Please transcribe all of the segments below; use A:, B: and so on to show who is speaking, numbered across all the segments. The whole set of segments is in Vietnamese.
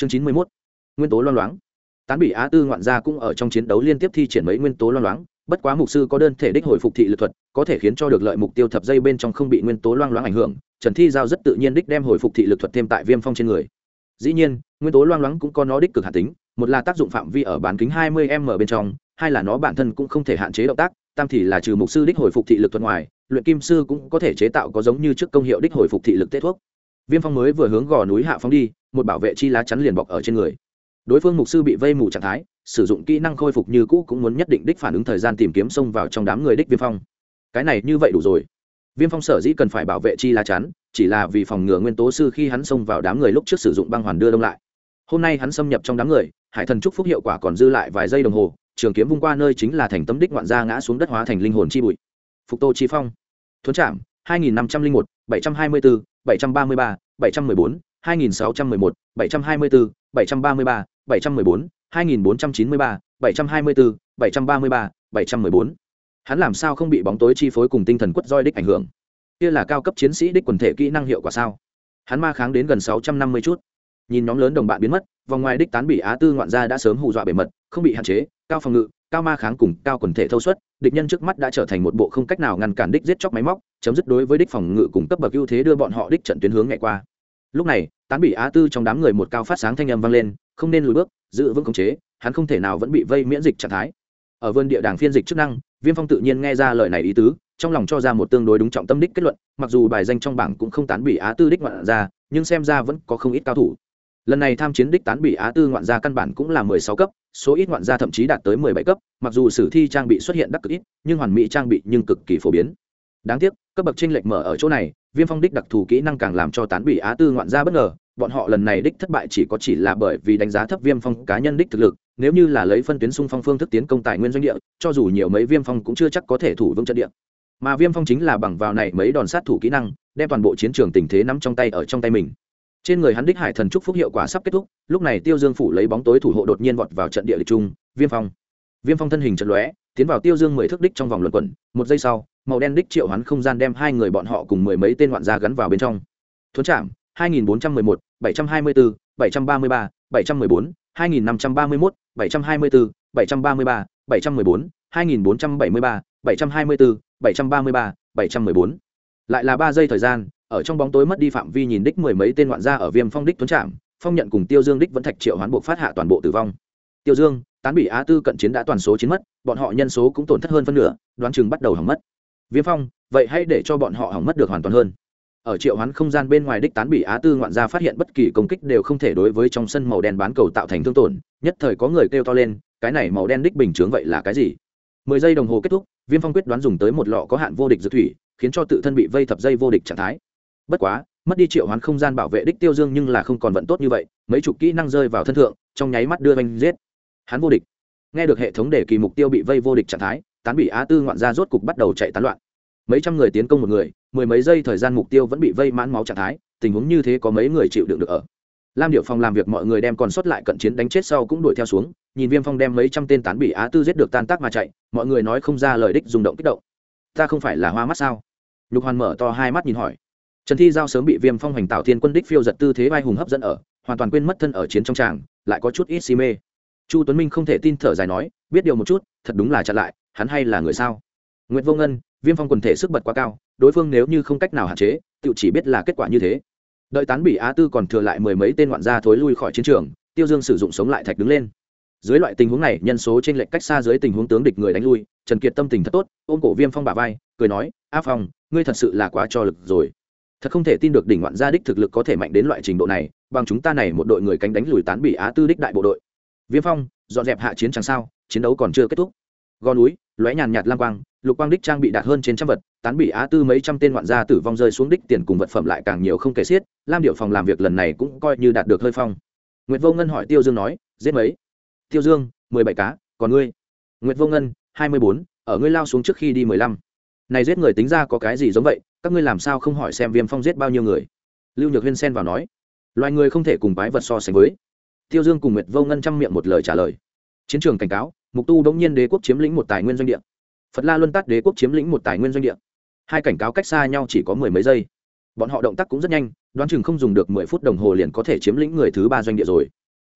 A: chương chín mươi mốt, nguyên tố loan loáng. Tán bị á tư ngoạn gia cũng ở trong chiến đấu liên tiếp thi triển mấy nguyên tố loan loáng, bất quá mục sư có đơn thể đích hồi phục thị lực thuật, có thể khiến cho được lợi mục tiêu thập dây bên trong không bị nguyên tố loang loáng ảnh hưởng, trần thi giao rất tự nhiên đích đem hồi phục thị lực thuật thêm tại viêm phong trên người. Dĩ nhiên, nguyên tố loang loáng cũng có nó đích cực hạn tính, một là tác dụng phạm vi ở bán kính 20 m bên trong, hai là nó bản thân cũng không thể hạn chế động tác, tam thì là trừ mục sư đích hồi phục thị lực thuật ngoài, luyện kim sư cũng có thể chế tạo có giống như trước công hiệu đích hồi phục thị lực tết thuốc. Viêm phong mới vừa hướng gò núi hạ phong đi một bảo vệ chi lá chắn liền bọc ở trên người. Đối phương mục sư bị vây mù trạng thái, sử dụng kỹ năng khôi phục như cũ cũng muốn nhất định đích phản ứng thời gian tìm kiếm xông vào trong đám người đích viêm phong. Cái này như vậy đủ rồi. Viêm phong sở dĩ cần phải bảo vệ chi lá chắn, chỉ là vì phòng ngừa nguyên tố sư khi hắn xông vào đám người lúc trước sử dụng băng hoàn đưa đông lại. Hôm nay hắn xâm nhập trong đám người, hải thần trúc phúc hiệu quả còn dư lại vài giây đồng hồ, trường kiếm vung qua nơi chính là thành tấm đích ngoạn gia ngã xuống đất hóa thành linh hồn chi bụi. Phục tô chi phong. Thuấn trạm, hai nghìn năm trăm linh một, bảy trăm hai mươi bốn bảy trăm ba mươi ba, bảy trăm mười bốn 2611, 724, 733, 714, 2493, 724, 733, 714. hắn làm sao không bị bóng tối chi phối cùng tinh thần quất roi đích ảnh hưởng? Kia là cao cấp chiến sĩ đích quần thể kỹ năng hiệu quả sao? Hắn ma kháng đến gần sáu trăm năm mươi chút. Nhìn nhóm lớn đồng bạn biến mất vòng ngoài đích tán bị á tư ngoạn gia đã sớm hù dọa bề mật không bị hạn chế cao phòng ngự cao ma kháng cùng cao quần thể thâu suất địch nhân trước mắt đã trở thành một bộ không cách nào ngăn cản đích giết chóc máy móc chấm dứt đối với đích phòng ngự cùng cấp bậc ưu thế đưa bọn họ đích trận tuyến hướng ngày qua. Lúc này tán bị á tư trong đám người một cao phát sáng thanh âm vang lên, không nên lùi bước, giữ vững khống chế, hắn không thể nào vẫn bị vây miễn dịch trạng thái. Ở vườn địa đàng phiên dịch chức năng, viêm phong tự nhiên nghe ra lời này ý tứ, trong lòng cho ra một tương đối đúng trọng tâm đích kết luận, mặc dù bài danh trong bảng cũng không tán bị á tư đích ngoạn ra, nhưng xem ra vẫn có không ít cao thủ. Lần này tham chiến đích tán bị á tư ngoạn gia căn bản cũng là mười sáu cấp, số ít ngoạn gia thậm chí đạt tới mười bảy cấp, mặc dù sử thi trang bị xuất hiện đắc cực ít, nhưng hoàn mỹ trang bị nhưng cực kỳ phổ biến. Đáng tiếc, cấp bậc tranh lệch mở ở chỗ này viêm phong đích đặc thù kỹ năng càng làm cho tán bị á tư ngoạn gia bất ngờ, bọn họ lần này đích thất bại chỉ có chỉ là bởi vì đánh giá thấp viêm phong cá nhân đích thực lực, nếu như là lấy phân tuyến xung phong phương thức tiến công tài nguyên doanh địa, cho dù nhiều mấy viêm phong cũng chưa chắc có thể thủ vững trận địa. Mà viêm phong chính là bằng vào này mấy đòn sát thủ kỹ năng, đem toàn bộ chiến trường tình thế nắm trong tay ở trong tay mình. Trên người hắn đích hải thần trúc phúc hiệu quả sắp kết thúc, lúc này tiêu dương phủ lấy bóng tối thủ hộ đột nhiên vọt vào trận địa lịch trung viêm phong. Viêm phong thân hình trận lóe, tiến vào tiêu dương mười thước đích trong vòng luận quẩn, một giây sau màu đen đích triệu hoán không gian đem hai người bọn họ cùng mười mấy tên loạn gia gắn vào bên trong. Thuấn trạm, hai nghìn bốn trăm mười một, bảy trăm hai mươi bốn bảy trăm ba mươi ba, bảy trăm mười bốn, hai nghìn năm trăm ba mươi mốt, bảy trăm hai mươi bốn bảy trăm ba mươi ba, bảy trăm mười bốn, hai nghìn bốn trăm bảy mươi ba, bảy trăm hai mươi bốn bảy trăm ba mươi ba, bảy trăm mười bốn. Lại là ba giây thời gian, ở trong bóng tối mất đi phạm vi nhìn đích mười mấy tên ngoạn gia ở viêm phong đích tuấn trạm, phong nhận cùng tiêu dương đích vẫn thạch triệu hoán buộc phát hạ toàn bộ tử vong. Tiêu dương, tán bị á tư cận chiến đã toàn số chiến mất, bọn họ nhân số cũng tổn thất hơn phân nửa, đoán chừng bắt đầu hỏng mất viêm phong, vậy hãy để cho bọn họ hỏng mất được hoàn toàn hơn. Ở triệu hoán không gian bên ngoài đích tán bị á tư ngoạn gia phát hiện bất kỳ công kích đều không thể đối với trong sân màu đen bán cầu tạo thành thương tổn, nhất thời có người kêu to lên, cái này màu đen đích bình chướng vậy là cái gì? Mười giây đồng hồ kết thúc, viêm phong quyết đoán dùng tới một lọ có hạn vô địch dược thủy, khiến cho tự thân bị vây thập dây vô địch trạng thái. Bất quá, mất đi triệu hoán không gian bảo vệ đích tiêu dương nhưng là không còn vận tốt như vậy, mấy chục kỹ năng rơi vào thân thượng, trong nháy mắt đưa anh giết. Hắn vô địch. Nghe được hệ thống đề kỳ mục tiêu bị vây vô địch trạng thái tán bị á tư ngoạn gia rốt cục bắt đầu chạy tán loạn. Mấy trăm người tiến công một người, mười mấy giây thời gian mục tiêu vẫn bị vây mãn máu trạng thái, tình huống như thế có mấy người chịu đựng được ở. Lam điệu phòng làm việc mọi người đem còn sót lại cận chiến đánh chết sau cũng đuổi theo xuống, nhìn viêm phong đem mấy trăm tên tán bị á tư giết được tan tác mà chạy, mọi người nói không ra lời đích rung động kích động. Ta không phải là hoa mắt sao? Nhục hoàn mở to hai mắt nhìn hỏi. Trần thi giao sớm bị viêm phong hoành tạo thiên quân đích phiêu giật tư thế vai hùng hấp dẫn ở, hoàn toàn quên mất thân ở chiến trong tràng, lại có chút ít si mê. Chu tuấn minh không thể tin thở dài nói, biết điều một chút, thật đúng là chặn lại hắn hay là người sao? Nguyễn vô ngân, viêm phong quần thể sức bật quá cao, đối phương nếu như không cách nào hạn chế tự chỉ biết là kết quả như thế. Đợi tán bị á tư còn thừa lại mười mấy tên ngoạn gia thối lui khỏi chiến trường, tiêu dương sử dụng sống lại thạch đứng lên. Dưới loại tình huống này, nhân số trên lệnh cách xa dưới tình huống tướng địch người đánh lui, trần kiệt tâm tình thật tốt, ôm cổ viêm phong bà vai, cười nói, a phong, ngươi thật sự là quá cho lực rồi. Thật không thể tin được đỉnh ngoạn gia đích thực lực có thể mạnh đến loại trình độ này, bằng chúng ta này một đội người cánh đánh lùi tán bị á tư đích đại bộ đội. Viêm phong, dọn dẹp hạ chiến chẳng sao, chiến đấu còn chưa kết thúc. Gò núi lóe nhàn nhạt lam quang, lục quang đích trang bị đạt hơn trên trăm vật, tán bị á tư mấy trăm tên ngoạn gia tử vong rơi xuống đích tiền cùng vật phẩm lại càng nhiều không kể xiết, lam điệu phòng làm việc lần này cũng coi như đạt được hơi phong. Nguyệt vô ngân hỏi tiêu dương nói, giết mấy? Tiêu dương, mười bảy cá, còn ngươi? Nguyệt vô ngân, hai mươi bốn, ở ngươi lao xuống trước khi đi mười lăm. Này giết người tính ra có cái gì giống vậy, các ngươi làm sao không hỏi xem viêm phong giết bao nhiêu người? Lưu nhược huyên xen vào nói, loài người không thể cùng bái vật so sánh với. Tiêu dương cùng nguyệt vô ngân chăm miệng một lời trả lời. Chiến trường cảnh cáo mục tu đống nhiên đế quốc chiếm lĩnh một tài nguyên doanh địa. Phật la luân tát đế quốc chiếm lĩnh một tài nguyên doanh địa. Hai cảnh cáo cách xa nhau chỉ có mười mấy giây. Bọn họ động tác cũng rất nhanh, đoán chừng không dùng được mười phút đồng hồ liền có thể chiếm lĩnh người thứ ba doanh địa rồi.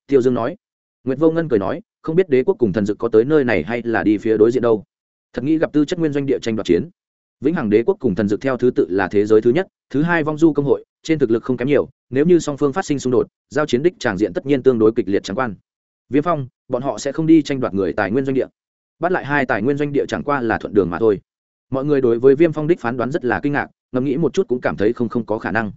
A: Tiêu dương nói. Nguyệt vô ngân cười nói, không biết đế quốc cùng thần dực có tới nơi này hay là đi phía đối diện đâu. Thật nghĩ gặp tư chất nguyên doanh địa tranh đoạt chiến. Vĩnh hằng đế quốc cùng thần dực theo thứ tự là thế giới thứ nhất, thứ hai vong du công hội, trên thực lực không kém nhiều, nếu như song phương phát sinh xung đột, giao chiến đích tràng diện tất nhiên tương đối kịch liệt trắng quan viêm phong, bọn họ sẽ không đi tranh đoạt người tài nguyên doanh địa. Bắt lại hai tài nguyên doanh địa chẳng qua là thuận đường mà thôi. Mọi người đối với viêm phong đích phán đoán rất là kinh ngạc, ngẫm nghĩ một chút cũng cảm thấy không không có khả năng.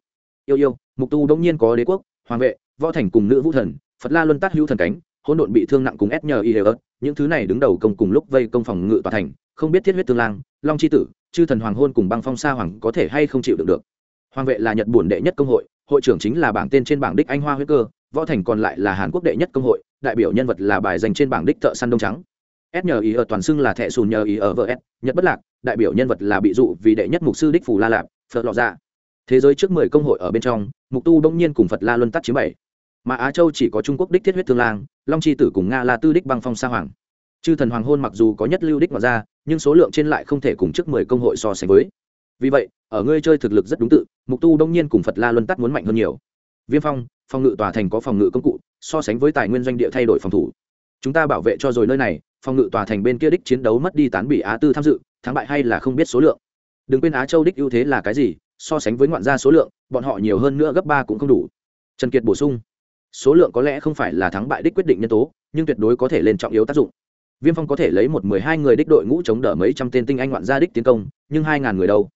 A: Yêu yêu, mục tu đông nhiên có đế quốc, hoàng vệ, võ thành cùng nữ vũ thần, phật la luân tát hữu thần cánh, hỗn độn bị thương nặng cùng ép nhờ y ớt những thứ này đứng đầu công cùng lúc vây công phòng ngự tòa thành, không biết thiết huyết tương lang, long c h i tử, chư thần hoàng hôn cùng băng phong sa hoàng có thể hay không chịu được được. Hoàng vệ là nhật bổn đệ nhất công hội hội trưởng chính là bảng tên trên bảng đích anh hoa huyết cơ, võ thành còn lại là hàn quốc đệ nhất công hội đại biểu nhân vật là bài dành trên bảng đích thợ săn đông trắng. S nhờ ý ở toàn xưng là thẻ xùn nhờ ý ở vs nhật bất lạc, đại biểu nhân vật là bị dụ vì đệ nhất mục sư đích phù la lạp, phật lọ ra thế giới trước mười công hội ở bên trong, mục tu đông nhiên cùng phật la luân tắt chiếm bảy. Mà á châu chỉ có trung quốc đích thiết huyết thương lang, long c h i tử cùng nga là tư đích băng phong sa hoàng. Chư thần hoàng hôn mặc dù có nhất lưu đích mà ra, nhưng số lượng trên lại không thể cùng trước mười công hội so sánh với. Vì vậy, ở ngươi chơi thực lực rất đúng tự, mục tu đông nhiên cùng phật la luân tắt muốn mạnh hơn nhiều. Viêm phong phòng ngự tòa thành có phòng ngự công cụ, so sánh với tài nguyên doanh địa thay đổi phòng thủ. Chúng ta bảo vệ cho rồi nơi này, phòng ngự tòa thành bên kia đích chiến đấu mất đi tán bị á tư tham dự, thắng bại hay là không biết số lượng. Đừng quên á châu đích ưu thế là cái gì, so sánh với ngoạn gia số lượng, bọn họ nhiều hơn nữa gấp ba cũng không đủ. Trần kiệt bổ sung, số lượng có lẽ không phải là thắng bại đích quyết định nhân tố, nhưng tuyệt đối có thể lên trọng yếu tác dụng. Viêm phong có thể lấy một mười hai người đích đội ngũ chống đỡ mấy trăm tên tinh anh ngoạn gia đích tiến công, nhưng hai ngàn người đâu?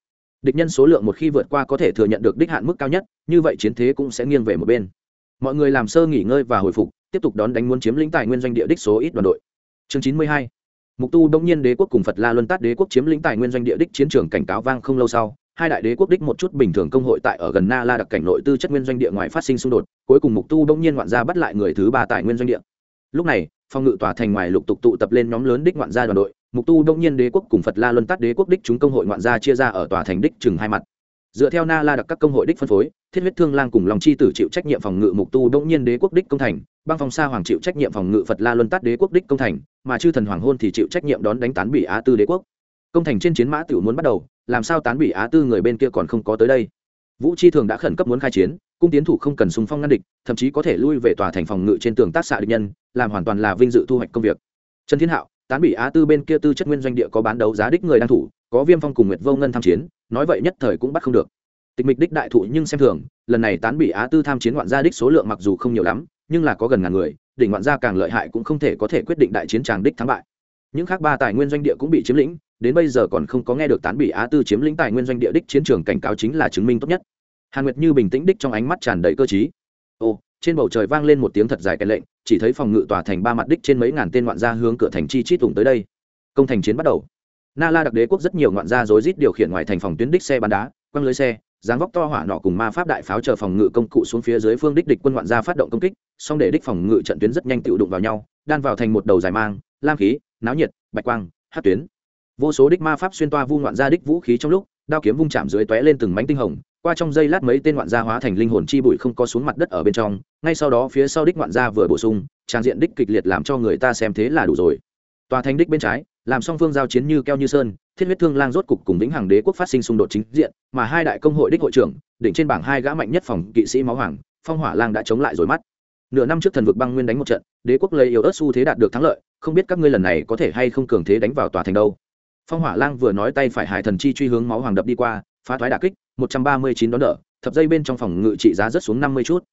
A: Địch nhân số lượng một khi vượt qua có thể thừa nhận được đích hạn mức cao nhất, như vậy chiến thế cũng sẽ nghiêng về một bên. Mọi người làm sơ nghỉ ngơi và hồi phục, tiếp tục đón đánh muốn chiếm lĩnh tài nguyên doanh địa đích số ít đoàn đội. Chương chín mươi hai. Mục tu đông nhiên đế quốc cùng phật la luân tát đế quốc chiếm lĩnh tài nguyên doanh địa đích chiến trường cảnh cáo vang không lâu sau, hai đại đế quốc đích một chút bình thường công hội tại ở gần na la đặc cảnh nội tư chất nguyên doanh địa ngoài phát sinh xung đột, cuối cùng mục tu đông nhiên ngoạn gia bắt lại người thứ ba tài nguyên doanh địa. Lúc này, phòng ngự tòa thành ngoài lục tục tụ tập lên nhóm lớn đích ngoạn gia đoàn đội mục tu đông nhiên đế quốc cùng phật la luân tát đế quốc đích chúng công hội ngoạn gia chia ra ở tòa thành đích chừng hai mặt dựa theo na la đặc các công hội đích phân phối thiết huyết thương lang cùng lòng chi tử chịu trách nhiệm phòng ngự mục tu đông nhiên đế quốc đích công thành băng phòng sa hoàng chịu trách nhiệm phòng ngự phật la luân tát đế quốc đích công thành mà chư thần hoàng hôn thì chịu trách nhiệm đón đánh tán bị á tư đế quốc công thành trên chiến mã tiểu muốn bắt đầu làm sao tán bị á tư người bên kia còn không có tới đây vũ chi thường đã khẩn cấp muốn khai chiến cung tiến thủ không cần súng phong ngăn địch thậm chí có thể lui về tòa thành phòng ngự trên tường tác xạ địch nhân làm hoàn toàn là vinh dự thu hoạch công việc trần thiên hạo tán bị á tư bên kia tư chất nguyên doanh địa có bán đấu giá đích người đang thủ, có viêm phong cùng nguyệt vô ngân tham chiến, nói vậy nhất thời cũng bắt không được. Tịch mịch đích đại thụ nhưng xem thường, lần này tán bị á tư tham chiến ngoạn gia đích số lượng mặc dù không nhiều lắm, nhưng là có gần ngàn người, đỉnh ngoạn gia càng lợi hại cũng không thể có thể quyết định đại chiến tràng đích thắng bại. Những khác ba tài nguyên doanh địa cũng bị chiếm lĩnh, đến bây giờ còn không có nghe được tán bị á tư chiếm lĩnh tài nguyên doanh địa đích chiến trường cảnh cáo chính là chứng minh tốt nhất. Hàn nguyệt như bình tĩnh đích trong ánh mắt tràn đầy cơ t Ô trên bầu trời vang lên một tiếng thật dài kèn lệnh, chỉ thấy phòng ngự tòa thành ba mặt đích trên mấy ngàn tên ngoạn gia hướng cửa thành chi chít tùng tới đây. Công thành chiến bắt đầu. Na la đặc đế quốc rất nhiều ngoạn gia rối rít điều khiển ngoài thành phòng tuyến đích xe bắn đá, quăng lưới xe dáng vóc to hỏa nọ cùng ma pháp đại pháo chờ phòng ngự công cụ xuống phía dưới phương đích địch quân ngoạn gia phát động công kích, song để đích phòng ngự trận tuyến rất nhanh tự đụng vào nhau, đan vào thành một đầu dài mang, lam khí, náo nhiệt, bạch quang, hát tuyến. Vô số đích ma pháp xuyên toa vu ngoạn gia đích vũ khí trong lúc, đao kiếm vung chạm dưới tóe lên từng mảnh tinh hồng qua trong giây lát mấy tên ngoạn gia hóa thành linh hồn chi bụi không có xuống mặt đất ở bên trong, ngay sau đó phía sau đích ngoạn gia vừa bổ sung, trang diện đích kịch liệt làm cho người ta xem thế là đủ rồi. Tòa thành đích bên trái, làm song phương giao chiến như keo như sơn, thiết huyết thương lang rốt cục cùng vĩnh hằng đế quốc phát sinh xung đột chính diện, mà hai đại công hội đích hội trưởng, đỉnh trên bảng hai gã mạnh nhất phòng kỵ sĩ máu hoàng, phong hỏa lang đã chống lại rồi mắt. Nửa năm trước thần vực băng nguyên đánh một trận, đế quốc lấy yếu ớt xu thế đạt được thắng lợi, không biết các ngươi lần này có thể hay không cường thế đánh vào tòa thành đâu. Phong hỏa lang vừa nói tay phải hải thần chi truy hướng máu hoàng đập đi qua phá thoái đà kích, một trăm ba mươi chín đón đỡ, thập dây bên trong phòng ngự trị giá rất xuống năm mươi chút.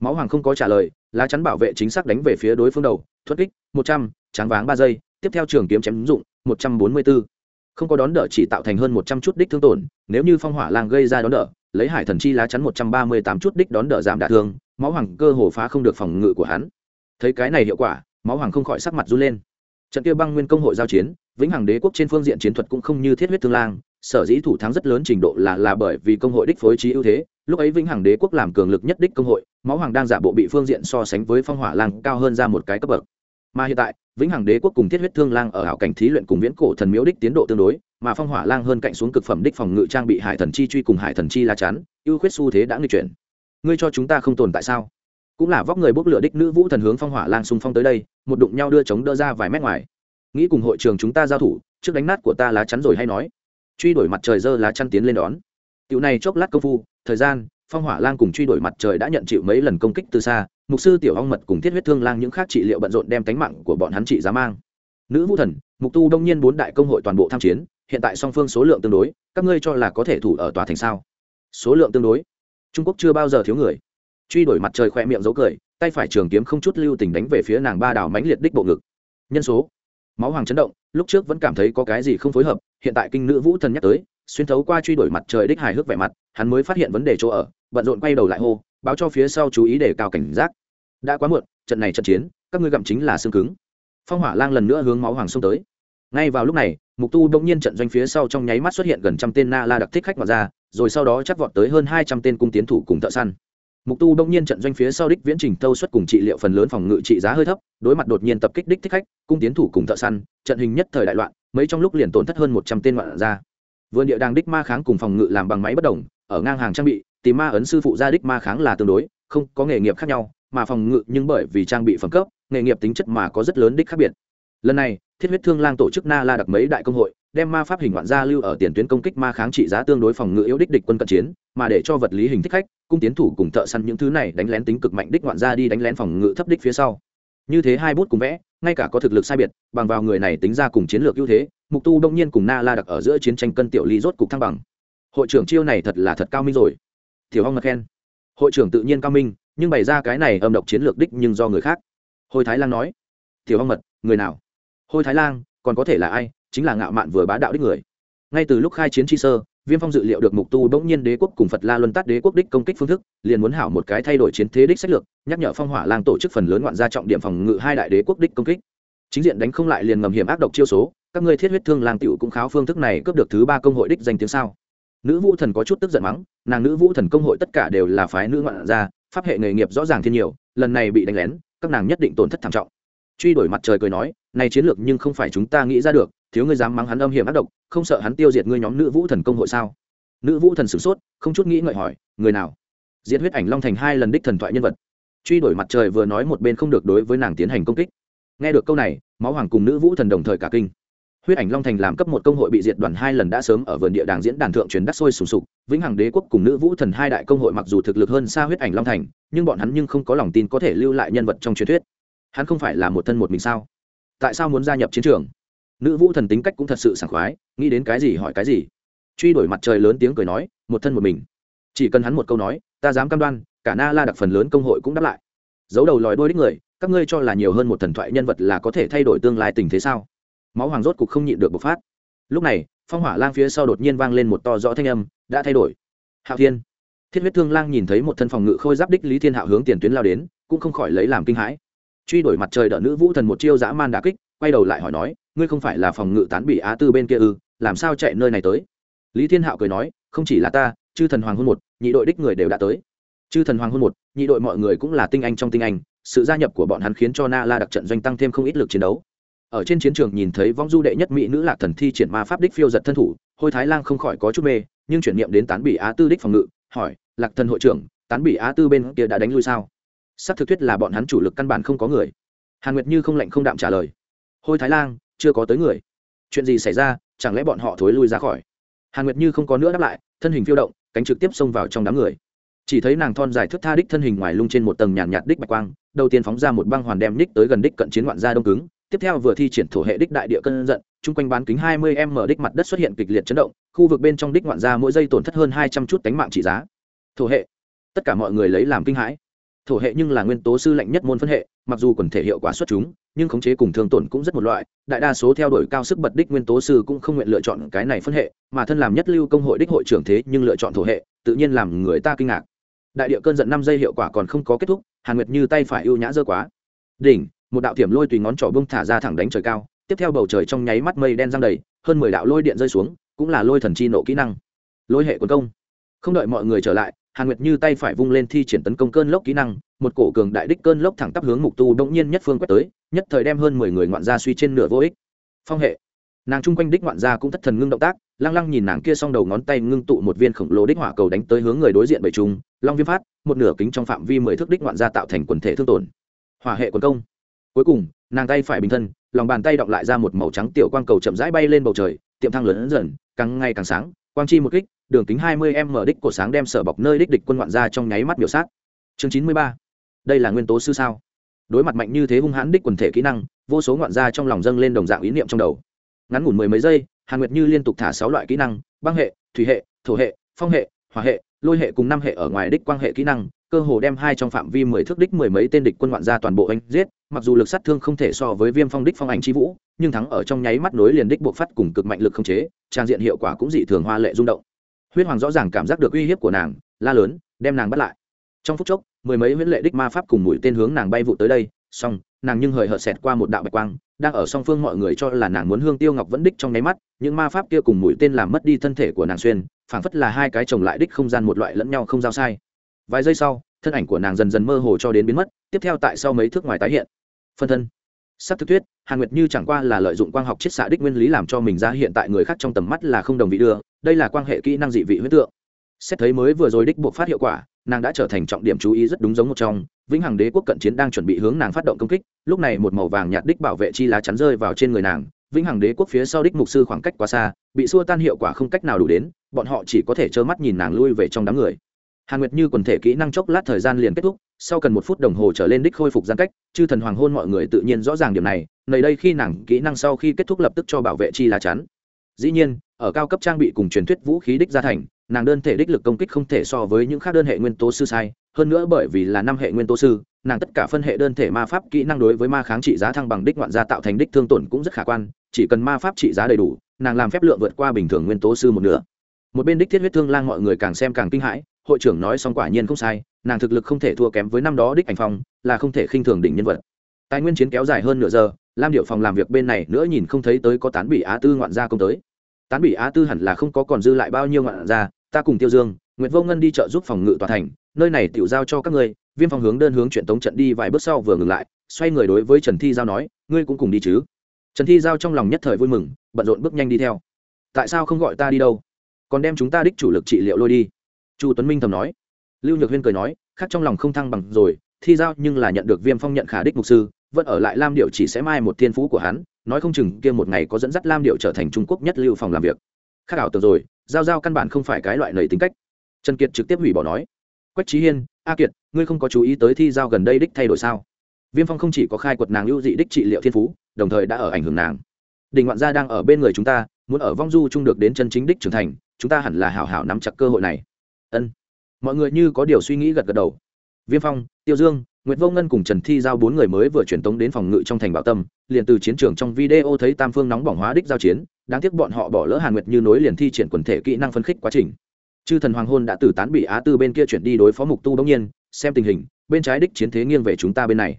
A: Máu hoàng không có trả lời, lá chắn bảo vệ chính xác đánh về phía đối phương đầu thoát kích, một trăm, tráng váng ba giây, tiếp theo trường kiếm chém ứng dụng, một trăm bốn mươi bốn không có đón đỡ chỉ tạo thành hơn một trăm chút đích thương tổn, nếu như phong hỏa lang gây ra đón đỡ, lấy hải thần chi lá chắn một trăm ba mươi tám chút đích đón đỡ giảm đả thương, máu hoàng cơ hồ phá không được phòng ngự của hắn. Thấy cái này hiệu quả, máu hoàng không khỏi sắc mặt run lên. Trận kia băng nguyên công hội giao chiến, vĩnh hằng đế quốc trên phương diện chiến thuật cũng không như thiết huyết thương lang sở dĩ thủ thắng rất lớn trình độ là là bởi vì công hội đích phối trí ưu thế. Lúc ấy vĩnh hằng đế quốc làm cường lực nhất đích công hội, máu hoàng đang giả bộ bị phương diện so sánh với phong hỏa lang cao hơn ra một cái cấp bậc. Mà hiện tại, vĩnh hằng đế quốc cùng thiết huyết thương lang ở hảo cảnh thí luyện cùng viễn cổ thần miếu đích tiến độ tương đối, mà phong hỏa lang hơn cạnh xuống cực phẩm đích phòng ngự trang bị hải thần chi truy cùng hải thần chi la chắn, ưu khuyết xu thế đã nghi chuyển. Ngươi cho chúng ta không tồn tại sao? Cũng là vóc người bốc lửa đích nữ vũ thần hướng phong hỏa lang xung phong tới đây, một đụng nhau đưa chống đỡ ra vài mét ngoài. Nghĩ cùng hội trường chúng ta giao thủ, trước đánh nát của ta lá chắn rồi hay nói truy đuổi mặt trời dơ lá chăn tiến lên đón. Tiểu này chốc lát công phu, thời gian, phong hỏa lang cùng truy đuổi mặt trời đã nhận chịu mấy lần công kích từ xa, mục sư tiểu ong mật cùng thiết huyết thương lang những khác trị liệu bận rộn đem tánh mạng của bọn hắn trị giá mang. Nữ vũ thần, mục tu đông nhiên bốn đại công hội toàn bộ tham chiến, hiện tại song phương số lượng tương đối, các ngươi cho là có thể thủ ở tòa thành sao? Số lượng tương đối. Trung quốc chưa bao giờ thiếu người. Truy đuổi mặt trời khoe miệng dấu cười, tay phải trường kiếm không chút lưu tình đánh về phía nàng ba đảo mãnh liệt đích bộ ngực. Nhân số máu hoàng chấn động, lúc trước vẫn cảm thấy có cái gì không phối hợp, hiện tại kinh nữ vũ thần nhắc tới, xuyên thấu qua truy đuổi mặt trời đích hài hước vẻ mặt, hắn mới phát hiện vấn đề chỗ ở, bận rộn quay đầu lại hô, báo cho phía sau chú ý để cao cảnh giác. Đã quá muộn, trận này trận chiến, các ngươi gặm chính là xương cứng. Phong hỏa lang lần nữa hướng máu hoàng xông tới. Ngay vào lúc này, mục tu đông nhiên trận doanh phía sau trong nháy mắt xuất hiện gần trăm tên na la đặc thích khách vào ra, rồi sau đó chắc vọt tới hơn hai trăm tên cung tiến thủ cùng thợ săn mục tu đông nhiên trận doanh phía sau đích viễn trình tâu xuất cùng trị liệu phần lớn phòng ngự trị giá hơi thấp, đối mặt đột nhiên tập kích đích thích khách, cung tiến thủ cùng thợ săn, trận hình nhất thời đại loạn, mấy trong lúc liền tổn thất hơn một trăm tên ngoạn ra vườn địa đàng đích ma kháng cùng phòng ngự làm bằng máy bất đồng, ở ngang hàng trang bị tìm ma ấn sư phụ gia đích ma kháng là tương đối, không có nghề nghiệp khác nhau, mà phòng ngự nhưng bởi vì trang bị phẩm cấp, nghề nghiệp tính chất mà có rất lớn đích khác biệt. Lần này, thiết huyết thương lang tổ chức na la đặc mấy đại công hội đem ma pháp hình ngoạn gia lưu ở tiền tuyến công kích ma kháng trị giá tương đối phòng ngự yếu đích địch quân cận chiến, mà để cho vật lý hình thích khách, cung tiến thủ cùng thợ săn những thứ này đánh lén tính cực mạnh đích ngoạn gia đi đánh lén phòng ngự thấp đích phía sau. Như thế hai bút cùng vẽ, ngay cả có thực lực sai biệt, bằng vào người này tính ra cùng chiến lược ưu thế, mục tu đông nhiên cùng na la đặc ở giữa chiến tranh cân tiểu ly rốt cục thăng bằng. Hội trưởng chiêu này thật là thật cao minh rồi. Tiểu hong mật khen. Hội trưởng tự nhiên cao minh, nhưng bày ra cái này âm độc chiến lược đích nhưng do người khác. Hồi thái lan nói. Tiểu hong mật, người nào? Hôi thái lan còn có thể là ai? Chính là ngạo mạn vừa bá đạo đích người. Ngay từ lúc khai chiến chi sơ, viêm phong dự liệu được mục tu bỗng nhiên đế quốc cùng phật la luân tát đế quốc đích công kích phương thức, liền muốn hảo một cái thay đổi chiến thế đích sách lược, nhắc nhở phong hỏa lang tổ chức phần lớn ngoạn gia trọng điểm phòng ngự hai đại đế quốc đích công kích. Chính diện đánh không lại liền ngầm hiểm ác độc chiêu số, các ngươi thiết huyết thương lang tiểu cũng kháo phương thức này cướp được thứ ba công hội đích danh tiếng sao? Nữ vũ thần có chút tức giận mắng, nàng nữ vũ thần công hội tất cả đều là phái nữ ngoạn gia, pháp hệ nghề nghiệp rõ ràng thiên nhiều, lần này bị đánh lén, các nàng nhất định tổn thất thảm trọng. Truy đuổi mặt trời cười nói, này chiến lược nhưng không phải chúng ta nghĩ ra được thiếu ngươi dám mắng hắn âm hiểm ác độc, không sợ hắn tiêu diệt ngươi nhóm nữ vũ thần công hội sao? Nữ vũ thần sửng sốt, không chút nghĩ ngợi hỏi, người nào? Diệt huyết ảnh long thành hai lần đích thần thoại nhân vật. Truy đuổi mặt trời vừa nói một bên không được đối với nàng tiến hành công kích. Nghe được câu này, máu hoàng cùng nữ vũ thần đồng thời cả kinh. Huyết ảnh long thành làm cấp một công hội bị diệt đoàn hai lần đã sớm ở vườn địa đàng diễn đàn thượng truyền đắc sôi sùng sục. Vĩnh hằng đế quốc cùng nữ vũ thần hai đại công hội mặc dù thực lực hơn xa huyết ảnh long thành, nhưng bọn hắn nhưng không có lòng tin có thể lưu lại nhân vật trong truyền thuyết. Hắn không phải là một thân một mình sao? Tại sao muốn gia nhập chiến trường? Nữ vũ thần tính cách cũng thật sự sảng khoái, nghĩ đến cái gì hỏi cái gì. Truy đuổi mặt trời lớn tiếng cười nói, một thân một mình. Chỉ cần hắn một câu nói, ta dám cam đoan, cả na la đặc phần lớn công hội cũng đáp lại. Giấu đầu lòi đôi đích người, các ngươi cho là nhiều hơn một thần thoại nhân vật là có thể thay đổi tương lai tình thế sao? Máu hoàng rốt cục không nhịn được bộc phát. Lúc này, phong hỏa lang phía sau đột nhiên vang lên một to rõ thanh âm, đã thay đổi. Hạo thiên. Thiết huyết thương lang nhìn thấy một thân phòng ngự khôi giáp đích lý thiên hạo hướng tiền tuyến lao đến, cũng không khỏi lấy làm kinh hãi. Truy đuổi mặt trời đỡ nữ vũ thần một chiêu dã man đà kích quay đầu lại hỏi nói, ngươi không phải là phòng ngự tán bị á tư bên kia ư, làm sao chạy nơi này tới? Lý thiên hạo cười nói, không chỉ là ta, chư thần hoàng hôn một, nhị đội đích người đều đã tới. Chư thần hoàng hôn một, nhị đội mọi người cũng là tinh anh trong tinh anh, sự gia nhập của bọn hắn khiến cho na la đặc trận doanh tăng thêm không ít lực chiến đấu. Ở trên chiến trường nhìn thấy vong du đệ nhất mỹ nữ lạc thần thi triển ma pháp đích phiêu giật thân thủ, hôi thái lang không khỏi có chút mê, nhưng chuyển niệm đến tán bị á tư đích phòng ngự, hỏi, lạc thần hội trưởng, tán bị á tư bên kia đã đánh lui sao? Sắc thực thuyết là bọn hắn chủ lực căn bản không có người. Hàn nguyệt như không lạnh không đạm trả lời hôi thái lang chưa có tới người. Chuyện gì xảy ra? Chẳng lẽ bọn họ thối lui ra khỏi? Hàn nguyệt như không có nữa đáp lại thân hình phiêu động cánh trực tiếp xông vào trong đám người. Chỉ thấy nàng thon dài thước tha đích thân hình ngoài lung trên một tầng nhàn nhạt, nhạt đích bạch quang đầu tiên phóng ra một băng hoàn đem ních tới gần đích cận chiến ngoạn gia đông cứng tiếp theo vừa thi triển thổ hệ đích đại địa cân giận chung quanh bán kính hai mươi m đích mặt đất xuất hiện kịch liệt chấn động khu vực bên trong đích ngoạn gia mỗi giây tổn thất hơn hai trăm chút cánh mạng trị giá. Thổ hệ. Tất cả mọi người lấy làm kinh hãi thổ hệ nhưng là nguyên tố sư lạnh nhất môn phân hệ, mặc dù quần thể hiệu quả xuất chúng, nhưng khống chế cùng thương tổn cũng rất một loại, đại đa số theo đuổi cao sức bật đích nguyên tố sư cũng không nguyện lựa chọn cái này phân hệ, mà thân làm nhất lưu công hội đích hội trưởng thế nhưng lựa chọn thổ hệ, tự nhiên làm người ta kinh ngạc. Đại địa cơn giận năm giây hiệu quả còn không có kết thúc, hàn nguyệt như tay phải ưu nhã dơ quá. Đỉnh, một đạo thiểm lôi tùy ngón trỏ bông thả ra thẳng đánh trời cao, tiếp theo bầu trời trong nháy mắt mây đen răng đầy, hơn mười đạo lôi điện rơi xuống, cũng là lôi thần chi nộ kỹ năng. Lôi hệ quần công. Không đợi mọi người trở lại hàn nguyệt như tay phải vung lên thi triển tấn công cơn lốc kỹ năng, một cổ cường đại đích cơn lốc thẳng tắp hướng mục tu đông nhiên nhất phương quét tới, nhất thời đem hơn mười người ngoạn gia suy trên nửa vô ích. Phong hệ. Nàng chung quanh đích ngoạn gia cũng thất thần ngưng động tác, lăng lăng nhìn nàng kia s đầu ngón tay ngưng tụ một viên khổng lồ đích hỏa cầu đánh tới hướng người đối diện bảy trung long viêm phát, một nửa kính trong phạm vi mười thước đích ngoạn gia tạo thành quần thể thương tổn. Hỏa hệ quần công. Cuối cùng, nàng tay phải bình thân, lòng bàn tay đọng lại ra một màu trắng tiểu quang cầu chậm rãi bay lên bầu trời, tiệm thang lớn dần, càng ngày càng sáng, quang chi một kích đường kính hai mươi m đích cổ sáng đem sở bọc nơi đích địch quân ngoạn ra trong nháy mắt biểu sát. Chương chín mươi ba. Đây là nguyên tố sư sao? Đối mặt mạnh như thế hung hãn đích quần thể kỹ năng, vô số ngoạn gia trong lòng dâng lên đồng dạng ý niệm trong đầu. Ngắn ngủn mười mấy giây, hàn nguyệt như liên tục thả sáu loại kỹ năng, băng hệ, thủy hệ, thổ hệ, phong hệ, hỏa hệ, lôi hệ cùng năm hệ ở ngoài đích quang hệ kỹ năng, cơ hồ đem hai trong phạm vi mười thước đích mười mấy tên địch quân ngoạn gia toàn bộ anh giết, mặc dù lực sát thương không thể so với viêm phong đích phong ảnh chi vũ, nhưng thắng ở trong nháy mắt nối liền đích buộc phát cùng cực mạnh lực không chế, trang diện hiệu quả cũng dị thường hoa lệ rung động huyết hoàng rõ ràng cảm giác được uy hiếp của nàng, la lớn, đem nàng bắt lại. Trong phút chốc, mười mấy huyễn lệ đích ma pháp cùng mũi tên hướng nàng bay vụ tới đây song nàng nhưng hời hợt xẹt qua một đạo bạch quang, đang ở song phương mọi người cho là nàng muốn hương tiêu ngọc vẫn đích trong nháy mắt, những ma pháp kia cùng mũi tên làm mất đi thân thể của nàng xuyên, phảng phất là hai cái chồng lại đích không gian một loại lẫn nhau không giao sai. Vài giây sau, thân ảnh của nàng dần dần mơ hồ cho đến biến mất, tiếp theo tại sau mấy thước ngoài tái hiện. Phân thân. Sắc thực thuyết, hàn nguyệt như chẳng qua là lợi dụng quang học chiết xạ đích nguyên lý làm cho mình ra hiện tại người khác trong tầm mắt là không đồng vị đưa đây là quan hệ kỹ năng dị vị huyết tượng. Xét thấy mới vừa rồi đích buộc phát hiệu quả, nàng đã trở thành trọng điểm chú ý rất đúng giống một trong. Vĩnh hằng đế quốc cận chiến đang chuẩn bị hướng nàng phát động công kích, lúc này một màu vàng nhạt đích bảo vệ chi lá chắn rơi vào trên người nàng. Vĩnh hằng đế quốc phía sau đích mục sư khoảng cách quá xa, bị xua tan hiệu quả không cách nào đủ đến, bọn họ chỉ có thể trơ mắt nhìn nàng lui về trong đám người. Hàn nguyệt như quần thể kỹ năng chốc lát thời gian liền kết thúc, sau cần một phút đồng hồ trở lên đích khôi phục giãn cách, chư thần hoàng hôn mọi người tự nhiên rõ ràng điểm này nầy đây khi nàng kỹ năng sau khi kết thúc lập tức cho bảo vệ chi lá chắn dĩ nhiên, ở cao cấp trang bị cùng truyền thuyết vũ khí đích gia thành, nàng đơn thể đích lực công kích không thể so với những khác đơn hệ nguyên tố sư sai. Hơn nữa bởi vì là năm hệ nguyên tố sư, nàng tất cả phân hệ đơn thể ma pháp kỹ năng đối với ma kháng trị giá thăng bằng đích ngoạn gia tạo thành đích thương tổn cũng rất khả quan. Chỉ cần ma pháp trị giá đầy đủ, nàng làm phép lượng vượt qua bình thường nguyên tố sư một nửa. Một bên đích thiết huyết thương lang mọi người càng xem càng kinh hãi, hội trưởng nói xong quả nhiên không sai, nàng thực lực không thể thua kém với năm đó đích ảnh phong, là không thể khinh thường đỉnh nhân vật. Tài nguyên chiến kéo dài hơn nửa giờ lam điệu phòng làm việc bên này nữa nhìn không thấy tới có tán bị á tư ngoạn gia công tới. Tán bị á tư hẳn là không có còn dư lại bao nhiêu ngoạn gia, ta cùng tiêu dương, nguyệt vô ngân đi chợ giúp phòng ngự tòa thành, nơi này tiểu giao cho các ngươi, viêm phòng hướng đơn hướng chuyện tống trận đi vài bước sau vừa ngừng lại, xoay người đối với trần thi giao nói, ngươi cũng cùng đi chứ. Trần thi giao trong lòng nhất thời vui mừng, bận rộn bước nhanh đi theo. Tại sao không gọi ta đi đâu? Còn đem chúng ta đích chủ lực trị liệu lôi đi. Chu tuấn minh thầm nói. Lưu nhược huyên cười nói, khác trong lòng không thăng bằng rồi, thi giao nhưng là nhận được viêm phong nhận khả đích mục sư vẫn ở lại lam điệu chỉ sẽ mai một thiên phú của hắn, nói không chừng kia một ngày có dẫn dắt lam điệu trở thành trung quốc nhất lưu phòng làm việc. Khác ảo tưởng rồi, giao giao căn bản không phải cái loại nầy tính cách. Trần kiệt trực tiếp hủy bỏ nói. Quách trí hiên, a kiệt, ngươi không có chú ý tới thi giao gần đây đích thay đổi sao? Viêm phong không chỉ có khai quật nàng lưu dị đích trị liệu thiên phú, đồng thời đã ở ảnh hưởng nàng. Đình ngoạn gia đang ở bên người chúng ta, muốn ở vong du chung được đến chân chính đích trưởng thành, chúng ta hẳn là hảo hảo nắm chặt cơ hội này. Ân. Mọi người như có điều suy nghĩ gật gật đầu. Viêm phong, tiêu dương Nguyệt Vô Ngân cùng Trần Thi giao bốn người mới vừa chuyển tống đến phòng ngự trong thành Bảo Tâm, liền từ chiến trường trong video thấy Tam Phương nóng bỏng hóa đích giao chiến, đáng tiếc bọn họ bỏ lỡ Hàn Nguyệt như nối liền thi triển quần thể kỹ năng phân khích quá trình. Chư thần hoàng hôn đã từ tán bị Á Tư bên kia chuyển đi đối phó mục tu đống nhiên, xem tình hình, bên trái đích chiến thế nghiêng về chúng ta bên này.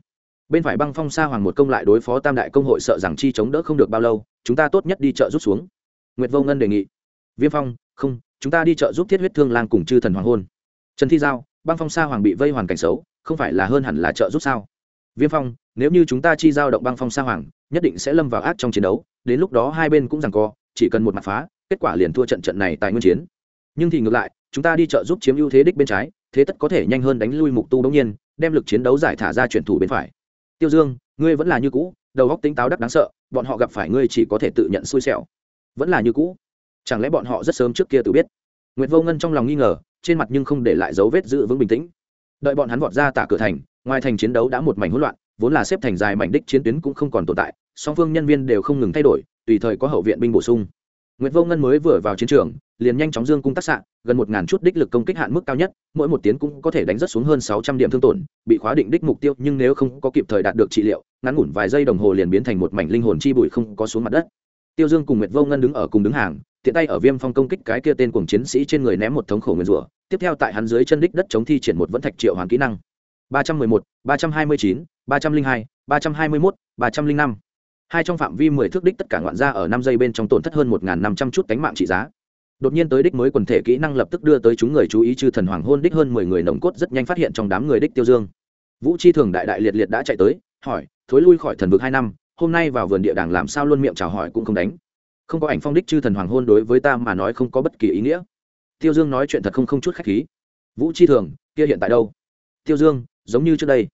A: Bên phải băng phong sa hoàng một công lại đối phó Tam đại công hội sợ rằng chi chống đỡ không được bao lâu, chúng ta tốt nhất đi chợ rút xuống. Nguyệt Vô Ngân đề nghị. Viêm Phong, không, chúng ta đi chợ giúp Thiết huyết thương lang cùng chư thần hoàng hôn. Trần Thi giao, băng phong sa hoàng bị vây hoàn cảnh xấu, không phải là hơn hẳn là trợ giúp sao? Viêm phong, nếu như chúng ta chi giao động băng phong sa hoàng, nhất định sẽ lâm vào ác trong chiến đấu, đến lúc đó hai bên cũng rằng co, chỉ cần một mặt phá, kết quả liền thua trận trận này tại nguyên chiến. Nhưng thì ngược lại, chúng ta đi trợ giúp chiếm ưu thế đích bên trái, thế tất có thể nhanh hơn đánh lui mục tu bỗng nhiên, đem lực chiến đấu giải thả ra chuyển thủ bên phải. Tiêu dương, ngươi vẫn là như cũ, đầu góc tính táo đắc đáng sợ, bọn họ gặp phải ngươi chỉ có thể tự nhận xui xẻo. Vẫn là như cũ. Chẳng lẽ bọn họ rất sớm trước kia tự biết? Nguyệt vô ngân trong lòng nghi ngờ, trên mặt nhưng không để lại dấu vết giữ vững bình tĩnh đợi bọn hắn vọt ra tả cửa thành ngoài thành chiến đấu đã một mảnh hỗn loạn vốn là xếp thành dài mảnh đích chiến tuyến cũng không còn tồn tại song phương nhân viên đều không ngừng thay đổi tùy thời có hậu viện binh bổ sung Nguyệt Vô Ngân mới vừa vào chiến trường, liền nhanh chóng dương cung tác xạ, gần một ngàn chút đích lực công kích hạn mức cao nhất, mỗi một tiếng cũng có thể đánh rất xuống hơn sáu trăm điểm thương tổn, bị khóa định đích mục tiêu, nhưng nếu không có kịp thời đạt được trị liệu, ngắn ngủn vài giây đồng hồ liền biến thành một mảnh linh hồn chi bụi không có xuống mặt đất. Tiêu Dương cùng Nguyệt Vô Ngân đứng ở cùng đứng hàng, tiện tay ở Viêm Phong công kích cái kia tên cuồng chiến sĩ trên người ném một thống khổ nguyên rủa, tiếp theo tại hắn dưới chân đích đất chống thi triển một vẫn thạch triệu hoàn kỹ năng. ba trăm mười một ba trăm hai mươi chín ba trăm linh hai ba trăm hai mươi mốt ba trăm linh năm. Hai trong phạm vi mười thước đích tất cả ngoạn gia ở năm giây bên trong tổn thất hơn một năm trăm chút cánh mạng trị giá. Đột nhiên tới đích mới quần thể kỹ năng lập tức đưa tới chúng người chú ý chư thần hoàng hôn đích hơn mười người nồng cốt rất nhanh phát hiện trong đám người đích tiêu dương. Vũ chi thường đại đại liệt liệt đã chạy tới hỏi thối lui khỏi thần vực hai năm hôm nay vào vườn địa đàng làm sao luôn miệng chào hỏi cũng không đánh. Không có ảnh phong đích chư thần hoàng hôn đối với ta mà nói không có bất kỳ ý nghĩa. Tiêu dương nói chuyện thật không không chút khách khí. Vũ chi thường, kia hiện tại đâu? Tiêu dương, giống như trước đây.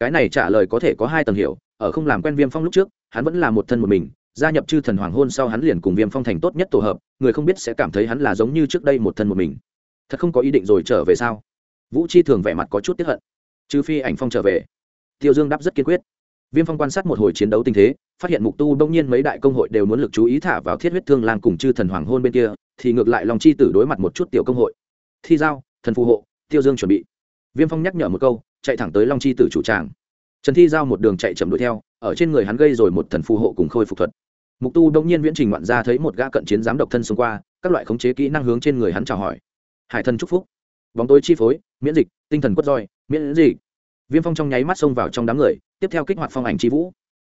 A: Cái này trả lời có thể có hai tầng hiểu, ở không làm quen viêm phong lúc trước, hắn vẫn là một thân một mình, gia nhập chư thần hoàng hôn sau hắn liền cùng viêm phong thành tốt nhất tổ hợp, người không biết sẽ cảm thấy hắn là giống như trước đây một thân một mình. Thật không có ý định rồi trở về sao? Vũ chi thường vẻ mặt có chút tiếp hận. Trừ phi ảnh phong trở về. Tiêu dương đáp rất kiên quyết viêm phong quan sát một hồi chiến đấu tình thế, phát hiện mục tu đông nhiên mấy đại công hội đều muốn lực chú ý thả vào thiết huyết thương lang cùng chư thần hoàng hôn bên kia, thì ngược lại lòng chi tử đối mặt một chút tiểu công hội. Thi giao, thần phù hộ, tiêu dương chuẩn bị. Viêm phong nhắc nhở một câu, chạy thẳng tới long chi tử chủ tràng. Trần thi giao một đường chạy chậm đuổi theo, ở trên người hắn gây rồi một thần phù hộ cùng khôi phục thuật. Mục tu đông nhiên viễn trình ngoạn ra thấy một gã cận chiến giám độc thân xông qua, các loại khống chế kỹ năng hướng trên người hắn chào hỏi. Hải thần chúc phúc. Bóng tối chi phối, miễn dịch, tinh thần quất roi, miễn dịch viêm phong trong nháy mắt xông vào trong đám người tiếp theo kích hoạt phong ảnh chi vũ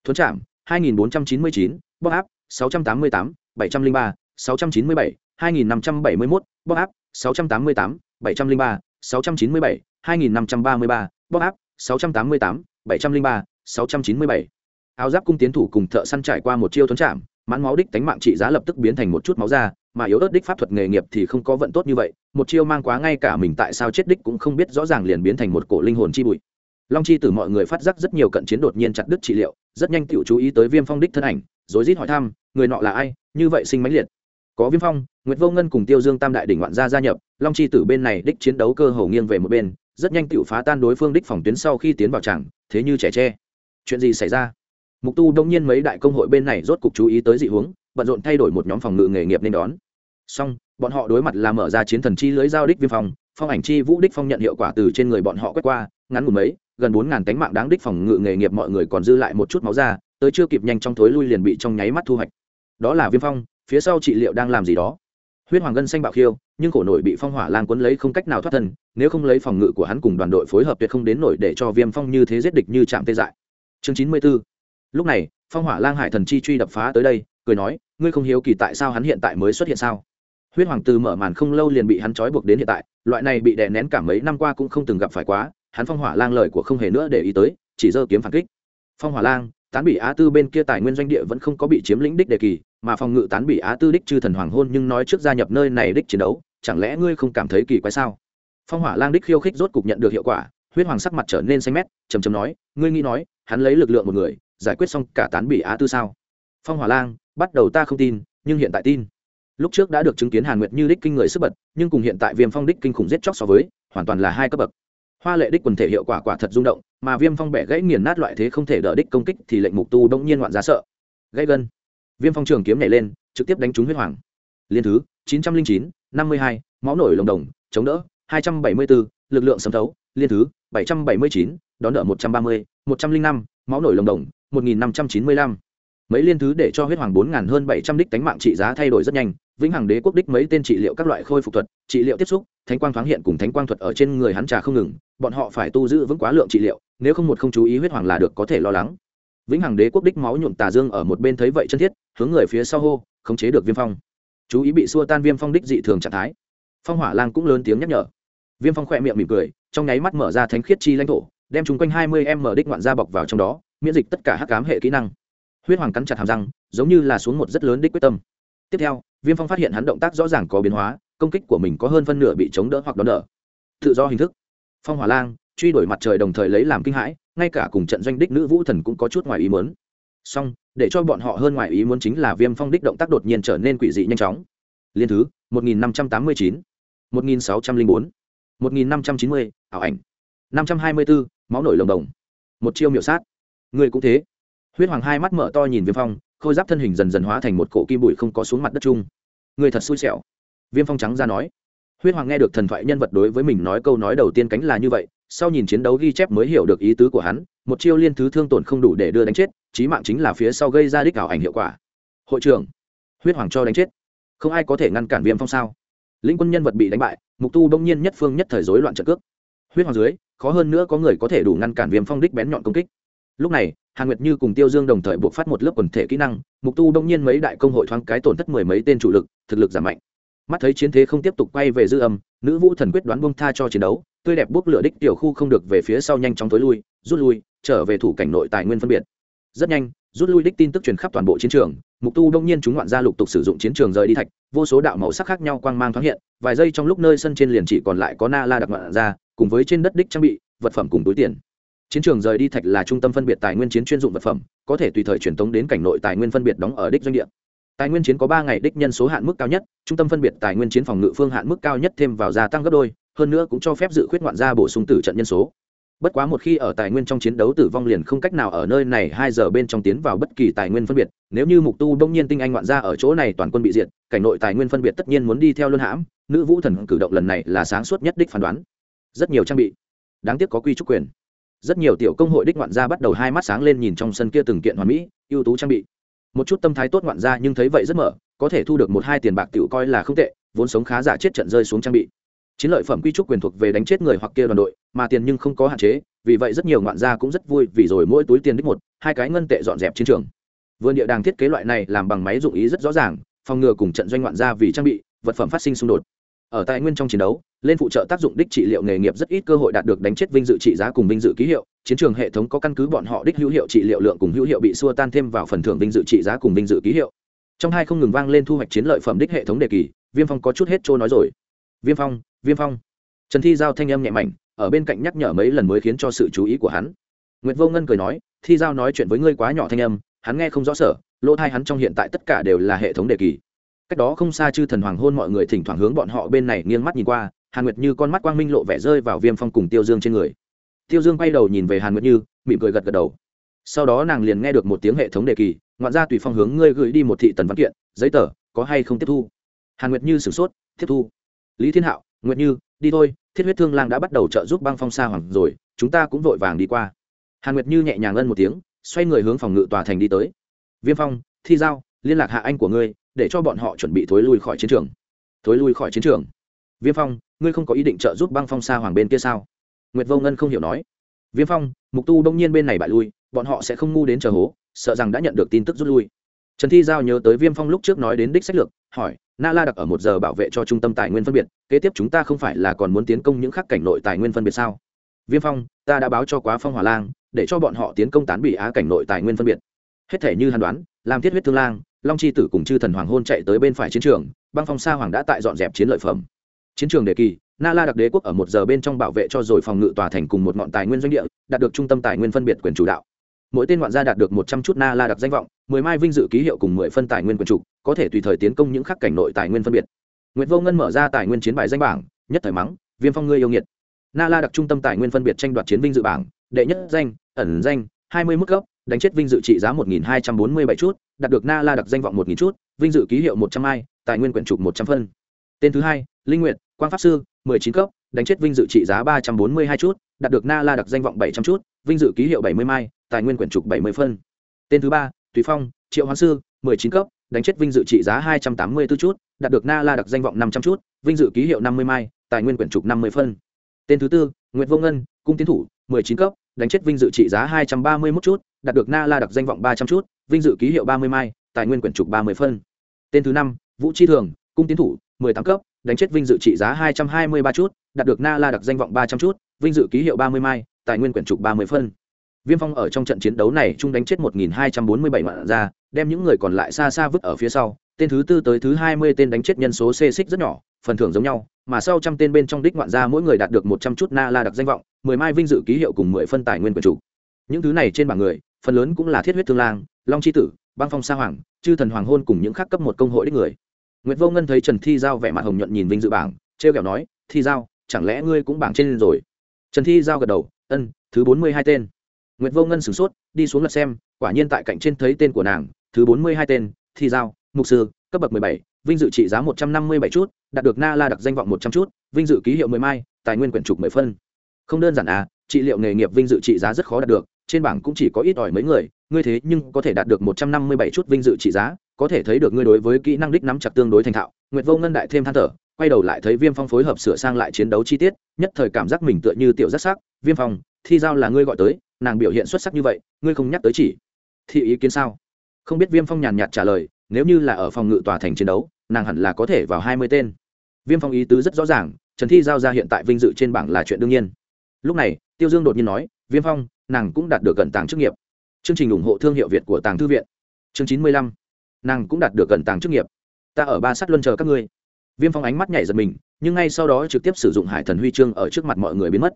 A: thuấn chạm, 2499, bóc áp 688, 703, 697, 2571, bóc áp 688, 703, 697, 2533, bóc áp 688, 703, 697. áo giáp cung tiến thủ cùng thợ săn trải qua một chiêu thuấn chạm mãn máu đích tánh mạng trị giá lập tức biến thành một chút máu ra mà yếu ớt đích pháp thuật nghề nghiệp thì không có vận tốt như vậy một chiêu mang quá ngay cả mình tại sao chết đích cũng không biết rõ ràng liền biến thành một cổ linh hồn chi bụi long chi từ mọi người phát giác rất nhiều cận chiến đột nhiên chặt đứt trị liệu rất nhanh Tiểu chú ý tới viêm phong đích thân ảnh rối rít hỏi thăm người nọ là ai? Như vậy sinh mãnh liệt. Có viêm phong nguyễn vô ngân cùng tiêu dương tam đại đỉnh ngoạn gia gia nhập long chi tử bên này đích chiến đấu cơ hồ nghiêng về một bên rất nhanh Tiểu phá tan đối phương đích phòng tuyến sau khi tiến vào chẳng thế như trẻ tre. Chuyện gì xảy ra? Mục tu đông nhiên mấy đại công hội bên này rốt cục chú ý tới dị hướng bận rộn thay đổi một nhóm phòng ngự nghề nghiệp nên đón. Song bọn họ đối mặt là mở ra chiến thần chi lưới giao đích viêm Phong, phong ảnh chi vũ đích phong nhận hiệu quả từ trên người bọn họ quét qua ngắn ngủn mấy gần bốn ngàn tánh mạng đáng đích phòng ngự nghề nghiệp mọi người còn dư lại một chút máu ra, tới chưa kịp nhanh trong thối lui liền bị trong nháy mắt thu hoạch. Đó là viêm phong, phía sau trị liệu đang làm gì đó. Huyết hoàng ngân xanh bạo khiêu, nhưng khổ nổi bị phong hỏa lan quấn lấy không cách nào thoát thân, nếu không lấy phòng ngự của hắn cùng đoàn đội phối hợp tuyệt không đến nổi để cho viêm phong như thế giết địch như chạm tê dại. Chương chín mươi b ố lúc này, phong hỏa lang hải thần chi truy đập phá tới đây, cười nói, ngươi không hiếu kỳ tại sao hắn hiện tại mới xuất hiện sao? Huyết hoàng từ mở màn không lâu liền bị hắn trói buộc đến hiện tại, loại này bị đè nén cả mấy năm qua cũng không từng gặp phải quá hắn phong hỏa lang lời của không hề nữa để ý tới, chỉ dơ kiếm phản kích. Phong hỏa lang, tán bị á tư bên kia tài nguyên doanh địa vẫn không có bị chiếm lĩnh đích đề kỳ, mà phòng ngự tán bị á tư đích chư thần hoàng hôn nhưng nói trước gia nhập nơi này đích chiến đấu, chẳng lẽ ngươi không cảm thấy kỳ quái sao? Phong hỏa lang đích khiêu khích rốt cục nhận được hiệu quả, huyết hoàng sắc mặt trở nên xanh mét chầm chầm nói, ngươi nghĩ nói, hắn lấy lực lượng một người, giải quyết xong cả tán bị á tư sao? Phong hỏa lang, bắt đầu ta không tin, nhưng hiện tại tin. Lúc trước đã được chứng kiến hàn nguyệt như đích kinh người sức bật, nhưng cùng hiện tại viêm phong đích kinh khủng giết chóc so với, hoàn toàn là hai cấp bậc hoa lệ đích quần thể hiệu quả quả thật rung động, mà viêm phong bẻ gãy nghiền nát loại thế không thể đỡ đích công kích thì lệnh mục tu đông nhiên ngoạn giá sợ. Gãy gân. Viêm phong trường kiếm nhảy lên, trực tiếp đánh trúng huyết hoàng. Liên thứ, chín trăm linh chín, năm mươi hai, máu nổi lồng đồng, chống đỡ, hai trăm bảy mươi bốn lực lượng sấm thấu. Liên thứ, bảy trăm bảy mươi chín, đón đỡ một trăm ba mươi, một trăm linh năm, máu nổi lồng đồng, một nghìn năm trăm chín mươi lăm mấy liên thứ để cho huyết hoàng bốn ngàn hơn bảy trăm đích tánh mạng trị giá thay đổi rất nhanh, vĩnh hằng đế quốc đích mấy tên trị liệu các loại khôi phục thuật, trị liệu tiếp xúc, thánh quang thoáng hiện cùng thánh quang thuật ở trên người hắn trà không ngừng, bọn họ phải tu giữ vững quá lượng trị liệu, nếu không một không chú ý huyết hoàng là được có thể lo lắng. Vĩnh hằng đế quốc đích máu nhuộm tà dương ở một bên thấy vậy chân thiết, hướng người phía sau hô, khống chế được viêm phong. Chú ý bị xua tan viêm phong đích dị thường trạng thái. Phong hỏa lang cũng lớn tiếng nhắc nhở. Viêm phong khỏe miệng mỉm cười, trong nháy mắt mở ra thánh khiết chi lãnh thổ, đem chúng quanh hai mươi em mở đích ngoạn ra bọc vào trong đó, miễn dịch tất cả hắc cám hệ kỹ năng huyết hoàng cắn chặt hàm răng giống như là xuống một rất lớn đích quyết tâm. Tiếp theo viêm phong phát hiện hắn động tác rõ ràng có biến hóa công kích của mình có hơn phân nửa bị chống đỡ hoặc đón đỡ. Tự do hình thức. Phong hỏa lang truy đuổi mặt trời đồng thời lấy làm kinh hãi ngay cả cùng trận doanh đích nữ vũ thần cũng có chút ngoài ý muốn. Song để cho bọn họ hơn ngoài ý muốn chính là viêm phong đích động tác đột nhiên trở nên quỷ dị nhanh chóng. Liên thứ 1589, 1604, 1590, ảo ảnh. 524, máu nổi lồng đồng. Một chiêu miểu sát. Người cũng thế huyết hoàng hai mắt mở to nhìn viêm phong, khôi giáp thân hình dần dần hóa thành một cổ kim bụi không có xuống mặt đất chung. Người thật xui xẻo. Viêm phong trắng ra nói. Huyết hoàng nghe được thần thoại nhân vật đối với mình nói câu nói đầu tiên cánh là như vậy, sau nhìn chiến đấu ghi chép mới hiểu được ý tứ của hắn, một chiêu liên thứ thương tổn không đủ để đưa đánh chết, chí mạng chính là phía sau gây ra đích ảo ảnh hiệu quả. Hội trưởng, huyết hoàng cho đánh chết. Không ai có thể ngăn cản viêm phong sao? Lĩnh quân nhân vật bị đánh bại, mục tu đông nhiên nhất phương nhất thời rối loạn trận cước. Huyết hoàng dưới, khó hơn nữa có người có thể đủ ngăn cản viêm phong đích bén nhọn công kích lúc này, hàn nguyệt như cùng tiêu dương đồng thời buộc phát một lớp quần thể kỹ năng, mục tu đông nhiên mấy đại công hội thoáng cái tổn thất mười mấy tên chủ lực, thực lực giảm mạnh. Mắt thấy chiến thế không tiếp tục quay về dư âm, nữ vũ thần quyết đoán bông tha cho chiến đấu, tươi đẹp bốc lửa đích tiểu khu không được về phía sau nhanh chóng tối lui, rút lui, trở về thủ cảnh nội tài nguyên phân biệt. Rất nhanh, rút lui đích tin tức truyền khắp toàn bộ chiến trường, mục tu đông nhiên chúng ngoạn gia lục tục sử dụng chiến trường rời đi thạch, vô số đạo màu sắc khác nhau quang mang thoáng hiện, vài giây trong lúc nơi sân trên liền chỉ còn lại có na la đặc ngoạn ra cùng với trên đất đích trang bị, vật phẩm cùng túi tiền chiến trường rời đi thạch là trung tâm phân biệt tài nguyên chiến chuyên dụng vật phẩm, có thể tùy thời truyền tống đến cảnh nội tài nguyên phân biệt đóng ở đích doanh địa. Tài nguyên chiến có ba ngày đích nhân số hạn mức cao nhất, trung tâm phân biệt tài nguyên chiến phòng ngự phương hạn mức cao nhất thêm vào gia tăng gấp đôi, hơn nữa cũng cho phép dự khuyết ngoạn gia bổ sung tử trận nhân số. Bất quá một khi ở tài nguyên trong chiến đấu tử vong liền không cách nào ở nơi này hai giờ bên trong tiến vào bất kỳ tài nguyên phân biệt, nếu như mục tu đông nhiên tinh anh ngoạn gia ở chỗ này toàn quân bị diệt, cảnh nội tài nguyên phân biệt tất nhiên muốn đi theo luân hãm, nữ vũ thần cử động lần này là sáng suốt nhất đích phán đoán. Rất nhiều trang bị. Đáng tiếc có quy trúc quyền rất nhiều tiểu công hội đích ngoạn gia bắt đầu hai mắt sáng lên nhìn trong sân kia từng kiện hoàn mỹ, ưu tú trang bị. Một chút tâm thái tốt ngoạn gia nhưng thấy vậy rất mở, có thể thu được một hai tiền bạc tiểu coi là không tệ, vốn sống khá giả chết trận rơi xuống trang bị. Chiến lợi phẩm quy trúc quyền thuộc về đánh chết người hoặc kia đoàn đội, mà tiền nhưng không có hạn chế, vì vậy rất nhiều ngoạn gia cũng rất vui vì rồi mỗi túi tiền đích một, hai cái ngân tệ dọn dẹp chiến trường. Vườn địa đàng thiết kế loại này làm bằng máy dụng ý rất rõ ràng, phòng ngừa cùng trận doanh ngoạn gia vì trang bị, vật phẩm phát sinh xung đột. Ở tài nguyên trong chiến đấu lên phụ trợ tác dụng đích trị liệu nghề nghiệp rất ít cơ hội đạt được đánh chết vinh dự trị giá cùng vinh dự ký hiệu. Chiến trường hệ thống có căn cứ bọn họ đích hữu hiệu trị liệu lượng cùng hữu hiệu bị xua tan thêm vào phần thưởng vinh dự trị giá cùng vinh dự ký hiệu. Trong hai không ngừng vang lên thu hoạch chiến lợi phẩm đích hệ thống đề kỳ, viêm phong có chút hết trôi nói rồi. Viêm phong viêm phong. Trần thi giao thanh âm nhẹ mạnh ở bên cạnh nhắc nhở mấy lần mới khiến cho sự chú ý của hắn. Nguyệt vô ngân cười nói, thi giao nói chuyện với ngươi quá nhỏ thanh âm, hắn nghe không rõ sở, lỗ thai hắn trong hiện tại tất cả đều là hệ thống đề kỳ. Cách đó không xa chư thần hoàng hôn mọi người thỉnh thoảng hướng bọn họ bên này nghiêng mắt nhìn qua hàn nguyệt như con mắt quang minh lộ vẻ rơi vào viêm phong cùng tiêu dương trên người. Tiêu dương quay đầu nhìn về hàn nguyệt như, mỉm cười gật gật đầu. Sau đó nàng liền nghe được một tiếng hệ thống đề kỳ, ngoạn ra tùy phong hướng ngươi gửi đi một thị tần văn kiện, giấy tờ, có hay không tiếp thu? Hàn nguyệt như sửng sốt, tiếp thu. Lý thiên hạo, nguyệt như, đi thôi, thiết huyết thương lang đã bắt đầu trợ giúp băng phong sa hoàng rồi, chúng ta cũng vội vàng đi qua. Hàn nguyệt như nhẹ nhàng ân một tiếng, xoay người hướng phòng ngự tòa thành đi tới. Viêm phong, thi giao, liên lạc hạ anh của ngươi, để cho bọn họ chuẩn bị thối lui khỏi chiến trường. Thối lui khỏi chiến trường. Viêm phong ngươi không có ý định trợ giúp băng phong sa hoàng bên kia sao? Nguyệt vô ngân không hiểu nói. Viêm phong, mục tu đông nhiên bên này bại lui, bọn họ sẽ không ngu đến chờ hố, sợ rằng đã nhận được tin tức rút lui. Trần thi giao nhớ tới viêm phong lúc trước nói đến đích sách lược, hỏi, na la đặc ở một giờ bảo vệ cho trung tâm tài nguyên phân biệt, kế tiếp chúng ta không phải là còn muốn tiến công những khắc cảnh nội tài nguyên phân biệt sao? Viêm phong, ta đã báo cho quá phong hỏa lang, để cho bọn họ tiến công tán bị á cảnh nội tài nguyên phân biệt. Hết thể như hàn đoán làm thiết huyết thương lang, long chi tử cùng chư thần hoàng hôn chạy tới bên phải chiến trường, băng phong sa hoàng đã tại dọn dẹp chiến lợi phẩm chiến trường đề kỳ, na la đặc đế quốc ở một giờ bên trong bảo vệ cho rồi phòng ngự tòa thành cùng một ngọn tài nguyên doanh địa, đạt được trung tâm tài nguyên phân biệt quyền chủ đạo. Mỗi tên ngoạn gia đạt được một trăm chút na la đặc danh vọng, mười mai vinh dự ký hiệu cùng mười phân tài nguyên quyền trục có thể tùy thời tiến công những khắc cảnh nội tài nguyên phân biệt. Nguyễn vô ngân mở ra tài nguyên chiến bài danh bảng, nhất thời mắng, viêm phong ngươi yêu nghiệt. Na la đặc trung tâm tài nguyên phân biệt tranh đoạt chiến vinh dự bảng, đệ nhất danh, ẩn danh, hai mươi mức gốc, đánh chết vinh dự trị giá một nghìn hai trăm bốn mươi bảy chút, đạt được na la đặc danh vọng một nghìn chút, vinh dự ký hiệu một trăm ai tài nguyên quyển trục một trăm phân. Tên thứ hai, linh nguyện quang pháp sư, mười chín cấp, đánh chết vinh dự trị giá ba trăm bốn mươi hai chút, đạt được na la đặc danh vọng bảy trăm chút, vinh dự ký hiệu bảy mươi mai, tài nguyên quyển trục bảy mươi phân. Tên thứ ba, tùy phong, triệu hoán sư, mười chín cấp, đánh chết vinh dự trị giá hai trăm tám mươi b ố chút, đạt được na la đặc danh vọng năm trăm chút, vinh dự ký hiệu năm mươi mai, tài nguyên quyển trục năm mươi phân. Tên thứ tư nguyễn vô ngân, cung tiến thủ, mười chín cấp, đánh chết vinh dự trị giá hai trăm ba mươi một chút, đạt được na la đặc danh vọng ba trăm chút, vinh dự ký hiệu ba mươi mai, tài nguyên quyển trục ba mươi phân. Tên thứ năm, vũ chi thường, cung tiến thủ, mười tám cấp đánh chết vinh dự trị giá hai trăm hai mươi ba chút, đạt được na la đặc danh vọng ba trăm chút, vinh dự ký hiệu ba mươi mai, tài nguyên quyển trục ba mươi phân. Viêm phong ở trong trận chiến đấu này chung đánh chết một nghìn hai trăm bốn mươi bảy vạn ra đem những người còn lại xa xa vứt ở phía sau. Tên thứ tư tới thứ hai mươi tên đánh chết nhân số xê xích rất nhỏ, phần thưởng giống nhau, mà sau trăm tên bên trong đích ngoạn gia mỗi người đạt được một trăm chút na la đặc danh vọng, mười mai vinh dự ký hiệu cùng mười phân tài nguyên quyền chủ những thứ này trên bảng người, phần lớn cũng là thiết huyết thương lang, long c tử, băng phong sa hoàng, chư thần hoàng hôn cùng những khác cấp một công hội đích người. Nguyệt vô ngân thấy trần thi giao vẻ mặt hồng nhuận nhìn vinh dự bảng treo kẹo nói thi giao chẳng lẽ ngươi cũng bảng trên rồi trần thi giao gật đầu ân thứ bốn mươi hai tên Nguyệt Vô Ngân sửng sốt, đi xuống lật xem, quả nhiên tại cạnh trên thấy tên của nàng, thứ bốn mươi hai tên, Thi Giao, mục sư, cấp bậc mười bảy, vinh dự trị giá một trăm năm mươi bảy chút, đạt được Na La đặc danh vọng một trăm chút, vinh dự ký hiệu mười mai, tài nguyên quyển trục mười phân. Không đơn giản à, trị liệu nghề nghiệp vinh dự trị giá rất khó đạt được, trên bảng cũng chỉ có ít ỏi mấy người, ngươi thế nhưng có thể đạt được một trăm năm mươi bảy chút vinh dự trị giá, có thể thấy được ngươi đối với kỹ năng đích nắm chặt tương đối thành thạo. Nguyệt Vô Ngân đại thêm than thở, quay đầu lại thấy Viêm Phong phối hợp sửa sang lại chiến đấu chi tiết, nhất thời cảm giác mình tựa như tiểu rất sắc, Viêm Phong, thi giao là ngươi gọi tới, nàng biểu hiện xuất sắc như vậy ngươi không nhắc tới chỉ. Thị ý kiến sao? Không biết viêm phong nhàn nhạt trả lời nếu như là ở phòng ngự tòa thành chiến đấu nàng hẳn là có thể vào hai mươi tên. Viêm phong ý tứ rất rõ ràng trần thi giao ra hiện tại vinh dự trên bảng là chuyện đương nhiên. Lúc này tiêu dương đột nhiên nói viêm phong nàng cũng đạt được gần tàng chức nghiệp. Chương trình ủng hộ thương hiệu việt của tàng thư viện. Chương chín mươi lăm nàng cũng đạt được gần tàng chức nghiệp. Ta ở ba sắt luân chờ các ngươi. Viêm phong ánh mắt nhảy giật mình, nhưng ngay sau đó trực tiếp sử dụng hải thần huy chương ở trước mặt mọi người biến mất.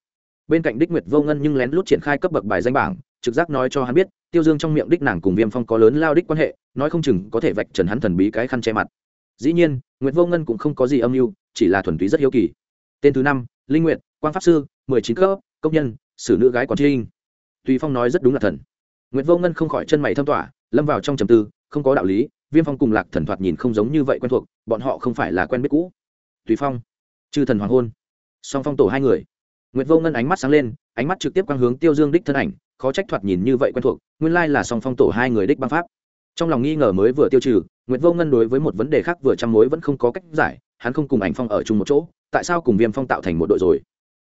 A: Bên cạnh đích nguyệt vô ngân nhưng lén lút triển khai cấp bậc bài danh bảng, trực giác nói cho hắn biết, tiêu dương trong miệng đích nàng cùng viêm phong có lớn lao đích quan hệ, nói không chừng có thể vạch trần hắn thần bí cái khăn che mặt. Dĩ nhiên, nguyệt vô ngân cũng không có gì âm mưu, chỉ là thuần túy rất hiếu kỳ. Tên thứ năm, linh nguyệt quan pháp sư, mười chín cấp, công nhân, xử nữ gái còn trinh tùy phong nói rất đúng là thần. Nguyệt vô ngân không khỏi chân mày thâm tỏa lâm vào trong trầm tư không có đạo lý, viêm phong cùng lạc thần thoạt nhìn không giống như vậy quen thuộc, bọn họ không phải là quen biết cũ. Tùy phong, chư thần hoàng hôn, song phong tổ hai người. Nguyệt vô ngân ánh mắt sáng lên, ánh mắt trực tiếp quang hướng tiêu dương đích thân ảnh, khó trách thoạt nhìn như vậy quen thuộc, nguyên lai là song phong tổ hai người đích băng pháp. Trong lòng nghi ngờ mới vừa tiêu trừ, nguyệt vô ngân đối với một vấn đề khác vừa chăm mối vẫn không có cách giải, hắn không cùng ảnh phong ở chung một chỗ, tại sao cùng viêm phong tạo thành một đội rồi?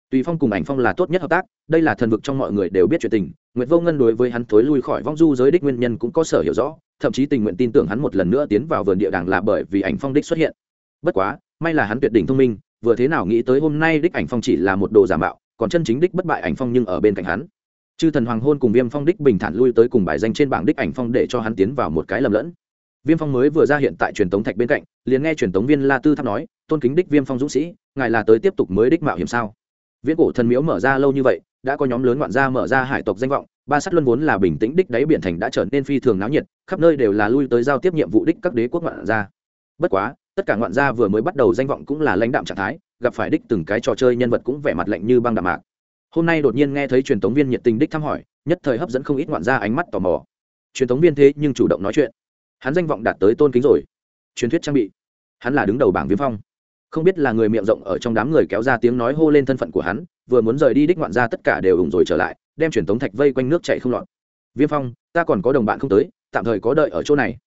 A: Tùy phong cùng ảnh phong là tốt nhất hợp tác, đây là thần vực trong mọi người đều biết chuyện tình nguyệt vô ngân đối với hắn thối lui khỏi vong du giới đích nguyên nhân cũng có sở hiểu rõ, thậm chí tình nguyện tin tưởng hắn một lần nữa tiến vào vườn địa đàng là bởi vì ảnh phong đích xuất hiện. Bất quá, may là hắn tuyệt đỉnh thông minh, vừa thế nào nghĩ tới hôm nay đích ảnh phong chỉ là một đồ giả mạo, còn chân chính đích bất bại ảnh phong nhưng ở bên cạnh hắn. Chư thần hoàng hôn cùng viêm phong đích bình thản lui tới cùng bài danh trên bảng đích ảnh phong để cho hắn tiến vào một cái lầm lẫn. Viêm phong mới vừa ra hiện tại truyền tống thạch bên cạnh, liền nghe truyền tống viên la tư tháp nói, tôn kính đích viêm phong dũng sĩ, ngài là tới tiếp tục mới đích mạo hiểm sao? Viễn cổ thần miếu mở ra lâu như vậy đã có nhóm lớn ngoạn gia mở ra hải tộc danh vọng, ba sắt luân vốn là bình tĩnh đích đáy biển thành đã trở nên phi thường náo nhiệt, khắp nơi đều là lui tới giao tiếp nhiệm vụ đích các đế quốc ngoạn gia. Bất quá, tất cả ngoạn gia vừa mới bắt đầu danh vọng cũng là lãnh đạm trạng thái, gặp phải đích từng cái trò chơi nhân vật cũng vẻ mặt lạnh như băng đạm mạc. Hôm nay đột nhiên nghe thấy truyền thống viên nhiệt tình đích thăm hỏi, nhất thời hấp dẫn không ít ngoạn gia ánh mắt tò mò. Truyền thống viên thế nhưng chủ động nói chuyện. Hắn danh vọng đạt tới tôn kính rồi. Truyền thuyết trang bị. Hắn là đứng đầu bảng viêm phong không biết là người miệng rộng ở trong đám người kéo ra tiếng nói hô lên thân phận của hắn, vừa muốn rời đi đích ngoạn ra tất cả đều ủng rồi trở lại, đem truyền tống thạch vây quanh nước chạy không lọt. Viêm phong, ta còn có đồng bạn không tới, tạm thời có đợi ở chỗ này.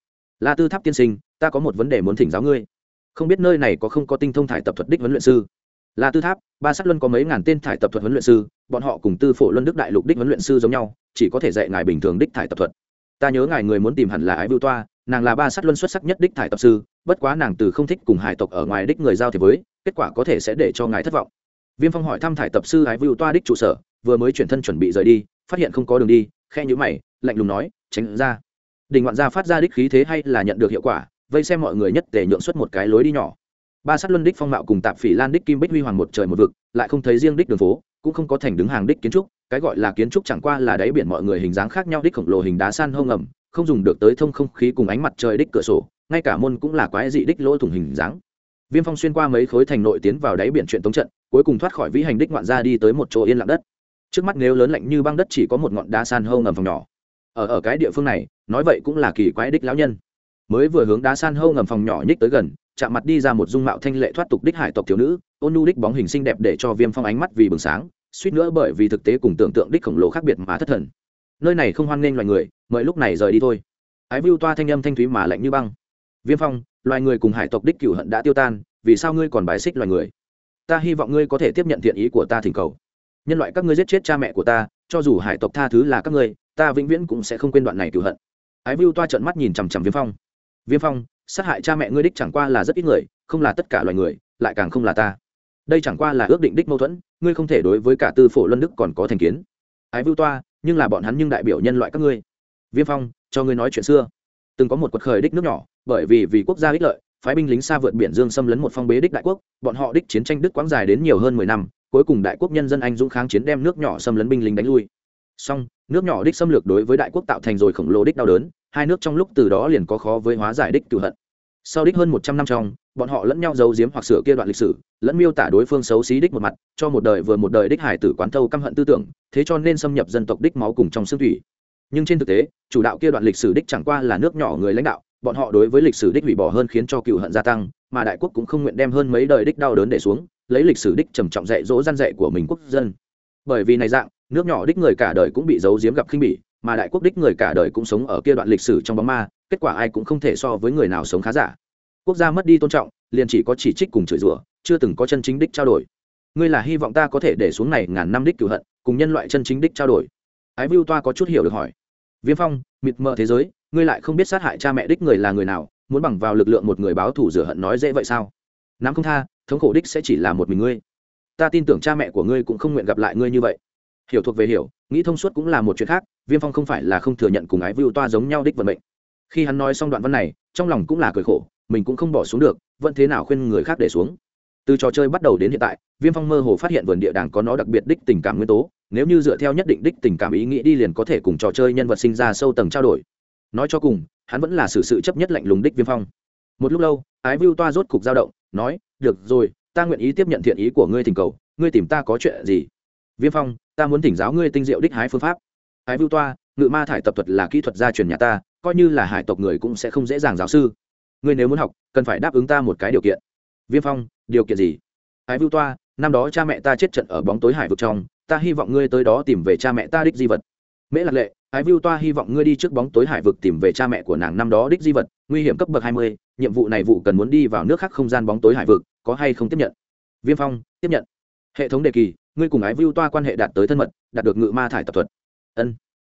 A: La tư tháp tiên sinh, ta có một vấn đề muốn thỉnh giáo ngươi. Không biết nơi này có không có tinh thông thải tập thuật đích huấn luyện sư? La tư tháp, ba sát luân có mấy ngàn tên thải tập thuật huấn luyện sư, bọn họ cùng tư phổ luân đức đại lục đích huấn luyện sư giống nhau, chỉ có thể dạy ngài bình thường đích thải tập thuật. Ta nhớ ngài người muốn tìm hẳn là ái vưu toa nàng là ba sát luân xuất sắc nhất đích thải tập sư, bất quá nàng từ không thích cùng hải tộc ở ngoài đích người giao thì với, kết quả có thể sẽ để cho ngài thất vọng. Viêm phong hỏi thăm thải tập sư ái vưu toa đích trụ sở, vừa mới chuyển thân chuẩn bị rời đi, phát hiện không có đường đi, khe nhữ mày, lạnh lùng nói, tránh ra. Đình ngoạn gia phát ra đích khí thế hay là nhận được hiệu quả, vây xem mọi người nhất để nhượng xuất một cái lối đi nhỏ. Ba sát luân đích phong mạo cùng tạp phỉ lan đích kim bích huy hoàng một trời một vực, lại không thấy riêng đích đường phố, cũng không có thành đứng hàng đích kiến trúc, cái gọi là kiến trúc chẳng qua là đáy biển mọi người hình dáng khác nhau đích khổng lồ hình đá san hông ẩm không dùng được tới thông không khí cùng ánh mặt trời đích cửa sổ, ngay cả môn cũng là quái dị đích lỗ thủng hình dáng. Viêm phong xuyên qua mấy khối thành nội tiến vào đáy biển chuyện tống trận, cuối cùng thoát khỏi vĩ hành đích ngoạn ra đi tới một chỗ yên lặng đất. Trước mắt nếu lớn lạnh như băng đất chỉ có một ngọn đá san hâu ngầm phòng nhỏ. Ở ở cái địa phương này, nói vậy cũng là kỳ quái đích lão nhân. Mới vừa hướng đá san hâu ngầm phòng nhỏ nhích tới gần, chạm mặt đi ra một dung mạo thanh lệ thoát tục đích hải tộc thiếu nữ, ôn nhu đích bóng hình xinh đẹp để cho viêm phong ánh mắt vì bừng sáng, suýt nữa bởi vì thực tế cùng tưởng tượng đích khổng lồ khác biệt mà thất thần nơi này không hoan nghênh loài người, mời lúc này rời đi thôi. Ái vưu toa thanh âm thanh thúy mà lạnh như băng. Viêm phong, loài người cùng hải tộc đích cửu hận đã tiêu tan, vì sao ngươi còn bài xích loài người? Ta hy vọng ngươi có thể tiếp nhận thiện ý của ta thỉnh cầu. Nhân loại các ngươi giết chết cha mẹ của ta, cho dù hải tộc tha thứ là các ngươi, ta vĩnh viễn cũng sẽ không quên đoạn này cửu hận. Ái vưu toa trợn mắt nhìn chằm chằm viêm phong. Viêm phong, sát hại cha mẹ ngươi đích chẳng qua là rất ít người, không là tất cả loài người, lại càng không là ta. Đây chẳng qua là ước định đích mâu thuẫn, ngươi không thể đối với cả tư phổ luân đức còn có thành kiến. Ái vưu toa nhưng là bọn hắn nhưng đại biểu nhân loại các ngươi. Viêm phong, cho ngươi nói chuyện xưa. Từng có một quật khởi đích nước nhỏ, bởi vì vì quốc gia ích lợi, phái binh lính xa vượt biển dương xâm lấn một phong bế đích đại quốc, bọn họ đích chiến tranh đức quãng dài đến nhiều hơn mười năm, cuối cùng đại quốc nhân dân anh dũng kháng chiến đem nước nhỏ xâm lấn binh lính đánh lui. Song nước nhỏ đích xâm lược đối với đại quốc tạo thành rồi khổng lồ đích đau đớn, hai nước trong lúc từ đó liền có khó với hóa giải đích cựu hận sau đích hơn một trăm năm trong, bọn họ lẫn nhau giấu giếm hoặc sửa kia đoạn lịch sử, lẫn miêu tả đối phương xấu xí đích một mặt, cho một đời vừa một đời đích hải tử quán thâu căm hận tư tưởng, thế cho nên xâm nhập dân tộc đích máu cùng trong xương thủy. Nhưng trên thực tế, chủ đạo kia đoạn lịch sử đích chẳng qua là nước nhỏ người lãnh đạo, bọn họ đối với lịch sử đích hủy bỏ hơn khiến cho cựu hận gia tăng, mà đại quốc cũng không nguyện đem hơn mấy đời đích đau đớn để xuống, lấy lịch sử đích trầm trọng dạy dỗ gian dạy của mình quốc dân. Bởi vì này dạng, nước nhỏ đích người cả đời cũng bị giấu giếm gặp khinh bỉ mà đại quốc đích người cả đời cũng sống ở kia đoạn lịch sử trong bóng ma, kết quả ai cũng không thể so với người nào sống khá giả. Quốc gia mất đi tôn trọng, liền chỉ có chỉ trích cùng chửi rủa, chưa từng có chân chính đích trao đổi. Ngươi là hy vọng ta có thể để xuống này ngàn năm đích cửu hận, cùng nhân loại chân chính đích trao đổi. Ái vưu toa có chút hiểu được hỏi. Viêm phong, mịt mờ thế giới, ngươi lại không biết sát hại cha mẹ đích người là người nào, muốn bằng vào lực lượng một người báo thủ rửa hận nói dễ vậy sao? Nắm không tha, thống khổ đích sẽ chỉ là một mình ngươi. Ta tin tưởng cha mẹ của ngươi cũng không nguyện gặp lại ngươi như vậy. Hiểu thuộc về hiểu nghĩ thông suốt cũng là một chuyện khác, viêm phong không phải là không thừa nhận cùng ái vưu toa giống nhau đích vận mệnh. Khi hắn nói xong đoạn văn này, trong lòng cũng là cười khổ, mình cũng không bỏ xuống được, vẫn thế nào khuyên người khác để xuống. Từ trò chơi bắt đầu đến hiện tại, viêm phong mơ hồ phát hiện vườn địa đàng có nó đặc biệt đích tình cảm nguyên tố, nếu như dựa theo nhất định đích tình cảm ý nghĩ đi liền có thể cùng trò chơi nhân vật sinh ra sâu tầng trao đổi. Nói cho cùng, hắn vẫn là sự sự chấp nhất lạnh lùng đích viêm phong. Một lúc lâu, ái vưu toa rốt cục dao động, nói, được rồi, ta nguyện ý tiếp nhận thiện ý của ngươi thỉnh cầu, ngươi tìm ta có chuyện gì? Viêm phong ta muốn thỉnh giáo ngươi tinh diệu đích hái phương pháp. Ái vưu toa, ngự ma thải tập thuật là kỹ thuật gia truyền nhà ta, coi như là hải tộc người cũng sẽ không dễ dàng giáo sư. Ngươi nếu muốn học, cần phải đáp ứng ta một cái điều kiện. Viêm phong, điều kiện gì? Ái vưu toa, năm đó cha mẹ ta chết trận ở bóng tối hải vực trong, ta hy vọng ngươi tới đó tìm về cha mẹ ta đích di vật. Mễ lạc lệ ái vưu toa hy vọng ngươi đi trước bóng tối hải vực tìm về cha mẹ của nàng năm đó đích di vật, nguy hiểm cấp bậc hai mươi, nhiệm vụ này vụ cần muốn đi vào nước khác không gian bóng tối hải vực, có hay không tiếp nhận? Viêm phong, tiếp nhận. Hệ thống đề kỳ ngươi cùng ái vưu toa quan hệ đạt tới thân mật, đạt được ngự ma thải tập thuật. Ân.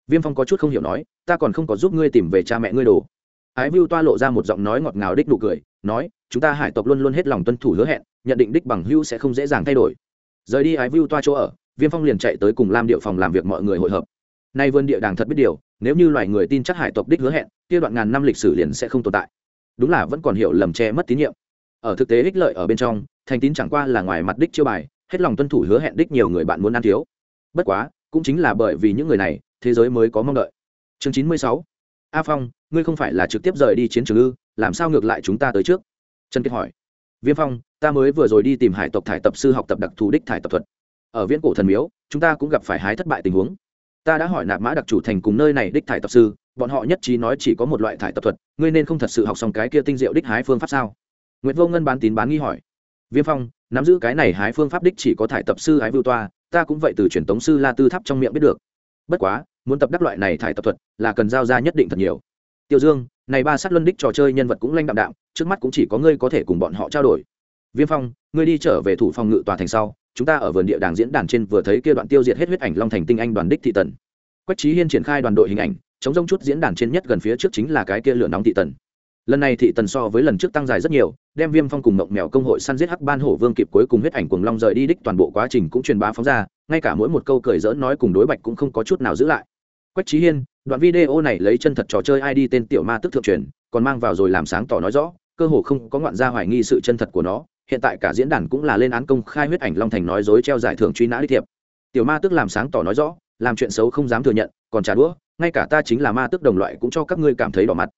A: Viêm phong có chút không hiểu nói, ta còn không có giúp ngươi tìm về cha mẹ ngươi đồ. Ái vưu toa lộ ra một giọng nói ngọt ngào đích nụ cười, nói, chúng ta hải tộc luôn luôn hết lòng tuân thủ hứa hẹn, nhận định đích bằng hưu sẽ không dễ dàng thay đổi. Rời đi ái vưu toa chỗ ở, viêm phong liền chạy tới cùng lam điệu phòng làm việc mọi người hội hợp. Nay vườn địa đàng thật biết điều, nếu như loài người tin chắc hải tộc đích hứa hẹn, kia đoạn ngàn năm lịch sử liền sẽ không tồn tại. Đúng là vẫn còn hiểu lầm che mất tín nhiệm. Ở thực tế ích lợi ở bên trong, thành tín chẳng qua là ngoài mặt đích chiêu bài hết lòng tuân thủ hứa hẹn đích nhiều người bạn muốn ăn thiếu. Bất quá, cũng chính là bởi vì những người này, thế giới mới có mong đợi. Chương chín mươi sáu. A phong, ngươi không phải là trực tiếp rời đi chiến trường ư, làm sao ngược lại chúng ta tới trước? Trần kiệt hỏi. Viêm phong, ta mới vừa rồi đi tìm hải tộc thải tập sư học tập đặc thù đích thải tập thuật. Ở viễn cổ thần miếu, chúng ta cũng gặp phải hái thất bại tình huống. Ta đã hỏi nạp mã đặc chủ thành cùng nơi này đích thải tập sư, bọn họ nhất trí nói chỉ có một loại thải tập thuật, ngươi nên không thật sự học xong cái kia tinh diệu đích hái phương pháp sao? Nguyễn vô ngân bán tín bán nghi hỏi viêm phong, nắm giữ cái này hái phương pháp đích chỉ có thải tập sư ái vưu toa, ta cũng vậy từ truyền tống sư la tư tháp trong miệng biết được. Bất quá, muốn tập đắc loại này thải tập thuật là cần giao ra nhất định thật nhiều. Tiêu dương, này ba sát luân đích trò chơi nhân vật cũng lanh đạm đạm, trước mắt cũng chỉ có ngươi có thể cùng bọn họ trao đổi. Viêm phong, ngươi đi trở về thủ phòng ngự tòa thành sau, chúng ta ở vườn địa đàng diễn đàn trên vừa thấy kia đoạn tiêu diệt hết huyết ảnh long thành tinh anh đoàn đích thị tần. Quách trí hiên triển khai đoàn đội hình ảnh, chống rông chút diễn đàn trên nhất gần phía trước chính là cái kia lửa nóng thị tần lần này thị tần so với lần trước tăng dài rất nhiều, đem viêm phong cùng mộng mèo công hội săn giết hắc ban hổ vương kịp cuối cùng huyết ảnh cùng long rời đi đích toàn bộ quá trình cũng truyền bá phóng ra, ngay cả mỗi một câu cười dỡn nói cùng đối bạch cũng không có chút nào giữ lại. Quách trí hiên, đoạn video này lấy chân thật trò chơi id tên tiểu ma tức thượng truyền, còn mang vào rồi làm sáng tỏ nói rõ, cơ hồ không có ngoạn gia hoài nghi sự chân thật của nó, hiện tại cả diễn đàn cũng là lên án công khai huyết ảnh long thành nói dối treo giải thưởng truy nã đi thiệp. Tiểu ma tức làm sáng tỏ nói rõ, làm chuyện xấu không dám thừa nhận, còn trả đũa, ngay cả ta chính là ma tức đồng loại cũng cho các ngươi cảm thấy đỏ mặt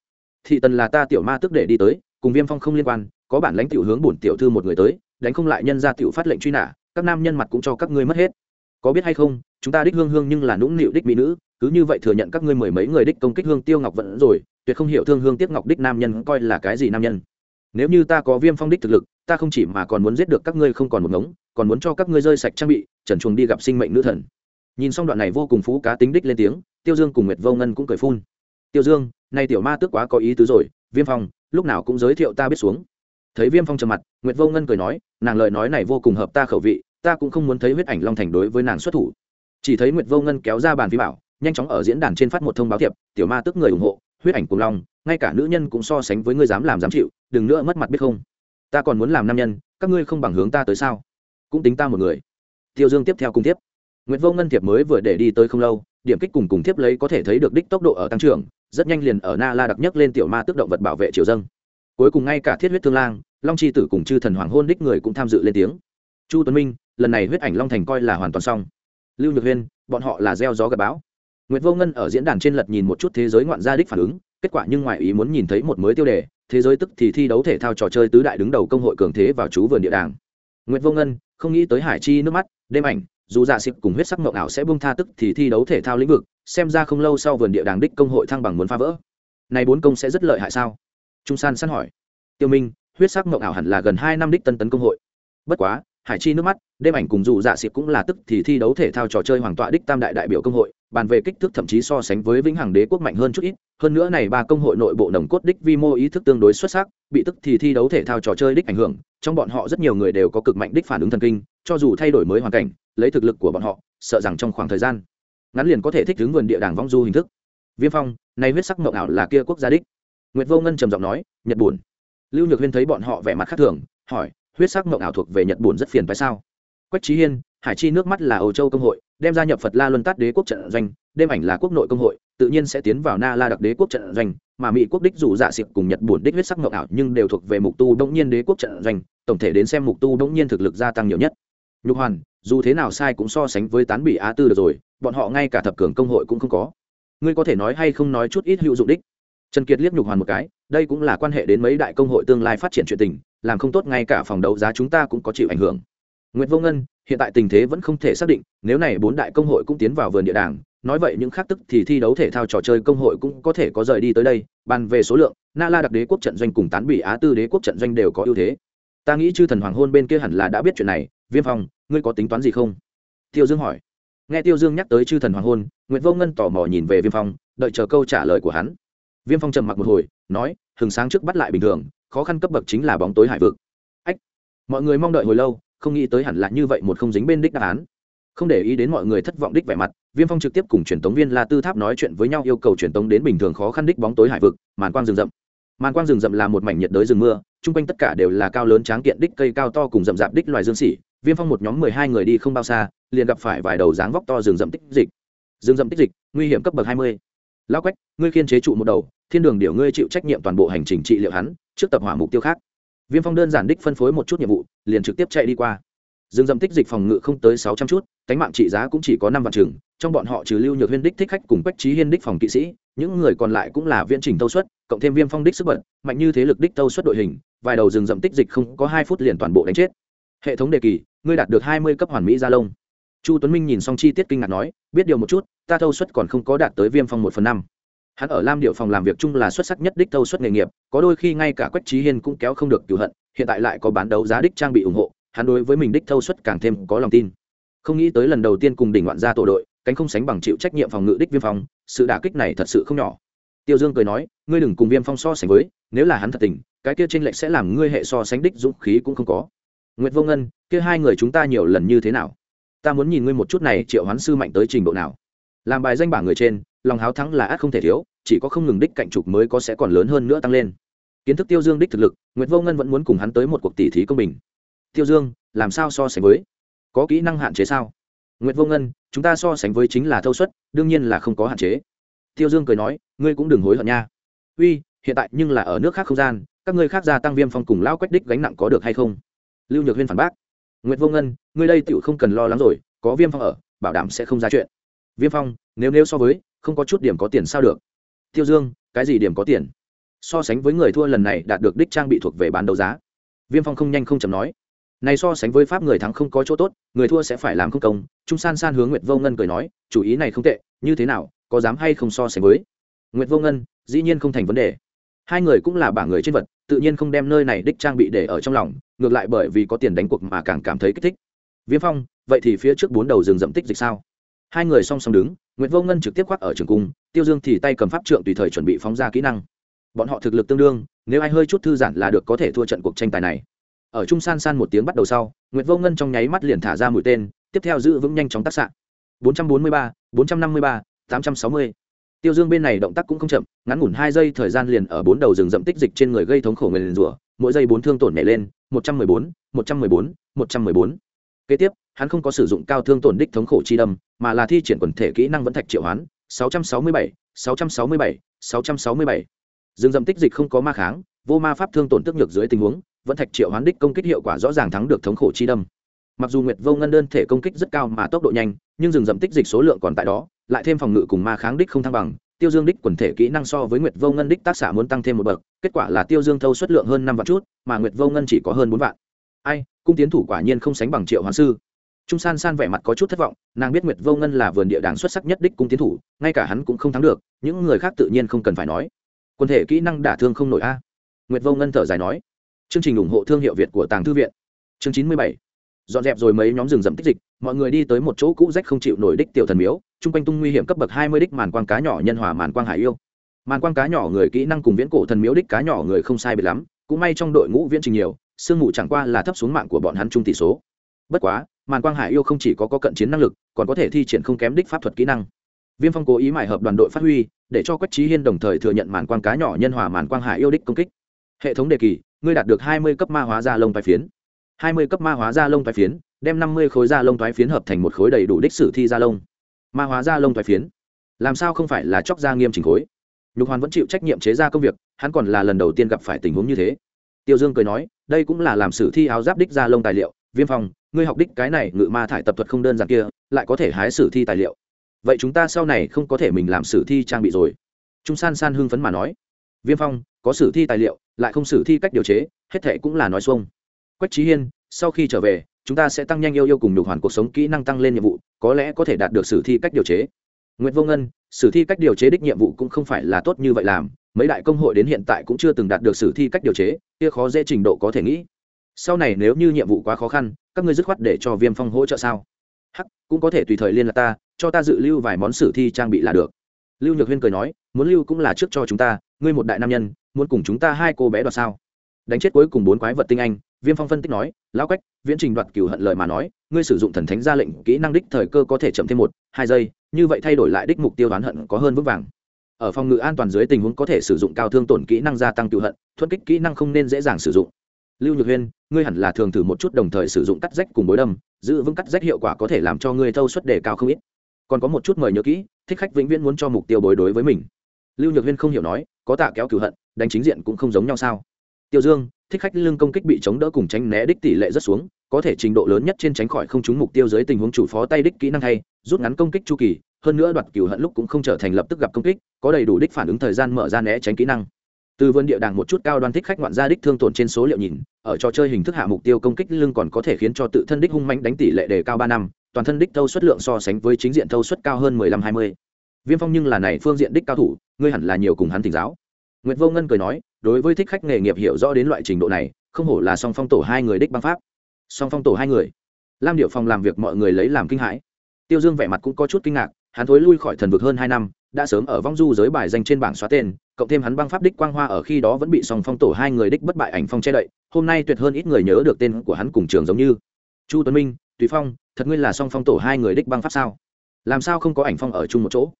A: thị tần là ta tiểu ma tức để đi tới, cùng viêm phong không liên quan, có bản lãnh tiểu hướng bổn tiểu thư một người tới, đánh không lại nhân ra tiểu phát lệnh truy nã, các nam nhân mặt cũng cho các ngươi mất hết. Có biết hay không, chúng ta đích hương hương nhưng là nũng nịu đích mỹ nữ, cứ như vậy thừa nhận các ngươi mười mấy người đích công kích hương tiêu ngọc vẫn rồi, tuyệt không hiểu thương hương tiếc ngọc đích nam nhân coi là cái gì nam nhân. Nếu như ta có viêm phong đích thực lực, ta không chỉ mà còn muốn giết được các ngươi không còn một ngống, còn muốn cho các ngươi rơi sạch trang bị, trần chuồng đi gặp sinh mệnh nữ thần. Nhìn xong đoạn này vô cùng phú cá tính đích lên tiếng, tiêu dương cùng nguyệt vô ngân cũng cười phun tiêu dương, nay tiểu ma tước quá có ý tứ rồi, viêm phong, lúc nào cũng giới thiệu ta biết xuống. Thấy viêm phong trầm mặt, nguyệt vô ngân cười nói, nàng lời nói này vô cùng hợp ta khẩu vị, ta cũng không muốn thấy huyết ảnh long thành đối với nàng xuất thủ. Chỉ thấy nguyệt vô ngân kéo ra bàn phí bảo, nhanh chóng ở diễn đàn trên phát một thông báo thiệp, tiểu ma tức người ủng hộ, huyết ảnh cùng long, ngay cả nữ nhân cũng so sánh với ngươi dám làm dám chịu, đừng nữa mất mặt biết không? Ta còn muốn làm nam nhân, các ngươi không bằng hướng ta tới sao? Cũng tính ta một người. Tiêu dương tiếp theo cùng tiếp. Nguyệt vô ngân thiệp mới vừa để đi tới không lâu, điểm kích cùng cùng tiếp lấy có thể thấy được đích tốc độ ở tăng trưởng rất nhanh liền ở na la đặc nhất lên tiểu ma tức động vật bảo vệ triều dân cuối cùng ngay cả thiết huyết thương lang long chi tử cùng chư thần hoàng hôn đích người cũng tham dự lên tiếng. Chu tuấn minh lần này huyết ảnh long thành coi là hoàn toàn xong. Lưu nhược huyên bọn họ là gieo gió gặp bão. Nguyệt Vô Ngân ở diễn đàn trên lật nhìn một chút thế giới ngoạn gia đích phản ứng, kết quả nhưng ngoài ý muốn nhìn thấy một mới tiêu đề, thế giới tức thì thi đấu thể thao trò chơi tứ đại đứng đầu công hội cường thế vào chú vườn địa đàng. Nguyệt Vô Ngân không nghĩ tới Hải Chi nước mắt, đêm ảnh, dù dạ xịp cùng huyết sắc mộng ảo sẽ buông tha tức thì thi đấu thể thao lĩnh vực, xem ra không lâu sau vườn địa đàng đích công hội thăng bằng muốn phá vỡ. Này bốn công sẽ rất lợi hại sao? Trung San săn hỏi. Tiêu Minh, huyết sắc mộng ảo hẳn là gần hai năm đích tân tấn công hội. Bất quá, Hải Chi nước mắt, đêm ảnh cùng dù dạ xịp cũng là tức thì thi đấu thể thao trò chơi hoàng tọa đích tam đại đại biểu công hội, bàn về kích thước thậm chí so sánh với vĩnh hằng đế quốc mạnh hơn chút ít, hơn nữa này ba công hội nội bộ nồng cốt đích vi mô ý thức tương đối xuất sắc, bị tức thì thi đấu thể thao trò chơi đích ảnh hưởng, trong bọn họ rất nhiều người đều có cực mạnh đích phản ứng thần kinh, cho dù thay đổi mới hoàn cảnh, lấy thực lực của bọn họ, sợ rằng trong khoảng thời gian ngắn liền có thể thích ứng vườn địa đàng vong du hình thức. Viêm phong, nay huyết sắc mộng ảo là kia quốc gia đích. Nguyệt vô ngân trầm giọng nói, nhật buồn lưu nhược huyên thấy bọn họ vẻ mặt khác thường, hỏi, huyết sắc mộng ảo thuộc về nhật buồn rất phiền phải sao? Quách trí hiên, hải chi nước mắt là âu châu công hội đem gia nhập phật la luân tát đế quốc trận doanh, đêm ảnh là quốc nội công hội, tự nhiên sẽ tiến vào na la đặc đế quốc trận doanh, mà mỹ quốc đích dù dạ xịp cùng nhật bổn đích huyết sắc ngọc ảo nhưng đều thuộc về mục tu đông nhiên đế quốc trận doanh, tổng thể đến xem mục tu đông nhiên thực lực gia tăng nhiều nhất. Nhục hoàn, dù thế nào sai cũng so sánh với tán bị á tư được rồi, bọn họ ngay cả thập cường công hội cũng không có. Ngươi có thể nói hay không nói chút ít hữu dụng đích? Trần kiệt liếc nhục hoàn một cái, đây cũng là quan hệ đến mấy đại công hội tương lai phát triển chuyện tình, làm không tốt ngay cả phòng đấu giá chúng ta cũng có chịu ảnh hưởng. Nguyệt vô ngân, hiện tại tình thế vẫn không thể xác định, nếu này bốn đại công hội cũng tiến vào vườn địa đàng nói vậy những khác tức thì thi đấu thể thao trò chơi công hội cũng có thể có rời đi tới đây, bàn về số lượng, na la đặc đế quốc trận doanh cùng tán bị á tư đế quốc trận doanh đều có ưu thế. Ta nghĩ chư thần hoàng hôn bên kia hẳn là đã biết chuyện này, viêm phong, ngươi có tính toán gì không? Tiêu dương hỏi. Nghe tiêu dương nhắc tới chư thần hoàng hôn, Nguyệt vô ngân tò mò nhìn về viêm phong, đợi chờ câu trả lời của hắn. Viêm phong trầm mặc một hồi, nói, hừng sáng trước bắt lại bình thường, khó khăn cấp bậc chính là bóng tối hải vực. Ách, mọi người mong đợi hồi lâu không nghĩ tới hẳn là như vậy một không dính bên đích đáp án. Không để ý đến mọi người thất vọng đích vẻ mặt, viêm phong trực tiếp cùng truyền tống viên la tư tháp nói chuyện với nhau yêu cầu truyền tống đến bình thường khó khăn đích bóng tối hải vực, màn quang rừng rậm. Màn quang rừng rậm là một mảnh nhiệt đới rừng mưa, chung quanh tất cả đều là cao lớn tráng kiện đích cây cao to cùng rậm rạp đích loài dương xỉ. Viêm phong một nhóm mười hai người đi không bao xa, liền gặp phải vài đầu dáng vóc to rừng rậm tích dịch. Rừng rậm tích dịch, nguy hiểm cấp bậc hai mươi. Lao quách, ngươi khiên chế trụ một đầu, thiên đường điều ngươi chịu trách nhiệm toàn bộ hành trình trị liệu hắn, trước tập hỏa mục tiêu khác viêm phong đơn giản đích phân phối một chút nhiệm vụ, liền trực tiếp chạy đi qua. Rừng rậm tích dịch phòng ngự không tới sáu trăm chút, cánh mạng trị giá cũng chỉ có năm vạn trường trong bọn họ trừ lưu nhược huyên đích thích khách cùng quách trí hiên đích phòng kỵ sĩ, những người còn lại cũng là viễn trình tâu suất, cộng thêm viêm phong đích sức bật, mạnh như thế lực đích tâu suất đội hình, vài đầu rừng rậm tích dịch không có hai phút liền toàn bộ đánh chết. Hệ thống đề kỳ, ngươi đạt được hai mươi cấp hoàn mỹ gia lông. Chu tuấn minh nhìn xong chi tiết kinh ngạc nói, biết điều một chút, ta thâu suất còn không có đạt tới viêm phong một phần năm hắn ở lam điệu phòng làm việc chung là xuất sắc nhất đích thâu suất nghề nghiệp, có đôi khi ngay cả quách trí hiên cũng kéo không được cửu hận, hiện tại lại có bán đấu giá đích trang bị ủng hộ, hắn đối với mình đích thâu suất càng thêm có lòng tin. Không nghĩ tới lần đầu tiên cùng đỉnh loạn gia tổ đội, cánh không sánh bằng chịu trách nhiệm phòng ngự đích viêm phong, sự đả kích này thật sự không nhỏ. Tiêu dương cười nói, ngươi đừng cùng viêm phong so sánh với, nếu là hắn thật tình, cái kia tranh lệch sẽ làm ngươi hệ so sánh đích dũng khí cũng không có. Nguyệt vô ngân, kia hai người chúng ta nhiều lần như thế nào? Ta muốn nhìn ngươi một chút này, triệu hoán sư mạnh tới trình độ nào? Làm bài danh bảng người trên lòng háo thắng là át không thể thiếu, chỉ có không ngừng đích cạnh trục mới có sẽ còn lớn hơn nữa tăng lên. Kiến thức tiêu dương đích thực lực, nguyệt vô ngân vẫn muốn cùng hắn tới một cuộc tỷ thí công bình. Tiêu dương, làm sao so sánh với? Có kỹ năng hạn chế sao? Nguyệt vô ngân, chúng ta so sánh với chính là thâu suất, đương nhiên là không có hạn chế. Tiêu dương cười nói, ngươi cũng đừng hối hận nha. Uy, hiện tại nhưng là ở nước khác không gian, các ngươi khác gia tăng viêm phong cùng lao quách đích gánh nặng có được hay không? Lưu nhược huyên phản bác. Nguyệt vô ngân, ngươi đây tựu không cần lo lắng rồi, có viêm phong ở, bảo đảm sẽ không ra chuyện. Viêm phong, nếu nếu so với không có chút điểm có tiền sao được. Tiêu dương, cái gì điểm có tiền? So sánh với người thua lần này đạt được đích trang bị thuộc về bán đấu giá. Viêm phong không nhanh không chầm nói. Này so sánh với pháp người thắng không có chỗ tốt, người thua sẽ phải làm không công, trung san san hướng nguyệt vô ngân cười nói, chủ ý này không tệ, như thế nào, có dám hay không so sánh với? Nguyệt vô ngân, dĩ nhiên không thành vấn đề. Hai người cũng là bảng người trên vật, tự nhiên không đem nơi này đích trang bị để ở trong lòng, ngược lại bởi vì có tiền đánh cuộc mà càng cảm thấy kích thích. Viêm phong, vậy thì phía trước bốn đầu rừng rậm tích dịch sao? Hai người song song đứng nguyễn vô ngân trực tiếp khoác ở trường cung tiêu dương thì tay cầm pháp trượng tùy thời chuẩn bị phóng ra kỹ năng bọn họ thực lực tương đương nếu ai hơi chút thư giãn là được có thể thua trận cuộc tranh tài này ở trung san san một tiếng bắt đầu sau nguyễn vô ngân trong nháy mắt liền thả ra mũi tên tiếp theo giữ vững nhanh chóng tác xạ 443, 453, 860. tiêu dương bên này động tác cũng không chậm ngắn ngủn hai giây thời gian liền ở bốn đầu rừng rậm tích dịch trên người gây thống khổ người liền rủa mỗi giây bốn thương tổn nhảy lên 114, 114, 114. kế tiếp hắn không có sử dụng cao thương tổn đích thống khổ chi đâm mà là thi triển quần thể kỹ năng vẫn thạch triệu hoán 667, 667, 667. Dương Dậm tích dịch không có ma kháng vô ma pháp thương tổn tức nhược dưới tình huống vẫn thạch triệu hoán đích công kích hiệu quả rõ ràng thắng được thống khổ chi đâm. Mặc dù nguyệt vô ngân đơn thể công kích rất cao mà tốc độ nhanh nhưng rừng rậm tích dịch số lượng còn tại đó lại thêm phòng ngự cùng ma kháng đích không thăng bằng tiêu dương đích quần thể kỹ năng so với nguyệt vô ngân đích tác xạ muốn tăng thêm một bậc kết quả là tiêu dương thâu xuất lượng hơn năm vạn chút mà nguyệt vô ngân chỉ có hơn bốn vạn. Ai cung tiến thủ quả nhiên không sánh bằng triệu hoán sư trung san san vẻ mặt có chút thất vọng, nàng biết nguyệt vô ngân là vườn địa đàng xuất sắc nhất đích cung tiến thủ, ngay cả hắn cũng không thắng được, những người khác tự nhiên không cần phải nói. Quần thể kỹ năng đả thương không nổi a. Nguyệt vô ngân thở dài nói. Chương trình ủng hộ thương hiệu việt của tàng thư viện. Chương chín mươi bảy. Dọn dẹp rồi mấy nhóm rừng rậm tích dịch, mọi người đi tới một chỗ cũ rách không chịu nổi đích tiểu thần miếu, chung quanh tung nguy hiểm cấp bậc hai mươi đích màn quang cá nhỏ nhân hòa màn quang hải yêu. Màn quang cá nhỏ người kỹ năng cùng viễn cổ thần miếu đích cá nhỏ người không sai biệt lắm, cũng may trong đội ngũ viễn trình nhiều, sương mù chẳng qua là thấp xuống mạng của bọn hắn trung tỷ số. Bất quá màn quang hải yêu không chỉ có, có cận chiến năng lực còn có thể thi triển không kém đích pháp thuật kỹ năng. Viêm phong cố ý mại hợp đoàn đội phát huy để cho quách trí hiên đồng thời thừa nhận màn quang cá nhỏ nhân hòa màn quang hải yêu đích công kích. Hệ thống đề kỳ ngươi đạt được hai mươi cấp ma hóa da lông toái phiến. Hai mươi cấp ma hóa da lông toái phiến đem năm mươi khối da lông toái phiến hợp thành một khối đầy đủ đích sử thi da lông. Ma hóa da lông toái phiến. Làm sao không phải là chóc da nghiêm chỉnh khối? Nhục hoàn vẫn chịu trách nhiệm chế ra công việc hắn còn là lần đầu tiên gặp phải tình huống như thế. Tiêu dương cười nói đây cũng là làm sử thi áo giáp đích ra lông tài liệu viêm phong, ngươi học đích cái này ngự ma thải tập thuật không đơn giản kia, lại có thể hái sử thi tài liệu. Vậy chúng ta sau này không có thể mình làm sử thi trang bị rồi. Trung san san hưng phấn mà nói. Viêm phong, có sử thi tài liệu, lại không sử thi cách điều chế, hết thệ cũng là nói xuông. Quách trí hiên, sau khi trở về, chúng ta sẽ tăng nhanh yêu yêu cùng nhục hoàn cuộc sống kỹ năng tăng lên nhiệm vụ, có lẽ có thể đạt được sử thi cách điều chế. Nguyễn vô ngân, sử thi cách điều chế đích nhiệm vụ cũng không phải là tốt như vậy làm, mấy đại công hội đến hiện tại cũng chưa từng đạt được sử thi cách điều chế, kia khó dễ trình độ có thể nghĩ sau này nếu như nhiệm vụ quá khó khăn, các ngươi dứt khoát để cho viêm phong hỗ trợ sao? Hắc, cũng có thể tùy thời liên lạc ta, cho ta dự lưu vài món sử thi trang bị là được. Lưu nhược huyên cười nói, muốn lưu cũng là trước cho chúng ta, ngươi một đại nam nhân, muốn cùng chúng ta hai cô bé đoạt sao? Đánh chết cuối cùng bốn quái vật tinh anh, viêm phong phân tích nói, lão quách, viễn trình đoạt cửu hận lời mà nói, ngươi sử dụng thần thánh ra lệnh, kỹ năng đích thời cơ có thể chậm thêm một, hai giây, như vậy thay đổi lại đích mục tiêu đoán hận có hơn vững vàng. Ở phòng ngự an toàn dưới tình huống có thể sử dụng cao thương tổn kỹ năng gia tăng cựu hận thuận kích kỹ năng không nên dễ dàng sử dụng lưu nhược huyên ngươi hẳn là thường thử một chút đồng thời sử dụng cắt rách cùng bối đâm giữ vững cắt rách hiệu quả có thể làm cho ngươi thâu suất đề cao không ít. Còn có một chút mời nhớ kỹ thích khách vĩnh viễn muốn cho mục tiêu bối đối với mình. Lưu nhược huyên không hiểu nói có tạ kéo cửu hận đánh chính diện cũng không giống nhau sao? Tiêu dương thích khách lưng công kích bị chống đỡ cùng tránh né đích tỷ lệ rất xuống có thể trình độ lớn nhất trên tránh khỏi không trúng mục tiêu dưới tình huống chủ phó tay đích kỹ năng hay, rút ngắn công kích chu kỳ hơn nữa đoạt cửu hận lúc cũng không trở thành lập tức gặp công kích có đầy đủ đích phản ứng thời gian mở ra né tránh kỹ năng từ vườn địa đàng một chút cao đoan thích khách ngoạn gia đích thương tổn trên số liệu nhìn ở trò chơi hình thức hạ mục tiêu công kích lưng còn có thể khiến cho tự thân đích hung mạnh đánh tỷ lệ đề cao ba năm toàn thân đích thâu suất lượng so sánh với chính diện thâu suất cao hơn mười lăm hai mươi viêm phong nhưng là này phương diện đích cao thủ ngươi hẳn là nhiều cùng hắn thỉnh giáo Nguyệt Vô Ngân cười nói, đối với thích khách nghề nghiệp hiểu rõ đến loại trình độ này, không hổ là song phong tổ hai người đích băng pháp. Song phong tổ hai người. Lam Điệu Phong làm việc mọi người lấy làm kinh hãi. Tiêu Dương vẻ mặt cũng có chút kinh ngạc, hắn thối lui khỏi thần vực hơn hai năm, đã sớm ở vong du giới bài danh trên bảng xóa tên, cộng thêm hắn băng pháp đích quang hoa ở khi đó vẫn bị song phong tổ hai người đích bất bại ảnh phong che đậy, hôm nay tuyệt hơn ít người nhớ được tên của hắn cùng trường giống như Chu Tuấn Minh, Tùy Phong, thật ngươi là song phong tổ hai người đích băng pháp sao? Làm sao không có ảnh phong ở chung một chỗ?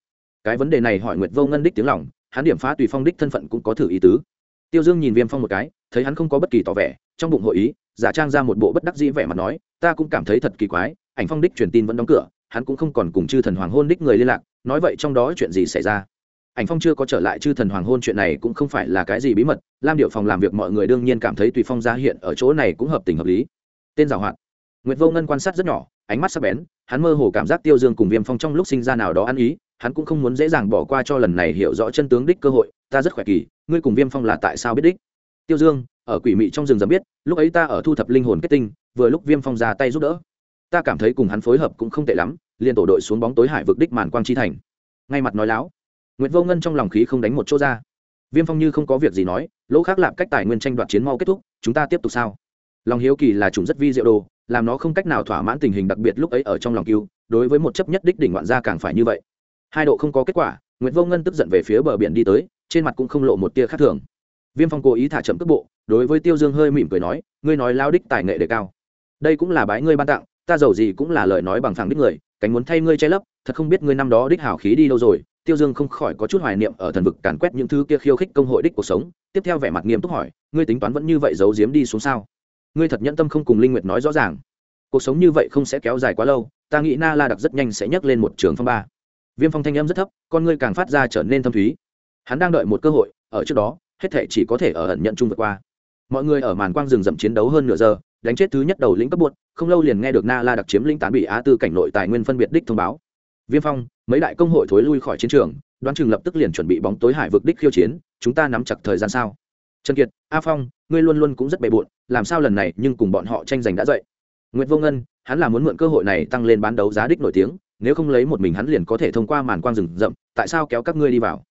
A: Cái vấn đề này hỏi Nguyệt Vô Ngân đích tiếng lòng, hắn điểm phá tùy phong đích thân phận cũng có thử ý tứ tiêu dương nhìn viêm phong một cái thấy hắn không có bất kỳ tỏ vẻ trong bụng hội ý giả trang ra một bộ bất đắc dĩ vẻ mặt nói ta cũng cảm thấy thật kỳ quái ảnh phong đích truyền tin vẫn đóng cửa hắn cũng không còn cùng chư thần hoàng hôn đích người liên lạc nói vậy trong đó chuyện gì xảy ra ảnh phong chưa có trở lại chư thần hoàng hôn chuyện này cũng không phải là cái gì bí mật, lam điệu phòng làm việc mọi người đương nhiên cảm thấy tùy phong ra hiện ở chỗ này cũng hợp tình hợp lý. Tên giảo hoạt. Nguyệt vô ngân quan sát rất nhỏ, ánh mắt sắc bén, hắn mơ hồ cảm giác tiêu dương cùng viêm phong trong lúc sinh ra nào đó ăn ý, hắn cũng không muốn dễ dàng bỏ qua cho lần này hiểu rõ chân tướng đích cơ hội, ta rất khỏe kỳ, ngươi cùng viêm phong là tại sao biết đích? Tiêu dương, ở quỷ mị trong rừng dầm biết, lúc ấy ta ở thu thập linh hồn kết tinh, vừa lúc viêm phong ra tay giúp đỡ. Ta cảm thấy cùng hắn phối hợp cũng không tệ lắm, liền tổ đội xuống bóng tối hải vực đích màn quang chi thành. Ngay mặt nói láo Nguyệt vô ngân trong lòng khí không đánh một chỗ ra. Viêm phong như không có việc gì nói, lỗ khác lạm cách tài nguyên tranh đoạt chiến mau kết thúc, chúng ta tiếp tục sao? Lòng hiếu kỳ là chủng rất vi diệu đồ, làm nó không cách nào thỏa mãn tình hình đặc biệt lúc ấy ở trong lòng cứu đối với một chấp nhất đích đỉnh ngoạn gia càng phải như vậy. Hai độ không có kết quả, Nguyệt vô ngân tức giận về phía bờ biển đi tới, trên mặt cũng không lộ một tia khác thường. Viêm phong cố ý thả chậm cước bộ, đối với tiêu dương hơi mỉm cười nói, ngươi nói lao đích tài nghệ đề cao. Đây cũng là bái ngươi ban tặng, ta giàu gì cũng là lời nói bằng phẳng đích người, cánh muốn thay ngươi che lấp, thật không biết ngươi năm đó đích hảo khí đi đâu rồi tiêu dương không khỏi có chút hoài niệm ở thần vực càn quét những thứ kia khiêu khích công hội đích cuộc sống, tiếp theo vẻ mặt nghiêm túc hỏi, ngươi tính toán vẫn như vậy giấu giếm đi xuống sao? Ngươi thật nhẫn tâm không cùng linh nguyệt nói rõ ràng. Cuộc sống như vậy không sẽ kéo dài quá lâu, ta nghĩ na la đặc rất nhanh sẽ nhấc lên một trường phong ba. Viêm phong thanh âm rất thấp, con ngươi càng phát ra trở nên thâm thúy. Hắn đang đợi một cơ hội, ở trước đó, hết thể chỉ có thể ở ẩn nhận chung vượt qua. Mọi người ở màn quang rừng rậm chiến đấu hơn nửa giờ, đánh chết thứ nhất đầu lĩnh cấp buột không lâu liền nghe được na la đặc chiếm lĩnh tán bị á tư cảnh nội tài nguyên phân biệt đích thông báo. Viêm phong mấy đại công hội thối lui khỏi chiến trường, đoán chừng lập tức liền chuẩn bị bóng tối hải vực đích khiêu chiến, chúng ta nắm chặt thời gian sao? Trần kiệt, a phong, ngươi luôn luôn cũng rất bề bộn, làm sao lần này nhưng cùng bọn họ tranh giành đã dậy? Nguyễn vô ngân, hắn là muốn mượn cơ hội này tăng lên bán đấu giá đích nổi tiếng, nếu không lấy một mình hắn liền có thể thông qua màn quang rừng rậm, tại sao kéo các ngươi đi vào?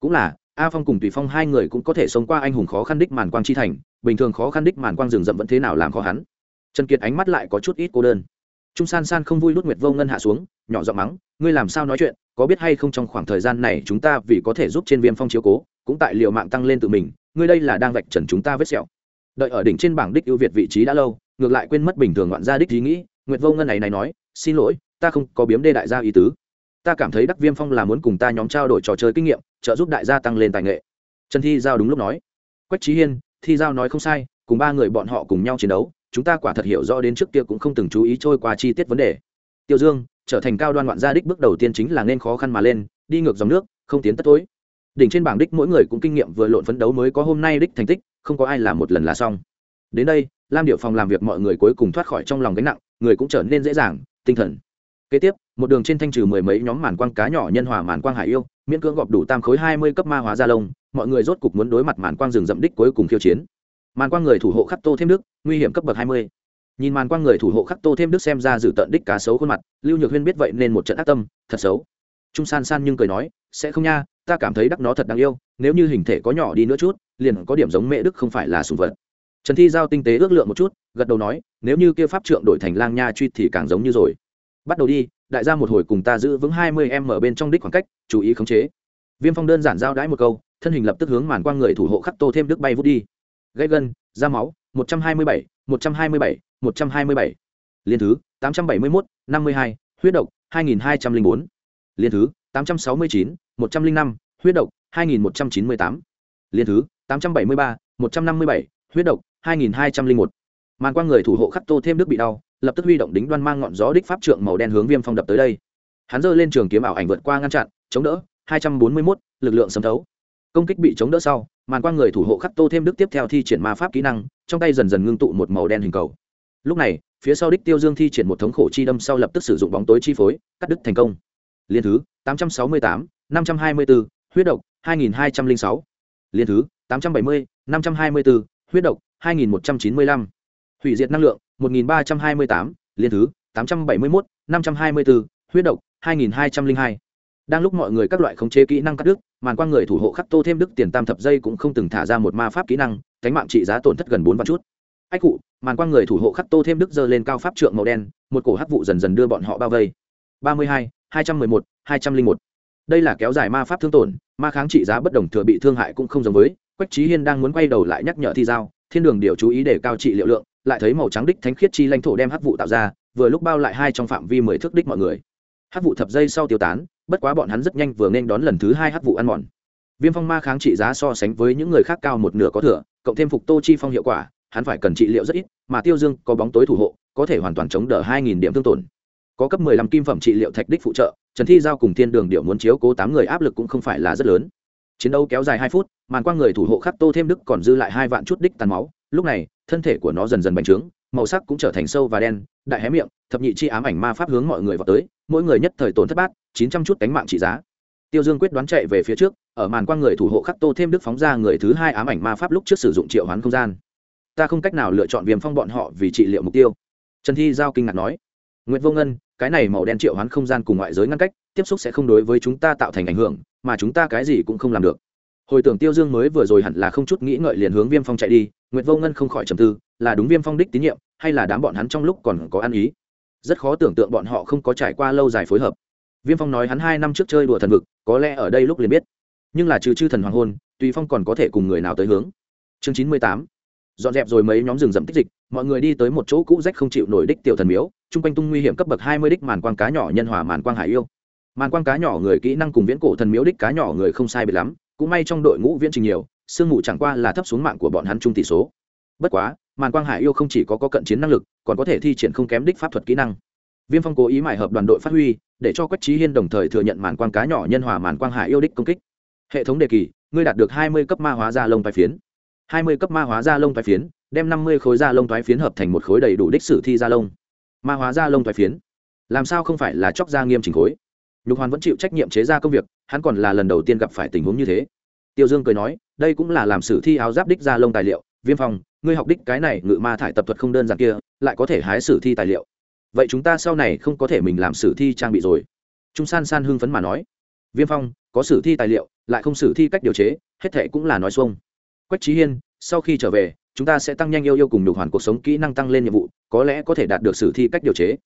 A: Cũng là, a phong cùng tùy phong hai người cũng có thể sống qua anh hùng khó khăn đích màn quang chi thành, bình thường khó khăn đích màn quang rừng rậm vẫn thế nào làm khó hắn? Trần kiệt ánh mắt lại có chút ít cô đơn trung san san không vui lút nguyệt vô ngân hạ xuống, nhỏ giọng mắng, ngươi làm sao nói chuyện, có biết hay không trong khoảng thời gian này chúng ta vì có thể giúp trên viêm phong chiếu cố, cũng tại liệu mạng tăng lên tự mình, ngươi đây là đang vạch trần chúng ta vết sẹo. Đợi ở đỉnh trên bảng đích ưu việt vị trí đã lâu, ngược lại quên mất bình thường ngoạn gia đích ý nghĩ, nguyệt vô ngân này này nói, xin lỗi, ta không có biếm đê đại gia ý tứ. Ta cảm thấy đắc viêm phong là muốn cùng ta nhóm trao đổi trò chơi kinh nghiệm, trợ giúp đại gia tăng lên tài nghệ. Trần thi giao đúng lúc nói. Quách trí hiên, thi giao nói không sai, cùng ba người bọn họ cùng nhau chiến đấu chúng ta quả thật hiểu rõ đến trước kia cũng không từng chú ý trôi qua chi tiết vấn đề. Tiêu dương, trở thành cao đoan ngoạn gia đích bước đầu tiên chính là nên khó khăn mà lên, đi ngược dòng nước, không tiến tất tối đỉnh trên bảng đích mỗi người cũng kinh nghiệm vừa lộn phấn đấu mới có hôm nay đích thành tích, không có ai làm một lần là xong. Đến đây, lam điệu phòng làm việc mọi người cuối cùng thoát khỏi trong lòng gánh nặng, người cũng trở nên dễ dàng, tinh thần. Kế tiếp, một đường trên thanh trừ mười mấy nhóm màn quang cá nhỏ nhân hòa màn quang hải yêu, miễn cưỡng gọp đủ tam khối hai mươi cấp ma hóa gia lông, mọi người rốt cục muốn đối mặt màn quang rừng rậm đích cuối cùng khiêu chiến màn quang người thủ hộ khắc tô thêm đức, nguy hiểm cấp bậc hai mươi. Nhìn màn quang người thủ hộ khắc tô thêm đức xem ra dự tận đích cá xấu khuôn mặt, lưu nhược huyên biết vậy nên một trận ác tâm, thật xấu. Trung san san nhưng cười nói, sẽ không nha, ta cảm thấy đắc nó thật đáng yêu, nếu như hình thể có nhỏ đi nữa chút, liền có điểm giống mẹ đức không phải là sùng vật. Trần thi giao tinh tế ước lượng một chút, gật đầu nói, nếu như kia pháp trượng đổi thành lang nha truy thì càng giống như rồi. Bắt đầu đi, đại gia một hồi cùng ta giữ vững hai mươi em ở bên trong đích khoảng cách, chú ý khống chế. Viêm phong đơn giản giao đãi một câu, thân hình lập tức hướng màn quang người thủ hộ khắc tô thêm đức bay vút đi gây gân, da máu, một trăm hai mươi bảy, một trăm hai mươi bảy, một trăm hai mươi bảy. Liên thứ, tám trăm bảy mươi mốt, năm mươi hai, huyết độc, hai nghìn hai trăm linh bốn. Liên thứ, tám trăm sáu mươi chín, một trăm linh năm, huyết độc, hai nghìn một trăm chín mươi tám. Liên thứ, tám trăm bảy mươi ba, một trăm năm mươi bảy, huyết độc, hai nghìn hai trăm linh một. Màn quang người thủ hộ khắc tô thêm đức bị đau, lập tức huy động đính đoan mang ngọn gió đích pháp trượng màu đen hướng viêm phong đập tới đây. Hắn giơ lên trường kiếm ảo ảnh vượt qua ngăn chặn, chống đỡ, hai trăm bốn mươi mốt, lực lượng xâm thấu. Công kích bị chống đỡ sau màn qua người thủ hộ khắc tô thêm đức tiếp theo thi triển ma pháp kỹ năng trong tay dần dần ngưng tụ một màu đen hình cầu lúc này phía sau đích tiêu dương thi triển một thống khổ chi đâm sau lập tức sử dụng bóng tối chi phối cắt đứt thành công liên thứ 868, 524, huyết độc 2206. liên thứ 870, 524, huyết độc 2195. hủy diệt năng lượng 1328, liên thứ 871, 524, huyết độc 2202 đang lúc mọi người các loại khống chế kỹ năng cắt đứt, màn quang người thủ hộ khắc tô thêm đức tiền tam thập giây cũng không từng thả ra một ma pháp kỹ năng, cánh mạng trị giá tổn thất gần bốn vạn chút. Ách cụ màn quang người thủ hộ khắc tô thêm đức giơ lên cao pháp trượng màu đen, một cổ hắc vụ dần dần đưa bọn họ bao vây. Ba mươi hai hai trăm mười một, hai trăm linh một. Đây là kéo dài ma pháp thương tổn, ma kháng trị giá bất đồng thừa bị thương hại cũng không giống với, quách trí hiên đang muốn quay đầu lại nhắc nhở thi giao, thiên đường điều chú ý để cao trị liệu lượng, lại thấy màu trắng đích thánh khiết chi lãnh thổ đem hắc vụ tạo ra, vừa lúc bao lại hai trong phạm vi mười thước đích mọi người. Hắc vụ thập giây sau tiêu tán bất quá bọn hắn rất nhanh vừa nên đón lần thứ hai hát vụ ăn mòn. Viêm phong ma kháng trị giá so sánh với những người khác cao một nửa có thừa, cộng thêm phục tô chi phong hiệu quả, hắn phải cần trị liệu rất ít, mà tiêu dương có bóng tối thủ hộ, có thể hoàn toàn chống đỡ hai nghìn điểm thương tổn. Có cấp mười lăm kim phẩm trị liệu thạch đích phụ trợ, trần thi giao cùng thiên đường điệu muốn chiếu cố tám người áp lực cũng không phải là rất lớn. Chiến đấu kéo dài hai phút, màn quang người thủ hộ khắc tô thêm đức còn dư lại hai vạn chút đích tàn máu, lúc này, thân thể của nó dần dần bành trướng màu sắc cũng trở thành sâu và đen, đại hé miệng, thập nhị chi ám ảnh ma pháp hướng mọi người vào tới, mỗi người nhất thời tổn thất bát, chín trăm chút cánh mạng trị giá. Tiêu dương quyết đoán chạy về phía trước, ở màn quang người thủ hộ khắc tô thêm đức phóng ra người thứ hai ám ảnh ma pháp lúc trước sử dụng triệu hoán không gian. Ta không cách nào lựa chọn viêm phong bọn họ vì trị liệu mục tiêu. Trần thi giao kinh ngạc nói nguyễn vô ngân, cái này màu đen triệu hoán không gian cùng ngoại giới ngăn cách, tiếp xúc sẽ không đối với chúng ta tạo thành ảnh hưởng, mà chúng ta cái gì cũng không làm được. Hồi tưởng tiêu dương mới vừa rồi hẳn là không chút nghĩ ngợi liền hướng viêm phong chạy đi nguyễn vô ngân không khỏi trầm tư, là đúng viêm phong đích tín nhiệm hay là đám bọn hắn trong lúc còn có ăn ý? Rất khó tưởng tượng bọn họ không có trải qua lâu dài phối hợp. Viêm phong nói hắn hai năm trước chơi đùa thần vực, có lẽ ở đây lúc liền biết. Nhưng là trừ chư thần hoàng hôn, tùy phong còn có thể cùng người nào tới hướng? Chương chín mươi tám. Dọn dẹp rồi mấy nhóm rừng rậm tích dịch, mọi người đi tới một chỗ cũ rách không chịu nổi đích tiểu thần miếu, chung quanh tung nguy hiểm cấp bậc hai mươi đích màn quang cá nhỏ nhân hòa màn quang hải yêu. Màn quang cá nhỏ người kỹ năng cùng viễn cổ thần miếu đích cá nhỏ người không sai biệt lắm, cũng may trong đội ngũ viễn trình nhiều, sương mù chẳng qua là thấp xuống mạng của bọn hắn chung tỷ số. Bất quá màn quang hải yêu không chỉ có, có cận chiến năng lực còn có thể thi triển không kém đích pháp thuật kỹ năng. Viêm phong cố ý mải hợp đoàn đội phát huy để cho quách trí hiên đồng thời thừa nhận màn quang cá nhỏ nhân hòa màn quang hải yêu đích công kích. Hệ thống đề kỳ ngươi đạt được hai mươi cấp ma hóa da lông toái phiến. Hai mươi cấp ma hóa da lông toái phiến đem năm mươi khối da lông toái phiến hợp thành một khối đầy đủ đích sử thi da lông. Ma hóa da lông toái phiến. Làm sao không phải là chóc da nghiêm chỉnh khối? Nhục hoàn vẫn chịu trách nhiệm chế ra công việc hắn còn là lần đầu tiên gặp phải tình huống như thế. Tiêu dương cười nói đây cũng là làm sử thi áo giáp đích da lông tài liệu viêm Phong ngươi học đích cái này ngự ma thải tập thuật không đơn giản kia, lại có thể hái sử thi tài liệu. Vậy chúng ta sau này không có thể mình làm sử thi trang bị rồi. Trung san san hưng phấn mà nói. Viêm phong, có sử thi tài liệu, lại không sử thi cách điều chế, hết thệ cũng là nói xuông. Quách trí hiên, sau khi trở về, chúng ta sẽ tăng nhanh yêu yêu cùng nhục hoàn cuộc sống kỹ năng tăng lên nhiệm vụ, có lẽ có thể đạt được sử thi cách điều chế.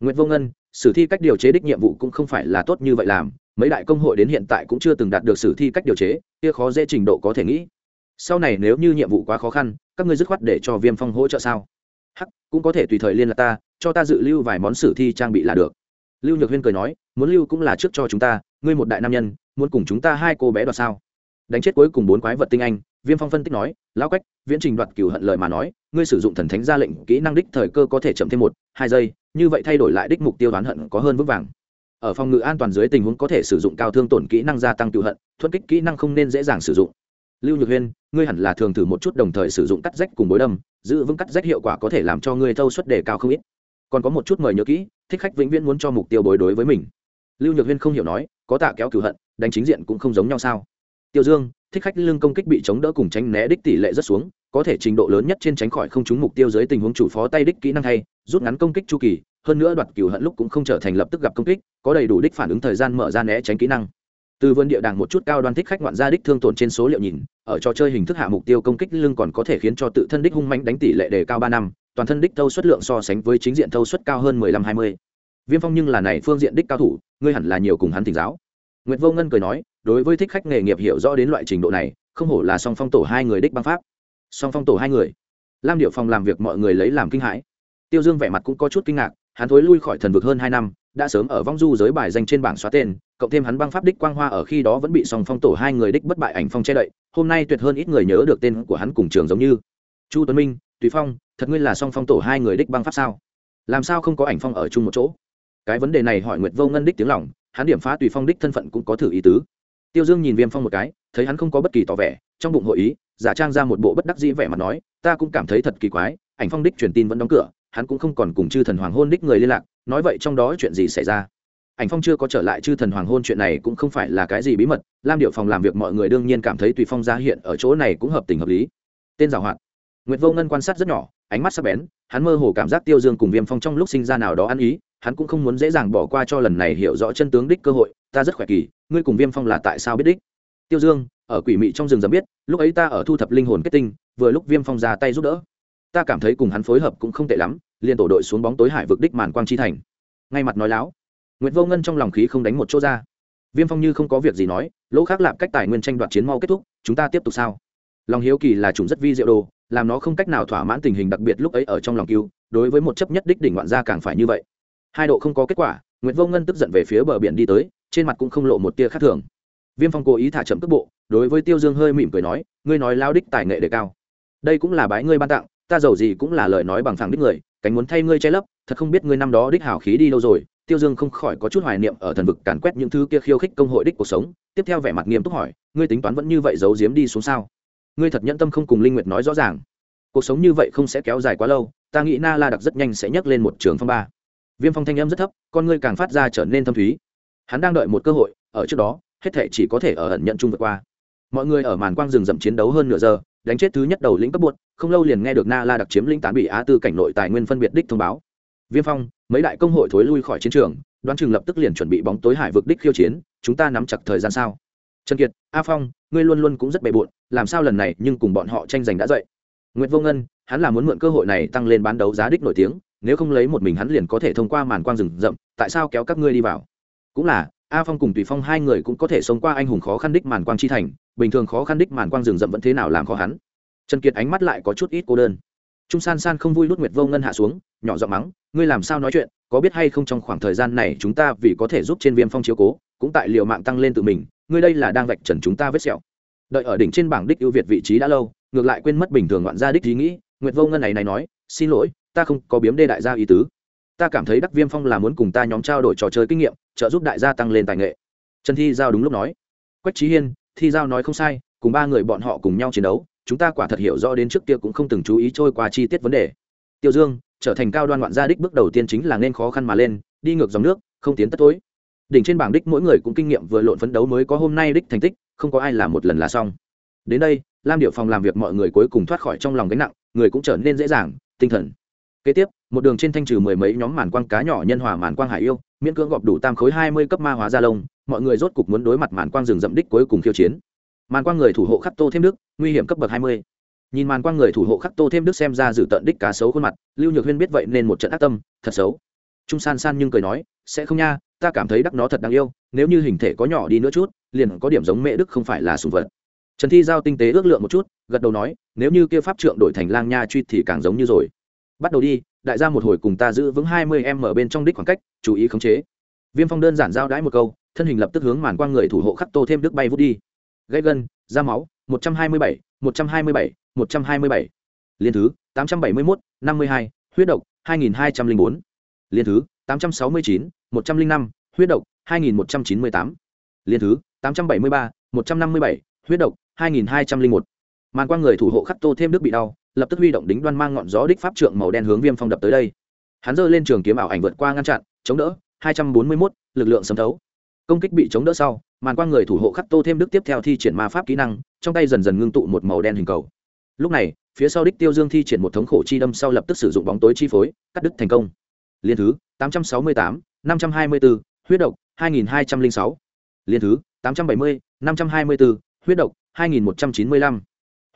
A: Nguyễn vô ngân, sử thi cách điều chế đích nhiệm vụ cũng không phải là tốt như vậy làm, mấy đại công hội đến hiện tại cũng chưa từng đạt được sử thi cách điều chế, kia khó dễ trình độ có thể nghĩ sau này nếu như nhiệm vụ quá khó khăn, các ngươi dứt khoát để cho viêm phong hỗ trợ sao? Hắc, cũng có thể tùy thời liên lạc ta, cho ta dự lưu vài món sử thi trang bị là được. Lưu nhược huyên cười nói, muốn lưu cũng là trước cho chúng ta, ngươi một đại nam nhân, muốn cùng chúng ta hai cô bé đoạt sao? Đánh chết cuối cùng bốn quái vật tinh anh, viêm phong phân tích nói, lão quách, viễn trình đoạt cửu hận lời mà nói, ngươi sử dụng thần thánh ra lệnh, kỹ năng đích thời cơ có thể chậm thêm một, hai giây, như vậy thay đổi lại đích mục tiêu đoán hận có hơn vững vàng. Ở phòng ngự an toàn dưới tình huống có thể sử dụng cao thương tổn kỹ năng gia tăng cựu hận, thuận kích kỹ năng không nên dễ dàng sử dụng lưu nhược huyên, ngươi hẳn là thường thử một chút đồng thời sử dụng cắt rách cùng bối đâm, giữ vững cắt rách hiệu quả có thể làm cho ngươi thâu suất đề cao không ít. Còn có một chút mời nhớ kỹ, thích khách vĩnh viễn muốn cho mục tiêu bối đối với mình. Lưu nhược huyên không hiểu nói, có tạ kéo cửu hận, đánh chính diện cũng không giống nhau sao? Tiêu dương, thích khách lưng công kích bị chống đỡ cùng tránh né đích tỷ lệ rất xuống, có thể trình độ lớn nhất trên tránh khỏi không trúng mục tiêu dưới tình huống chủ phó tay đích kỹ năng hay, rút ngắn công kích chu kỳ, hơn nữa đoạt cửu hận lúc cũng không trở thành lập tức gặp công kích, có đầy đủ đích phản ứng thời gian mở ra né tránh kỹ năng từ vườn địa đàng một chút cao đoan thích khách ngoạn gia đích thương tổn trên số liệu nhìn, ở trò chơi hình thức hạ mục tiêu công kích lưng còn có thể khiến cho tự thân đích hung mạnh đánh tỷ lệ đề cao ba năm, toàn thân đích thâu suất lượng so sánh với chính diện thâu suất cao hơn mười lăm hai mươi. Viêm phong nhưng là này phương diện đích cao thủ, ngươi hẳn là nhiều cùng hắn thỉnh giáo. Nguyễn vô ngân cười nói, đối với thích khách nghề nghiệp hiểu rõ đến loại trình độ này, không hổ là song phong tổ hai người đích băng pháp. Song phong tổ hai người. Lam điệu phòng làm việc mọi người lấy làm kinh hãi. Tiêu dương vẻ mặt cũng có chút kinh ngạc, hắn thối lui khỏi thần vực hơn hai năm, đã sớm ở vong du giới bài danh trên bảng xóa tên cộng thêm hắn băng pháp đích quang hoa ở khi đó vẫn bị song phong tổ hai người đích bất bại ảnh phong che đậy, hôm nay tuyệt hơn ít người nhớ được tên của hắn cùng trường giống như. Chu tuấn minh, tùy phong, thật ngươi là song phong tổ hai người đích băng pháp sao? Làm sao không có ảnh phong ở chung một chỗ? Cái vấn đề này hỏi nguyệt vô ngân đích tiếng lòng, hắn điểm phá tùy phong đích thân phận cũng có thử ý tứ. Tiêu dương nhìn viêm phong một cái, thấy hắn không có bất kỳ tỏ vẻ, trong bụng hội ý, giả trang ra một bộ bất đắc dĩ vẻ mặt nói, ta cũng cảm thấy thật kỳ quái, ảnh phong đích truyền tin vẫn đóng cửa, hắn cũng không còn cùng chư thần hoàng hôn đích người liên lạc, nói vậy trong đó chuyện gì xảy ra? Ảnh phong chưa có trở lại chư thần hoàng hôn chuyện này cũng không phải là cái gì bí mật, lam điệu phòng làm việc mọi người đương nhiên cảm thấy tùy phong ra hiện ở chỗ này cũng hợp tình hợp lý. Tên giảo hoạt. Nguyệt vô ngân quan sát rất nhỏ, ánh mắt sắc bén, hắn mơ hồ cảm giác tiêu dương cùng viêm phong trong lúc sinh ra nào đó ăn ý, hắn cũng không muốn dễ dàng bỏ qua cho lần này hiểu rõ chân tướng đích cơ hội, ta rất khỏe kỳ, ngươi cùng viêm phong là tại sao biết đích? Tiêu dương, ở quỷ mị trong rừng dầm biết, lúc ấy ta ở thu thập linh hồn kết tinh, vừa lúc viêm phong ra tay giúp đỡ. Ta cảm thấy cùng hắn phối hợp cũng không tệ lắm, liền tổ đội xuống bóng tối hải vực đích màn quang chi thành. Ngay mặt nói láo. Nguyệt vô ngân trong lòng khí không đánh một chỗ ra. Viêm phong như không có việc gì nói, lỗ khác lạm cách tài nguyên tranh đoạt chiến mau kết thúc, chúng ta tiếp tục sao? Lòng hiếu kỳ là chủng rất vi diệu đồ, làm nó không cách nào thỏa mãn tình hình đặc biệt lúc ấy ở trong lòng cứu đối với một chấp nhất đích đỉnh ngoạn gia càng phải như vậy. Hai độ không có kết quả, Nguyệt vô ngân tức giận về phía bờ biển đi tới, trên mặt cũng không lộ một tia khác thường. Viêm phong cố ý thả chậm cước bộ, đối với tiêu dương hơi mỉm cười nói, ngươi nói lao đích tài nghệ đề cao. Đây cũng là bái ngươi ban tặng, ta giàu gì cũng là lời nói bằng phẳng đích người, cánh muốn thay ngươi che lấp, thật không biết ngươi năm đó đích hảo khí đi đâu rồi tiêu dương không khỏi có chút hoài niệm ở thần vực càn quét những thứ kia khiêu khích công hội đích cuộc sống, tiếp theo vẻ mặt nghiêm túc hỏi, ngươi tính toán vẫn như vậy giấu giếm đi xuống sao? Ngươi thật nhẫn tâm không cùng linh nguyệt nói rõ ràng. Cuộc sống như vậy không sẽ kéo dài quá lâu, ta nghĩ na la đặc rất nhanh sẽ nhấc lên một trường phong ba. Viêm phong thanh âm rất thấp, con ngươi càng phát ra trở nên thâm thúy. Hắn đang đợi một cơ hội, ở trước đó, hết thể chỉ có thể ở ẩn nhận chung vượt qua. Mọi người ở màn quang rừng rậm chiến đấu hơn nửa giờ, đánh chết thứ nhất đầu lĩnh cấp buột không lâu liền nghe được na la đặc chiếm lĩnh tán bị á tư cảnh nội tài nguyên phân biệt đích thông báo viêm phong, mấy đại công hội thối lui khỏi chiến trường, đoán chừng lập tức liền chuẩn bị bóng tối hải vực đích khiêu chiến, chúng ta nắm chặt thời gian sao? Trần kiệt, a phong, ngươi luôn luôn cũng rất bề bộn, làm sao lần này nhưng cùng bọn họ tranh giành đã dậy? Nguyễn vô ngân, hắn là muốn mượn cơ hội này tăng lên bán đấu giá đích nổi tiếng, nếu không lấy một mình hắn liền có thể thông qua màn quang rừng rậm, tại sao kéo các ngươi đi vào? Cũng là, a phong cùng tùy phong hai người cũng có thể sống qua anh hùng khó khăn đích màn quang chi thành, bình thường khó khăn đích màn quang rừng rậm vẫn thế nào làm khó hắn? Trần kiệt ánh mắt lại có chút ít cô đơn trung san san không vui lút nguyệt vô ngân hạ xuống, nhỏ giọng mắng, ngươi làm sao nói chuyện, có biết hay không trong khoảng thời gian này chúng ta vì có thể giúp trên viêm phong chiếu cố, cũng tại liều mạng tăng lên tự mình, ngươi đây là đang vạch trần chúng ta vết sẹo. Đợi ở đỉnh trên bảng đích ưu việt vị trí đã lâu, ngược lại quên mất bình thường ngoạn gia đích ý nghĩ, nguyệt vô ngân này này nói, xin lỗi, ta không có biếm đê đại gia ý tứ. Ta cảm thấy đắc viêm phong là muốn cùng ta nhóm trao đổi trò chơi kinh nghiệm, trợ giúp đại gia tăng lên tài nghệ. Trần thi giao đúng lúc nói. Quách trí hiên, thi giao nói không sai, cùng ba người bọn họ cùng nhau chiến đấu chúng ta quả thật hiểu rõ đến trước kia cũng không từng chú ý trôi qua chi tiết vấn đề. Tiêu dương, trở thành cao đoan ngoạn gia đích bước đầu tiên chính là nên khó khăn mà lên, đi ngược dòng nước, không tiến tất tối. Đỉnh trên bảng đích mỗi người cũng kinh nghiệm vừa lộn phấn đấu mới có hôm nay đích thành tích, không có ai làm một lần là xong. Đến đây, lam điệu phòng làm việc mọi người cuối cùng thoát khỏi trong lòng gánh nặng, người cũng trở nên dễ dàng, tinh thần. Kế tiếp, một đường trên thanh trừ mười mấy nhóm màn quang cá nhỏ nhân hòa màn quang hải yêu, miễn cưỡng gọp đủ tam khối hai mươi cấp ma hóa gia lông, mọi người rốt cục muốn đối mặt màn quang rừng rậm đích cuối cùng khiêu chiến màn quang người thủ hộ khắc tô thêm đức, nguy hiểm cấp bậc hai mươi. Nhìn màn quang người thủ hộ khắc tô thêm đức xem ra dự tận đích cá xấu khuôn mặt, lưu nhược huyên biết vậy nên một trận ác tâm, thật xấu. Trung san san nhưng cười nói, sẽ không nha, ta cảm thấy đắc nó thật đáng yêu, nếu như hình thể có nhỏ đi nữa chút, liền có điểm giống mẹ đức không phải là sùng vật. Trần thi giao tinh tế ước lượng một chút, gật đầu nói, nếu như kia pháp trượng đổi thành lang nha truy thì càng giống như rồi. Bắt đầu đi, đại gia một hồi cùng ta giữ vững hai mươi em ở bên trong đích khoảng cách, chú ý khống chế. Viêm phong đơn giản giao đãi một câu, thân hình lập tức hướng màn quang người thủ hộ khắc tô thêm đức bay vút đi gây gân da máu một trăm hai mươi bảy một trăm hai mươi bảy một trăm hai mươi bảy liên thứ tám trăm bảy mươi mốt năm mươi hai huyết độc hai nghìn hai trăm linh bốn liên thứ tám trăm sáu mươi chín một trăm linh năm huyết độc 2198. liên thứ 873, 157, huyết độc 2201. màn quang người thủ hộ khắc tô thêm đức bị đau lập tức huy động đính đoan mang ngọn gió đích pháp trượng màu đen hướng viêm phong đập tới đây hắn giơ lên trường kiếm ảo ảnh vượt qua ngăn chặn chống đỡ 241, lực lượng sấm thấu công kích bị chống đỡ sau màn quang người thủ hộ khắc tô thêm đức tiếp theo thi triển ma pháp kỹ năng trong tay dần dần ngưng tụ một màu đen hình cầu lúc này phía sau đích tiêu dương thi triển một thống khổ chi đâm sau lập tức sử dụng bóng tối chi phối cắt đứt thành công liên thứ 868, 524, huyết độc 2206. liên thứ 870, 524, huyết độc 2195.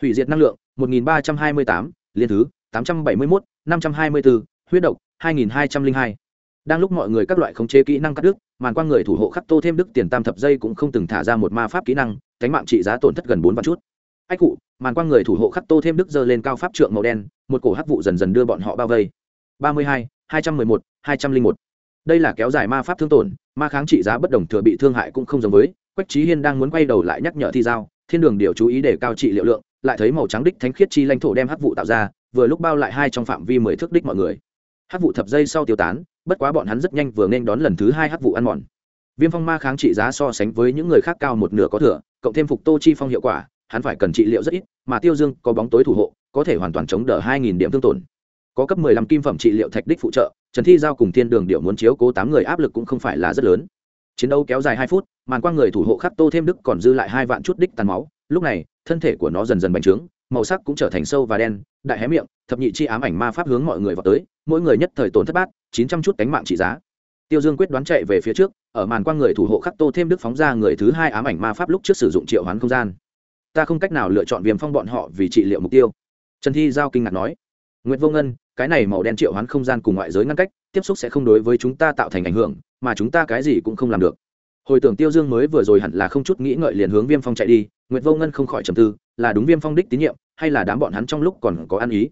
A: hủy diệt năng lượng 1328, liên thứ 871, 524, huyết độc 2202. đang lúc mọi người các loại khống chế kỹ năng cắt đứt màn quang người thủ hộ khắc tô thêm đức tiền tam thập giây cũng không từng thả ra một ma pháp kỹ năng, cánh mạng trị giá tổn thất gần bốn vạn chút. Ách cụ màn quang người thủ hộ khắc tô thêm đức giơ lên cao pháp trượng màu đen, một cổ hắc vụ dần dần đưa bọn họ bao vây. Ba mươi hai hai trăm mười một, hai trăm linh một. Đây là kéo dài ma pháp thương tổn, ma kháng trị giá bất đồng thừa bị thương hại cũng không giống với, quách trí hiên đang muốn quay đầu lại nhắc nhở thi giao, thiên đường điều chú ý để cao trị liệu lượng, lại thấy màu trắng đích thánh khiết chi lãnh thổ đem hắc vụ tạo ra, vừa lúc bao lại hai trong phạm vi mười thước đích mọi người. Hắc vụ thập giây sau tiêu tán bất quá bọn hắn rất nhanh vừa nên đón lần thứ hai hắc vụ ăn mòn. Viêm phong ma kháng trị giá so sánh với những người khác cao một nửa có thừa, cộng thêm phục tô chi phong hiệu quả, hắn phải cần trị liệu rất ít, mà tiêu dương có bóng tối thủ hộ, có thể hoàn toàn chống đỡ hai nghìn điểm thương tổn. Có cấp mười lăm kim phẩm trị liệu thạch đích phụ trợ, trần thi giao cùng thiên đường điệu muốn chiếu cố tám người áp lực cũng không phải là rất lớn. Chiến đấu kéo dài hai phút, màn quang người thủ hộ khắc tô thêm đức còn dư lại hai vạn chút đích tàn máu, lúc này, thân thể của nó dần dần bành trướng, màu sắc cũng trở thành sâu và đen, đại hé miệng, thập nhị chi ám ảnh ma pháp hướng mọi người vào tới mỗi người nhất thời tổn thất bát, chín trăm chút cánh mạng trị giá. Tiêu dương quyết đoán chạy về phía trước, ở màn quang người thủ hộ khắc tô thêm đức phóng ra người thứ hai ám ảnh ma pháp lúc trước sử dụng triệu hoán không gian. Ta không cách nào lựa chọn viêm phong bọn họ vì trị liệu mục tiêu. Trần thi giao kinh ngạc nói nguyễn vô ngân, cái này màu đen triệu hoán không gian cùng ngoại giới ngăn cách, tiếp xúc sẽ không đối với chúng ta tạo thành ảnh hưởng, mà chúng ta cái gì cũng không làm được. Hồi tưởng tiêu dương mới vừa rồi hẳn là không chút nghĩ ngợi liền hướng viêm phong chạy đi nguyễn vô ngân không khỏi trầm tư, là đúng viêm phong đích tín nhiệm, hay là đám bọn hắn trong lúc còn có ăn ý?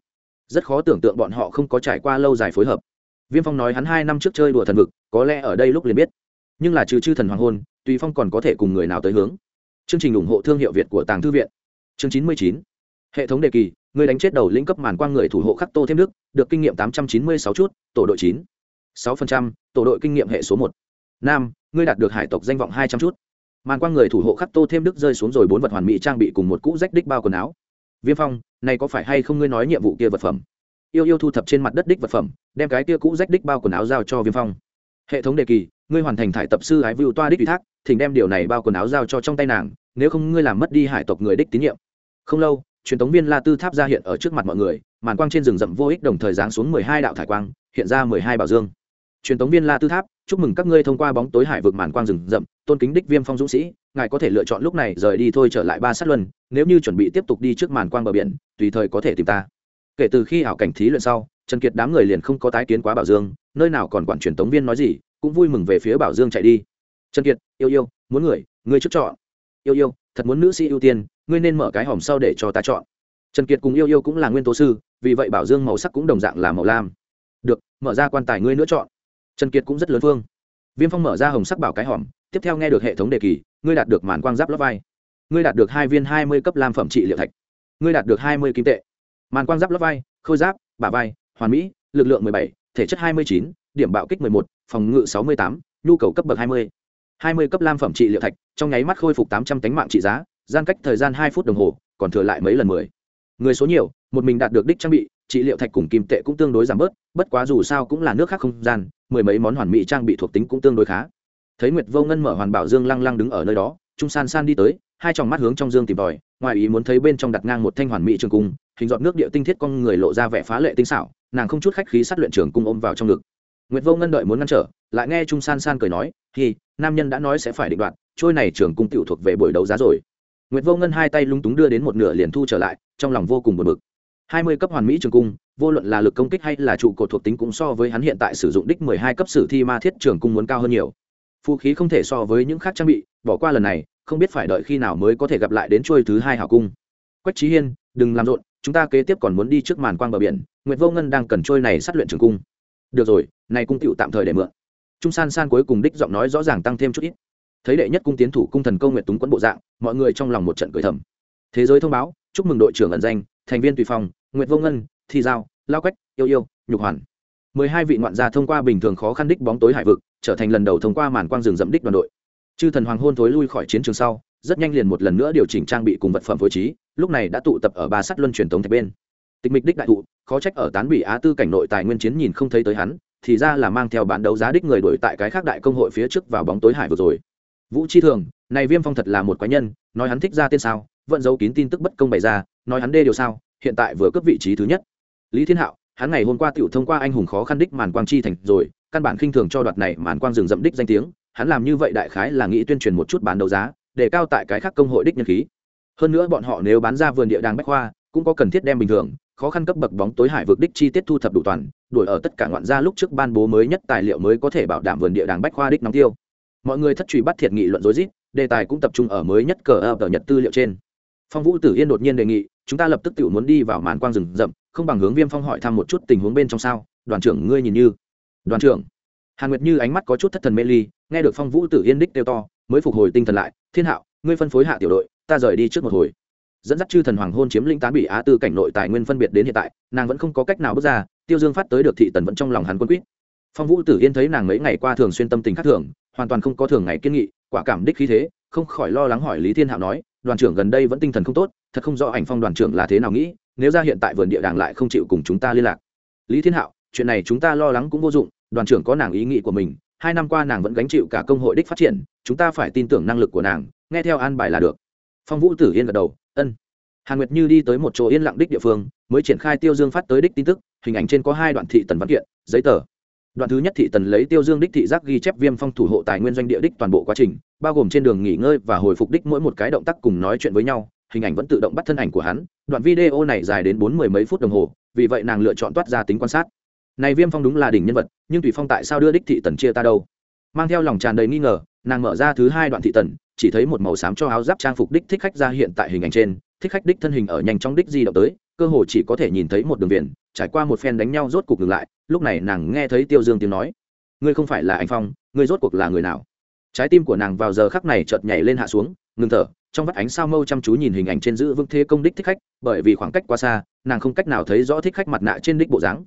A: Rất khó tưởng tượng bọn họ không có trải qua lâu dài phối hợp. Viêm phong nói hắn hai năm trước chơi đùa thần vực, có lẽ ở đây lúc liền biết. Nhưng là trừ chư thần hoàng hôn, tùy phong còn có thể cùng người nào tới hướng? Chương trình ủng hộ thương hiệu việt của tàng thư viện. Chương chín mươi chín. Hệ thống đề kỳ, người đánh chết đầu lĩnh cấp màn quang người thủ hộ khắc tô thêm đức được kinh nghiệm tám trăm chín mươi sáu chút, tổ đội chín. Sáu phần trăm, tổ đội kinh nghiệm hệ số một. Nam, ngươi đạt được hải tộc danh vọng hai trăm chút. Màn quang người thủ hộ khắc tô thêm đức rơi xuống rồi bốn vật hoàn mỹ trang bị cùng một cũ rách đích bao quần áo viêm phong, này có phải hay không ngươi nói nhiệm vụ kia vật phẩm? Yêu yêu thu thập trên mặt đất đích vật phẩm, đem cái kia cũ rách đích bao quần áo giao cho viêm phong. Hệ thống đề kỳ, ngươi hoàn thành thải tập sư ái vưu toa đích ủy thác, thỉnh đem điều này bao quần áo giao cho trong tay nàng, nếu không ngươi làm mất đi hải tộc người đích tín nhiệm. Không lâu, truyền thống viên la tư tháp ra hiện ở trước mặt mọi người, màn quang trên rừng rậm vô ích đồng thời giáng xuống mười hai đạo thải quang, hiện ra mười hai bảo dương. Truyền thống viên la tư tháp, chúc mừng các ngươi thông qua bóng tối hải vực màn quang rừng rậm, tôn kính đích viêm phong dũng sĩ ngài có thể lựa chọn lúc này rời đi thôi trở lại ba sát luân, nếu như chuẩn bị tiếp tục đi trước màn quang bờ biển, tùy thời có thể tìm ta. Kể từ khi ảo cảnh thí luyện sau, trần kiệt đám người liền không có tái kiến quá bảo dương, nơi nào còn quản truyền tống viên nói gì, cũng vui mừng về phía bảo dương chạy đi. Trần kiệt, yêu yêu, muốn người ngươi trước chọn. Yêu yêu, thật muốn nữ sĩ ưu tiên, ngươi nên mở cái hòm sau để cho ta chọn. Trần kiệt cùng yêu yêu cũng là nguyên tố sư, vì vậy bảo dương màu sắc cũng đồng dạng là màu lam. Được, mở ra quan tài ngươi nữa chọn. Trần kiệt cũng rất lớn phương. Viêm phong mở ra hồng sắc bảo cái hòm tiếp theo nghe được hệ thống đề kỳ, ngươi đạt được màn quang giáp lót vai. Ngươi đạt được hai viên hai mươi cấp lam phẩm trị liệu thạch. Ngươi đạt được hai mươi kim tệ. Màn quang giáp lót vai, khôi giáp, bả vai, hoàn mỹ, lực lượng mười bảy, thể chất hai mươi chín, điểm bạo kích mười một, phòng ngự sáu mươi tám, nhu cầu cấp bậc hai mươi. Hai mươi cấp lam phẩm trị liệu thạch, trong nháy mắt khôi phục tám trăm tánh mạng trị giá, gian cách thời gian hai phút đồng hồ, còn thừa lại mấy lần mười. Người số nhiều, một mình đạt được đích trang bị, trị liệu thạch cùng kim tệ cũng tương đối giảm bớt, bất quá dù sao cũng là nước khác không gian, mười mấy món hoàn mỹ trang bị thuộc tính cũng tương đối khá thấy nguyệt vô ngân mở hoàn bảo dương lăng lăng đứng ở nơi đó, trung san san đi tới, hai tròng mắt hướng trong dương tìm tòi, ngoài ý muốn thấy bên trong đặt ngang một thanh hoàn mỹ trường cung, hình giọt nước địa tinh thiết con người lộ ra vẻ phá lệ tinh xảo, nàng không chút khách khí sát luyện trường cung ôm vào trong ngực. Nguyệt vô ngân đợi muốn ngăn trở, lại nghe trung san san cười nói thì nam nhân đã nói sẽ phải định đoạt, trôi này trường cung tiểu thuộc về buổi đấu giá rồi. Nguyệt vô ngân hai tay lung túng đưa đến một nửa liền thu trở lại, trong lòng vô cùng buồn bực. Hai mươi cấp hoàn mỹ trường cung, vô luận là lực công kích hay là trụ cột thuộc tính cũng so với hắn hiện tại sử dụng đích mười hai cấp sử thi ma thiết trường cung muốn cao hơn nhiều. Phụ khí không thể so với những khác trang bị bỏ qua lần này không biết phải đợi khi nào mới có thể gặp lại đến trôi thứ hai hảo cung. Quách trí hiên đừng làm rộn chúng ta kế tiếp còn muốn đi trước màn quang bờ biển nguyệt vô ngân đang cần trôi này sát luyện trường cung. Được rồi này cung tựu tạm thời để mượn. Trung san san cuối cùng đích giọng nói rõ ràng tăng thêm chút ít. Thấy đệ nhất cung tiến thủ cung thần công nguyệt túng quẫn bộ dạng mọi người trong lòng một trận cười thầm. Thế giới thông báo chúc mừng đội trưởng ẩn danh thành viên tùy phòng, nguyệt vô ngân thi giao lao quách yêu yêu nhục hoàn mười hai vị ngoạn gia thông qua bình thường khó khăn đích bóng tối hải vực, trở thành lần đầu thông qua màn quang rừng dẫm đích đoàn đội. Chư thần hoàng hôn thối lui khỏi chiến trường sau, rất nhanh liền một lần nữa điều chỉnh trang bị cùng vật phẩm phối trí, lúc này đã tụ tập ở ba sắt luân truyền thống thạch bên. Tịch mịch đích đại thụ, khó trách ở tán bị á tư cảnh nội tài nguyên chiến nhìn không thấy tới hắn, thì ra là mang theo bán đấu giá đích người đổi tại cái khác đại công hội phía trước vào bóng tối hải vừa rồi. Vũ chi thường, này viêm phong thật là một quái nhân, nói hắn thích ra tên sao, vẫn giấu kín tin tức bất công bày ra, nói hắn đê điều sao, hiện tại vừa cấp vị trí thứ nhất. Lý thiên hạo hắn ngày hôm qua tiểu thông qua anh hùng khó khăn đích màn quang chi thành rồi, căn bản khinh thường cho đoạt này màn quang rừng rậm đích danh tiếng, hắn làm như vậy đại khái là nghĩ tuyên truyền một chút bán đấu giá, để cao tại cái khác công hội đích nhân khí. Hơn nữa bọn họ nếu bán ra vườn địa đàng bách khoa, cũng có cần thiết đem bình thường, khó khăn cấp bậc bóng tối hải vực đích chi tiết thu thập đủ toàn, đuổi ở tất cả ngoạn gia lúc trước ban bố mới nhất tài liệu mới có thể bảo đảm vườn địa đàng bách khoa đích nóng tiêu. Mọi người thất truy bắt thiệt nghị luận rối rít, đề tài cũng tập trung ở mới nhất cờ ờ, ở nhật tư liệu trên. Phong vũ tử yên đột nhiên đề nghị chúng ta lập tức tự muốn đi vào màn quang rừng rậm, không bằng hướng viêm phong hỏi thăm một chút tình huống bên trong sao, đoàn trưởng ngươi nhìn như. Đoàn trưởng. Hàn nguyệt như ánh mắt có chút thất thần mê ly, nghe được phong vũ tử yên đích kêu to, mới phục hồi tinh thần lại, thiên hạo, ngươi phân phối hạ tiểu đội, ta rời đi trước một hồi. Dẫn dắt chư thần hoàng hôn chiếm lĩnh tán bị á tư cảnh nội tài nguyên phân biệt đến hiện tại, nàng vẫn không có cách nào bước ra, tiêu dương phát tới được thị tần vẫn trong lòng hắn quân quýt phong vũ tử yên thấy nàng mấy ngày qua thường xuyên tâm tình khác thường, hoàn toàn không có thường ngày kiên nghị, quả cảm đích khí thế, không khỏi lo lắng hỏi lý thiên hạo nói đoàn trưởng gần đây vẫn tinh thần không tốt, thật không rõ ảnh phong đoàn trưởng là thế nào nghĩ, nếu ra hiện tại vườn địa đàng lại không chịu cùng chúng ta liên lạc. Lý thiên hạo, chuyện này chúng ta lo lắng cũng vô dụng, đoàn trưởng có nàng ý nghĩ của mình, hai năm qua nàng vẫn gánh chịu cả công hội đích phát triển, chúng ta phải tin tưởng năng lực của nàng, nghe theo an bài là được. Phong vũ tử yên gật đầu, ân. Hàn nguyệt như đi tới một chỗ yên lặng đích địa phương, mới triển khai tiêu dương phát tới đích tin tức, hình ảnh trên có hai đoạn thị tần văn kiện, giấy tờ đoạn thứ nhất thị tần lấy tiêu dương đích thị giác ghi chép viêm phong thủ hộ tài nguyên doanh địa đích toàn bộ quá trình, bao gồm trên đường nghỉ ngơi và hồi phục đích mỗi một cái động tác cùng nói chuyện với nhau, hình ảnh vẫn tự động bắt thân ảnh của hắn. Đoạn video này dài đến bốn mươi mấy phút đồng hồ, vì vậy nàng lựa chọn toát ra tính quan sát. Này viêm phong đúng là đỉnh nhân vật, nhưng tùy phong tại sao đưa đích thị tần chia ta đâu? Mang theo lòng tràn đầy nghi ngờ, nàng mở ra thứ hai đoạn thị tần, chỉ thấy một màu xám cho áo giáp trang phục đích thích khách ra hiện tại hình ảnh trên, thích khách đích thân hình ở nhanh trong đích di động tới cơ hồ chỉ có thể nhìn thấy một đường viền, trải qua một phen đánh nhau rốt cuộc ngừng lại, lúc này nàng nghe thấy tiêu dương tiếng nói. Ngươi không phải là anh phong, ngươi rốt cuộc là người nào? Trái tim của nàng vào giờ khắc này chợt nhảy lên hạ xuống, ngừng thở, trong vắt ánh sao mâu chăm chú nhìn hình ảnh trên giữ vững thế công đích thích khách, bởi vì khoảng cách quá xa, nàng không cách nào thấy rõ thích khách mặt nạ trên đích bộ dáng.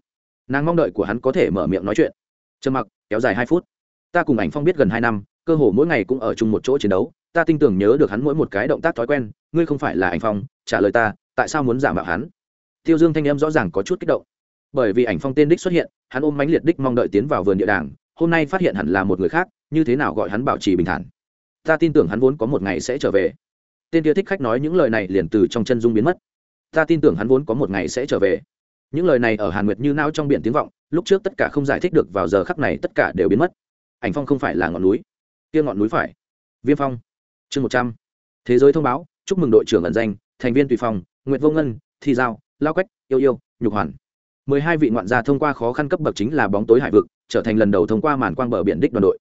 A: Nàng mong đợi của hắn có thể mở miệng nói chuyện. Trầm mặc, kéo dài hai phút. Ta cùng ảnh phong biết gần hai năm, cơ hồ mỗi ngày cũng ở chung một chỗ chiến đấu, ta tin tưởng nhớ được hắn mỗi một cái động tác thói quen, ngươi không phải là ảnh phong, trả lời ta, tại sao muốn giả mạo hắn? Tiêu dương thanh em rõ ràng có chút kích động. Bởi vì ảnh phong tên đích xuất hiện, hắn ôm mánh liệt đích mong đợi tiến vào vườn địa đàng, hôm nay phát hiện hẳn là một người khác, như thế nào gọi hắn bảo trì bình thản. Ta tin tưởng hắn vốn có một ngày sẽ trở về. Tên kia thích khách nói những lời này liền từ trong chân dung biến mất. Ta tin tưởng hắn vốn có một ngày sẽ trở về. Những lời này ở hàn nguyệt như nao trong biển tiếng vọng, lúc trước tất cả không giải thích được vào giờ khắc này tất cả đều biến mất. Ảnh phong không phải là ngọn núi. Kia ngọn núi phải. Viêm phong. Chương một trăm. Thế giới thông báo, chúc mừng đội trưởng ẩn danh, thành viên tùy phong, nguyệt vô ngân, thi giao lao quách, yêu yêu, nhục hoàn. Mười hai vị ngoạn gia thông qua khó khăn cấp bậc chính là bóng tối hải vực, trở thành lần đầu thông qua màn quang bờ biển đích đoàn đội.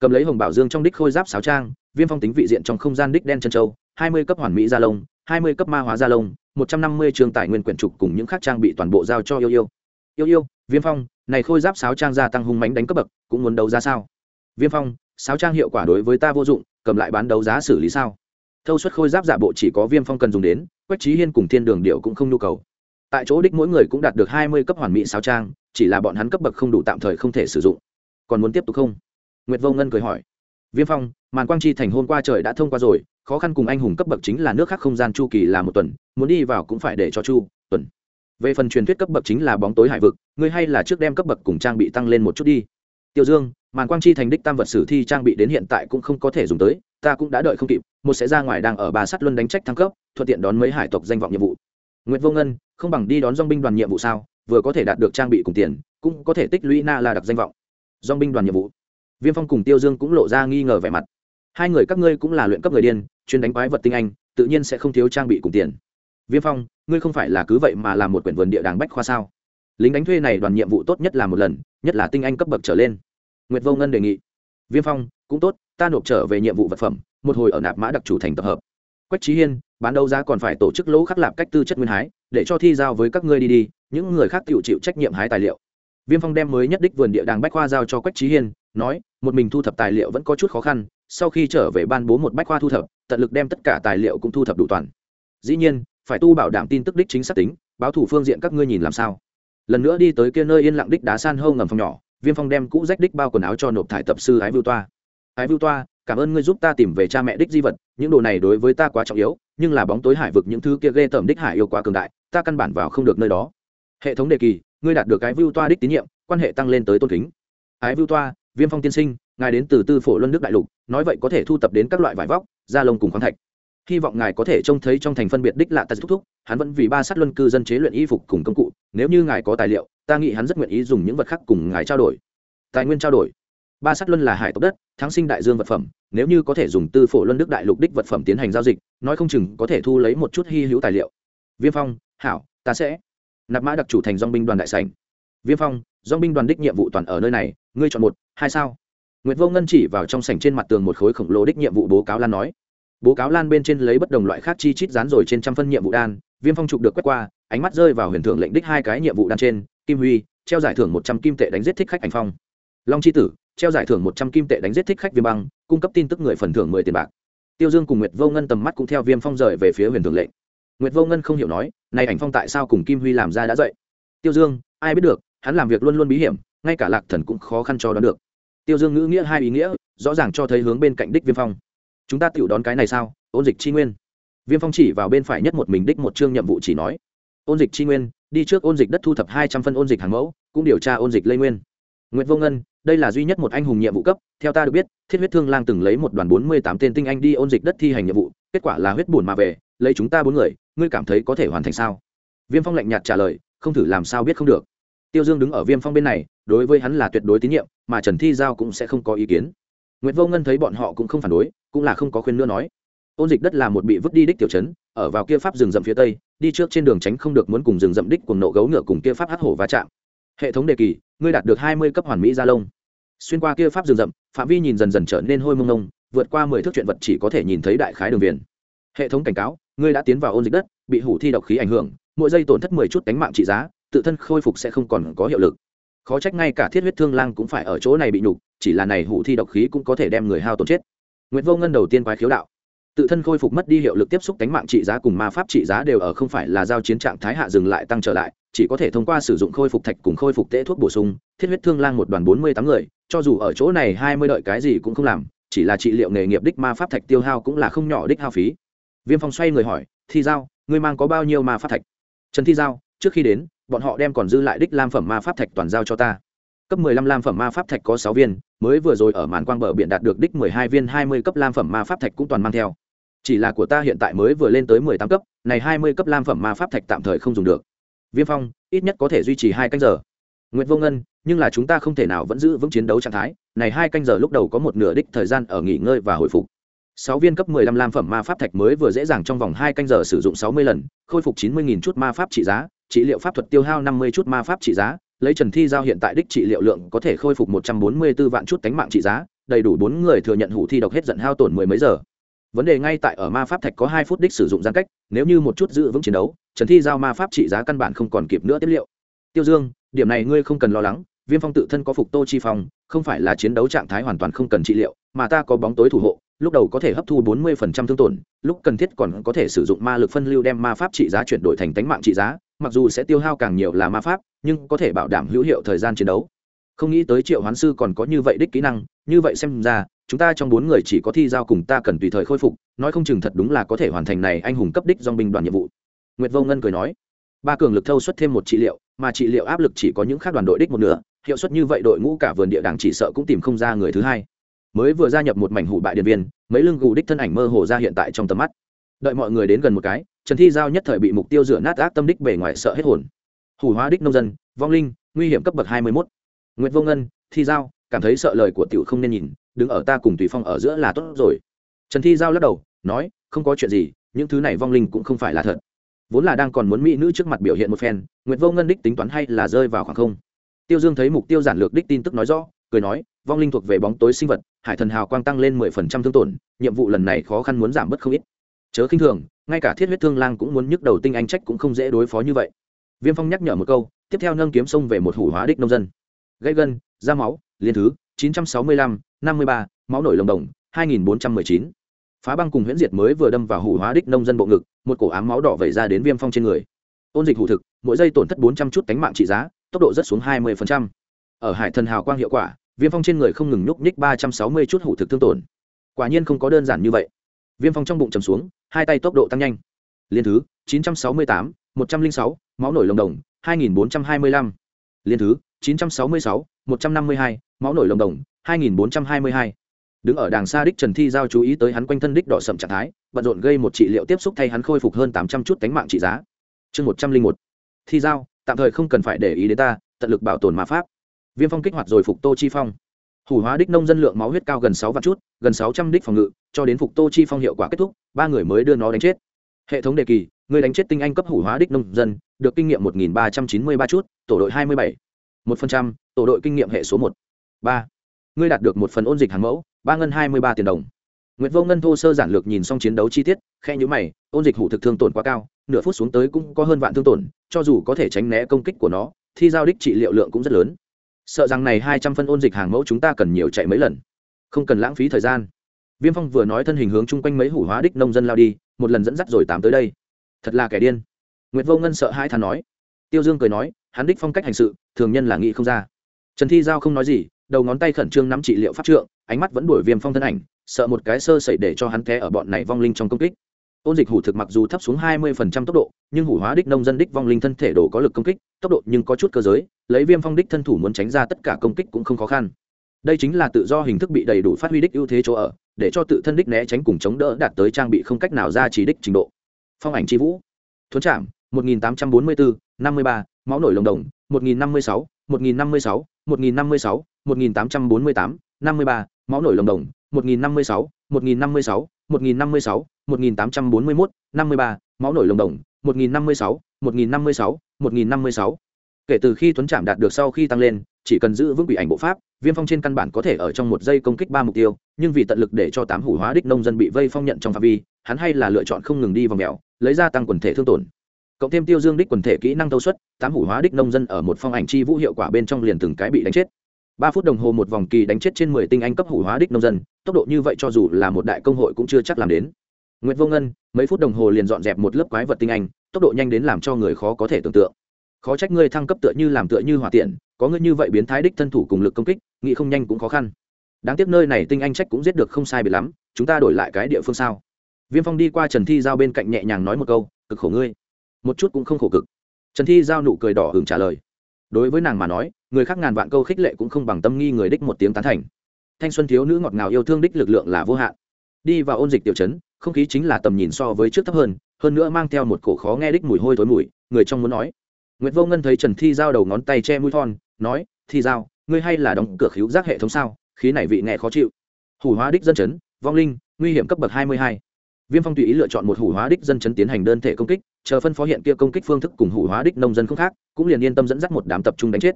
A: Cầm lấy hồng bảo dương trong đích khôi giáp sáo trang, viêm phong tính vị diện trong không gian đích đen chân châu, hai mươi cấp hoàn mỹ gia lông, hai mươi cấp ma hóa gia lông, một trăm năm mươi trường tài nguyên quyển trục cùng những khác trang bị toàn bộ giao cho yêu yêu. Yêu yêu, viêm phong, này khôi giáp sáo trang gia tăng hung mánh đánh cấp bậc, cũng muốn đấu ra sao? Viêm phong, sáo trang hiệu quả đối với ta vô dụng, cầm lại bán đấu giá xử lý sao? Thâu suất khôi giáp giả bộ chỉ có viêm phong cần dùng đến, quách trí hiên cùng thiên đường điệu cũng không nhu cầu tại chỗ đích mỗi người cũng đạt được hai mươi cấp hoàn mỹ sao trang, chỉ là bọn hắn cấp bậc không đủ tạm thời không thể sử dụng. Còn muốn tiếp tục không? Nguyệt vô ngân cười hỏi. Viêm phong, màn quang chi thành hôm qua trời đã thông qua rồi, khó khăn cùng anh hùng cấp bậc chính là nước khác không gian chu kỳ là một tuần, muốn đi vào cũng phải để cho chu, tuần. Về phần truyền thuyết cấp bậc chính là bóng tối hải vực, ngươi hay là trước đem cấp bậc cùng trang bị tăng lên một chút đi. Tiêu dương, màn quang chi thành đích tam vật sử thi trang bị đến hiện tại cũng không có thể dùng tới, ta cũng đã đợi không kịp, một sẽ ra ngoài đang ở bà sắt luân đánh trách thăng cấp, thuận tiện đón mấy hải tộc danh vọng nhiệm vụ. Nguyệt vô ngân, không bằng đi đón dòng binh đoàn nhiệm vụ sao? Vừa có thể đạt được trang bị cùng tiền, cũng có thể tích lũy na là đặc danh vọng. Dòng binh đoàn nhiệm vụ. Viêm phong cùng tiêu dương cũng lộ ra nghi ngờ vẻ mặt. Hai người các ngươi cũng là luyện cấp người điên, chuyên đánh quái vật tinh anh, tự nhiên sẽ không thiếu trang bị cùng tiền. Viêm phong, ngươi không phải là cứ vậy mà làm một quyển vườn địa đàng bách khoa sao? Lính đánh thuê này đoàn nhiệm vụ tốt nhất là một lần, nhất là tinh anh cấp bậc trở lên. Nguyệt vô ngân đề nghị. Viêm phong, cũng tốt, ta nộp trở về nhiệm vụ vật phẩm, một hồi ở nạp mã đặc chủ thành tập hợp quách trí hiên, bán đấu giá còn phải tổ chức lỗ khắc lạp cách tư chất nguyên hái, để cho thi giao với các ngươi đi đi, những người khác tự chịu trách nhiệm hái tài liệu. Viêm phong đem mới nhất đích vườn địa đàng bách khoa giao cho quách trí hiên, nói, một mình thu thập tài liệu vẫn có chút khó khăn, sau khi trở về ban bố một bách khoa thu thập, tận lực đem tất cả tài liệu cũng thu thập đủ toàn. Dĩ nhiên, phải tu bảo đảm tin tức đích chính xác tính, báo thủ phương diện các ngươi nhìn làm sao. Lần nữa đi tới kia nơi yên lặng đích đá san hâu ngầm phòng nhỏ, viêm phong đem cũ rách đích bao quần áo cho nộp thải tập sư ái vưu toa. Ái vưu toa, cảm ơn ngươi giúp ta tìm về cha mẹ đích di vật những đồ này đối với ta quá trọng yếu, nhưng là bóng tối hải vực những thứ kia ghê tởm đích hải yêu quá cường đại, ta căn bản vào không được nơi đó. Hệ thống đề kỳ, ngươi đạt được cái vưu toa đích tín nhiệm, quan hệ tăng lên tới tôn kính. Ái vưu toa, viêm phong tiên sinh, ngài đến từ tư phổ luân nước đại lục, nói vậy có thể thu tập đến các loại vải vóc, da lông cùng khoáng thạch. Hy vọng ngài có thể trông thấy trong thành phân biệt đích lạ tật thúc thúc, hắn vẫn vì ba sát luân cư dân chế luyện y phục cùng công cụ, nếu như ngài có tài liệu, ta nghĩ hắn rất nguyện ý dùng những vật khác cùng ngài trao đổi. Tài nguyên trao đổi ba sát luân là hải tộc đất thắng sinh đại dương vật phẩm nếu như có thể dùng tư phổ luân đức đại lục đích vật phẩm tiến hành giao dịch nói không chừng có thể thu lấy một chút hy hữu tài liệu viêm phong hảo ta sẽ nạp mã đặc chủ thành dong binh đoàn đại sảnh viêm phong dong binh đoàn đích nhiệm vụ toàn ở nơi này ngươi chọn một hai sao Nguyệt Vô Ngân chỉ vào trong sảnh trên mặt tường một khối khổng lồ đích nhiệm vụ bố cáo lan nói. Bố cáo lan bên trên lấy bất đồng loại khác chi chít dán rồi trên trăm phân nhiệm vụ đan, Viêm Phong trục được quét qua, ánh mắt rơi vào huyền thưởng lệnh đích hai cái nhiệm vụ đan trên, Kim Huy, treo giải thưởng một trăm kim tệ đánh giết thích khách ảnh phong. Long chi tử, treo giải thưởng một trăm kim tệ đánh giết thích khách Viêm Băng, cung cấp tin tức người phần thưởng mười tiền bạc. Tiêu Dương cùng Nguyệt Vô Ngân tầm mắt cũng theo Viêm Phong rời về phía huyền Thượng lệnh. Nguyệt Vô Ngân không hiểu nói, này ảnh phong tại sao cùng Kim Huy làm ra đã dậy? Tiêu Dương, ai biết được, hắn làm việc luôn luôn bí hiểm, ngay cả Lạc Thần cũng khó khăn cho đoán được tiêu dương ngữ nghĩa hai ý nghĩa rõ ràng cho thấy hướng bên cạnh đích viêm phong chúng ta tự đón cái này sao ôn dịch chi nguyên viêm phong chỉ vào bên phải nhất một mình đích một chương nhiệm vụ chỉ nói ôn dịch chi nguyên đi trước ôn dịch đất thu thập hai trăm phân ôn dịch hàng mẫu cũng điều tra ôn dịch lây nguyên Nguyệt vô ngân đây là duy nhất một anh hùng nhiệm vụ cấp, theo ta được biết, thiết huyết thương lang từng lấy một đoàn bốn mươi tám tên tinh anh đi ôn dịch đất thi hành nhiệm vụ, kết quả là huyết bùn mà về, lấy chúng ta bốn người, ngươi cảm thấy có thể hoàn thành sao? Viêm phong lạnh nhạt trả lời, không thử làm sao biết không được. Tiêu dương đứng ở viêm phong bên này, đối với hắn là tuyệt đối tín nhiệm, mà trần thi giao cũng sẽ không có ý kiến. Nguyễn vô ngân thấy bọn họ cũng không phản đối, cũng là không có khuyên nữa nói. Ôn dịch đất là một bị vứt đi đích tiểu chấn ở vào kia pháp rừng rậm phía tây, đi trước trên đường tránh không được muốn cùng rừng rậm đích cùng nộ gấu ngựa cùng kia pháp hắc hổ va chạm. Hệ thống đề kỳ, ngươi đạt được hai mươi cấp hoàn mỹ gia lông xuyên qua kia pháp rừng rậm, phạm vi nhìn dần dần trở nên hôi mông mông vượt qua mười thước chuyện vật chỉ có thể nhìn thấy đại khái đường viền. Hệ thống cảnh cáo, ngươi đã tiến vào ôn dịch đất, bị hủ thi độc khí ảnh hưởng, mỗi giây tổn thất mười chút đánh mạng trị giá, tự thân khôi phục sẽ không còn có hiệu lực. Khó trách ngay cả thiết huyết thương lang cũng phải ở chỗ này bị nhục, chỉ là này hủ thi độc khí cũng có thể đem người hao tổn chết. Nguyễn vô ngân đầu tiên quái khiếu đạo. Tự thân khôi phục mất đi hiệu lực tiếp xúc đánh mạng trị giá cùng ma pháp trị giá đều ở không phải là giao chiến trạng thái hạ dừng lại tăng trở lại, chỉ có thể thông qua sử dụng khôi phục thạch cùng khôi phục tễ thuốc bổ sung, thiết huyết thương lang một đoàn bốn mươi tám người cho dù ở chỗ này hai mươi đợi cái gì cũng không làm, chỉ là trị liệu nghề nghiệp đích ma pháp thạch tiêu hao cũng là không nhỏ đích hao phí. Viêm phong xoay người hỏi, thi giao, ngươi mang có bao nhiêu ma pháp thạch? Trần thi giao, trước khi đến, bọn họ đem còn dư lại đích lam phẩm ma pháp thạch toàn giao cho ta. Cấp 15 lam phẩm ma pháp thạch có sáu viên, mới vừa rồi ở màn quang bờ biển đạt được đích 12 viên 20 cấp lam phẩm ma pháp thạch cũng toàn mang theo. Chỉ là của ta hiện tại mới vừa lên tới 18 cấp, này 20 cấp lam phẩm ma pháp thạch tạm thời không dùng được. Viêm phong, ít nhất có thể duy trì hai canh giờ. Nguyệt Vô Ngân, nhưng là chúng ta không thể nào vẫn giữ vững chiến đấu trạng thái, này hai canh giờ lúc đầu có một nửa đích thời gian ở nghỉ ngơi và hồi phục. Sáu viên cấp 15 lam phẩm ma pháp thạch mới vừa dễ dàng trong vòng hai canh giờ sử dụng 60 lần, khôi phục 90000 chút ma pháp trị giá, trị liệu pháp thuật tiêu hao 50 chút ma pháp trị giá, lấy Trần Thi giao hiện tại đích trị liệu lượng có thể khôi phục 144 vạn chút tánh mạng trị giá, đầy đủ bốn người thừa nhận hủ thi độc hết giận hao tổn mười mấy giờ. Vấn đề ngay tại ở ma pháp thạch có 2 phút đích sử dụng gian cách, nếu như một chút giữ vững chiến đấu, Trần Thi giao ma pháp trị giá căn bản không còn kịp nữa tiếp liệu. Tiêu Dương, điểm này ngươi không cần lo lắng, Viêm Phong tự thân có phục Tô chi phong, không phải là chiến đấu trạng thái hoàn toàn không cần trị liệu, mà ta có bóng tối thủ hộ, lúc đầu có thể hấp thu 40% thương tổn, lúc cần thiết còn có thể sử dụng ma lực phân lưu đem ma pháp trị giá chuyển đổi thành tánh mạng trị giá, mặc dù sẽ tiêu hao càng nhiều là ma pháp nhưng có thể bảo đảm hữu hiệu thời gian chiến đấu. Không nghĩ tới triệu hoán sư còn có như vậy đích kỹ năng như vậy xem ra chúng ta trong bốn người chỉ có thi giao cùng ta cần tùy thời khôi phục nói không chừng thật đúng là có thể hoàn thành này anh hùng cấp đích dong binh đoàn nhiệm vụ. Nguyệt vô ngân cười nói ba cường lực thâu xuất thêm một trị liệu mà trị liệu áp lực chỉ có những khác đoàn đội đích một nửa, hiệu suất như vậy đội ngũ cả vườn địa đàng chỉ sợ cũng tìm không ra người thứ hai. Mới vừa gia nhập một mảnh hủ bại điện viên mấy lưng gù đích thân ảnh mơ hồ ra hiện tại trong tầm mắt. Đợi mọi người đến gần một cái, trần thi giao nhất thời bị mục tiêu dựa nát ác tâm đích bề ngoài sợ hết hồn. Hủ hóa đích nông dân, vong linh, nguy hiểm cấp bậc hai mươi mốt. Nguyễn vô ngân, thi giao, cảm thấy sợ lời của tiểu không nên nhìn, đứng ở ta cùng tùy phong ở giữa là tốt rồi. Trần thi giao lắc đầu, nói, không có chuyện gì, những thứ này vong linh cũng không phải là thật vốn là đang còn muốn mỹ nữ trước mặt biểu hiện một phen, nguyệt vô ngân đích tính toán hay là rơi vào khoảng không. Tiêu dương thấy mục tiêu giản lược đích tin tức nói rõ, cười nói, vong linh thuộc về bóng tối sinh vật, hải thần hào quang tăng lên mười phần trăm thương tổn, nhiệm vụ lần này khó khăn muốn giảm bớt không ít. Chớ khinh thường, ngay cả thiết huyết thương lang cũng muốn nhức đầu tinh anh trách cũng không dễ đối phó như vậy. Viêm phong nhắc nhở một câu, tiếp theo nâng kiếm sông về một hủ hóa đích nông dân. Gây gân, da máu, liên thứ, chín trăm sáu mươi lăm, năm mươi ba, máu nổi lồng đồng, hai nghìn bốn trăm mười chín phá băng cùng huyễn diệt mới vừa đâm vào hủ hóa đích nông dân bộ ngực, một cổ ám máu đỏ vẩy ra đến viêm phong trên người. Ôn dịch hủ thực, mỗi giây tổn thất bốn trăm chút cánh mạng trị giá, tốc độ rất xuống hai mươi ở hải thần hào quang hiệu quả, viêm phong trên người không ngừng nhúc nhích ba trăm sáu mươi chút hủ thực thương tổn. Quả nhiên không có đơn giản như vậy. Viêm phong trong bụng chầm xuống, hai tay tốc độ tăng nhanh. Liên thứ, chín trăm sáu mươi tám, một trăm linh sáu, máu nổi lồng đồng, hai nghìn bốn trăm hai mươi lăm. Liên thứ, chín trăm sáu mươi sáu, một trăm năm mươi hai, máu nổi lồng đồng, hai nghìn bốn trăm hai mươi hai đứng ở đàng xa đích trần thi giao chú ý tới hắn quanh thân đích đỏ sậm trạng thái, bận rộn gây một trị liệu tiếp xúc thay hắn khôi phục hơn tám trăm chút cánh mạng trị giá. Chương một trăm linh một. Thi giao, tạm thời không cần phải để ý đến ta, tận lực bảo tồn ma pháp. Viêm phong kích hoạt rồi phục tô chi phong. Hủ hóa đích nông dân lượng máu huyết cao gần sáu vạn chút, gần sáu trăm đích phòng ngự, cho đến phục tô chi phong hiệu quả kết thúc, ba người mới đưa nó đánh chết. Hệ thống đề kỳ, người đánh chết tinh anh cấp hủ hóa đích nông dân, được kinh nghiệm một nghìn ba trăm chín mươi ba chút, tổ đội hai mươi bảy. Một phần trăm, tổ đội kinh nghiệm hệ số một. Ba. Ngươi đạt được một phần ôn dịch hàng mẫu ba ngân hai mươi ba tiền đồng Nguyệt Vô Ngân thô sơ giản lược nhìn xong chiến đấu chi tiết, khẽ nhíu mày, ôn dịch hủ thực thương tổn quá cao, nửa phút xuống tới cũng có hơn vạn thương tổn, cho dù có thể tránh né công kích của nó, thi giao đích trị liệu lượng cũng rất lớn. Sợ rằng này hai trăm phân ôn dịch hàng mẫu chúng ta cần nhiều chạy mấy lần, không cần lãng phí thời gian. Viêm Phong vừa nói thân hình hướng chung quanh mấy hủ hóa đích nông dân lao đi, một lần dẫn dắt rồi tám tới đây. Thật là kẻ điên. Nguyệt Vô Ngân sợ hãi thán nói. Tiêu Dương cười nói, hắn đích phong cách hành sự, thường nhân là nghĩ không ra. Trần Thi Giao không nói gì, đầu ngón tay khẩn trương nắm trị liệu pháp trượng, ánh mắt vẫn đuổi Viêm Phong thân ảnh, sợ một cái sơ sẩy để cho hắn té ở bọn này vong linh trong công kích. Ôn dịch hủ thực mặc dù thấp xuống 20% tốc độ nhưng hủ hóa đích nông dân đích vong linh thân thể đồ có lực công kích tốc độ nhưng có chút cơ giới lấy viêm phong đích thân thủ muốn tránh ra tất cả công kích cũng không khó khăn. Đây chính là tự do hình thức bị đầy đủ phát huy đích ưu thế chỗ ở để cho tự thân đích né tránh cùng chống đỡ đạt tới trang bị không cách nào ra chỉ đích trình độ. Phong ảnh chi vũ. Thuấn trạm 1844, 53, máu nổi lồng đồng 1056, 1056, 1056, 1848, 53, máu nổi lồng đồng 1056, 1056, 1056, 1841, 53, máu nổi lồng đồng, 1056, 1056, 1056. Kể từ khi tuấn trạm đạt được sau khi tăng lên, chỉ cần giữ vững bị ảnh bộ pháp, Viêm Phong trên căn bản có thể ở trong một giây công kích ba mục tiêu, nhưng vì tận lực để cho tám hủ hóa đích nông dân bị vây phong nhận trong phạm vi, hắn hay là lựa chọn không ngừng đi vào mèo, lấy ra tăng quần thể thương tổn. Cộng thêm Tiêu Dương đích quần thể kỹ năng tâu suất, tám hủ hóa đích nông dân ở một phong ảnh chi vũ hiệu quả bên trong liền từng cái bị đánh chết ba phút đồng hồ một vòng kỳ đánh chết trên mười tinh anh cấp hủ hóa đích nông dân, tốc độ như vậy cho dù là một đại công hội cũng chưa chắc làm đến. Nguyễn vô ngân, mấy phút đồng hồ liền dọn dẹp một lớp quái vật tinh anh, tốc độ nhanh đến làm cho người khó có thể tưởng tượng. Khó trách ngươi thăng cấp tựa như làm tựa như hỏa tiện, có ngươi như vậy biến thái đích thân thủ cùng lực công kích, nghĩ không nhanh cũng khó khăn. Đáng tiếc nơi này tinh anh trách cũng giết được không sai biệt lắm, chúng ta đổi lại cái địa phương sao? Viêm phong đi qua trần thi giao bên cạnh nhẹ nhàng nói một câu, cực khổ ngươi. Một chút cũng không khổ cực. Trần thi giao nụ cười đỏ hưởng trả lời. Đối với nàng mà nói người khác ngàn vạn câu khích lệ cũng không bằng tâm nghi người đích một tiếng tán thành. Thanh xuân thiếu nữ ngọt ngào yêu thương đích lực lượng là vô hạn. Đi vào ôn dịch tiểu chấn không khí chính là tầm nhìn so với trước thấp hơn hơn nữa mang theo một cổ khó nghe đích mùi hôi thối mùi, người trong muốn nói. Nguyễn vô ngân thấy trần thi giao đầu ngón tay che mũi thon, nói, thi giao, ngươi hay là đóng cửa khíu giác hệ thống sao? Khí này vị nghe khó chịu. Hủ hóa đích dân chấn, vong linh, nguy hiểm cấp bậc hai mươi hai. Viêm phong tùy ý lựa chọn một hủ hóa đích dân chấn tiến hành đơn thể công kích, chờ phân phó hiện kia công kích phương thức cùng hủ hóa đích nông dân không khác, cũng liền yên tâm dẫn dắt một đám tập trung đánh chết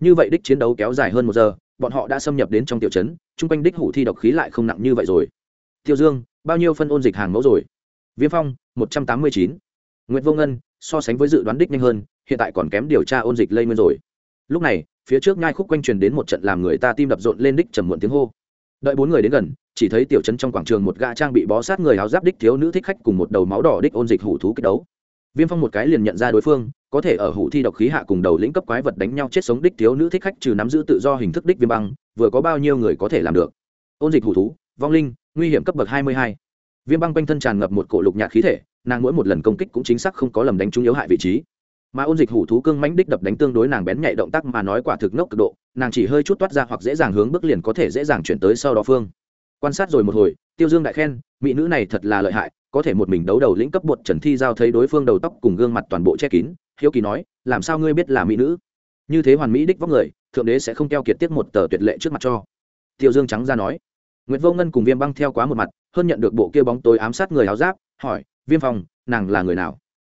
A: như vậy đích chiến đấu kéo dài hơn một giờ, bọn họ đã xâm nhập đến trong tiểu trấn, chung quanh đích hủ thi độc khí lại không nặng như vậy rồi. Tiêu dương, bao nhiêu phân ôn dịch hàng mẫu rồi? Viêm phong, một trăm tám mươi chín. Nguyễn vô ngân, so sánh với dự đoán đích nhanh hơn, hiện tại còn kém điều tra ôn dịch lây nguyên rồi. Lúc này, phía trước nhai khúc quanh truyền đến một trận làm người ta tim đập rộn lên đích trầm muộn tiếng hô. Đợi bốn người đến gần, chỉ thấy tiểu trấn trong quảng trường một gã trang bị bó sát người áo giáp đích thiếu nữ thích khách cùng một đầu máu đỏ đích ôn dịch hủ thú kích đấu. Viêm phong một cái liền nhận ra đối phương có thể ở hủ thi độc khí hạ cùng đầu lĩnh cấp quái vật đánh nhau chết sống đích thiếu nữ thích khách trừ nắm giữ tự do hình thức đích viêm băng, vừa có bao nhiêu người có thể làm được. Ôn dịch hủ thú, vong linh, nguy hiểm cấp bậc hai mươi hai. Viêm băng quanh thân tràn ngập một cổ lục nhạt khí thể, nàng mỗi một lần công kích cũng chính xác không có lầm đánh trúng yếu hại vị trí. Mà ôn dịch hủ thú cương mãnh đích đập đánh tương đối nàng bén nhạy động tác mà nói quả thực nốc cực độ, nàng chỉ hơi chút toát ra hoặc dễ dàng hướng bước liền có thể dễ dàng chuyển tới sau đó phương. Quan sát rồi một hồi, tiêu dương đại khen, mỹ nữ này thật là lợi hại, có thể một mình đấu đầu lĩnh cấp bột trần thi giao thấy đối phương đầu tóc cùng gương mặt toàn bộ che kín hiếu kỳ nói, làm sao ngươi biết là mỹ nữ? Như thế hoàn mỹ đích vóc người, thượng đế sẽ không keo kiệt tiết một tờ tuyệt lệ trước mặt cho. Tiêu dương trắng ra nói. Nguyễn vô ngân cùng viêm băng theo quá một mặt, hơn nhận được bộ kia bóng tối ám sát người áo giáp, hỏi, viêm phong, nàng là người nào?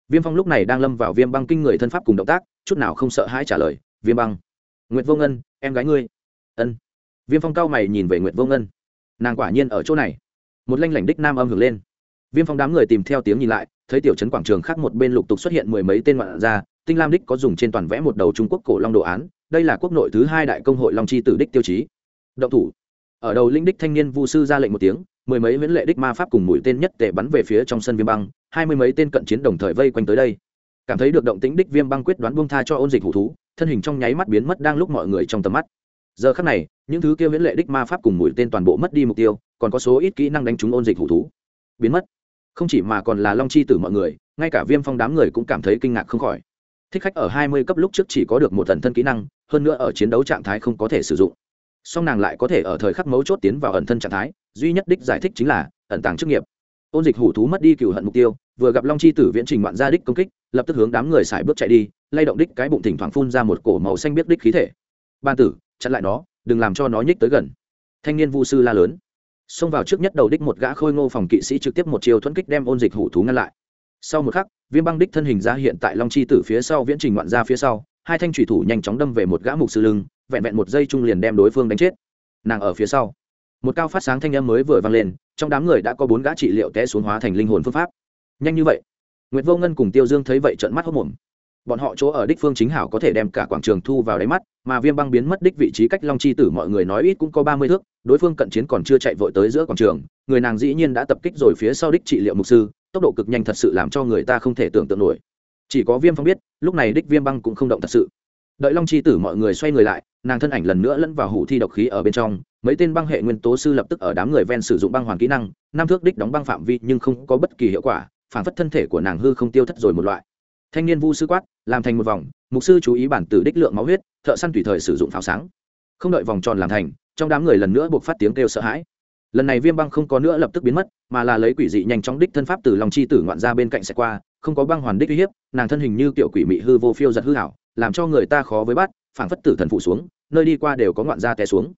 A: Viêm phong lúc này đang lâm vào viêm băng kinh người thân pháp cùng động tác, chút nào không sợ hãi trả lời, viêm băng. Nguyễn vô ngân, em gái ngươi. Ân. Viêm phong cao mày nhìn về nguyễn vô ngân. Nàng quả nhiên ở chỗ này. Một lanh lảnh đích nam âm hưởng lên. Viêm phong đám người tìm theo tiếng nhìn lại thấy tiểu trấn quảng trường khác một bên lục tục xuất hiện mười mấy tên ngoạn gia, tinh lam đích có dùng trên toàn vẽ một đầu trung quốc cổ long đồ án, đây là quốc nội thứ hai đại công hội long chi tử đích tiêu chí. Động thủ. Ở đầu linh đích thanh niên vu sư ra lệnh một tiếng, mười mấy viễn lệ đích ma pháp cùng mũi tên nhất tệ bắn về phía trong sân viêm băng, hai mươi mấy tên cận chiến đồng thời vây quanh tới đây. Cảm thấy được động tĩnh đích viêm băng quyết đoán buông tha cho ôn dịch hủ thú, thân hình trong nháy mắt biến mất đang lúc mọi người trong tầm mắt. Giờ khắc này, những thứ kia viễn lệ đích ma pháp cùng mũi tên toàn bộ mất đi mục tiêu, còn có số ít kỹ năng đánh trúng ôn dịch hủ thú. Biến mất không chỉ mà còn là long chi tử mọi người, ngay cả viêm phong đám người cũng cảm thấy kinh ngạc không khỏi. Thích khách ở hai mươi cấp lúc trước chỉ có được một ẩn thân kỹ năng, hơn nữa ở chiến đấu trạng thái không có thể sử dụng. Song nàng lại có thể ở thời khắc mấu chốt tiến vào ẩn thân trạng thái, duy nhất đích giải thích chính là ẩn tàng chức nghiệp. Ôn dịch hủ thú mất đi cựu hận mục tiêu, vừa gặp long chi tử viễn trình ngoạn ra đích công kích, lập tức hướng đám người xài bước chạy đi, lay động đích cái bụng thỉnh thoảng phun ra một cổ màu xanh biết đích khí thể. Ban tử, chặn lại nó, đừng làm cho nó nhích tới gần. Thanh niên vu sư la lớn xông vào trước nhất đầu đích một gã khôi ngô phòng kỵ sĩ trực tiếp một chiều thuẫn kích đem ôn dịch hủ thú ngăn lại. Sau một khắc, viêm băng đích thân hình ra hiện tại long chi tử phía sau viễn trình ngoạn ra phía sau, hai thanh thủy thủ nhanh chóng đâm về một gã mục sư lưng, vẹn vẹn một giây chung liền đem đối phương đánh chết. Nàng ở phía sau, một cao phát sáng thanh âm mới vừa vang lên, trong đám người đã có bốn gã trị liệu té xuống hóa thành linh hồn phương pháp. Nhanh như vậy nguyễn vô ngân cùng tiêu dương thấy vậy trợn mắt hốc mồm bọn họ chỗ ở đích phương chính hảo có thể đem cả quảng trường thu vào đáy mắt, mà viêm băng biến mất đích vị trí cách long chi tử mọi người nói ít cũng có ba mươi thước, đối phương cận chiến còn chưa chạy vội tới giữa quảng trường, người nàng dĩ nhiên đã tập kích rồi phía sau đích trị liệu mục sư, tốc độ cực nhanh thật sự làm cho người ta không thể tưởng tượng nổi. Chỉ có viêm phong biết, lúc này đích viêm băng cũng không động thật sự. Đợi long chi tử mọi người xoay người lại, nàng thân ảnh lần nữa lẫn vào hủ thi độc khí ở bên trong, mấy tên băng hệ nguyên tố sư lập tức ở đám người ven sử dụng băng hoàn kỹ năng, năm thước đích đóng băng phạm vi nhưng không có bất kỳ hiệu quả, phản phất thân thể của nàng hư không tiêu thất rồi một loại thanh niên vu sư quát, làm thành một vòng, mục sư chú ý bản tử đích lượng máu huyết, thợ săn tùy thời sử dụng pháo sáng. Không đợi vòng tròn làm thành, trong đám người lần nữa buộc phát tiếng kêu sợ hãi. Lần này viêm băng không có nữa lập tức biến mất, mà là lấy quỷ dị nhanh chóng đích thân pháp từ lòng chi tử ngoạn ra bên cạnh xe qua, không có băng hoàn đích uy hiếp, nàng thân hình như kiểu quỷ mị hư vô phiêu giật hư hảo làm cho người ta khó với bắt, phảng phất tử thần phụ xuống, nơi đi qua đều có ngoạn gia té xuống.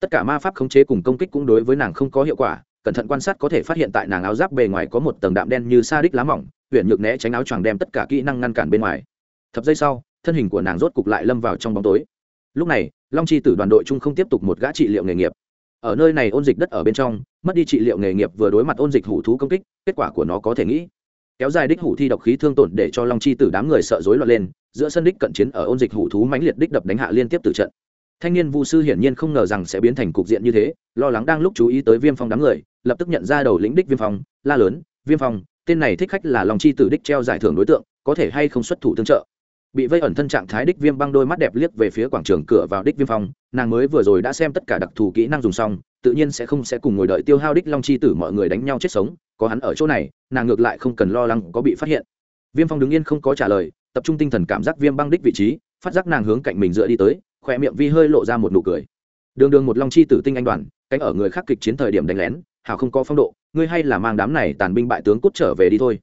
A: Tất cả ma pháp khống chế cùng công kích cũng đối với nàng không có hiệu quả cẩn thận quan sát có thể phát hiện tại nàng áo giáp bề ngoài có một tầng đạm đen như sa đích lá mỏng huyện nhược né tránh áo choàng đem tất cả kỹ năng ngăn cản bên ngoài. Thập giây sau, thân hình của nàng rốt cục lại lâm vào trong bóng tối. Lúc này, long chi tử đoàn đội chung không tiếp tục một gã trị liệu nghề nghiệp. Ở nơi này ôn dịch đất ở bên trong, mất đi trị liệu nghề nghiệp vừa đối mặt ôn dịch hủ thú công kích, kết quả của nó có thể nghĩ. Kéo dài đích hủ thi độc khí thương tổn để cho long chi tử đám người sợ rối loạn lên, giữa sân đích cận chiến ở ôn dịch hủ thú mãnh liệt đích đập đánh hạ liên tiếp từ trận thanh niên vu sư hiển nhiên không ngờ rằng sẽ biến thành cục diện như thế, lo lắng đang lúc chú ý tới viêm phong đám người, lập tức nhận ra đầu lĩnh đích viêm phong, la lớn, viêm phong, tên này thích khách là long chi tử đích treo giải thưởng đối tượng, có thể hay không xuất thủ tương trợ? Bị vây ẩn thân trạng thái đích viêm băng đôi mắt đẹp liếc về phía quảng trường cửa vào đích viêm phong, nàng mới vừa rồi đã xem tất cả đặc thù kỹ năng dùng xong, tự nhiên sẽ không sẽ cùng ngồi đợi tiêu hao đích long chi tử mọi người đánh nhau chết sống, có hắn ở chỗ này, nàng ngược lại không cần lo lắng có bị phát hiện. Viêm phong đứng yên không có trả lời, tập trung tinh thần cảm giác viêm băng đích vị trí, phát giác nàng hướng cạnh mình dựa đi tới khỏe miệng vi hơi lộ ra một nụ cười. Đường đường một long chi tử tinh anh đoàn, cánh ở người khác kịch chiến thời điểm đánh lén hào không có phong độ, ngươi hay là mang đám này tàn binh bại tướng cút trở về đi thôi.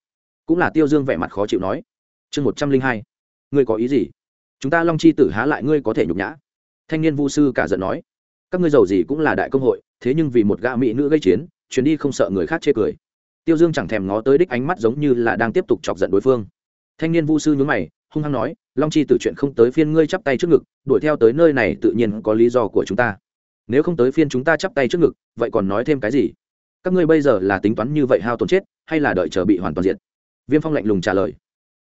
A: Cũng là tiêu dương vẻ mặt khó chịu nói. Chương một trăm linh hai, ngươi có ý gì? Chúng ta long chi tử há lại ngươi có thể nhục nhã. Thanh niên vu sư cả giận nói. Các ngươi giàu gì cũng là đại công hội, thế nhưng vì một gã mỹ nữ gây chiến, chuyến đi không sợ người khác chê cười. Tiêu dương chẳng thèm ngó tới đích ánh mắt giống như là đang tiếp tục chọc giận đối phương. Thanh niên vu sư nhướng mày hung hăng nói, long chi tử chuyện không tới phiên ngươi chắp tay trước ngực, đuổi theo tới nơi này tự nhiên có lý do của chúng ta. Nếu không tới phiên chúng ta chắp tay trước ngực, vậy còn nói thêm cái gì? Các ngươi bây giờ là tính toán như vậy hao tổn chết, hay là đợi chờ bị hoàn toàn diệt? Viêm phong lạnh lùng trả lời.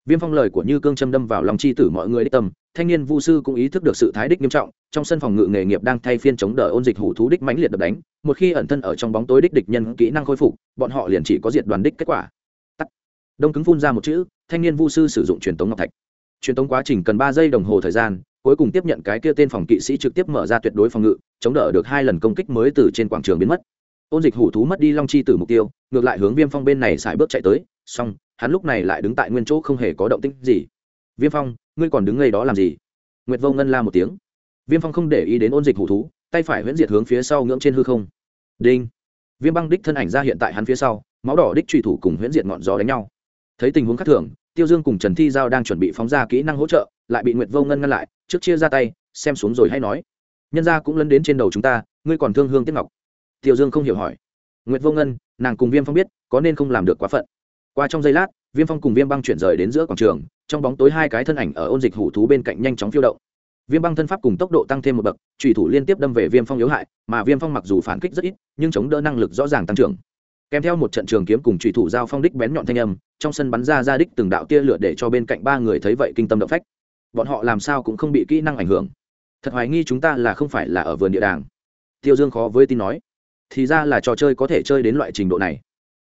A: Viêm phong lời của như cương châm đâm vào lòng chi tử mọi người đích tâm, thanh niên vu sư cũng ý thức được sự thái đích nghiêm trọng, trong sân phòng ngự nghề nghiệp đang thay phiên chống đỡ ôn dịch hủ thú đích mãnh liệt đập đánh, một khi ẩn thân ở trong bóng tối đích địch nhân kỹ năng khôi phục, bọn họ liền chỉ có diệt đoàn đích kết quả. Đông cứng phun ra một chữ, thanh niên vu sư sử dụng truyền tống ngọc thạch truyền tống quá trình cần ba giây đồng hồ thời gian, cuối cùng tiếp nhận cái kia tên phòng kỵ sĩ trực tiếp mở ra tuyệt đối phòng ngự, chống đỡ được hai lần công kích mới từ trên quảng trường biến mất. Ôn dịch hủ thú mất đi long chi tử mục tiêu, ngược lại hướng viêm phong bên này xài bước chạy tới, xong, hắn lúc này lại đứng tại nguyên chỗ không hề có động tĩnh gì. Viêm phong, ngươi còn đứng ngay đó làm gì? Nguyệt vô ngân la một tiếng. Viêm phong không để ý đến ôn dịch hủ thú, tay phải huyễn diệt hướng phía sau ngưỡng trên hư không. Đinh. Viêm băng đích thân ảnh ra hiện tại hắn phía sau, máu đỏ đích truy thủ cùng huyễn diệt ngọn gió đánh nhau. Thấy tình huống khác thường tiêu dương cùng trần thi giao đang chuẩn bị phóng ra kỹ năng hỗ trợ, lại bị nguyệt vô ngân ngăn lại, trước chia ra tay, xem xuống rồi hay nói. Nhân gia cũng lấn đến trên đầu chúng ta, ngươi còn thương hương Tiết ngọc. Tiêu dương không hiểu hỏi. Nguyệt vô ngân, nàng cùng viêm phong biết, có nên không làm được quá phận. Qua trong giây lát, viêm phong cùng viêm băng chuyển rời đến giữa quảng trường, trong bóng tối hai cái thân ảnh ở ôn dịch hủ thú bên cạnh nhanh chóng phiêu động. Viêm băng thân pháp cùng tốc độ tăng thêm một bậc trùy thủ liên tiếp đâm về viêm phong yếu hại, mà viêm phong mặc dù phản kích rất ít, nhưng chống đỡ năng lực rõ ràng tăng trưởng kèm theo một trận trường kiếm cùng trùy thủ giao phong đích bén nhọn thanh âm, trong sân bắn ra ra đích từng đạo tia lửa để cho bên cạnh ba người thấy vậy kinh tâm động phách. Bọn họ làm sao cũng không bị kỹ năng ảnh hưởng. Thật hoài nghi chúng ta là không phải là ở vườn địa đàng. Tiêu dương khó với tin nói. Thì ra là trò chơi có thể chơi đến loại trình độ này.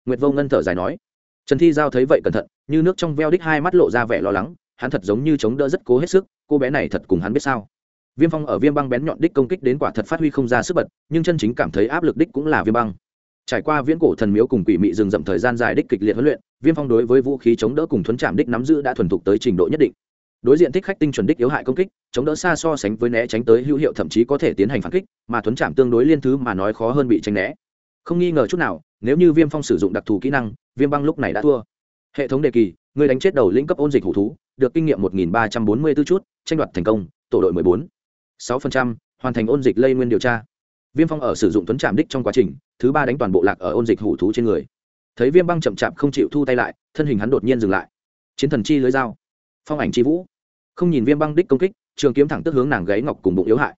A: Nguyệt vô ngân thở dài nói. Trần thi giao thấy vậy cẩn thận, như nước trong veo đích hai mắt lộ ra vẻ lo lắng, hắn thật giống như chống đỡ rất cố hết sức, cô bé này thật cùng hắn biết sao. Viêm phong ở viêm băng bén nhọn đích công kích đến quả thật phát huy không ra sức bật, nhưng chân chính cảm thấy áp lực đích cũng là viêm băng trải qua viễn cổ thần miếu cùng quỷ mị rừng rậm thời gian dài đích kịch liệt huấn luyện, viêm phong đối với vũ khí chống đỡ cùng thuấn chạm đích nắm giữ đã thuần thục tới trình độ nhất định. Đối diện thích khách tinh chuẩn đích yếu hại công kích, chống đỡ xa so sánh với né tránh tới hữu hiệu thậm chí có thể tiến hành phản kích, mà thuấn chạm tương đối liên thứ mà nói khó hơn bị tránh né. Không nghi ngờ chút nào, nếu như viêm phong sử dụng đặc thù kỹ năng, viêm băng lúc này đã thua. Hệ thống đề kỳ, người đánh chết đầu lĩnh cấp ôn dịch hủ thú, được kinh nghiệm một nghìn ba trăm bốn mươi 1344 chút, tranh đoạt thành công, tổ đội mười bốn. sáu phần trăm, hoàn thành ôn dịch lây nguyên điều tra viêm phong ở sử dụng tuấn trạm đích trong quá trình, thứ ba đánh toàn bộ lạc ở ôn dịch hủ thú trên người. Thấy viêm băng chậm chạp không chịu thu tay lại, thân hình hắn đột nhiên dừng lại. Chiến thần chi lưới dao. Phong ảnh chi vũ. Không nhìn viêm băng đích công kích, trường kiếm thẳng tức hướng nàng gáy ngọc cùng bụng yếu hại.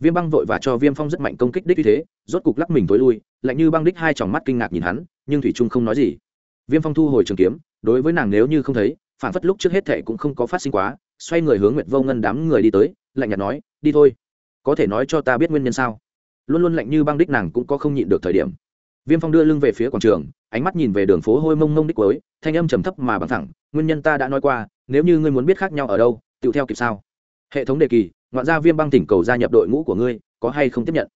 A: Viêm băng vội và cho viêm phong rất mạnh công kích đích như thế, rốt cục lắc mình tối lui, lạnh như băng đích hai tròng mắt kinh ngạc nhìn hắn, nhưng thủy trung không nói gì. Viêm phong thu hồi trường kiếm, đối với nàng nếu như không thấy, phản phất lúc trước hết thệ cũng không có phát sinh quá, xoay người hướng nguyệt vô ngân đám người đi tới, lạnh nhạt nói, đi thôi. Có thể nói cho ta biết nguyên nhân sao? Luôn luôn lạnh như băng đích nàng cũng có không nhịn được thời điểm. Viêm phong đưa lưng về phía quảng trường, ánh mắt nhìn về đường phố hôi mông mông đích cuối, thanh âm trầm thấp mà bằng thẳng, nguyên nhân ta đã nói qua, nếu như ngươi muốn biết khác nhau ở đâu, tự theo kịp sao? Hệ thống đề kỳ, ngoạn gia viêm băng tỉnh cầu gia nhập đội ngũ của ngươi, có hay không tiếp nhận?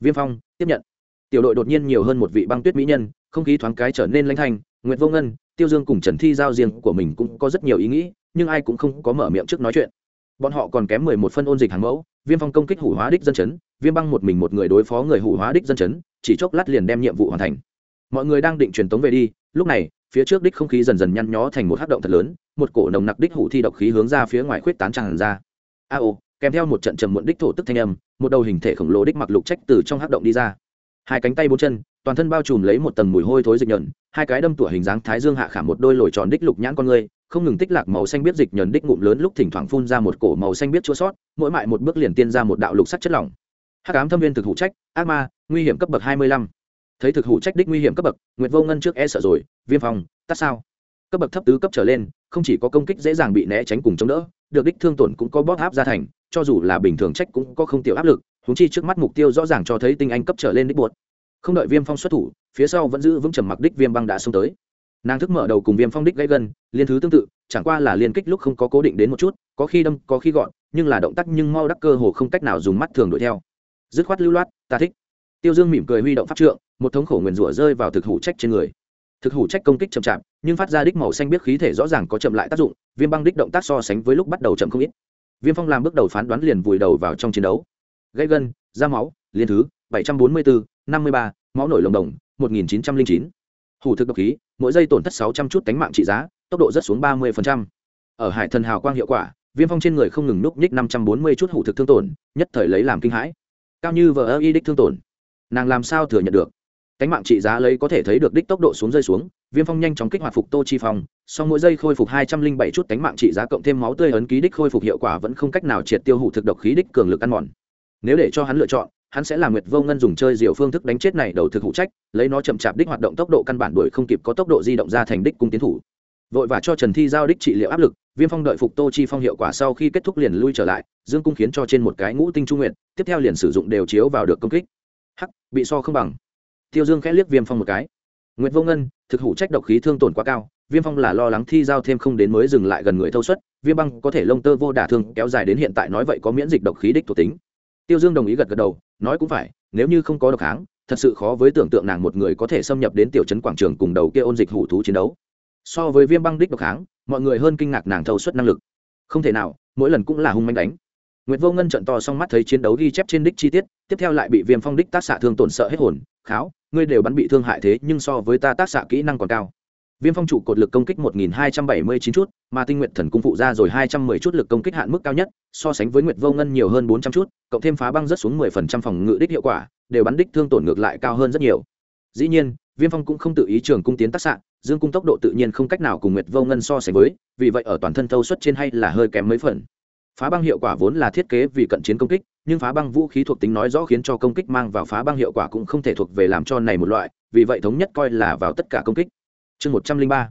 A: Viêm phong, tiếp nhận. Tiểu đội đột nhiên nhiều hơn một vị băng tuyết mỹ nhân, không khí thoáng cái trở nên lanh thanh, nguyệt vô ngân, tiêu dương cùng trần thi giao riêng của mình cũng có rất nhiều ý nghĩ, nhưng ai cũng không có mở miệng trước nói chuyện bọn họ còn kém mười một phân ôn dịch hàng mẫu, viêm phong công kích hủ hóa đích dân chấn, viêm băng một mình một người đối phó người hủ hóa đích dân chấn, chỉ chốc lát liền đem nhiệm vụ hoàn thành. Mọi người đang định truyền tống về đi, lúc này, phía trước đích không khí dần dần nhăn nhó thành một hát động thật lớn, một cổ nồng nặc đích hủ thi độc khí hướng ra phía ngoài khuyết tán tràn ra. A ô, kèm theo một trận trầm muộn đích thổ tức thanh âm, một đầu hình thể khổng lồ đích mặc lục trách từ trong hát động đi ra. Hai cánh tay bốn chân, toàn thân bao trùm lấy một tầng mùi hôi thối dịch nhẫn hai cái đâm tủa hình dáng thái dương hạ khả một đôi lồi tròn đích lục nhãn con người không ngừng tích lạc màu xanh biết dịch nhẫn đích ngụm lớn lúc thỉnh thoảng phun ra một cổ màu xanh biết chua sót, mỗi mại một bước liền tiên ra một đạo lục sắc chất lỏng. Hát cám thâm viên thực hủ trách, ác ma, nguy hiểm cấp bậc hai mươi lăm. Thấy thực hủ trách đích nguy hiểm cấp bậc, nguyệt vô ngân trước e sợ rồi, viêm phòng tắt sao? Cấp bậc thấp tứ cấp trở lên, không chỉ có công kích dễ dàng bị né tránh cùng chống đỡ, được đích thương tổn cũng có bóp áp ra thành, cho dù là bình thường trách cũng có không tiểu áp lực húng chi trước mắt mục tiêu rõ ràng cho thấy tinh anh cấp trở lên đích buột không đợi viêm phong xuất thủ, phía sau vẫn giữ vững trầm mặc đích viêm băng đã xông tới nàng thức mở đầu cùng viêm phong đích gãy gân, liên thứ tương tự, chẳng qua là liên kích lúc không có cố định đến một chút, có khi đâm, có khi gọn, nhưng là động tác nhưng mau đắc cơ hồ không cách nào dùng mắt thường đuổi theo. Dứt khoát lưu loát, ta thích. Tiêu dương mỉm cười huy động pháp trượng, một thống khổ nguyền rủa rơi vào thực hủ trách trên người. Thực hủ trách công kích chậm chạp, nhưng phát ra đích màu xanh biết khí thể rõ ràng có chậm lại tác dụng, viêm băng đích động tác so sánh với lúc bắt đầu chậm không ít. Viêm phong làm bước đầu phán đoán liền vùi đầu vào trong chiến đấu. Gây gân, da máu, liên thứ, bảy trăm bốn mươi bốn năm mươi ba, máu nổi lồng đồng, một nghìn chín trăm linh chín hủ thực độc khí, mỗi giây tổn thất sáu trăm chút cánh mạng trị giá, tốc độ rất xuống ba mươi ở hải thần hào quang hiệu quả, viêm phong trên người không ngừng núp nhích năm trăm bốn mươi chút hủ thực thương tổn, nhất thời lấy làm kinh hãi. Cao như vờ ơ y đích thương tổn. Nàng làm sao thừa nhận được? Cánh mạng trị giá lấy có thể thấy được đích tốc độ xuống rơi xuống, viêm phong nhanh chóng kích hoạt phục tô chi phong, sau mỗi giây khôi phục hai trăm linh bảy chút cánh mạng trị giá cộng thêm máu tươi ấn ký đích khôi phục hiệu quả vẫn không cách nào triệt tiêu hủ thực độc khí đích cường lực ăn mòn. Nếu để cho hắn lựa chọn hắn sẽ làm nguyệt vô ngân dùng chơi diều phương thức đánh chết này đầu thực hữu trách, lấy nó chậm chạp đích hoạt động tốc độ căn bản đuổi không kịp có tốc độ di động ra thành đích cung tiến thủ. Vội và cho trần thi giao đích trị liệu áp lực, viêm phong đợi phục tô chi phong hiệu quả sau khi kết thúc liền lui trở lại, dương cung khiến cho trên một cái ngũ tinh trung nguyện tiếp theo liền sử dụng đều chiếu vào được công kích. Hắc, bị so không bằng. Tiêu dương khẽ liếc viêm phong một cái. Nguyệt vô ngân, thực hữu trách độc khí thương tổn quá cao, viêm phong là lo lắng thi giao thêm không đến mới dừng lại gần người thâu suất, viêm băng có thể lông tơ vô đả thương kéo dài đến hiện tại nói vậy có miễn dịch độc khí đích thuộc tính tiêu dương đồng ý gật gật đầu nói cũng phải nếu như không có độc kháng thật sự khó với tưởng tượng nàng một người có thể xâm nhập đến tiểu trấn quảng trường cùng đầu kia ôn dịch hủ thú chiến đấu. So với viêm băng đích độc kháng mọi người hơn kinh ngạc nàng thâu suất năng lực. Không thể nào mỗi lần cũng là hung manh đánh. Nguyệt Vô Ngân trận to xong mắt thấy chiến đấu ghi chép trên đích chi tiết, tiếp theo lại bị Viêm Phong đích tác xạ thương tổn sợ hết hồn, kháo, ngươi đều bắn bị thương hại thế, nhưng so với ta tác xạ kỹ năng còn cao. Viêm Phong trụ cột lực công kích 1279 chút, mà Tinh nguyện Thần cung phụ ra rồi 210 chút lực công kích hạn mức cao nhất, so sánh với Nguyệt Vô Ngân nhiều hơn 400 chút, cộng thêm phá băng rất xuống 10% phòng ngự đích hiệu quả, đều bắn đích thương tổn ngược lại cao hơn rất nhiều. Dĩ nhiên, Viêm Phong cũng không tự ý trường cung tiến tác xạ, dương cung tốc độ tự nhiên không cách nào cùng Nguyệt Vô Ngân so sánh với, vì vậy ở toàn thân thâu suất trên hay là hơi kém mấy phần. Phá băng hiệu quả vốn là thiết kế vì cận chiến công kích nhưng phá băng vũ khí thuộc tính nói rõ khiến cho công kích mang vào phá băng hiệu quả cũng không thể thuộc về làm cho này một loại vì vậy thống nhất coi là vào tất cả công kích. Chương một trăm linh ba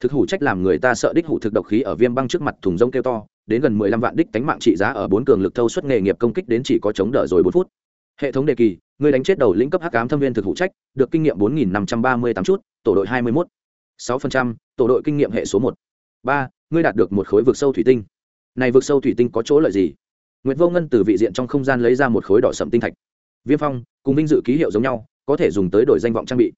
A: thực hủ trách làm người ta sợ đích hủ thực độc khí ở viêm băng trước mặt thùng rông kêu to, đến gần mười lăm vạn đích tánh mạng trị giá ở bốn cường lực thâu suất nghề nghiệp công kích đến chỉ có chống đỡ rồi bốn phút. Hệ thống đề kỳ, người đánh chết đầu lĩnh cấp hắc ám thâm viên thực hủ trách, được kinh nghiệm bốn nghìn năm trăm ba mươi tám chút, tổ đội hai mươi mốt. sáu phần trăm, tổ đội kinh nghiệm hệ số một. Ba, ngươi đạt được một khối vực sâu thủy tinh. Này vực sâu thủy tinh có chỗ lợi gì? Nguyễn vô ngân từ vị diện trong không gian lấy ra một khối đỏ sậm tinh thạch. Viêm phong, cùng vinh dự ký hiệu giống nhau, có thể dùng tới đổi danh vọng trang bị.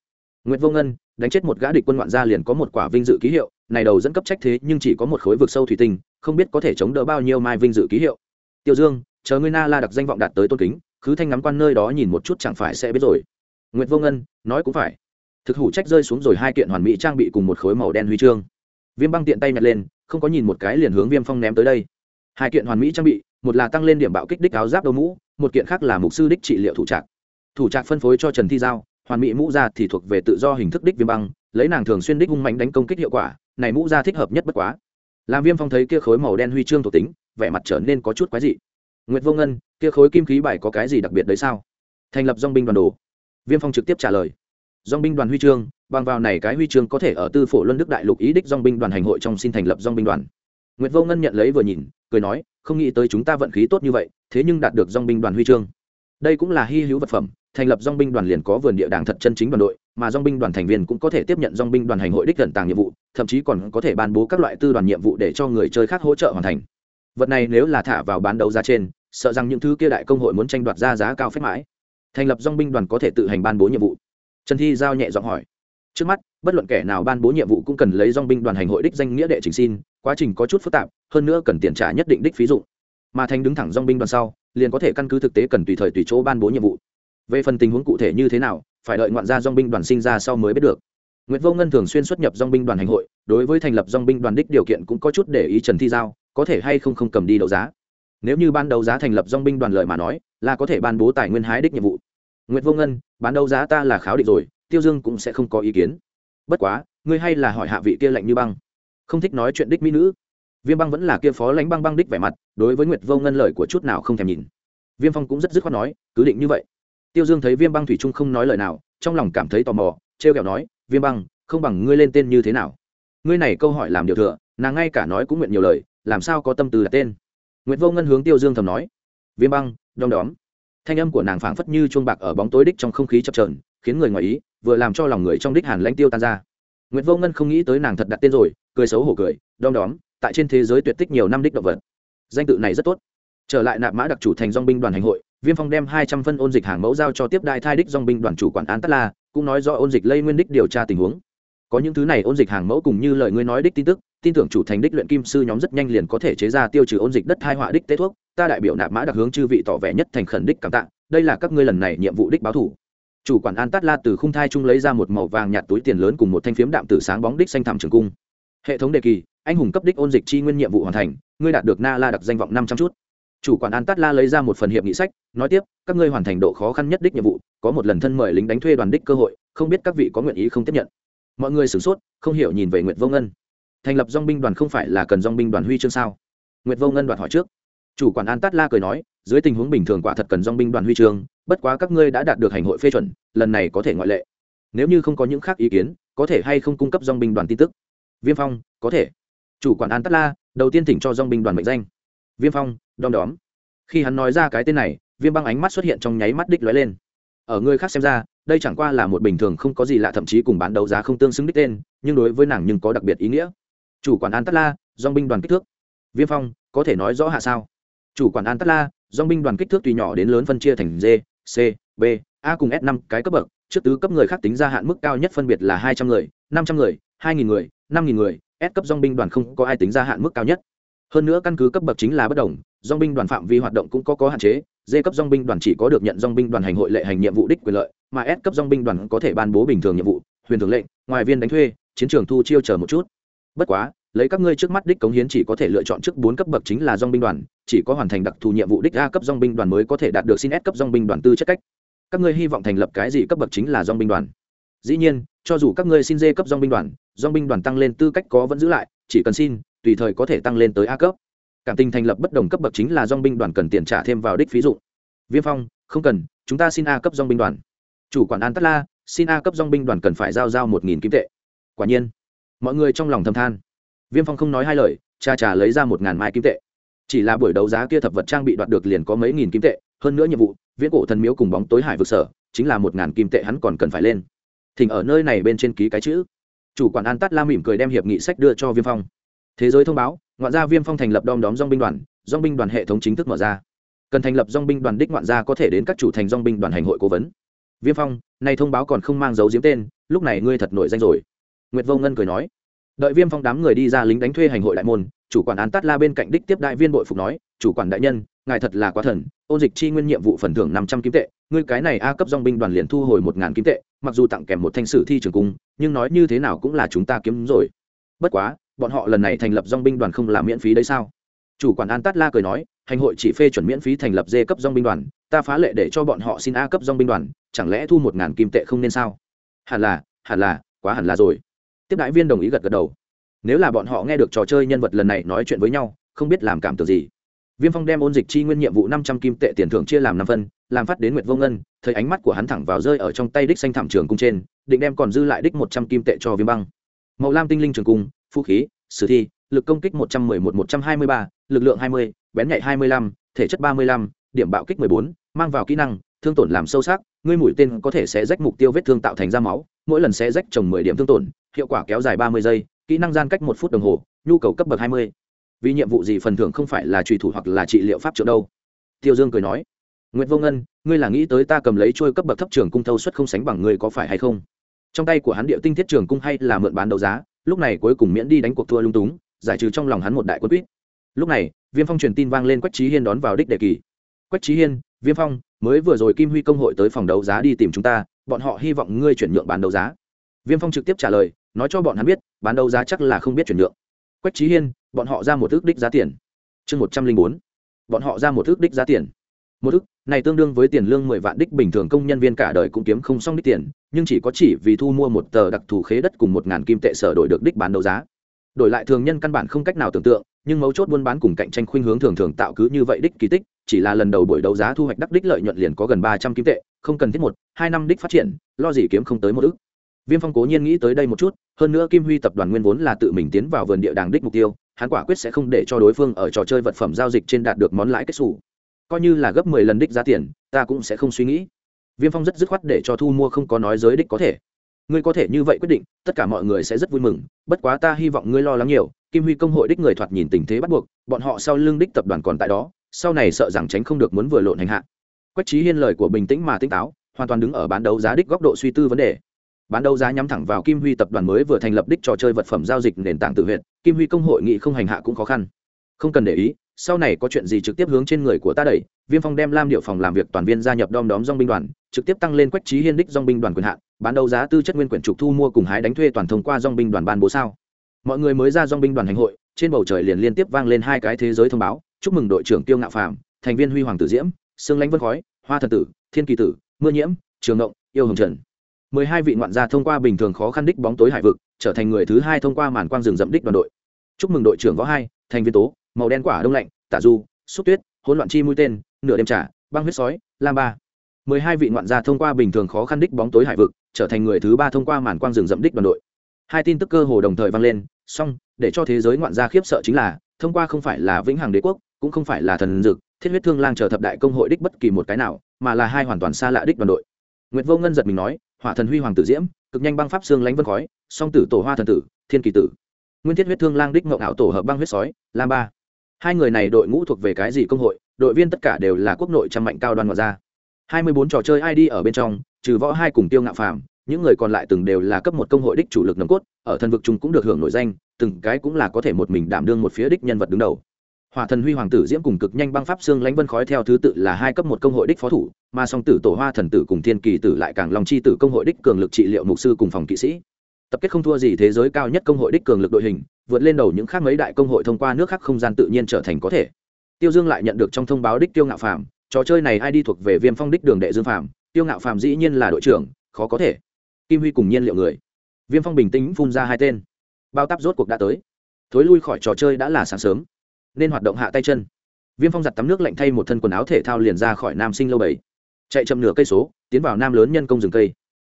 A: Nguyễn vô ngân đánh chết một gã địch quân ngoạn gia liền có một quả vinh dự ký hiệu, này đầu dẫn cấp trách thế nhưng chỉ có một khối vực sâu thủy tinh, không biết có thể chống đỡ bao nhiêu mai vinh dự ký hiệu. Tiêu dương, chờ ngươi na la đặc danh vọng đạt tới tôn kính, khứ thanh ngắm quan nơi đó nhìn một chút chẳng phải sẽ biết rồi. Nguyệt vô ngân, nói cũng phải. Thực hủ trách rơi xuống rồi hai kiện hoàn mỹ trang bị cùng một khối màu đen huy chương. Viêm băng tiện tay nhặt lên, không có nhìn một cái liền hướng viêm phong ném tới đây. Hai kiện hoàn mỹ trang bị, một là tăng lên điểm bạo kích đích áo giáp đầu mũ, một kiện khác là mục sư đích trị liệu thủ trạc. Thủ trạc phân phối cho trần thi giao hoàn mỹ mũ ra thì thuộc về tự do hình thức đích viêm băng, lấy nàng thường xuyên đích hung mạnh đánh công kích hiệu quả, này mũ ra thích hợp nhất bất quá. Làm viêm phong thấy kia khối màu đen huy chương thuộc tính, vẻ mặt trở nên có chút quái dị. Nguyệt vô ngân, kia khối kim khí bài có cái gì đặc biệt đấy sao? Thành lập dong binh đoàn đồ. Viêm phong trực tiếp trả lời. Dong binh đoàn huy chương, bằng vào này cái huy chương có thể ở tư phổ luân đức đại lục ý đích dong binh đoàn hành hội trong xin thành lập dong binh đoàn. Nguyệt vô ngân nhận lấy vừa nhìn, cười nói, không nghĩ tới chúng ta vận khí tốt như vậy, thế nhưng đạt được dong binh đoàn huy chương đây cũng là hy hữu vật phẩm, thành lập dong binh đoàn liền có vườn địa đàng thật chân chính đoàn đội, mà dong binh đoàn thành viên cũng có thể tiếp nhận dong binh đoàn hành hội đích gần tàng nhiệm vụ, thậm chí còn có thể ban bố các loại tư đoàn nhiệm vụ để cho người chơi khác hỗ trợ hoàn thành. Vật này nếu là thả vào bán đấu giá trên, sợ rằng những thứ kia đại công hội muốn tranh đoạt ra giá cao phép mãi. Thành lập dong binh đoàn có thể tự hành ban bố nhiệm vụ. Trần thi giao nhẹ giọng hỏi. Trước mắt, bất luận kẻ nào ban bố nhiệm vụ cũng cần lấy dong binh đoàn hành hội đích danh nghĩa đệ trình xin, quá trình có chút phức tạp, hơn nữa cần tiền trả nhất định đích phí dụ mà thành đứng thẳng dong binh đoàn sau liền có thể căn cứ thực tế cần tùy thời tùy chỗ ban bố nhiệm vụ về phần tình huống cụ thể như thế nào phải đợi ngoạn gia dong binh đoàn sinh ra sau mới biết được Nguyệt Vô Ngân thường xuyên xuất nhập dong binh đoàn hành hội, đối với thành lập dong binh đoàn đích điều kiện cũng có chút để ý Trần Thi Giao, có thể hay không không cầm đi đấu giá. Nếu như ban đấu giá thành lập dong binh đoàn lợi mà nói, là có thể ban bố tài nguyên hái đích nhiệm vụ. Nguyệt Vô Ngân, bán đấu giá ta là kháo định rồi, Tiêu Dương cũng sẽ không có ý kiến. Bất quá, ngươi hay là hỏi hạ vị kia lạnh như băng. Không thích nói chuyện đích mỹ nữ. Viêm Băng vẫn là kia phó lãnh băng băng đích vẻ mặt, đối với Nguyệt Vô Ngân lời của chút nào không thèm nhìn. Viêm Phong cũng rất dứt khoát nói, cứ định như vậy. Tiêu Dương thấy Viêm Băng thủy chung không nói lời nào, trong lòng cảm thấy tò mò, trêu kẹo nói, Viêm Băng, không bằng ngươi lên tên như thế nào? Ngươi này câu hỏi làm điều thừa nàng ngay cả nói cũng nguyện nhiều lời làm sao có tâm tư đặt tên? Nguyệt vô ngân hướng tiêu dương thầm nói viêm băng đom đóm. Thanh âm của nàng phảng phất như chuông bạc ở bóng tối đích trong không khí chập trờn khiến người ngoài ý vừa làm cho lòng người trong đích hàn lãnh tiêu tan ra. Nguyệt vô ngân không nghĩ tới nàng thật đặt tên rồi cười xấu hổ cười đom đóm tại trên thế giới tuyệt tích nhiều năm đích động vật. Danh tự này rất tốt. Trở lại nạp mã đặc chủ thành dong binh đoàn hành hội, viêm phong đem hai trăm phân ôn dịch hàng mẫu giao cho tiếp đại thai đích dong binh đoàn chủ quản án tất la, cũng nói do ôn dịch lây nguyên đích điều tra tình huống. Có những thứ này ôn dịch hàng mẫu cùng như lời ngươi nói đích tin tức, tin tưởng chủ thành đích luyện kim sư nhóm rất nhanh liền có thể chế ra tiêu trừ ôn dịch đất thai họa đích tế thuốc, ta đại biểu nạp mã đặc hướng chư vị tỏ vẻ nhất thành khẩn đích cảm tạ, đây là các ngươi lần này nhiệm vụ đích báo thủ. Chủ quản an tát la từ khung thai trung lấy ra một màu vàng nhạt túi tiền lớn cùng một thanh phiếm đạm tử sáng bóng đích xanh thảm trường cung hệ thống đề kỳ, anh hùng cấp đích ôn dịch chi nguyên nhiệm vụ hoàn thành, ngươi đạt được na la đặc danh vọng năm trăm chút. Chủ quản an tát la lấy ra một phần hiệp nghị sách, nói tiếp, các ngươi hoàn thành độ khó khăn nhất đích nhiệm vụ, có một lần thân mời lính đánh thuê đoàn đích cơ hội, không biết các vị có nguyện ý không tiếp nhận. Mọi người sửng sốt, không hiểu nhìn về nguyệt vô ngân. Thành lập dong binh đoàn không phải là cần dong binh đoàn huy chương sao? Nguyệt vô ngân đoạt hỏi trước. Chủ quản an tát la cười nói, dưới tình huống bình thường quả thật cần dong binh đoàn huy chương, bất quá các ngươi đã đạt được hành hội phê chuẩn, lần này có thể ngoại lệ. Nếu như không có những khác ý kiến, có thể hay không cung cấp dong binh đoàn tin tức viêm phong, có thể. Chủ quản an tất la, đầu tiên thỉnh cho dong binh đoàn mệnh danh. Viêm phong, đom đóm. Khi hắn nói ra cái tên này, viêm băng ánh mắt xuất hiện trong nháy mắt đích lóe lên. Ở người khác xem ra, đây chẳng qua là một bình thường không có gì lạ thậm chí cùng bán đấu giá không tương xứng đích tên, nhưng đối với nàng nhưng có đặc biệt ý nghĩa. Chủ quản an tất la dong binh đoàn kích thước. Viêm phong, có thể nói rõ hạ sao? Chủ quản an tất la dong binh đoàn kích thước tùy nhỏ đến lớn phân chia thành d, c, b, a cùng s năm cái cấp bậc, trước tứ cấp người khác tính ra hạn mức cao nhất phân biệt là hai trăm người, năm trăm người, hai nghìn người năm nghìn người s cấp dong binh đoàn không có ai tính ra hạn mức cao nhất hơn nữa căn cứ cấp bậc chính là bất đồng dong binh đoàn phạm vi hoạt động cũng có có hạn chế d cấp dong binh đoàn chỉ có được nhận dong binh đoàn hành hội lệ hành nhiệm vụ đích quyền lợi mà S cấp dòng binh đoàn có thể ban bố bình thường nhiệm vụ, huyền thường lệnh, ngoài viên đánh thuê, chiến trường thu chiêu chờ một chút. Bất quá, lấy các ngươi trước mắt đích cống hiến chỉ có thể lựa chọn trước bốn cấp bậc chính là dòng binh đoàn, chỉ có hoàn thành đặc thù nhiệm vụ đích A cấp dòng binh đoàn mới có thể đạt được xin S cấp dòng binh đoàn tư chất cách. Các ngươi hy vọng thành lập cái gì cấp bậc chính là dòng binh đoàn. Dĩ nhiên, cho dù các ngươi xin D cấp dòng binh đoàn, do binh đoàn tăng lên tư cách có vẫn giữ lại, chỉ cần xin, tùy thời có thể tăng lên tới A cấp. Cảm tình thành lập bất đồng cấp bậc chính là do binh đoàn cần tiền trả thêm vào đích ví dụ. Viêm Phong, không cần, chúng ta xin A cấp do binh đoàn. Chủ quản an tất la xin a cấp dong binh đoàn cần phải giao giao một nghìn kim tệ. Quả nhiên mọi người trong lòng thầm than. Viêm phong không nói hai lời cha trà lấy ra một ngàn mai kim tệ. Chỉ là buổi đấu giá kia thập vật trang bị đoạt được liền có mấy nghìn kim tệ hơn nữa nhiệm vụ viễn cổ thần miếu cùng bóng tối hải vực sở chính là một ngàn kim tệ hắn còn cần phải lên. Thỉnh ở nơi này bên trên ký cái chữ chủ quản an tát la mỉm cười đem hiệp nghị sách đưa cho viêm phong. Thế giới thông báo, ngoạn gia viêm phong thành lập đom đóm dong binh đoàn dong binh đoàn hệ thống chính thức mở ra. Cần thành lập dong binh đoàn đích ngoạn gia có thể đến các chủ thành dong binh đoàn hành hội cố vấn. Viêm phong, này thông báo còn không mang dấu diếm tên, lúc này ngươi thật nổi danh rồi. Nguyệt vô ngân cười nói. Đợi viêm phong đám người đi ra lính đánh thuê hành hội đại môn, chủ quản An tát la bên cạnh đích tiếp đại viên bội phục nói, chủ quản đại nhân, ngài thật là quá thần ôn dịch chi nguyên nhiệm vụ phần thưởng năm trăm kim tệ, ngươi cái này a cấp dong binh đoàn liền thu hồi một ngàn kim tệ, mặc dù tặng kèm một thanh sử thi trường cung, nhưng nói như thế nào cũng là chúng ta kiếm rồi. Bất quá, bọn họ lần này thành lập dong binh đoàn không là miễn phí đấy sao? Chủ quản an tát la cười nói, hành hội chỉ phê chuẩn miễn phí thành lập d cấp dong binh đoàn, ta phá lệ để cho bọn họ xin a cấp dong binh đoàn, chẳng lẽ thu một ngàn kim tệ không nên sao? Hẳn là hẳn là, quá hẳn là rồi. Tiếp đại viên đồng ý gật gật đầu. Nếu là bọn họ nghe được trò chơi nhân vật lần này nói chuyện với nhau, không biết làm cảm tưởng gì viêm phong đem ôn dịch chi nguyên nhiệm vụ năm trăm kim tệ tiền thưởng chia làm năm phân, làm phát đến nguyệt vô ngân, thấy ánh mắt của hắn thẳng vào rơi ở trong tay đích xanh thảm trường cung trên, định đem còn dư lại đích một trăm kim tệ cho viêm băng. Màu lam tinh linh trường cung vũ khí, sử thi, lực công kích một trăm mười một một trăm hai mươi ba, lực lượng hai mươi, bén nhạy hai mươi lăm, thể chất ba mươi lăm, điểm bạo kích mười bốn, mang vào kỹ năng, thương tổn làm sâu sắc, ngươi mũi tên có thể sẽ rách mục tiêu vết thương tạo thành ra máu, mỗi lần sẽ rách trồng mười điểm thương tổn, hiệu quả kéo dài ba mươi giây, kỹ năng gian cách một phút đồng hồ, nhu cầu cấp bậc hai mươi vì nhiệm vụ gì phần thưởng không phải là truy thủ hoặc là trị liệu pháp trợ đâu. Tiêu dương cười nói nguyễn vô ngân, ngươi là nghĩ tới ta cầm lấy trôi cấp bậc thấp trường cung thâu suất không sánh bằng ngươi có phải hay không? Trong tay của hắn địa tinh thiết trường cung hay là mượn bán đấu giá, lúc này cuối cùng miễn đi đánh cuộc thua lung túng, giải trừ trong lòng hắn một đại quân quýt. Lúc này, viêm phong truyền tin vang lên quách trí hiên đón vào đích đề kỳ. Quách trí hiên, viêm phong, mới vừa rồi kim huy công hội tới phòng đấu giá đi tìm chúng ta, bọn họ hy vọng ngươi chuyển nhượng bán đấu giá. Viêm phong trực tiếp trả lời, nói cho bọn hắn biết, bán đấu giá chắc là không biết chuyển nhượng. Quách trí hiên bọn họ ra một ước đích giá tiền. Chương một trăm linh bốn. Bọn họ ra một ước đích giá tiền. Một ước, này tương đương với tiền lương mười vạn đích bình thường công nhân viên cả đời cũng kiếm không xong đích tiền, nhưng chỉ có chỉ vì thu mua một tờ đặc thù khế đất cùng một ngàn kim tệ sở đổi được đích bán đấu giá. Đổi lại thường nhân căn bản không cách nào tưởng tượng, nhưng mấu chốt buôn bán cùng cạnh tranh khuynh hướng thường thường tạo cứ như vậy đích kỳ tích, chỉ là lần đầu buổi đấu giá thu hoạch đắc đích lợi nhuận liền có gần ba trăm kim tệ, không cần thiết một, hai năm đích phát triển, lo gì kiếm không tới một ước. Viêm phong cố nhiên nghĩ tới đây một chút, hơn nữa kim huy tập đoàn nguyên vốn là tự mình tiến vào vườn địa đàng đích mục tiêu hắn quả quyết sẽ không để cho đối phương ở trò chơi vật phẩm giao dịch trên đạt được món lãi kết xù. Coi như là gấp mười lần đích giá tiền, ta cũng sẽ không suy nghĩ. Viêm phong rất dứt khoát để cho thu mua không có nói giới đích có thể. Ngươi có thể như vậy quyết định, tất cả mọi người sẽ rất vui mừng, bất quá ta hy vọng ngươi lo lắng nhiều. Kim huy công hội đích người thoạt nhìn tình thế bắt buộc, bọn họ sau lưng đích tập đoàn còn tại đó, sau này sợ rằng tránh không được muốn vừa lộn hành hạ. Quách trí hiên lời của bình tĩnh mà tinh táo, hoàn toàn đứng ở bán đấu giá đích góc độ suy tư vấn đề bán đấu giá nhắm thẳng vào kim huy tập đoàn mới vừa thành lập đích trò chơi vật phẩm giao dịch nền tảng tự huyện, kim huy công hội nghị không hành hạ cũng khó khăn. Không cần để ý, sau này có chuyện gì trực tiếp hướng trên người của ta đẩy, viêm phong đem lam điệu phòng làm việc toàn viên gia nhập đom đóm dong binh đoàn, trực tiếp tăng lên quách trí hiên đích dong binh đoàn quyền hạn, bán đấu giá tư chất nguyên quyển trục thu mua cùng hái đánh thuê toàn thông qua dong binh đoàn ban bố sao. Mọi người mới ra dong binh đoàn hành hội, trên bầu trời liền liên tiếp vang lên hai cái thế giới thông báo, chúc mừng đội trưởng tiêu ngạo phạm thành viên huy hoàng tử diễm, sương lãnh vân khói, hoa thần tử, thiên kỳ tử, mưa nhiễm, trường ngộng, yêu hồng trần mười hai vị ngoạn gia thông qua bình thường khó khăn đích bóng tối hải vực, trở thành người thứ hai thông qua màn quang rừng rậm đích đoàn đội. Chúc mừng đội trưởng võ hai, thành viên tố, màu đen quả đông lạnh, tả du, xúc tuyết, hỗn loạn chi mũi tên, nửa đêm trả băng huyết sói, lam ba. mười hai vị ngoạn gia thông qua bình thường khó khăn đích bóng tối hải vực, trở thành người thứ ba thông qua màn quang rừng rậm đích đoàn đội. Hai tin tức cơ hồ đồng thời vang lên, song, để cho thế giới ngoạn gia khiếp sợ chính là, thông qua không phải là vĩnh hằng đế quốc, cũng không phải là thần dực thiết huyết thương lang chờ thập đại công hội đích bất kỳ một cái nào, mà là hai hoàn toàn xa lạ đích đoàn đội. Nguyệt vô ngân giật mình nói hỏa thần huy hoàng tử diễm, cực nhanh băng pháp xương lánh vân khói, song tử tổ hoa thần tử, thiên kỳ tử. Nguyên thiết huyết thương lang đích ngộng ảo tổ hợp băng huyết sói, lam ba. Hai người này đội ngũ thuộc về cái gì công hội, đội viên tất cả đều là quốc nội trăm mạnh cao đoan ngoại ra hai mươi bốn trò chơi id ở bên trong, trừ võ hai cùng tiêu ngạo phàm, những người còn lại từng đều là cấp một công hội đích chủ lực nồng cốt, ở thần vực chúng cũng được hưởng nổi danh, từng cái cũng là có thể một mình đảm đương một phía đích nhân vật đứng đầu hỏa thần huy hoàng tử diễm cùng cực nhanh băng pháp xương lãnh vân khói theo thứ tự là hai cấp một công hội đích phó thủ, mà song tử tổ hoa thần tử cùng thiên kỳ tử lại càng lòng chi tử công hội đích cường lực trị liệu mục sư cùng phòng kỵ sĩ. Tập kết không thua gì thế giới cao nhất công hội đích cường lực đội hình, vượt lên đầu những khác mấy đại công hội thông qua nước khác không gian tự nhiên trở thành có thể. Tiêu dương lại nhận được trong thông báo đích tiêu ngạo phàm, trò chơi này ai đi thuộc về viêm phong đích đường đệ dương phàm, tiêu ngạo phàm dĩ nhiên là đội trưởng, khó có thể. Kim huy cùng nhiên liệu người. Viêm phong bình tĩnh phun ra hai tên. Bao tắp rốt cuộc đã tới. Thối lui khỏi trò chơi đã là sáng sớm nên hoạt động hạ tay chân. Viêm phong giặt tắm nước lạnh thay một thân quần áo thể thao liền ra khỏi nam sinh lâu bảy. Chạy chậm nửa cây số, tiến vào nam lớn nhân công rừng cây.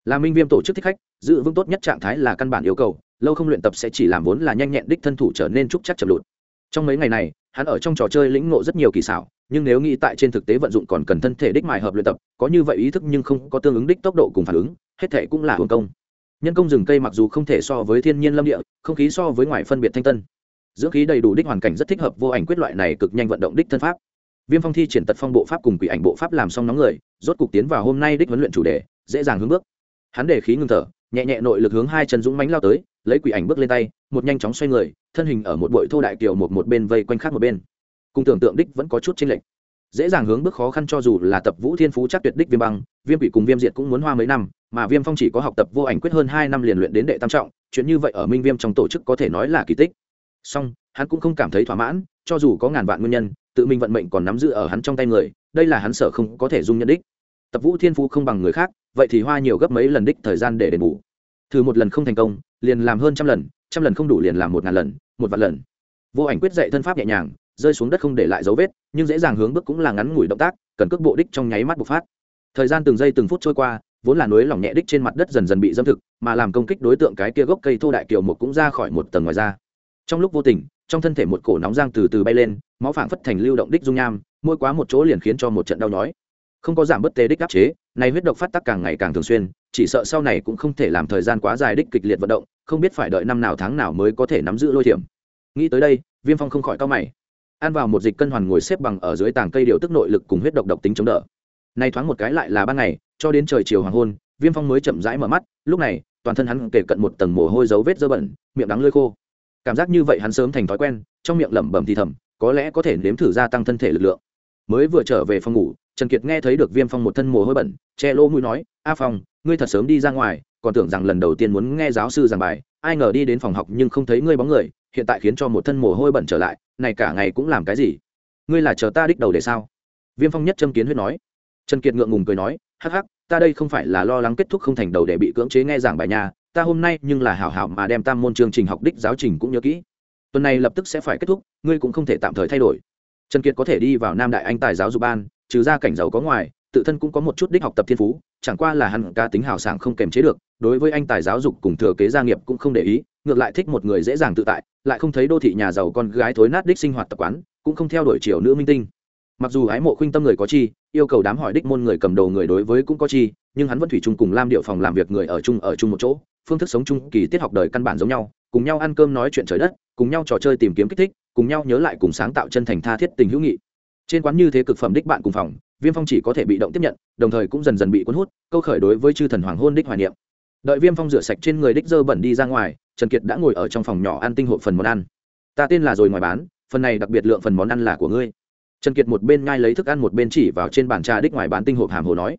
A: Là minh viêm tổ chức thích khách, giữ vững tốt nhất trạng thái là căn bản yêu cầu, lâu không luyện tập sẽ chỉ làm vốn là nhanh nhẹn đích thân thủ trở nên trúc chắc chậm lụt. Trong mấy ngày này, hắn ở trong trò chơi lĩnh ngộ rất nhiều kỳ xảo, nhưng nếu nghĩ tại trên thực tế vận dụng còn cần thân thể đích mài hợp luyện tập, có như vậy ý thức nhưng không có tương ứng đích tốc độ cùng phản ứng, hết thể cũng là hưởng công. Nhân công rừng cây mặc dù không thể so với thiên nhiên lâm địa, không khí so với ngoài phân biệt thanh tân dưỡng khí đầy đủ đích hoàn cảnh rất thích hợp vô ảnh quyết loại này cực nhanh vận động đích thân pháp. Viêm phong thi triển tật phong bộ pháp cùng quỷ ảnh bộ pháp làm xong nóng người, rốt cục tiến vào hôm nay đích huấn luyện chủ đề, dễ dàng hướng bước. Hắn để khí ngưng thở, nhẹ nhẹ nội lực hướng hai chân dũng mánh lao tới, lấy quỷ ảnh bước lên tay, một nhanh chóng xoay người, thân hình ở một bội thô đại kiều một một bên vây quanh khác một bên. Cùng tưởng tượng đích vẫn có chút chênh lệch. Dễ dàng hướng bước khó khăn cho dù là tập vũ thiên phú chắc tuyệt đích viêm băng, viêm quỷ cùng viêm diệt cũng muốn hoa mấy năm, mà viêm phong chỉ có học tập vô ảnh quyết hơn hai năm liền luyện đến đệ tam trọng, chuyện như vậy ở minh viêm trong tổ chức có thể nói là kỳ tích song hắn cũng không cảm thấy thỏa mãn, cho dù có ngàn vạn nguyên nhân, tự mình vận mệnh còn nắm giữ ở hắn trong tay người, đây là hắn sợ không có thể dung nhận đích. Tập vũ thiên phú không bằng người khác, vậy thì hoa nhiều gấp mấy lần đích thời gian để đền bù. Thử một lần không thành công, liền làm hơn trăm lần trăm lần không đủ liền làm một ngàn lần, một vạn lần. Vô ảnh quyết dạy thân pháp nhẹ nhàng, rơi xuống đất không để lại dấu vết, nhưng dễ dàng hướng bước cũng là ngắn ngủi động tác, cần cước bộ đích trong nháy mắt bộc phát. Thời gian từng giây từng phút trôi qua, vốn là núi lỏng nhẹ đích trên mặt đất dần dần bị dâm thực, mà làm công kích đối tượng cái kia gốc cây thô đại kiều một cũng ra khỏi một tầng ngoài ra trong lúc vô tình, trong thân thể một cổ nóng giang từ từ bay lên, máu phảng phất thành lưu động đích dung nham, mỗi quá một chỗ liền khiến cho một trận đau nhói. Không có giảm bất tế đích áp chế, này huyết độc phát tác càng ngày càng thường xuyên, chỉ sợ sau này cũng không thể làm thời gian quá dài đích kịch liệt vận động, không biết phải đợi năm nào tháng nào mới có thể nắm giữ lôi thiểm. Nghĩ tới đây, viêm phong không khỏi cao mày. Ăn vào một dịch cân hoàn ngồi xếp bằng ở dưới tàng cây điều tức nội lực cùng huyết độc độc tính chống đỡ. Nay thoáng một cái lại là ban ngày, cho đến trời chiều hoàng hôn, viêm phong mới chậm rãi mở mắt, lúc này, toàn thân hắn kể cận một tầng mồ hôi dấu vết dơ bẩn, miệng đắng lơi khô cảm giác như vậy hắn sớm thành thói quen, trong miệng lẩm bẩm thì thầm, có lẽ có thể nếm thử gia tăng thân thể lực lượng. Mới vừa trở về phòng ngủ, trần kiệt nghe thấy được viêm phong một thân mồ hôi bẩn, che lỗ mũi nói, a phong, ngươi thật sớm đi ra ngoài, còn tưởng rằng lần đầu tiên muốn nghe giáo sư giảng bài, ai ngờ đi đến phòng học nhưng không thấy ngươi bóng người, hiện tại khiến cho một thân mồ hôi bẩn trở lại, này cả ngày cũng làm cái gì? Ngươi là chờ ta đích đầu để sao? Viêm phong nhất châm kiến huyết nói. Trần kiệt ngượng ngùng cười nói, hắc hắc, ta đây không phải là lo lắng kết thúc không thành đầu để bị cưỡng chế nghe giảng bài nhà ta hôm nay nhưng là hảo hảo mà đem tam môn chương trình học đích giáo trình cũng nhớ kỹ. Tuần này lập tức sẽ phải kết thúc, ngươi cũng không thể tạm thời thay đổi. Trần kiệt có thể đi vào nam đại anh tài giáo dục ban, trừ ra cảnh giàu có ngoài, tự thân cũng có một chút đích học tập thiên phú, chẳng qua là hắn ca tính hào sảng không kềm chế được, đối với anh tài giáo dục cùng thừa kế gia nghiệp cũng không để ý, ngược lại thích một người dễ dàng tự tại, lại không thấy đô thị nhà giàu con gái thối nát đích sinh hoạt tập quán, cũng không theo đuổi chiều nữ minh tinh. Mặc dù ái mộ khuynh tâm người có chi, yêu cầu đám hỏi đích môn người cầm đầu người đối với cũng có chi, nhưng hắn vẫn thủy chung cùng lam điệu phòng làm việc người ở chung ở chung một chỗ phương thức sống chung kỳ tiết học đời căn bản giống nhau, cùng nhau ăn cơm nói chuyện trời đất, cùng nhau trò chơi tìm kiếm kích thích, cùng nhau nhớ lại cùng sáng tạo chân thành tha thiết tình hữu nghị. Trên quán như thế cực phẩm đích bạn cùng phòng, viêm phong chỉ có thể bị động tiếp nhận, đồng thời cũng dần dần bị cuốn hút, câu khởi đối với chư thần hoàng hôn đích hoài niệm. Đợi viêm phong rửa sạch trên người đích dơ bẩn đi ra ngoài, trần kiệt đã ngồi ở trong phòng nhỏ ăn tinh hộp phần món ăn. Ta tên là rồi ngoài bán, phần này đặc biệt lượng phần món ăn là của ngươi. Trần kiệt một bên ngai lấy thức ăn một bên chỉ vào trên bàn trà đích ngoài bán tinh hộp hàm hồ nói.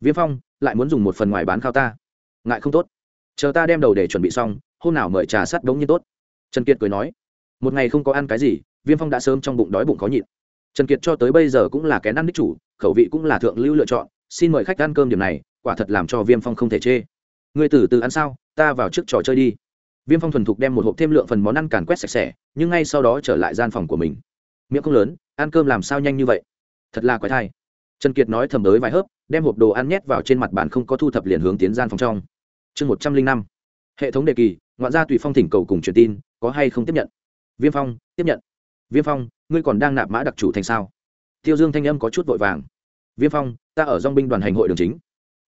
A: Viêm phong, lại muốn dùng một phần ngoài bán khao ta. Ngại không tốt chờ ta đem đầu để chuẩn bị xong, hôm nào mời trà sắt đống như tốt. Trần kiệt cười nói, một ngày không có ăn cái gì, viêm phong đã sớm trong bụng đói bụng khó nhịn. Trần kiệt cho tới bây giờ cũng là kén ăn đích chủ, khẩu vị cũng là thượng lưu lựa chọn, xin mời khách ăn cơm điểm này, quả thật làm cho viêm phong không thể chê. Người từ từ ăn sao, ta vào trước trò chơi đi. Viêm phong thuần thục đem một hộp thêm lượng phần món ăn càn quét sạch sẽ, nhưng ngay sau đó trở lại gian phòng của mình. Miệng không lớn, ăn cơm làm sao nhanh như vậy? Thật là quái thai. Trần kiệt nói thầm tới vài hớp, đem hộp đồ ăn nhét vào trên mặt bàn không có thu thập liền hướng tiến gian phòng trong chương một trăm linh năm. Hệ thống đề kỳ, ngoạn gia tùy phong thỉnh cầu cùng truyền tin, có hay không tiếp nhận? Viêm phong, tiếp nhận. Viêm phong, ngươi còn đang nạp mã đặc chủ thành sao? Tiêu dương thanh âm có chút vội vàng. Viêm phong, ta ở dong binh đoàn hành hội đường chính.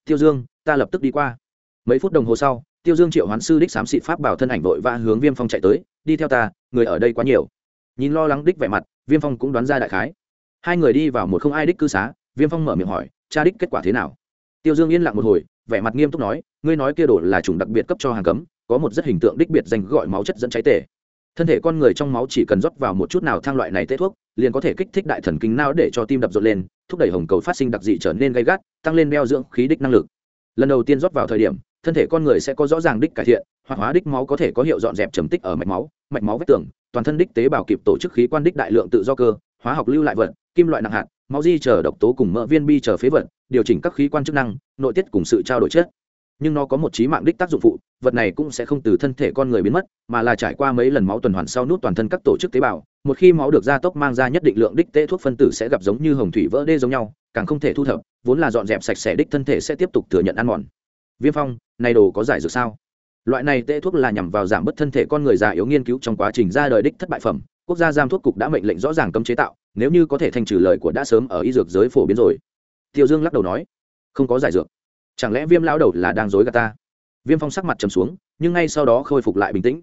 A: Tiêu dương, ta lập tức đi qua. Mấy phút đồng hồ sau, tiêu dương triệu hoán sư đích xám xịt pháp bảo thân ảnh vội và hướng viêm phong chạy tới, đi theo ta, người ở đây quá nhiều. Nhìn lo lắng đích vẻ mặt, viêm phong cũng đoán ra đại khái. Hai người đi vào một không ai đích cư xá, viêm phong mở miệng hỏi, cha đích kết quả thế nào? Tiêu dương yên lặng một hồi vẻ mặt nghiêm túc nói, ngươi nói kia đồ là chủng đặc biệt cấp cho hàng cấm, có một rất hình tượng đích biệt danh gọi máu chất dẫn cháy tể thân thể con người trong máu chỉ cần rót vào một chút nào thang loại này tê thuốc, liền có thể kích thích đại thần kinh não để cho tim đập rộn lên, thúc đẩy hồng cầu phát sinh đặc dị trở nên gây gắt, tăng lên đeo dưỡng khí đích năng lực. Lần đầu tiên rót vào thời điểm, thân thể con người sẽ có rõ ràng đích cải thiện hoặc hóa đích máu có thể có hiệu dọn dẹp trầm tích ở mạch máu mạch máu vết tường, toàn thân đích tế bào kịp tổ chức khí quan đích đại lượng tự do cơ, hóa học lưu lại vật, kim loại nặng hạt, máu di chờ độc tố cùng mỡ viên bi chờ phế vật điều chỉnh các khí quan chức năng, nội tiết cùng sự trao đổi chất. Nhưng nó có một trí mạng đích tác dụng phụ, vật này cũng sẽ không từ thân thể con người biến mất, mà là trải qua mấy lần máu tuần hoàn sau nút toàn thân các tổ chức tế bào. Một khi máu được gia tốc mang ra nhất định lượng đích tế thuốc phân tử sẽ gặp giống như hồng thủy vỡ đê giống nhau, càng không thể thu thập, vốn là dọn dẹp sạch sẽ đích thân thể sẽ tiếp tục thừa nhận ăn mòn. Viêm phong, này đồ có giải dược sao? Loại này tế thuốc là nhằm vào giảm bớt thân thể con người già yếu nghiên cứu trong quá trình ra đời đích thất bại phẩm. Quốc gia giam thuốc cục đã mệnh lệnh rõ ràng cấm chế tạo, nếu như có thể thanh trừ lời của đã sớm ở y dược giới phổ biến rồi tiêu dương lắc đầu nói, không có giải dược. Chẳng lẽ viêm lão đầu là đang dối gạt ta? Viêm phong sắc mặt trầm xuống, nhưng ngay sau đó khôi phục lại bình tĩnh.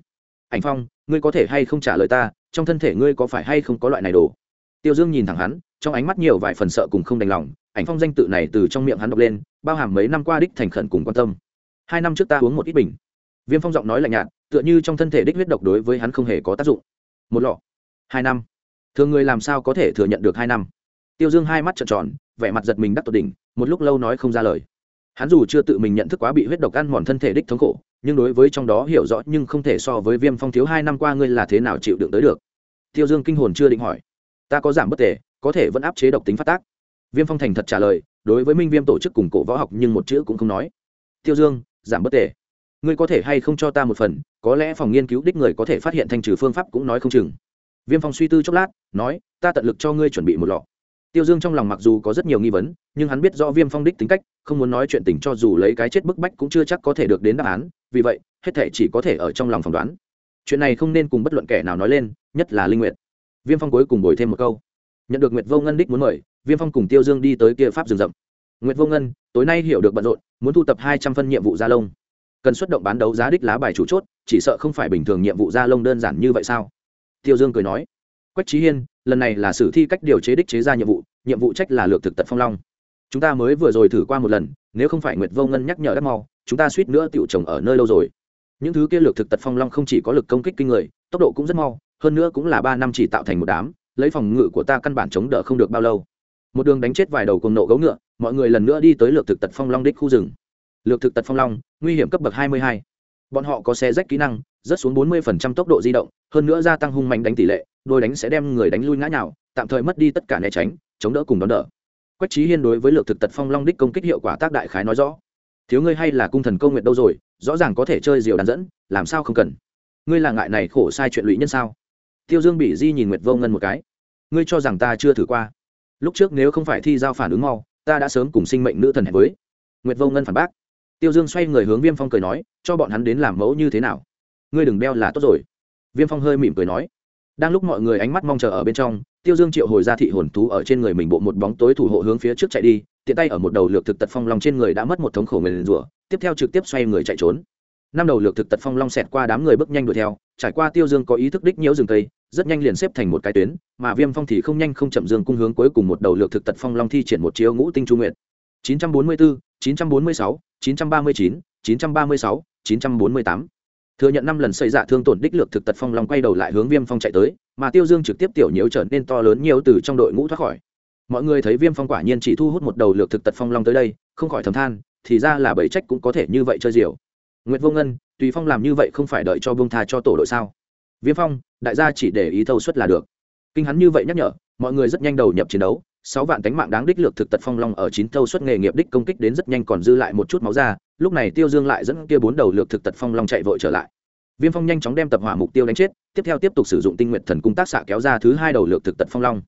A: Ảnh phong, ngươi có thể hay không trả lời ta? Trong thân thể ngươi có phải hay không có loại này đồ? Tiêu dương nhìn thẳng hắn, trong ánh mắt nhiều vài phần sợ cùng không đành lòng. Ảnh phong danh tự này từ trong miệng hắn đọc lên, bao hàm mấy năm qua đích thành khẩn cùng quan tâm. Hai năm trước ta uống một ít bình. Viêm phong giọng nói lạnh nhạt, tựa như trong thân thể đích huyết độc đối với hắn không hề có tác dụng. Một lọ. Hai năm. Thường người làm sao có thể thừa nhận được hai năm? Tiêu dương hai mắt trợn tròn, vẻ mặt giật mình đắc tột đỉnh, một lúc lâu nói không ra lời. Hắn dù chưa tự mình nhận thức quá bị huyết độc ăn mòn thân thể đích thống khổ, nhưng đối với trong đó hiểu rõ nhưng không thể so với viêm phong thiếu hai năm qua ngươi là thế nào chịu đựng tới được. Tiêu dương kinh hồn chưa định hỏi. Ta có giảm bất tề, có thể vẫn áp chế độc tính phát tác. Viêm phong thành thật trả lời, đối với minh viêm tổ chức cùng cổ võ học nhưng một chữ cũng không nói. Tiêu dương, giảm bất tề. Ngươi có thể hay không cho ta một phần, có lẽ phòng nghiên cứu đích người có thể phát hiện thanh trừ phương pháp cũng nói không chừng. Viêm phong suy tư chốc lát, nói, ta tận lực cho ngươi chuẩn bị một lọ tiêu dương trong lòng mặc dù có rất nhiều nghi vấn, nhưng hắn biết rõ viêm phong đích tính cách, không muốn nói chuyện tình cho dù lấy cái chết bức bách cũng chưa chắc có thể được đến đáp án, vì vậy, hết thảy chỉ có thể ở trong lòng phỏng đoán. Chuyện này không nên cùng bất luận kẻ nào nói lên, nhất là linh nguyệt. Viêm phong cuối cùng bồi thêm một câu. Nhận được nguyệt vô ngân đích muốn mời, viêm phong cùng tiêu dương đi tới kia pháp rừng rậm. Nguyệt vô ngân, tối nay hiểu được bận rộn, muốn thu tập hai trăm phân nhiệm vụ gia lông. Cần xuất động bán đấu giá đích lá bài chủ chốt, chỉ sợ không phải bình thường nhiệm vụ gia lông đơn giản như vậy sao? Tiêu dương cười nói. Quách Chí hiên lần này là sử thi cách điều chế đích chế ra nhiệm vụ nhiệm vụ trách là lược thực tật phong long. Chúng ta mới vừa rồi thử qua một lần, nếu không phải nguyệt vô ngân nhắc nhở đắc mau, chúng ta suýt nữa tựu trồng ở nơi lâu rồi. Những thứ kia lược thực tật phong long không chỉ có lực công kích kinh người, tốc độ cũng rất mau, hơn nữa cũng là ba năm chỉ tạo thành một đám, lấy phòng ngự của ta căn bản chống đỡ không được bao lâu. Một đường đánh chết vài đầu cùng nộ gấu ngựa, mọi người lần nữa đi tới lược thực tật phong long đích khu rừng. Lược thực tật phong long, nguy hiểm cấp bậc hai mươi hai bọn họ có xe rách kỹ năng rất xuống bốn mươi tốc độ di động, hơn nữa gia tăng hung mạnh đánh tỷ lệ, đôi đánh sẽ đem người đánh lui ngã nhào, tạm thời mất đi tất cả né tránh, chống đỡ cùng đón đỡ. Quách trí hiên đối với lược thực tật phong long đích công kích hiệu quả tác đại khái nói rõ. Thiếu ngươi hay là cung thần công nguyện đâu rồi, rõ ràng có thể chơi diều đàn dẫn, làm sao không cần? Ngươi là ngại này khổ sai chuyện lụy nhân sao? Tiêu dương bị di nhìn nguyệt vô ngân một cái. Ngươi cho rằng ta chưa thử qua. Lúc trước nếu không phải thi giao phản ứng mau, ta đã sớm cùng sinh mệnh nữ thần hẹn với. Nguyệt vô ngân phản bác tiêu dương xoay người hướng viêm phong cười nói cho bọn hắn đến làm mẫu như thế nào? Ngươi đừng đeo là tốt rồi. Viêm phong hơi mỉm cười nói. Đang lúc mọi người ánh mắt mong chờ ở bên trong tiêu dương triệu hồi ra thị hồn thú ở trên người mình bộ một bóng tối thủ hộ hướng phía trước chạy đi tiện tay ở một đầu lược thực tật phong long trên người đã mất một thống khổ người liền rủa tiếp theo trực tiếp xoay người chạy trốn. Năm đầu lược thực tật phong long xẹt qua đám người bước nhanh đuổi theo trải qua tiêu dương có ý thức đích nhiễu rừng tây rất nhanh liền xếp thành một cái tuyến mà viêm phong thì không nhanh không chậm dương cung hướng cuối cùng một đầu lược thực tật phong long thi triển một chiếu ngũ tinh trung nguyện 944, 946, 939, 936, 948. thừa nhận năm lần xây dạ thương tổn đích lược thực tật phong long quay đầu lại hướng viêm phong chạy tới mà tiêu dương trực tiếp tiểu nhiễu trở nên to lớn nhiều từ trong đội ngũ thoát khỏi. Mọi người thấy viêm phong quả nhiên chỉ thu hút một đầu lược thực tật phong long tới đây không khỏi thầm than thì ra là bảy trách cũng có thể như vậy chơi diều. Nguyệt vô ngân tùy phong làm như vậy không phải đợi cho buông tha cho tổ đội sao? Viêm phong đại gia chỉ để ý thâu suất là được. Kinh hắn như vậy nhắc nhở mọi người rất nhanh đầu nhập chiến đấu sáu vạn tánh mạng đáng đích lược thực tật phong long ở chín thâu xuất nghề nghiệp đích công kích đến rất nhanh còn dư lại một chút máu ra, lúc này tiêu dương lại dẫn kia bốn đầu lược thực tật phong long chạy vội trở lại. Viêm phong nhanh chóng đem tập hỏa mục tiêu đánh chết, tiếp theo tiếp tục sử dụng tinh nguyện thần cung tác xạ kéo ra thứ hai đầu lược thực tật phong long.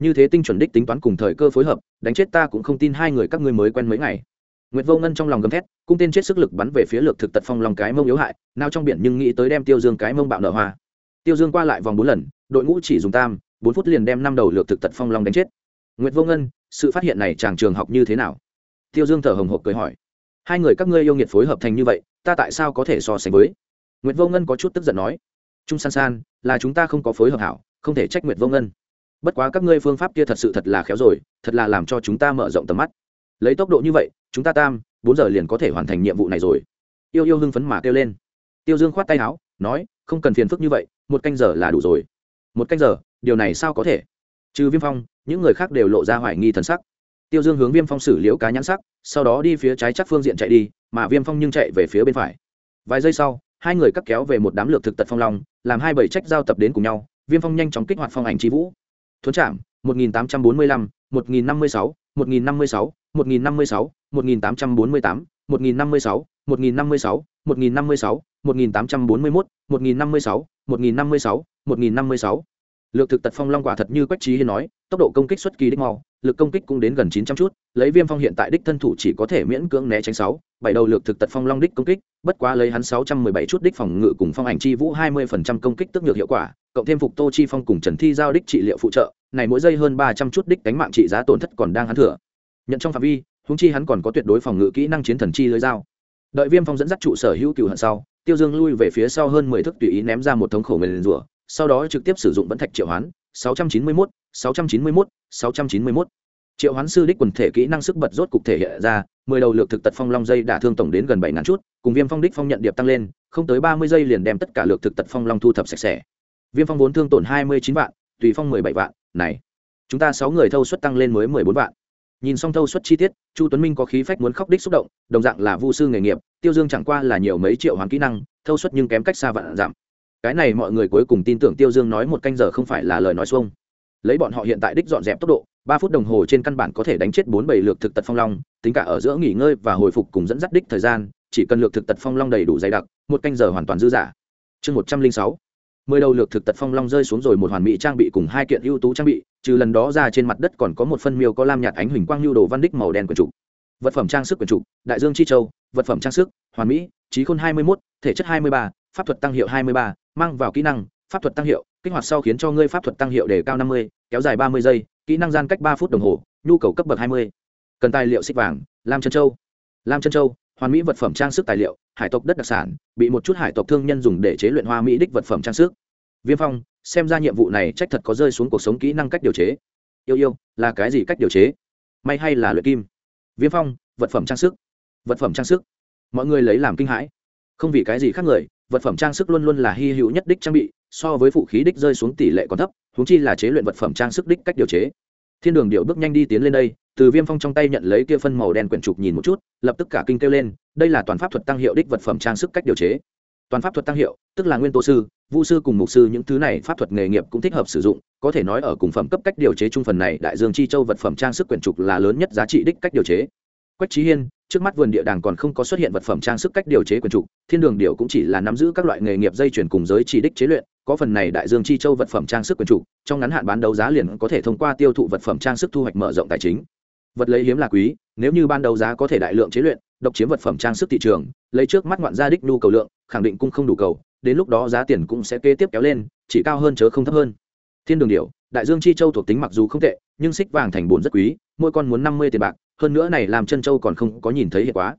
A: Như thế tinh chuẩn đích tính toán cùng thời cơ phối hợp, đánh chết ta cũng không tin hai người các ngươi mới quen mấy ngày. Nguyệt vô ngân trong lòng gầm thét cung tên chết sức lực bắn về phía lược thực tật phong long cái mông yếu hại, nào trong biển nhưng nghĩ tới đem tiêu dương cái mông bạo nở hoa. Tiêu dương qua lại vòng bốn lần, đội ngũ chỉ dùng tam, bốn phút liền đem năm đầu lược thực tật phong long đánh chết nguyệt vô ngân, sự phát hiện này chàng trường học như thế nào? Tiêu dương thở hồng hộc cười hỏi. Hai người các ngươi yêu nghiệt phối hợp thành như vậy, ta tại sao có thể so sánh với? Nguyệt vô ngân có chút tức giận nói. Trung san san, là chúng ta không có phối hợp hảo, không thể trách nguyệt vô ngân. Bất quá các ngươi phương pháp kia thật sự thật là khéo rồi, thật là làm cho chúng ta mở rộng tầm mắt. Lấy tốc độ như vậy, chúng ta tam, bốn giờ liền có thể hoàn thành nhiệm vụ này rồi. Yêu yêu hưng phấn mà kêu lên. Tiêu dương khoát tay áo, nói, không cần phiền phức như vậy, một canh giờ là đủ rồi. Một canh giờ, điều này sao có thể? Trừ viêm phong những người khác đều lộ ra hoài nghi thần sắc tiêu dương hướng viêm phong xử liễu cá nhãn sắc sau đó đi phía trái chắc phương diện chạy đi mà viêm phong nhưng chạy về phía bên phải vài giây sau hai người cắt kéo về một đám lược thực tật phong long làm hai bảy trách giao tập đến cùng nhau viêm phong nhanh chóng kích hoạt phong ảnh trí vũ thuấn trạm 1845, 1056, 1056, 1056, 1848, 1056, 1056, 1056, 1841, 1056, 1056, 1056 lược thực tật phong long quả thật như quách trí hiên nói, tốc độ công kích xuất kỳ đích mau, lực công kích cũng đến gần chín trăm chút, lấy viêm phong hiện tại đích thân thủ chỉ có thể miễn cưỡng né tránh sáu, bảy đầu lược thực tật phong long đích công kích, bất quá lấy hắn sáu trăm mười bảy chút đích phòng ngự cùng phong ảnh chi vũ hai mươi phần trăm công kích tức nhược hiệu quả, cộng thêm phục tô chi phong cùng trần thi giao đích trị liệu phụ trợ, này mỗi giây hơn ba trăm chút đích đánh mạng trị giá tổn thất còn đang hắn thừa. Nhận trong phạm vi húng chi hắn còn có tuyệt đối phòng ngự kỹ năng chiến thần chi lưới dao. Đợi viêm phong dẫn dắt trụ sở hữu cựu hận sau, tiêu dương lui về phía sau hơn mười thước tùy ý ném ra một thống khổ nguyền rủa sau đó trực tiếp sử dụng vẫn thạch triệu hoán 691, 691, 691. triệu hoán sư đích quần thể kỹ năng sức bật rốt cục thể hiện ra mười đầu lược thực tật phong long dây đả thương tổng đến gần bảy ngàn chút cùng viêm phong đích phong nhận điệp tăng lên không tới ba mươi giây liền đem tất cả lược thực tật phong long thu thập sạch sẽ. Viêm phong vốn thương tổn hai mươi chín vạn tùy phong mười bảy vạn này. Chúng ta sáu người thâu suất tăng lên mới mười bốn vạn. Nhìn xong thâu suất chi tiết chu tuấn minh có khí phách muốn khóc đích xúc động đồng dạng là vu sư nghề nghiệp tiêu dương chẳng qua là nhiều mấy triệu hoán kỹ năng thâu suất nhưng kém cách xa vạn giảm cái này mọi người cuối cùng tin tưởng tiêu dương nói một canh giờ không phải là lời nói xuông. Lấy bọn họ hiện tại đích dọn dẹp tốc độ, ba phút đồng hồ trên căn bản có thể đánh chết bốn bảy lược thực tật phong long, tính cả ở giữa nghỉ ngơi và hồi phục cùng dẫn dắt đích thời gian, chỉ cần lược thực tật phong long đầy đủ dày đặc, một canh giờ hoàn toàn dư giả chương một trăm linh sáu. Mười đầu lược thực tật phong long rơi xuống rồi một hoàn mỹ trang bị cùng hai kiện ưu tú trang bị, trừ lần đó ra trên mặt đất còn có một phân miêu có lam nhạt ánh huỳnh quang lưu đồ văn đích màu đen quần trục. Vật phẩm trang sức quần trục, đại dương chi châu, vật phẩm trang sức, hoàn mỹ, trí khôn hai mươi mốt, thể chất hai mươi ba, pháp thuật tăng hiệu hai mươi ba mang vào kỹ năng, pháp thuật tăng hiệu, kích hoạt sau khiến cho ngươi pháp thuật tăng hiệu đề cao năm mươi, kéo dài ba mươi giây, kỹ năng gian cách ba phút đồng hồ, nhu cầu cấp bậc hai mươi. Cần tài liệu xích vàng, lam chân châu. Lam chân châu, hoàn mỹ vật phẩm trang sức tài liệu, hải tộc đất đặc sản, bị một chút hải tộc thương nhân dùng để chế luyện hoa mỹ đích vật phẩm trang sức. Viêm phong, xem ra nhiệm vụ này trách thật có rơi xuống cuộc sống kỹ năng cách điều chế. Yêu yêu, là cái gì cách điều chế? May hay là luyện kim? Viêm phong, vật phẩm trang sức. Vật phẩm trang sức. Mọi người lấy làm kinh hãi. Không vì cái gì khác người vật phẩm trang sức luôn luôn là hy hữu nhất đích trang bị, so với phụ khí đích rơi xuống tỷ lệ còn thấp húng chi là chế luyện vật phẩm trang sức đích cách điều chế. Thiên đường điệu bước nhanh đi tiến lên đây, từ viêm phong trong tay nhận lấy kia phân màu đen quyển trục nhìn một chút, lập tức cả kinh kêu lên, đây là toàn pháp thuật tăng hiệu đích vật phẩm trang sức cách điều chế. Toàn pháp thuật tăng hiệu, tức là nguyên tố sư vũ sư cùng mục sư những thứ này pháp thuật nghề nghiệp cũng thích hợp sử dụng, có thể nói ở cùng phẩm cấp cách điều chế trung phần này, đại dương chi châu vật phẩm trang sức quyển trục là lớn nhất giá trị đích cách điều chế. Quách trí hiên trước mắt vườn địa đàng còn không có xuất hiện vật phẩm trang sức cách điều chế quyển trục thiên đường điệu cũng chỉ là nắm giữ các loại nghề nghiệp dây chuyển cùng giới chỉ đích chế luyện, có phần này đại dương chi châu vật phẩm trang sức quyển trục trong ngắn hạn bán đấu giá liền có thể thông qua tiêu thụ vật phẩm trang sức thu hoạch mở rộng tài chính. Vật lấy hiếm là quý, nếu như ban đầu giá có thể đại lượng chế luyện, độc chiếm vật phẩm trang sức thị trường, lấy trước mắt ngoạn gia đích nhu cầu lượng, khẳng định cung không đủ cầu, đến lúc đó giá tiền cũng sẽ kế tiếp kéo lên, chỉ cao hơn chớ không thấp hơn. Thiên đường điệu đại dương chi châu thuộc tính mặc dù không tệ, nhưng xích vàng thành bồn rất quý, mỗi con muốn năm mươi tiền bạc hơn nữa này làm chân châu còn không có nhìn thấy hiện quá.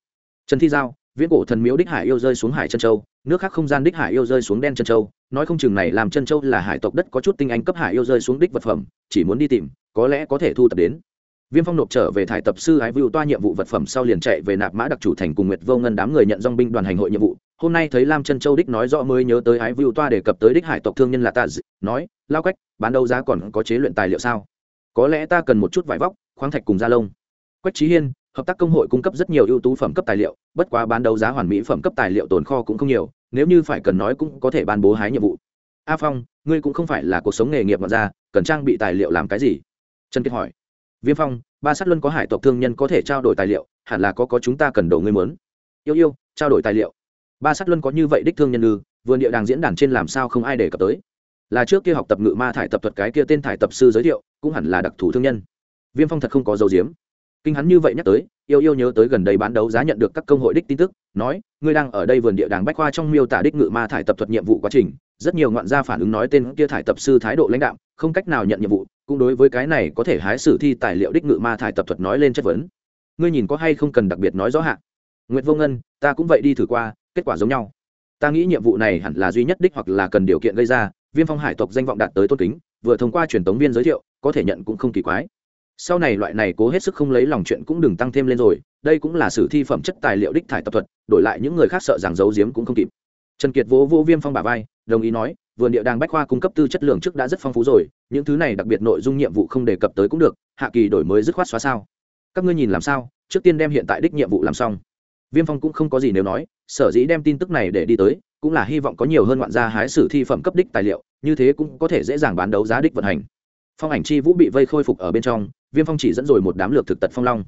A: Trần thi giao, viễn cổ thần miếu đích hải yêu rơi xuống hải chân châu, nước khác không gian đích hải yêu rơi xuống đen chân châu, nói không chừng này làm chân châu là hải tộc đất có chút tinh anh cấp hải yêu rơi xuống đích vật phẩm, chỉ muốn đi tìm, có lẽ có thể thu tập đến. Viêm phong nộp trở về thải tập sư ái vưu toa nhiệm vụ vật phẩm sau liền chạy về nạp mã đặc chủ thành cùng nguyệt vô ngân đám người nhận dong binh đoàn hành hội nhiệm vụ. Hôm nay thấy lam chân châu đích nói rõ mới nhớ tới ái vưu toa đề cập tới đích hải tộc thương nhân là ta nói, lao cách bán đâu giá còn có chế luyện tài liệu sao? Có lẽ ta cần một chút vải vóc, khoáng thạch cùng da lông quách trí hiên, hợp tác công hội cung cấp rất nhiều ưu tú phẩm cấp tài liệu, bất quá bán đấu giá hoàn mỹ phẩm cấp tài liệu tồn kho cũng không nhiều, nếu như phải cần nói cũng có thể ban bố hái nhiệm vụ. A phong, ngươi cũng không phải là cuộc sống nghề nghiệp mà ra, cần trang bị tài liệu làm cái gì? Trần kiệt hỏi. Viêm phong, ba sát luân có hải tộc thương nhân có thể trao đổi tài liệu, hẳn là có có chúng ta cần đồ ngươi muốn. yêu yêu, trao đổi tài liệu. Ba sát luân có như vậy đích thương nhân ư, vườn địa đàng diễn đàn trên làm sao không ai đề cập tới. Là trước kia học tập ngự ma thải tập thuật cái kia tên thải tập sư giới thiệu, cũng hẳn là đặc thù thương nhân. Viêm phong thật không có dấu diếm kinh hắn như vậy nhắc tới, yêu yêu nhớ tới gần đây bán đấu giá nhận được các công hội đích tin tức, nói, ngươi đang ở đây vườn địa đàng bách khoa trong miêu tả đích ngự ma thải tập thuật nhiệm vụ quá trình. Rất nhiều ngoạn gia phản ứng nói tên kia thải tập sư thái độ lãnh đạo không cách nào nhận nhiệm vụ, cũng đối với cái này có thể hái sử thi tài liệu đích ngự ma thải tập thuật nói lên chất vấn. Ngươi nhìn có hay không cần đặc biệt nói rõ hạn nguyệt vô ngân, ta cũng vậy đi thử qua, kết quả giống nhau. Ta nghĩ nhiệm vụ này hẳn là duy nhất đích hoặc là cần điều kiện gây ra, viêm phong hải tộc danh vọng đạt tới tôn kính, vừa thông qua truyền tống viên giới thiệu, có thể nhận cũng không kỳ quái sau này loại này cố hết sức không lấy lòng chuyện cũng đừng tăng thêm lên rồi, đây cũng là sử thi phẩm chất tài liệu đích thải tập thuật, đổi lại những người khác sợ rằng giấu giếm cũng không kịp. Trần kiệt vỗ vỗ viêm phong bà vai, đồng ý nói, vườn địa đàng bách khoa cung cấp tư chất lượng trước đã rất phong phú rồi, những thứ này đặc biệt nội dung nhiệm vụ không đề cập tới cũng được, hạ kỳ đổi mới dứt khoát xóa sao. Các ngươi nhìn làm sao, trước tiên đem hiện tại đích nhiệm vụ làm xong. Viêm phong cũng không có gì nếu nói, sở dĩ đem tin tức này để đi tới, cũng là hy vọng có nhiều hơn ngoạn gia hái sử thi phẩm cấp đích tài liệu, như thế cũng có thể dễ dàng bán đấu giá đích vận hành. Phong ảnh chi vũ bị vây khôi phục ở bên trong viêm phong chỉ dẫn rồi một đám lược thực tật phong long.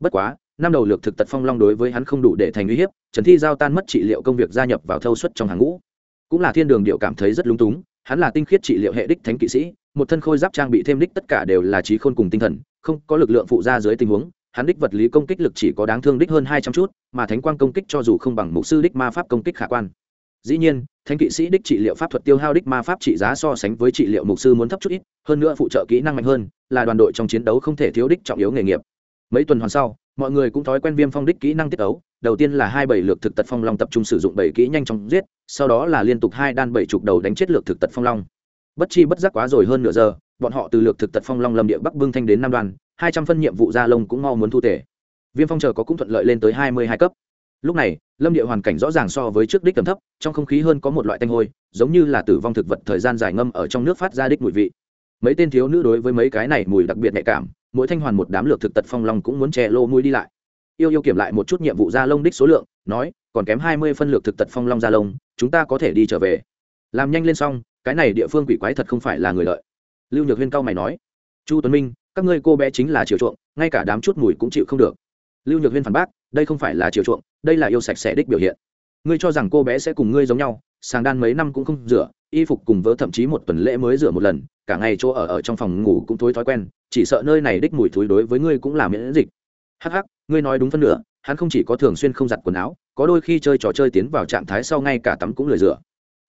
A: Bất quá, năm đầu lược thực tật phong long đối với hắn không đủ để thành uy hiếp, trần thi giao tan mất trị liệu công việc gia nhập vào thâu suất trong hàng ngũ. Cũng là thiên đường điệu cảm thấy rất lung túng, hắn là tinh khiết trị liệu hệ đích thánh kỵ sĩ, một thân khôi giáp trang bị thêm đích tất cả đều là trí khôn cùng tinh thần, không có lực lượng phụ ra dưới tình huống, hắn đích vật lý công kích lực chỉ có đáng thương đích hơn hai trăm chút, mà thánh quang công kích cho dù không bằng mục sư đích ma pháp công kích khả quan dĩ nhiên, thánh kỵ sĩ đích trị liệu pháp thuật tiêu hao đích ma pháp trị giá so sánh với trị liệu mục sư muốn thấp chút ít, hơn nữa phụ trợ kỹ năng mạnh hơn, là đoàn đội trong chiến đấu không thể thiếu đích trọng yếu nghề nghiệp. Mấy tuần hoàn sau, mọi người cũng thói quen viêm phong đích kỹ năng tiết ấu, đầu tiên là hai bảy lược thực tật phong long tập trung sử dụng bảy kỹ nhanh chóng giết, sau đó là liên tục hai đan bảy chục đầu đánh chết lược thực tật phong long. Bất chi bất giác quá rồi hơn nửa giờ, bọn họ từ lược thực tật phong long lâm địa bắc bưng thanh đến nam đoàn hai trăm phân nhiệm vụ gia lông cũng mau muốn thu tể viêm phong chờ có cũng thuận lợi lên tới hai mươi hai cấp lúc này, lâm địa hoàn cảnh rõ ràng so với trước đích tầm thấp, trong không khí hơn có một loại tanh hôi, giống như là tử vong thực vật thời gian dài ngâm ở trong nước phát ra đích mùi vị. Mấy tên thiếu nữ đối với mấy cái này mùi đặc biệt nhạy cảm, mỗi thanh hoàn một đám lược thực tật phong long cũng muốn che lô mũi đi lại. Yêu yêu kiểm lại một chút nhiệm vụ ra lông đích số lượng, nói, còn kém hai mươi phân lược thực tật phong long ra lông, chúng ta có thể đi trở về. Làm nhanh lên xong, cái này địa phương quỷ quái thật không phải là người lợi. Lưu nhược huyên cao mày nói, chu tuấn minh, các ngươi cô bé chính là chiều chuộng, ngay cả đám chút mùi cũng chịu không được. Lưu nhược huyên phản bác đây không phải là chiều chuộng, đây là yêu sạch sẽ đích biểu hiện. Ngươi cho rằng cô bé sẽ cùng ngươi giống nhau, sàng đan mấy năm cũng không rửa, y phục cùng vỡ thậm chí một tuần lễ mới rửa một lần, cả ngày chỗ ở ở trong phòng ngủ cũng thối thói quen, chỉ sợ nơi này đích mùi thối đối với ngươi cũng là miễn dịch. Hắc hắc, ngươi nói đúng phân nửa, hắn không chỉ có thường xuyên không giặt quần áo, có đôi khi chơi trò chơi tiến vào trạng thái sau ngay cả tắm cũng lười rửa.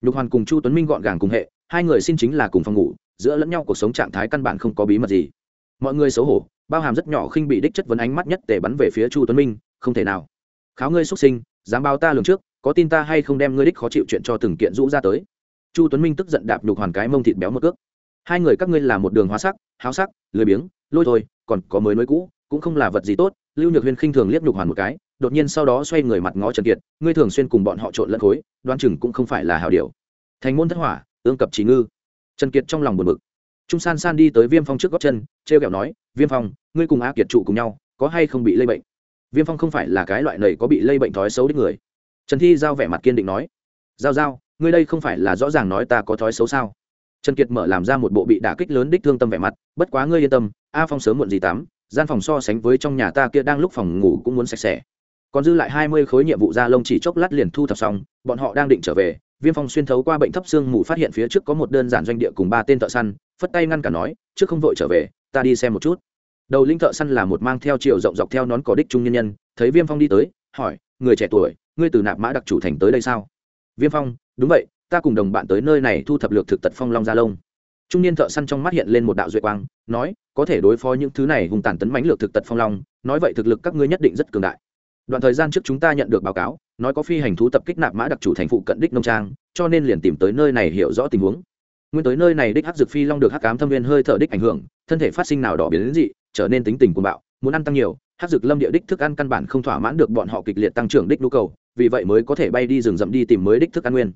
A: Nhục hoàn cùng chu tuấn minh gọn gàng cùng hệ, hai người xin chính là cùng phòng ngủ, giữa lẫn nhau cuộc sống trạng thái căn bản không có bí mật gì. Mọi người xấu hổ, bao hàm rất nhỏ khinh bị đích chất vấn ánh mắt nhất để bắn về phía chu tuấn minh không thể nào. Kháo ngươi xuất sinh, dám báo ta lường trước, có tin ta hay không đem ngươi đích khó chịu chuyện cho từng kiện rũ ra tới? Chu tuấn minh tức giận đạp nhục hoàn cái mông thịt béo một cước. Hai người các ngươi là một đường hóa sắc, háo sắc, lười biếng, lôi thôi, còn có mới nối cũ, cũng không là vật gì tốt, lưu nhược huyên khinh thường liếc nhục hoàn một cái, đột nhiên sau đó xoay người mặt ngó trần kiệt, ngươi thường xuyên cùng bọn họ trộn lẫn khối đoan chừng cũng không phải là hảo điều. Thành môn thất hỏa, ương cập trí ngư. Trần kiệt trong lòng buồn bực. Trung san san đi tới viêm phong trước góc chân t r e o kẹo nói, viêm phong, ngươi cùng á kiệt trụ cùng nhau, có hay không bị lây bệnh? Viêm phong không phải là cái loại này có bị lây bệnh thói xấu đích người. Trần thi giao vẻ mặt kiên định nói, giao giao, ngươi đây không phải là rõ ràng nói ta có thói xấu sao? Trần kiệt mở làm ra một bộ bị đả kích lớn đích thương tâm vẻ mặt, bất quá ngươi yên tâm, a phong sớm muộn gì tắm gian phòng so sánh với trong nhà ta kia đang lúc phòng ngủ cũng muốn sạch sẽ. Còn dư lại hai mươi khối nhiệm vụ da lông chỉ chốc lát liền thu thập xong, bọn họ đang định trở về, viêm phong xuyên thấu qua bệnh thấp xương mù phát hiện phía trước có một đơn giản doanh địa cùng ba tên thợ săn, phất tay ngăn cả nói, trước không vội trở về, ta đi xem một chút đầu linh thợ săn là một mang theo chiều rộng dọc theo nón cỏ đích trung nhân nhân, thấy viêm phong đi tới, hỏi, người trẻ tuổi, ngươi từ nạp mã đặc chủ thành tới đây sao? Viêm phong, đúng vậy, ta cùng đồng bạn tới nơi này thu thập lược thực tật phong long gia lông. Trung niên thợ săn trong mắt hiện lên một đạo duệ quang, nói, có thể đối phó những thứ này hùng tàn tấn mánh lược thực tật phong long, nói vậy thực lực các ngươi nhất định rất cường đại. Đoạn thời gian trước chúng ta nhận được báo cáo, nói có phi hành thú tập kích nạp mã đặc chủ thành phụ cận đích nông trang, cho nên liền tìm tới nơi này hiểu rõ tình huống. Nguyên tới nơi này đích hắc dược phi long được hắc cám thâm viên hơi thở đích ảnh hưởng, thân thể phát sinh nào đỏ biến dị trở nên tính tình cuồng bạo, muốn ăn tăng nhiều, hắc dược lâm địa đích thức ăn căn bản không thỏa mãn được bọn họ kịch liệt tăng trưởng đích nhu cầu, vì vậy mới có thể bay đi rừng rậm đi tìm mới đích thức ăn nguyên.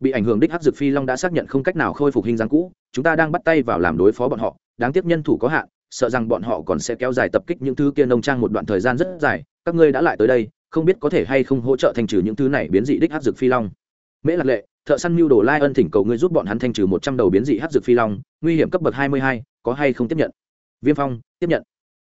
A: Bị ảnh hưởng đích hắc dược phi long đã xác nhận không cách nào khôi phục hình dáng cũ, chúng ta đang bắt tay vào làm đối phó bọn họ, đáng tiếc nhân thủ có hạn, sợ rằng bọn họ còn sẽ kéo dài tập kích những thứ kia nông trang một đoạn thời gian rất dài, các ngươi đã lại tới đây, không biết có thể hay không hỗ trợ thanh trừ những thứ này biến dị đích hắc dược phi long. Mễ lạc lệ, thợ săn mưu đồ lai ân thỉnh cầu ngươi giúp bọn hắn thanh trừ một trăm đầu biến dị hắc dược phi long, nguy hiểm cấp bậc hai mươi hai, có hay không tiếp nhận? Viêm phong, tiếp nhận.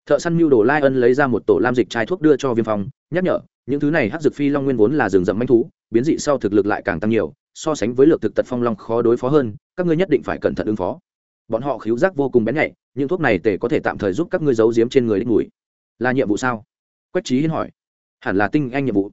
A: Thợ săn mưu đồ lai ân lấy ra một tổ lam dịch chai thuốc đưa cho viêm phong, nhắc nhở, những thứ này hắc dược phi long nguyên vốn là rừng rậm manh thú, biến dị sau thực lực lại càng tăng nhiều, so sánh với lược thực tật phong long khó đối phó hơn, các ngươi nhất định phải cẩn thận ứng phó. Bọn họ khiếu giác vô cùng bén nhạy, những thuốc này tể có thể tạm thời giúp các ngươi giấu giếm trên người đích mùi. Là nhiệm vụ sao? Quách trí hiên hỏi. Hẳn là tinh anh nhiệm vụ.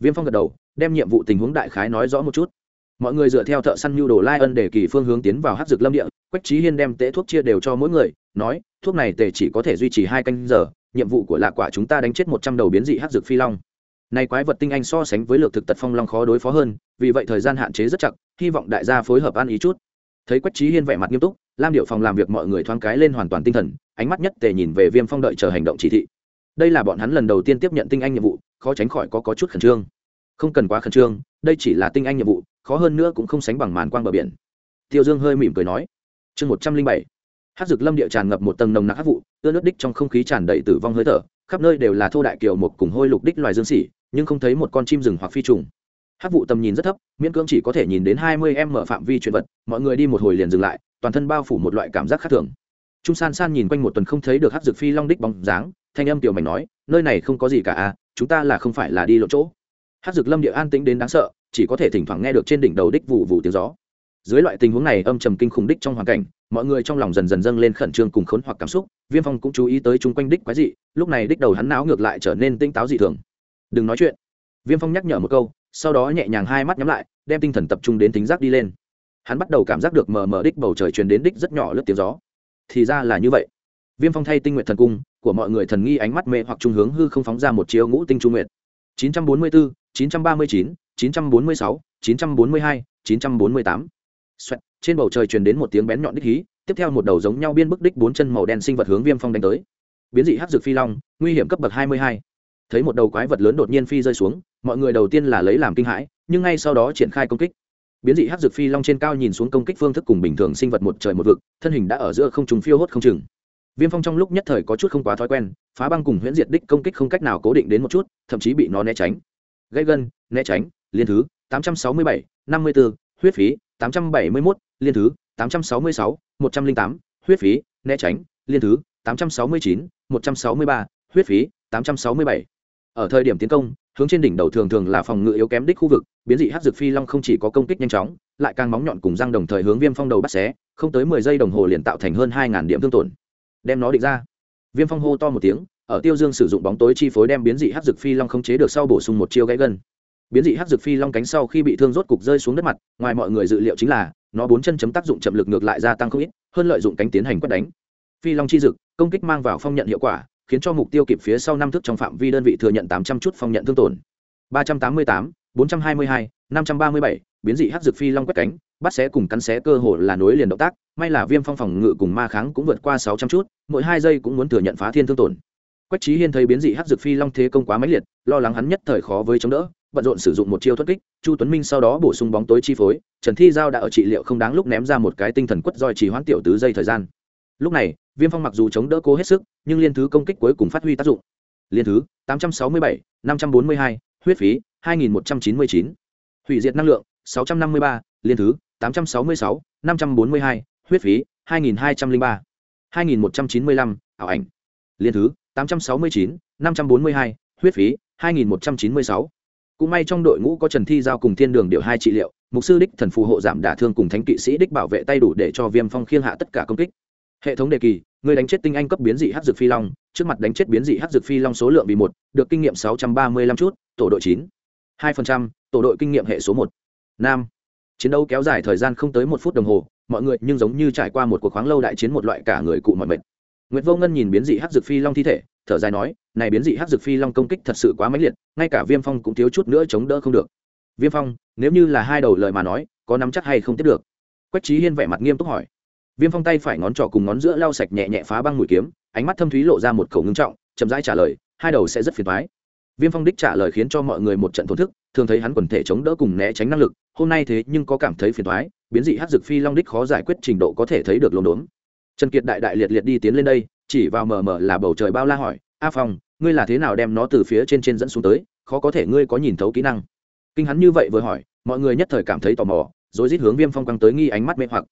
A: Viêm phong gật đầu, đem nhiệm vụ tình huống đại khái nói rõ một chút. Mọi người dựa theo thợ săn mưu đồ lai ân để kỳ phương hướng tiến vào hát dược lâm địa, quách trí hiên đem tễ thuốc chia đều cho mỗi người, nói thuốc này tề chỉ có thể duy trì hai canh giờ nhiệm vụ của lạ quả chúng ta đánh chết một trăm đầu biến dị hát dược phi long. Này quái vật tinh anh so sánh với lược thực tật phong long khó đối phó hơn vì vậy thời gian hạn chế rất chặt hy vọng đại gia phối hợp ăn ý chút. Thấy quách trí hiên vẻ mặt nghiêm túc lam điệu phòng làm việc mọi người thoáng cái lên hoàn toàn tinh thần ánh mắt nhất tề nhìn về viêm phong đợi chờ hành động chỉ thị. Đây là bọn hắn lần đầu tiên tiếp nhận tinh anh nhiệm vụ khó tránh khỏi có, có chút khẩn trương. Không cần quá khẩn trương đây chỉ là tinh anh nhiệm vụ khó hơn nữa cũng không sánh bằng màn quang bờ biển. Tiêu dương hơi mỉm cười nói. Chương một trăm linh bảy hát dược lâm địa tràn ngập một tầng nồng nặc hát vụ, ưa nước đích trong không khí tràn đầy tử vong hơi thở, khắp nơi đều là thô đại kiều một cùng hôi lục đích loài dương xỉ nhưng không thấy một con chim rừng hoặc phi trùng. Hát vụ tầm nhìn rất thấp, miễn cưỡng chỉ có thể nhìn đến hai mươi em mở phạm vi chuyển vật, mọi người đi một hồi liền dừng lại, toàn thân bao phủ một loại cảm giác khác thường. Trung san san nhìn quanh một tuần không thấy được hát dược phi long đích bóng dáng, thanh âm tiểu mảnh nói, nơi này không có gì cả à chúng ta là không phải là đi lộ chỗ. Hát dược lâm địa an tĩnh đến đáng sợ, chỉ có thể thỉnh thoảng nghe được trên đỉnh đầu đích vụ vụ tiếng gió dưới loại tình huống này âm trầm kinh khủng đích trong hoàn cảnh mọi người trong lòng dần dần dâng lên khẩn trương cùng khốn hoặc cảm xúc viêm phong cũng chú ý tới chung quanh đích quái dị lúc này đích đầu hắn não ngược lại trở nên tinh táo dị thường. Đừng nói chuyện. Viêm phong nhắc nhở một câu sau đó nhẹ nhàng hai mắt nhắm lại đem tinh thần tập trung đến tính giác đi lên. Hắn bắt đầu cảm giác được mờ mờ đích bầu trời truyền đến đích rất nhỏ lướt tiếng gió. Thì ra là như vậy. Viêm phong thay tinh nguyện thần cung của mọi người thần nghi ánh mắt mê hoặc trung hướng hư không phóng ra một chiếu ngũ tinh trung nguyện 944, 939, 946, 942, 948. Xoẹt, trên bầu trời truyền đến một tiếng bén nhọn đích hí tiếp theo một đầu giống nhau biên bức đích bốn chân màu đen sinh vật hướng viêm phong đánh tới. Biến dị hắc dược phi long nguy hiểm cấp bậc hai mươi hai. Thấy một đầu quái vật lớn đột nhiên phi rơi xuống mọi người đầu tiên là lấy làm kinh hãi nhưng ngay sau đó triển khai công kích. Biến dị hắc dược phi long trên cao nhìn xuống công kích phương thức cùng bình thường sinh vật một trời một vực thân hình đã ở giữa không trung phiêu hốt không chừng. Viêm phong trong lúc nhất thời có chút không quá thói quen phá băng cùng huyễn diệt đích công kích không cách nào cố định đến một chút thậm chí bị nó né tránh. Gây gân né tránh liên thứ tám trăm sáu mươi bảy năm mươi 54, huyết phí tám trăm bảy mươi 871, liên thứ tám trăm sáu mươi sáu một trăm linh tám huyết phí né tránh liên thứ tám trăm sáu mươi chín một trăm sáu mươi ba huyết phí tám trăm sáu mươi bảy. Ở thời điểm tiến công hướng trên đỉnh đầu thường thường là phòng ngự yếu kém đích khu vực biến dị hắc dược phi long không chỉ có công kích nhanh chóng lại càng móng nhọn cùng răng đồng thời hướng viêm phong đầu bắt xé không tới mười giây đồng hồ liền tạo thành hơn hai ngàn điểm thương tổn. Đem nó định ra. Viêm phong hô to một tiếng ở tiêu dương sử dụng bóng tối chi phối đem biến dị hắc dược phi long không chế được sau bổ sung một chiêu gãy gần biến dị hắc dược phi long cánh sau khi bị thương rốt cục rơi xuống đất mặt, ngoài mọi người dự liệu chính là, nó bốn chân chấm tác dụng chậm lực ngược lại gia tăng không ít, hơn lợi dụng cánh tiến hành quét đánh. Phi long chi dực công kích mang vào phong nhận hiệu quả, khiến cho mục tiêu kịp phía sau năm thước trong phạm vi đơn vị thừa nhận tám trăm chút phong nhận thương tổn. Ba trăm tám mươi tám, bốn trăm hai mươi hai, năm trăm ba mươi bảy, biến dị hắc dược phi long quét cánh, bắt xé cùng cắn xé cơ hồ là nối liền động tác, may là viêm phong phòng ngự cùng ma kháng cũng vượt qua sáu trăm chút, mỗi hai giây cũng muốn thừa nhận phá thiên thương tổn. Quách trí hiên thấy biến dị hắc dược phi long thế công quá mãnh liệt, lo lắng hắn nhất thời khó với chống đỡ bận rộn sử dụng một chiêu thoát kích chu tuấn minh sau đó bổ sung bóng tối chi phối trần thi giao đã ở trị liệu không đáng lúc ném ra một cái tinh thần quất roi chỉ hoãn tiểu tứ giây thời gian lúc này viêm phong mặc dù chống đỡ cố hết sức nhưng liên thứ công kích cuối cùng phát huy tác dụng liên thứ 867, 542, huyết phí 2199. hủy diệt năng lượng 653, liên thứ 866, 542, huyết phí 2203. 2195, ảo ảnh liên thứ 869, 542, huyết phí 2196 cũng may trong đội ngũ có trần thi giao cùng thiên đường điều hai trị liệu, mục sư đích thần phù hộ giảm đả thương cùng thánh kỵ sĩ đích bảo vệ tay đủ để cho viêm phong khiêng hạ tất cả công kích. Hệ thống đề kỳ, người đánh chết tinh anh cấp biến dị hát dược phi long, trước mặt đánh chết biến dị hát dược phi long số lượng bị một, được kinh nghiệm sáu trăm ba mươi lăm chút, tổ đội chín. Hai phần trăm, tổ đội kinh nghiệm hệ số một. Nam. Chiến đấu kéo dài thời gian không tới một phút đồng hồ, mọi người nhưng giống như trải qua một cuộc khoáng lâu đại chiến một loại cả người cụ mọi mệt Nguyệt Vô Ngân nhìn biến dị hắc dược phi long thi thể, thở dài nói, này biến dị hắc dược phi long công kích thật sự quá mãnh liệt, ngay cả Viêm Phong cũng thiếu chút nữa chống đỡ không được. Viêm Phong, nếu như là hai đầu lời mà nói, có nắm chắc hay không tiếp được? Quách Chí Hiên vẻ mặt nghiêm túc hỏi viêm phong tay phải ngón trỏ cùng ngón giữa lau sạch nhẹ nhẹ phá băng mũi kiếm ánh mắt thâm thúy lộ ra một khẩu ngưng trọng chậm rãi trả lời hai đầu sẽ rất phiền toái. viêm phong đích trả lời khiến cho mọi người một trận thổn thức thường thấy hắn quần thể chống đỡ cùng né tránh năng lực hôm nay thế nhưng có cảm thấy phiền toái, biến dị hắc dược phi long đích khó giải quyết trình độ có thể thấy được lồn đốn trần kiệt đại đại liệt liệt đi tiến lên đây, chỉ vào mờ mờ là bầu trời bao la hỏi, a phong, ngươi là thế nào đem nó từ phía trên trên dẫn xuống tới? Khó có thể ngươi có nhìn thấu kỹ năng. Kinh hắn như vậy vừa hỏi, mọi người nhất thời cảm thấy tò mò, rồi rít hướng viêm phong quăng tới nghi ánh mắt mê hoặc.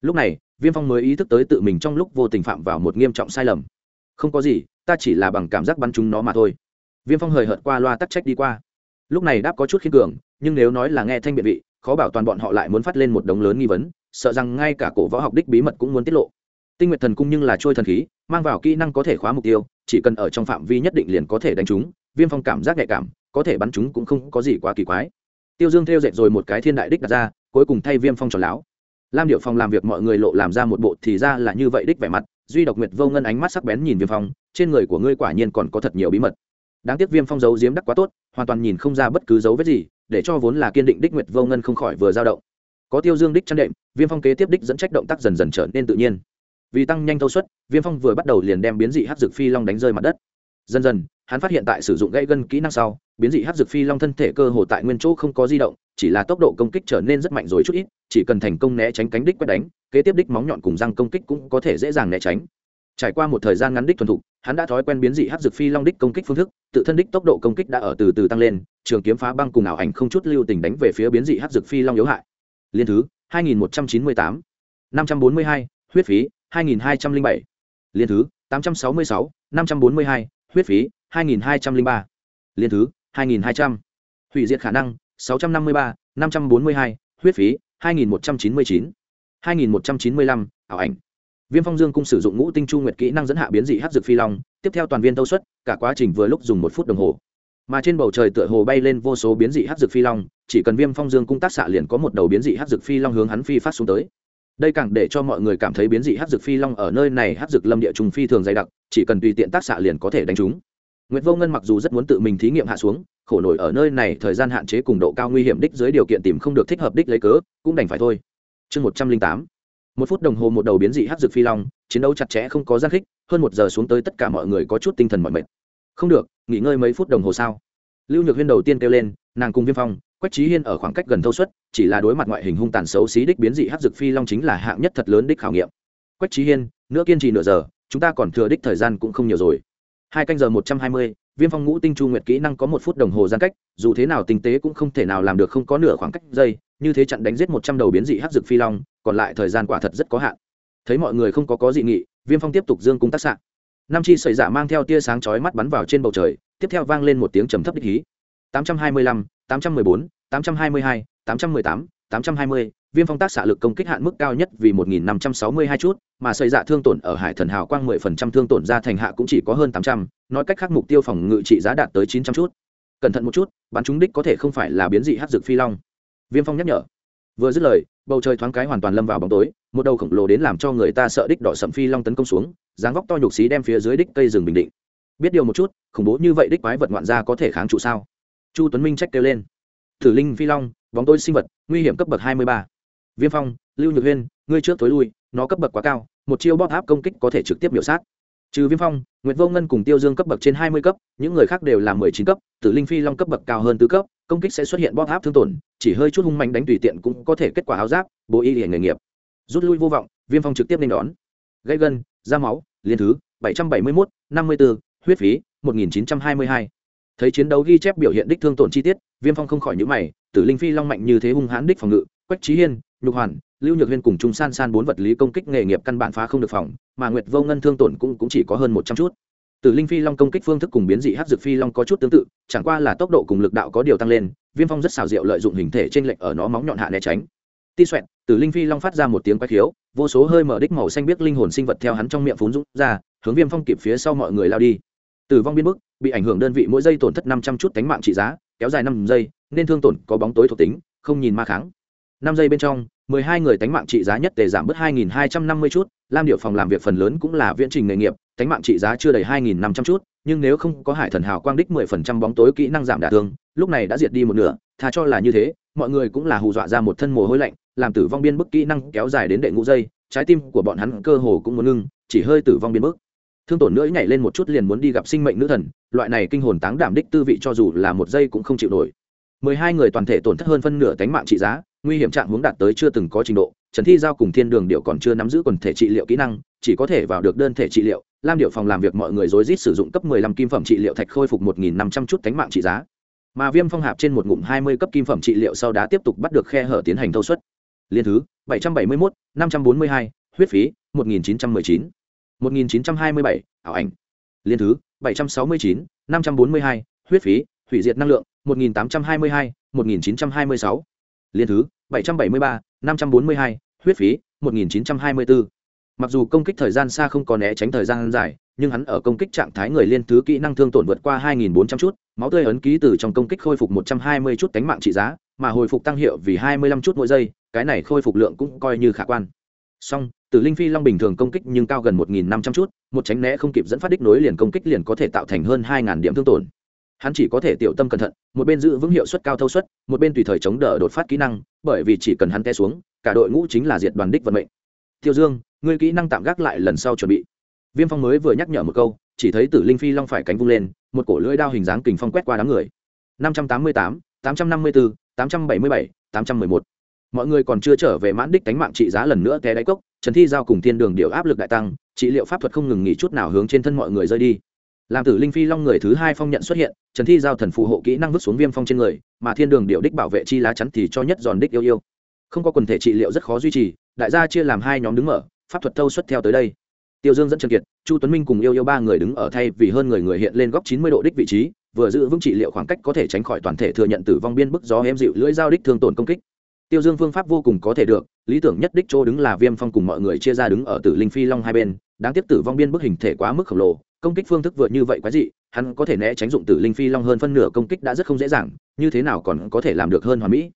A: Lúc này, viêm phong mới ý thức tới tự mình trong lúc vô tình phạm vào một nghiêm trọng sai lầm. Không có gì, ta chỉ là bằng cảm giác bắn chúng nó mà thôi. Viêm phong hời hợt qua loa tắc trách đi qua. Lúc này đáp có chút khiên cường, nhưng nếu nói là nghe thanh biện vị, khó bảo toàn bọn họ lại muốn phát lên một đống lớn nghi vấn, sợ rằng ngay cả cổ võ học đích bí mật cũng muốn tiết lộ tinh nguyện thần cung nhưng là trôi thần khí, mang vào kỹ năng có thể khóa mục tiêu, chỉ cần ở trong phạm vi nhất định liền có thể đánh chúng, viêm phong cảm giác nhạy cảm, có thể bắn chúng cũng không có gì quá kỳ quái. Tiêu dương theo dệt rồi một cái thiên đại đích đặt ra, cuối cùng thay viêm phong tròn lão. Lam điệu Phong làm việc mọi người lộ làm ra một bộ thì ra là như vậy đích vẻ mặt, duy độc nguyệt vô ngân ánh mắt sắc bén nhìn viêm phong, trên người của ngươi quả nhiên còn có thật nhiều bí mật. Đáng tiếc viêm phong giấu giếm đắc quá tốt, hoàn toàn nhìn không ra bất cứ dấu vết gì, để cho vốn là kiên định đích nguyệt vô ngân không khỏi vừa dao động. Có tiêu dương đích chăn đệm, viêm phong kế tiếp đích dẫn trách động tác dần dần trở nên tự nhiên vì tăng nhanh thâu suất viêm phong vừa bắt đầu liền đem biến dị hát dược phi long đánh rơi mặt đất. Dần dần hắn phát hiện tại sử dụng gãy gân kỹ năng sau biến dị hát dược phi long thân thể cơ hồ tại nguyên chỗ không có di động chỉ là tốc độ công kích trở nên rất mạnh rồi chút ít chỉ cần thành công né tránh cánh đích quét đánh kế tiếp đích móng nhọn cùng răng công kích cũng có thể dễ dàng né tránh. Trải qua một thời gian ngắn đích thuần thục hắn đã thói quen biến dị hát dược phi long đích công kích phương thức tự thân đích tốc độ công kích đã ở từ từ tăng lên trường kiếm phá băng cùng ảo ảnh không chút lưu tình đánh về phía biến dị hát dược phi long yếu hại. Liên thứ 2198, 542, huyết phí. 2207, liên thứ 866, 542, huyết phí 2203, liên thứ 2200, hủy diệt khả năng 653, 542, huyết phí 2199, 2195, ảo ảnh. Viêm Phong Dương cung sử dụng ngũ tinh chu nguyệt kỹ năng dẫn hạ biến dị hắc dược phi long, tiếp theo toàn viên tâu suất, cả quá trình vừa lúc dùng một phút đồng hồ. Mà trên bầu trời tựa hồ bay lên vô số biến dị hắc dược phi long, chỉ cần Viêm Phong Dương cung tác xạ liền có một đầu biến dị hắc dược phi long hướng hắn phi phát xuống tới. Đây càng để cho mọi người cảm thấy biến dị hát dược phi long ở nơi này hát dược lâm địa trùng phi thường dày đặc, chỉ cần tùy tiện tác xạ liền có thể đánh chúng. Nguyệt Vô Ngân mặc dù rất muốn tự mình thí nghiệm hạ xuống, khổ nổi ở nơi này thời gian hạn chế cùng độ cao nguy hiểm đích dưới điều kiện tìm không được thích hợp đích lấy cớ cũng đành phải thôi. Chương một trăm linh tám. Một phút đồng hồ một đầu biến dị hát dược phi long chiến đấu chặt chẽ không có gian khích hơn một giờ xuống tới tất cả mọi người có chút tinh thần mọi mệt. Không được nghỉ ngơi mấy phút đồng hồ sao lưu nhược huyên đầu tiên kêu lên nàng cùng viêm phong quách trí hiên ở khoảng cách gần thâu suất, chỉ là đối mặt ngoại hình hung tàn xấu xí đích biến dị hát dược phi long chính là hạng nhất thật lớn đích khảo nghiệm. Quách trí hiên nữa kiên trì nửa giờ, chúng ta còn thừa đích thời gian cũng không nhiều rồi. Hai canh giờ một trăm hai mươi, viêm phong ngũ tinh chu nguyệt kỹ năng có một phút đồng hồ gian cách, dù thế nào tinh tế cũng không thể nào làm được không có nửa khoảng cách giây, như thế chặn đánh giết một trăm đầu biến dị hát dược phi long, còn lại thời gian quả thật rất có hạn. Thấy mọi người không có có dị nghị, viêm phong tiếp tục dương cung tác xạ. Nam chi sợi giả mang theo tia sáng chói mắt bắn vào trên bầu trời, tiếp theo vang lên một tiếng trầm thấp đích hí. Tám trăm hai mươi lăm, tám trăm mười bốn tám trăm hai mươi hai, tám trăm mười tám tám trăm hai mươi, viêm phong tác xạ lực công kích hạn mức cao nhất vì một nghìn năm trăm sáu mươi hai chút, mà sợi dạ thương tổn ở hải thần hào quang mười phần trăm thương tổn ra thành hạ cũng chỉ có hơn tám trăm, nói cách khác mục tiêu phòng ngự trị giá đạt tới chín trăm chút. Cẩn thận một chút, bắn chúng đích có thể không phải là biến dị hắc dược phi long. Viêm phong nhắc nhở. Vừa dứt lời, bầu trời thoáng cái hoàn toàn lâm vào bóng tối, một đầu khổng lồ đến làm cho người ta sợ đích đỏ sậm phi long tấn công xuống, dáng vóc to nhục xí đem phía dưới đích cây rừng bình định. Biết điều một chút, khủng bố như vậy đích quái vật ngoạn gia có thể kháng trụ sao? Chu tuấn minh trách kêu lên thử linh phi long, bóng tối sinh vật, nguy hiểm cấp bậc hai mươi ba. Viêm phong, lưu nhược huyên, ngươi trước tối lui, nó cấp bậc quá cao, một chiêu bóp áp công kích có thể trực tiếp biểu sát. Trừ viêm phong nguyễn vô ngân cùng tiêu dương cấp bậc trên hai mươi cấp, những người khác đều là mười chín cấp, tử linh phi long cấp bậc cao hơn tứ cấp, công kích sẽ xuất hiện bóp áp thương tổn, chỉ hơi chút hung mạnh đánh tùy tiện cũng có thể kết quả áo giáp, bố y hiển nghề nghiệp. Rút lui vô vọng, viêm phong trực tiếp nên đón. Gây gân, da máu, liên thứ, bảy trăm bảy mươi mốt, năm mươi bốn huyết phí, một nghìn chín trăm hai mươi hai. Thấy chiến đấu ghi chép biểu hiện đích thương tổn chi tiết viêm phong không khỏi nhữ mày tử linh phi long mạnh như thế hung hãn đích phòng ngự quách trí hiên nhục hoàn lưu nhược huyên cùng Chung san san bốn vật lý công kích nghề nghiệp căn bản phá không được phòng mà nguyệt vô ngân thương tổn cũng, cũng chỉ có hơn một trăm chút. Tử linh phi long công kích phương thức cùng biến dị hát dược phi long có chút tương tự chẳng qua là tốc độ cùng lực đạo có điều tăng lên viêm phong rất xào rượu lợi dụng hình thể trên lệnh ở nó móng nhọn hạ né tránh. Ti xoẹn tử linh phi long phát ra một tiếng quái khiếu vô số hơi mở đích màu xanh biết linh hồn sinh vật theo hắn trong miệng phún rút ra hướng viêm phong kịp phía sau mọi người lao đi. Tử vong biên bức bị ảnh hưởng đơn vị mỗi giây tổn thất năm trăm chút cánh mạng trị giá kéo dài năm giây, nên thương tổn có bóng tối thuộc tính, không nhìn ma kháng. Năm giây bên trong, mười hai người tánh mạng trị giá nhất tề giảm bớt hai nghìn hai trăm năm mươi chút, lam điệu phòng làm việc phần lớn cũng là viễn trình nghề nghiệp, tánh mạng trị giá chưa đầy hai nghìn năm trăm chút, nhưng nếu không có hải thần hào quang đích mười phần trăm bóng tối kỹ năng giảm đả thương, lúc này đã diệt đi một nửa, thà cho là như thế, mọi người cũng là hù dọa ra một thân mồ hôi lạnh, làm tử vong biên bức kỹ năng kéo dài đến đệ ngũ giây, trái tim của bọn hắn cơ hồ cũng muốn ngưng, chỉ hơi tử vong biên bức thương tổn nữa nhảy lên một chút liền muốn đi gặp sinh mệnh nữ thần, loại này kinh hồn táng đảm đích tư vị cho dù là một giây cũng không chịu nổi. Mười hai người toàn thể tổn thất hơn phân nửa tánh mạng trị giá, nguy hiểm trạng hướng đạt tới chưa từng có trình độ, trần thi giao cùng thiên đường điệu còn chưa nắm giữ quần thể trị liệu kỹ năng, chỉ có thể vào được đơn thể trị liệu, lam điệu phòng làm việc mọi người rối rít sử dụng cấp mười lăm kim phẩm trị liệu thạch khôi phục một nghìn năm trăm chút tánh mạng trị giá. Mà viêm phong hạp trên một ngụm hai mươi cấp kim phẩm trị liệu sau đã tiếp tục bắt được khe hở tiến hành thâu suất. Liên thứ bảy trăm bảy mươi mốt, năm trăm bốn mươi hai, huyết phí, một nghìn chín trăm mười chín một nghìn chín trăm hai mươi bảy, ảo ảnh. Liên thứ, bảy trăm sáu mươi chín, năm trăm bốn mươi hai, huyết phí, hủy diệt năng lượng, một nghìn tám trăm hai mươi hai, một nghìn chín trăm hai mươi sáu. Liên thứ, bảy trăm bảy mươi ba, năm trăm bốn mươi hai, huyết phí, một nghìn chín trăm hai mươi bốn mặc dù công kích thời gian xa không có né tránh thời gian dài, nhưng hắn ở công kích trạng thái người liên thứ kỹ năng thương tổn vượt qua 2.400 chút, máu tươi ấn ký từ trong công kích khôi phục 120 chút cánh mạng trị giá, mà hồi phục tăng hiệu vì 25 chút mỗi giây, cái này khôi phục lượng cũng coi như khả quan. Song tử linh phi long bình thường công kích nhưng cao gần 1.500 chút, một tránh né không kịp dẫn phát đích nối liền công kích liền có thể tạo thành hơn 2.000 điểm thương tổn. Hắn chỉ có thể tiểu tâm cẩn thận, một bên giữ vững hiệu suất cao thâu suất, một bên tùy thời chống đỡ đột phát kỹ năng, bởi vì chỉ cần hắn té xuống, cả đội ngũ chính là diệt đoàn đích vận mệnh. Tiêu dương, ngươi kỹ năng tạm gác lại lần sau chuẩn bị. Viêm phong mới vừa nhắc nhở một câu, chỉ thấy tử linh phi long phải cánh vung lên, một cổ lưỡi đao hình dáng kình phong quét qua đám người. năm trăm tám mươi tám tám trăm năm mươi bốn tám trăm bảy mươi bảy, tám trăm mười một. Mọi người còn chưa trở về mãn đích đánh mạng trị giá lần nữa té đáy cốc trần thi giao cùng thiên đường điệu áp lực đại tăng, trị liệu pháp thuật không ngừng nghỉ chút nào hướng trên thân mọi người rơi đi. Làm tử linh phi long người thứ hai phong nhận xuất hiện, trần thi giao thần phù hộ kỹ năng vứt xuống viêm phong trên người, mà thiên đường điệu đích bảo vệ chi lá chắn thì cho nhất giòn đích yêu yêu. Không có quần thể trị liệu rất khó duy trì, đại gia chia làm hai nhóm đứng mở, pháp thuật thâu xuất theo tới đây. Tiêu dương dẫn trần kiệt, chu tuấn minh cùng yêu yêu ba người đứng ở thay vì hơn người người hiện lên góc chín mươi độ đích vị trí, vừa giữ vững trị liệu khoảng cách có thể tránh khỏi toàn thể thừa nhận tử vong biên bức gió em dịu lưỡi dao đích thương tổn công kích tiêu dương phương pháp vô cùng có thể được, lý tưởng nhất đích chỗ đứng là viêm phong cùng mọi người chia ra đứng ở tử linh phi long hai bên, đáng tiếc tử vong biên bức hình thể quá mức khổng lồ, công kích phương thức vượt như vậy quá dị, hắn có thể né tránh dụng tử linh phi long hơn phân nửa công kích đã rất không dễ dàng, như thế nào còn có thể làm được hơn hoàn mỹ?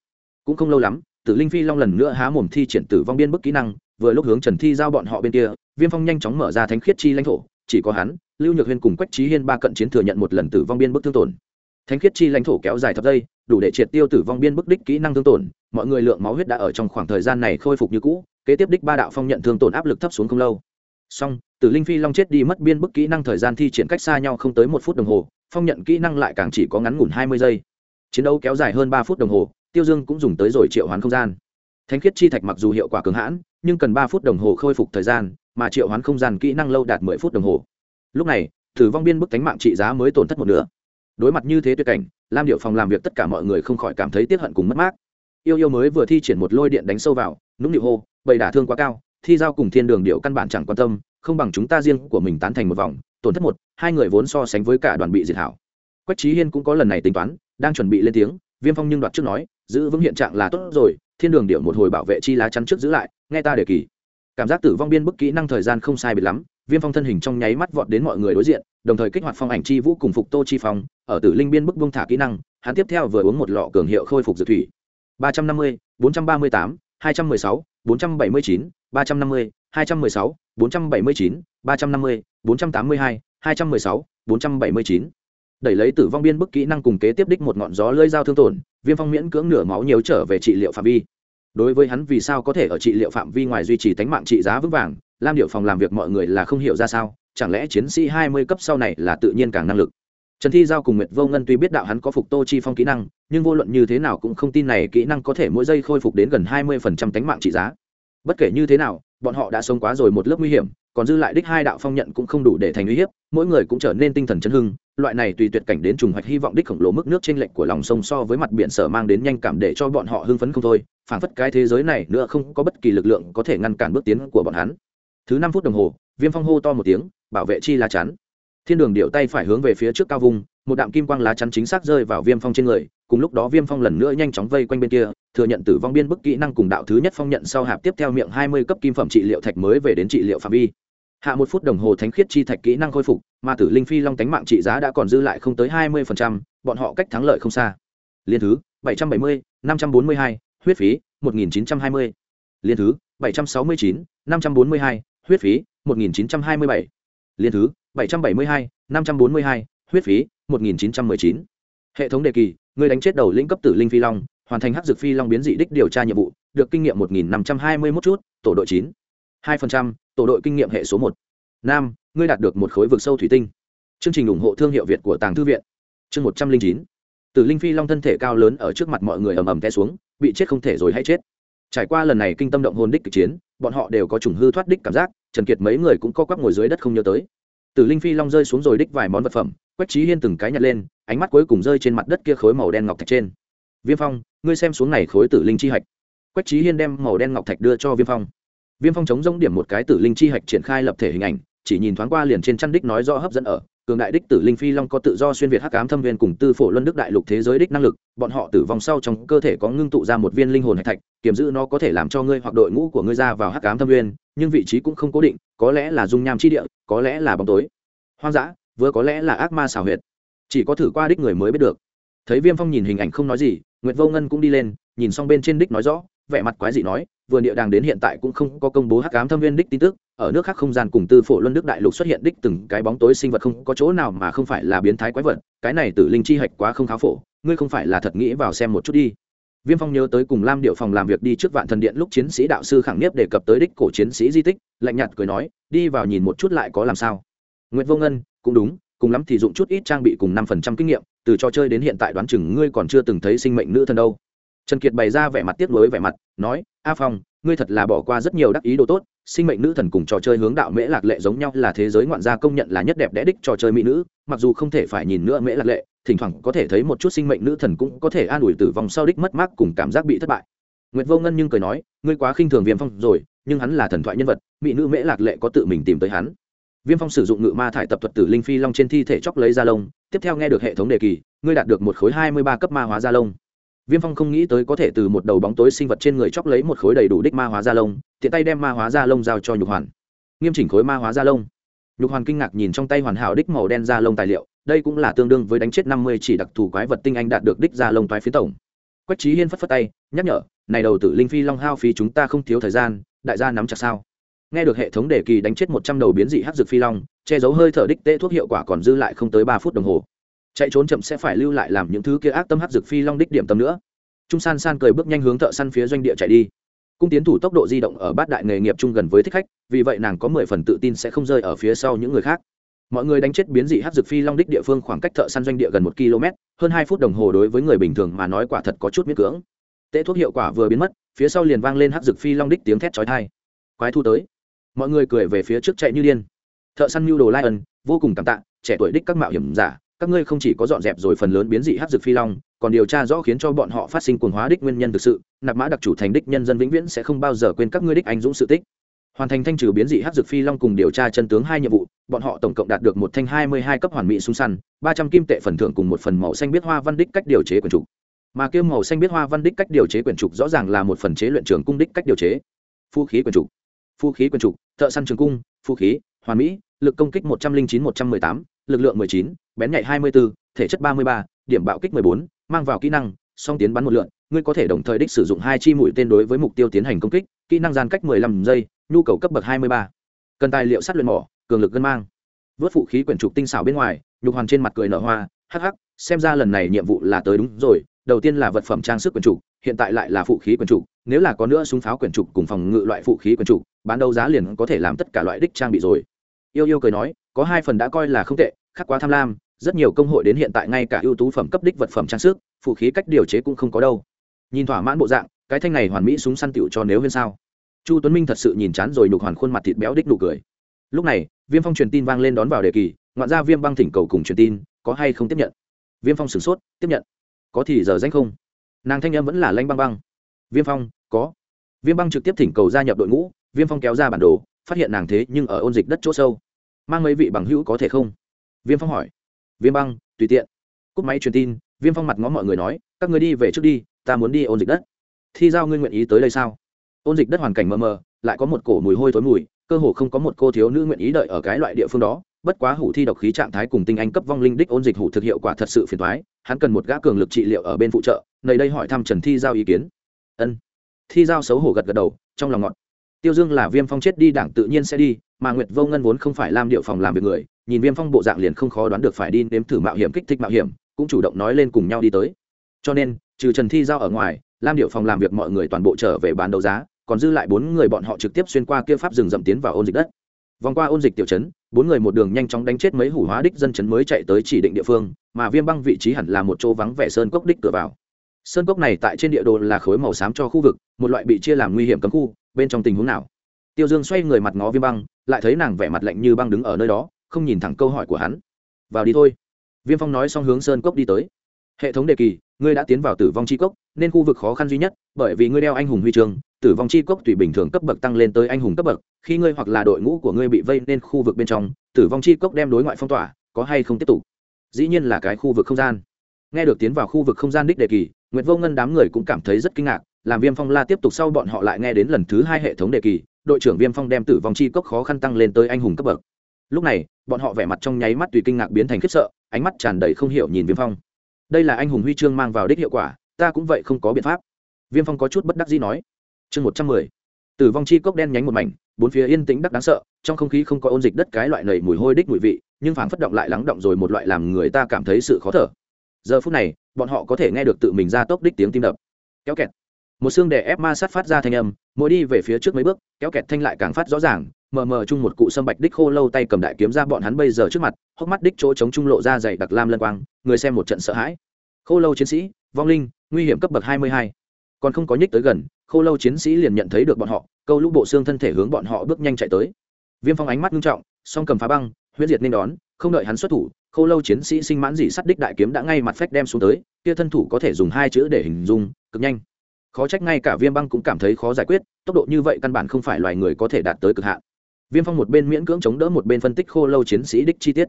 A: Cũng không lâu lắm, tử linh phi long lần nữa há mồm thi triển tử vong biên bức kỹ năng, vừa lúc hướng trần thi giao bọn họ bên kia, viêm phong nhanh chóng mở ra thánh khiết chi lãnh thổ, chỉ có hắn, lưu nhược huyên cùng quách trí hiên ba cận chiến thừa nhận một lần tử vong biên bức thương tổn. Thánh khiết chi lãnh thổ kéo dài thập giây đủ để triệt tiêu tử vong biên bức đích kỹ năng thương tổn, mọi người lượng máu huyết đã ở trong khoảng thời gian này khôi phục như cũ, kế tiếp đích ba đạo phong nhận thương tổn áp lực thấp xuống không lâu. Song tử linh phi long chết đi mất biên bức kỹ năng thời gian thi triển cách xa nhau không tới một phút đồng hồ, phong nhận kỹ năng lại càng chỉ có ngắn ngủn hai mươi giây. Chiến đấu kéo dài hơn ba phút đồng hồ, tiêu dương cũng dùng tới rồi triệu hoán không gian. Thánh khiết chi thạch mặc dù hiệu quả cường hãn, nhưng cần ba phút đồng hồ khôi phục thời gian, mà triệu hoán không gian kỹ năng lâu đạt mười phút đồng hồ. Lúc này, tử vong biên bức tánh mạng trị giá mới tổn thất một nửa. Đối mặt như thế tuyệt cảnh lam điệu phòng làm việc tất cả mọi người không khỏi cảm thấy tiếc hận cùng mất mát. Yêu yêu mới vừa thi triển một lôi điện đánh sâu vào, nũng điệu hô, bầy đả thương quá cao, thi giao cùng thiên đường điệu căn bản chẳng quan tâm, không bằng chúng ta riêng của mình tán thành một vòng, tổn thất một, hai người vốn so sánh với cả đoàn bị diệt hảo. Quách trí hiên cũng có lần này tính toán, đang chuẩn bị lên tiếng, viêm phong nhưng đoạt trước nói, giữ vững hiện trạng là tốt rồi, thiên đường điệu một hồi bảo vệ chi lá chắn trước giữ lại, nghe ta để kỳ. Cảm giác tử vong biên bức kỹ năng thời gian không sai biệt lắm, viêm phong thân hình trong nháy mắt vọt đến mọi người đối diện đồng thời kích hoạt phong ảnh chi vũ cùng phục tô chi phong, ở tử linh biên bức bung thả kỹ năng, hắn tiếp theo vừa uống một lọ cường hiệu khôi phục dược thủy. ba trăm năm mươi, bốn trăm ba mươi tám, hai trăm mười sáu, bốn trăm bảy mươi chín, ba trăm năm mươi, hai trăm mười sáu, bốn trăm bảy mươi chín, ba trăm năm mươi, bốn trăm tám mươi hai hai trăm mười sáu, bốn trăm bảy mươi chín. Đẩy lấy tử vong biên bức kỹ năng cùng kế tiếp đích một ngọn gió lơi dao thương tổn, viêm phong miễn cưỡng nửa máu nhiều trở về trị liệu phạm vi. Đối với hắn vì sao có thể ở trị liệu phạm vi ngoài duy trì tánh mạng trị giá vững vàng, lam điệu phòng làm việc mọi người là không hiểu ra sao chẳng lẽ chiến sĩ hai mươi cấp sau này là tự nhiên càng năng lực? Trần thi giao cùng nguyệt vô ngân tuy biết đạo hắn có phục tô chi phong kỹ năng, nhưng vô luận như thế nào cũng không tin này kỹ năng có thể mỗi giây khôi phục đến gần hai mươi phần trăm tánh mạng trị giá. Bất kể như thế nào, bọn họ đã sống quá rồi một lớp nguy hiểm, còn dư lại đích hai đạo phong nhận cũng không đủ để thành uy hiếp, mỗi người cũng trở nên tinh thần chấn hưng, loại này tùy tuyệt cảnh đến trùng hoạch hy vọng đích khổng lồ mức nước trên lệnh của lòng sông so với mặt biển sở mang đến nhanh cảm để cho bọn họ hưng phấn không thôi, phảng phất cái thế giới này nữa không có bất kỳ lực lượng có thể ngăn cản bước tiến của bọn hắn. Thứ năm phút đồng hồ viêm phong hô to một tiếng, bảo vệ chi lá chắn. Thiên đường điệu tay phải hướng về phía trước cao vùng một đạm kim quang lá chắn chính xác rơi vào viêm phong trên người, cùng lúc đó viêm phong lần nữa nhanh chóng vây quanh bên kia, thừa nhận tử vong biên bức kỹ năng cùng đạo thứ nhất phong nhận sau hạp tiếp theo miệng hai mươi cấp kim phẩm trị liệu thạch mới về đến trị liệu phạm vi. Hạ một phút đồng hồ thánh khiết chi thạch kỹ năng khôi phục, mà tử linh phi long tánh mạng trị giá đã còn dư lại không tới hai mươi bọn họ cách thắng lợi không xa. Liên thứ, bảy trăm bảy mươi, năm trăm bốn mươi hai, huyết phí, một nghìn chín trăm hai mươi. Liên thứ, bảy trăm sáu mươi chín, năm trăm bốn mươi hai huyết phí, một nghìn chín trăm hai mươi bảy. Liên thứ, bảy trăm bảy mươi hai, năm trăm bốn mươi hai, huyết phí, một nghìn chín trăm mười chín. Hệ thống đề kỳ, người đánh chết đầu lĩnh cấp tử linh phi long, hoàn thành hắc dược phi long biến dị đích điều tra nhiệm vụ, được kinh nghiệm một nghìn năm trăm hai mươi mốt chút, tổ đội chín. hai phần trăm, tổ đội kinh nghiệm hệ số một. Nam, ngươi đạt được một khối vực sâu thủy tinh. Chương trình ủng hộ thương hiệu việt của tàng thư viện. Chương một trăm linh chín. Tử linh phi long thân thể cao lớn ở trước mặt mọi người ầm ầm té xuống, bị chết không thể rồi hay chết trải qua lần này kinh tâm động hồn đích kịch chiến, bọn họ đều có chủng hư thoát đích cảm giác, trần kiệt mấy người cũng co quắp ngồi dưới đất không nhớ tới. Tử linh phi long rơi xuống rồi đích vài món vật phẩm, quách trí hiên từng cái nhặt lên, ánh mắt cuối cùng rơi trên mặt đất kia khối màu đen ngọc thạch trên. Viêm phong, ngươi xem xuống này khối tử linh chi hạch. Quách trí hiên đem màu đen ngọc thạch đưa cho viêm phong. Viêm phong chống rỗng điểm một cái tử linh chi hạch triển khai lập thể hình ảnh, chỉ nhìn thoáng qua liền trên chăn đích nói rõ hấp dẫn ở cường đại đích tử linh phi long có tự do xuyên việt hắc ám thâm viên cùng tư phổ luân đức đại lục thế giới đích năng lực, bọn họ tử vong sau trong cơ thể có ngưng tụ ra một viên linh hồn hạch thạch kiểm giữ nó có thể làm cho ngươi hoặc đội ngũ của ngươi ra vào hắc ám thâm viên, nhưng vị trí cũng không cố định, có lẽ là dung nham chi địa, có lẽ là bóng tối. Hoang dã, vừa có lẽ là ác ma xảo huyệt. Chỉ có thử qua đích người mới biết được. Thấy viêm phong nhìn hình ảnh không nói gì, nguyệt vô ngân cũng đi lên, nhìn xong bên trên đích nói rõ, vẻ mặt quái dị nói Vừa địa đàng đến hiện tại cũng không có công bố hắc ám thâm viên đích tin tức ở nước khác không gian cùng tư phổ luân đức đại lục xuất hiện đích từng cái bóng tối sinh vật không có chỗ nào mà không phải là biến thái quái vật, cái này tử linh chi hạch quá không khá phổ, ngươi không phải là thật nghĩ vào xem một chút đi. Viêm phong nhớ tới cùng lam điệu phòng làm việc đi trước vạn thần điện lúc chiến sĩ đạo sư khẳng nhiếp đề cập tới đích cổ chiến sĩ di tích, lạnh nhạt cười nói, đi vào nhìn một chút lại có làm sao. Nguyễn vô ngân, cũng đúng, cùng lắm thì dụng chút ít trang bị cùng năm phần trăm kinh nghiệm, từ trò chơi đến hiện tại đoán chừng ngươi còn chưa từng thấy sinh mệnh nữ thần đâu. Trần kiệt bày ra vẻ mặt tiếc nuối vẻ mặt, nói, a phong, ngươi thật là bỏ qua rất nhiều đắc ý đồ tốt sinh mệnh nữ thần cùng trò chơi hướng đạo mễ lạc lệ giống nhau là thế giới ngoạn gia công nhận là nhất đẹp đẽ đích trò chơi mỹ nữ, mặc dù không thể phải nhìn nữa mễ lạc lệ, thỉnh thoảng có thể thấy một chút sinh mệnh nữ thần cũng có thể an ủi tử vong sau đích mất mát cùng cảm giác bị thất bại. Nguyệt vô ngân nhưng cười nói, ngươi quá khinh thường viêm phong rồi, nhưng hắn là thần thoại nhân vật, mỹ nữ mễ lạc lệ có tự mình tìm tới hắn. Viêm phong sử dụng ngự ma thải tập thuật tử linh phi long trên thi thể chóc lấy da lông, tiếp theo nghe được hệ thống đề kỳ, ngươi đạt được một khối hai mươi ba cấp ma hóa da lông viêm phong không nghĩ tới có thể từ một đầu bóng tối sinh vật trên người chóc lấy một khối đầy đủ đích ma hóa da lông, tiện tay đem ma hóa da lông giao cho nhục hoàn. Nghiêm chỉnh khối ma hóa da lông. Nhục hoàn kinh ngạc nhìn trong tay hoàn hảo đích màu đen da lông tài liệu, đây cũng là tương đương với đánh chết năm mươi chỉ đặc thù quái vật tinh anh đạt được đích da lông toái phía tổng. Quách trí hiên phất phất tay, nhắc nhở, này đầu tử linh phi long hao phí chúng ta không thiếu thời gian, đại gia nắm chặt sao? Nghe được hệ thống đề kỳ đánh chết một trăm đầu biến dị hắc dược phi long, che giấu hơi thở đích tê thuốc hiệu quả còn dư lại không tới ba phút đồng hồ chạy trốn chậm sẽ phải lưu lại làm những thứ kia ác tâm hắc dược phi long đích điểm tâm nữa. Trung san san cười bước nhanh hướng thợ săn phía doanh địa chạy đi. Cung tiến thủ tốc độ di động ở bát đại nghề nghiệp chung gần với thích khách, vì vậy nàng có mười phần tự tin sẽ không rơi ở phía sau những người khác. Mọi người đánh chết biến dị hắc dược phi long đích địa phương khoảng cách thợ săn doanh địa gần một km, hơn hai phút đồng hồ đối với người bình thường mà nói quả thật có chút miễn cưỡng. Tệ thuốc hiệu quả vừa biến mất, phía sau liền vang lên hắc dược phi long đích tiếng thét chói tai. Quái thu tới. Mọi người cười về phía trước chạy như điên. Thợ săn mưu đồ lai ân vô cùng cảm tạ, trẻ tuổi đích các mạo hiểm giả các ngươi không chỉ có dọn dẹp rồi phần lớn biến dị hắc dược phi long, còn điều tra rõ khiến cho bọn họ phát sinh cuồng hóa đích nguyên nhân thực sự, nạp mã đặc chủ thành đích nhân dân vĩnh viễn sẽ không bao giờ quên các ngươi đích anh dũng sự tích. Hoàn thành thanh trừ biến dị hắc dược phi long cùng điều tra chân tướng hai nhiệm vụ, bọn họ tổng cộng đạt được một thanh hai mươi hai cấp hoàn mỹ súng săn, ba trăm kim tệ phần thưởng cùng một phần màu xanh biết hoa văn đích cách điều chế quyển trục. Mà kiêm màu xanh biết hoa văn đích cách điều chế quyển trục rõ ràng là một phần chế luyện trường cung đích cách điều chế. Phu khí quyển trục. Phu khí quyển trục, thợ săn trường cung, phu khí, hoàn mỹ, lực công kích một trăm linh chín một trăm mười tám, lực lượng mười chín bén nhạy hai mươi bốn, thể chất ba mươi ba, điểm bạo kích mười bốn, mang vào kỹ năng, song tiến bắn một lượn. Ngươi có thể đồng thời đích sử dụng hai chi mũi tên đối với mục tiêu tiến hành công kích, kỹ năng gian cách mười lăm giây, nhu cầu cấp bậc hai mươi ba. Cần tài liệu sát luyện mỏ, cường lực gân mang. Vớt phụ khí quyển trục tinh xảo bên ngoài, nhục hoàn trên mặt cười nở hoa, hắc hắc, xem ra lần này nhiệm vụ là tới đúng rồi. Đầu tiên là vật phẩm trang sức quyển trục, hiện tại lại là phụ khí quyển trục. Nếu là có nữa súng pháo quyển trục cùng phòng ngự loại phụ khí quyển trục, bán đấu giá liền có thể làm tất cả loại đích trang bị rồi. Yêu yêu cười nói, có hai phần đã coi là không tệ, khắc quá tham lam rất nhiều công hội đến hiện tại ngay cả ưu tú phẩm cấp đích vật phẩm trang sức, phụ khí cách điều chế cũng không có đâu. Nhìn thỏa mãn bộ dạng, cái thanh này hoàn mỹ súng săn tựu cho nếu hơn sao. Chu tuấn minh thật sự nhìn chán rồi nhục hoàn khuôn mặt thịt béo đích nụ cười. Lúc này, viêm phong truyền tin vang lên đón vào đề kỳ, ngoạn ra viêm băng thỉnh cầu cùng truyền tin, có hay không tiếp nhận? Viêm phong sửng sốt, tiếp nhận. Có thì giờ danh không? Nàng thanh em vẫn là lanh băng băng. Viêm phong, có. Viêm băng trực tiếp thỉnh cầu gia nhập đội ngũ, viêm phong kéo ra bản đồ, phát hiện nàng thế nhưng ở ôn dịch đất chỗ sâu. Mang mấy vị bằng hữu có thể không? Viêm phong hỏi viêm băng, tùy tiện. Cúp máy truyền tin, viêm phong mặt ngó mọi người nói, các người đi về trước đi, ta muốn đi ôn dịch đất. Thi giao, ngươi nguyện ý tới đây sao? Ôn dịch đất hoàn cảnh mờ mờ, lại có một cổ mùi hôi thối mùi, cơ hồ không có một cô thiếu nữ nguyện ý đợi ở cái loại địa phương đó. Bất quá hủ thi độc khí trạng thái cùng tinh anh cấp vong linh đích ôn dịch hủ thực hiệu quả thật sự phiền thoái hắn cần một gã cường lực trị liệu ở bên phụ trợ, nơi đây hỏi thăm trần thi giao ý kiến. Ân. Thi giao xấu hổ gật gật đầu, trong lòng ngọt. Tiêu dương là viêm phong chết đi, đảng tự nhiên sẽ đi, mà nguyệt vô ngân vốn không phải làm điệu phòng làm việc người nhìn viêm phong bộ dạng liền không khó đoán được phải đi nếm thử mạo hiểm kích thích mạo hiểm cũng chủ động nói lên cùng nhau đi tới. Cho nên trừ trần thi giao ở ngoài lam điệu phòng làm việc mọi người toàn bộ trở về bán đấu giá còn dư lại bốn người bọn họ trực tiếp xuyên qua kia pháp rừng rậm tiến vào ôn dịch đất. Vòng qua ôn dịch tiểu trấn, bốn người một đường nhanh chóng đánh chết mấy hủ hóa đích dân chấn mới chạy tới chỉ định địa phương mà viêm băng vị trí hẳn là một chỗ vắng vẻ sơn cốc đích cửa vào. Sơn cốc này tại trên địa đồ là khối màu xám cho khu vực một loại bị chia làm nguy hiểm cấm khu bên trong tình huống nào? Tiêu dương xoay người mặt ngó viêm băng lại thấy nàng vẻ mặt lạnh như băng đứng ở nơi đó không nhìn thẳng câu hỏi của hắn. Vào đi thôi. Viêm phong nói xong hướng sơn cốc đi tới. Hệ thống đề kỳ ngươi đã tiến vào tử vong c h i cốc nên khu vực khó khăn duy nhất bởi vì ngươi đeo anh hùng huy chương, tử vong c h i cốc tùy bình thường cấp bậc tăng lên tới anh hùng cấp bậc khi ngươi hoặc là đội ngũ của ngươi bị vây nên khu vực bên trong tử vong c h i cốc đem đối ngoại phong tỏa có hay không tiếp tục? Dĩ nhiên là cái khu vực không gian. Nghe được tiến vào khu vực không gian đích đề kỳ Nguyệt vô ngân đám người cũng cảm thấy rất kinh ngạc làm viêm phong la tiếp tục sau bọn họ lại nghe đến lần thứ hai hệ thống đề kỳ đội trưởng viêm phong đem tử vong chi cốc khó khăn tăng lên tới anh hùng cấp bậc lúc này, bọn họ vẻ mặt trong nháy mắt tùy kinh ngạc biến thành khiếp sợ, ánh mắt tràn đầy không hiểu nhìn viêm phong. Đây là anh hùng huy chương mang vào đích hiệu quả, ta cũng vậy không có biện pháp. Viêm phong có chút bất đắc dĩ nói. Chương một trăm mười. Tử vong chi cốc đen nhánh một mảnh, bốn phía yên tĩnh đắc đáng sợ, trong không khí không có ôn dịch đất cái loại nầy mùi hôi đích mùi vị, nhưng phảng phất động lại lắng động rồi một loại làm người ta cảm thấy sự khó thở. Giờ phút này, bọn họ có thể nghe được tự mình ra tốc đích tiếng tim đập. Kéo kẹt. Một xương đè ép ma sát phát ra thanh âm, mỗi đi về phía trước mấy bước, kéo kẹt thanh lại càng phát rõ ràng mờ mờ chung một cụ sâm bạch đích khô lâu tay cầm đại kiếm ra bọn hắn bây giờ trước mặt, hốc mắt đích chỗ chống trung lộ ra dày đặc lam lân quang, người xem một trận sợ hãi. Khô lâu chiến sĩ, vong linh, nguy hiểm cấp bậc hai mươi hai. Còn không có nhích tới gần, khô lâu chiến sĩ liền nhận thấy được bọn họ, câu lũ bộ xương thân thể hướng bọn họ bước nhanh chạy tới. Viêm phong ánh mắt nghiêm trọng, song cầm phá băng huyết diệt nên đón, không đợi hắn xuất thủ, khô lâu chiến sĩ sinh mãn dị sắt đích đại kiếm đã ngay mặt phách đem xuống tới, kia thân thủ có thể dùng hai chữ để hình dung, cực nhanh. Khó trách ngay cả viêm băng cũng cảm thấy khó giải quyết, tốc độ như vậy căn bản không phải loài người có thể đạt tới cực hạn viêm phong một bên miễn cưỡng chống đỡ một bên phân tích khô lâu chiến sĩ đích chi tiết.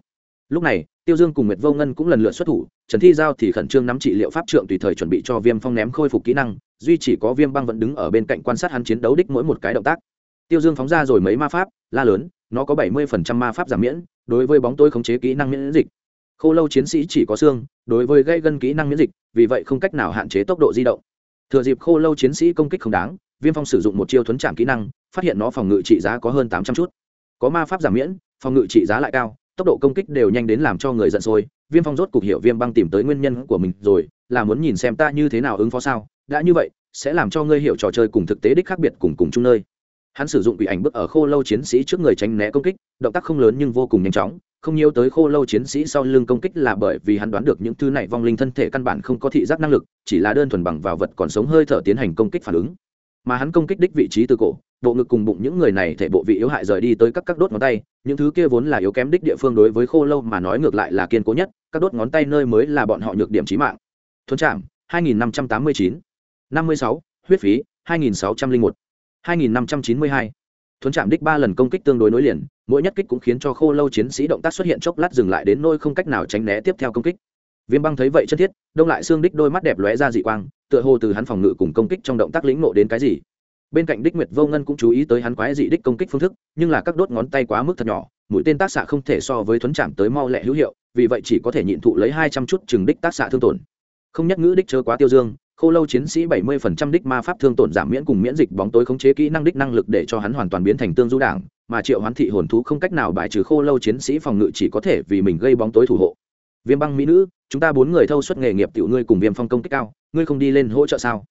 A: Lúc này, tiêu dương cùng nguyệt vô ngân cũng lần lượt xuất thủ, trần thi giao thì khẩn trương nắm trị liệu pháp trượng tùy thời chuẩn bị cho viêm phong ném khôi phục kỹ năng, duy chỉ có viêm băng vẫn đứng ở bên cạnh quan sát hắn chiến đấu đích mỗi một cái động tác. Tiêu dương phóng ra rồi mấy ma pháp, la lớn, nó có bảy mươi phần trăm ma pháp giảm miễn, đối với bóng tôi khống chế kỹ năng miễn dịch. Khô lâu chiến sĩ chỉ có xương, đối với gây gân kỹ năng miễn dịch, vì vậy không cách nào hạn chế tốc độ di động. Thừa dịp khô lâu chiến sĩ công kích không đáng, viêm phong sử dụng một chiêu thuấn trạm kỹ năng phát hiện nó phòng ngự trị giá có hơn tám trăm chút. Có ma pháp giảm miễn, phòng ngự trị giá lại cao, tốc độ công kích đều nhanh đến làm cho người giận sôi. Viêm phong rốt cục hiểu viêm băng tìm tới nguyên nhân của mình rồi, là muốn nhìn xem ta như thế nào ứng phó sao. Đã như vậy, sẽ làm cho ngươi hiểu trò chơi cùng thực tế đích khác biệt cùng cùng chung nơi. Hắn sử dụng quỷ ảnh bước ở khô lâu chiến sĩ trước người tránh né công kích, động tác không lớn nhưng vô cùng nhanh chóng, không nhiều tới khô lâu chiến sĩ sau lưng công kích là bởi vì hắn đoán được những thứ này vong linh thân thể căn bản không có thị giác năng lực, chỉ là đơn thuần bằng vào vật còn sống hơi thở tiến hành công kích phản ứng. Mà hắn công kích đích vị trí từ cổ bộ ngực cùng bụng những người này thể bộ vị yếu hại rời đi tới các các đốt ngón tay, những thứ kia vốn là yếu kém đích địa phương đối với khô lâu mà nói ngược lại là kiên cố nhất, các đốt ngón tay nơi mới là bọn họ nhược điểm trí mạng. Thuấn trạm 2589 56 huyết phí 2601 2592 thuấn Trạm đích ba lần công kích tương đối nối liền, mỗi nhất kích cũng khiến cho khô lâu chiến sĩ động tác xuất hiện chốc lát dừng lại đến nôi không cách nào tránh né tiếp theo công kích. Viêm băng thấy vậy chân thiết, đông lại xương đích đôi mắt đẹp lóe ra dị quang, tựa hồ từ hắn phòng ngự cùng công kích trong động tác lĩnh nộ đến cái gì bên cạnh đích nguyệt vô ngân cũng chú ý tới hắn quái dị đích công kích phương thức, nhưng là các đốt ngón tay quá mức thật nhỏ, mũi tên tác xạ không thể so với thuấn chạm tới mau lẹ hữu hiệu, vì vậy chỉ có thể nhịn thụ lấy hai trăm chút chừng đích tác xạ thương tổn. Không nhắc ngữ đích chớ quá tiêu dương, khô lâu chiến sĩ bảy mươi phần trăm đích ma pháp thương tổn giảm miễn cùng miễn dịch bóng tối khống chế kỹ năng đích năng lực để cho hắn hoàn toàn biến thành tương du đảng, mà triệu hoán thị hồn thú không cách nào bài trừ khô lâu chiến sĩ phòng ngự chỉ có thể vì mình gây bóng tối thủ hộ. Viêm băng mỹ nữ, chúng ta bốn người thâu suất nghề nghiệp tiểu ngươi cùng viêm phong công kích cao, ngươi không đi lên hỗ trợ sao?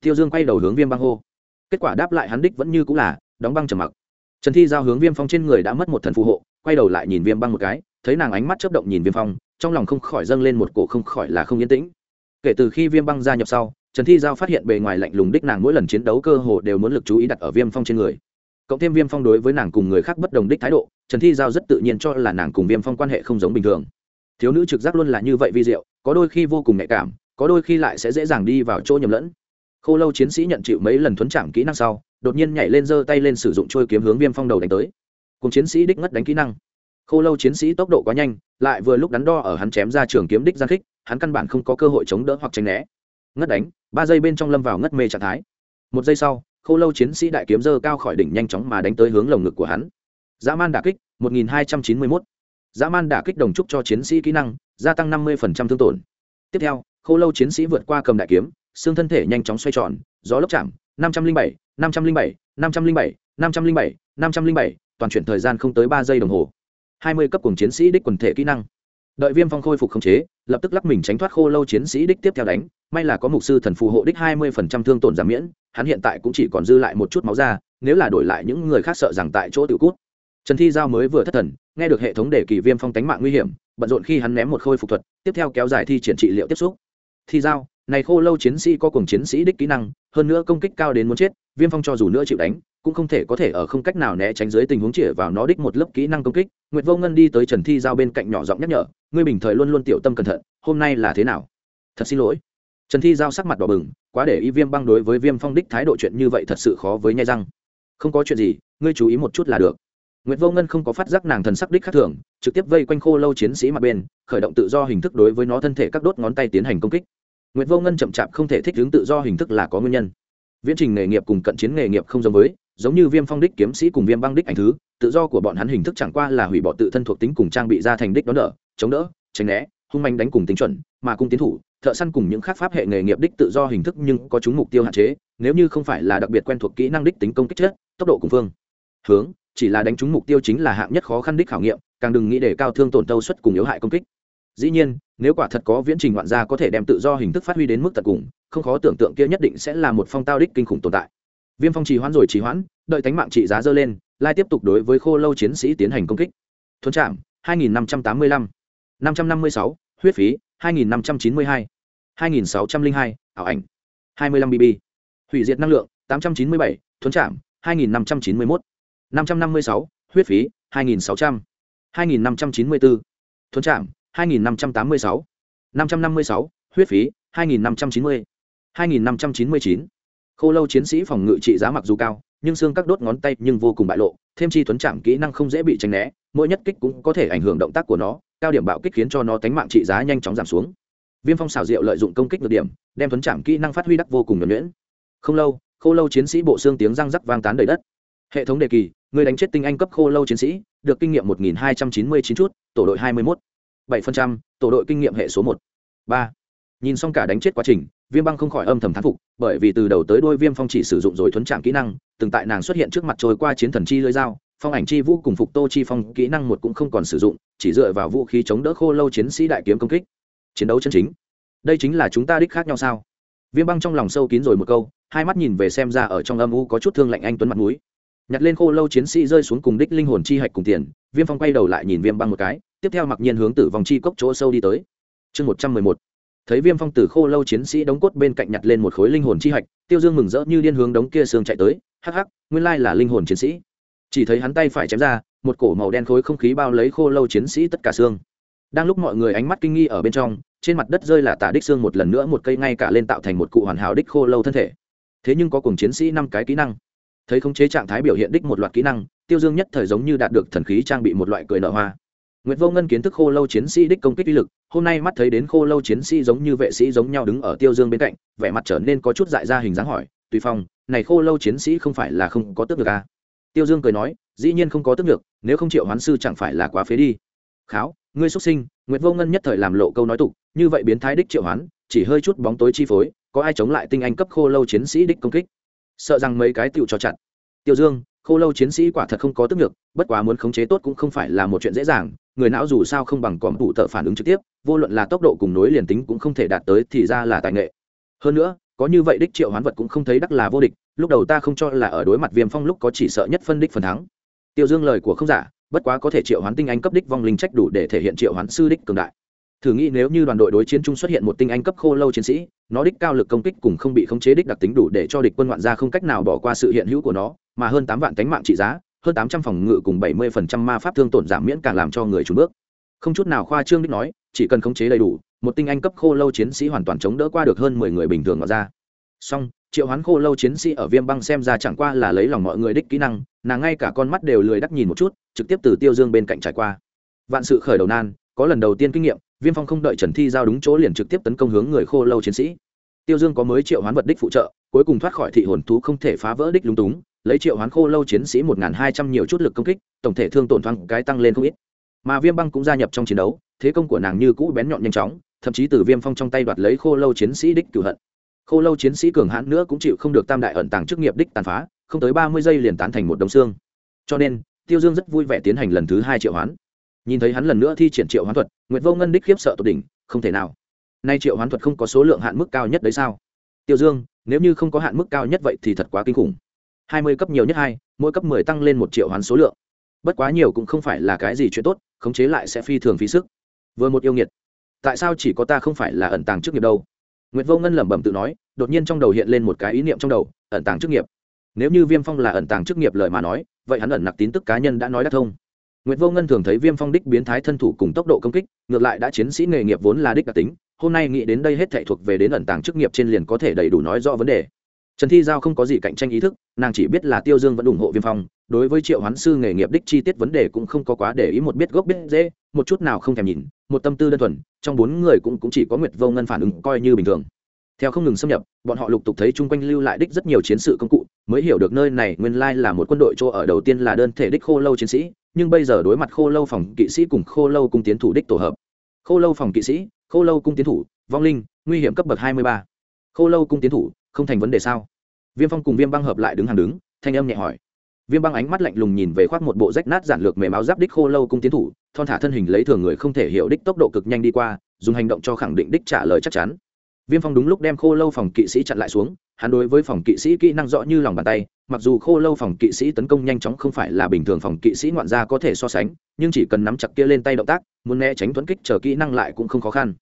A: Tiêu dương quay đầu hướng viêm băng hô kết quả đáp lại hắn đích vẫn như cũng là, đóng băng trầm mặc. Trần thi giao hướng viêm phong trên người đã mất một thần phù hộ, quay đầu lại nhìn viêm băng một cái, thấy nàng ánh mắt chớp động nhìn viêm phong, trong lòng không khỏi dâng lên một cổ không khỏi là không yên tĩnh. Kể từ khi viêm băng gia nhập sau, trần thi giao phát hiện bề ngoài lạnh lùng đích nàng mỗi lần chiến đấu cơ hồ đều muốn lực chú ý đặt ở viêm phong trên người. Cộng thêm viêm phong đối với nàng cùng người khác bất đồng đích thái độ, trần thi giao rất tự nhiên cho là nàng cùng viêm phong quan hệ không giống bình thường. Thiếu nữ trực giác luôn là như vậy vi diệu, có đôi khi vô cùng nhạy cảm, có đôi khi lại sẽ dễ dàng đi vào chỗ nhầm lẫn khô lâu chiến sĩ nhận chịu mấy lần thuấn chạm kỹ năng sau, đột nhiên nhảy lên giơ tay lên sử dụng trôi kiếm hướng viêm phong đầu đánh tới. Cùng chiến sĩ đích ngất đánh kỹ năng. Khô lâu chiến sĩ tốc độ quá nhanh, lại vừa lúc đắn đo ở hắn chém ra trường kiếm đích gian khích, hắn căn bản không có cơ hội chống đỡ hoặc tránh né. Ngất đánh, ba giây bên trong lâm vào ngất mê trạng thái. Một giây sau, khô lâu chiến sĩ đại kiếm dơ cao khỏi đỉnh nhanh chóng mà đánh tới hướng lồng ngực của hắn. Dã man đả kích 1291. dã man đả kích đồng trúc cho chiến sĩ kỹ năng, gia tăng 50% thương tổn. Tiếp theo, khô lâu chiến sĩ vượt qua cầm đại kiếm xương thân thể nhanh chóng xoay tròn gió lốc chạm 507, 507, 507, 507, 507, toàn chuyển thời gian không tới ba giây đồng hồ. 20 cấp cùng chiến sĩ đích quần thể kỹ năng. Đợi viêm phong khôi phục khống chế lập tức lắc mình tránh thoát khô lâu chiến sĩ đích tiếp theo đánh may là có mục sư thần phù hộ đích hai mươi phần trăm thương tổn giảm miễn hắn hiện tại cũng chỉ còn dư lại một chút máu ra nếu là đổi lại những người khác sợ rằng tại chỗ tự cút. Trần thi giao mới vừa thất thần nghe được hệ thống đề kỳ viêm phong tánh mạng nguy hiểm bận rộn khi hắn ném một khôi phục thuật tiếp theo kéo dài thi triển trị liệu tiếp xúc. Thi giao này khô lâu chiến sĩ có cùng chiến sĩ đích kỹ năng hơn nữa công kích cao đến muốn chết viêm phong cho dù nữa chịu đánh cũng không thể có thể ở không cách nào né tránh dưới tình huống chĩa vào nó đích một lớp kỹ năng công kích. Nguyệt vô ngân đi tới trần thi giao bên cạnh nhỏ giọng nhắc nhở ngươi bình thời luôn luôn tiểu tâm cẩn thận hôm nay là thế nào? Thật xin lỗi. Trần thi giao sắc mặt đỏ bừng quá để ý viêm băng đối với viêm phong đích thái độ chuyện như vậy thật sự khó với nhai răng. Không có chuyện gì ngươi chú ý một chút là được. Nguyệt Vô Ngân không có phát giác nàng thần sắc đích khác thường, trực tiếp vây quanh khô lâu chiến sĩ mặt bên, khởi động tự do hình thức đối với nó thân thể các đốt ngón tay tiến hành công kích. Nguyệt Vô Ngân chậm chạp không thể thích ứng tự do hình thức là có nguyên nhân. Viễn trình nghề nghiệp cùng cận chiến nghề nghiệp không giống với, giống như Viêm Phong đích kiếm sĩ cùng Viêm Băng đích ảnh thứ, tự do của bọn hắn hình thức chẳng qua là hủy bỏ tự thân thuộc tính cùng trang bị ra thành đích đón đỡ, chống đỡ, tránh né, hung manh đánh cùng tính chuẩn, mà cung tiến thủ, thợ săn cùng những khác pháp hệ nghề nghiệp đích tự do hình thức nhưng có chúng mục tiêu hạn chế, nếu như không phải là đặc biệt quen thuộc kỹ năng đích tính công kích chất, tốc độ cùng phương hướng, chỉ là đánh trúng mục tiêu chính là hạng nhất khó khăn đích khảo nghiệm, càng đừng nghĩ để cao thương tổn tâu suất cùng yếu hại công kích. Dĩ nhiên, nếu quả thật có viễn trình ngoạn gia có thể đem tự do hình thức phát huy đến mức tận cùng, không khó tưởng tượng kia nhất định sẽ là một phong tao đích kinh khủng tồn tại. Viêm Phong trì hoãn rồi trì hoãn, đợi tánh mạng trị giá dơ lên, lai tiếp tục đối với khô lâu chiến sĩ tiến hành công kích. thuấn trạm 2585, 556, huyết phí 2592, 2602, ảo ảnh 25 bb. Hủy diệt năng lượng 897, thuấn trạm 2591, 556, huyết phí 2600, 2594, thuấn trạm 2586, 556, huyết phí 2590, 2599. Khô lâu chiến sĩ phòng ngự trị giá mặc dù cao, nhưng xương các đốt ngón tay nhưng vô cùng bại lộ, thêm chi tuấn chạm kỹ năng không dễ bị tránh né, mỗi nhất kích cũng có thể ảnh hưởng động tác của nó, cao điểm bạo kích khiến cho nó tánh mạng trị giá nhanh chóng giảm xuống. Viêm Phong xảo diệu lợi dụng công kích nhược điểm, đem tuấn chạm kỹ năng phát huy đắc vô cùng nhuần nhuyễn. Không lâu, khô lâu chiến sĩ bộ xương tiếng răng rắc vang tán đầy đất. Hệ thống đề kỳ, người đánh chết tinh anh cấp khô lâu chiến sĩ, được kinh nghiệm 1299 chút, tổ đội 21. 7%, tổ đội kinh nghiệm hệ số 1. 3. Nhìn xong cả đánh chết quá trình, viêm băng không khỏi âm thầm thán phục bởi vì từ đầu tới đôi viêm phong chỉ sử dụng rồi thuấn trạng kỹ năng từng tại nàng xuất hiện trước mặt trôi qua chiến thần chi lưỡi dao phong ảnh chi vũ cùng phục tô chi phong kỹ năng một cũng không còn sử dụng chỉ dựa vào vũ khí chống đỡ khô lâu chiến sĩ đại kiếm công kích. Chiến đấu chân chính. Đây chính là chúng ta đích khác nhau sao? Viêm băng trong lòng sâu kín rồi một câu hai mắt nhìn về xem ra ở trong âm u có chút thương lạnh anh tuấn mặt núi nhặt lên khô lâu chiến sĩ rơi xuống cùng đích linh hồn chi hạch cùng tiền viêm phong quay đầu lại nhìn viêm băng một cái tiếp theo mặc nhiên hướng tử vòng chi cốc chỗ sâu đi tới. Chương một trăm mười một. Thấy viêm phong tử khô lâu chiến sĩ đóng cốt bên cạnh nhặt lên một khối linh hồn chi hạch, tiêu dương mừng rỡ như điên hướng đống kia xương chạy tới, hắc hắc, nguyên lai là linh hồn chiến sĩ. Chỉ thấy hắn tay phải chém ra, một cổ màu đen khối không khí bao lấy khô lâu chiến sĩ tất cả xương. Đang lúc mọi người ánh mắt kinh nghi ở bên trong, trên mặt đất rơi là tả đích xương một lần nữa một cây ngay cả lên tạo thành một cụ hoàn hảo đích khô lâu thân thể. Thế nhưng có cùng chiến sĩ năm cái kỹ năng. Thấy khống chế trạng thái biểu hiện đích một loạt kỹ năng, tiêu dương nhất thời giống như đạt được thần khí trang bị một loại cười nở hoa. Nguyệt Vô Ngân kiến thức khô lâu chiến sĩ đích công kích uy lực, hôm nay mắt thấy đến khô lâu chiến sĩ giống như vệ sĩ giống nhau đứng ở Tiêu Dương bên cạnh, vẻ mặt trở nên có chút dại ra hình dáng hỏi, "Tùy Phong, này khô lâu chiến sĩ không phải là không có tước được à?" Tiêu Dương cười nói, "Dĩ nhiên không có tước được, nếu không triệu hoán sư chẳng phải là quá phế đi." "Kháo, ngươi xuất sinh." Nguyệt Vô Ngân nhất thời làm lộ câu nói tục, như vậy biến thái đích triệu hoán, chỉ hơi chút bóng tối chi phối, có ai chống lại tinh anh cấp khô lâu chiến sĩ đích công kích? Sợ rằng mấy cái tiểu cho chặt. Tiêu Dương, khô lâu chiến sĩ quả thật không có tức được bất quá muốn khống chế tốt cũng không phải là một chuyện dễ dàng người não dù sao không bằng còm tụ tợ phản ứng trực tiếp, vô luận là tốc độ cùng nối liền tính cũng không thể đạt tới thì ra là tài nghệ. Hơn nữa, có như vậy đích triệu hoán vật cũng không thấy đắc là vô địch, lúc đầu ta không cho là ở đối mặt viêm phong lúc có chỉ sợ nhất phân đích phần thắng. Tiêu dương lời của không giả, bất quá có thể triệu hoán tinh anh cấp đích vong linh trách đủ để thể hiện triệu hoán sư đích cường đại. Thử nghĩ nếu như đoàn đội đối chiến chung xuất hiện một tinh anh cấp khô lâu chiến sĩ, nó đích cao lực công kích cùng không bị khống chế đích đặc tính đủ để cho địch quân ngoạn gia không cách nào bỏ qua sự hiện hữu của nó, mà hơn tám vạn cánh mạng trị giá hơn tám trăm phòng ngự cùng bảy mươi phần trăm ma pháp thương tổn giảm miễn càng làm cho người trùn bước. Không chút nào khoa trương đích nói, chỉ cần khống chế đầy đủ, một tinh anh cấp khô lâu chiến sĩ hoàn toàn chống đỡ qua được hơn mười người bình thường ngoạn ra. Song triệu hoán khô lâu chiến sĩ ở viêm băng xem ra chẳng qua là lấy lòng mọi người đích kỹ năng, nàng ngay cả con mắt đều lười đắc nhìn một chút, trực tiếp từ tiêu dương bên cạnh trải qua. Vạn sự khởi đầu nan, có lần đầu tiên kinh nghiệm, viêm phong không đợi trần thi giao đúng chỗ liền trực tiếp tấn công hướng người khô lâu chiến sĩ. Tiêu dương có mới triệu hoán vật đích phụ trợ, cuối cùng thoát khỏi thị hồn thú không thể phá vỡ đích lúng túng lấy triệu hoán khô lâu chiến sĩ một hai trăm nhiều chút lực công kích, tổng thể thương tổn thoáng cái tăng lên không ít. Mà viêm băng cũng gia nhập trong chiến đấu, thế công của nàng như cũ bén nhọn nhanh chóng, thậm chí từ viêm phong trong tay đoạt lấy khô lâu chiến sĩ đích cửu hận. Khô lâu chiến sĩ cường hãn nữa cũng chịu không được tam đại ẩn tàng chức nghiệp đích tàn phá, không tới ba mươi giây liền tán thành một đống xương. Cho nên, tiêu dương rất vui vẻ tiến hành lần thứ hai triệu hoán. Nhìn thấy hắn lần nữa thi triển triệu hoán thuật, nguyệt vô ngân đích khiếp sợ tột đỉnh, không thể nào. Nay triệu hoán thuật không có số lượng hạn mức cao nhất đấy sao? Tiêu dương, nếu như không có hạn mức cao nhất vậy thì thật quá kinh khủng hai mươi cấp nhiều nhất hai mỗi cấp mười tăng lên một triệu hoán số lượng bất quá nhiều cũng không phải là cái gì chuyện tốt khống chế lại sẽ phi thường phí sức vừa một yêu nghiệt tại sao chỉ có ta không phải là ẩn tàng chức nghiệp đâu Nguyệt Vô Ngân lẩm bẩm tự nói, đột nhiên trong đầu hiện lên một cái ý niệm trong đầu, ẩn tàng chức nghiệp. Nếu như Viêm Phong là ẩn tàng chức nghiệp lời mà nói, vậy hắn ẩn nặc tín tức cá nhân đã nói đã thông. Nguyệt Vô Ngân thường thấy Viêm Phong đích biến thái thân thủ cùng tốc độ công kích, ngược lại đã chiến sĩ nghề nghiệp vốn là đích đặc tính, hôm nay nghĩ đến đây hết thảy thuộc về đến ẩn tàng chức nghiệp trên liền có thể đầy đủ nói rõ vấn đề. Trần Thi Giao không có gì cạnh tranh ý thức, nàng chỉ biết là Tiêu Dương vẫn ủng hộ Viêm Phong, đối với Triệu Hoán sư nghề nghiệp đích chi tiết vấn đề cũng không có quá để ý một biết gốc biết dễ, một chút nào không thèm nhìn, một tâm tư đơn thuần, trong bốn người cũng cũng chỉ có Nguyệt Vô Ngân phản ứng coi như bình thường. Theo không ngừng xâm nhập bọn họ lục tục thấy chung quanh lưu lại đích rất nhiều chiến sự công cụ mới hiểu được nơi này nguyên lai là một quân đội chỗ ở đầu tiên là đơn thể đích khô lâu chiến sĩ nhưng bây giờ đối mặt khô lâu phòng kỵ sĩ cùng khô lâu cung tiến thủ đích tổ hợp. Khô lâu phòng kỵ sĩ khô lâu cung tiến thủ vong linh nguy hiểm cấp bậc hai mươi ba. Khô lâu cung tiến thủ không thành vấn đề sao? Viêm phong cùng viêm băng hợp lại đứng hàng đứng, thanh âm nhẹ hỏi. Viêm băng ánh mắt lạnh lùng nhìn về khoác một bộ rách nát giản lược mềm áo giáp đích khô lâu cung tiến thủ, thon thả thân hình lấy thường người không thể hiểu đích tốc độ cực nhanh đi qua, dùng hành động cho khẳng định đích trả lời chắc chắn. Viêm phong đúng lúc đem khô lâu phòng kỵ sĩ chặn lại xuống, hắn đối với phòng kỵ sĩ kỹ năng rõ như lòng bàn tay, mặc dù khô lâu phòng kỵ sĩ tấn công nhanh chóng không phải là bình thường phòng kỵ sĩ ngoạn gia có thể so sánh, nhưng chỉ cần nắm chặt kia lên tay động tác, muốn né tránh thuẫn kích chờ kỹ năng lại cũng không khó khăn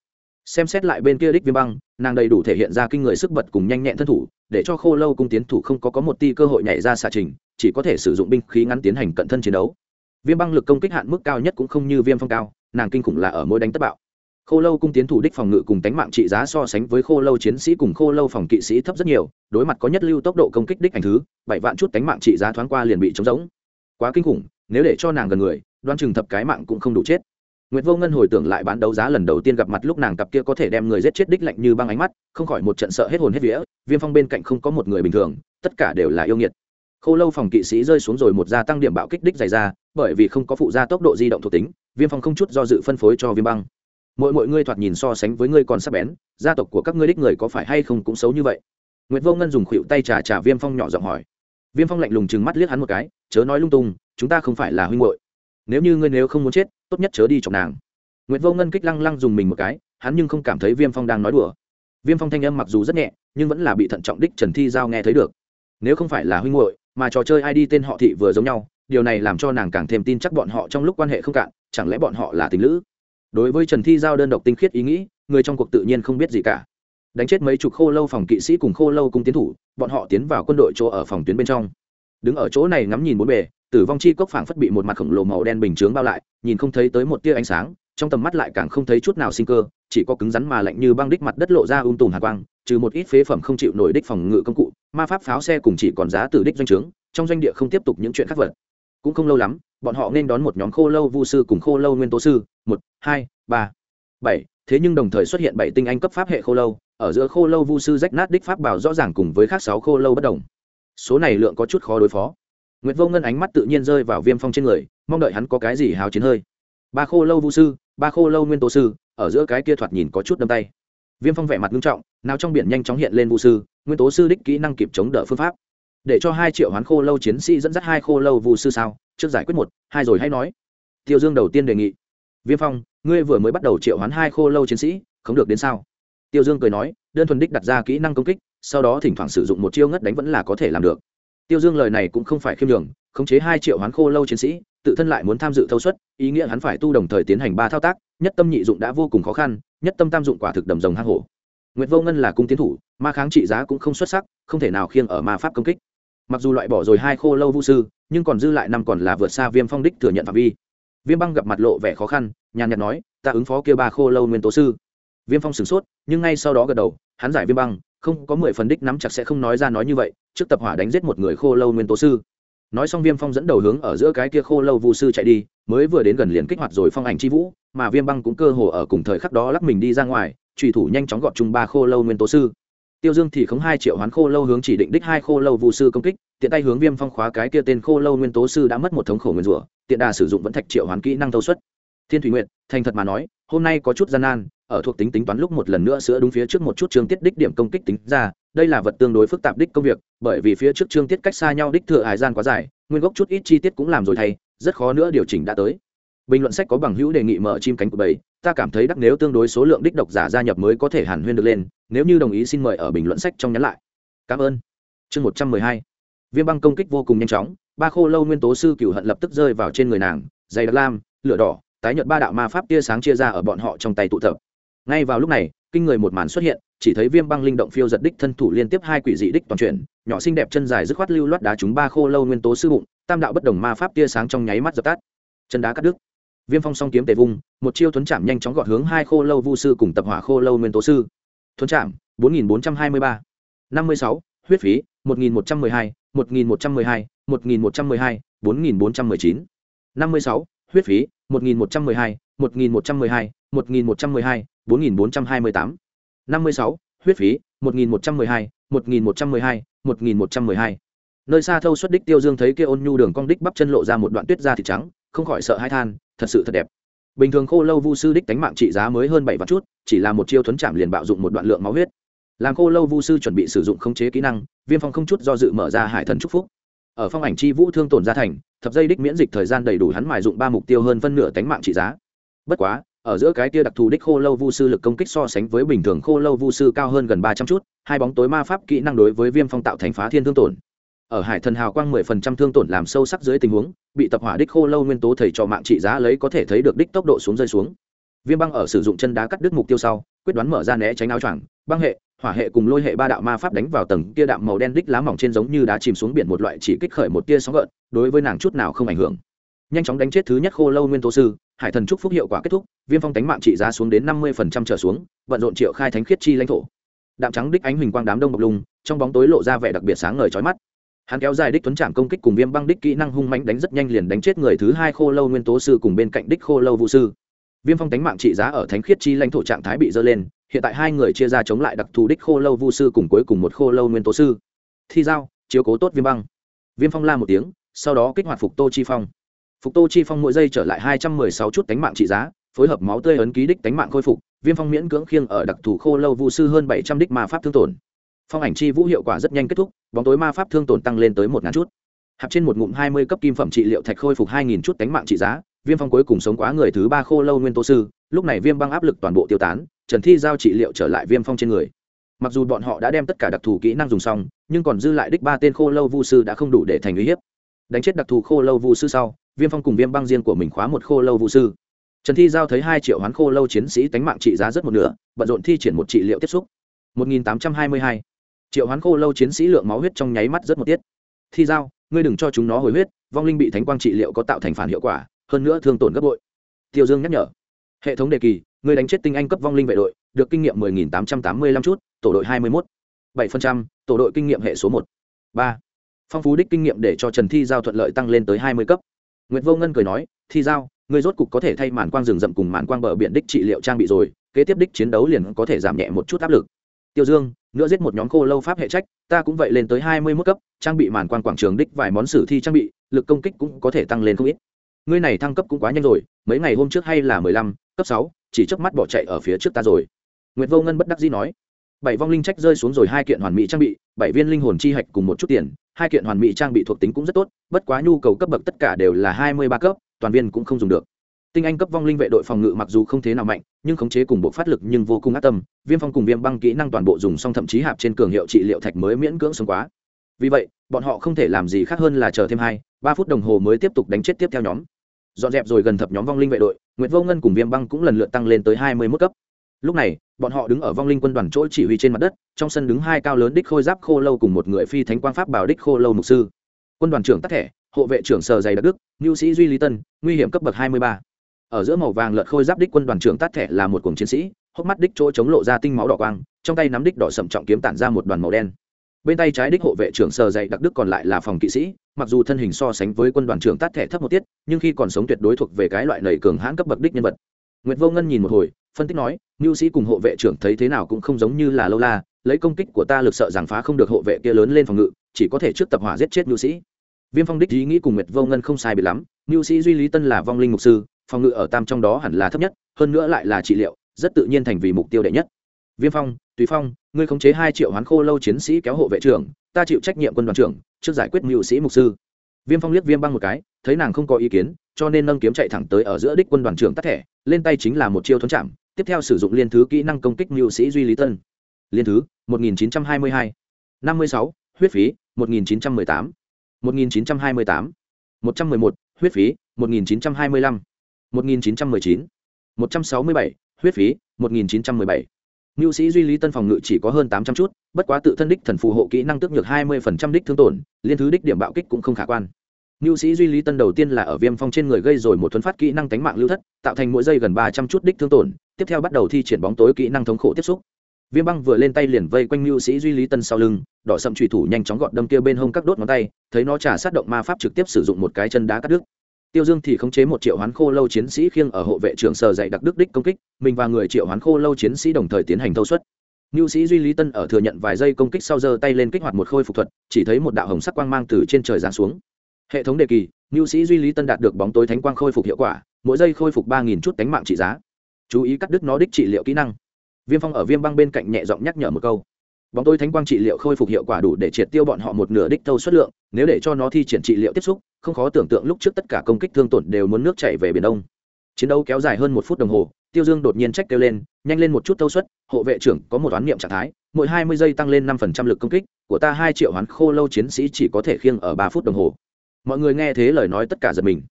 A: xem xét lại bên kia đích viêm băng, nàng đầy đủ thể hiện ra kinh người sức bật cùng nhanh nhẹn thân thủ, để cho khô lâu cung tiến thủ không có có một ti cơ hội nhảy ra xạ trình, chỉ có thể sử dụng binh khí ngắn tiến hành cận thân chiến đấu. Viêm băng lực công kích hạn mức cao nhất cũng không như viêm phong cao, nàng kinh khủng là ở mỗi đánh tất bạo. Khô lâu cung tiến thủ đích phòng ngự cùng tánh mạng trị giá so sánh với khô lâu chiến sĩ cùng khô lâu phòng kỵ sĩ thấp rất nhiều, đối mặt có nhất lưu tốc độ công kích đích ảnh thứ, bảy vạn chút tánh mạng trị giá thoáng qua liền bị trống rỗng. Quá kinh khủng, nếu để cho nàng gần người, đoan chừng thập cái mạng cũng không đủ chết. Nguyệt Vô Ngân hồi tưởng lại bán đấu giá lần đầu tiên gặp mặt lúc nàng cặp kia có thể đem người giết chết đích lạnh như băng ánh mắt, không khỏi một trận sợ hết hồn hết vía, Viêm Phong bên cạnh không có một người bình thường, tất cả đều là yêu nghiệt. Khô lâu phòng kỵ sĩ rơi xuống rồi một gia tăng điểm bạo kích đích dày ra, bởi vì không có phụ gia tốc độ di động thuộc tính, Viêm Phong không chút do dự phân phối cho Viêm Băng mỗi mỗi ngươi thoạt nhìn so sánh với ngươi còn sắc bén gia tộc của các ngươi đích người có phải hay không cũng xấu như vậy Nguyệt vô ngân dùng khuỷu tay trà trà viêm phong nhỏ giọng hỏi viêm phong lạnh lùng trừng mắt liếc hắn một cái chớ nói lung tung chúng ta không phải là huynh muội nếu như ngươi nếu không muốn chết, tốt nhất chớ đi chọc nàng. Nguyễn vô ngân kích lăng lăng dùng mình một cái, hắn nhưng không cảm thấy viêm phong đang nói đùa. Viêm phong thanh âm mặc dù rất nhẹ, nhưng vẫn là bị thận trọng đích trần thi giao nghe thấy được. Nếu không phải là huynh hội mà trò chơi ai đi tên họ thị vừa giống nhau, điều này làm cho nàng càng thêm tin chắc bọn họ trong lúc quan hệ không cạn, chẳng lẽ bọn họ là tình lữ? Đối với trần thi giao đơn độc tinh khiết ý nghĩ, người trong cuộc tự nhiên không biết gì cả. Đánh chết mấy chục khô lâu phòng kỵ sĩ cùng khô lâu cung tiến thủ, bọn họ tiến vào quân đội chỗ ở phòng tuyến bên trong. Đứng ở chỗ này ngắm nhìn bốn bề tử vong chi cốc phảng phất bị một mặt khổng lồ màu đen bình chướng bao lại, nhìn không thấy tới một tia ánh sáng, trong tầm mắt lại càng không thấy chút nào sinh cơ, chỉ có cứng rắn mà lạnh như băng đích mặt đất lộ ra um tùm hạ quang, trừ một ít phế phẩm không chịu nổi đích phòng ngự công cụ, ma pháp pháo xe cùng chỉ còn giá từ đích doanh trướng, trong doanh địa không tiếp tục những chuyện khác vật. Cũng không lâu lắm, bọn họ nên đón một nhóm khô lâu vu sư cùng khô lâu nguyên tố sư. Một, hai, ba, bảy. Thế nhưng đồng thời xuất hiện bảy tinh anh cấp pháp hệ khô lâu, ở giữa khô lâu vu sư rách nát đích pháp bảo rõ ràng cùng với khác sáu khô lâu bất đồng. Số này lượng có chút khó đối phó. Nguyệt Vô Ngân ánh mắt tự nhiên rơi vào Viêm Phong trên người, mong đợi hắn có cái gì hào chiến hơi. Ba khô lâu vu sư, ba khô lâu nguyên tố sư, ở giữa cái kia thoạt nhìn có chút đâm tay. Viêm Phong vẻ mặt nghiêm trọng, nào trong biển nhanh chóng hiện lên vu sư, nguyên tố sư đích kỹ năng kịp chống đỡ phương pháp. Để cho hai triệu hoán khô lâu chiến sĩ dẫn dắt hai khô lâu vu sư sao? Trước giải quyết một, hai rồi hay nói. Tiêu Dương đầu tiên đề nghị. Viêm Phong, ngươi vừa mới bắt đầu triệu hoán hai khô lâu chiến sĩ, không được đến sao? Tiêu Dương cười nói, đơn thuần đích đặt ra kỹ năng công kích, sau đó thỉnh thoảng sử dụng một chiêu ngất đánh vẫn là có thể làm được tiêu dương lời này cũng không phải khiêm đường khống chế hai triệu hoán khô lâu chiến sĩ, tự thân lại muốn tham dự thâu suất, ý nghĩa hắn phải tu đồng thời tiến hành ba thao tác, nhất tâm nhị dụng đã vô cùng khó khăn, nhất tâm tam dụng quả thực đầm rồng hang hổ. Nguyệt vô ngân là cung tiến thủ, ma kháng trị giá cũng không xuất sắc, không thể nào khiêng ở ma pháp công kích. Mặc dù loại bỏ rồi hai khô lâu vũ sư, nhưng còn dư lại năm còn là vượt xa viêm phong đích thừa nhận phạm vi. Viêm băng gặp mặt lộ vẻ khó khăn, nhàn nhạt nói, ta ứng phó kia ba khô lâu nguyên tố sư. Viêm phong sửng sốt, nhưng ngay sau đó gật đầu, hắn giải viêm băng, không, có mười phần đích nắm chặt sẽ không nói ra nói như vậy trước tập hỏa đánh giết một người khô lâu nguyên tố sư. Nói xong viêm phong dẫn đầu hướng ở giữa cái kia khô lâu vu sư chạy đi, mới vừa đến gần liền kích hoạt rồi phong ảnh c h i vũ, mà viêm băng cũng cơ hồ ở cùng thời khắc đó lắc mình đi ra ngoài, trùy thủ nhanh chóng gọt chung ba khô lâu nguyên tố sư. Tiêu dương thì khống hai triệu hoán khô lâu hướng chỉ định đích hai khô lâu vu sư công kích, tiện tay hướng viêm phong khóa cái kia tên khô lâu nguyên tố sư đã mất một thống khổ nguyên rủa, tiện đà sử dụng vẫn thạch triệu hoán kỹ năng thâu suất. Thiên thủy nguyện thành thật mà nói hôm nay có chút gian nan, ở thuộc tính tính toán lúc một lần nữa sửa đúng phía trước một chút chương tiết đích điểm công kích tính ra, đây là vật tương đối phức tạp đích công việc, bởi vì phía trước chương tiết cách xa nhau đích thừa hải gian quá dài, nguyên gốc chút ít chi tiết cũng làm rồi thay, rất khó nữa điều chỉnh đã tới. Bình luận sách có bằng hữu đề nghị mở chim cánh của bầy, ta cảm thấy đắc nếu tương đối số lượng đích độc giả gia nhập mới có thể hàn huyên được lên, nếu như đồng ý xin mời ở bình luận sách trong nhắn lại. Cảm ơn. Chương một trăm mười hai. Viêm băng công kích vô cùng nhanh chóng, ba khô lâu nguyên tố sư cửu hận lập tức rơi vào trên người nàng, dày đặc lam, lửa đỏ tái nhợt ba đạo ma pháp tia sáng chia ra ở bọn họ trong tay tụ tập. Ngay vào lúc này, kinh người một màn xuất hiện, chỉ thấy viêm băng linh động phiêu giật đích thân thủ liên tiếp hai quỷ dị đích toàn chuyển, nhỏ xinh đẹp chân dài dứt khoát lưu loát đá chúng ba khô lâu nguyên tố sư bụng, tam đạo bất đồng ma pháp tia sáng trong nháy mắt dập tắt. Chân đá cắt đứt. Viêm phong song kiếm tề vung, một chiêu thuấn chạm nhanh chóng gọt hướng hai khô lâu vu sư cùng tập hỏa khô lâu nguyên tố sư. Thuấn chạm, bốn nghìn bốn trăm hai mươi ba. năm mươi sáu, huyết phí, một nghìn một trăm mười hai, một nghìn một trăm mười hai, một nghìn một trăm mười hai, bốn nghìn bốn trăm mười chín. năm mươi sáu huyết phí 1112, 1112, 1112, 4428. 56, huyết phí một nghìn một trăm mười hai một nghìn một trăm mười hai một nghìn một trăm mười hai. Nơi xa thâu xuất đích tiêu dương thấy kia ôn nhu đường cong đích bắp chân lộ ra một đoạn tuyết da thịt trắng không khỏi sợ hai than thật sự thật đẹp. Bình thường khô lâu vu sư đích tánh mạng trị giá mới hơn bảy vạn chút chỉ là một chiêu thuấn chạm liền bạo dụng một đoạn lượng máu huyết. Làm khô lâu vu sư chuẩn bị sử dụng khống chế kỹ năng viêm phong không chút do dự mở ra hải thần chúc phúc ở phong ảnh chi vũ thương tổn gia thành, thập dây đích miễn dịch thời gian đầy đủ hắn mài dụng ba mục tiêu hơn phân nửa tánh mạng trị giá. Bất quá, ở giữa cái tia đặc thù đích khô lâu vu sư lực công kích so sánh với bình thường khô lâu vu sư cao hơn gần ba trăm chút, hai bóng tối ma pháp kỹ năng đối với viêm phong tạo thành phá thiên thương tổn. Ở hải thần hào quang mười phần trăm thương tổn làm sâu sắc dưới tình huống, bị tập hỏa đích khô lâu nguyên tố thầy trò mạng trị giá lấy có thể thấy được đích tốc độ xuống rơi xuống. Viêm băng ở sử dụng chân đá cắt đứt mục tiêu sau, quyết đoán mở ra né tránh áo choàng, băng hệ hỏa hệ cùng lôi hệ ba đạo ma pháp đánh vào tầng kia đạm màu đen đích lá mỏng trên giống như đá chìm xuống biển một loại chỉ kích khởi một tia sóng gợn, đối với nàng chút nào không ảnh hưởng. Nhanh chóng đánh chết thứ nhất khô lâu nguyên tố sư, hải thần trúc phúc hiệu quả kết thúc, viêm phong tánh mạng trị giá xuống đến năm mươi phần trăm trở xuống, vận rộn triệu khai thánh khiết chi lãnh thổ. Đạm trắng đích ánh huỳnh quang đám đông bọc lùng, trong bóng tối lộ ra vẻ đặc biệt sáng ngời trói mắt. Hắn kéo dài đích tuấn trạm công kích cùng viêm băng đích kỹ năng hung mãnh đánh rất nhanh liền đánh chết người thứ hai khô lâu nguyên tố sư cùng bên cạnh đích khô lâu vũ sư. Viêm phong tánh mạng trị giá ở thánh khiết chi lãnh thổ trạng thái bị dơ lên hiện tại hai người chia ra chống lại đặc thù đích khô lâu vu sư cùng cuối cùng một khô lâu nguyên tố sư. Thi giao, chiếu cố tốt viêm băng. Viêm phong la một tiếng, sau đó kích hoạt phục tô chi phong. Phục tô chi phong mỗi giây trở lại hai trăm mười sáu chút tánh mạng trị giá, phối hợp máu tươi ấn ký đích tánh mạng khôi phục, viêm phong miễn cưỡng khiêng ở đặc thù khô lâu vu sư hơn bảy trăm đích ma pháp thương tổn. Phong ảnh chi vũ hiệu quả rất nhanh kết thúc, bóng tối ma pháp thương tổn tăng lên tới một ngàn chút. Hạp trên một ngụm hai mươi cấp kim phẩm trị liệu thạch khôi phục hai nghìn chút tánh mạng trị giá, viêm phong cuối cùng sống quá người thứ ba khô lâu nguyên tố sư, lúc này viêm băng áp lực toàn bộ tiêu tán trần thi giao trị liệu trở lại viêm phong trên người. Mặc dù bọn họ đã đem tất cả đặc thù kỹ năng dùng xong, nhưng còn dư lại đích ba tên khô lâu vu sư đã không đủ để thành uy hiếp. Đánh chết đặc thù khô lâu vu sư sau, viêm phong cùng viêm băng riêng của mình khóa một khô lâu vu sư. Trần thi giao thấy hai triệu hoán khô lâu chiến sĩ tánh mạng trị giá rất một nửa, bận rộn thi triển một trị liệu tiếp xúc. 1822. triệu hoán khô lâu chiến sĩ lượng máu huyết trong nháy mắt rất một tiết. Thi giao, ngươi đừng cho chúng nó hồi huyết, vong linh bị thánh quang trị liệu có tạo thành phản hiệu quả, hơn nữa thương tổn gấp bội. Tiêu dương nhắc nhở. Hệ thống đề kỳ người đánh chết tinh anh cấp vong linh vệ đội được kinh nghiệm 10.885 chút tổ đội 21. 7%, tổ đội kinh nghiệm hệ số 1. 3. phong phú đích kinh nghiệm để cho trần thi giao thuận lợi tăng lên tới 20 cấp Nguyệt vô ngân cười nói thi giao người rốt cục có thể thay màn quang rừng rậm cùng màn quang bờ biển đích trị liệu trang bị rồi kế tiếp đích chiến đấu liền có thể giảm nhẹ một chút áp lực tiêu dương nữa giết một nhóm khô lâu pháp hệ trách ta cũng vậy lên tới hai mươi mức cấp trang bị màn quang quảng trường đích vài món sử thi trang bị lực công kích cũng có thể tăng lên không ít ngươi này thăng cấp cũng quá nhanh rồi mấy ngày hôm trước hay là mười lăm cấp sáu chỉ trước mắt bỏ chạy ở phía trước ta rồi. Nguyệt vô ngân bất đắc dĩ nói, bảy vong linh trách rơi xuống rồi, hai kiện hoàn mỹ trang bị, bảy viên linh hồn chi hạch cùng một chút tiền, hai kiện hoàn mỹ trang bị thuộc tính cũng rất tốt, bất quá nhu cầu cấp bậc tất cả đều là hai mươi ba cấp, toàn viên cũng không dùng được. Tinh anh cấp vong linh vệ đội phòng ngự mặc dù không thế nào mạnh, nhưng khống chế cùng bộ phát lực nhưng vô cùng ác tâm, viêm phong cùng viêm băng kỹ năng toàn bộ dùng xong thậm chí hạp trên cường hiệu trị liệu thạch mới miễn cưỡng sống quá. Vì vậy, bọn họ không thể làm gì khác hơn là chờ thêm hai, ba phút đồng hồ mới tiếp tục đánh chết tiếp theo nhóm. Dọn dẹp rồi gần thập nhóm vong linh vệ đội Nguyệt vô ngân cùng viêm băng cũng lần lượt tăng lên tới hai mươi mức cấp. Lúc này, bọn họ đứng ở vong linh quân đoàn chỗ chỉ huy trên mặt đất, trong sân đứng hai cao lớn đích khôi giáp khô lâu cùng một người phi thánh quang pháp bảo đích khô lâu mục sư. Quân đoàn trưởng tắt thẻ, hộ vệ trưởng sở dày đặc đức lưu sĩ duy lý tân, nguy hiểm cấp bậc hai mươi ba. Ở giữa màu vàng lợt khôi giáp đích quân đoàn trưởng tát thẻ là một cuồng chiến sĩ, hốc mắt đích chỗ chống lộ ra tinh máu đỏ quang, trong tay nắm đích đỏ sậm trọng kiếm tản ra một đoàn màu đen. Bên tay trái đích hộ vệ trưởng sờ dày đặc đức còn lại là phòng kỵ sĩ mặc dù thân hình so sánh với quân đoàn trưởng tát thẻ thấp một tiết, nhưng khi còn sống tuyệt đối thuộc về cái loại nầy cường hãn cấp bậc đích nhân vật. Nguyệt vô ngân nhìn một hồi, phân tích nói mưu sĩ cùng hộ vệ trưởng thấy thế nào cũng không giống như là lâu la, lấy công kích của ta lực sợ giảng phá không được hộ vệ kia lớn lên phòng ngự, chỉ có thể trước tập hỏa giết chết mưu sĩ. Viêm phong đích ý nghĩ cùng nguyệt vô ngân không sai bị lắm mưu sĩ duy lý tân là vong linh mục sư, phòng ngự ở tam trong đó hẳn là thấp nhất, hơn nữa lại là trị liệu, rất tự nhiên thành vì mục tiêu đệ nhất. Viêm phong, tùy phong, ngươi khống chế hai triệu hoán khô lâu chiến sĩ kéo hộ vệ trưởng, ta chịu trách nhiệm quân đoàn trưởng trước giải quyết mưu sĩ mục sư viêm phong liếc viêm băng một cái thấy nàng không có ý kiến cho nên nâng kiếm chạy thẳng tới ở giữa đích quân đoàn trưởng tắt thẻ lên tay chính là một chiêu thuấn chạm tiếp theo sử dụng liên thứ kỹ năng công kích mưu sĩ duy lý tân liên thứ 1922. 56, huyết phí 1918. 1928. 111, huyết phí 1925. 1919. 167, huyết phí 1917. Nưu sĩ duy lý tân phòng ngự chỉ có hơn 800 chút, bất quá tự thân đích thần phù hộ kỹ năng tức nhược 20% đích thương tổn, liên thứ đích điểm bạo kích cũng không khả quan. Nưu sĩ duy lý tân đầu tiên là ở viêm phong trên người gây rồi một thuần phát kỹ năng tánh mạng lưu thất, tạo thành mỗi giây gần 300 chút đích thương tổn, tiếp theo bắt đầu thi triển bóng tối kỹ năng thống khổ tiếp xúc. Viêm băng vừa lên tay liền vây quanh Nưu sĩ duy lý tân sau lưng, đỏ sẫm chủy thủ nhanh chóng gọt đâm kia bên hông các đốt ngón tay, thấy nó trả sát động ma pháp trực tiếp sử dụng một cái chân đá cắt đứt tiêu dương thì khống chế một triệu hoán khô lâu chiến sĩ khiêng ở hộ vệ trưởng sở dạy đặc đức đích công kích mình và người triệu hoán khô lâu chiến sĩ đồng thời tiến hành thâu suất Nưu sĩ Duy Lý Tân ở thừa nhận vài giây công kích sau giơ tay lên kích hoạt một khôi phục thuật, chỉ thấy một đạo hồng sắc quang mang từ trên trời giáng xuống. Hệ thống đề kỳ, Nưu sĩ Duy Lý Tân đạt được bóng tối thánh quang khôi phục hiệu quả, mỗi giây khôi phục ba nghìn chút tánh mạng trị giá. Chú ý cắt đứt nó đích trị liệu kỹ năng. Viêm Phong ở Viêm Băng bên cạnh nhẹ giọng nhắc nhở một câu bóng tôi thánh quang trị liệu khôi phục hiệu quả đủ để triệt tiêu bọn họ một nửa đích thâu xuất lượng, nếu để cho nó thi triển trị liệu tiếp xúc, không khó tưởng tượng lúc trước tất cả công kích thương tổn đều muốn nước chảy về biển đông. Chiến đấu kéo dài hơn một phút đồng hồ, tiêu dương đột nhiên trách kêu lên, nhanh lên một chút thâu suất hộ vệ trưởng có một toán niệm trạng thái, mỗi hai mươi giây tăng lên năm phần trăm lực công kích, của ta hai triệu hoán khô lâu chiến sĩ chỉ có thể khiêng ở ba phút đồng hồ. Mọi người nghe thế lời nói tất cả giật mình.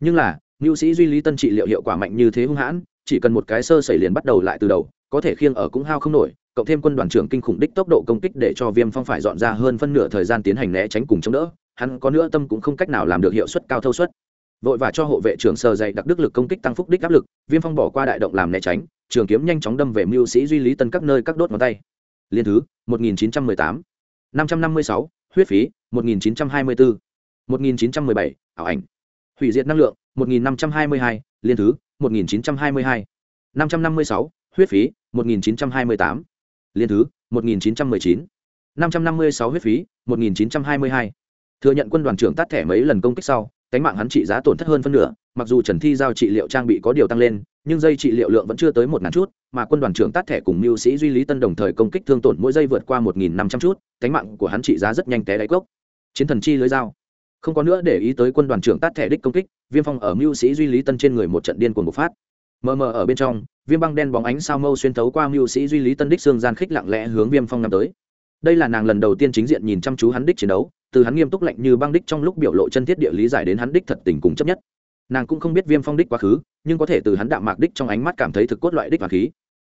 A: Nhưng là mưu sĩ duy lý tân trị liệu hiệu quả mạnh như thế hung hãn, chỉ cần một cái sơ xảy liền bắt đầu lại từ đầu có thể khiêng ở cũng hao không nổi cộng thêm quân đoàn trưởng kinh khủng đích tốc độ công kích để cho viêm phong phải dọn ra hơn phân nửa thời gian tiến hành né tránh cùng chống đỡ hắn có nữa tâm cũng không cách nào làm được hiệu suất cao thâu suất vội và cho hộ vệ trưởng sờ dày đặc đức lực công kích tăng phúc đích áp lực viêm phong bỏ qua đại động làm né tránh trường kiếm nhanh chóng đâm về mưu sĩ duy lý tân các nơi các đốt ngón tay liên thứ 1918. 556, huyết phí 1924. 1917, ảo ảnh hủy diệt năng lượng 1522, liên thứ 1922. 556, huyết phí 1928 liên thứ 1919. 556 huyết phí 1922. thừa nhận quân đoàn trưởng tắt thẻ mấy lần công kích sau, cánh mạng hắn trị giá tổn thất hơn phân nửa, mặc dù trần thi giao trị liệu trang bị có điều tăng lên, nhưng dây trị liệu lượng vẫn chưa tới một ngàn chút, mà quân đoàn trưởng tắt thẻ cùng mưu sĩ duy lý tân đồng thời công kích thương tổn mỗi giây vượt qua một nghìn năm trăm chút, cánh mạng của hắn trị giá rất nhanh té đáy cốc chiến thần chi lưới dao không có nữa để ý tới quân đoàn trưởng tát thẻ đích công kích, viêm phong ở mưu sĩ duy lý tân trên người một trận điên cuồng bộc phát mờ mờ ở bên trong viêm băng đen bóng ánh sao mâu xuyên thấu qua mưu sĩ duy lý tân đích xương gian khích lặng lẽ hướng viêm phong năm tới. Đây là nàng lần đầu tiên chính diện nhìn chăm chú hắn đích chiến đấu, từ hắn nghiêm túc lạnh như băng đích trong lúc biểu lộ chân thiết địa lý giải đến hắn đích thật tình cùng chấp nhất. Nàng cũng không biết viêm phong đích quá khứ, nhưng có thể từ hắn đạm mạc đích trong ánh mắt cảm thấy thực cốt loại đích và khí.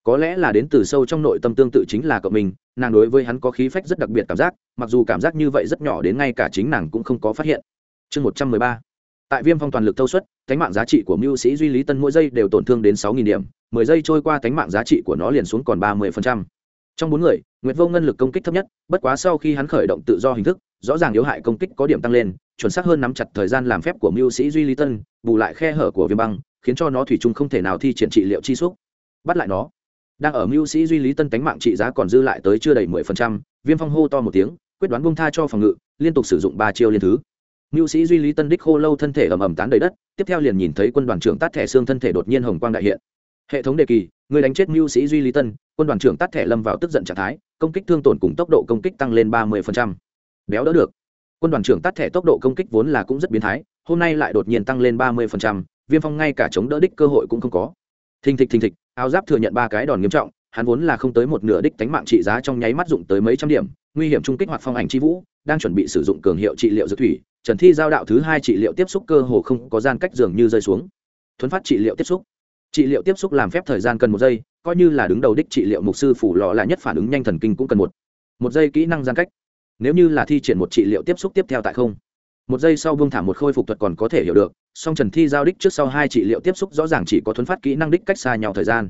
A: Có lẽ là đến từ sâu trong nội tâm tương tự chính là cậu mình, nàng đối với hắn có khí phách rất đặc biệt cảm giác, mặc dù cảm giác như vậy rất nhỏ đến ngay cả chính nàng cũng không có phát hiện. Chương một trăm mười ba tại viêm phong toàn lực thâu suất, cánh mạng giá trị của mưu sĩ duy lý tân mỗi giây đều tổn thương đến sáu nghìn điểm, mười giây trôi qua cánh mạng giá trị của nó liền xuống còn ba mươi trong bốn người, nguyệt vô ngân lực công kích thấp nhất, bất quá sau khi hắn khởi động tự do hình thức, rõ ràng yếu hại công kích có điểm tăng lên, chuẩn xác hơn nắm chặt thời gian làm phép của mưu sĩ duy lý tân, bù lại khe hở của viêm băng, khiến cho nó thủy chung không thể nào thi triển trị liệu chi xúc. Bắt lại nó. Đang ở mưu sĩ duy lý tân cánh mạng trị giá còn dư lại tới chưa đầy mười phần trăm, viêm phong hô to một tiếng, quyết đoán bông tha cho phòng ngự, liên tục sử dụng ba chiêu liên thứ mưu sĩ duy lý tân đích khô lâu thân thể ầm ầm tán đầy đất, tiếp theo liền nhìn thấy quân đoàn trưởng tát thẻ xương thân thể đột nhiên hồng quang đại hiện. Hệ thống đề kỳ, người đánh chết mưu sĩ duy lý tân, quân đoàn trưởng tát thẻ lâm vào tức giận trạng thái, công kích thương tổn cùng tốc độ công kích tăng lên ba mươi béo đỡ được. Quân đoàn trưởng tát thẻ tốc độ công kích vốn là cũng rất biến thái, hôm nay lại đột nhiên tăng lên ba mươi viêm phong ngay cả chống đỡ đích cơ hội cũng không có. Thình thịch thình thịch, áo giáp thừa nhận ba cái đòn nghiêm trọng, hắn vốn là không tới một nửa đích tánh mạng trị giá trong nháy mắt dụng tới mấy trăm điểm, nguy hiểm trung kích hoặc phong ảnh chi vũ, đang chuẩn bị sử dụng cường hiệu trị liệu dược thủy trần thi giao đạo thứ hai trị liệu tiếp xúc cơ hồ không có gian cách dường như rơi xuống. Thuấn phát trị liệu tiếp xúc. Trị liệu tiếp xúc làm phép thời gian cần một giây coi như là đứng đầu đích trị liệu mục sư phủ lọ là nhất phản ứng nhanh thần kinh cũng cần một. Một giây kỹ năng gian cách. Nếu như là thi triển một trị liệu tiếp xúc tiếp theo tại không một giây sau buông thả một khôi phục thuật còn có thể hiểu được song trần thi giao đích trước sau hai trị liệu tiếp xúc rõ ràng chỉ có thuấn phát kỹ năng đích cách xa nhau thời gian.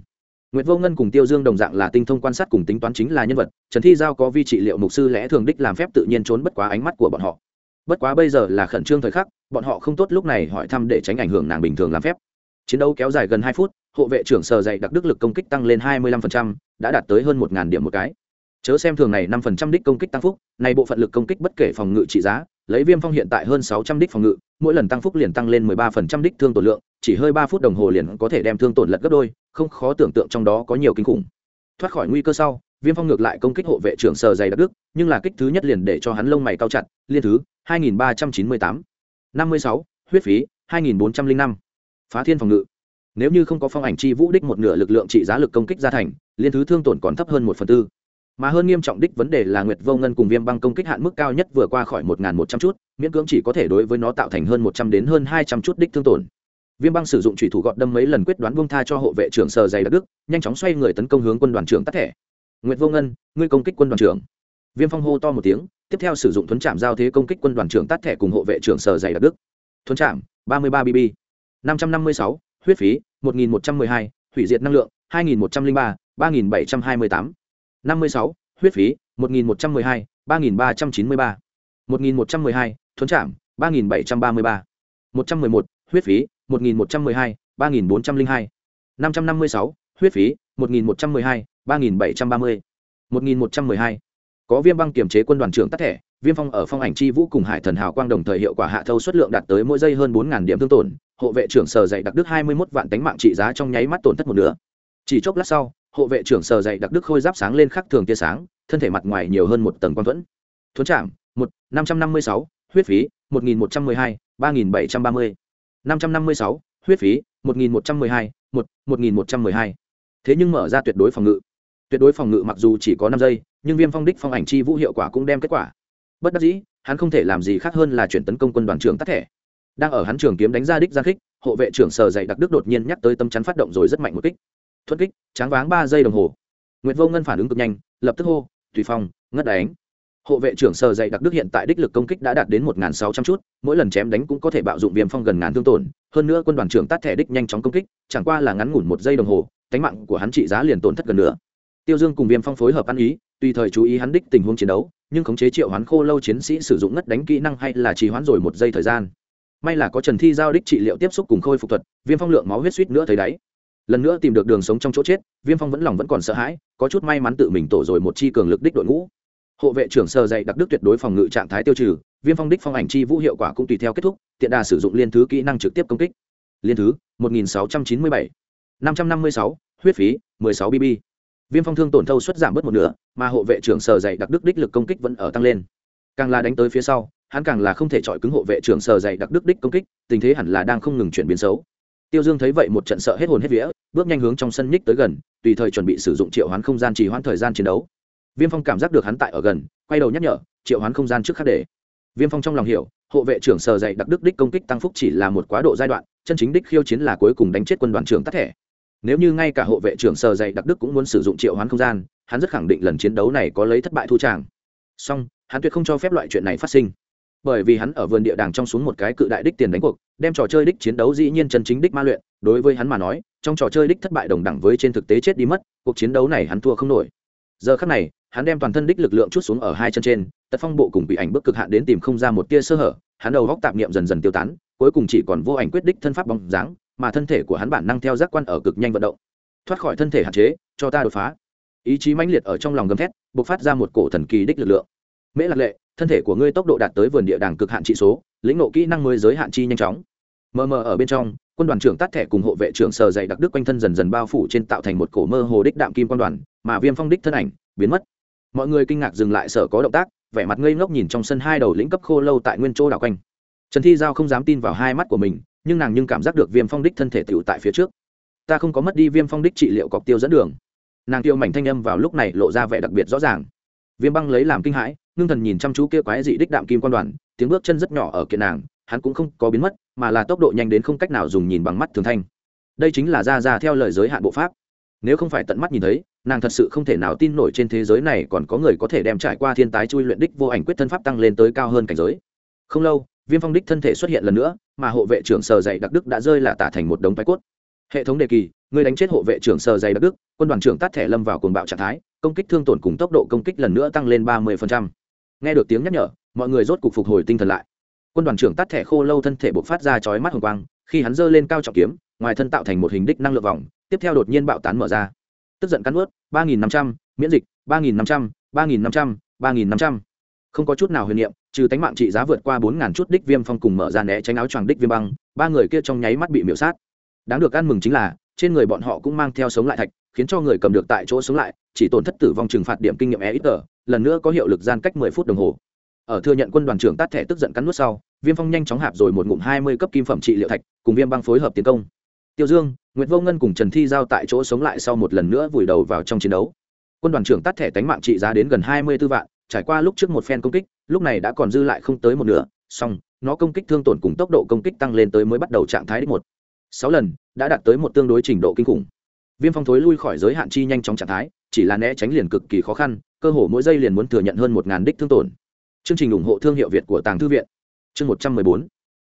A: Nguyệt Vô Ngân cùng Tiêu Dương đồng dạng là tinh thông quan sát cùng tính toán chính là nhân vật, Trần Thi Giao có vi trị liệu mục sư lẽ thường đích làm phép tự nhiên trốn bất quá ánh mắt của bọn họ. Bất quá bây giờ là khẩn trương thời khắc, bọn họ không tốt lúc này hỏi thăm để tránh ảnh hưởng nàng bình thường làm phép. Chiến đấu kéo dài gần hai phút, hộ vệ trưởng sở dày đặc đức lực công kích tăng lên hai mươi 25%, đã đạt tới hơn một 1000 điểm một cái. Chớ xem thường này năm phần trăm đích công kích tăng phúc, này bộ phận lực công kích bất kể phòng ngự trị giá, lấy Viêm Phong hiện tại hơn sáu trăm đích phòng ngự, mỗi lần tăng phúc liền tăng lên mười ba phần trăm đích thương tổn lượng, chỉ hơi ba phút đồng hồ liền có thể đem thương tổn lật gấp đôi, không khó tưởng tượng trong đó có nhiều kinh khủng thoát khỏi nguy cơ sau viêm phong ngược lại công kích hộ vệ trưởng sờ dày đặc đức nhưng là kích thứ nhất liền để cho hắn lông mày cao chặt liên thứ 2398. 56, huyết phí 2405. phá thiên phòng ngự nếu như không có phong ảnh chi vũ đích một nửa lực lượng trị giá lực công kích gia thành liên thứ thương tổn còn thấp hơn một phần tư mà hơn nghiêm trọng đích vấn đề là nguyệt vô ngân cùng viêm băng công kích hạn mức cao nhất vừa qua khỏi một một trăm chút miễn cưỡng chỉ có thể đối với nó tạo thành hơn một trăm đến hơn hai trăm chút đích thương tổn viêm băng sử dụng chủy thủ gọt đâm mấy lần quyết đoán buông tha cho hộ vệ trưởng sờ dày đặc đức nhanh chóng xoay người tấn công hướng quân đoàn trưởng tắt thẻ Nguyệt vô ngân ngươi công kích quân đoàn trưởng viêm phong hô to một tiếng tiếp theo sử dụng thuấn trạm giao thế công kích quân đoàn trưởng tắt thẻ cùng hộ vệ trưởng sở dày đặc đức thuấn trạm ba mươi ba bb năm trăm năm mươi sáu huyết phí một nghìn một trăm mười hai hủy diệt năng lượng hai nghìn một trăm linh ba ba nghìn bảy trăm hai mươi tám năm mươi sáu huyết phí một nghìn một trăm mười hai ba nghìn ba trăm chín mươi ba một nghìn một trăm mười hai thuấn trạm ba nghìn bảy trăm ba mươi ba một trăm mười một huyết phí 1112, 3402. 556, huyết phí, 1112, 3730. 1112. Có Viêm Băng kiềm chế quân đoàn trưởng tắt thẻ, Viêm Phong ở phong ảnh chi vũ cùng Hải Thần Hào Quang đồng thời hiệu quả hạ thâu suất lượng đạt tới mỗi giây hơn bốn điểm thương tổn, hộ vệ trưởng sở dạy đặc đức 21 vạn tánh mạng trị giá trong nháy mắt tổn thất một nửa. Chỉ chốc lát sau, hộ vệ trưởng sở dạy đặc đức khôi giáp sáng lên khắc thường tia sáng, thân thể mặt ngoài nhiều hơn một tầng quang thuẫn. Thuấn trạm, 1, 556, huyết phí, 1112, 3730 năm trăm năm mươi sáu huyết phí một nghìn một trăm mười hai một một nghìn một trăm mười hai thế nhưng mở ra tuyệt đối phòng ngự tuyệt đối phòng ngự mặc dù chỉ có năm giây nhưng viêm phong đích phong ảnh chi vũ hiệu quả cũng đem kết quả. Bất đắc dĩ, hắn không thể làm gì khác hơn là chuyển tấn công quân đoàn trưởng tắt thẻ. Đang ở hắn trường kiếm đánh ra đích gian khích hộ vệ trưởng sờ dậy đặc đức đột nhiên nhắc tới tâm chắn phát động rồi rất mạnh một kích. Thuất kích, tráng váng ba giây đồng hồ. Nguyệt vô ngân phản ứng cực nhanh, lập tức hô tùy phong, ngất đánh. Hộ vệ trưởng sờ dậy đặc đức hiện tại đích lực công kích đã đạt đến một sáu trăm chút, mỗi lần chém đánh cũng có thể bạo dụng viêm phong gần ngàn thương tổn. Hơn nữa quân đoàn trưởng tắt thẻ đích nhanh chóng công kích, chẳng qua là ngắn ngủn một giây đồng hồ cánh mạng của hắn trị giá liền tổn thất gần nữa. Tiêu dương cùng viêm phong phối hợp ăn ý tùy thời chú ý hắn đích tình huống chiến đấu nhưng khống chế triệu hoán khô lâu chiến sĩ sử dụng ngất đánh kỹ năng hay là trì hoãn rồi một giây thời gian. May là có trần thi giao đích trị liệu tiếp xúc cùng khôi phục thuật viêm phong lượng máu huyết suýt nữa thấy đáy. Lần nữa tìm được đường sống trong chỗ chết viêm phong vẫn lòng vẫn còn sợ hãi có chút may mắn tự mình tổ rồi một chi cường lực đích đội ngũ. Hộ vệ trưởng sơ dạy đặc đức tuyệt đối phòng ngự trạng thái tiêu trừ viêm phong đích phong ảnh chi vũ hiệu quả cũng tùy theo kết thúc tiện đà sử dụng liên thứ kỹ năng trực tiếp công kích. Liên thứ 1697. 556, huyết phí 16 bb viêm phong thương tổn thâu suất giảm bớt một nửa, mà hộ vệ trưởng Sở dày đặc đức đích lực công kích vẫn ở tăng lên. Càng là đánh tới phía sau, hắn càng là không thể chọi cứng hộ vệ trưởng Sở dày đặc đức đích công kích, tình thế hẳn là đang không ngừng chuyển biến xấu. Tiêu dương thấy vậy một trận sợ hết hồn hết vía, bước nhanh hướng trong sân nhích tới gần, tùy thời chuẩn bị sử dụng triệu hoán không gian trì hoãn thời gian chiến đấu. Viêm phong cảm giác được hắn tại ở gần, quay đầu nhắc nhở, triệu hoán không gian trước khắc để. Viêm phong trong lòng hiểu, hộ vệ trưởng Sở dày đặc đức đích công kích tăng phúc chỉ là một quá độ giai đoạn, chân chính đích khiêu chiến là cuối cùng đánh chết quân đoàn trưởng tắt thẻ nếu như ngay cả hộ vệ trưởng sờ dày đặc đức cũng muốn sử dụng triệu hoán không gian, hắn rất khẳng định lần chiến đấu này có lấy thất bại thu tràng. Song, hắn tuyệt không cho phép loại chuyện này phát sinh. Bởi vì hắn ở vườn địa đàng trong xuống một cái cự đại đích tiền đánh cuộc, đem trò chơi đích chiến đấu dĩ nhiên chân chính đích ma luyện, đối với hắn mà nói, trong trò chơi đích thất bại đồng đẳng với trên thực tế chết đi mất, cuộc chiến đấu này hắn thua không nổi. Giờ khắc này, hắn đem toàn thân đích lực lượng chút xuống ở hai chân trên, tật phong bộ cùng bị ảnh bước cực hạn đến tìm không ra một tia sơ hở, hắn đầu góc tạp niệm dần dần tiêu tán, cuối cùng chỉ còn vô ảnh quyết đích thân pháp bóng dáng mà thân thể của hắn bản năng theo giác quan ở cực nhanh vận động. Thoát khỏi thân thể hạn chế, cho ta đột phá. Ý chí mãnh liệt ở trong lòng gầm thét, bộc phát ra một cổ thần kỳ đích lực lượng. Mễ lạc lệ, thân thể của ngươi tốc độ đạt tới vườn địa đàng cực hạn trị số, lĩnh nộ kỹ năng mới giới hạn chi nhanh chóng. Mờ mờ ở bên trong, quân đoàn trưởng tắt thẻ cùng hộ vệ trưởng sờ dày đặc đức quanh thân dần dần bao phủ trên tạo thành một cổ mơ hồ đích đạm kim quan đoàn, mà viêm phong đích thân ảnh biến mất. Mọi người kinh ngạc dừng lại sở có động tác, vẻ mặt ngây ngốc nhìn trong sân hai đầu lĩnh cấp khô lâu tại nguyên chỗ đảo quanh. Trần thi giao không dám tin vào hai mắt của mình nhưng nàng nhưng cảm giác được viêm phong đích thân thể tựu tại phía trước. Ta không có mất đi viêm phong đích trị liệu cọc tiêu dẫn đường. Nàng tiêu mảnh thanh âm vào lúc này lộ ra vẻ đặc biệt rõ ràng. Viêm băng lấy làm kinh hãi, ngưng thần nhìn chăm chú kia quái dị đích đạm kim quan đoàn, tiếng bước chân rất nhỏ ở kiện nàng, hắn cũng không có biến mất, mà là tốc độ nhanh đến không cách nào dùng nhìn bằng mắt thường thanh. Đây chính là ra ra theo lời giới hạn bộ pháp. Nếu không phải tận mắt nhìn thấy, nàng thật sự không thể nào tin nổi trên thế giới này còn có người có thể đem trải qua thiên tái chui luyện đích vô ảnh quyết thân pháp tăng lên tới cao hơn cảnh giới. Không lâu viêm phong đích thân thể xuất hiện lần nữa, mà hộ vệ trưởng sờ dày đặc đức đã rơi là tả thành một đống toái cốt. Hệ thống đề kỳ, người đánh chết hộ vệ trưởng sờ dày đặc đức, quân đoàn trưởng tắt thẻ lâm vào cuồng bạo trạng thái, công kích thương tổn cùng tốc độ công kích lần nữa tăng lên ba mươi nghe được tiếng nhắc nhở, mọi người rốt cục phục hồi tinh thần lại. Quân đoàn trưởng tắt thẻ khô lâu thân thể bộc phát ra chói mắt hồng quang, khi hắn giơ lên cao trọng kiếm, ngoài thân tạo thành một hình đích năng lượng vòng, tiếp theo đột nhiên bạo tán mở ra. Tức giận cắn ướt ba nghìn năm trăm, miễn dịch, ba nghìn năm trăm, ba nghìn năm trăm, ba nghìn năm trăm không có chút nào huyền niệm, trừ tánh mạng trị giá vượt qua bốn ngàn chút đích viêm phong cùng mở ra né tránh áo choàng đích viêm băng, ba người kia trong nháy mắt bị miễu sát. Đáng được ăn mừng chính là, trên người bọn họ cũng mang theo sống lại thạch, khiến cho người cầm được tại chỗ sống lại, chỉ tổn thất tử vong trừng phạt điểm kinh nghiệm e ít tờ, lần nữa có hiệu lực gian cách mười phút đồng hồ. Ở thừa nhận quân đoàn trưởng tát thẻ tức giận cắn nuốt sau, viêm phong nhanh chóng hạp rồi một ngụm hai mươi cấp kim phẩm trị liệu thạch, cùng viêm băng phối hợp tiến công. Tiêu dương nguyễn vô ngân cùng trần thi giao tại chỗ sống lại sau một lần nữa vùi đầu vào trong chiến đấu. Quân đoàn trưởng tát thẻ tánh mạng trị giá đến gần hai mươi b ố vạn trải qua lúc trước một phen công kích, lúc này đã còn dư lại không tới một nửa song nó công kích thương tổn cùng tốc độ công kích tăng lên tới mới bắt đầu trạng thái đích một. Sáu lần, đã đạt tới một tương đối trình độ kinh khủng. Viêm phong thối lui khỏi giới hạn chi nhanh chóng trạng thái, chỉ là né tránh liền cực kỳ khó khăn, cơ hồ mỗi giây liền muốn thừa nhận hơn một ngàn đích thương tổn. Chương trình ủng hộ thương hiệu việt của tàng thư viện. Chương một trăm mười bốn.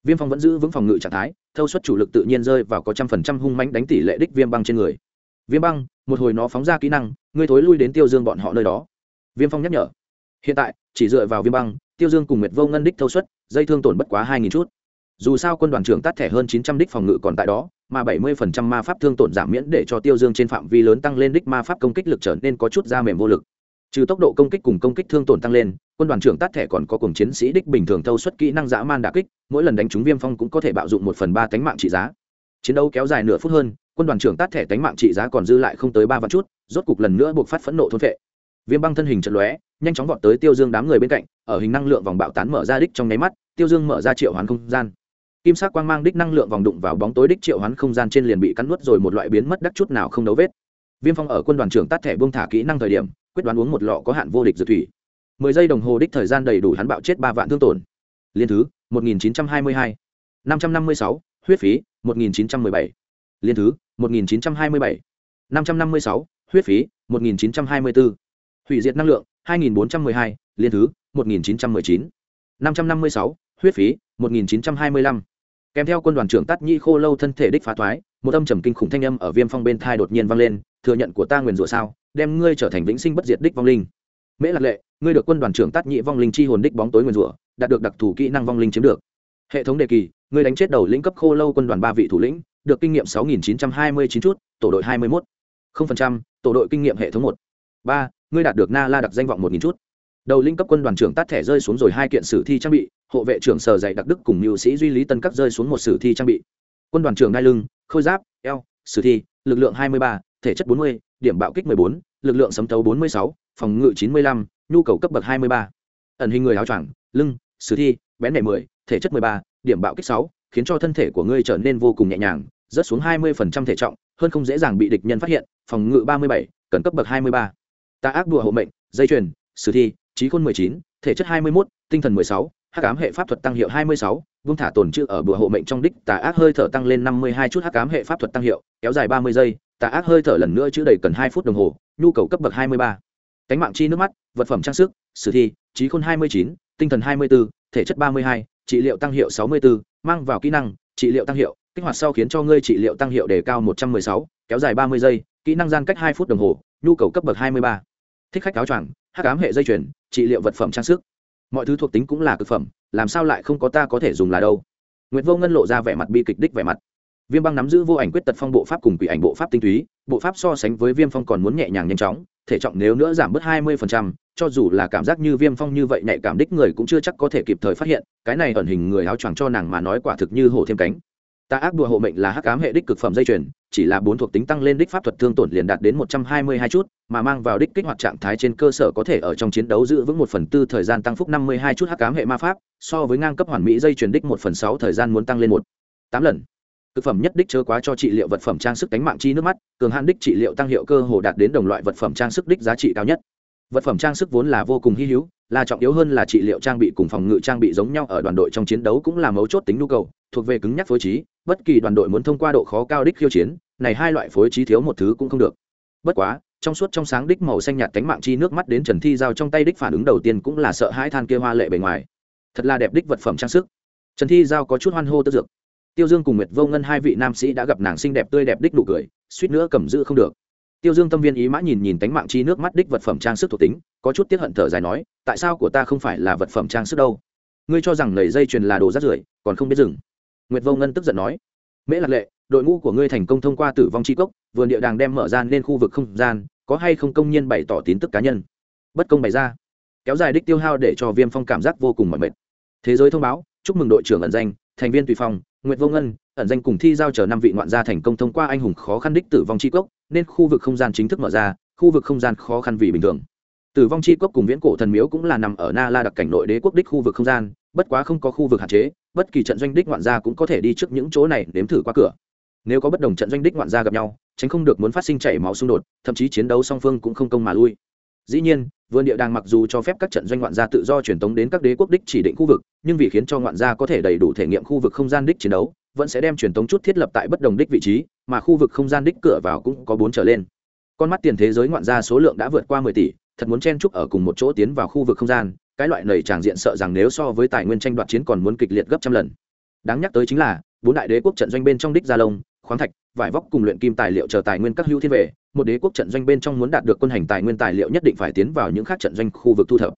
A: Viêm phong vẫn giữ vững phòng ngự trạng thái, thâu suất chủ lực tự nhiên rơi vào có trăm phần trăm hung mánh đánh tỷ lệ đích viêm băng trên người. Viêm băng, một hồi nó phóng ra kỹ năng, ngươi thối lui đến tiêu dương bọn họ nơi đó. Viêm phong nhắc nhở hiện tại, chỉ dựa vào viêm băng, tiêu dương cùng nguyệt vô ngân đích thâu suất, dây thương tổn bất quá hai nghìn chút. Dù sao quân đoàn trưởng tắt thẻ hơn chín trăm đích phòng ngự còn tại đó, mà bảy mươi phần trăm ma pháp thương tổn giảm miễn để cho tiêu dương trên phạm vi lớn tăng lên đích ma pháp công kích lực trở nên có chút da mềm vô lực. Trừ tốc độ công kích cùng công kích thương tổn tăng lên, quân đoàn trưởng tắt thẻ còn có cùng chiến sĩ đích bình thường thâu suất kỹ năng dã man đà kích, mỗi lần đánh trúng viêm phong cũng có thể bạo dụng một phần ba tánh mạng trị giá. Chiến đấu kéo dài nửa phút hơn, quân đoàn trưởng tắt thẻ tánh mạng trị giá còn dư lại không tới ba vạn chút, rốt cục lần nữa buộc phát phẫn nộ thôn vệ. Viêm băng thân hình trận lóe nhanh chóng vọt tới tiêu dương đám người bên cạnh, ở hình năng lượng vòng bạo tán mở ra đích trong nháy mắt, tiêu dương mở ra triệu hoán không gian. Kim sắc quang mang đích năng lượng vòng đụng vào bóng tối đích triệu hoán không gian trên liền bị cắn nuốt rồi một loại biến mất đắc chút nào không đấu vết. Viêm phong ở quân đoàn trưởng tắt thẻ buông thả kỹ năng thời điểm, quyết đoán uống một lọ có hạn vô địch dược thủy. Mười giây đồng hồ đích thời gian đầy đủ hắn bạo chết ba vạn thương tổn. Liên thứ, một nghìn chín trăm hai mươi hai. năm trăm năm mươi sáu, huyết phí, một nghìn chín trăm mười bảy. Liên thứ, một nghìn chín trăm hai mươi bảy. năm trăm năm mươi sáu, huyết phí, một nghìn chín trăm hai mươi bốn hủy diệt năng lượng hai nghìn bốn trăm mười hai, liên thứ, một nghìn chín trăm mười chín. năm trăm năm mươi sáu, huyết phí, một nghìn chín trăm hai mươi lăm. Kèm theo quân đoàn trưởng Tát Nhĩ khô lâu thân thể đích phá thoái, một âm trầm kinh khủng thanh âm ở viêm phong bên thai đột nhiên vang lên, thừa nhận của ta nguyền rủa sao, đem ngươi trở thành vĩnh sinh bất diệt đích vong linh. Mễ lạc lệ, ngươi được quân đoàn trưởng Tát nhị vong linh chi hồn đích bóng tối nguyền rủa, đạt được đặc thù kỹ năng vong linh chiếm được. Hệ thống đề kỳ, ngươi đánh chết đầu lĩnh cấp khô lâu quân đoàn ba vị thủ lĩnh, được kinh nghiệm sáu nghìn chín trăm hai mươi chín chút, tổ đội hai mươi mốt. Không phần trăm, tổ đội kinh nghiệm hệ thống một. Ba ngươi đạt được na la đặc danh vọng một nghìn chút. Đầu linh cấp quân đoàn trưởng tát thẻ rơi xuống rồi hai kiện sử thi trang bị, hộ vệ trưởng sở dạy đặc đức cùng mưu sĩ duy lý tân cấp rơi xuống một sử thi trang bị. Quân đoàn trưởng đai lưng, khôi giáp, eo, sử thi, lực lượng hai mươi ba, thể chất bốn mươi, điểm bạo kích mười bốn, lực lượng sấm tấu bốn mươi sáu, phòng ngự chín mươi lăm, nhu cầu cấp bậc hai mươi ba. Ẩn hình người áo choàng, lưng, sử thi, bén nhẹ mười, thể chất mười ba, điểm bạo kích sáu, khiến cho thân thể của ngươi trở nên vô cùng nhẹ nhàng, rớt xuống hai mươi phần trăm thể trọng, hơn không dễ dàng bị địch nhân phát hiện, phòng ngự ba mươi bảy, cần cấp bậc hai mươi ba ta ác đùa hộ mệnh, dây chuyền, sử thi, trí khôn mười chín, thể chất hai mươi mốt, tinh thần mười sáu, hắc ám hệ pháp thuật tăng hiệu hai mươi sáu, vương thả tồn chữ ở bùa hộ mệnh trong đích tà ác hơi thở tăng lên năm mươi hai chút hắc ám hệ pháp thuật tăng hiệu, kéo dài ba mươi giây, tà ác hơi thở lần nữa chữ đầy cần hai phút đồng hồ, nhu cầu cấp bậc hai mươi ba. Cánh mạng chi nước mắt, vật phẩm trang sức, sử thi, trí khôn hai mươi chín, tinh thần hai mươi bốn thể chất ba mươi hai, trị liệu tăng hiệu sáu mươi bốn mang vào kỹ năng, trị liệu tăng hiệu, kích hoạt sau khiến cho ngươi trị liệu tăng hiệu đề cao một trăm mười sáu, kéo dài ba mươi giây, kỹ năng gian cách hai phút đồng hồ, nhu cầu cấp bậc hai mươi ba thích khách áo choàng hắc ám hệ dây chuyền trị liệu vật phẩm trang sức. Mọi thứ thuộc tính cũng là cực phẩm làm sao lại không có ta có thể dùng là đâu? Nguyễn vô ngân lộ ra vẻ mặt bi kịch đích vẻ mặt. Viêm băng nắm giữ vô ảnh quyết tật phong bộ pháp cùng quỷ ảnh bộ pháp tinh túy bộ pháp so sánh với viêm phong còn muốn nhẹ nhàng nhanh chóng thể trọng nếu nữa giảm bớt hai mươi phần trăm, cho dù là cảm giác như viêm phong như vậy nhạy cảm đích người cũng chưa chắc có thể kịp thời phát hiện cái này ẩn hình người áo choàng cho nàng mà nói quả thực như hổ thêm cánh ta ác đùa hộ mệnh là hắc ám hệ đích cực phẩm dây chuyền, chỉ là bốn thuộc tính tăng lên đích pháp thuật thương tổn liền đạt đến một trăm hai mươi hai chút, mà mang vào đích kích hoạt trạng thái trên cơ sở có thể ở trong chiến đấu giữ vững một phần tư thời gian tăng phúc năm mươi hai chút hắc ám hệ ma pháp, so với ngang cấp hoàn mỹ dây chuyền đích một phần sáu thời gian muốn tăng lên một, tám lần. Cực phẩm nhất đích chớ quá cho trị liệu vật phẩm trang sức cánh mạng chi nước mắt, cường hạn đích trị liệu tăng hiệu cơ hồ đạt đến đồng loại vật phẩm trang sức đích giá trị cao nhất vật phẩm trang sức vốn là vô cùng hy hữu, là trọng yếu hơn là trị liệu trang bị cùng phòng ngự trang bị giống nhau ở đoàn đội trong chiến đấu cũng là mấu chốt tính nhu cầu, thuộc về cứng nhắc phối trí, bất kỳ đoàn đội muốn thông qua độ khó cao đích khiêu chiến, này hai loại phối trí thiếu một thứ cũng không được. Bất quá, trong suốt trong sáng đích màu xanh nhạt cánh mạng chi nước mắt đến trần thi giao trong tay đích phản ứng đầu tiên cũng là sợ hãi than kia hoa lệ bề ngoài. Thật là đẹp đích vật phẩm trang sức. Trần thi giao có chút hoan hô tức dược. Tiêu dương cùng nguyệt vô ngân hai vị nam sĩ đã gặp nàng xinh đẹp tươi đẹp đích nụ cười, suýt nữa cầm giữ không được tiêu dương tâm viên ý mã nhìn nhìn tánh mạng chi nước mắt đích vật phẩm trang sức thuộc tính, có chút tiếc hận thở dài nói, tại sao của ta không phải là vật phẩm trang sức đâu? Ngươi cho rằng nầy dây chuyền là đồ rác rưởi, còn không biết dừng. Nguyệt vô ngân tức giận nói, mễ lạc lệ, đội ngũ của ngươi thành công thông qua tử vong chi cốc, vườn địa đàng đem mở ra lên khu vực không gian, có hay không công nhiên bày tỏ tín tức cá nhân? Bất công bày ra. Kéo dài đích tiêu hao để cho viêm phong cảm giác vô cùng mỏi mệt. Thế giới thông báo, chúc mừng đội trưởng ẩn danh, thành viên tùy phong, nguyệt vô ngân, ẩn danh cùng thi giao chờ năm vị ngoạn gia thành công thông qua anh hùng khó khăn đích tử vong chi cốc nên khu vực không gian chính thức mở ra, khu vực không gian khó khăn vì bình thường. Tử vong chi cốc cùng viễn cổ thần miếu cũng là nằm ở na la đặc cảnh nội đế quốc đích khu vực không gian, bất quá không có khu vực hạn chế, bất kỳ trận doanh đích ngoạn gia cũng có thể đi trước những chỗ này nếm thử qua cửa. Nếu có bất đồng trận doanh đích ngoạn gia gặp nhau, tránh không được muốn phát sinh chảy máu xung đột, thậm chí chiến đấu song phương cũng không công mà lui. Dĩ nhiên, vườn địa đàng mặc dù cho phép các trận doanh ngoạn gia tự do truyền tống đến các đế quốc đích chỉ định khu vực, nhưng vì khiến cho ngoạn gia có thể đầy đủ thể nghiệm khu vực không gian đích chiến đấu vẫn sẽ đem truyền tống chút thiết lập tại bất đồng đích vị trí, mà khu vực không gian đích cửa vào cũng có bốn trở lên. Con mắt tiền thế giới ngoạn ra số lượng đã vượt qua mười tỷ, thật muốn chen chúc ở cùng một chỗ tiến vào khu vực không gian, cái loại nầy tràng diện sợ rằng nếu so với tài nguyên tranh đoạt chiến còn muốn kịch liệt gấp trăm lần. Đáng nhắc tới chính là, bốn đại đế quốc trận doanh bên trong đích gia lông, khoáng thạch, vải vóc cùng luyện kim tài liệu chờ tài nguyên các hữu thiên vệ một đế quốc trận doanh bên trong muốn đạt được quân hành tài nguyên tài liệu nhất định phải tiến vào những khác trận doanh khu vực thu thập.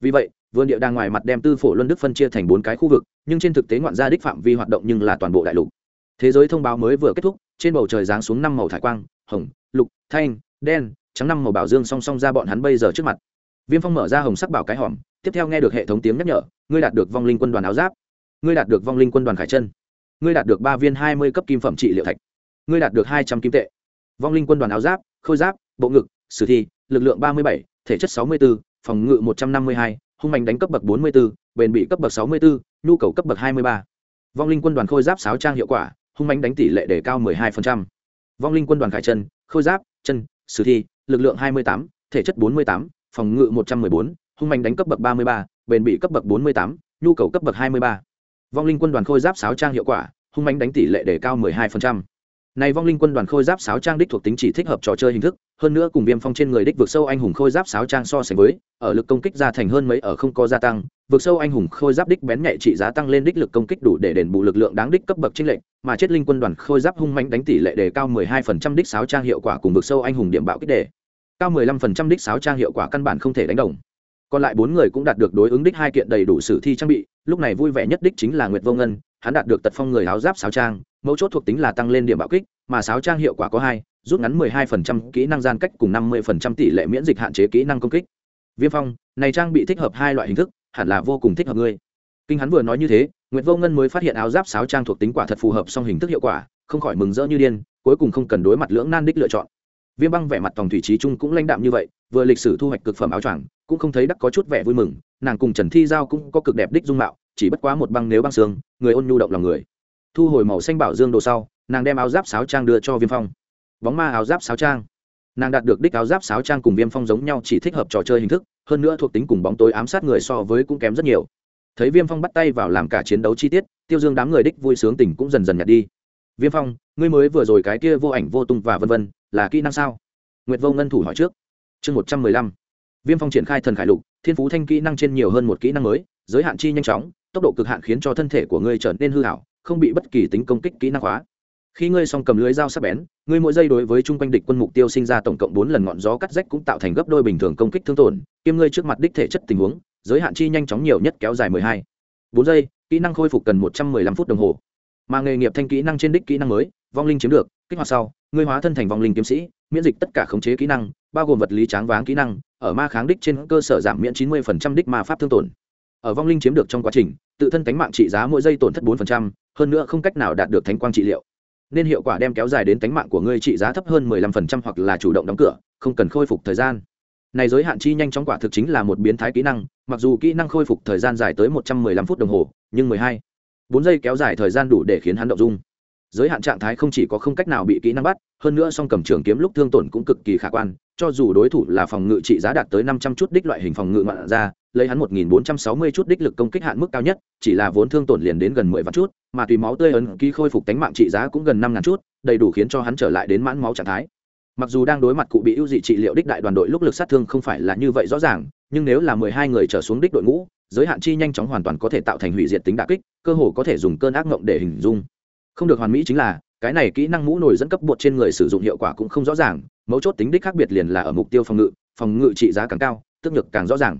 A: Vì vậy vườn địa đang ngoài mặt đem tư phổ luân đức phân chia thành bốn cái khu vực, nhưng trên thực tế ngoạn gia đích phạm vi hoạt động nhưng là toàn bộ đại lục. Thế giới thông báo mới vừa kết thúc, trên bầu trời giáng xuống năm màu thải quang, hồng, lục, thanh, đen, trắng năm màu bảo dương song song ra bọn hắn bây giờ trước mặt. Viêm phong mở ra hồng sắc bảo cái hòm, tiếp theo nghe được hệ thống tiếng nhắc nhở, ngươi đạt được vong linh quân đoàn áo giáp, ngươi đạt được vong linh quân đoàn khải chân, ngươi đạt được ba viên hai mươi cấp kim phẩm trị liệu thạch, ngươi đạt được hai trăm kim tệ. Vong linh quân đoàn áo giáp, khôi giáp, bộ ngực, sử thi, lực lượng ba mươi bảy, thể chất sáu mươi b ố phòng ngự một trăm năm mươi hai hung mạnh đánh cấp bậc 44, bền bị cấp bậc 64, nhu cầu cấp bậc 23. Vong linh quân đoàn khôi giáp sáo trang hiệu quả, hung mạnh đánh tỷ lệ đề cao 12%. Vong linh quân đoàn khải chân, khôi giáp, chân, sử thi, lực lượng 28, thể chất 48, phòng ngự 114, hung mạnh đánh cấp bậc 33, bền bị cấp bậc 48, nhu cầu cấp bậc 23. Vong linh quân đoàn khôi giáp sáo trang hiệu quả, hung mạnh đánh tỷ lệ đề cao 12% này vong linh quân đoàn khôi giáp sáo trang đích thuộc tính chỉ thích hợp trò chơi hình thức, hơn nữa cùng viêm phong trên người đích vượt sâu anh hùng khôi giáp sáo trang so sánh với, ở lực công kích gia thành hơn mấy ở không có gia tăng vượt sâu anh hùng khôi giáp đích bén nhạy trị giá tăng lên đích lực công kích đủ để đền bù lực lượng đáng đích cấp bậc trên lệnh mà chết linh quân đoàn khôi giáp hung mạnh đánh tỷ lệ đề cao 12% đích sáo trang hiệu quả cùng vượt sâu anh hùng điểm bạo kích đề. Cao 15% đích sáo trang hiệu quả căn bản không thể đánh đồng còn lại bốn người cũng đạt được đối ứng đích hai kiện đầy đủ sử thi trang bị, lúc này vui vẻ nhất đích chính là nguyệt vô ngân, hắn đạt được tật phong người áo giáp sáo trang, mấu chốt thuộc tính là tăng lên điểm bạo kích, mà sáo trang hiệu quả có hai, rút ngắn 12% kỹ năng gian cách cùng 50% tỷ lệ miễn dịch hạn chế kỹ năng công kích. Viêm phong, này trang bị thích hợp hai loại hình thức, hẳn là vô cùng thích hợp ngươi. Kinh hắn vừa nói như thế, nguyệt vô ngân mới phát hiện áo giáp sáo trang thuộc tính quả thật phù hợp song hình thức hiệu quả, không khỏi mừng rỡ như điên, cuối cùng không cần đối mặt lưỡng nan đích lựa chọn. Viêm băng vẻ mặt tòng thủy trí trung cũng lãnh đạm như vậy, vừa lịch sử thu hoạch cực phẩm áo choàng cũng không thấy đắc có chút vẻ vui mừng, nàng cùng trần thi giao cũng có cực đẹp đích dung mạo, chỉ bất quá một băng nếu băng xương, người ôn nhu động lòng người. Thu hồi màu xanh bảo dương đồ sau, nàng đem áo giáp sáo trang đưa cho viêm phong. Bóng ma áo giáp sáo trang. Nàng đạt được đích áo giáp sáo trang cùng viêm phong giống nhau chỉ thích hợp trò chơi hình thức, hơn nữa thuộc tính cùng bóng tối ám sát người so với cũng kém rất nhiều. Thấy viêm phong bắt tay vào làm cả chiến đấu chi tiết, tiêu dương đám người đích vui sướng tình cũng dần dần nhạt đi. Viêm phong, ngươi mới vừa rồi cái kia vô ảnh vô tung và vân vân, là kỹ năng sao? Nguyệt vô ngân thủ hỏi trước. Chương một trăm mười lăm viêm phong triển khai thần khải lục, thiên phú thanh kỹ năng trên nhiều hơn một kỹ năng mới, giới hạn chi nhanh chóng, tốc độ cực hạn khiến cho thân thể của ngươi trở nên hư hảo không bị bất kỳ tính công kích kỹ năng hóa. Khi ngươi song cầm lưới dao sắc bén, ngươi mỗi giây đối với chung quanh địch quân mục tiêu sinh ra tổng cộng bốn lần ngọn gió cắt rách cũng tạo thành gấp đôi bình thường công kích thương tổn, kiêm ngươi trước mặt đích thể chất tình huống, giới hạn chi nhanh chóng nhiều nhất kéo dài mười hai. Bốn giây, kỹ năng khôi phục cần một trăm mười lăm phút đồng hồ. Mà nghề nghiệp thanh kỹ năng trên đích kỹ năng mới, vong linh chiếm được, kích hoạt sau, ngươi hóa thân thành vong linh kiếm sĩ miễn dịch tất cả khống chế kỹ năng, bao gồm vật lý tráng váng kỹ năng, ở ma kháng đích trên cơ sở giảm miễn chín mươi đích ma pháp thương tổn. Ở vong linh chiếm được trong quá trình, tự thân tánh mạng trị giá mỗi giây tổn thất bốn hơn nữa không cách nào đạt được thánh quang trị liệu. Nên hiệu quả đem kéo dài đến tánh mạng của ngươi trị giá thấp hơn 15% hoặc là chủ động đóng cửa, không cần khôi phục thời gian. Này giới hạn chi nhanh chóng quả thực chính là một biến thái kỹ năng, mặc dù kỹ năng khôi phục thời gian dài tới 115 phút đồng hồ, nhưng 12 4 giây kéo dài thời gian đủ để khiến hắn động dung giới hạn trạng thái không chỉ có không cách nào bị kỹ năng bắt hơn nữa song cầm trường kiếm lúc thương tổn cũng cực kỳ khả quan cho dù đối thủ là phòng ngự trị giá đạt tới 500 chút đích loại hình phòng ngự ngoạn ra lấy hắn 1460 chút đích lực công kích hạn mức cao nhất, chỉ là vốn thương tổn liền đến gần 10 vạn chút, mà tùy máu tươi ấn ký khôi phục tánh mạng trị giá cũng gần năm ngàn chút, đầy đủ khiến cho hắn trở lại đến mãn máu trạng thái. Mặc dù đang đối mặt cụ bị ưu dị trị liệu đích đại đoàn đội lúc lực sát thương không phải là như vậy rõ ràng, nhưng nếu là 12 người trở xuống đích đội ngũ, giới hạn chi nhanh chóng hoàn toàn có thể tạo thành hủy diệt tính đả kích, cơ hồ có thể dùng cơn ác ngộng để hình dung. Không được hoàn mỹ chính là, cái này kỹ năng mũ nổi dẫn cấp bột trên người sử dụng hiệu quả cũng không rõ ràng, mấu chốt tính đích khác biệt liền là ở mục tiêu phòng ngự, phòng ngự trị giá càng cao, tức nhược càng rõ ràng.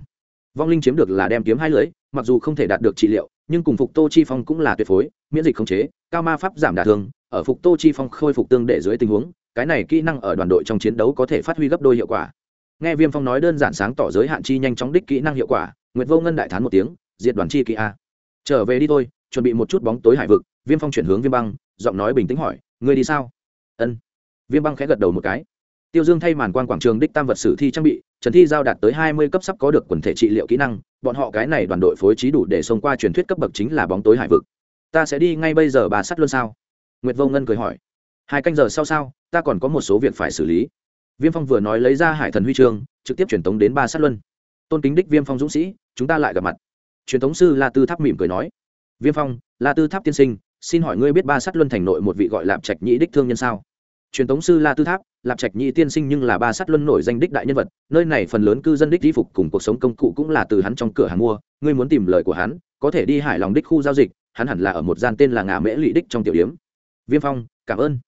A: Vong linh chiếm được là đem kiếm hai lưới mặc dù không thể đạt được trị liệu nhưng cùng phục tô chi phong cũng là tuyệt phối miễn dịch khống chế cao ma pháp giảm đả thương ở phục tô chi phong khôi phục tương để dưới tình huống cái này kỹ năng ở đoàn đội trong chiến đấu có thể phát huy gấp đôi hiệu quả. Nghe viêm phong nói đơn giản sáng tỏ giới hạn chi nhanh chóng đích kỹ năng hiệu quả nguyệt vô ngân đại thán một tiếng diệt đoàn chi kỹ a. Trở về đi thôi chuẩn bị một chút bóng tối hải vực, viêm phong chuyển hướng viêm băng, giọng nói bình tĩnh hỏi, ngươi đi sao? Ân. Viêm băng khẽ gật đầu một cái. Tiêu dương thay màn quan quảng trường đích tam vật sử thi trang bị, trần thi giao đạt tới hai mươi cấp sắp có được quần thể trị liệu kỹ năng, bọn họ cái này đoàn đội phối trí đủ để xông qua truyền thuyết cấp bậc chính là bóng tối hải vực. Ta sẽ đi ngay bây giờ bà sắt luôn sao? Nguyệt vô ngân cười hỏi. Hai canh giờ sau sao, ta còn có một số việc phải xử lý. Viêm phong vừa nói lấy ra hải thần huy chương, trực tiếp truyền tống đến ba sát luân tôn kính đích viêm phong dũng sĩ, chúng ta lại gặp mặt. Truyền tống sư la tư tháp mỉm cười nói viêm phong, la tư tháp tiên sinh, xin hỏi ngươi biết ba Sắt luân thành nội một vị gọi lạp trạch nhĩ đích thương nhân sao? Truyền tống sư la tư tháp, lạp trạch Nhĩ tiên sinh nhưng là ba Sắt luân nổi danh đích đại nhân vật, nơi này phần lớn cư dân đích di phục cùng cuộc sống công cụ cũng là từ hắn trong cửa hàng mua, ngươi muốn tìm lời của hắn, có thể đi hải lòng đích khu giao dịch, hắn hẳn là ở một gian tên là ngà mễ lụy đích trong tiểu điếm viêm phong, cảm ơn.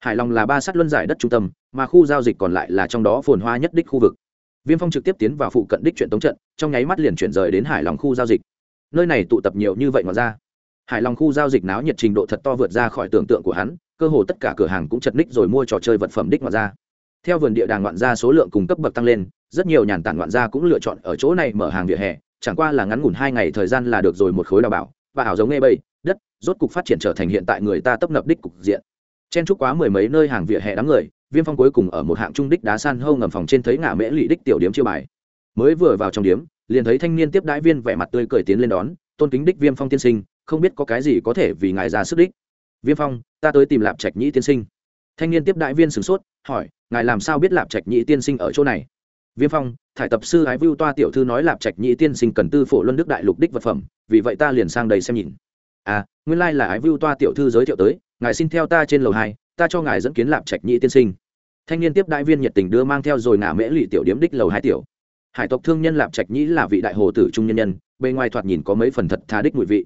A: Hải lòng là ba Sắt luân giải đất trung tâm, mà khu giao dịch còn lại là trong đó phồn hoa nhất đích khu vực. Viêm phong trực tiếp tiến vào phụ cận đích chuyện tống trận, trong nháy mắt liền chuyển rời đến hải lòng khu giao dịch. Nơi này tụ tập nhiều như vậy ngoài ra hải lòng khu giao dịch náo nhiệt trình độ thật to vượt ra khỏi tưởng tượng của hắn, cơ hồ tất cả cửa hàng cũng chật ních rồi mua trò chơi vật phẩm đích ngoạn ra theo vườn địa đàng ngoạn ra số lượng cùng cấp bậc tăng lên, rất nhiều nhàn tản ngoạn ra cũng lựa chọn ở chỗ này mở hàng vỉa hè, chẳng qua là ngắn ngủn hai ngày thời gian là được rồi một khối đào bảo, và ảo giống nghe bây đất, rốt cục phát triển trở thành hiện tại người ta tấp nập đích cục diện. Chen chúc quá mười mấy nơi hàng vỉa hè đám người, viêm phong cuối cùng ở một hạng trung đích đá san hâu ngầm phòng trên thấy ngã mễ lị đích tiểu điếm chiêu bài. Mới vừa vào trong điếm, liền thấy thanh niên tiếp đãi viên vẻ mặt tươi cười tiến lên đón, tôn kính đích viêm phong tiên sinh không biết có cái gì có thể vì ngài ra sức đích. Viêm phong, ta tới tìm lạp trạch nhĩ tiên sinh. Thanh niên tiếp đại viên sửng sốt, hỏi, ngài làm sao biết lạp trạch nhĩ tiên sinh ở chỗ này? Viêm phong, thải tập sư ái vưu toa tiểu thư nói lạp trạch nhĩ tiên sinh cần tư phổ luân đức đại lục đích vật phẩm, vì vậy ta liền sang đây xem nhìn. À nguyên lai、like、là ái vưu toa tiểu thư giới thiệu tới, ngài xin theo ta trên lầu hai, ta cho ngài dẫn kiến lạp trạch nhĩ tiên sinh. Thanh niên tiếp đại viên nhiệt tình đưa mang theo rồi ngả mễ lụy tiểu điếm đích lầu hai tiểu. Hải tộc thương nhân lạp trạch nhĩ là vị đại hồ tử trung nhân nhân, bề ngoài thoạt nhìn có mấy phần thật thà đích mùi vị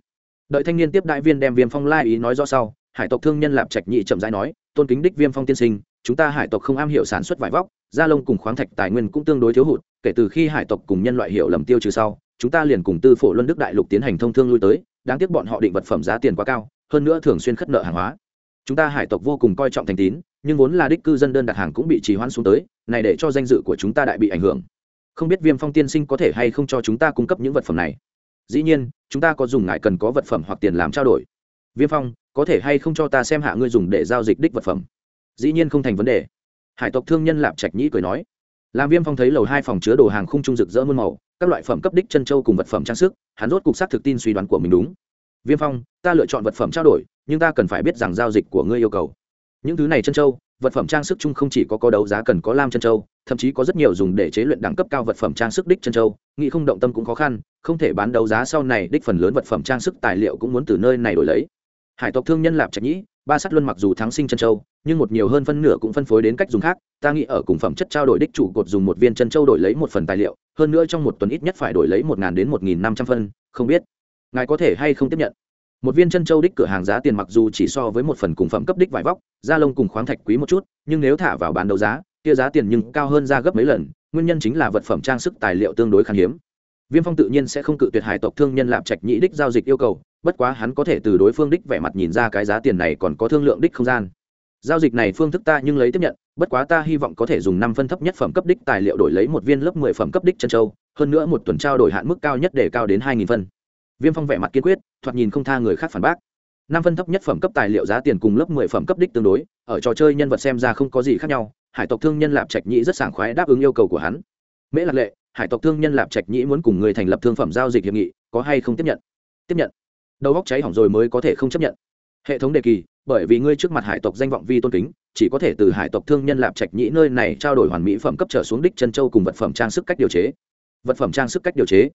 A: đợi thanh niên tiếp đại viên đem viêm phong lai ý nói rõ sau, hải tộc thương nhân lạp trạch nhị chậm rãi nói, tôn kính đích viêm phong tiên sinh, chúng ta hải tộc không am hiểu sản xuất vải vóc da lông cùng khoáng thạch tài nguyên cũng tương đối thiếu hụt, kể từ khi hải tộc cùng nhân loại hiểu lầm tiêu trừ sau, chúng ta liền cùng tư phổ luân đức đại lục tiến hành thông thương lui tới, đáng tiếc bọn họ định vật phẩm giá tiền quá cao, hơn nữa thường xuyên khất nợ hàng hóa. Chúng ta hải tộc vô cùng coi trọng thành tín, nhưng vốn là đích cư dân đơn đặt hàng cũng bị trì hoãn xuống tới, này để cho danh dự của chúng ta đại bị ảnh hưởng. Không biết viêm phong tiên sinh có thể hay không cho chúng ta cung cấp những vật phẩm này? Dĩ nhiên, chúng ta có dùng ngại cần có vật phẩm hoặc tiền làm trao đổi. Viêm phong, có thể hay không cho ta xem hạ ngươi dùng để giao dịch đích vật phẩm? Dĩ nhiên không thành vấn đề. Hải tộc thương nhân lạp trạch nhĩ cười nói. Làm viêm phong thấy lầu hai phòng chứa đồ hàng khung trung rực rỡ muôn màu, các loại phẩm cấp đích chân châu cùng vật phẩm trang sức, hắn rốt cục xác thực tin suy đoán của mình đúng. Viêm phong, ta lựa chọn vật phẩm trao đổi, nhưng ta cần phải biết rằng giao dịch của ngươi yêu cầu. Những thứ này chân châu vật phẩm trang sức chung không chỉ có có đấu giá cần có lam chân châu, thậm chí có rất nhiều dùng để chế luyện đẳng cấp cao vật phẩm trang sức đích chân châu, nghĩ không động tâm cũng khó khăn, không thể bán đấu giá sau này đích phần lớn vật phẩm trang sức tài liệu cũng muốn từ nơi này đổi lấy. Hải tộc thương nhân lạp trạch nhĩ, ba sắt luân mặc dù thắng sinh chân châu, nhưng một nhiều hơn phân nửa cũng phân phối đến cách dùng khác, ta nghĩ ở cùng phẩm chất trao đổi đích chủ cột dùng một viên chân châu đổi lấy một phần tài liệu, hơn nữa trong một tuần ít nhất phải đổi lấy một đến một năm trăm phân, không biết. Ngài có thể hay không tiếp nhận? Một viên chân châu đích cửa hàng giá tiền mặc dù chỉ so với một phần cùng phẩm cấp đích vải vóc, da lông cùng khoáng thạch quý một chút, nhưng nếu thả vào bán đấu giá, kia giá tiền nhưng cao hơn ra gấp mấy lần, nguyên nhân chính là vật phẩm trang sức tài liệu tương đối khan hiếm. Viêm phong tự nhiên sẽ không cự tuyệt hải tộc thương nhân lạp trạch nhĩ đích giao dịch yêu cầu, bất quá hắn có thể từ đối phương đích vẻ mặt nhìn ra cái giá tiền này còn có thương lượng đích không gian. Giao dịch này phương thức ta nhưng lấy tiếp nhận, bất quá ta hy vọng có thể dùng năm phân thấp nhất phẩm cấp đích tài liệu đổi lấy một viên lớp mười phẩm cấp đích chân châu, hơn nữa một tuần trao đổi hạn mức cao nhất để cao đến hai nghìn phân viêm phong vẻ mặt kiên quyết, thoạt nhìn không tha người khác phản bác. Năm phân thấp nhất phẩm cấp tài liệu giá tiền cùng lớp mười phẩm cấp đích tương đối, ở trò chơi nhân vật xem ra không có gì khác nhau, hải tộc thương nhân lạp trạch nhĩ rất sảng khoái đáp ứng yêu cầu của hắn. Mễ lạc lệ, hải tộc thương nhân lạp trạch nhĩ muốn cùng người thành lập thương phẩm giao dịch hiệp nghị, có hay không tiếp nhận? Tiếp nhận. Đầu góc cháy hỏng rồi mới có thể không chấp nhận. Hệ thống đề kỳ, bởi vì ngươi trước mặt hải tộc danh vọng vi tôn kính, chỉ có thể từ hải tộc thương nhân lạp trạch nhĩ nơi này trao đổi hoàn mỹ phẩm cấp trở xuống đích chân châu cùng vật phẩm trang sức cách điều chế. Vật phẩm trang sức cách điều chế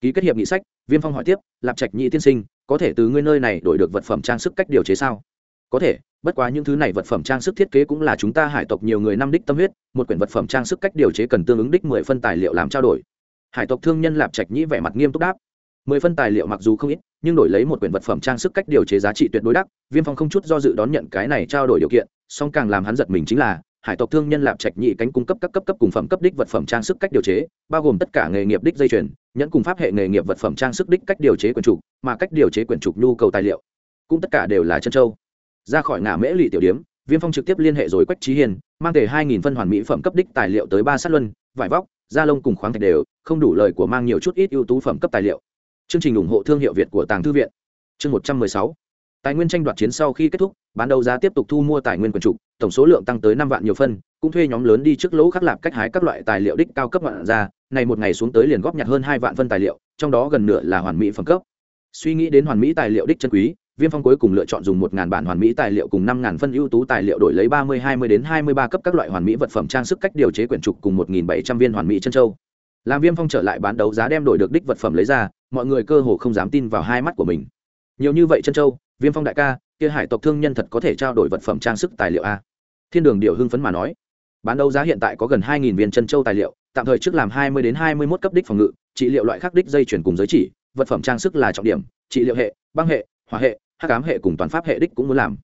A: ký kết hiệp nghị sách, viêm phong hỏi tiếp, lạp trạch nhị tiên sinh, có thể từ ngươi nơi này đổi được vật phẩm trang sức cách điều chế sao? Có thể, bất quá những thứ này vật phẩm trang sức thiết kế cũng là chúng ta hải tộc nhiều người năm đích tâm huyết, một quyển vật phẩm trang sức cách điều chế cần tương ứng đích mười phân tài liệu làm trao đổi. Hải tộc thương nhân lạp trạch nhĩ vẻ mặt nghiêm túc đáp, mười phân tài liệu mặc dù không ít, nhưng đổi lấy một quyển vật phẩm trang sức cách điều chế giá trị tuyệt đối đắc. Viêm phong không chút do dự đón nhận cái này trao đổi điều kiện, song càng làm hắn giật mình chính là hải tộc thương nhân lạp trạch nhị cánh cung cấp các cấp cấp cùng phẩm cấp đích vật phẩm trang sức cách điều chế, bao gồm tất cả nghề nghiệp đích dây chuyền, nhẫn cùng pháp hệ nghề nghiệp vật phẩm trang sức đích cách điều chế quyển trục, mà cách điều chế quyển trục nhu cầu tài liệu. Cũng tất cả đều là chân châu. Ra khỏi ngã mễ lụy tiểu điếm, viêm phong trực tiếp liên hệ rồi quách trí hiền, mang về hai nghìn phân hoàn mỹ phẩm cấp đích tài liệu tới ba sát luân, vải vóc da lông cùng khoáng thạch đều, không đủ lời của mang nhiều chút ít ưu tú phẩm cấp tài liệu. Chương trình ủng hộ thương hiệu việt của tàng thư viện. Chương một trăm mười sáu tài nguyên tranh đoạt chiến sau khi kết thúc, bán đấu giá tiếp tục thu mua tài nguyên quần trục tổng số lượng tăng tới năm vạn nhiều phân, cũng thuê nhóm lớn đi trước lỗ khắc lạp cách hái các loại tài liệu đích cao cấp ngoạn ra, này một ngày xuống tới liền góp nhặt hơn hai vạn phân tài liệu, trong đó gần nửa là hoàn mỹ phẩm cấp. Suy nghĩ đến hoàn mỹ tài liệu đích chân quý, viêm phong cuối cùng lựa chọn dùng một ngàn bản hoàn mỹ tài liệu cùng năm ngàn phân ưu tú tài liệu đổi lấy ba mươi, hai mươi đến hai mươi ba cấp các loại hoàn mỹ vật phẩm trang sức cách điều chế quyển trục cùng một nghìn bảy trăm viên hoàn mỹ chân châu. Làm viêm phong trở lại bán đấu giá đem đổi được đích vật phẩm lấy ra, mọi người cơ hồ không dám tin vào hai mắt của mình. Nhiều như vậy chân châu viêm phong đại ca, kia hải tộc thương nhân thật có thể trao đổi vật phẩm trang sức tài liệu a. Thiên đường điệu hưng phấn mà nói. Bán đấu giá hiện tại có gần hai viên chân châu tài liệu, tạm thời trước làm hai mươi đến hai mươi mốt cấp đích phòng ngự, trị liệu loại khắc đích dây chuyển cùng giới chỉ, vật phẩm trang sức là trọng điểm, trị liệu hệ, băng hệ, hỏa hệ, hắc ám hệ cùng toàn pháp hệ đích cũng muốn làm.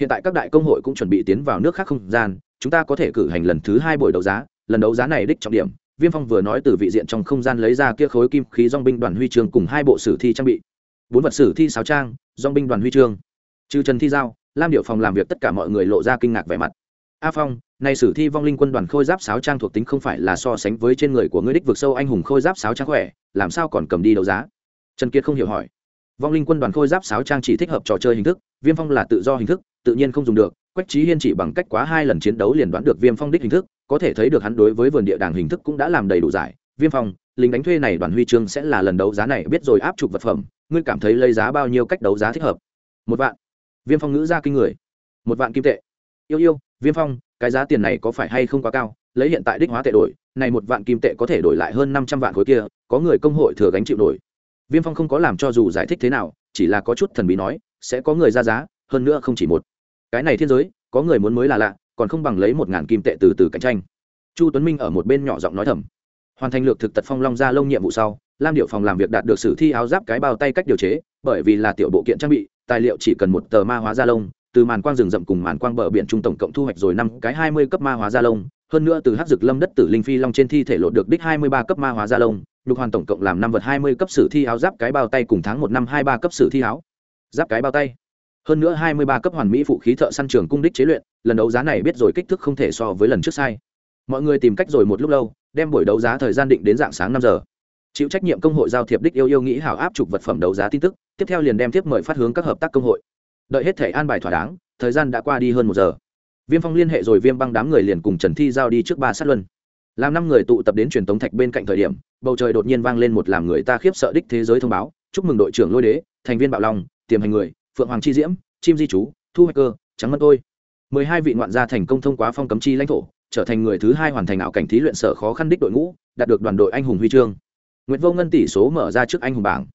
A: Hiện tại các đại công hội cũng chuẩn bị tiến vào nước khác không gian, chúng ta có thể cử hành lần thứ hai buổi đấu giá, lần đấu giá này đích trọng điểm. Viêm phong vừa nói từ vị diện trong không gian lấy ra kia khối kim khí dong binh đoàn huy chương cùng hai bộ sử thi trang bị bốn vật sử thi sáo trang dong binh đoàn huy chương. Trừ trần thi giao, lam điệu phòng làm việc tất cả mọi người lộ ra kinh ngạc vẻ mặt. A phong, này sử thi vong linh quân đoàn khôi giáp sáo trang thuộc tính không phải là so sánh với trên người của ngươi đích vực sâu anh hùng khôi giáp sáo trang khỏe, làm sao còn cầm đi đấu giá? Trần kiệt không hiểu hỏi. Vong linh quân đoàn khôi giáp sáo trang chỉ thích hợp trò chơi hình thức, viêm phong là tự do hình thức, tự nhiên không dùng được, quách trí hiên chỉ bằng cách quá hai lần chiến đấu liền đoán được viêm phong đích hình thức, có thể thấy được hắn đối với vườn địa đàng hình thức cũng đã làm đầy đủ giải viêm phong, lính đánh thuê này đoàn huy chương sẽ là lần đấu giá này, biết rồi áp chụp vật phẩm, ngươi cảm thấy lấy giá bao nhiêu cách đấu giá thích hợp? Một vạn. Viêm phong ngữ ra kinh người. Một vạn kim tệ. Yêu yêu, viêm phong, cái giá tiền này có phải hay không quá cao? Lấy hiện tại đích hóa tệ đổi, này một vạn kim tệ có thể đổi lại hơn năm trăm vạn khối kia, có người công hội thừa gánh chịu đổi viêm phong không có làm cho dù giải thích thế nào, chỉ là có chút thần bí nói, sẽ có người ra giá, hơn nữa không chỉ một. Cái này thiên giới, có người muốn mới là lạ, còn không bằng lấy một ngàn kim tệ từ từ cạnh tranh. Chu tuấn minh ở một bên nhỏ giọng nói thầm hoàn thành lược thực tật phong long ra lông nhiệm vụ sau, lam điệu phòng làm việc đạt được sử thi áo giáp cái bao tay cách điều chế, bởi vì là tiểu bộ kiện trang bị, tài liệu chỉ cần một tờ ma hóa da lông, từ màn quang rừng rậm cùng màn quang bờ biển trung tổng cộng thu hoạch rồi năm cái hai mươi cấp ma hóa da lông, hơn nữa từ hát dực lâm đất tử linh phi long trên thi thể lột được đích hai mươi ba cấp ma hóa da lông, lục hoàn tổng cộng làm năm vật hai mươi cấp sử thi áo giáp cái bao tay cùng tháng một năm hai ba cấp sử thi áo giáp cái bao tay. Hơn nữa hai mươi ba cấp hoàn mỹ phụ khí thợ săn trường cung đích chế luyện, lần đấu giá này biết rồi kích thước không thể so với lần trước sai. Mọi người tìm cách rồi một lúc lâu đem buổi đấu giá thời gian định đến dạng sáng năm giờ. Chịu trách nhiệm công hội giao thiệp đích yêu yêu nghĩ hảo áp chụp vật phẩm đấu giá tin tức, tiếp theo liền đem tiếp mời phát hướng các hợp tác công hội. Đợi hết thể an bài thỏa đáng, thời gian đã qua đi hơn một giờ. Viêm phong liên hệ rồi viêm băng đám người liền cùng trần thi giao đi trước ba sát luân. Làm năm người tụ tập đến truyền tống thạch bên cạnh thời điểm, bầu trời đột nhiên vang lên một làm người ta khiếp sợ đích thế giới thông báo, chúc mừng đội trưởng lôi đế, thành viên bạo long, tiềm hành người, phượng hoàng chi diễm, chim di chú, thu hoạch cơ, trắng Mắt tôi. Mười hai vị ngoạn gia thành công thông qua phong cấm chi lãnh thổ trở thành người thứ hai hoàn thành ảo cảnh thí luyện sở khó khăn đích đội ngũ, đạt được đoàn đội anh hùng huy chương. Nguyễn vô ngân tỷ số mở ra trước anh hùng bảng.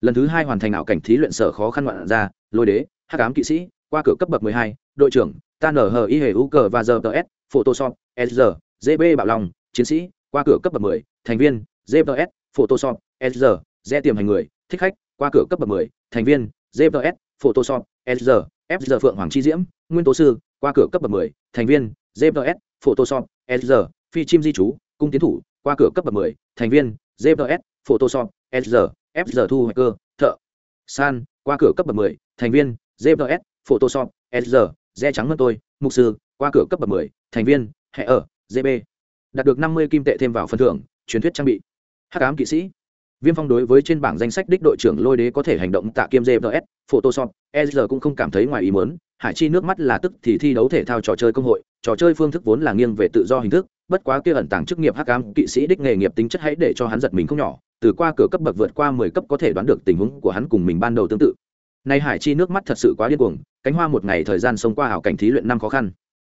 A: Lần thứ hai hoàn thành ảo cảnh thí luyện sở khó khăn ngoạn ra, lôi đế, hắc ám kỵ sĩ, qua cửa cấp bậc mười hai, đội trưởng tan nở hờ y hề u cờ và giờ ts photoshop sr gb bảo lòng chiến sĩ, qua cửa cấp bậc mười, thành viên gps photoshop sr re tiềm hành người, thích khách, qua cửa cấp bậc mười, thành viên gps photoshop sr fr phượng hoàng chi diễm, nguyên tố sư, qua cửa cấp bậc mười, thành viên gps photoshop sr phi chim di trú cung tiến thủ, qua cửa cấp bậc mười, thành viên gps photoshop sr fr thu hoạch cơ, thợ. San, qua cửa cấp bậc mười, thành viên gps photoshop sr re trắng hơn tôi, mục sư, qua cửa cấp bậc mười, thành viên, hệ ở gb đạt được năm mươi kim tệ thêm vào phần thưởng, truyền thuyết trang bị. Hắc ám kỵ sĩ. Viêm phong đối với trên bảng danh sách đích đội trưởng lôi đế có thể hành động tạ kiêm gps photoshop sr cũng không cảm thấy ngoài ý mớn hải chi nước mắt là tức thì thi đấu thể thao trò chơi công hội, trò chơi phương thức vốn là nghiêng về tự do hình thức, bất quá kia ẩn tàng chức nghiệp hắc ám kỵ sĩ đích nghề nghiệp tính chất hãy để cho hắn giật mình không nhỏ, từ qua cửa cấp bậc vượt qua mười cấp có thể đoán được tình huống của hắn cùng mình ban đầu tương tự. Nay hải chi nước mắt thật sự quá điên cuồng, cánh hoa một ngày thời gian sống qua hảo cảnh thí luyện năm khó khăn.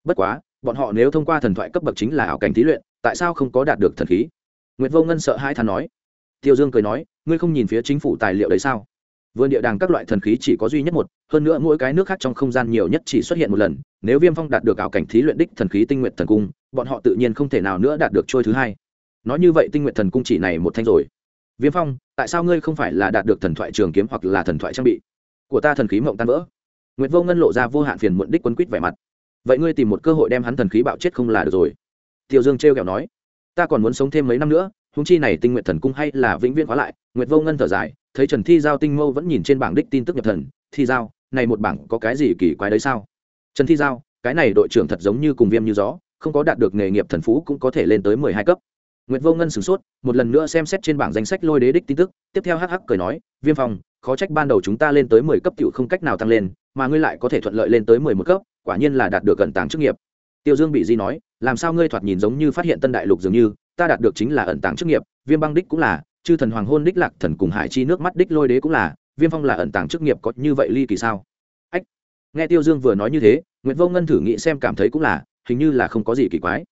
A: Bất quá, bọn họ nếu thông qua thần thoại cấp bậc chính là hảo cảnh thí luyện, tại sao không có đạt được thần khí? Nguyệt vô ngân sợ hai thán nói. Tiêu dương cười nói, ngươi không nhìn phía chính phủ tài liệu đấy sao? Vườn địa đàng các loại thần khí chỉ có duy nhất một, hơn nữa mỗi cái nước khác trong không gian nhiều nhất chỉ xuất hiện một lần, nếu viêm phong đạt được ảo cảnh thí luyện đích thần khí tinh nguyện thần cung, bọn họ tự nhiên không thể nào nữa đạt được trôi thứ hai. Nói như vậy tinh nguyện thần cung chỉ này một thanh rồi. Viêm phong, tại sao ngươi không phải là đạt được thần thoại trường kiếm hoặc là thần thoại trang bị? Của ta thần khí mộng tan vỡ. Nguyệt vô ngân lộ ra vô hạn phiền muộn đích quân quýt vẻ mặt. Vậy ngươi tìm một cơ hội đem hắn thần khí bạo chết không là được rồi. Tiểu dương trêu kẹo nói. Ta còn muốn sống thêm mấy năm nữa húng chi này tinh nguyện thần cung hay là vĩnh viễn khóa lại, nguyệt vô ngân thở dài, thấy trần thi giao tinh mâu vẫn nhìn trên bảng đích tin tức nhập thần, thi giao, này một bảng có cái gì kỳ quái đấy sao? Trần thi giao, cái này đội trưởng thật giống như cùng viêm như gió, không có đạt được nghề nghiệp thần phú cũng có thể lên tới mười hai cấp. Nguyệt vô ngân sửng sốt, một lần nữa xem xét trên bảng danh sách lôi đế đích tin tức, tiếp theo hắc hắc cười nói, viêm phòng khó trách ban đầu chúng ta lên tới mười cấp cựu không cách nào tăng lên, mà ngươi lại có thể thuận lợi lên tới mười một cấp, quả nhiên là đạt được gần tàng chức nghiệp. Tiêu dương bị di nói, làm sao ngươi thoạt nhìn giống như phát hiện tân đại lục dường như ta đạt được chính là ẩn tàng chức nghiệp, viêm băng đích cũng là, chư thần hoàng hôn đích lạc thần cùng hải chi nước mắt đích lôi đế cũng là, viêm phong là ẩn tàng chức nghiệp có như vậy ly kỳ sao? Ách, nghe tiêu dương vừa nói như thế nguyễn vô ngân thử nghĩ xem cảm thấy cũng là, hình như là không có gì kỳ quái.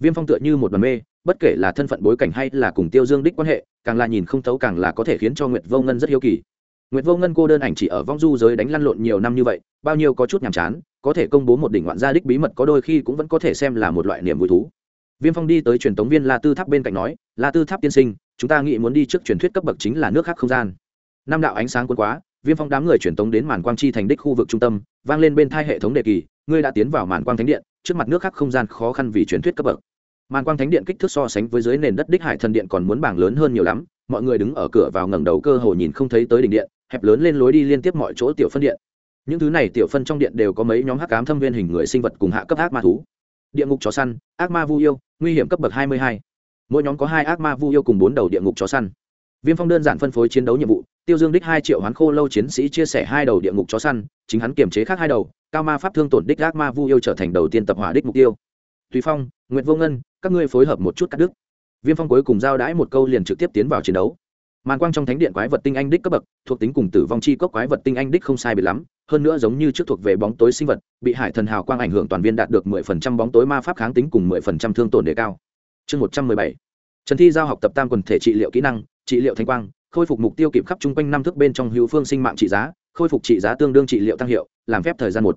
A: Viêm phong tựa như một đoàn mê, bất kể là thân phận bối cảnh hay là cùng tiêu dương đích quan hệ, càng là nhìn không thấu càng là có thể khiến cho nguyệt vô ngân rất hiếu kỳ. Nguyệt vô ngân cô đơn ảnh chỉ ở vong du giới đánh lăn lộn nhiều năm như vậy, bao nhiêu có chút nhàm chán, có thể công bố một đỉnh ngoạn gia đích bí mật có đôi khi cũng vẫn có thể xem là một loại niềm vui thú viêm phong đi tới truyền tống viên la tư tháp bên cạnh nói, la tư tháp tiên sinh, chúng ta nghĩ muốn đi trước truyền thuyết cấp bậc chính là nước khác không gian. Năm đạo ánh sáng quân quá, viêm phong đám người truyền tống đến màn quang chi thành đích khu vực trung tâm, vang lên bên thai hệ thống đề kỳ, ngươi đã tiến vào màn quang thánh điện, trước mặt nước khác không gian khó khăn vì truyền thuyết cấp bậc. Màn quang thánh điện kích thước so sánh với dưới nền đất đích hải thần điện còn muốn bảng lớn hơn nhiều lắm, mọi người đứng ở cửa vào ngẩng đầu cơ hồ nhìn không thấy tới đỉnh điện, hẹp lớn lên lối đi liên tiếp mọi chỗ tiểu phân điện. Những thứ này tiểu phân trong điện đều có mấy nhóm hắc cám thâm viên hình người sinh vật cùng hạ cấp ác ma thú. Địa ngục chó săn, ác ma vu yêu nguy hiểm cấp bậc hai mươi hai. Mỗi nhóm có hai ác ma vu yêu cùng bốn đầu địa ngục chó săn. Viêm phong đơn giản phân phối chiến đấu nhiệm vụ, tiêu dương đích hai triệu hoán khô lâu chiến sĩ chia sẻ hai đầu địa ngục chó săn, chính hắn kiềm chế khác hai đầu, cao ma pháp thương tổn đích ác ma vu yêu trở thành đầu tiên tập hỏa đích mục tiêu. Tùy phong, nguyệt vô ngân, các ngươi phối hợp một chút cắt đứt. Viêm phong cuối cùng giao đãi một câu liền trực tiếp tiến vào chiến đấu màn quang trong thánh điện quái vật tinh anh đích cấp bậc, thuộc tính cùng tử vong chi cốc quái vật tinh anh đích không sai biệt lắm, hơn nữa giống như trước thuộc về bóng tối sinh vật, bị hải thần hào quang ảnh hưởng toàn viên đạt được mười phần trăm bóng tối ma pháp kháng tính cùng mười phần trăm thương tổn đề cao. Chương một trăm mười bảy. Trần thi giao học tập tam quần thể trị liệu kỹ năng, trị liệu thanh quang, khôi phục mục tiêu kịp khắp chung quanh năm thước bên trong hữu phương sinh mạng trị giá, khôi phục trị giá tương đương trị liệu tăng hiệu, làm phép thời gian một,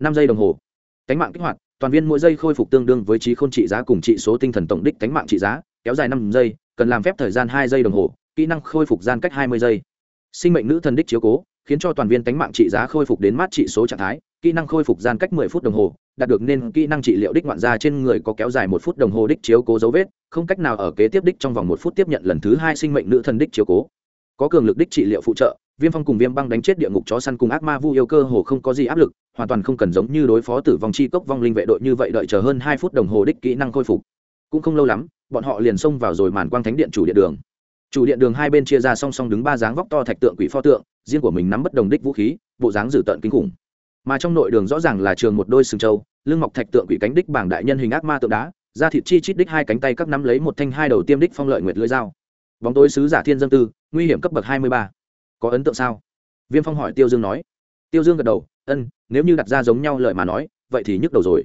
A: năm giây đồng hồ. Cánh mạng kích hoạt, toàn viên mỗi giây khôi phục tương đương với trí khôn trị giá cùng trị số tinh thần tổng đích cánh mạng trị giá, kéo dài năm giây, cần làm phép thời gian hai giây đồng hồ kỹ năng khôi phục gian cách hai mươi giây. Sinh mệnh nữ thần đích chiếu cố, khiến cho toàn viên tánh mạng trị giá khôi phục đến mát trị số trạng thái, kỹ năng khôi phục gian cách mười phút đồng hồ, đạt được nên kỹ năng trị liệu đích ngoạn gia trên người có kéo dài một phút đồng hồ đích chiếu cố dấu vết, không cách nào ở kế tiếp đích trong vòng một phút tiếp nhận lần thứ hai sinh mệnh nữ thần đích chiếu cố. Có cường lực đích trị liệu phụ trợ, viêm phong cùng viêm băng đánh chết địa ngục chó săn cùng ác ma vu yêu cơ hồ không có gì áp lực, hoàn toàn không cần giống như đối phó tử vong chi cốc vong linh vệ đội như vậy đợi chờ hơn hai phút đồng hồ đích kỹ năng khôi phục. Cũng không lâu lắm, bọn họ liền xông vào rồi màn quang thánh điện chủ điện đường chủ điện đường hai bên chia ra song song đứng ba dáng vóc to thạch tượng quỷ pho tượng, riêng của mình nắm bất đồng đích vũ khí, bộ dáng dữ tợn kinh khủng. Mà trong nội đường rõ ràng là trường một đôi sừng trâu, lưng mọc thạch tượng quỷ cánh đích bảng đại nhân hình ác ma tượng đá, da thịt chi chít đích hai cánh tay các nắm lấy một thanh hai đầu tiêm đích phong lợi nguyệt lưỡi dao. Bóng tối sứ giả thiên dân tư, nguy hiểm cấp bậc hai mươi ba. Có ấn tượng sao? Viêm phong hỏi tiêu dương nói. Tiêu dương gật đầu, ân, nếu như đặt ra giống nhau lợi mà nói, vậy thì nhức đầu rồi.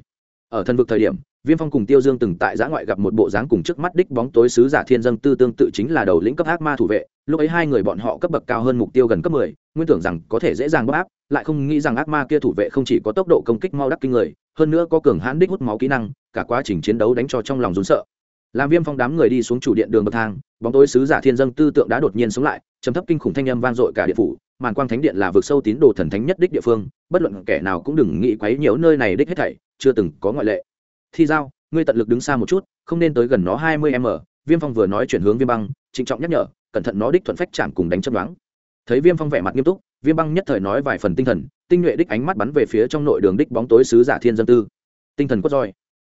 A: Ở thân vực thời điểm viêm phong cùng tiêu dương từng tại giã ngoại gặp một bộ dáng cùng trước mắt đích bóng tối sứ giả thiên dân tư tương tự chính là đầu lĩnh cấp ác ma thủ vệ. Lúc ấy hai người bọn họ cấp bậc cao hơn mục tiêu gần cấp mười, nguyên tưởng rằng có thể dễ dàng bóc áp, lại không nghĩ rằng ác ma kia thủ vệ không chỉ có tốc độ công kích mau đắc kinh người, hơn nữa có cường hãn đích hút máu kỹ năng, cả quá trình chiến đấu đánh cho trong lòng rốn sợ. Làm viêm phong đám người đi xuống chủ điện đường bậc thang, bóng tối sứ giả thiên dân tư tượng đã đột nhiên sống lại, trầm thấp kinh khủng thanh âm vang dội cả địa phủ, màn quang thánh điện là vực sâu tín đồ thần thánh nhất đích địa phương, bất luận kẻ nào cũng đừng nghĩ quấy nhiễu nơi này đích hết thảy, chưa từng có ngoại lệ thi giao, ngươi tận lực đứng xa một chút, không nên tới gần nó hai mươi m. Viêm phong vừa nói chuyển hướng viêm băng, trịnh trọng nhắc nhở, cẩn thận nó đích thuận phách chạm cùng đánh chấp đoán. Thấy viêm phong vẻ mặt nghiêm túc, viêm băng nhất thời nói vài phần tinh thần, tinh nhuệ đích ánh mắt bắn về phía trong nội đường đích bóng tối sứ giả thiên dân tư. Tinh thần quất roi.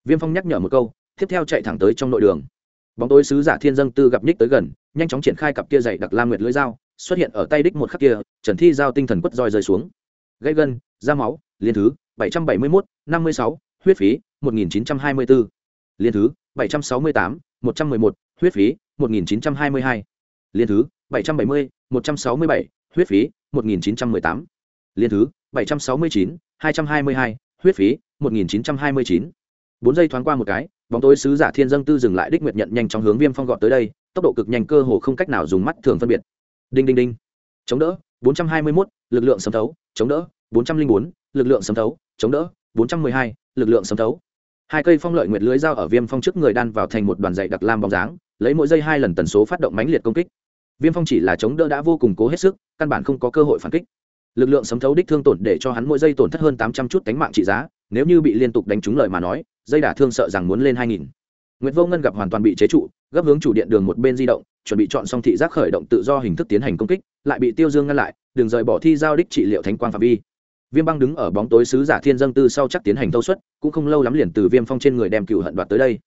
A: Viêm phong nhắc nhở một câu, tiếp theo chạy thẳng tới trong nội đường. Bóng tối sứ giả thiên dân tư gặp nhích tới gần, nhanh chóng triển khai cặp kia dày đặc lam nguyệt lưỡi dao, xuất hiện ở tay đích một khắc kia, trần thi giao tinh thần quất roi rơi xuống. Gây gân, da máu, liên thứ, bảy trăm bảy mươi mốt, năm mươi sáu huyết phí một nghìn chín trăm hai mươi bốn. Liên thứ bảy trăm sáu mươi tám một trăm mười một huyết phí một nghìn chín trăm hai mươi hai. Liên thứ bảy trăm bảy mươi một trăm sáu mươi bảy huyết phí một nghìn chín trăm mười tám. Liên thứ bảy trăm sáu mươi chín hai trăm hai mươi hai huyết phí một nghìn chín trăm hai mươi chín. Bốn giây thoáng qua một cái bóng tối sứ giả thiên dâng tư dừng lại đích nguyệt nhận nhanh chóng hướng viêm phong gọn tới đây tốc độ cực nhanh cơ hồ không cách nào dùng mắt thường phân biệt. Đinh đinh đinh. Chống đỡ 421, lực lượng sấm thấu chống đỡ 404, lực lượng sấm thấu chống đỡ 412, lực lượng sấm thấu. Hai cây phong lợi nguyệt lưới dao ở viêm phong trước người đan vào thành một đoàn dạy đặc lam bóng dáng lấy mỗi giây hai lần tần số phát động mãnh liệt công kích. Viêm phong chỉ là chống đỡ đã vô cùng cố hết sức căn bản không có cơ hội phản kích. Lực lượng sấm thấu đích thương tổn để cho hắn mỗi giây tổn thất hơn tám trăm chút đánh mạng trị giá nếu như bị liên tục đánh trúng lợi mà nói dây đả thương sợ rằng muốn lên hai nghìn. Nguyệt Vô Ngân gặp hoàn toàn bị chế trụ, gấp hướng chủ điện đường một bên di động, chuẩn bị chọn xong thị giác khởi động tự do hình thức tiến hành công kích, lại bị Tiêu Dương ngăn lại, đường rời bỏ thi giao đích trị liệu thánh quang phạm vi. Viêm Băng đứng ở bóng tối sứ giả Thiên Dâng Tư sau chắc tiến hành thâu suất, cũng không lâu lắm liền từ Viêm Phong trên người đem cựu hận đoạt tới đây.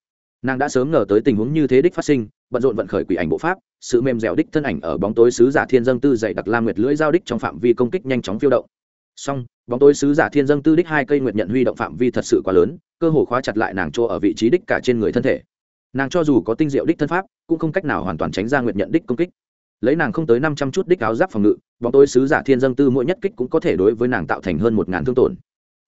A: Nàng đã sớm ngờ tới tình huống như thế đích phát sinh, bận rộn vận khởi quỷ ảnh bộ pháp, sự mềm dẻo đích thân ảnh ở bóng tối sứ giả Thiên Dâng Tư dày đặc lam nguyệt lưỡi giao đích trong phạm vi công kích nhanh chóng phiêu động. Song, bóng tối sứ giả Thiên Dâng Tư đích hai cây nguyệt nhận huy động phạm vi thật sự quá lớn, cơ hồ khóa chặt lại nàng chỗ ở vị trí đích cả trên người thân thể nàng cho dù có tinh diệu đích thân pháp cũng không cách nào hoàn toàn tránh ra nguyệt nhận đích công kích lấy nàng không tới năm trăm chút đích áo giáp phòng ngự, bóng tối sứ giả thiên dân tư mỗi nhất kích cũng có thể đối với nàng tạo thành hơn một ngàn thương tổn.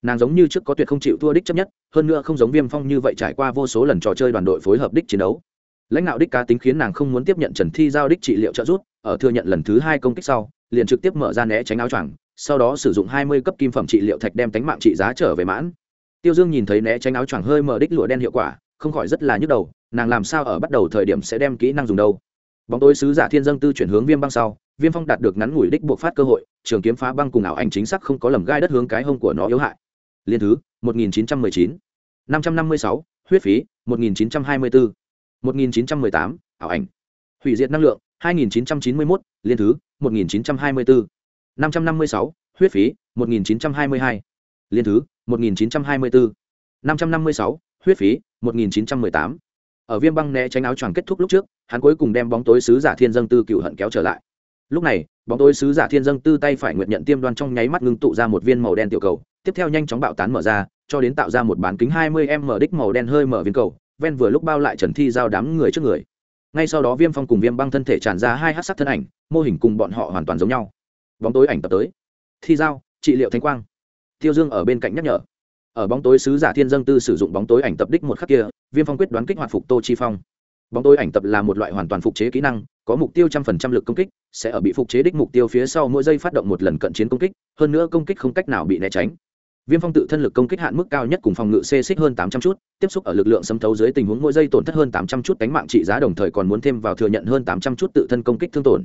A: Nàng giống như trước có tuyệt không chịu thua đích chấp nhất, hơn nữa không giống viêm phong như vậy trải qua vô số lần trò chơi đoàn đội phối hợp đích chiến đấu. Lãnh đạo đích cá tính khiến nàng không muốn tiếp nhận trần thi giao đích trị liệu trợ giúp, ở thừa nhận lần thứ hai công kích sau, liền trực tiếp mở ra né tránh áo choàng, sau đó sử dụng hai mươi cấp kim phẩm trị liệu thạch đem tánh mạng trị giá trở về mãn. Tiêu dương nhìn thấy né tránh áo choàng hơi mở đích lụa đen hiệu quả, không khỏi rất là nhức đầu, nàng làm sao ở bắt đầu thời điểm sẽ đem kỹ năng dùng đâu bóng tối sứ giả thiên dân tư chuyển hướng viêm băng sau viêm phong đạt được ngắn ngủi đích buộc phát cơ hội trường kiếm phá băng cùng ảo ảnh chính xác không có lầm gai đất hướng cái hông của nó yếu hại liên thứ 1919. 556, huyết phí 1924. 1918, ảo ảnh hủy diệt năng lượng 2991, liên thứ 1924. 556, huyết phí 1922. liên thứ 1924. 556, huyết phí 1918 ở viêm băng né tránh áo choàng kết thúc lúc trước, hắn cuối cùng đem bóng tối sứ giả thiên dân tư cựu hận kéo trở lại. Lúc này, bóng tối sứ giả thiên dân tư tay phải nguyện nhận tiêm đoan trong nháy mắt ngưng tụ ra một viên màu đen tiểu cầu, tiếp theo nhanh chóng bạo tán mở ra, cho đến tạo ra một bán kính 20 m đích màu đen hơi mở viên cầu, ven vừa lúc bao lại trần thi giao đám người trước người. Ngay sau đó viêm phong cùng viêm băng thân thể tràn ra hai hát sắc thân ảnh, mô hình cùng bọn họ hoàn toàn giống nhau. Bóng tối ảnh tập tới. Thi giao, trị liệu thanh quang. Tiêu dương ở bên cạnh nhắc nhở ở bóng tối sứ giả thiên dân tư sử dụng bóng tối ảnh tập đích một khắc kia, viêm phong quyết đoán kích hoạt phục tô chi phong. Bóng tối ảnh tập là một loại hoàn toàn phục chế kỹ năng, có mục tiêu trăm phần trăm lực công kích, sẽ ở bị phục chế đích mục tiêu phía sau mỗi giây phát động một lần cận chiến công kích, hơn nữa công kích không cách nào bị né tránh. Viêm phong tự thân lực công kích hạn mức cao nhất cùng phòng ngự xê xích hơn tám trăm chút, tiếp xúc ở lực lượng xâm thấu dưới tình huống mỗi giây tổn thất hơn tám trăm chút đánh mạng trị giá đồng thời còn muốn thêm vào thừa nhận hơn tám trăm chút tự thân công kích thương tổn.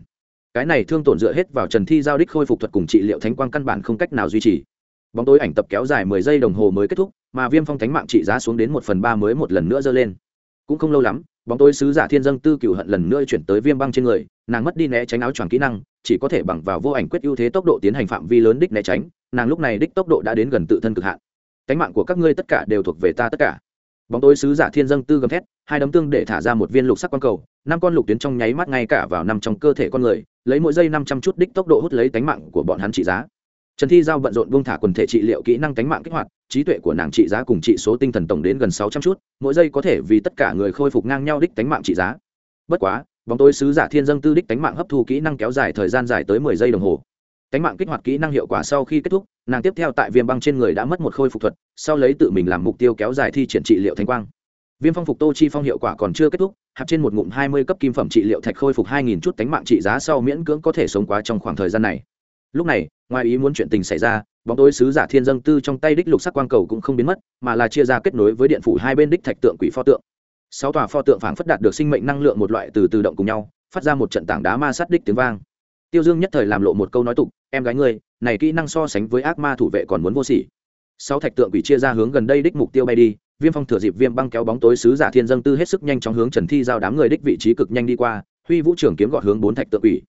A: Cái này thương tổn dựa hết vào trần thi giao đích khôi phục thuật cùng trị liệu thánh quang căn bản không cách nào duy trì bóng tối ảnh tập kéo dài mười giây đồng hồ mới kết thúc, mà viêm phong thánh mạng trị giá xuống đến một phần ba mới một lần nữa dơ lên. Cũng không lâu lắm, bóng tối sứ giả thiên dâng tư cựu hận lần nữa chuyển tới viêm băng trên người, nàng mất đi né tránh áo choàng kỹ năng, chỉ có thể bằng vào vô ảnh quyết ưu thế tốc độ tiến hành phạm vi lớn đích né tránh, nàng lúc này đích tốc độ đã đến gần tự thân cực hạn. Cánh mạng của các ngươi tất cả đều thuộc về ta tất cả. Bóng tối sứ giả thiên dâng tư gầm thét, hai đấm tương để thả ra một viên lục sắc quang cầu, năm con lục tuyến trong nháy mắt ngay cả vào nằm trong cơ thể con người, lấy mỗi giây năm trăm chút đích tốc độ hút lấy tánh mạng của bọn hắn trị giá trần thi giao bận rộn buông thả quần thể trị liệu kỹ năng cánh mạng kích hoạt, trí tuệ của nàng trị giá cùng trị số tinh thần tổng đến gần sáu trăm chút, mỗi giây có thể vì tất cả người khôi phục ngang nhau đích cánh mạng trị giá. Bất quá, bóng tối sứ giả thiên dân tư đích cánh mạng hấp thu kỹ năng kéo dài thời gian dài tới mười giây đồng hồ. Cánh mạng kích hoạt kỹ năng hiệu quả sau khi kết thúc, nàng tiếp theo tại viêm băng trên người đã mất một khôi phục thuật, sau lấy tự mình làm mục tiêu kéo dài thi triển trị liệu thanh quang. Viêm phong phục tô chi phong hiệu quả còn chưa kết thúc, hạp trên một ngụm hai mươi cấp kim phẩm trị liệu thạch khôi phục hai nghìn chút cánh mạng trị giá sau miễn cưỡng có thể sống quá trong khoảng thời gian này lúc này, ngoài ý muốn chuyện tình xảy ra, bóng tối sứ giả thiên dân tư trong tay đích lục sắc quang cầu cũng không biến mất, mà là chia ra kết nối với điện phủ hai bên đích thạch tượng quỷ pho tượng. Sáu tòa pho tượng phảng phất đạt được sinh mệnh năng lượng một loại từ tự động cùng nhau, phát ra một trận tảng đá ma sát đích tiếng vang. Tiêu dương nhất thời làm lộ một câu nói tục, em gái ngươi, này kỹ năng so sánh với ác ma thủ vệ còn muốn vô sỉ. Sáu thạch tượng quỷ chia ra hướng gần đây đích mục tiêu bay đi, viêm phong thừa dịp viêm băng kéo bóng tối sứ giả thiên dân tư hết sức nhanh chóng hướng trần thi giao đám người đích vị trí cực nhanh đi qua, huy vũ trưởng kiếm gọt hướng bốn thạch tượng quỷ.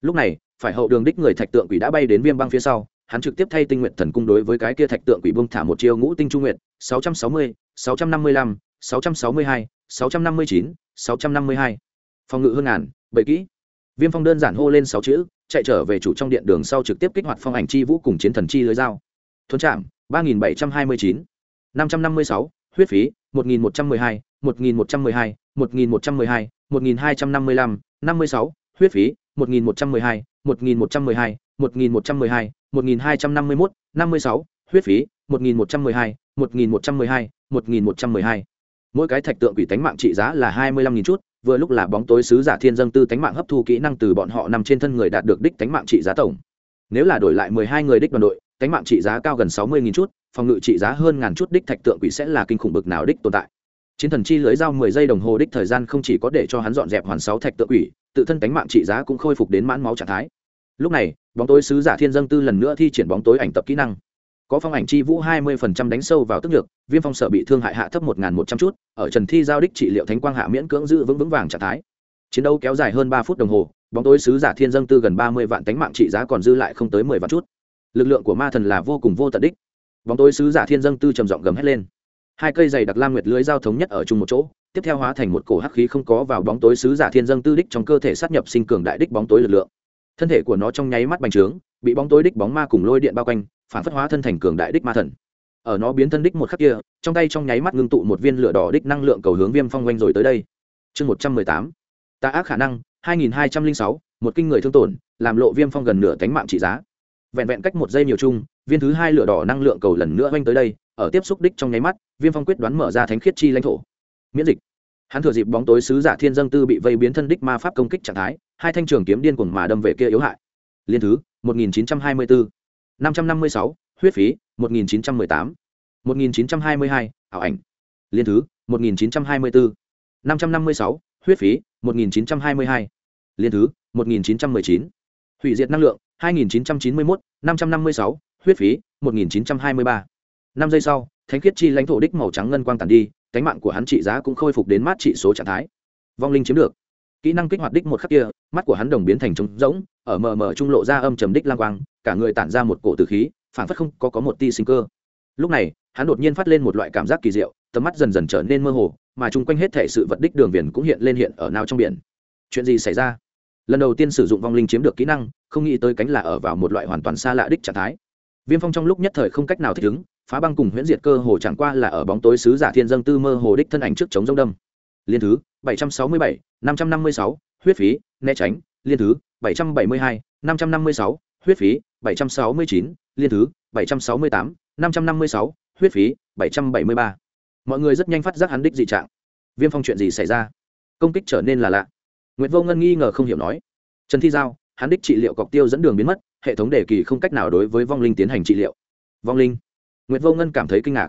A: Lúc này phải hậu đường đích người thạch tượng quỷ đã bay đến viêm băng phía sau, hắn trực tiếp thay tinh nguyện thần cung đối với cái kia thạch tượng quỷ bông thả một chiêu ngũ tinh trung nguyện sáu trăm sáu mươi, sáu trăm năm mươi lăm, sáu trăm sáu mươi hai, sáu trăm năm mươi chín, sáu trăm năm mươi hai. Phòng ngự hơn ngàn, bảy kỹ. Viêm phong đơn giản hô lên sáu chữ, chạy trở về chủ trong điện đường sau trực tiếp kích hoạt phong ảnh chi vũ cùng chiến thần chi lưới dao. Thuấn trạm, ba nghìn bảy trăm hai mươi chín. năm trăm năm mươi sáu, huyết phí, một nghìn một trăm mười hai, một nghìn một trăm mười hai, một nghìn một trăm mười hai, một nghìn hai trăm năm mươi lăm, năm mươi sáu, huyết phí, một nghìn một trăm mười hai 1112, 1112, 1251, 56, huyết phí, 1112, 1112, 1112. Mỗi cái thạch tượng quỷ tánh mạng trị giá là 25.000 chút, vừa lúc là bóng tối sứ giả thiên dân tư tánh mạng hấp thu kỹ năng từ bọn họ nằm trên thân người đạt được đích tánh mạng trị giá tổng. Nếu là đổi lại 12 người đích đoàn đội, tánh mạng trị giá cao gần 60.000 chút, phòng ngự trị giá hơn ngàn chút đích thạch tượng quỷ sẽ là kinh khủng bực nào đích tồn tại chiến thần chi lưới giao mười giây đồng hồ đích thời gian không chỉ có để cho hắn dọn dẹp hoàn sáu thạch tự quỷ, tự thân tánh mạng trị giá cũng khôi phục đến mãn máu trạng thái. Lúc này, bóng tối sứ giả thiên dân tư lần nữa thi triển bóng tối ảnh tập kỹ năng. Có phong ảnh chi vũ hai mươi phần trăm đánh sâu vào tức nhược, viêm phong sở bị thương hại hạ thấp một một trăm chút, ở trần thi giao đích trị liệu thánh quang hạ miễn cưỡng giữ vững vững vàng trạng thái. Chiến đấu kéo dài hơn ba phút đồng hồ, bóng tối sứ giả thiên dân tư gần ba mươi vạn tánh mạng trị giá còn dư lại không tới mười vạn chút. Lực lượng của ma thần là vô cùng vô tận đích. Bóng tối sứ giả thiên dân tư trầm giọng gầm hét lên hai cây dày đặc lam nguyệt lưới giao thống nhất ở chung một chỗ, tiếp theo hóa thành một cổ hắc khí không có vào bóng tối sứ giả thiên dân tư đích trong cơ thể sát nhập sinh cường đại đích bóng tối lực lượng. Thân thể của nó trong nháy mắt bành trướng, bị bóng tối đích bóng ma cùng lôi điện bao quanh, phản phất hóa thân thành cường đại đích ma thần. Ở nó biến thân đích một khắc kia, trong tay trong nháy mắt ngưng tụ một viên lửa đỏ đích năng lượng cầu hướng viêm phong quanh rồi tới đây. Chương một trăm mười tám. Tạ ác khả năng, hai nghìn hai trăm linh sáu, một kinh người thương tổn, làm lộ viêm phong gần nửa cánh mạng trị giá. Vẹn vẹn cách một giây nhiều chung, viên thứ hai lửa đỏ năng lượng cầu lần nữa oanh tới đây ở tiếp xúc đích trong nháy mắt, viêm phong quyết đoán mở ra thánh khiết chi lãnh thổ. Miễn dịch. Hắn thừa dịp bóng tối sứ giả thiên dân tư bị vây biến thân đích ma pháp công kích trạng thái, hai thanh trường kiếm điên cuồng mà đâm về kia yếu hại. Liên thứ 1924 556 huyết phí 1918 1922 ảo ảnh. Liên thứ 1924 556 huyết phí 1922 liên thứ 1919 hủy diệt năng lượng 2991 556 huyết phí 1923 năm giây sau, thánh khiết chi lãnh thổ đích màu trắng ngân quang tàn đi, cánh mạng của hắn trị giá cũng khôi phục đến mát trị số trạng thái. Vong linh chiếm được. Kỹ năng kích hoạt đích một khắc kia, mắt của hắn đồng biến thành trống rỗng, ở mờ mờ trung lộ ra âm trầm đích lang quang, cả người tản ra một cổ từ khí phản phất không có có một ti sinh cơ. Lúc này, hắn đột nhiên phát lên một loại cảm giác kỳ diệu, tầm mắt dần dần trở nên mơ hồ, mà chung quanh hết thể sự vật đích đường viền cũng hiện lên hiện ở nào trong biển. Chuyện gì xảy ra? Lần đầu tiên sử dụng vong linh chiếm được kỹ năng, không nghĩ tới cánh là ở vào một loại hoàn toàn xa lạ đích trạng thái. Viêm phong trong lúc nhất thời không cách nào thích ứng phá băng cùng huyễn diệt cơ hồ chẳng qua là ở bóng tối sứ giả thiên dân tư mơ hồ đích thân ảnh trước chống dông đâm. Liên thứ 767, 556, huyết phí né tránh. Liên thứ 772, 556, huyết phí 769, liên thứ 768, 556, huyết phí 773. mọi người rất nhanh phát giác hắn đích dị trạng. Viêm phong chuyện gì xảy ra? Công kích trở nên là lạ. Nguyễn vô ngân nghi ngờ không hiểu nói. Trần thi giao hắn đích trị liệu cọc tiêu dẫn đường biến mất hệ thống đề kỳ không cách nào đối với vong linh tiến hành trị liệu. Vong linh? Nguyệt vô ngân cảm thấy kinh ngạc.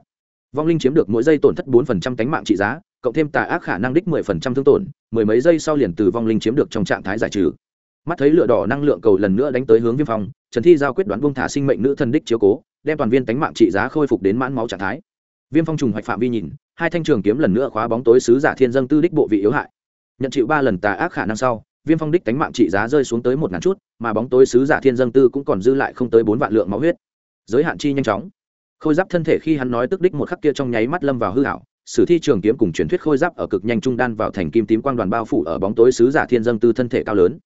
A: Vong linh chiếm được mỗi giây tổn thất bốn phần trăm cánh mạng trị giá, cộng thêm tà ác khả năng đích mười phần trăm thương tổn, mười mấy giây sau liền từ vong linh chiếm được trong trạng thái giải trừ. Mắt thấy lửa đỏ năng lượng cầu lần nữa đánh tới hướng viêm phong trần thi giao quyết đoán buông thả sinh mệnh nữ thần đích chiếu cố, đem toàn viên tánh mạng trị giá khôi phục đến mãn máu trạng thái. Viêm phong trùng hoạch phạm vi nhìn, hai thanh trường kiếm lần nữa khóa bóng tối sứ giả thiên dâng tư đích bộ vị yếu hại. Nhận chịu ba lần tà ác khả năng sau, viêm phong đích tánh mạng trị giá rơi xuống tới một ngàn chút, mà bóng tối sứ giả thiên dâng tư cũng còn dư lại không tới bốn vạn lượng máu huyết. Giới hạn chi nhanh chóng khôi giáp thân thể khi hắn nói tức đích một khắc kia trong nháy mắt lâm vào hư hảo sử thi trường kiếm cùng truyền thuyết khôi giáp ở cực nhanh trung đan vào thành kim tím quang đoàn bao phủ ở bóng tối sứ giả thiên dân tư thân thể cao lớn.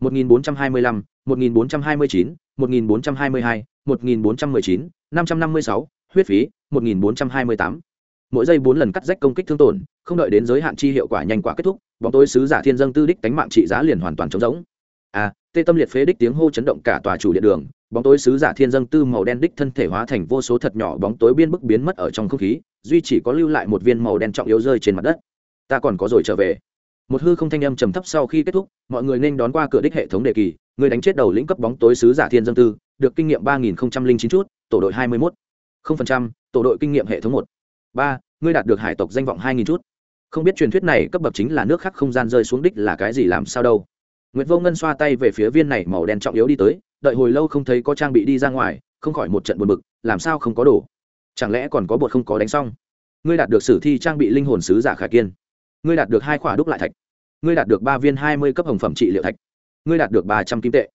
A: 1425, 1429, 1422, một nghìn bốn trăm mười chín năm trăm năm mươi sáu huyết phí một nghìn bốn trăm hai mươi tám. Mỗi giây bốn lần cắt rách công kích thương tổn không đợi đến giới hạn chi hiệu quả nhanh quả kết thúc bóng tối sứ giả thiên dâng tư đích tánh mạng trị giá liền hoàn toàn trống rỗng. A tê tâm liệt phế đích tiếng hô chấn động cả tòa chủ điện đường bóng tối sứ giả thiên dâng tư màu đen đích thân thể hóa thành vô số thật nhỏ bóng tối biên bức biến mất ở trong không khí duy chỉ có lưu lại một viên màu đen trọng yếu rơi trên mặt đất. Ta còn có rồi trở về. Một hư không thanh âm trầm thấp sau khi kết thúc mọi người nên đón qua cửa đích hệ thống đề kỳ người đánh chết đầu lĩnh cấp bóng tối sứ giả thiên dân tư được kinh nghiệm ba nghìn chín chút tổ đội hai mươi một không phần trăm tổ đội kinh nghiệm hệ thống một. Ba ngươi đạt được hải tộc danh vọng hai nghìn chút. Không biết truyền thuyết này cấp bậc chính là nước khác không gian rơi xuống đích là cái gì làm sao đâu. Nguyệt Vô Ngân xoa tay về phía viên này màu đen trọng yếu đi tới, đợi hồi lâu không thấy có trang bị đi ra ngoài, không khỏi một trận buồn bực, làm sao không có đồ? Chẳng lẽ còn có bột không có đánh xong? Ngươi đạt được sử thi trang bị linh hồn sứ giả Khải Kiên. Ngươi đạt được hai khỏa đúc lại thạch. Ngươi đạt được ba viên hai mươi cấp hồng phẩm trị liệu thạch. Ngươi đạt được ba trăm kim tệ.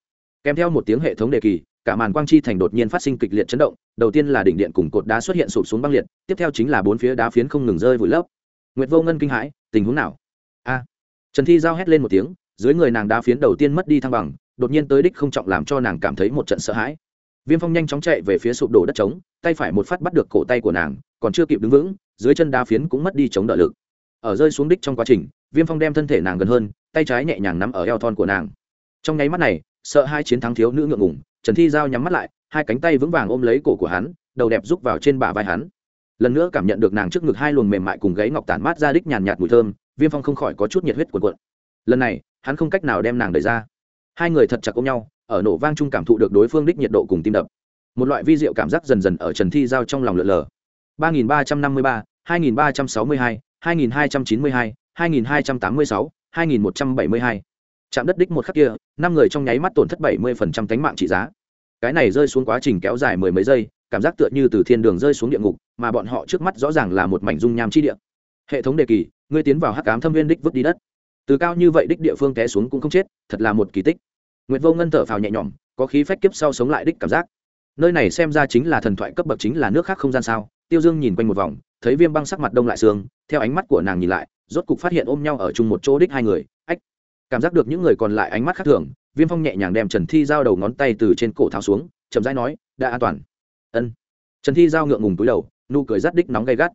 A: Kèm theo một tiếng hệ thống đề kỳ, cả màn quang chi thành đột nhiên phát sinh kịch liệt chấn động, đầu tiên là đỉnh điện cùng cột đá xuất hiện sụp xuống băng liệt, tiếp theo chính là bốn phía đá phiến không ngừng rơi vùi lấp. Nguyệt Vô Ngân kinh hãi, tình huống nào? A! Trần Thi giao hét lên một tiếng, dưới người nàng đá phiến đầu tiên mất đi thăng bằng đột nhiên tới đích không trọng làm cho nàng cảm thấy một trận sợ hãi. Viêm phong nhanh chóng chạy về phía sụp đổ đất trống, tay phải một phát bắt được cổ tay của nàng, còn chưa kịp đứng vững, dưới chân đá phiến cũng mất đi chống đỡ lực. Ở rơi xuống đích trong quá trình, viêm phong đem thân thể nàng gần hơn, tay trái nhẹ nhàng nắm ở eo thon của nàng. Trong nháy mắt này, sợ hai chiến thắng thiếu nữ ngượng ngủng trần thi giao nhắm mắt lại, hai cánh tay vững vàng ôm lấy cổ của hắn, đầu đẹp rúc vào trên bả vai hắn. Lần nữa cảm nhận được nàng trước ngực hai luồng mềm mại cùng gáy ngọc tản mát ra đích nhàn nhạt mùi thơm, viêm phong không khỏi có chút nhiệt huyết cuộn cuộn. Lần này, hắn không cách nào đem nàng đẩy ra hai người thật chặt ôm nhau, ở nổ vang chung cảm thụ được đối phương đích nhiệt độ cùng tim đập. Một loại vi diệu cảm giác dần dần ở trần thi giao trong lòng lượn lờ. ba nghìn ba trăm năm mươi ba, hai nghìn ba trăm sáu mươi hai hai nghìn hai trăm chín mươi hai hai nghìn hai trăm tám mươi sáu, hai nghìn một trăm bảy mươi hai. Chạm đất đích một khắc kia, năm người trong nháy mắt tổn thất bảy mươi phần trăm tánh mạng trị giá. Cái này rơi xuống quá trình kéo dài mười mấy giây, cảm giác tựa như từ thiên đường rơi xuống địa ngục, mà bọn họ trước mắt rõ ràng là một mảnh dung nham chi địa. Hệ thống đề kỳ, ngươi tiến vào hắc cám thâm viên đích vứt đi đất từ cao như vậy đích địa phương té xuống cũng không chết, thật là một kỳ tích. Nguyệt vô ngân thở phào nhẹ nhõm, có khí phách kiếp sau sống lại đích cảm giác. Nơi này xem ra chính là thần thoại cấp bậc chính là nước khác không gian sao? Tiêu dương nhìn quanh một vòng, thấy viêm băng sắc mặt đông lại xương theo ánh mắt của nàng nhìn lại, rốt cục phát hiện ôm nhau ở chung một chỗ đích hai người, ách. Cảm giác được những người còn lại ánh mắt khác thường, viêm phong nhẹ nhàng đem trần thi giao đầu ngón tay từ trên cổ tháo xuống, chậm rãi nói, đã an toàn. Ân. Trần thi giao ngượng ngùng túi đầu, nụ cười rắt đích nóng gay gắt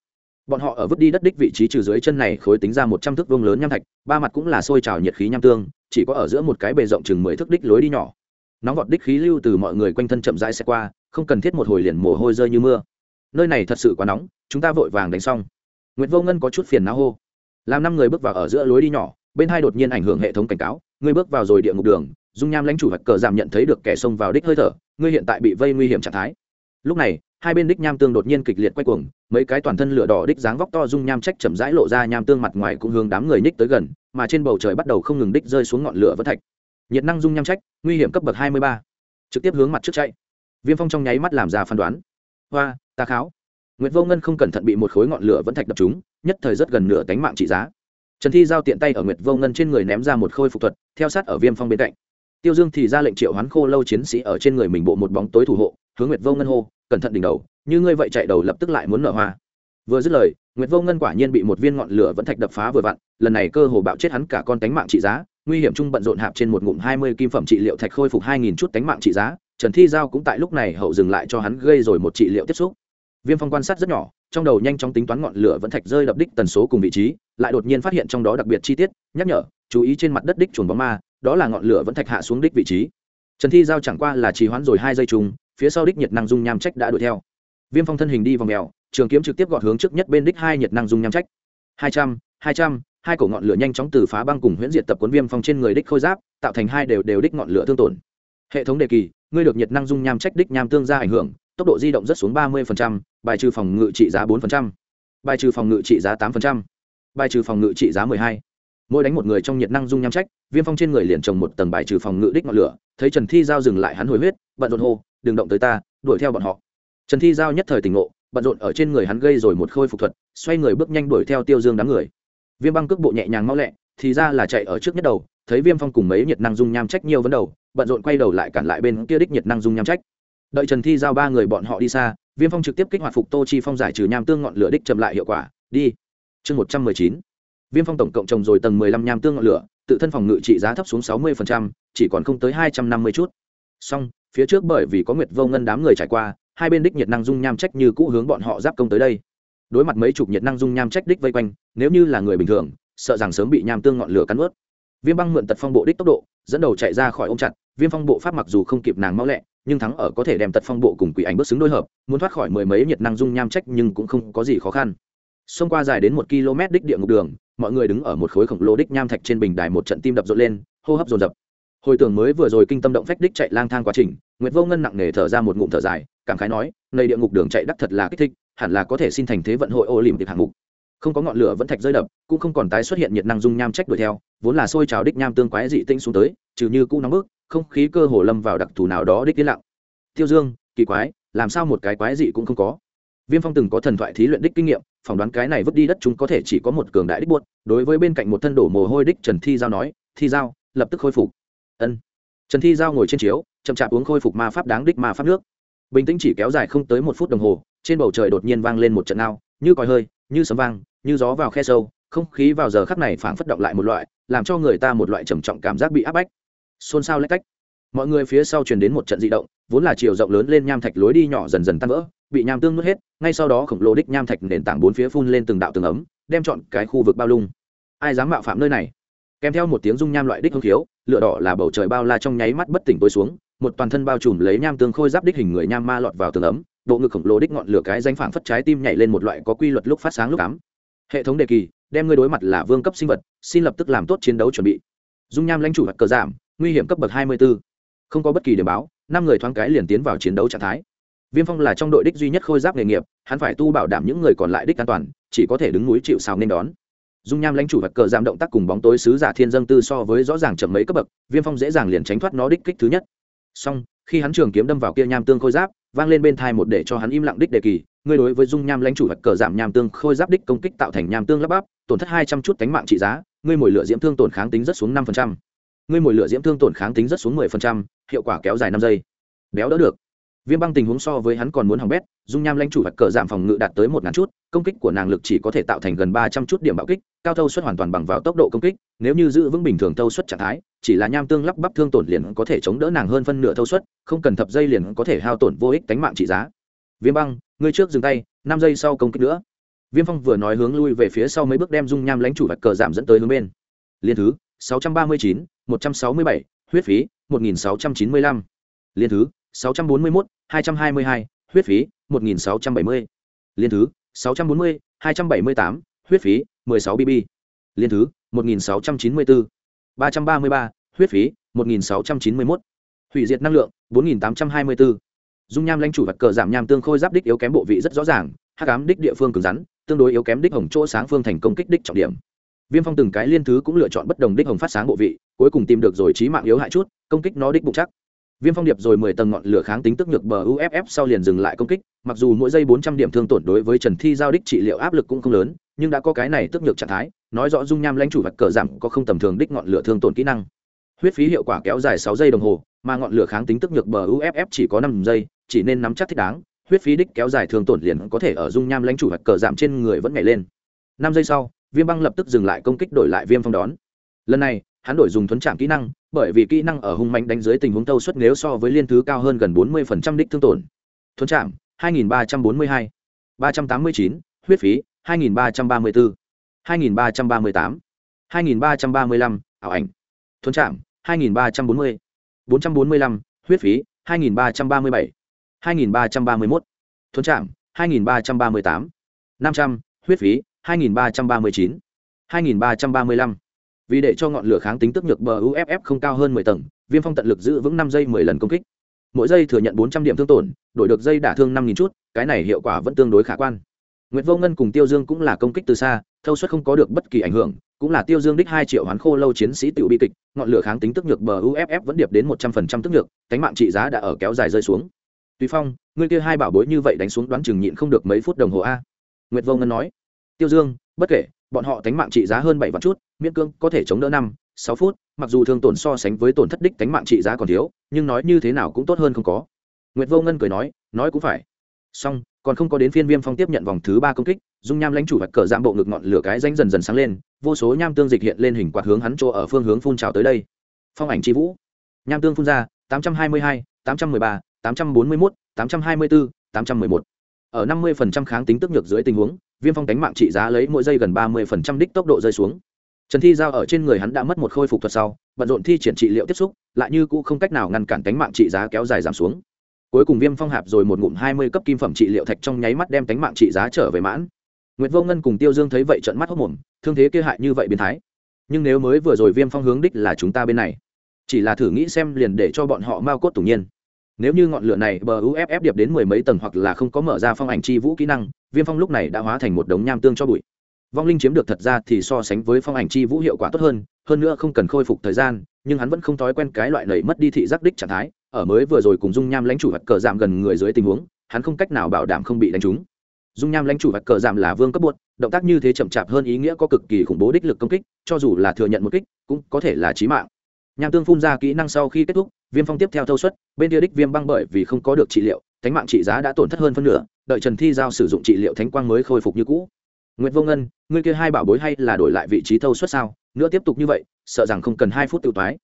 A: bọn họ ở vứt đi đất đích vị trí trừ dưới chân này khối tính ra một trăm thước vương lớn nham thạch, ba mặt cũng là sôi trào nhiệt khí nham tương, chỉ có ở giữa một cái bề rộng chừng mười thước đích lối đi nhỏ. Nóng vọt đích khí lưu từ mọi người quanh thân chậm rãi xe qua, không cần thiết một hồi liền mồ hôi rơi như mưa. Nơi này thật sự quá nóng, chúng ta vội vàng đánh xong. Nguyễn vô ngân có chút phiền não hô. Làm năm người bước vào ở giữa lối đi nhỏ, bên hai đột nhiên ảnh hưởng hệ thống cảnh cáo, ngươi bước vào rồi địa ngục đường. Dung nham lãnh chủ vật cờ giảm nhận thấy được kẻ xông vào đích hơi thở, ngươi hiện tại bị vây nguy hiểm trạng thái. Lúc này hai bên đích nham tương đột nhiên kịch liệt quay cuồng, mấy cái toàn thân lửa đỏ đích dáng vóc to dung nham trách chậm rãi lộ ra nham tương mặt ngoài cũng hướng đám người ních tới gần, mà trên bầu trời bắt đầu không ngừng đích rơi xuống ngọn lửa vỡ thạch. Nhiệt năng dung nham trách, nguy hiểm cấp bậc hai mươi ba. Trực tiếp hướng mặt trước chạy. Viêm phong trong nháy mắt làm ra phán đoán. Hoa, ta kháo. Nguyễn vô ngân không cẩn thận bị một khối ngọn lửa vẫn thạch đập chúng nhất thời rất gần nửa tánh mạng trị giá. Trần thi giao tiện tay ở nguyệt vô ngân trên người ném ra một khôi phục thuật, theo sát ở viêm phong bên cạnh tiêu dương thì ra lệnh triệu hoán khô lâu chiến sĩ ở trên người mình bộ một bóng tối thủ hộ, hướng nguyệt vô ngân hô, cẩn thận đỉnh đầu, như ngươi vậy chạy đầu lập tức lại muốn nở hoa. Vừa dứt lời, nguyệt vô ngân quả nhiên bị một viên ngọn lửa vẫn thạch đập phá vừa vặn, lần này cơ hồ bạo chết hắn cả con tánh mạng trị giá, nguy hiểm chung bận rộn hạp trên một ngụm hai mươi kim phẩm trị liệu thạch khôi phục hai nghìn chút tánh mạng trị giá, trần thi giao cũng tại lúc này hậu dừng lại cho hắn gây rồi một trị liệu tiếp xúc. Viêm phong quan sát rất nhỏ, trong đầu nhanh chóng tính toán ngọn lửa vẫn thạch rơi đập đích tần số cùng vị trí, lại đột nhiên phát hiện trong đó đặc biệt chi tiết, nhắc nhở, chú ý trên mặt đất đích chuồn bóng ma đó là ngọn lửa vẫn thạch hạ xuống đích vị trí. Trần thi giao chẳng qua là trì hoãn rồi hai giây trùng. phía sau đích nhiệt năng dung nham trách đã đuổi theo. Viêm phong thân hình đi vòng mèo, trường kiếm trực tiếp gọt hướng trước nhất bên đích hai nhiệt năng dung nham trách. Hai trăm hai trăm, hai cổ ngọn lửa nhanh chóng từ phá băng cùng huyễn diệt tập cuốn viêm phong trên người đích khôi giáp, tạo thành hai đều đều đích ngọn lửa thương tổn. Hệ thống đề kỳ, ngươi được nhiệt năng dung nham trách đích nham tương ra ảnh hưởng, tốc độ di động rất xuống ba mươi bài trừ phòng ngự trị giá bốn bài trừ phòng ngự trị giá tám bài trừ phòng ngự trị giá mười hai mỗi đánh một người trong nhiệt năng dung nham trách, viêm phong trên người liền trồng một tầng bài trừ phòng ngự đích ngọn lửa, thấy trần thi giao dừng lại hắn hồi huyết, bận rộn hô, đừng động tới ta, đuổi theo bọn họ. Trần thi giao nhất thời tỉnh ngộ, bận rộn ở trên người hắn gây rồi một khôi phục thuật, xoay người bước nhanh đuổi theo tiêu dương đám người. Viêm băng cước bộ nhẹ nhàng mau lẹ, thì ra là chạy ở trước nhất đầu, thấy viêm phong cùng mấy nhiệt năng dung nham trách nhiều vấn đầu, bận rộn quay đầu lại cản lại bên kia đích nhiệt năng dung nham trách. Đợi trần thi giao ba người bọn họ đi xa, viêm phong trực tiếp kích hoạt phục tô chi phong giải trừ nham tương ngọn lửa đích chậm lại hiệu quả. Đi. Chương một trăm mười chín viêm phong tổng cộng trồng rồi tầng mười lăm nham tương ngọn lửa, tự thân phòng ngự trị giá thấp xuống sáu mươi chỉ còn không tới hai trăm năm mươi chút. Song phía trước bởi vì có nguyệt vô ngân đám người trải qua, hai bên đích nhiệt năng dung nham trách như cũ hướng bọn họ giáp công tới đây. Đối mặt mấy chục nhiệt năng dung nham trách đích vây quanh, nếu như là người bình thường, sợ rằng sớm bị nham tương ngọn lửa cắn ướt. Viêm băng mượn tật phong bộ đích tốc độ, dẫn đầu chạy ra khỏi ôm chặt, viêm phong bộ pháp mặc dù không kịp nàng mau lẹ, nhưng thắng ở có thể đem tật phong bộ cùng quỷ ảnh bước xứng đôi hợp, muốn thoát khỏi mười mấy nhiệt năng dung nham trách nhưng cũng không có gì khó khăn xông qua dài đến một km đích địa ngục đường, mọi người đứng ở một khối khổng lồ đích nham thạch trên bình đài một trận tim đập rộn lên, hô hấp dồn dập. Hồi tưởng mới vừa rồi kinh tâm động phách đích chạy lang thang quá trình, nguyệt vô ngân nặng nề thở ra một ngụm thở dài, cảm khái nói nơi địa ngục đường chạy đắc thật là kích thích, hẳn là có thể xin thành thế vận hội ô lìm tiệp hạng mục. Không có ngọn lửa vẫn thạch rơi đập, cũng không còn tái xuất hiện nhiệt năng dung nham trách đuổi theo, vốn là sôi trào đích nham tương quái dị tinh xuống tới, trừ như cũ nóng bức, không khí cơ hồ lâm vào đặc thù nào đó đích yên lặng. Tiêu dương, kỳ quái, làm sao một cái quái dị cũng không có? Viêm phong từng có thần thoại thí luyện đích kinh nghiệm phỏng đoán cái này vứt đi đất chúng có thể chỉ có một cường đại đích buốt đối với bên cạnh một thân đổ mồ hôi đích trần thi giao nói, thi giao, lập tức khôi phục. Ân. Trần thi giao ngồi trên chiếu, chậm chạp uống khôi phục ma pháp đáng đích ma pháp nước. Bình tĩnh chỉ kéo dài không tới một phút đồng hồ, trên bầu trời đột nhiên vang lên một trận ao như còi hơi, như sấm vang, như gió vào khe sâu, không khí vào giờ khắc này phảng phất động lại một loại, làm cho người ta một loại trầm trọng cảm giác bị áp bách. Xôn xao lách cách. Mọi người phía sau truyền đến một trận di động, vốn là chiều rộng lớn lên nham thạch lối đi nhỏ dần dần tan vỡ bị nham tương nuốt hết, ngay sau đó khổng lồ đích nham thạch nền tảng bốn phía phun lên từng đạo tường ấm, đem chọn cái khu vực bao lung. Ai dám mạo phạm nơi này? Kèm theo một tiếng rung nham loại đích hông thiếu lửa đỏ là bầu trời bao la trong nháy mắt bất tỉnh tối xuống, một toàn thân bao trùm lấy nham tương khôi giáp đích hình người nham ma lọt vào tường ấm, bộ ngực khổng lồ đích ngọn lửa cái danh phảng phất trái tim nhảy lên một loại có quy luật lúc phát sáng lúc ám. Hệ thống đề kỳ, đem ngươi đối mặt là vương cấp sinh vật, xin lập tức làm tốt chiến đấu chuẩn bị. Dung nham lãnh chủ hoặc cờ giảm, nguy hiểm cấp bậc hai mươi 24. không có bất kỳ điểm báo, năm người thoáng cái liền tiến vào chiến đấu trạng thái viêm phong là trong đội đích duy nhất khôi giáp nghề nghiệp, hắn phải tu bảo đảm những người còn lại đích an toàn, chỉ có thể đứng núi chịu sào nên đón. Dung nham lãnh chủ vật cờ giảm động tác cùng bóng tối sứ giả thiên dân tư so với rõ ràng chậm mấy cấp bậc, viêm phong dễ dàng liền tránh thoát nó đích kích thứ nhất. Song khi hắn trường kiếm đâm vào kia nham tương khôi giáp, vang lên bên thai một để cho hắn im lặng đích đề kỳ, ngươi đối với dung nham lãnh chủ vật cờ giảm nham tương khôi giáp đích công kích tạo thành nham tương lắp bắp, tổn thất hai trăm chút cánh mạng trị giá, ngươi mồi lửa diễm thương tổn kháng tính rất xuống năm ngươi mồi lửa diễm thương tổn kháng tính rất xuống mười phần trăm, hiệu quả kéo dài năm giây. Béo đỡ được viêm băng tình huống so với hắn còn muốn hỏng bét, dung nham lãnh chủ vật cờ giảm phòng ngự đạt tới một ngàn chút, công kích của nàng lực chỉ có thể tạo thành gần ba trăm chút điểm bạo kích, cao thâu suất hoàn toàn bằng vào tốc độ công kích, nếu như giữ vững bình thường thâu suất trạng thái, chỉ là nham tương lắp bắp thương tổn liền có thể chống đỡ nàng hơn phân nửa thâu suất, không cần thập giây liền có thể hao tổn vô ích tánh mạng trị giá. Viêm băng, ngươi trước dừng tay, năm giây sau công kích nữa. Viêm phong vừa nói hướng lui về phía sau mấy bước đem dung nham lãnh chủ vật cờ giảm dẫn tới hướng bên. Liên thứ, sáu trăm ba mươi chín, một trăm sáu mươi bảy, huyết phí, một nghìn sáu trăm chín mươi lăm. Liên thứ 641, 222, huyết phí 1670. Liên thứ 640, 278, huyết phí 16 BB. Liên thứ 1694, 333, huyết phí 1691. Hủy diệt năng lượng 4824. Dung nham lãnh chủ vật cờ giảm nham tương khôi giáp đích yếu kém bộ vị rất rõ ràng, hắc ám đích địa phương cứng rắn, tương đối yếu kém đích hồng chỗ sáng phương thành công kích đích trọng điểm. Viêm Phong từng cái liên thứ cũng lựa chọn bất đồng đích hồng phát sáng bộ vị, cuối cùng tìm được rồi trí mạng yếu hại chút, công kích nó đích bụng chắc viêm phong điệp rồi mười tầng ngọn lửa kháng tính tức nhược bờ uff sau liền dừng lại công kích, mặc dù mỗi giây bốn trăm điểm thương tổn đối với trần thi giao đích trị liệu áp lực cũng không lớn, nhưng đã có cái này tức nhược trạng thái, nói rõ dung nham lãnh chủ vật cờ giảm có không tầm thường đích ngọn lửa thương tổn kỹ năng. Huyết phí hiệu quả kéo dài sáu giây đồng hồ, mà ngọn lửa kháng tính tức nhược bờ uff chỉ có năm giây, chỉ nên nắm chắc thích đáng, huyết phí đích kéo dài thương tổn liền có thể ở dung nham lãnh chủ vật cờ giảm trên người vẫn nhảy lên. Năm giây sau, viêm băng lập tức dừng lại công kích đổi lại viêm phong đón. Lần này, hắn đổi dùng thuấn chạm kỹ năng bởi vì kỹ năng ở hung mạnh đánh dưới tình huống tâu suất nếu so với liên thứ cao hơn gần 40% đích thương tổn thuấn trạm, 2342 389 huyết phí 2334 2338 2335 ảo ảnh thuấn trạm, 2340 445 huyết phí 2337 2331 thuấn trạm, 2338 500 huyết phí 2339 2335 vì để cho ngọn lửa kháng tính tức nhược bờ uff không cao hơn mười tầng viêm phong tận lực giữ vững năm giây mười lần công kích mỗi giây thừa nhận bốn trăm điểm thương tổn đổi được dây đả thương năm nghìn chút cái này hiệu quả vẫn tương đối khả quan Nguyệt Vô Ngân cùng Tiêu Dương cũng là công kích từ xa, thâu suất không có được bất kỳ ảnh hưởng, cũng là Tiêu Dương đích hai triệu hoán khô lâu chiến sĩ tiểu bi kịch, ngọn lửa kháng tính tức nhược bờ UFF vẫn điệp đến một trăm phần trăm tức nhược, cánh mạng trị giá đã ở kéo dài rơi xuống. Tùy Phong, ngươi kia hai bảo bối như vậy đánh xuống đoán chừng nhịn không được mấy phút đồng hồ a. Nguyệt Vô Ngân nói. Tiêu Dương, bất kể, bọn họ tánh mạng trị giá hơn bảy vạn chút, miễn cương có thể chống đỡ năm, sáu phút, mặc dù thương tổn so sánh với tổn thất đích tánh mạng trị giá còn thiếu, nhưng nói như thế nào cũng tốt hơn không có. Nguyệt vô ngân cười nói nói cũng phải. Song còn không có đến phiên viêm phong tiếp nhận vòng thứ ba công kích, dung nham lãnh chủ vạch cờ giảm bộ ngực ngọn lửa cái danh dần dần sáng lên, vô số nham tương dịch hiện lên hình quạt hướng hắn chỗ ở phương hướng phun trào tới đây. Phong ảnh c vũ. Nham tương phun ra, tám trăm hai mươi hai, tám trăm mười ba, tám trăm bốn mươi mốt, tám trăm hai mươi bốn, tám trăm mười một. Ở năm mươi phần trăm kháng tính tức nhược dưới tình huống viêm phong đánh mạng trị giá lấy mỗi giây gần ba mươi phần trăm đích tốc độ rơi xuống. Trần thi giao ở trên người hắn đã mất một khôi phục thuật sau, bận rộn thi triển trị liệu tiếp xúc, lại như cũ không cách nào ngăn cản cánh mạng trị giá kéo dài giảm xuống. Cuối cùng viêm phong hạp rồi một ngụm hai mươi cấp kim phẩm trị liệu thạch trong nháy mắt đem cánh mạng trị giá trở về mãn. Nguyệt vô ngân cùng tiêu dương thấy vậy trận mắt hốc mồm, thương thế kia hại như vậy biến thái. Nhưng nếu mới vừa rồi viêm phong hướng đích là chúng ta bên này, chỉ là thử nghĩ xem liền để cho bọn họ mau cốt tủng nhiên nếu như ngọn lửa này bờ uff điệp đến mười mấy tầng hoặc là không có mở ra phong ảnh chi vũ kỹ năng, viêm phong lúc này đã hóa thành một đống nham tương cho bụi. Vong linh chiếm được thật ra thì so sánh với phong ảnh chi vũ hiệu quả tốt hơn hơn nữa không cần khôi phục thời gian, nhưng hắn vẫn không thói quen cái loại nầy mất đi thị giác đích trạng thái. Ở mới vừa rồi cùng dung nham lãnh chủ vật cờ giảm gần người dưới tình huống, hắn không cách nào bảo đảm không bị đánh trúng. Dung nham lãnh chủ vật cờ giảm là vương cấp buốt động tác như thế chậm chạp hơn ý nghĩa có cực kỳ khủng bố đích lực công kích, cho dù là thừa nhận một kích, cũng có thể là chí mạng nham tương phun ra kỹ năng sau khi kết thúc viêm phong tiếp theo thâu suất bên kia đích viêm băng bởi vì không có được trị liệu thánh mạng trị giá đã tổn thất hơn phân nửa đợi trần thi giao sử dụng trị liệu thánh quang mới khôi phục như cũ Nguyệt Vô Ngân, ngươi kia hai bảo bối hay là đổi lại vị trí thâu suất sao? Nữa tiếp tục như vậy, sợ rằng không cần hai phút tiêu toái.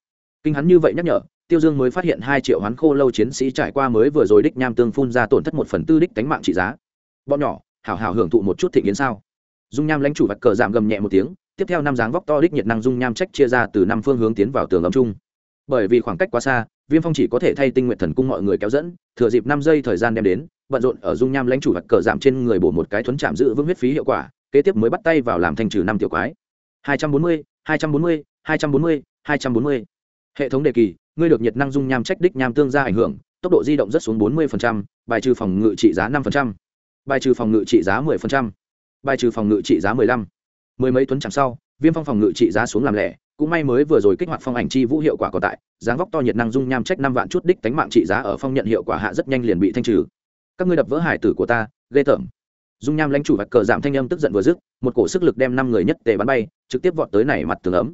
A: Kinh hắn như vậy nhắc nhở, Tiêu Dương mới phát hiện hai triệu hoán khô lâu chiến sĩ trải qua mới vừa rồi đích nham tương phun ra tổn thất một phần tư đích thánh mạng trị giá. Bọn nhỏ, hảo hảo hưởng thụ một chút thị kiến sao? Dung nham lãnh chủ vật cờ giảm gầm nhẹ một tiếng, tiếp theo năm dáng vóc to đích nhiệt năng dung nham trách chia ra từ năm phương hướng tiến vào tường ấm chung. Bởi vì khoảng cách quá xa, Viêm Phong chỉ có thể thay Tinh nguyện Thần cung mọi người kéo dẫn, thừa dịp năm giây thời gian đem đến, bận rộn ở dung nham lãnh chủ vật cờ giảm trên người bổ một cái thuấn chạm giữ vững huyết phí hiệu quả, kế tiếp mới bắt tay vào làm thanh trừ năm tiểu quái 240, 240, 240, 240. hệ thống đề kỳ ngươi được nhiệt năng dung nham trách đích nham tương ra ảnh hưởng tốc độ di động rất xuống 40%, bài trừ phòng ngự trị giá 5%, bài trừ phòng ngự trị giá 10%, bài trừ phòng ngự trị giá 15 mười mấy tuấn chẳng sau viêm phong phòng ngự trị giá xuống làm lẻ cũng may mới vừa rồi kích hoạt phong ảnh chi vũ hiệu quả còn tại dáng vóc to nhiệt năng dung nham trách năm vạn chút đích tánh mạng trị giá ở phong nhận hiệu quả hạ rất nhanh liền bị thanh trừ. Các ngươi đập vỡ hải tử của ta ghê tởm. Dung nham lãnh chủ vạch cờ giảm thanh âm tức giận vừa dứt một cổ sức lực đem năm người nhất tề bắn bay trực tiếp vọt tới này mặt tường ấm.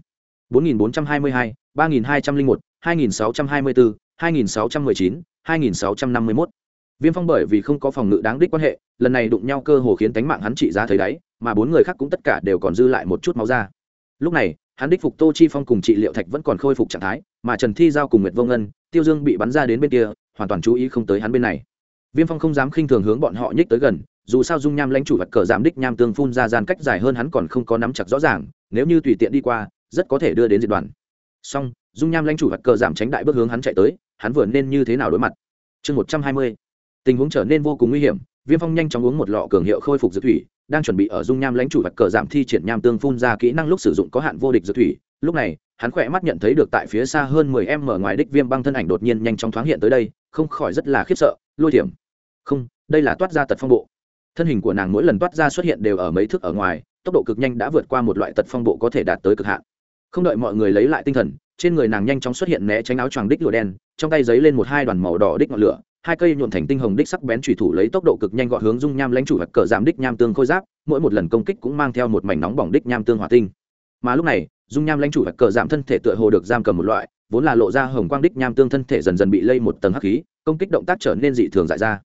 A: 4422, 3201, 2624, 2619, 2651. Viêm Phong bởi vì không có phòng ngự đáng đích quan hệ, lần này đụng nhau cơ hồ khiến tánh mạng hắn trị giá thấy đáy, mà bốn người khác cũng tất cả đều còn dư lại một chút máu ra. Lúc này, hắn đích phục Tô Chi Phong cùng trị liệu thạch vẫn còn khôi phục trạng thái, mà Trần Thi giao cùng Nguyệt Vô Ngân, Tiêu Dương bị bắn ra đến bên kia, hoàn toàn chú ý không tới hắn bên này. Viêm Phong không dám khinh thường hướng bọn họ nhích tới gần, dù sao dung nham lãnh chủ vật cờ giảm đích nham tương phun ra gian cách dài hơn hắn còn không có nắm chặt rõ ràng nếu như tùy tiện đi qua rất có thể đưa đến diệt đoàn song dung nham lãnh chủ vật cờ giảm tránh đại bước hướng hắn chạy tới hắn vừa nên như thế nào đối mặt chương một trăm hai mươi tình huống trở nên vô cùng nguy hiểm, viêm phong nhanh chóng uống một lọ cường hiệu khôi phục dược thủy, đang chuẩn bị ở dung nham lãnh chủ vật cờ giảm thi triển nham tương phun ra kỹ năng lúc sử dụng có hạn vô địch dược thủy. Lúc này, hắn khỏe mắt nhận thấy được tại phía xa hơn mười em mở ngoài đích viêm băng thân ảnh đột nhiên nhanh chóng thoáng hiện tới đây, không khỏi rất là khiếp sợ, lôi thiểm. Không, đây là toát ra tật phong bộ. Thân hình của nàng mỗi lần toát ra xuất hiện đều ở mấy thước ở ngoài, tốc độ cực nhanh đã vượt qua một loại tật phong bộ có thể đạt tới cực hạn. Không đợi mọi người lấy lại tinh thần, trên người nàng nhanh chóng xuất hiện né tránh áo choàng đích lửa đen, trong tay giấy lên một hai đoàn màu đỏ đích ngọn lửa hai cây nhuộn thành tinh hồng đích sắc bén chủy thủ lấy tốc độ cực nhanh gọn hướng dung nham lãnh chủ hoặc cờ giảm đích nham tương khôi giáp, mỗi một lần công kích cũng mang theo một mảnh nóng bỏng đích nham tương hỏa tinh. Mà lúc này, dung nham lãnh chủ hoặc cờ giảm thân thể tựa hồ được giam cầm một loại, vốn là lộ ra hồng quang đích nham tương thân thể dần dần bị lây một tầng hắc khí, công kích động tác trở nên dị thường dại ra.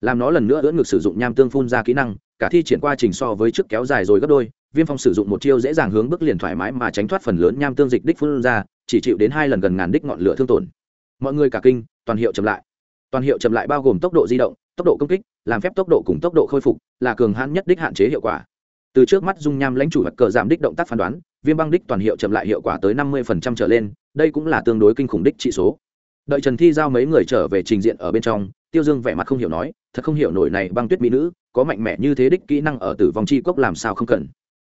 A: Làm nó lần nữa ưỡn ngược sử dụng nham tương phun ra kỹ năng, cả thi triển qua trình so với trước kéo dài rồi gấp đôi, viêm phong sử dụng một chiêu dễ dàng hướng bước liền thoải mái mà tránh thoát phần lớn nham tương dịch đích phun ra, chỉ chịu đến hai lần gần ngàn đích ngọn lửa thương tổn. Mọi người cả kinh, toàn hiệu chậm lại toàn hiệu chậm lại bao gồm tốc độ di động, tốc độ công kích, làm phép tốc độ cùng tốc độ khôi phục là cường hãn nhất đích hạn chế hiệu quả. Từ trước mắt dung nham lãnh chủ vật cờ giảm đích động tác phán đoán, viêm băng đích toàn hiệu chậm lại hiệu quả tới năm mươi trở lên, đây cũng là tương đối kinh khủng đích trị số. Đợi trần thi giao mấy người trở về trình diện ở bên trong, tiêu dương vẻ mặt không hiểu nói, thật không hiểu nổi này băng tuyết mỹ nữ, có mạnh mẽ như thế đích kỹ năng ở tử vong chi cốc làm sao không cần.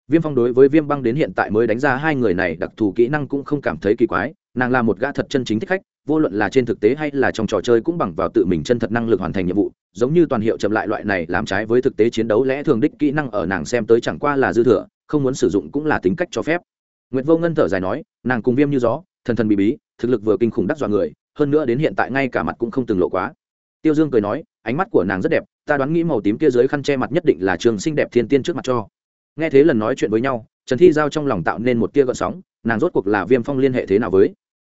A: Viêm phong đối với viêm băng đến hiện tại mới đánh ra hai người này đặc thù kỹ năng cũng không cảm thấy kỳ quái, nàng là một gã thật chân chính thích khách vô luận là trên thực tế hay là trong trò chơi cũng bằng vào tự mình chân thật năng lực hoàn thành nhiệm vụ giống như toàn hiệu chậm lại loại này làm trái với thực tế chiến đấu lẽ thường đích kỹ năng ở nàng xem tới chẳng qua là dư thừa không muốn sử dụng cũng là tính cách cho phép. Nguyệt Vô Ngân thở dài nói, nàng cùng Viêm như gió, thần thần bí bí, thực lực vừa kinh khủng đắc dọa người, hơn nữa đến hiện tại ngay cả mặt cũng không từng lộ quá. Tiêu dương cười nói ánh mắt của nàng rất đẹp ta đoán nghĩ màu tím kia dưới khăn che mặt nhất định là trường xinh đẹp thiên tiên trước mặt cho. Nghe thế lần nói chuyện với nhau trần thi giao trong lòng tạo nên một tia gợn sóng nàng rốt cuộc là viêm phong liên hệ thế nào với?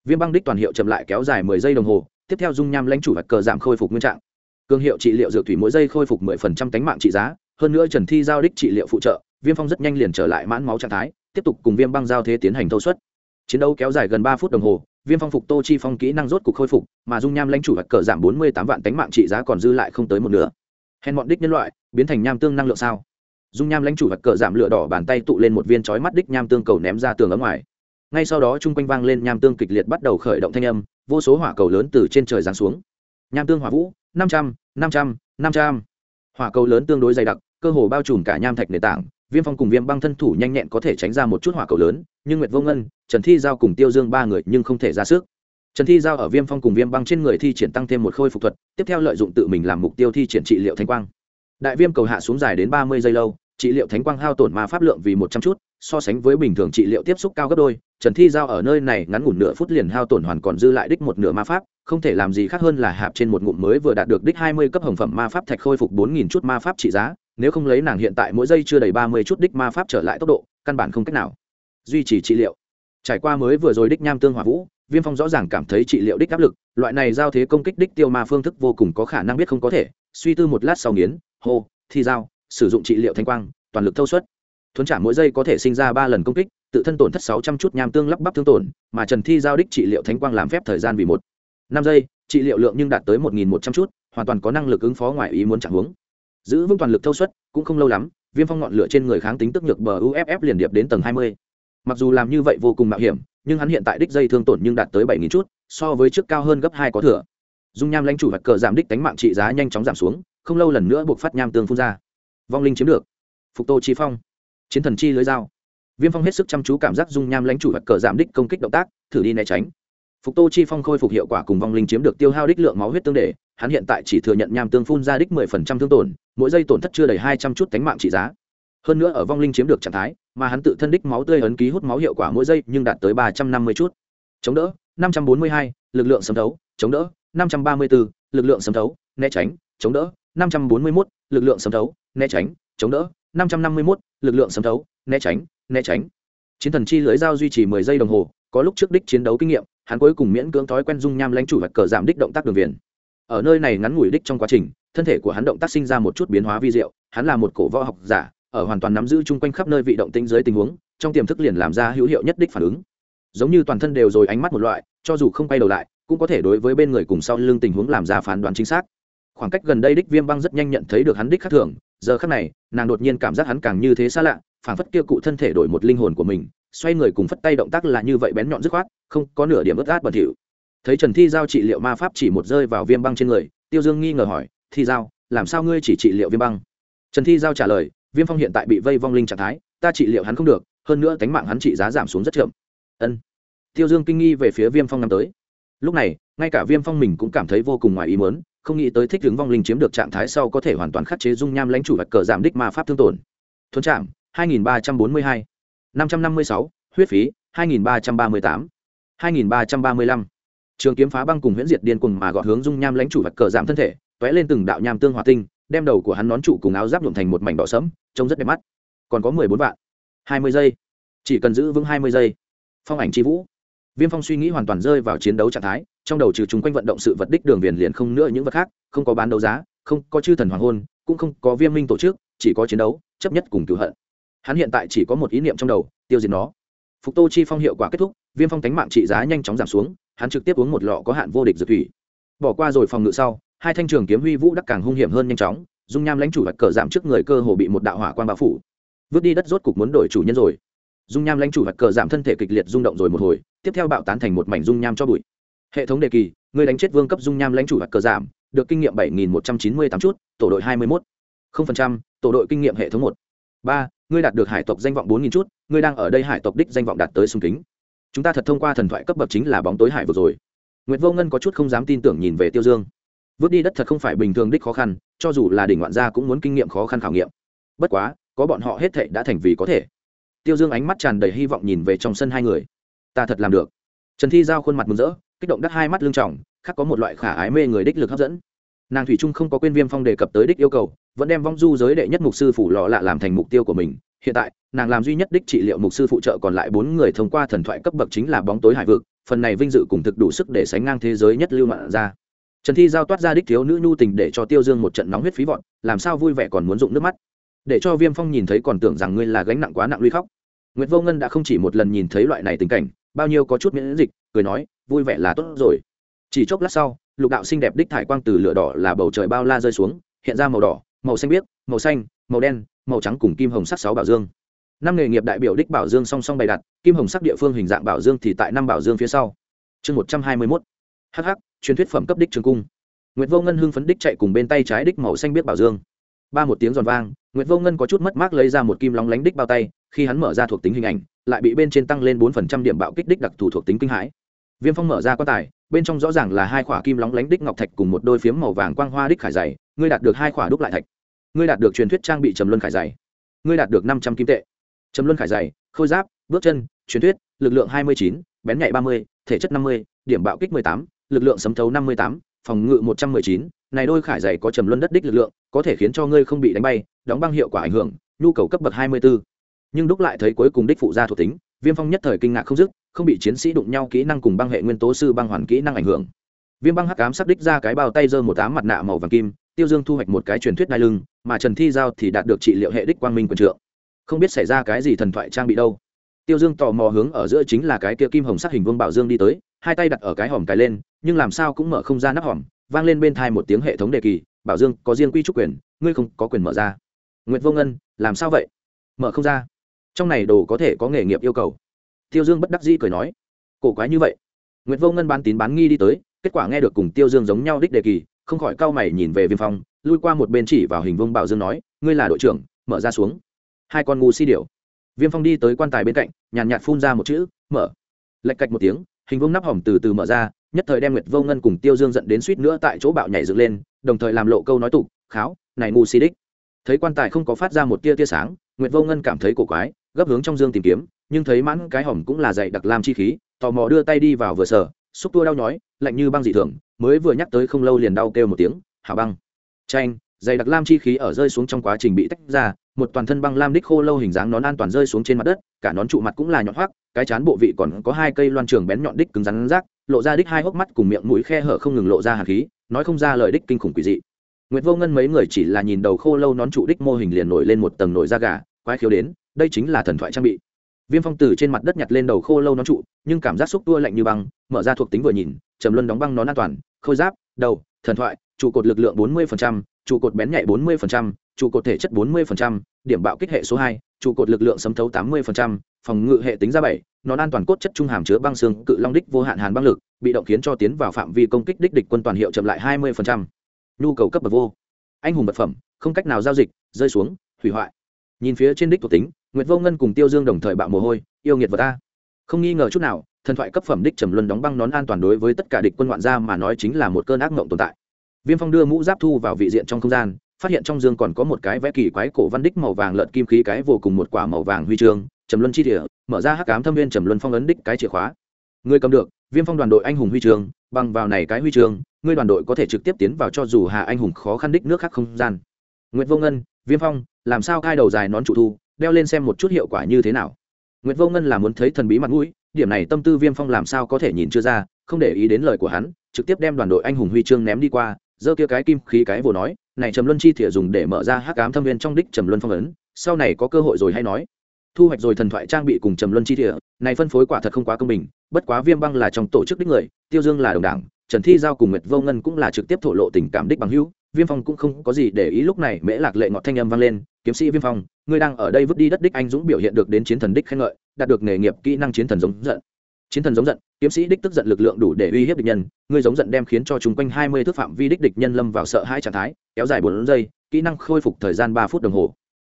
A: Viêm băng đích toàn hiệu chậm lại kéo dài mười giây đồng hồ, tiếp theo dung nham lãnh chủ hạch cờ giảm khôi phục nguyên trạng. Cương hiệu trị liệu dược thủy mỗi giây khôi phục mười phần trăm tánh mạng trị giá, hơn nữa trần thi giao đích trị liệu phụ trợ, viêm phong rất nhanh liền trở lại mãn máu trạng thái, tiếp tục cùng viêm băng giao thế tiến hành thâu suất. Chiến đấu kéo dài gần ba phút đồng hồ, viêm phong phục tô chi phong kỹ năng rốt cục khôi phục, mà dung nham lãnh chủ vật cờ giảm bốn mươi tám vạn tánh mạng trị giá còn dư lại không tới một nửa. Hèn bọn đích nhân loại, biến thành nham tương năng lượng sao? Dung nham lãnh chủ vật cờ giảm lửa đỏ bàn tay tụ lên một viên chói mắt đích nham tương cầu ném ra tường ở ngoài ngay sau đó chung quanh vang lên nham tương kịch liệt bắt đầu khởi động thanh âm, vô số hỏa cầu lớn từ trên trời giáng xuống. Nham tương hỏa vũ, năm trăm năm trăm năm trăm. Hỏa cầu lớn tương đối dày đặc, cơ hồ bao trùm cả nham thạch nền tảng, viêm phong cùng viêm băng thân thủ nhanh nhẹn có thể tránh ra một chút hỏa cầu lớn, nhưng nguyệt vô ngân, trần thi giao cùng tiêu dương ba người nhưng không thể ra sức. Trần thi giao ở viêm phong cùng viêm băng trên người thi triển tăng thêm một khôi phục thuật, tiếp theo lợi dụng tự mình làm mục tiêu thi triển trị liệu thanh quang. Đại viêm cầu hạ xuống dài đến ba mươi giây lâu, trị liệu thánh quang hao tổn ma pháp lượng vì một trăm chút so sánh với bình thường trị liệu tiếp xúc cao gấp đôi, trần thi giao ở nơi này ngắn ngủn nửa phút liền hao tổn hoàn còn dư lại đích một nửa ma pháp, không thể làm gì khác hơn là hạp trên một ngụm mới vừa đạt được đích hai mươi cấp hồng phẩm ma pháp thạch khôi phục bốn nghìn chút ma pháp trị giá, nếu không lấy nàng hiện tại mỗi giây chưa đầy ba mươi chút đích ma pháp trở lại tốc độ, căn bản không cách nào duy trì trị liệu. Trải qua mới vừa rồi đích nham tương hòa vũ, viêm phong rõ ràng cảm thấy trị liệu đích áp lực, loại này giao thế công kích đích tiêu ma phương thức vô cùng có khả năng biết không có thể, suy tư một lát sau nghiến, hô, thi giao, sử dụng trị liệu thanh quang, toàn lực thâu suất thuấn trả mỗi giây có thể sinh ra ba lần công kích, tự thân tổn thất sáu trăm chút nham tương lắp bắp thương tổn, mà trần thi giao đích trị liệu thánh quang làm phép thời gian vì một. Năm giây, trị liệu lượng nhưng đạt tới một nghìn một trăm chút, hoàn toàn có năng lực ứng phó ngoài ý muốn chẳng hướng giữ vững toàn lực thâu suất, cũng không lâu lắm, viêm phong ngọn lửa trên người kháng tính tức nhược bờ uff liền điệp đến tầng hai mươi. Mặc dù làm như vậy vô cùng mạo hiểm, nhưng hắn hiện tại đích dây thương tổn nhưng đạt tới bảy nghìn chút, so với trước cao hơn gấp hai có thừa. Dung nham lãnh chủ vật cờ giảm đích đánh mạng trị giá nhanh chóng giảm xuống, không lâu lần nữa buộc phát nham tương phun ra. Vong linh chiếm được. Phục tô chi phong chiến thần chi lưới dao. Viêm phong hết sức chăm chú cảm giác dung nham lãnh chủ hoặc cờ giảm đích công kích động tác, thử đi né tránh. Phục tô chi phong khôi phục hiệu quả cùng vong linh chiếm được tiêu hao đích lượng máu huyết tương để, hắn hiện tại chỉ thừa nhận nham tương phun ra đích mười phần trăm thương tổn, mỗi giây tổn thất chưa đầy hai trăm chút cánh mạng trị giá. Hơn nữa ở vong linh chiếm được trạng thái, mà hắn tự thân đích máu tươi ấn ký hút máu hiệu quả mỗi giây nhưng đạt tới ba trăm năm mươi chút. Chống đỡ, năm trăm bốn mươi hai, lực lượng sấm thấu, chống đỡ, năm trăm ba mươi bốn lực lượng sấm thấu, né tránh, chống đỡ, năm trăm bốn mươi mốt, lực lượng sấm thấu, né tránh, chống đỡ năm trăm năm mươi mốt, lực lượng sấm thấu, né tránh né tránh. Chiến thần chi lưới dao duy trì mười giây đồng hồ, có lúc trước đích chiến đấu kinh nghiệm, hắn cuối cùng miễn cưỡng thói quen dung nham lãnh chủ vật cờ giảm đích động tác đường viền. Ở nơi này ngắn ngủi đích trong quá trình, thân thể của hắn động tác sinh ra một chút biến hóa vi diệu, hắn là một cổ võ học giả, ở hoàn toàn nắm giữ chung quanh khắp nơi vị động tĩnh dưới tình huống, trong tiềm thức liền làm ra hữu hiệu nhất đích phản ứng. Giống như toàn thân đều rồi ánh mắt một loại, cho dù không quay đầu lại, cũng có thể đối với bên người cùng sau lưng tình huống làm ra phán đoán chính xác. Khoảng cách gần đây đích viêm băng rất nhanh nhận thấy được hắn đích khác thường giờ khắc này, nàng đột nhiên cảm giác hắn càng như thế xa lạ, phảng phất kia cụ thân thể đổi một linh hồn của mình, xoay người cùng phất tay động tác là như vậy bén nhọn dứt khoát, không có nửa điểm ướt át bẩn thỉu. Thấy trần thi giao trị liệu ma pháp chỉ một rơi vào viêm băng trên người, tiêu dương nghi ngờ hỏi, thi giao, làm sao ngươi chỉ trị liệu viêm băng? Trần thi giao trả lời, viêm phong hiện tại bị vây vong linh trạng thái, ta trị liệu hắn không được, hơn nữa tánh mạng hắn trị giá giảm xuống rất chậm. Ân. Tiêu dương kinh nghi về phía viêm phong năm tới. Lúc này, ngay cả viêm phong mình cũng cảm thấy vô cùng ngoài ý mớn không nghĩ tới thích ứng vong linh chiếm được trạng thái sau có thể hoàn toàn khắc chế dung nham lãnh chủ vật cờ giảm đích ma pháp thương tổn. Thuấn trạm 2342, 556, huyết phí 2338, 2335. trường kiếm phá băng cùng huyễn diệt điên cùng mà gọt hướng dung nham lãnh chủ vật cờ giảm thân thể tóe lên từng đạo nham tương hòa tinh đem đầu của hắn nón trụ cùng áo giáp nhuộm thành một mảnh đỏ sẫm trông rất đẹp mắt. Còn có mười bốn vạn. hai mươi giây. Chỉ cần giữ vững hai mươi giây. Phong ảnh c h i vũ. Viêm phong suy nghĩ hoàn toàn rơi vào chiến đấu trạng thái trong đầu trừ chúng quanh vận động sự vật đích đường viền liền không nữa những vật khác, không có bán đấu giá, không có chư thần hoàng hôn, cũng không có viêm minh tổ chức, chỉ có chiến đấu, chấp nhất cùng cứu hận. Hắn hiện tại chỉ có một ý niệm trong đầu, tiêu diệt nó. Phục tô chi phong hiệu quả kết thúc, viêm phong tánh mạng trị giá nhanh chóng giảm xuống, hắn trực tiếp uống một lọ có hạn vô địch dược thủy. Bỏ qua rồi phòng ngự sau, hai thanh trường kiếm huy vũ đắc càng hung hiểm hơn nhanh chóng, dung nham lãnh chủ vật cờ giảm trước người cơ hồ bị một đạo hỏa quan bao phủ. Vứt đi đất rốt cục muốn đổi chủ nhân rồi. Dung nham lãnh chủ vật cờ giảm thân thể kịch liệt rung động rồi một hồi, tiếp theo bạo tán thành một mảnh dung nham cho bụi hệ thống đề kỳ, người đánh chết vương cấp dung nham lãnh chủ hoặc cờ giảm, được kinh nghiệm bảy nghìn một trăm chín mươi tám chút, tổ đội hai mươi một không phần trăm, tổ đội kinh nghiệm hệ thống một. Ba, ngươi đạt được hải tộc danh vọng bốn nghìn chút, ngươi đang ở đây hải tộc đích danh vọng đạt tới sung kính. Chúng ta thật thông qua thần thoại cấp bậc chính là bóng tối hải vừa rồi. Nguyệt vô ngân có chút không dám tin tưởng nhìn về tiêu dương. Vứt đi đất thật không phải bình thường đích khó khăn, cho dù là đỉnh ngoạn gia cũng muốn kinh nghiệm khó khăn khảo nghiệm. Bất quá, có bọn họ hết thệ đã thành vì có thể. Tiêu dương ánh mắt tràn đầy hy vọng nhìn về trong sân hai người. Ta thật làm được. Trần thi giao khuôn mặt mừng rỡ kích động đắt hai mắt lưng trọng khác có một loại khả ái mê người đích lực hấp dẫn. Nàng thủy trung không có quên viêm phong đề cập tới đích yêu cầu, vẫn đem vong du giới đệ nhất mục sư phủ lọ lạ làm thành mục tiêu của mình. Hiện tại, nàng làm duy nhất đích trị liệu mục sư phụ trợ còn lại bốn người thông qua thần thoại cấp bậc chính là bóng tối hải vực, phần này vinh dự cùng thực đủ sức để sánh ngang thế giới nhất lưu mạng ra. Trần thi giao toát ra đích thiếu nữ nhu tình để cho tiêu dương một trận nóng huyết phí vọn làm sao vui vẻ còn muốn dụng nước mắt. Để cho viêm phong nhìn thấy còn tưởng rằng ngươi là gánh nặng quá nặng lui khóc. Nguyệt vô ngân đã không chỉ một lần nhìn thấy loại này tình cảnh, bao nhiêu có chút miễn dịch, cười nói vui vẻ là tốt rồi. Chỉ chốc lát sau lục đạo xinh đẹp đích thải quang từ lửa đỏ là bầu trời bao la rơi xuống hiện ra màu đỏ màu xanh biếc màu xanh màu đen màu trắng cùng kim hồng sắc sáu bảo dương. Năm nghề nghiệp đại biểu đích bảo dương song song bày đặt kim hồng sắc địa phương hình dạng bảo dương thì tại năm bảo dương phía sau. Chương một trăm hai mươi mốt. Hh truyền thuyết phẩm cấp đích trường cung. Nguyệt Vô Ngân hưng phấn đích chạy cùng bên tay trái đích màu xanh biết bảo dương. Ba một tiếng giòn vang, Nguyệt Vô Ngân có chút mất mát lấy ra một kim lóng lánh đích bao tay, khi hắn mở ra thuộc tính hình ảnh, lại bị bên trên tăng lên bốn phần trăm điểm bạo kích đích đặc thù thuộc tính kinh hãi. Viêm Phong mở ra quan tài, bên trong rõ ràng là hai khỏa kim lóng lánh đích ngọc thạch cùng một đôi phiếm màu vàng quang hoa đích khải dày, ngươi đạt được hai khỏa đúc lại thạch. Ngươi đạt được truyền thuyết trang bị trầm luân khải dày. Ngươi đạt được năm trăm kim tệ. Trầm luân khải dày, khôi giáp, bước chân, truyền thuyết, lực lượng hai mươi chín, bén nhạy ba mươi, thể chất năm mươi, điểm bạo kích mười tám, lực lượng sấm thấu năm mươi tám, phòng ngự một trăm mười chín này đôi khải dày có trầm luân đất đích lực lượng có thể khiến cho ngươi không bị đánh bay đóng băng hiệu quả ảnh hưởng nhu cầu cấp bậc hai mươi bốn. nhưng đúc lại thấy cuối cùng đích phụ gia thuộc tính viêm phong nhất thời kinh ngạc không dứt, không bị chiến sĩ đụng nhau kỹ năng cùng băng hệ nguyên tố sư băng hoàn kỹ năng ảnh hưởng. Viêm băng hắc ám sắc đích ra cái bao tay giơ một tám mặt nạ màu vàng kim, tiêu dương thu hoạch một cái truyền thuyết đai lưng, mà trần thi giao thì đạt được trị liệu hệ đích quang minh quần trượng. Không biết xảy ra cái gì thần thoại trang bị đâu. Tiêu dương tò mò hướng ở giữa chính là cái kia kim hồng sắc hình vương bảo dương đi tới, hai tay đặt ở cái hòm cái lên, nhưng làm sao cũng mở không ra nắp hòm, vang lên bên thai một tiếng hệ thống đề kỳ, bảo dương, có riêng quy trúc quyền, ngươi không có quyền mở ra. N g u y ệ t vô ngân, làm sao vậy? Mở không ra trong này đồ có thể có nghề nghiệp yêu cầu. Tiêu dương bất đắc dĩ cười nói cổ quái như vậy? N g u y ệ t vô ngân bán tín bán nghi đi tới kết quả nghe được cùng tiêu dương giống nhau đích đề kỳ không khỏi cau mày nhìn về viêm phong lui qua một bên chỉ vào hình vương bảo dương nói ngươi là đội trưởng mở ra xuống. Hai con ngu si điệu viêm phong đi tới quan tài bên cạnh nhàn nhạt, nhạt phun ra một chữ mở. Lạch cạch một tiếng hình vương nắp hỏng từ từ mở ra nhất thời đem nguyệt vô ngân cùng tiêu dương dẫn đến suýt nữa tại chỗ bạo nhảy dựng lên đồng thời làm lộ câu nói tục kháo này ngu si đích. Thấy quan tài không có phát ra một tia tia sáng nguyệt vô ngân cảm thấy cổ quái gấp hướng trong dương tìm kiếm nhưng thấy mãn cái hỏng cũng là dày đặc lam chi khí tò mò đưa tay đi vào vừa sở xúc tua đau nhói lạnh như băng dị thường mới vừa nhắc tới không lâu liền đau kêu một tiếng hảo băng. Tranh dày đặc lam chi khí ở rơi xuống trong quá trình bị tách ra một toàn thân băng lam đích khô lâu hình dáng nón an toàn rơi xuống trên mặt đất cả nón trụ mặt cũng là nhọn hoắc cái chán bộ vị còn có hai cây loan trường bén nhọn đích cứng rắn rác lộ ra đích hai hốc mắt cùng miệng mũi khe hở không ngừng lộ ra hạt khí nói không ra lời đích kinh khủng quỷ dị. Nguyệt Vô Ngân mấy người chỉ là nhìn đầu khô lâu nón trụ đích mô hình liền nổi lên một tầng nổi da gà, quái khiếu đến, đây chính là thần thoại trang bị. Viêm Phong từ trên mặt đất nhặt lên đầu khô lâu nón trụ, nhưng cảm giác xúc tua lạnh như băng, mở ra thuộc tính vừa nhìn, trầm luân đóng băng nón an toàn, khôi giáp, đầu, thần thoại, trụ cột lực lượng 40%, trụ cột bén nhạy 40%, trụ cột thể chất 40%, điểm bạo kích hệ số 2, trụ cột lực lượng sấm thấu 80%, phòng ngự hệ tính ra 7, nón an toàn cốt chất trung hàm chứa băng xương, cự long đích vô hạn hàn băng lực, bị động khiến cho tiến vào phạm vi công kích đích địch quân toàn hiệu chậm lại 20%. Nhu cầu cấp bậc vô. Anh hùng vật phẩm, không cách nào giao dịch, rơi xuống, hủy hoại. Nhìn phía trên đích thuộc tính, Nguyệt Vô Ngân cùng Tiêu Dương đồng thời bạo mồ hôi, yêu nghiệt vật ta. Không nghi ngờ chút nào, thần thoại cấp phẩm đích trầm luân đóng băng nón an toàn đối với tất cả địch quân ngoạn gia mà nói chính là một cơn ác mộng tồn tại. Viêm phong đưa mũ giáp thu vào vị diện trong không gian phát hiện trong dương còn có một cái vẽ kỳ quái cổ văn đích màu vàng lợn kim khí cái vô cùng một quả màu vàng huy chương trầm luân chi địa mở ra hắc cám thâm viên trầm luân phong ấn đích cái chìa khóa. Người cầm được viêm phong đoàn đội anh hùng huy chương bằng vào này cái huy chương ngươi đoàn đội có thể trực tiếp tiến vào cho dù hà anh hùng khó khăn đích nước khác không gian. Nguyễn vô ngân viêm phong làm sao cai đầu dài nón trụ thu đeo lên xem một chút hiệu quả như thế nào. Nguyệt vô ngân là muốn thấy thần bí mặt mũi, điểm này tâm tư viêm phong làm sao có thể nhìn chưa ra, không để ý đến lời của hắn, trực tiếp đem đoàn đội anh hùng huy chương ném đi qua, giơ kia cái kim khí cái vồ nói, này trầm luân chi thìa dùng để mở ra hắc ám thâm viên trong đích trầm luân phong ấn, sau này có cơ hội rồi hay nói. Thu hoạch rồi thần thoại trang bị cùng trầm luân chi thìa này phân phối quả thật không quá công bình, bất quá viêm băng là trong tổ chức đích người, tiêu dương là đồng đảng, trần thi giao cùng nguyệt vô ngân cũng là trực tiếp thổ lộ tình cảm đích bằng hữu viêm phong cũng không có gì để ý lúc này mễ lạc lệ ngọt thanh âm vang lên, kiếm sĩ viêm phong, ngươi đang ở đây vứt đi đất đích anh dũng biểu hiện được đến chiến thần đích khen ngợi, đạt được nghề nghiệp kỹ năng chiến thần giống giận. Chiến thần giống giận, kiếm sĩ đích tức giận lực lượng đủ để uy hiếp địch nhân, ngươi giống giận đem khiến cho chúng quanh hai mươi thước phạm vi đích địch nhân lâm vào sợ hai trạng thái, kéo dài bốn giây, kỹ năng khôi phục thời gian ba phút đồng hồ.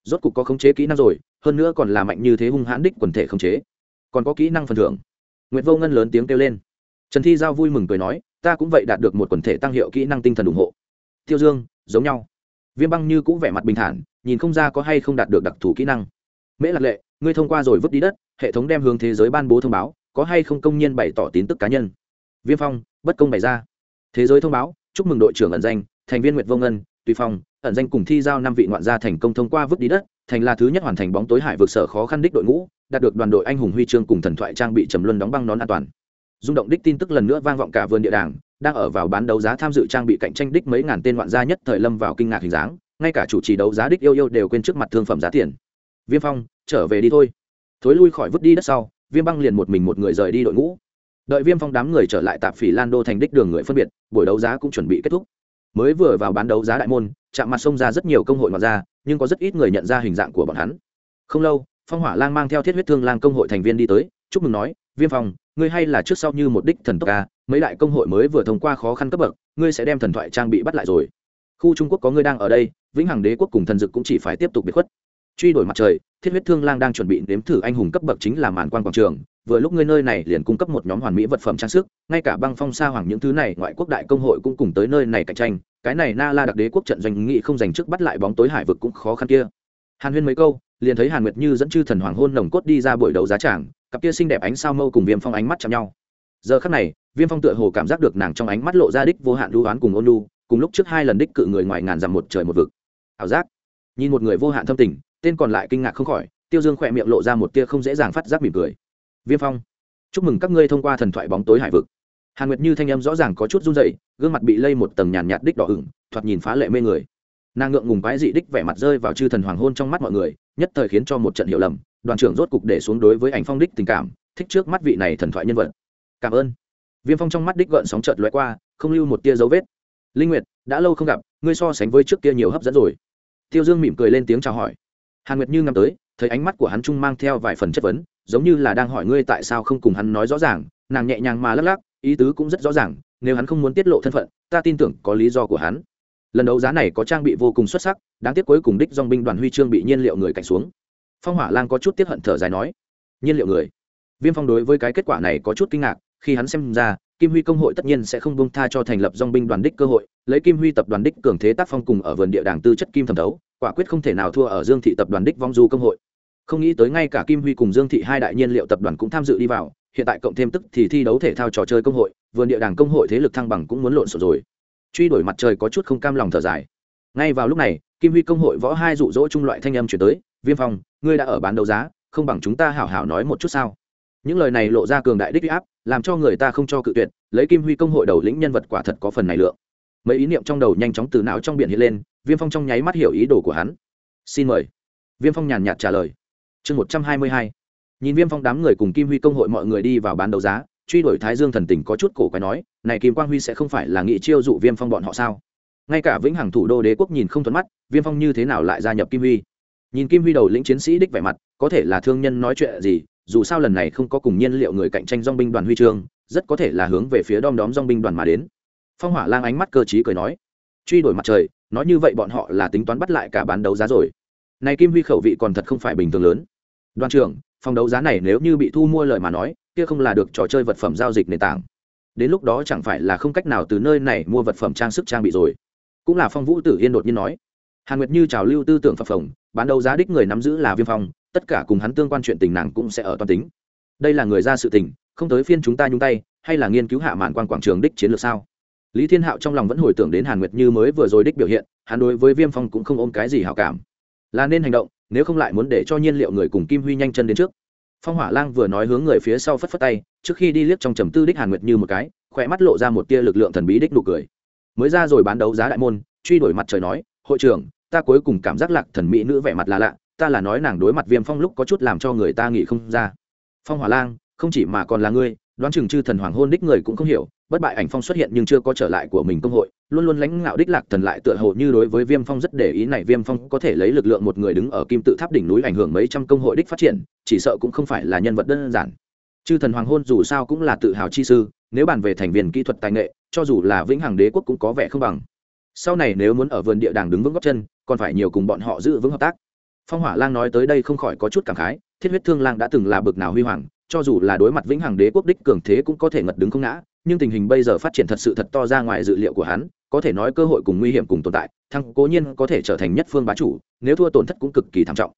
A: Rốt cục có khống chế kỹ năng rồi, hơn nữa còn là mạnh như thế hung hãn đích quần thể khống chế. Còn có kỹ năng phần thưởng. Nguyễn vô ngân lớn tiếng kêu lên. Trần thi giao vui mừng cười nói, ta cũng vậy đạt được một quần thể tăng hiệu kỹ năng tinh thần ủng hộ tiêu dương, giống nhau. Viêm băng như cũng vẻ mặt bình thản, nhìn không ra có hay không đạt được đặc thù kỹ năng. Mễ lạc lệ, ngươi thông qua rồi vứt đi đất, hệ thống đem hướng thế giới ban bố thông báo, có hay không công nhân bày tỏ tín tức cá nhân? Viêm phong, bất công bày ra. Thế giới thông báo, chúc mừng đội trưởng ẩn danh, thành viên nguyệt vô ngân, tùy phong, ẩn danh cùng thi giao năm vị ngoạn gia thành công thông qua vứt đi đất, thành là thứ nhất hoàn thành bóng tối hải vượt sở khó khăn đích đội ngũ, đạt được đoàn đội anh hùng huy chương cùng thần thoại trang bị trầm luân đóng băng nón an toàn. Rung động đích tin tức lần nữa vang vọng cả vườn địa đàng đang ở vào bán đấu giá tham dự trang bị cạnh tranh đích mấy ngàn tên ngoạn gia nhất thời lâm vào kinh ngạc hình dáng, ngay cả chủ trì đấu giá đích yêu yêu đều quên trước mặt thương phẩm giá tiền. Viêm phong, trở về đi thôi. Thối lui khỏi vứt đi đất sau, viêm băng liền một mình một người rời đi đội ngũ. Đợi viêm phong đám người trở lại tạp phỉ lan đô thành đích đường người phân biệt, buổi đấu giá cũng chuẩn bị kết thúc. Mới vừa vào bán đấu giá đại môn, chạm mặt xông ra rất nhiều công hội ngoạn gia, nhưng có rất ít người nhận ra hình dạng của bọn hắn. Không lâu, phong hỏa lang mang theo thiết huyết thương lang công hội thành viên đi tới, chúc mừng nói, viêm phong ngươi hay là trước sau như một đích thần tộc ca mấy đại công hội mới vừa thông qua khó khăn cấp bậc, ngươi sẽ đem thần thoại trang bị bắt lại rồi. Khu trung quốc có ngươi đang ở đây, vĩnh hằng đế quốc cùng thần dực cũng chỉ phải tiếp tục biệt khuất. Truy đổi mặt trời, thiết huyết thương lang đang chuẩn bị nếm thử anh hùng cấp bậc chính là màn quan quảng trường. Vừa lúc ngươi nơi này liền cung cấp một nhóm hoàn mỹ vật phẩm trang sức, ngay cả băng phong sa hoàng những thứ này ngoại quốc đại công hội cũng cùng tới nơi này cạnh tranh. Cái này na la đặc đế quốc trận doanh nghị không giành trước bắt lại bóng tối hải vực cũng khó khăn kia. Hàn huyên mấy câu, liền thấy hàn nguyệt như dẫn chư thần hoàng hôn nồng cốt đi ra buổi đấu giá tràng cặp kia xinh đẹp ánh sao mâu cùng viêm phong ánh mắt chạm nhau. Giờ khắc này, viêm phong tựa hồ cảm giác được nàng trong ánh mắt lộ ra đích vô hạn lưu oán cùng ôn lu cùng lúc trước hai lần đích cự người ngoài ngàn dặm một trời một vực. Ảo giác. Nhìn một người vô hạn thâm tình, tên còn lại kinh ngạc không khỏi, tiêu dương khỏe miệng lộ ra một tia không dễ dàng phát giác mỉm cười. Viêm phong, chúc mừng các ngươi thông qua thần thoại bóng tối hải vực. Hàn nguyệt như thanh âm rõ ràng có chút run dậy gương mặt bị lây một tầng nhàn nhạt đích đỏ ửng, thoạt nhìn phá lệ mê người. Nàng ngượng ngùng quái dị đích vẻ mặt rơi vào chư thần hoàng hôn trong mắt mọi người, nhất thời khiến cho một trận hiểu lầm đoàn trưởng rốt cục để xuống đối với ảnh phong đích tình cảm, thích trước mắt vị này thần thoại nhân vật. Cảm ơn. Viêm phong trong mắt đích gợn sóng trợt loại qua, không lưu một tia dấu vết. Linh nguyệt, đã lâu không gặp, ngươi so sánh với trước kia nhiều hấp dẫn rồi. Tiêu dương mỉm cười lên tiếng chào hỏi. Hàn nguyệt như ngắm tới, thấy ánh mắt của hắn trung mang theo vài phần chất vấn, giống như là đang hỏi ngươi tại sao không cùng hắn nói rõ ràng, nàng nhẹ nhàng mà lắc lắc, ý tứ cũng rất rõ ràng, nếu hắn không muốn tiết lộ thân phận, ta tin tưởng có lý do của hắn. Lần đấu giá này có trang bị vô cùng xuất sắc, đáng tiếc cuối cùng đích dong binh đoàn huy chương bị nhiên liệu người cạnh xuống phong hỏa lang có chút tiếp hận thở dài nói, nhiên liệu người. Viêm phong đối với cái kết quả này có chút kinh ngạc, khi hắn xem ra, kim huy công hội tất nhiên sẽ không bông tha cho thành lập dong binh đoàn đích cơ hội, lấy kim huy tập đoàn đích cường thế tác phong cùng ở vườn địa đàng tư chất kim thẩm thấu, quả quyết không thể nào thua ở dương thị tập đoàn đích vong du công hội. Không nghĩ tới ngay cả kim huy cùng dương thị hai đại nhiên liệu tập đoàn cũng tham dự đi vào, hiện tại cộng thêm tức thì thi đấu thể thao trò chơi công hội, vườn địa đàng công hội thế lực thăng bằng cũng muốn lộn xộn rồi. Truy đuổi mặt trời có chút không cam lòng thở dài. Ngay vào lúc này, kim huy công hội võ hai rụ rỗ trung loại thanh âm chuyển tới, viêm phong ngươi đã ở bán đấu giá, không bằng chúng ta hảo hảo nói một chút sao? Những lời này lộ ra cường đại đích áp, làm cho người ta không cho cự tuyệt, lấy kim huy công hội đầu lĩnh nhân vật quả thật có phần này lượng. Mấy ý niệm trong đầu nhanh chóng từ não trong biển hiện lên, viêm phong trong nháy mắt hiểu ý đồ của hắn. Xin mời. Viêm phong nhàn nhạt trả lời. Chương một trăm hai mươi hai. Nhìn viêm phong đám người cùng kim huy công hội mọi người đi vào bán đấu giá, truy đuổi thái dương thần tình có chút cổ quái nói, này kim quang huy sẽ không phải là nghị chiêu dụ viêm phong bọn họ sao? Ngay cả vĩnh hằng thủ đô đế quốc nhìn không thuận mắt, viêm phong như thế nào lại gia nhập kim huy? Nhìn kim huy đầu lĩnh chiến sĩ đích vẻ mặt, có thể là thương nhân nói chuyện gì, dù sao lần này không có cùng nhiên liệu người cạnh tranh dong binh đoàn huy chương, rất có thể là hướng về phía đom đóm dong binh đoàn mà đến. Phong hỏa lang ánh mắt cơ t cười nói, truy đổi mặt trời, nói như vậy bọn họ là tính toán bắt lại cả bán đấu giá rồi. Này kim huy khẩu vị còn thật không phải bình thường lớn. Đoàn trưởng, phòng đấu giá này nếu như bị thu mua lời mà nói, kia không là được trò chơi vật phẩm giao dịch nền tảng. Đến lúc đó chẳng phải là không cách nào từ nơi này mua vật phẩm trang sức trang bị rồi. Cũng là phong vũ tử yên đột nhiên nói hàn nguyệt như trào lưu tư tưởng phập phồng, bán đấu giá đích người nắm giữ là viêm phong, tất cả cùng hắn tương quan chuyện tình nàng cũng sẽ ở toàn tính. Đây là người ra sự tình, không tới phiên chúng ta nhung tay, hay là nghiên cứu hạ mạn quan quảng trường đích chiến lược sao? Lý thiên hạo trong lòng vẫn hồi tưởng đến hàn nguyệt như mới vừa rồi đích biểu hiện, hắn đối với viêm phong cũng không ôm cái gì hảo cảm. Là nên hành động, nếu không lại muốn để cho nhiên liệu người cùng kim huy nhanh chân đến trước. Phong hỏa lang vừa nói hướng người phía sau phất phất tay, trước khi đi liếc trong trầm tư đích hàn nguyệt như một cái, khỏe mắt lộ ra một tia lực lượng thần bí đích nụ cười. Mới ra rồi bán đấu giá đại môn, truy đổi mặt trời nói hội trưởng, ta cuối cùng cảm giác lạc thần mỹ nữ vẻ mặt là lạ, ta là nói nàng đối mặt viêm phong lúc có chút làm cho người ta nghĩ không ra. Phong hỏa lang, không chỉ mà còn là ngươi, đoán chừng chư thần hoàng hôn đích người cũng không hiểu, bất bại ảnh phong xuất hiện nhưng chưa có trở lại của mình công hội, luôn luôn lãnh ngạo đích lạc thần lại tựa hồ như đối với viêm phong rất để ý này, viêm phong có thể lấy lực lượng một người đứng ở kim tự tháp đỉnh núi ảnh hưởng mấy trăm công hội đích phát triển, chỉ sợ cũng không phải là nhân vật đơn giản. Chư thần hoàng hôn dù sao cũng là tự hào chi sư, nếu bàn về thành viên kỹ thuật tài nghệ, cho dù là vĩnh hằng đế quốc cũng có vẻ không bằng sau này nếu muốn ở vườn địa đàng đứng vững góc chân, còn phải nhiều cùng bọn họ giữ vững hợp tác. Phong hỏa lang nói tới đây không khỏi có chút cảm khái, thiết huyết thương lang đã từng là bực nào huy hoàng, cho dù là đối mặt vĩnh hằng đế quốc đích cường thế cũng có thể ngật đứng không ngã, nhưng tình hình bây giờ phát triển thật sự thật to ra ngoài dự liệu của hắn, có thể nói cơ hội cùng nguy hiểm cùng tồn tại thăng cố nhiên có thể trở thành nhất phương bá chủ, nếu thua tổn thất cũng cực kỳ thảm trọng.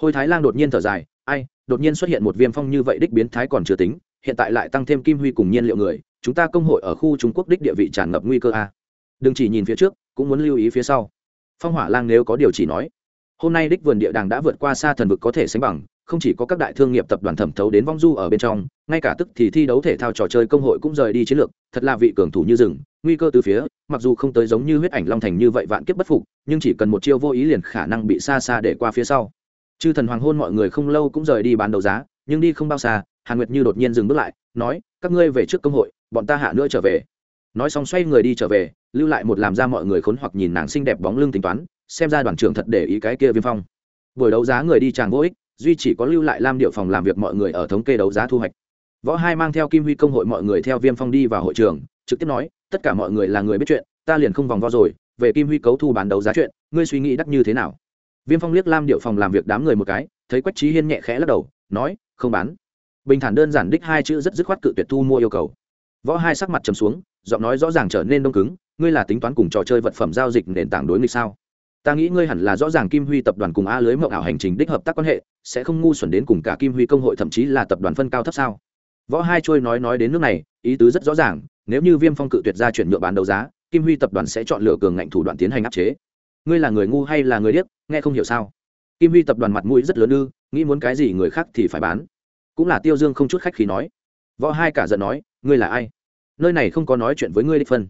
A: Hôi thái lang đột nhiên thở dài, ai, đột nhiên xuất hiện một viêm phong như vậy đích biến thái còn chưa tính, hiện tại lại tăng thêm kim huy cùng nhiên liệu người, chúng ta công hội ở khu trung quốc đích địa vị tràn ngập nguy cơ a. Đừng chỉ nhìn phía trước cũng muốn lưu ý phía sau. Phong hỏa lang nếu có điều chỉ nói, hôm nay đích vườn địa đàng đã vượt qua xa thần vực có thể sánh bằng, không chỉ có các đại thương nghiệp tập đoàn thẩm thấu đến vong du ở bên trong, ngay cả tức thì thi đấu thể thao trò chơi công hội cũng rời đi chiến lược, thật là vị cường thủ như rừng, nguy cơ từ phía, mặc dù không tới giống như huyết ảnh long thành như vậy vạn kiếp bất phục, nhưng chỉ cần một chiêu vô ý liền khả năng bị xa xa để qua phía sau. Chư thần hoàng hôn mọi người không lâu cũng rời đi bán đấu giá, nhưng đi không bao xa, hàn nguyệt như đột nhiên dừng bước lại, nói, các ngươi về trước công hội, bọn ta hạ nữa trở về nói xong xoay người đi trở về, lưu lại một làm ra mọi người khốn hoặc nhìn nàng xinh đẹp bóng lưng tính toán, xem ra đoàn trưởng thật để ý cái kia viêm phong. Buổi đấu giá người đi chàng vô ích, duy chỉ có lưu lại lam điệu phòng làm việc mọi người ở thống kê đấu giá thu hoạch. Võ hai mang theo kim huy công hội mọi người theo viêm phong đi vào hội trường, trực tiếp nói, tất cả mọi người là người biết chuyện, ta liền không vòng vo rồi, về kim huy cấu thu bán đấu giá chuyện, ngươi suy nghĩ đắt như thế nào? Viêm phong liếc lam điệu phòng làm việc đám người một cái, thấy quách trí hiên nhẹ khẽ lắc đầu, nói, không bán. Bình thản đơn giản đích hai chữ rất dứt khoát cự tuyệt thu mua yêu cầu. Võ hai sắc mặt trầm xuống giọng nói rõ ràng trở nên đông cứng, ngươi là tính toán cùng trò chơi vật phẩm giao dịch nền tảng đối nghịch sao? Ta nghĩ ngươi hẳn là rõ ràng kim huy tập đoàn cùng a lưới mộng ảo hành trình đích hợp tác quan hệ, sẽ không ngu xuẩn đến cùng cả kim huy công hội thậm chí là tập đoàn phân cao thấp sao? Võ hai trôi nói nói đến nước này, ý tứ rất rõ ràng, nếu như viêm phong cự tuyệt ra chuyển nhượng bán đấu giá, kim huy tập đoàn sẽ chọn lựa cường ngạnh thủ đoạn tiến hành áp chế. Ngươi là người ngu hay là người điếc, nghe không hiểu sao? Kim huy tập đoàn mặt mũi rất lớn ư, nghĩ muốn cái gì người khác thì phải bán. Cũng là tiêu dương không chút khách khí nói. Võ hai cả giận nói, ngươi là ai? Nơi này không có nói chuyện với ngươi đích phân.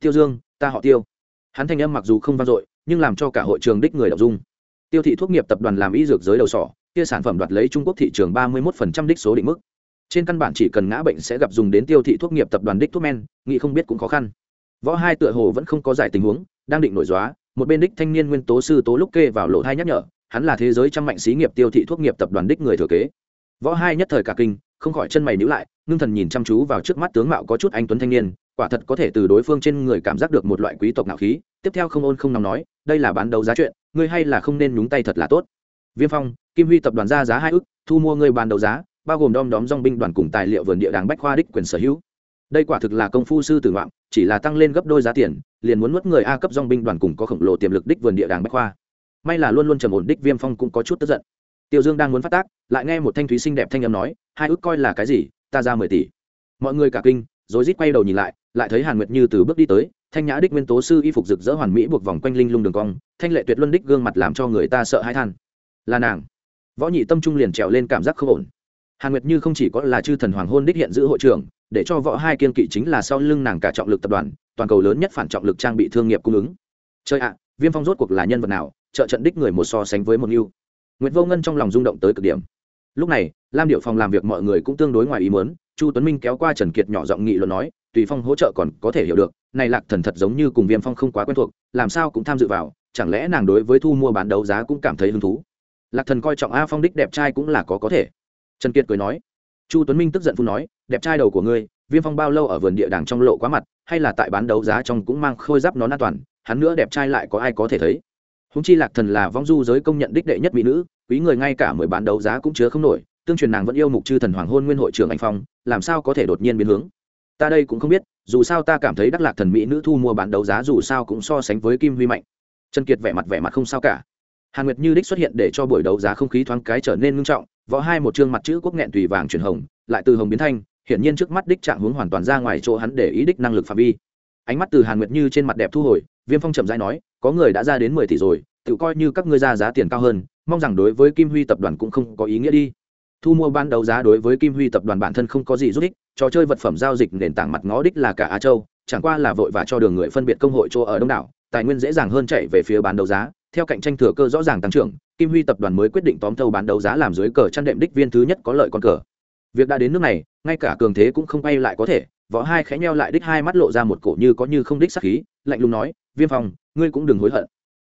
A: Tiêu dương, ta họ tiêu. Hắn thanh âm mặc dù không vang dội, nhưng làm cho cả hội trường đích người đọc dung. Tiêu thị thuốc nghiệp tập đoàn làm y dược giới đầu sỏ, kia sản phẩm đoạt lấy trung quốc thị trường ba mươi một đích số định mức. Trên căn bản chỉ cần ngã bệnh sẽ gặp dùng đến tiêu thị thuốc nghiệp tập đoàn đích thuốc men, nghĩ không biết cũng khó khăn. Võ hai tựa hồ vẫn không có giải tình huống, đang định nổi dóa, một bên đích thanh niên nguyên tố sư tố lúc kê vào lộ thai nhắc nhở, hắn là thế giới trăm mạnh xí nghiệp tiêu thị thuốc nghiệp tập đoàn đích người thừa kế. Võ hai nhất thời cả kinh không khỏi chân mày nhữ lại, ngưng thần nhìn chăm chú vào trước mắt tướng mạo có chút anh tuấn thanh niên, quả thật có thể từ đối phương trên người cảm giác được một loại quý tộc nạo khí, tiếp theo không ôn không nóng nói, đây là bán đấu giá chuyện, ngươi hay là không nên nhúng tay thật là tốt. Viêm phong, kim huy tập đoàn ra giá hai ức, thu mua ngươi bán đấu giá, bao gồm đom đóm dong binh đoàn cùng tài liệu vườn địa đàng bách khoa đích quyền sở hữu. Đây quả thực là công phu sư tử ngoạm chỉ là tăng lên gấp đôi giá tiền, liền muốn nuốt người a cấp dong binh đoàn cùng có khổng lồ tiềm lực đích vườn địa đàng bách khoa. May là luôn luôn trầm ổn đích viêm phong cũng có chút tức giận tiêu dương đang muốn phát tác, lại nghe một thanh thúy xinh đẹp thanh âm nói, hai ước coi là cái gì? Ta ra mười tỷ. Mọi người cả kinh, rồi rít quay đầu nhìn lại lại thấy hàn nguyệt như từ bước đi tới, thanh nhã đích nguyên tố sư y phục rực rỡ hoàn mỹ buộc vòng quanh linh lung đường cong, thanh lệ tuyệt luân đích gương mặt làm cho người ta sợ hãi than. Là nàng. Võ nhị tâm trung liền trèo lên cảm giác không ổn. Hàn nguyệt như không chỉ có là chư thần hoàng hôn đích hiện giữ hội trưởng, để cho võ hai kiên kỵ chính là sau lưng nàng cả trọng lực tập đoàn, toàn cầu lớn nhất phản trọng lực trang bị thương nghiệp cung ứng. Chơi ạ, viêm phong rốt cuộc là nhân vật nào? Trợ trận đích người một so sánh với một ưu. Nguyệt Vô Ngân trong lòng rung động tới cực điểm. Lúc này, Lam Điệu phòng làm việc mọi người cũng tương đối ngoài ý muốn, Chu Tuấn Minh kéo qua Trần Kiệt nhỏ giọng nghị luận nói, Tùy Phong hỗ trợ còn có thể hiểu được, này Lạc Thần thật giống như cùng Viêm Phong không quá quen thuộc, làm sao cũng tham dự vào, chẳng lẽ nàng đối với thu mua bán đấu giá cũng cảm thấy hứng thú. Lạc Thần coi trọng A Phong đích đẹp trai cũng là có có thể. Trần Kiệt cười nói. Chu Tuấn Minh tức giận phun nói, đẹp trai đầu của ngươi, Viêm Phong bao lâu ở vườn địa đàng trong lộ quá mặt, hay là tại bán đấu giá trong cũng mang khôi giáp nón an toàn, hắn nữa đẹp trai lại có ai có thể thấy. Húng chi Lạc Thần là vong du giới công nhận đích đệ nhất mỹ nữ, quý người ngay cả mười bán đấu giá cũng chứa không nổi tương truyền nàng vẫn yêu mục chư thần hoàng hôn nguyên hội trưởng anh phong làm sao có thể đột nhiên biến hướng? Ta đây cũng không biết dù sao ta cảm thấy đắc lạc thần mỹ nữ thu mua bán đấu giá dù sao cũng so sánh với kim huy mạnh. Trần kiệt vẻ mặt vẻ mặt không sao cả. Hàn nguyệt như đích xuất hiện để cho buổi đấu giá không khí thoáng cái trở nên ngưng trọng võ hai một chương mặt chữ quốc nghẹn tùy vàng chuyển hồng lại từ hồng biến thanh hiển nhiên trước mắt đích trạng hướng hoàn toàn ra ngoài chỗ hắn để ý đích năng lực phạm vi. Ánh mắt từ hàn nguyệt như trên mặt đẹp thu hồi viêm phong chậm rãi nói, có người đã ra đến mười tỷ rồi, tự coi như các ngươi ra giá tiền cao hơn, mong rằng đối với kim huy tập đoàn cũng không có ý nghĩa đi. Thu mua ban đấu giá đối với kim huy tập đoàn bản thân không có gì giúp ích, trò chơi vật phẩm giao dịch nền tảng mặt ngó đích là cả á châu, chẳng qua là vội và cho đường người phân biệt công hội chỗ ở đông đảo, tài nguyên dễ dàng hơn chạy về phía bán đấu giá. Theo cạnh tranh thừa cơ rõ ràng tăng trưởng, kim huy tập đoàn mới quyết định tóm thâu bán đấu giá làm dưới cờ chăn đệm đích viên thứ nhất có lợi con cờ. Việc đã đến nước này, ngay cả cường thế cũng không quay lại có thể võ hai khẽ nheo lại đích hai mắt lộ ra một cổ như có như không đích sắc khí, lạnh lùng nói, viêm phong, ngươi cũng đừng hối hận.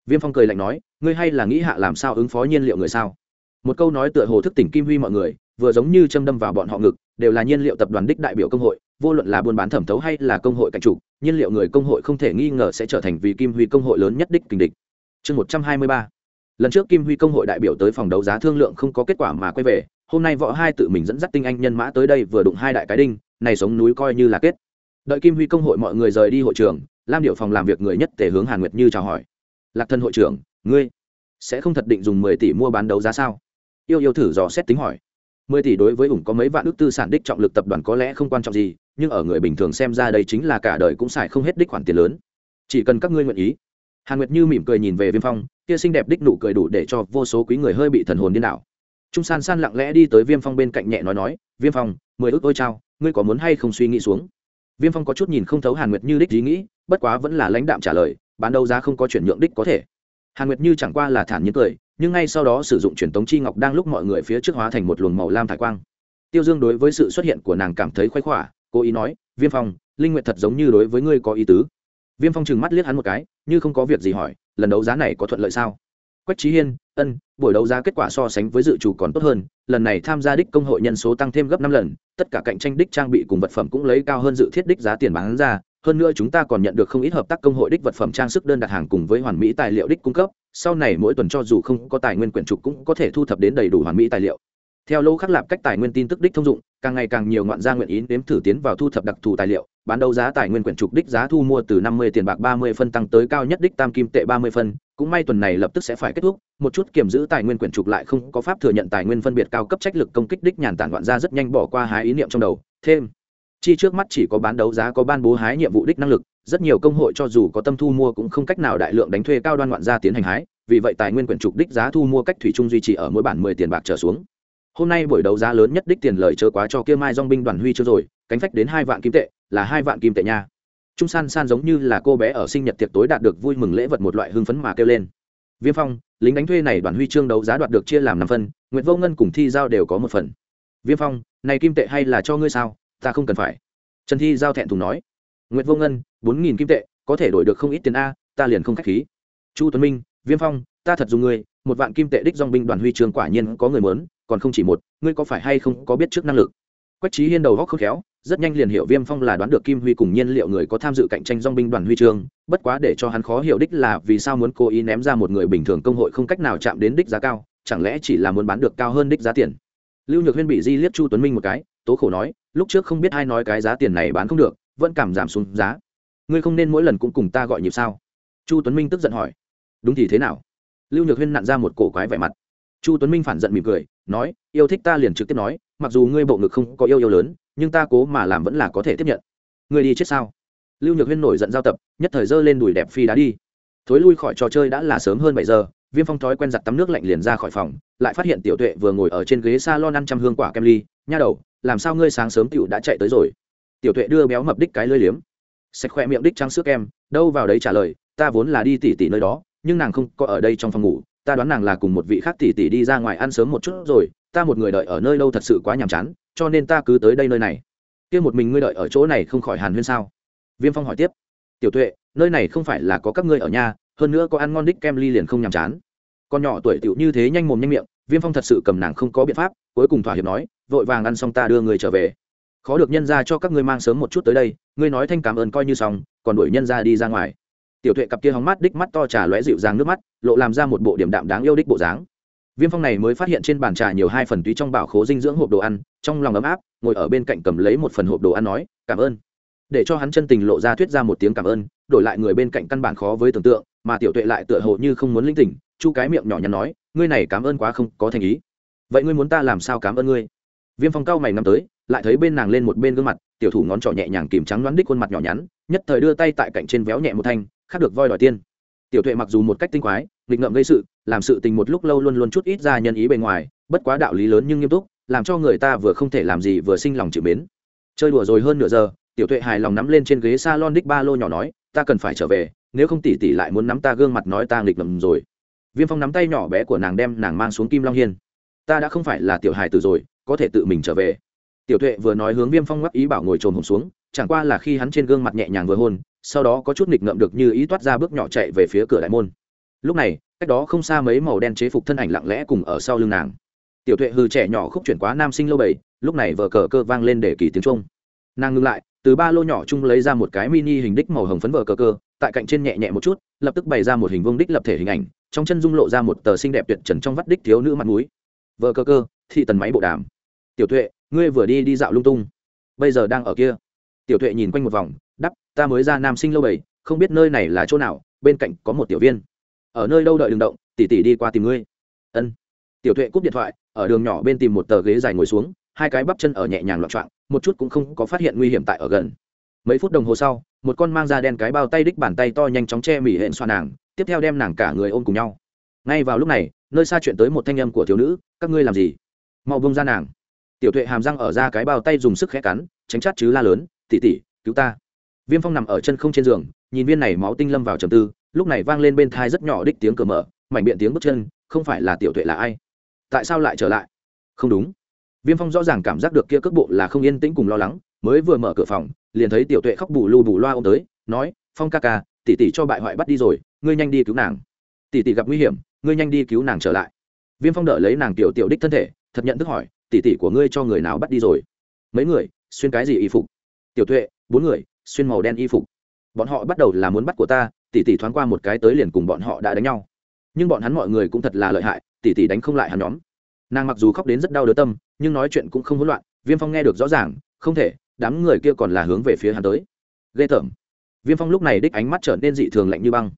A: Viêm phong cười lạnh nói, ngươi hay là nghĩ hạ làm sao ứng phó nhiên liệu người sao? Một câu nói tựa hồ thức tỉnh kim huy mọi người, vừa giống như châm đâm vào bọn họ ngực, đều là nhiên liệu tập đoàn đích đại biểu công hội, vô luận là buôn bán thẩm thấu hay là công hội cạnh chủ, nhiên liệu người công hội không thể nghi ngờ sẽ trở thành vì kim huy công hội lớn nhất đích kình địch. Chương một trăm hai mươi ba. Lần trước kim huy công hội đại biểu tới phòng đấu giá thương lượng không có kết quả mà quay về hôm nay võ hai tự mình dẫn dắt tinh anh nhân mã tới đây vừa đụng hai đại cái đinh, này sống núi coi như là kết. Đợi kim huy công hội mọi người rời đi hội trường, lam điệu phòng làm việc người nhất tể hướng hàn nguyệt như chào hỏi. Lạc thân hội trưởng, ngươi sẽ không thật định dùng mười tỷ mua bán đấu giá sao? Yêu yêu thử dò xét tính hỏi. Mười tỷ đối với ủng có mấy vạn ước tư sản đích trọng lực tập đoàn có lẽ không quan trọng gì, nhưng ở người bình thường xem ra đây chính là cả đời cũng xài không hết đích khoản tiền lớn. Chỉ cần các ngươi nguyện ý. Hàn nguyệt như mỉm cười nhìn về viêm phong kia xinh đẹp đích nụ cười đủ để cho vô số quý người hơi bị thần hồn điên đảo trung san san lặng lẽ đi tới viêm phong bên cạnh nhẹ nói nói, viêm phong, mười ước ôi trao ngươi có muốn hay không suy nghĩ xuống? Viêm phong có chút nhìn không thấu hàn nguyệt như đích ý nghĩ, bất quá vẫn là lãnh đạm trả lời, bán đấu giá không có chuyển nhượng đích có thể. Hàn nguyệt như chẳng qua là thản nhiên cười, nhưng ngay sau đó sử dụng truyền tống chi ngọc đang lúc mọi người phía trước hóa thành một luồng màu lam thải quang. Tiêu dương đối với sự xuất hiện của nàng cảm thấy khoái khỏa, cố ý nói, viêm phong, linh nguyện thật giống như đối với ngươi có ý tứ. Viêm phong trừng mắt liếc hắn một cái, như không có việc gì hỏi, lần đấu giá này có thuận lợi sao? Quách trí hiên, ân, buổi đấu giá kết quả so sánh với dự trù còn tốt hơn, lần này tham gia đích công hội nhân số tăng thêm gấp năm lần, tất cả cạnh tranh đích trang bị cùng vật phẩm cũng lấy cao hơn dự thiết đích giá tiền bán ra, hơn nữa chúng ta còn nhận được không ít hợp tác công hội đích vật phẩm trang sức đơn đặt hàng cùng với hoàn mỹ tài liệu đích cung cấp, sau này mỗi tuần cho dù không có tài nguyên quyển trục cũng có thể thu thập đến đầy đủ hoàn mỹ tài liệu. Theo lô khắc lạp cách tài nguyên tin tức đích thông dụng, càng ngày càng nhiều ngoạn gia nguyện ý nếm thử tiến vào thu thập đặc thù tài liệu, bán đấu giá tài nguyên quyển trục đích giá thu mua từ năm mươi tiền bạc ba mươi phân tăng tới cao nhất đích tam kim tệ ba mươi phân cũng may tuần này lập tức sẽ phải kết thúc, một chút kiểm giữ tài nguyên quyển trục lại không có pháp thừa nhận tài nguyên phân biệt cao cấp trách lực công kích đích nhàn tản đoạn ra rất nhanh bỏ qua hái ý niệm trong đầu. Thêm, chi trước mắt chỉ có bán đấu giá, có ban bố hái nhiệm vụ đích năng lực, rất nhiều công hội cho dù có tâm thu mua cũng không cách nào đại lượng đánh thuê cao đoan ngoạn gia tiến hành hái, vì vậy tài nguyên quyển trục đích giá thu mua cách thủy chung duy trì ở mỗi bản mười tiền bạc trở xuống. Hôm nay buổi đấu giá lớn nhất đích tiền lời chớ quá cho kia mai dong binh đoàn huy chưa rồi, cánh phách đến hai vạn kim tệ, là hai vạn kim tệ nha trung san san giống như là cô bé ở sinh nhật tiệc tối đạt được vui mừng lễ vật một loại hưng phấn mà kêu lên. Viêm phong, lính đánh thuê này đoàn huy chương đấu giá đoạt được chia làm năm phân nguyễn vô ngân cùng thi giao đều có một phần. Viêm phong, này kim tệ hay là cho ngươi sao? Ta không cần phải. Trần thi giao thẹn thùng nói. Nguyễn vô ngân, bốn nghìn kim tệ, có thể đổi được không ít tiền a, ta liền không k h á c h khí. Chu tuấn minh, viêm phong, ta thật dùng ngươi, một vạn kim tệ đích dong binh đoàn huy chương quả nhiên có người mớn còn không chỉ một, ngươi có phải hay không có biết trước năng lực? Quách trí hiên đầu góc khớp khéo rất nhanh liền hiểu viêm phong là đoán được kim huy cùng nhiên liệu người có tham dự cạnh tranh dong binh đoàn huy chương, bất quá để cho hắn khó hiểu đích là vì sao muốn cố ý ném ra một người bình thường công hội không cách nào chạm đến đích giá cao, chẳng lẽ chỉ là muốn bán được cao hơn đích giá tiền. Lưu nhược huyên bị di liếc chu tuấn minh một cái, tố khổ nói, lúc trước không biết ai nói cái giá tiền này bán không được, vẫn cảm giảm xuống giá. Ngươi không nên mỗi lần cũng cùng ta gọi nhịp sao? Chu tuấn minh tức giận hỏi. Đúng thì thế nào? Lưu nhược huyên nặn ra một cổ quái vẻ mặt. Chu tuấn minh phản giận mỉm cười, nói, yêu thích ta liền trực tiếp nói mặc dù ngươi bộ ngực không có yêu yêu lớn, nhưng ta cố mà làm vẫn là có thể tiếp nhận. Ngươi đi chết sao? Lưu nhược huyên nổi giận giao tập, nhất thời giơ lên đùi đẹp phi đá đi. Thối lui khỏi trò chơi đã là sớm hơn bảy giờ, viêm phong thói quen giặt tắm nước lạnh liền ra khỏi phòng, lại phát hiện tiểu tuệ vừa ngồi ở trên ghế s a lon ăn trăm hương quả kem ly, nha đầu, làm sao ngươi sáng sớm tiểu đã chạy tới rồi? Tiểu tuệ đưa béo mập đích cái lơi liếm. Sạch khoe miệng đích trắng sữa kem, đâu vào đấy trả lời, ta vốn là đi tỉ tỉ nơi đó, nhưng nàng không có ở đây trong phòng ngủ, ta đoán nàng là cùng một vị khác tỉ tỉ đi ra ngoài ăn sớm một chút rồi ta một người đợi ở nơi đâu thật sự quá nhàm chán, cho nên ta cứ tới đây nơi này. Kia một mình ngươi đợi ở chỗ này không khỏi hàn huyên sao? Viêm phong hỏi tiếp. Tiểu tuệ, nơi này không phải là có các ngươi ở nhà, hơn nữa có ăn ngon đích kem ly liền không nhàm chán. Con nhỏ tuổi tiểu như thế nhanh mồm nhanh miệng, viêm phong thật sự cầm nàng không có biện pháp, cuối cùng thỏa hiệp nói, vội vàng ăn xong ta đưa người trở về. Khó được nhân ra cho các ngươi mang sớm một chút tới đây, ngươi nói thanh cảm ơn coi như xong, còn đuổi nhân ra đi ra ngoài. Tiểu tuệ cặp kia hóng mắt đích mắt to trà lóe dịu dàng nước mắt, lộ làm ra một bộ điểm đạm đáng yêu đích bộ dáng viêm phong này mới phát hiện trên bàn trà nhiều hai phần túy trong bảo khố dinh dưỡng hộp đồ ăn, trong lòng ấm áp, ngồi ở bên cạnh cầm lấy một phần hộp đồ ăn nói, cảm ơn. Để cho hắn chân tình lộ ra thuyết ra một tiếng cảm ơn, đổi lại người bên cạnh căn bản khó với tưởng tượng, mà tiểu tuệ lại tựa hồ như không muốn linh tỉnh, chu cái miệng nhỏ nhắn nói, ngươi này cảm ơn quá không có thành ý. Vậy ngươi muốn ta làm sao cảm ơn ngươi? Viêm phong cao mày năm tới, lại thấy bên nàng lên một bên gương mặt, tiểu thủ ngón trỏ nhẹ nhàng kìm trắng đoán đích khuôn mặt nhỏ nhắn, nhất thời đưa tay tại cạnh trên véo nhẹ một thanh khác được voi đòi tiên tiểu tuệ mặc dù một cách tinh quái, nghịch ngợm gây sự, làm sự tình một lúc lâu luôn luôn chút ít ra nhân ý bề ngoài, bất quá đạo lý lớn nhưng nghiêm túc, làm cho người ta vừa không thể làm gì vừa sinh lòng chịu mến. Chơi đùa rồi hơn nửa giờ, tiểu tuệ hài lòng nắm lên trên ghế s a lon đích ba lô nhỏ nói, ta cần phải trở về, nếu không tỉ tỉ lại muốn nắm ta gương mặt nói ta nghịch ngầm rồi. Viêm phong nắm tay nhỏ bé của nàng đem nàng mang xuống kim long hiên. Ta đã không phải là tiểu hài tử rồi, có thể tự mình trở về tiểu tuệ vừa nói hướng viêm phong ngắc ý bảo ngồi trồn hồn xuống, chẳng qua là khi hắn trên gương mặt nhẹ nhàng vừa hôn, sau đó có chút nghịch ngợm được như ý toát ra bước nhỏ chạy về phía cửa đại môn. Lúc này, cách đó không xa mấy màu đen chế phục thân ảnh lặng lẽ cùng ở sau lưng nàng. Tiểu tuệ hư trẻ nhỏ khúc chuyển quá nam sinh lâu bảy, lúc này vờ cờ cơ vang lên để kỳ tiếng trung. Nàng ngưng lại, từ ba lô nhỏ chung lấy ra một cái mini hình đích màu hồng phấn vờ cờ cơ, tại cạnh trên nhẹ nhẹ một chút, lập tức bày ra một hình vương đích lập thể hình ảnh, trong chân dung lộ ra một tờ xinh đẹp tuyệt trần trong vắt đích thiếu nữ mặt núi vờ cờ cơ, thị tần máy bộ đàm. Tiểu tuệ ngươi vừa đi đi dạo lung tung. Bây giờ đang ở kia. Tiểu tuệ nhìn quanh một vòng, đắp, ta mới ra nam sinh lâu bảy, không biết nơi này là chỗ nào, bên cạnh có một tiểu viên. Ở nơi đâu đợi đừng động tỉ tỉ đi qua tìm ngươi. Ân. Tiểu tuệ cúp điện thoại, ở đường nhỏ bên tìm một tờ ghế dài ngồi xuống, hai cái bắp chân ở nhẹ nhàng loạn trọng một chút cũng không có phát hiện nguy hiểm tại ở gần. Mấy phút đồng hồ sau, một con mang da đen cái bao tay đích bàn tay to nhanh chóng che mỉ hẹn xoa nàng, tiếp theo đem nàng cả người ôm cùng nhau. Ngay vào lúc này, nơi xa chuyện tới một thanh âm của thiếu nữ, các ngươi làm gì? Mau bông ra nàng tiểu tuệ hàm răng ở ra cái bao tay dùng sức khẽ cắn, tránh chát chứ la lớn tỉ tỉ cứu ta. Viêm phong nằm ở chân không trên giường, nhìn viên này máu tinh lâm vào trầm tư, lúc này vang lên bên thai rất nhỏ đích tiếng cửa mở, mảnh biện tiếng bước chân, không phải là tiểu tuệ là ai? Tại sao lại trở lại? Không đúng. Viêm phong rõ ràng cảm giác được kia cước bộ là không yên tĩnh cùng lo lắng, mới vừa mở cửa phòng, liền thấy tiểu tuệ khóc bù lù bù loa ô m tới, nói, phong ca ca, tỷ tỷ cho bại hoại bắt đi rồi, ngươi nhanh đi cứu nàng. Tỷ tỷ gặp nguy hiểm, ngươi nhanh đi cứu nàng trở lại. Viêm phong đỡ lấy nàng tiểu tiểu đích thân thể, thật nhận thức hỏi tỷ tỷ của ngươi cho người nào bắt đi rồi? Mấy người, xuyên cái gì y phục? Tiểu tuệ bốn người, xuyên màu đen y phục. Bọn họ bắt đầu là muốn bắt của ta tỷ tỷ thoáng qua một cái tới liền cùng bọn họ đã đánh nhau. Nhưng bọn hắn mọi người cũng thật là lợi hại tỷ tỷ đánh không lại hắn nhóm. Nàng mặc dù khóc đến rất đau đớn tâm, nhưng nói chuyện cũng không hỗn loạn, viêm phong nghe được rõ ràng, không thể, đám người kia còn là hướng về phía hắn tới. Ghê tởm. Viêm phong lúc này đích ánh mắt trở nên dị thường lạnh như băng.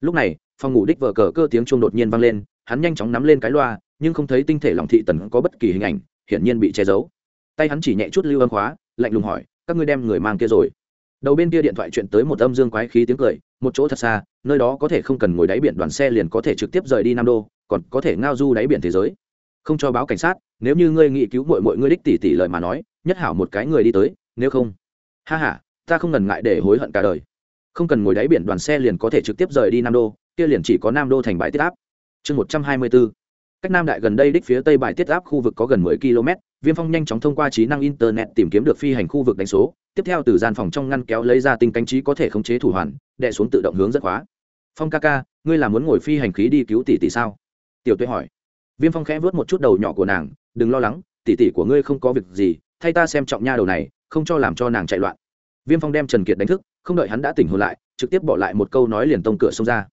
A: Lúc này, phòng ngủ đích vờ cờ cơ tiếng chuông đột nhiên vang lên, hắn nhanh chóng nắm lên cái loa, nhưng không thấy tinh thể lòng thị tần có bất kỳ hình ảnh hiển nhiên bị che giấu. Tay hắn chỉ nhẹ chút lưu âm khóa, lạnh lùng hỏi, các ngươi đem người mang kia rồi? Đầu bên kia điện thoại chuyện tới một âm dương quái khí tiếng cười, một chỗ thật xa, nơi đó có thể không cần ngồi đáy biển đoàn xe liền có thể trực tiếp rời đi nam đô, còn có thể ngao du đáy biển thế giới. Không cho báo cảnh sát, nếu như ngươi nghĩ cứu mọi mọi ngươi đích tỷ tỷ lời mà nói, nhất hảo một cái người đi tới, nếu không. Ha ha, ta không ngần ngại để hối hận cả đời. Không cần ngồi đáy biển đoàn xe liền có thể trực tiếp rời đi nam đô, kia liền chỉ có nam đô thành bãi tiết áp. Chương một trăm hai mươi bốn cách nam đại gần đây đích phía tây bãi tiết áp khu vực có gần mười km, viêm phong nhanh chóng thông qua trí năng internet tìm kiếm được phi hành khu vực đánh số, tiếp theo từ gian phòng trong ngăn kéo lấy ra tinh cánh trí có thể khống chế thủ hoàn đệ xuống tự động hướng dẫn khóa. Phong ca ca, ngươi là muốn ngồi phi hành khí đi cứu tỷ tỷ sao? Tiểu tuệ hỏi. Viêm phong khẽ vớt một chút đầu nhỏ của nàng, đừng lo lắng, tỷ tỷ của ngươi không có việc gì, thay ta xem trọng nha đầu này, không cho làm cho nàng chạy loạn. Viêm phong đem trần kiệt đánh thức, không đợi hắn đã tỉnh hồn lại, trực tiếp bỏ lại một câu nói liền tông cửa xông ra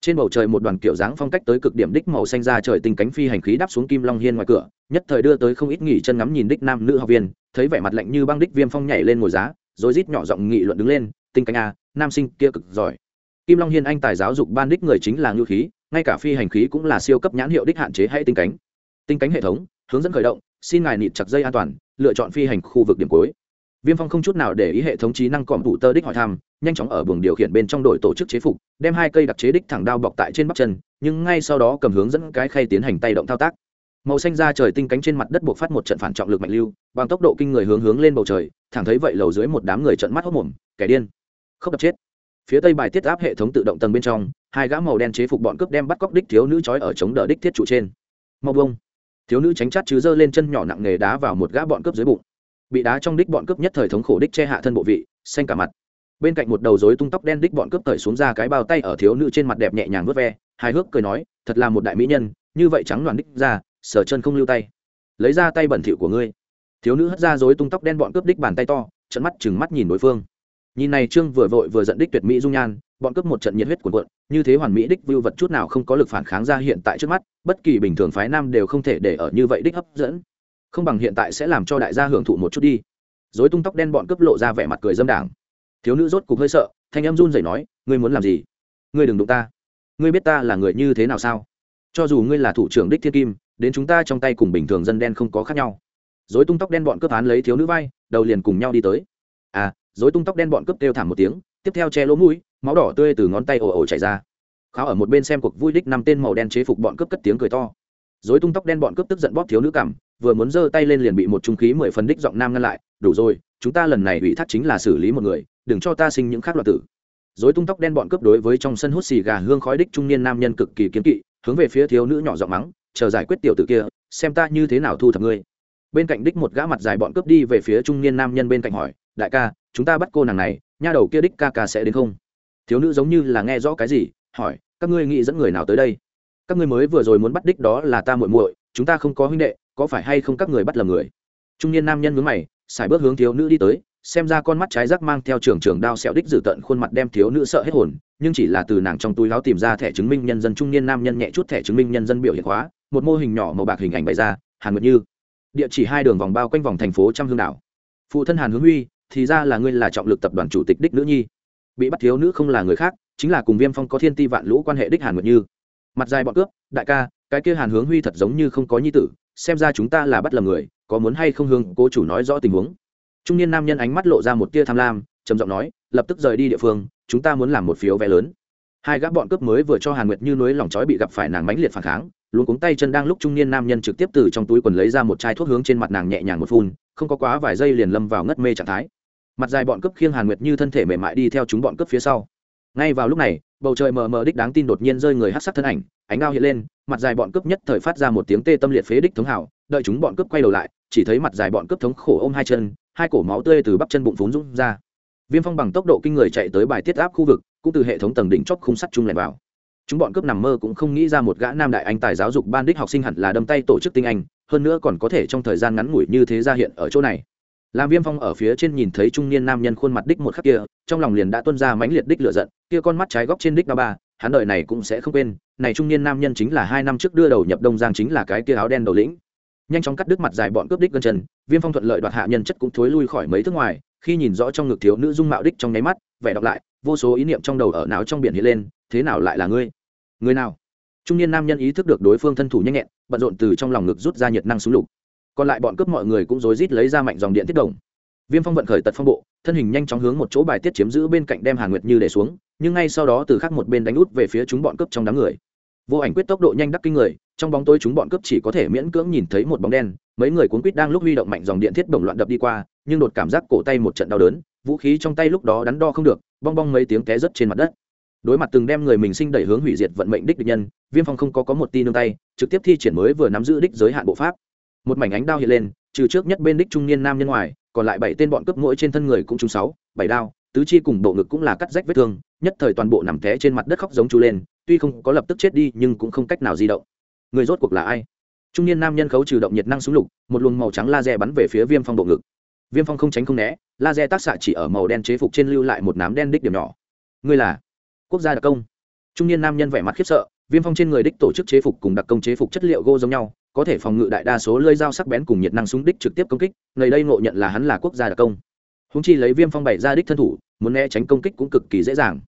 A: trên bầu trời một đoàn kiểu dáng phong cách tới cực điểm đích màu xanh ra trời tinh cánh phi hành khí đáp xuống kim long hiên ngoài cửa, nhất thời đưa tới không ít nghỉ chân ngắm nhìn đích nam nữ học viên, thấy vẻ mặt lạnh như băng đích viêm phong nhảy lên ngồi giá, rồi rít nhỏ giọng nghị luận đứng lên, tinh cánh a, nam sinh kia cực giỏi. Kim long hiên anh tài giáo dục ban đích người chính là ngư khí, ngay cả phi hành khí cũng là siêu cấp nhãn hiệu đích hạn chế hay tinh cánh. Tinh cánh hệ thống, hướng dẫn khởi động, xin ngài nịt chặt dây an toàn, lựa chọn phi hành khu vực điểm cuối viêm phong không chút nào để ý hệ thống trí năng còm thủ tơ đích hỏi thăm, nhanh chóng ở buồng điều khiển bên trong đội tổ chức chế phục, đem hai cây đặc chế đích thẳng đao bọc tại trên bắp chân, nhưng ngay sau đó cầm hướng dẫn cái khay tiến hành tay động thao tác. Màu xanh ra trời tinh cánh trên mặt đất buộc phát một trận phản trọng lực mạnh lưu, bằng tốc độ kinh người hướng hướng lên bầu trời, thẳng thấy vậy lầu dưới một đám người trận mắt hốc mồm, kẻ điên không đập chết. Phía tây bài tiết áp hệ thống tự động tầng bên trong, hai gã màu đen chế phục bọn cướp đem bắt cóc đích thiếu nữ trói ở chống đỡ đích thiết trụ trên. Mau bông thiếu nữ tránh chát chứ giơ lên chân nhỏ nặng nề đá vào một gã bọn cướp dưới bụng bị đá trong đích bọn cướp nhất thời thống khổ đích che hạ thân bộ vị, xanh cả mặt. Bên cạnh một đầu rối tung tóc đen đích bọn cướp cởi xuống ra cái bao tay ở thiếu nữ trên mặt đẹp nhẹ nhàng vớt ve, hài hước cười nói, thật là một đại mỹ nhân, như vậy trắng đoàn đích ra, sở chân không lưu tay. Lấy ra tay bẩn thỉu của ngươi. Thiếu nữ hất ra rối tung tóc đen bọn cướp đích bàn tay to trận mắt chừng mắt nhìn đối phương. Nhìn này trương vừa vội vừa giận đích tuyệt mỹ dung nhan, bọn cướp một trận nhiệt huyết cuồn cuộn, như thế hoàn mỹ đích vưu vật chút nào không có lực phản kháng ra hiện tại trước mắt, bất kỳ bình thường phái nam đều không thể để ở như vậy đích hấp dẫn không bằng hiện tại sẽ làm cho đại gia hưởng thụ một chút đi. Dối tung tóc đen bọn cướp lộ ra vẻ mặt cười dâm đảng. Thiếu nữ rốt cục hơi sợ, thanh em run rẩy nói, ngươi muốn làm gì? Ngươi đừng đụng ta. Ngươi biết ta là người như thế nào sao? Cho dù ngươi là thủ trưởng đích thiên kim, đến chúng ta trong tay cùng bình thường dân đen không có khác nhau. Dối tung tóc đen bọn cướp án lấy thiếu nữ vai, đầu liền cùng nhau đi tới. À dối tung tóc đen bọn cướp kêu thảm một tiếng, tiếp theo che lỗ mũi, máu đỏ tươi từ ngón tay ồ ồ chảy ra. Kháo ở một bên xem cuộc vui đích năm tên màu đen chế phục bọn cướp cất tiếng cười to. Dối tung tóc đen bọn cướp tức giận bóp thiếu nữ cảm vừa muốn giơ tay lên liền bị một trung khí mười phần đích giọng nam ngăn lại, đủ rồi, chúng ta lần này ủy thác chính là xử lý một người, đừng cho ta sinh những khác loạt tử. Dối tung tóc đen bọn cướp đối với trong sân hút xì gà hương khói đích trung niên nam nhân cực kỳ kiếm kỵ, hướng về phía thiếu nữ nhỏ giọng mắng, chờ giải quyết tiểu tử kia, xem ta như thế nào thu thập ngươi. Bên cạnh đích một gã mặt dài bọn cướp đi về phía trung niên nam nhân bên cạnh hỏi, đại ca, chúng ta bắt cô nàng này, nha đầu kia đích ca ca sẽ đến không? Thiếu nữ giống như là nghe rõ cái gì, hỏi, các ngươi nghĩ dẫn người nào tới đây? Các ngươi mới vừa rồi muốn bắt đích đó là ta muội muội, chúng ta không có huynh đệ có phải hay không các người bắt lầm người? Trung niên nam nhân mướn mày, xài bước hướng thiếu nữ đi tới, xem ra con mắt trái rắc mang theo trường trường đao xẹo đích dự tận khuôn mặt đem thiếu nữ sợ hết hồn, nhưng chỉ là từ nàng trong túi láo tìm ra thẻ chứng minh nhân dân trung niên nam nhân nhẹ chút thẻ chứng minh nhân dân biểu hiện hóa, một mô hình nhỏ màu bạc hình ảnh bày ra, hàn nguyệt như. Địa chỉ hai đường vòng bao quanh vòng thành phố trăm hương đảo. Phụ thân hàn hướng huy, thì ra là ngươi là trọng lực tập đoàn chủ tịch đích nữ nhi. Bị bắt thiếu nữ không là người khác, chính là cùng viêm phong có thiên ti vạn lũ quan hệ đích hàn nguyệt như. Mặt dài bọn cướp, đại ca, cái kia hàn hướng huy thật giống như không có nhi tử xem ra chúng ta là bắt lầm người, có muốn hay không hương, cố chủ nói rõ tình huống. Trung niên nam nhân ánh mắt lộ ra một tia tham lam, trầm giọng nói, lập tức rời đi địa phương, chúng ta muốn làm một phiếu vé lớn. Hai gã bọn cướp mới vừa cho hàn nguyệt như núi lòng chói bị gặp phải nàng mãnh liệt phản kháng luôn cuống tay chân đang lúc trung niên nam nhân trực tiếp từ trong túi quần lấy ra một chai thuốc hướng trên mặt nàng nhẹ nhàng một phun, không có quá vài giây liền lâm vào ngất mê trạng thái. Mặt dài bọn cướp khiêng hàn nguyệt như thân thể mềm mại đi theo chúng bọn cướp phía sau. Ngay vào lúc này bầu trời mờ mờ đích đáng tin đột nhiên rơi người hát sắc thân ảnh, ánh ao hiện lên, mặt dài bọn cướp nhất thời phát ra một tiếng tê tâm liệt phế đích thống hảo đợi chúng bọn cướp quay đầu lại, chỉ thấy mặt dài bọn cướp thống khổ ôm hai chân, hai cổ máu tươi từ bắp chân bụng phún rung ra. Viêm phong bằng tốc độ kinh người chạy tới bài tiết áp khu vực, cũng từ hệ thống tầng đỉnh chóp khung sắt chung lẻn vào. Chúng bọn cướp nằm mơ cũng không nghĩ ra một gã nam đại anh tài giáo dục ban đích học sinh hẳn là đâm tay tổ chức tinh anh, hơn nữa còn có thể trong thời gian ngắn ngủi như thế ra hiện ở chỗ này làm viêm phong ở phía trên nhìn thấy trung niên nam nhân khuôn mặt đích một khắc kia, trong lòng liền đã tuân ra mãnh liệt đích lựa giận, kia con mắt trái góc trên đích ba ba, hắn đợi này cũng sẽ không quên, này trung niên nam nhân chính là hai năm trước đưa đầu nhập đông giang chính là cái kia áo đen đầu lĩnh. Nhanh chóng cắt đứt mặt dài bọn cướp đích gần chân, viêm phong thuận lợi đoạt hạ nhân chất cũng thối lui khỏi mấy thước ngoài, khi nhìn rõ trong ngực thiếu nữ dung mạo đích trong nháy mắt, vẻ đọc lại, vô số ý niệm trong đầu ở não trong biển hiện lên, thế nào lại là ngươi? Người nào? Trung niên nam nhân ý thức được đối phương thân thủ nhanh nhẹn, bận rộn từ trong lòng ngực rút ra nhiệt năng súng lục còn lại bọn cướp mọi người cũng rối rít lấy ra mạnh dòng điện tiết đồng. Viêm phong vận khởi tật phong bộ, thân hình nhanh chóng hướng một chỗ bài tiết chiếm giữ bên cạnh đem hàn nguyệt như để xuống, nhưng ngay sau đó từ khác một bên đánh út về phía chúng bọn cướp trong đám người. Vô ảnh quyết tốc độ nhanh đắc kinh người, trong bóng tối chúng bọn cướp chỉ có thể miễn cưỡng nhìn thấy một bóng đen, mấy người cuốn quýt đang lúc huy động mạnh dòng điện thiết bổng loạn đập đi qua, nhưng đột cảm giác cổ tay một trận đau đớn, vũ khí trong tay lúc đó đắn đo không được, bong bong mấy tiếng té rớt trên mặt đất. Đối mặt từng đem người mình sinh đẩy hướng hủy diệt vận mệnh đích địch nhân, viêm phong không có có một tin nương tay, trực tiếp thi triển mới vừa nắm giữ đích giới hạn bộ pháp một mảnh ánh đao hiện lên, trừ trước nhất bên đích trung niên nam nhân ngoài, còn lại bảy tên bọn cướp mỗi trên thân người cũng trúng sáu, bảy đao, tứ chi cùng bộ ngực cũng là cắt rách vết thương, nhất thời toàn bộ nằm té trên mặt đất khóc giống chú lên, tuy không có lập tức chết đi nhưng cũng không cách nào di động. Người rốt cuộc là ai? Trung niên nam nhân khấu trừ động nhiệt năng súng lục, một luồng màu trắng laser bắn về phía viêm phong bộ ngực. Viêm phong không tránh không né, laser tác xạ chỉ ở màu đen chế phục trên lưu lại một nám đen đích điểm nhỏ. Ngươi là quốc gia đặc công. Trung niên nam nhân vẻ mặt khiếp sợ viêm phong trên người đích tổ chức chế phục cùng đặc công chế phục chất liệu gô giống nhau, có thể phòng ngự đại đa số lơi dao sắc bén cùng nhiệt năng súng đích trực tiếp công kích, nơi đây ngộ nhận là hắn là quốc gia đặc công. Húng chi lấy viêm phong bày ra đích thân thủ, muốn né tránh công kích cũng cực kỳ dễ dàng.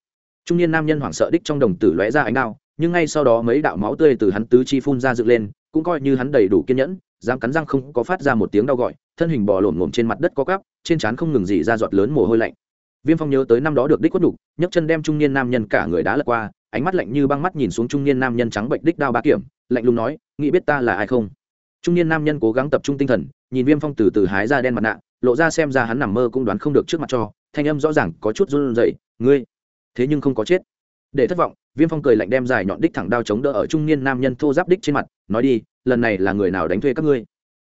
A: Trung niên nam nhân hoảng sợ đích trong đồng tử lóe ra ánh đao, nhưng ngay sau đó mấy đạo máu tươi từ hắn tứ chi phun ra dựng lên, cũng coi như hắn đầy đủ kiên nhẫn, dám cắn răng không có phát ra một tiếng đau gọi, thân hình bò lổm ngổm trên mặt đất có cắp trên trán không ngừng gì ra giọt lớn mồ hôi lạnh. Viêm phong nhớ tới năm đó được đích quất đục nhấc chân đem trung niên nam nhân cả người đá lật qua ánh mắt lạnh như băng mắt nhìn xuống trung niên nam nhân trắng bệnh đích đao ba kiểm, lạnh lùng nói, nghĩ biết ta là ai không? Trung niên nam nhân cố gắng tập trung tinh thần, nhìn viêm phong từ từ hái ra đen mặt nạ, lộ ra xem ra hắn nằm mơ cũng đoán không được trước mặt cho, thanh âm rõ ràng có chút run rẩy, ngươi, thế nhưng không có chết. Để thất vọng, viêm phong cười lạnh đem dài nhọn đích thẳng đao chống đỡ ở trung niên nam nhân thô giáp đích trên mặt, nói đi, lần này là người nào đánh thuê các ngươi?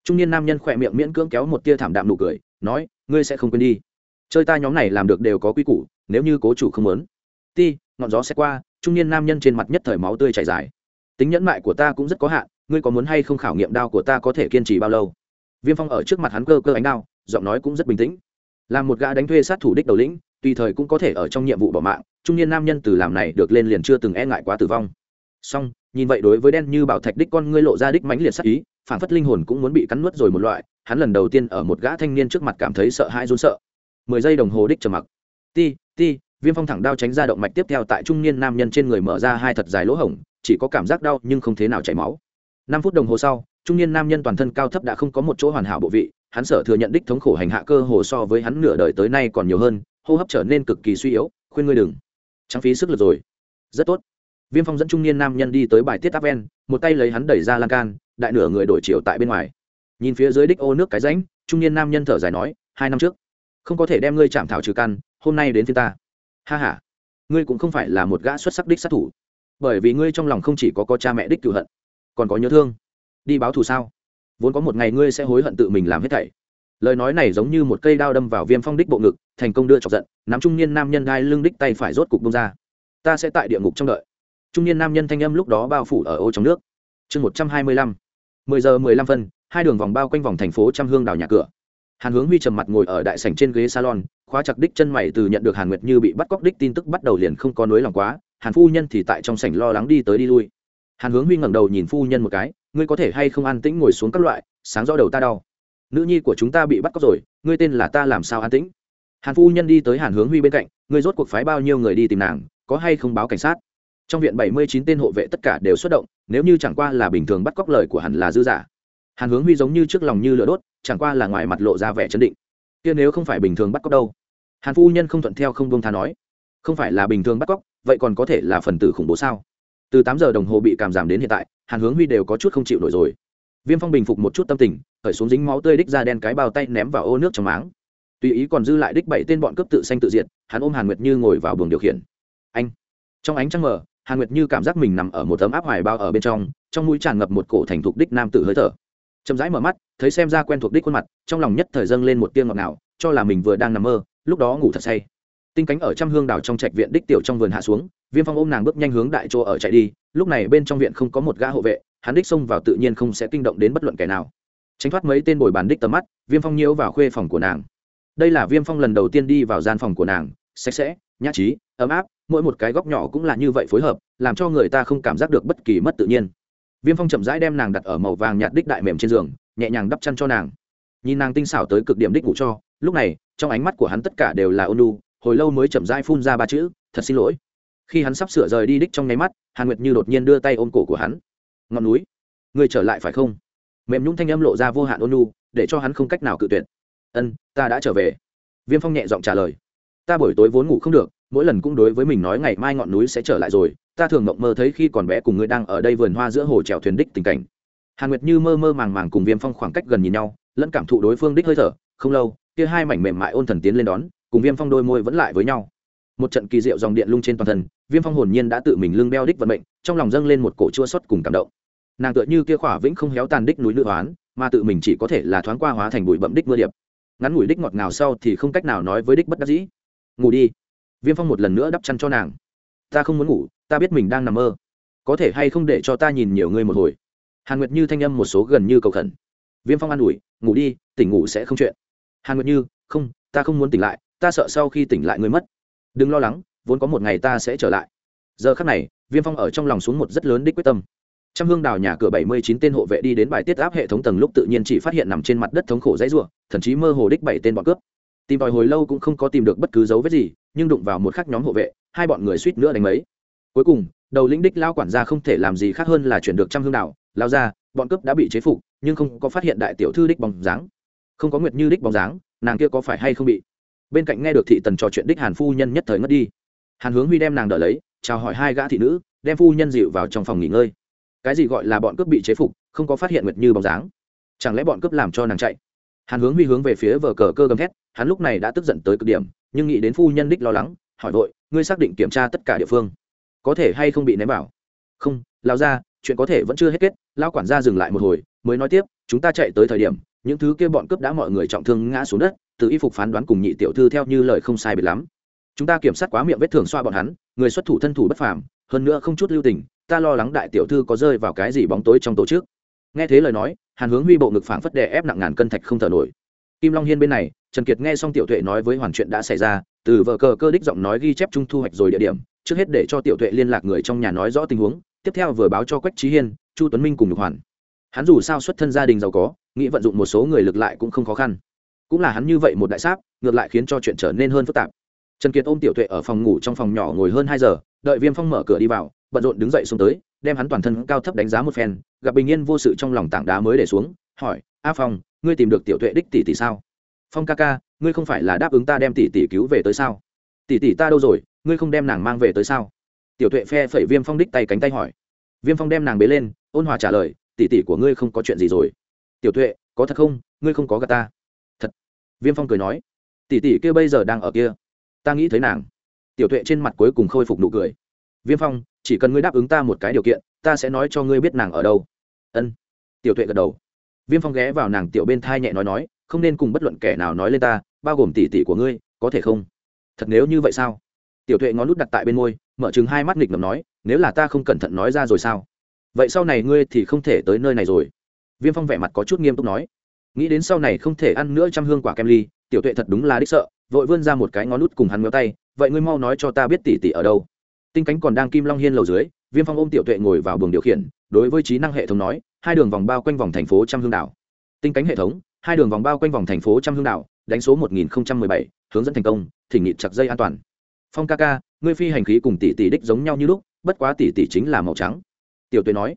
A: Trung niên nam nhân khỏe miệng miễn cưỡng kéo một tia thảm đạm nụ cười, nói, ngươi sẽ không quên đi. Chơi ta nhóm này làm được đều có quy củ, nếu như cố chủ không muốn. Ti, ngọn gió sẽ qua trung niên nam nhân trên mặt nhất thời máu tươi chảy dài. Tính nhẫn mại của ta cũng rất có hạn, ngươi có muốn hay không khảo nghiệm đao của ta có thể kiên trì bao lâu? Viêm phong ở trước mặt hắn cơ cơ ánh đao, giọng nói cũng rất bình tĩnh. Làm một gã đánh thuê sát thủ đích đầu lĩnh, tùy thời cũng có thể ở trong nhiệm vụ bỏ mạng, trung niên nam nhân từ làm này được lên liền chưa từng e ngại quá tử vong. Song, nhìn vậy đối với đen như bảo thạch đích con ngươi lộ ra đích mãnh liệt sắc ý phản phất linh hồn cũng muốn bị cắn nuốt rồi một loại, hắn lần đầu tiên ở một gã thanh niên trước mặt cảm thấy sợ hãi run sợ. Mười giây đồng hồ đích trầm mặc. Ti ti viêm phong thẳng đao tránh ra động mạch tiếp theo tại trung niên nam nhân trên người mở ra hai thật dài lỗ hổng, chỉ có cảm giác đau nhưng không thế nào chảy máu. Năm phút đồng hồ sau, trung niên nam nhân toàn thân cao thấp đã không có một chỗ hoàn hảo bộ vị, hắn sợ thừa nhận đích thống khổ hành hạ cơ hồ so với hắn nửa đời tới nay còn nhiều hơn, hô hấp trở nên cực kỳ suy yếu, khuyên ngươi đừng trang phí sức lực rồi. Rất tốt. Viêm phong dẫn trung niên nam nhân đi tới bài tiết áp ven, một tay lấy hắn đẩy ra lan can, đại nửa người đổi chiều tại bên ngoài. Nhìn phía dưới đích ô nước cái ránh trung niên nam nhân thở dài nói, hai năm trước, không có thể đem ngươi chạm thảo trừ căn, hôm nay đến phía ta ha ha, ngươi cũng không phải là một gã xuất sắc đích sát thủ. Bởi vì ngươi trong lòng không chỉ có có cha mẹ đích cựu hận còn có nhớ thương. Đi báo thù sao? Vốn có một ngày ngươi sẽ hối hận tự mình làm hết thảy. Lời nói này giống như một cây đao đâm vào viêm phong đích bộ ngực thành công đưa chọc giận nắm trung niên nam nhân đai lưng đích tay phải rốt cục bông ra. Ta sẽ tại địa ngục trong đợi. Trung niên nam nhân thanh âm lúc đó bao phủ ở ô trong nước. Chương một trăm hai mươi lăm. mười giờ mười lăm phân hai đường vòng bao quanh vòng thành phố trăm hương đào nhà cửa. Hàn hướng huy trầm mặt ngồi ở đại sảnh trên ghế salon khóa chặt đích chân mày từ nhận được hàn nguyệt như bị bắt cóc đích tin tức bắt đầu liền không có nối lòng quá, hàn phu nhân thì tại trong sảnh lo lắng đi tới đi lui. Hàn hướng huy ngẩng đầu nhìn phu nhân một cái, ngươi có thể hay không an tĩnh ngồi xuống các loại, sáng rõ đầu ta đau. Nữ nhi của chúng ta bị bắt cóc rồi, ngươi tên là ta làm sao an tĩnh? Hàn phu nhân đi tới hàn hướng huy bên cạnh, ngươi rốt cuộc phái bao nhiêu người đi tìm nàng, có hay không báo cảnh sát? Trong viện bảy mươi chín tên hộ vệ tất cả đều xuất động, nếu như chẳng qua là bình thường bắt cóc lời của hẳn là dư giả. Hàn hướng huy giống như trước lòng như lửa đốt, chẳng qua là ngoài mặt lộ ra vẻ chấn định. Kia nếu không phải bình thường bắt cóc đâu? Hàn phu nhân không thuận theo không bông tha nói, không phải là bình thường bắt cóc, vậy còn có thể là phần tử khủng bố sao? Từ tám giờ đồng hồ bị cảm giảm đến hiện tại, hàn hướng huy đều có chút không chịu nổi rồi. Viêm phong bình phục một chút tâm tình khởi xuống dính máu tươi đích ra đen cái bao tay ném vào ô nước trong máng. Tùy ý còn dư lại đích bảy tên bọn cướp tự xanh tự diệt, hắn ôm hàn nguyệt như ngồi vào buồng điều khiển. Anh! Trong ánh trăng mờ, hàn nguyệt như cảm giác mình nằm ở một tấm áp hoài bao ở bên trong trong mũi tràn ngập một cổ thành thục đích nam tử hơi thở. Chậm rãi mở mắt, thấy xem ra quen thuộc đích khuôn mặt, trong lòng nhất thời dâng lên một tiếng ngọt nào cho là mình vừa đang nằm mơ lúc đó ngủ thật say. Tinh cánh ở trăm hương đảo trong trạch viện đích tiểu trong vườn hạ xuống, viêm phong ôm nàng bước nhanh hướng đại chỗ ở chạy đi, lúc này bên trong viện không có một gã hộ vệ, hắn đích xông vào tự nhiên không sẽ kinh động đến bất luận kẻ nào. Tránh thoát mấy tên bồi bàn đích tầm mắt, viêm phong nhiễu vào khuê phòng của nàng. Đây là viêm phong lần đầu tiên đi vào gian phòng của nàng, sạch sẽ, nhã trí, ấm áp, mỗi một cái góc nhỏ cũng là như vậy phối hợp, làm cho người ta không cảm giác được bất kỳ mất tự nhiên. Viêm phong chậm rãi đem nàng đặt ở màu vàng nhạt đích đại mềm trên giường, nhẹ nhàng đắp chăn cho nàng. Nhìn nàng tinh xảo tới cực điểm đích ngủ cho lúc này, trong ánh mắt của hắn tất cả đều là ôn lu hồi lâu mới chậm rãi phun ra ba chữ, thật xin lỗi. Khi hắn sắp sửa rời đi đích trong nháy mắt, hàn nguyệt như đột nhiên đưa tay ôm cổ của hắn. Ngọn núi người trở lại phải không? Mềm nhũng thanh âm lộ ra vô hạn ôn lu để cho hắn không cách nào cự tuyệt. Ân, ta đã trở về. Viêm phong nhẹ giọng trả lời. Ta buổi tối vốn ngủ không được, mỗi lần cũng đối với mình nói ngày mai ngọn núi sẽ trở lại rồi, ta thường mộng mơ thấy khi còn bé cùng ngươi đang ở đây vườn hoa giữa hồ trèo thuyền đích tình cảnh. Hàn nguyệt như mơ mơ màng màng cùng viêm phong khoảng cách gần nhìn nhau, lẫn cảm thụ đối phương đích hơi thở, không lâu kia hai mảnh mềm mại ôn thần tiến lên đón, cùng viêm phong đôi môi vẫn lại với nhau. Một trận kỳ diệu dòng điện lung trên toàn thân, viêm phong hồn nhiên đã tự mình lưng beo đích vận mệnh, trong lòng dâng lên một cổ chua xót cùng cảm động. Nàng tựa như kia khỏa vĩnh không héo tàn đích núi nữ hoán, mà tự mình chỉ có thể là thoáng qua hóa thành bụi bậm đích mưa điệp. Ngắn ngủi đích ngọt ngào sau thì không cách nào nói với đích bất đắc dĩ. Ngủ đi. Viêm phong một lần nữa đắp chăn cho nàng. Ta không muốn ngủ, ta biết mình đang nằm mơ. Có thể hay không để cho ta nhìn nhiều người một hồi? Hàn nguyệt như thanh âm một số gần như cầu khẩn. Viêm phong an ủi, ngủ đi, tỉnh ngủ sẽ không chuyện hàn nguyệt như, không, ta không muốn tỉnh lại, ta sợ sau khi tỉnh lại ngươi mất. Đừng lo lắng, vốn có một ngày ta sẽ trở lại. Giờ khắc này, viêm phong ở trong lòng xuống một rất lớn đích quyết tâm. Trăm hương đào nhà cửa bảy mươi chín tên hộ vệ đi đến bài tiết áp hệ thống tầng lúc tự nhiên chỉ phát hiện nằm trên mặt đất thống khổ dãy ruộng thậm chí mơ hồ đích bảy tên bọn cướp. Tìm tòi hồi lâu cũng không có tìm được bất cứ dấu vết gì, nhưng đụng vào một khắc nhóm hộ vệ, hai bọn người suýt nữa đánh mấy. Cuối cùng, đầu lĩnh đích lao quản gia không thể làm gì khác hơn là chuyển được trăm hương đào lao ra bọn cướp đã bị chế phục, nhưng không có phát hiện đại tiểu thư đích bóng dáng không có nguyệt như đích bóng dáng, nàng kia có phải hay không bị? Bên cạnh nghe được thị tần trò chuyện đích hàn phu nhân nhất thời ngất đi. Hàn hướng huy đem nàng đỡ lấy, chào hỏi hai gã thị nữ, đem phu nhân dịu vào trong phòng nghỉ ngơi. Cái gì gọi là bọn cướp bị chế phục, không có phát hiện nguyệt như bóng dáng? Chẳng lẽ bọn cướp làm cho nàng chạy? Hàn hướng huy hướng về phía vờ cờ cơ gầm thét, hắn lúc này đã tức giận tới cực điểm, nhưng nghĩ đến phu nhân đích lo lắng, hỏi vội, ngươi xác định kiểm tra tất cả địa phương, có thể hay không bị ném bảo không lao ra chuyện có thể vẫn chưa hết kết lao quản gia dừng lại một hồi, mới nói tiếp, chúng ta chạy tới thời điểm những thứ kia bọn cướp đã mọi người trọng thương ngã xuống đất, từ y phục phán đoán cùng nhị tiểu thư theo như lời không sai biệt lắm. Chúng ta kiểm soát quá miệng vết thương xoa bọn hắn, người xuất thủ thân thủ bất phàm, hơn nữa không chút lưu tình, ta lo lắng đại tiểu thư có rơi vào cái gì bóng tối trong tổ chức. Nghe thế lời nói, hàn hướng huy bộ ngực phảng phất đè ép nặng ngàn cân thạch không thở nổi. Kim long hiên bên này, trần kiệt nghe xong tiểu tuệ nói với hoàn chuyện đã xảy ra, từ vợ cờ cơ đích giọng nói ghi chép trung thu hoạch rồi địa điểm, trước hết để cho tiểu tuệ liên lạc người trong nhà nói rõ tình huống, tiếp theo vừa báo cho quách trí hiên, chu tuấn minh cùng nhục hoàn. Hắn dù sao xuất thân gia đình giàu có nghĩ vận dụng một số người lực lại cũng không khó khăn. Cũng là hắn như vậy một đại sáp, ngược lại khiến cho chuyện trở nên hơn phức tạp. Trần kiệt ôm tiểu tuệ ở phòng ngủ trong phòng nhỏ ngồi hơn hai giờ, đợi viêm phong mở cửa đi vào, bận rộn đứng dậy xuống tới, đem hắn toàn thân cao thấp đánh giá một phen, gặp bình yên vô sự trong lòng tảng đá mới để xuống, hỏi, a phong, ngươi tìm được tiểu tuệ đích tỷ tỷ sao? Phong ca ca, ngươi không phải là đáp ứng ta đem tỷ tỷ cứu về tới sao? Tỷ tỷ ta đâu rồi, ngươi không đem nàng mang về tới sao? Tiểu tuệ phe phẩy viêm phong đích tay cánh tay hỏi. Viêm phong đem nàng bế lên, ôn hòa trả lời, tỷ tỷ của ngươi không có chuyện gì rồi tiểu tuệ, có thật không? Ngươi không có gà ta. Thật. Viêm phong cười nói. Tỷ tỷ kia bây giờ đang ở kia. Ta nghĩ thấy nàng. Tiểu tuệ trên mặt cuối cùng khôi phục nụ cười. Viêm phong, chỉ cần ngươi đáp ứng ta một cái điều kiện, ta sẽ nói cho ngươi biết nàng ở đâu. Ân. Tiểu tuệ gật đầu. Viêm phong ghé vào nàng tiểu bên thai nhẹ nói nói, không nên cùng bất luận kẻ nào nói lên ta, bao gồm tỷ tỷ của ngươi, có thể không? Thật nếu như vậy sao? Tiểu tuệ ngón nút đặt tại bên môi, mở chừng hai mắt nghịch ngầm nói, nếu là ta không cẩn thận nói ra rồi sao? Vậy sau này ngươi thì không thể tới nơi này rồi viêm phong vẻ mặt có chút nghiêm túc nói, nghĩ đến sau này không thể ăn nữa trăm hương quả kem ly, tiểu tuệ thật đúng là đích sợ, vội vươn ra một cái ngón nút cùng hắn ngó tay, vậy ngươi mau nói cho ta biết tỷ tỷ ở đâu? Tinh cánh còn đang kim long hiên lầu dưới, viêm phong ôm tiểu tuệ ngồi vào buồng điều khiển, đối với trí năng hệ thống nói, hai đường vòng bao quanh vòng thành phố trăm hương đảo. Tinh cánh hệ thống, hai đường vòng bao quanh vòng thành phố trăm hương đảo, đánh số một nghìn bảy, hướng dẫn thành công, thỉnh nghị chặt dây an toàn. Phong ca ca, ngươi phi hành khí cùng tỷ tỷ đích giống nhau như lúc, bất quá tỷ tỷ chính là màu trắng. Tiểu tuệ nói.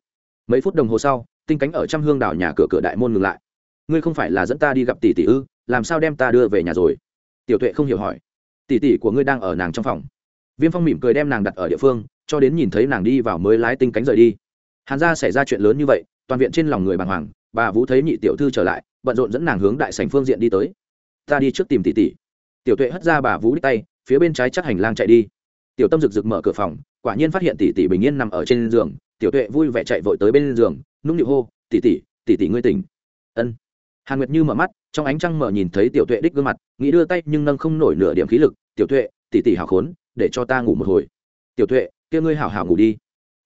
A: Mấy phút đồng hồ sau tinh cánh ở trăm hương đảo nhà cửa cửa đại môn ngừng lại. Ngươi không phải là dẫn ta đi gặp tỷ tỷ ư? Làm sao đem ta đưa về nhà rồi? Tiểu tuệ không hiểu hỏi. Tỷ tỷ của ngươi đang ở nàng trong phòng. Viêm phong mỉm cười đem nàng đặt ở địa phương, cho đến nhìn thấy nàng đi vào mới lái tinh cánh rời đi. Hàn ra xảy ra chuyện lớn như vậy, toàn viện trên lòng người bàng hoàng, bà vũ thấy nhị tiểu thư trở lại, bận rộn dẫn nàng hướng đại sành phương diện đi tới. Ta đi trước tìm tỷ tỷ. Tiểu tuệ hất ra bà vũ đích tay, phía bên trái chắc hành lang chạy đi. Tiểu tâm rực rực mở cửa phòng, quả nhiên phát hiện tỷ tỷ bình yên nằm ở trên giường tiểu tuệ vui vẻ chạy vội tới bên giường, nũng nịu hô, tỷ tỷ tỷ tỷ ngươi tỉnh. Ân. Hàn nguyệt như mở mắt, trong ánh trăng mở nhìn thấy tiểu tuệ đích gương mặt, nghĩ đưa tay nhưng nâng không nổi nửa điểm khí lực, tiểu tuệ tỉ tỉ hảo khốn, để cho ta ngủ một hồi. Tiểu tuệ, kia ngươi hảo hảo ngủ đi.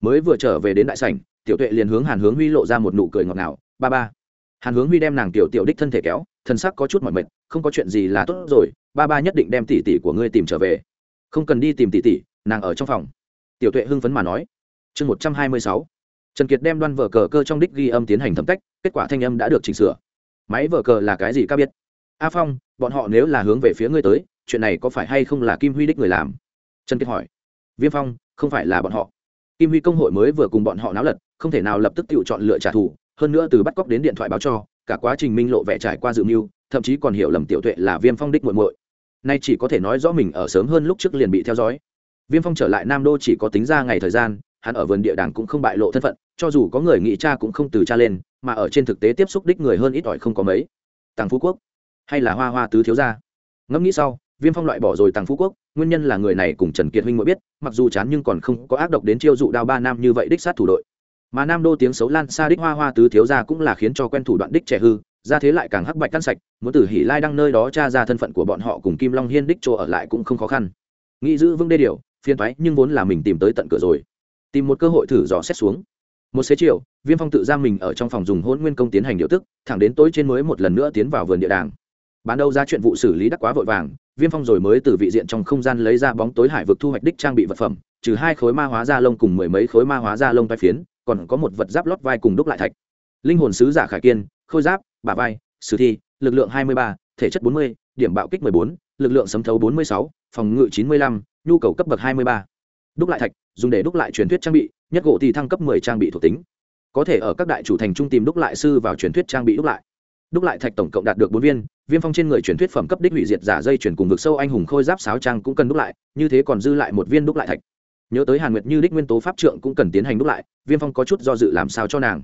A: Mới vừa trở về đến đại sảnh, tiểu tuệ liền hướng hàn hướng huy lộ ra một nụ cười ngọt ngào, ba ba. Hàn hướng huy đem nàng tiểu tiểu đích thân thể kéo, thân sắc có chút mỏi mệt, không có chuyện gì là tốt rồi, ba ba nhất định đem tỷ tỷ của ngươi tìm trở về. Không cần đi tìm tỷ tỷ, nàng ở trong phòng. Tiểu tuệ hưng phấn mà nói chương một trăm hai mươi sáu. Trần kiệt đem đoan vở cờ cơ trong đích ghi âm tiến hành thẩm cách, kết quả thanh âm đã được chỉnh sửa. Máy vở cờ là cái gì ca biết? A phong, bọn họ nếu là hướng về phía ngươi tới, chuyện này có phải hay không là kim huy đích người làm? Trần kiệt hỏi. Viêm phong, không phải là bọn họ. Kim huy công hội mới vừa cùng bọn họ náo lật, không thể nào lập tức tự chọn lựa trả thù, hơn nữa từ bắt cóc đến điện thoại báo cho, cả quá trình minh lộ vẻ trải qua dự mưu, thậm chí còn hiểu lầm tiểu tuệ là viêm phong đích muội muội. Nay chỉ có thể nói rõ mình ở sớm hơn lúc trước liền bị theo dõi. Viêm phong trở lại nam đô chỉ có tính ra ngày thời gian hắn ở vườn địa đàng cũng không bại lộ thân phận, cho dù có người nghĩ cha cũng không từ cha lên, mà ở trên thực tế tiếp xúc đích người hơn ít ỏi không có mấy. Tàng phú quốc, hay là hoa hoa tứ thiếu gia? Ngẫm nghĩ sau, viêm phong loại bỏ rồi tàng phú quốc, nguyên nhân là người này cùng trần kiệt huynh mới biết, mặc dù chán nhưng còn không có ác độc đến chiêu dụ đao ba nam như vậy đích sát thủ đội. Mà nam đô tiếng xấu lan xa đích hoa hoa tứ thiếu gia cũng là khiến cho quen thủ đoạn đích trẻ hư, ra thế lại càng hắc bạch căn sạch, muốn từ hỉ lai đăng nơi đó tra ra thân phận của bọn họ cùng kim long hiên đích chỗ ở lại cũng không khó khăn. Nghĩ giữ vững đê điều phiên thoái nhưng vốn là mình tìm tới tận cửa rồi tìm một cơ hội thử dò xét xuống. Một xế chiều, viêm phong tự giam mình ở trong phòng dùng hôn nguyên công tiến hành điều tức, thẳng đến tối trên mới một lần nữa tiến vào vườn địa đàng. Bán đầu ra chuyện vụ xử lý đắc quá vội vàng, viêm phong rồi mới từ vị diện trong không gian lấy ra bóng tối hải vực thu hoạch đích trang bị vật phẩm, trừ hai khối ma hóa da lông cùng mười mấy khối ma hóa da lông tai phiến, còn có một vật giáp lót vai cùng đúc lại thạch. Linh hồn sứ giả khải kiên, khôi giáp, bả vai, sử thi, lực lượng hai mươi ba, thể chất bốn mươi, điểm bạo kích mười bốn, lực lượng sấm thấu bốn mươi sáu, phòng ngự chín mươi lăm, nhu cầu cấp bậc hai mươi ba. Đúc lại thạch dùng để đúc lại truyền thuyết trang bị, nhất gỗ thì thăng cấp mười trang bị thuộc tính. Có thể ở các đại chủ thành trung tìm đúc lại sư vào truyền thuyết trang bị đúc lại. Đúc lại thạch tổng cộng đạt được bốn viên, viêm phong trên người truyền thuyết phẩm cấp đích hủy diệt giả dây chuyển cùng vực sâu anh hùng khôi giáp sáo trang cũng cần đúc lại, như thế còn dư lại một viên đúc lại thạch. Nhớ tới hàn nguyệt như đích nguyên tố pháp trượng cũng cần tiến hành đúc lại, viêm phong có chút do dự làm sao cho nàng.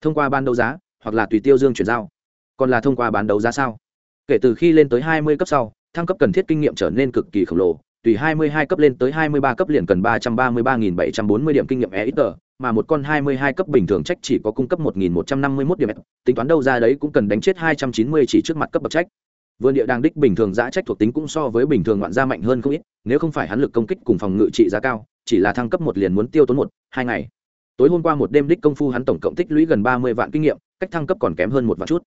A: Thông qua ban đấu giá, hoặc là tùy tiêu dương chuyển giao. Còn là thông qua bán đấu giá sao? Kể từ khi lên tới hai mươi cấp sau, thăng cấp cần thiết kinh nghiệm trở nên cực kỳ khổng lồ tùy 22 cấp lên tới 23 cấp liền cần 333.740 điểm kinh nghiệm EXP, mà một con 22 cấp bình thường trách chỉ có cung cấp 1151 điểm. Tính toán đâu ra đấy cũng cần đánh chết 290 chỉ trước mặt cấp bậc trách. Vườn địa đang đích bình thường giá trách thuộc tính cũng so với bình thường ngoạn gia mạnh hơn không ít, nếu không phải hắn lực công kích cùng phòng ngự trị giá cao, chỉ là thăng cấp một liền muốn tiêu tốn một, hai ngày. Tối hôm qua một đêm đích công phu hắn tổng cộng tích lũy gần 30 vạn kinh nghiệm, cách thăng cấp còn kém hơn một vạn chút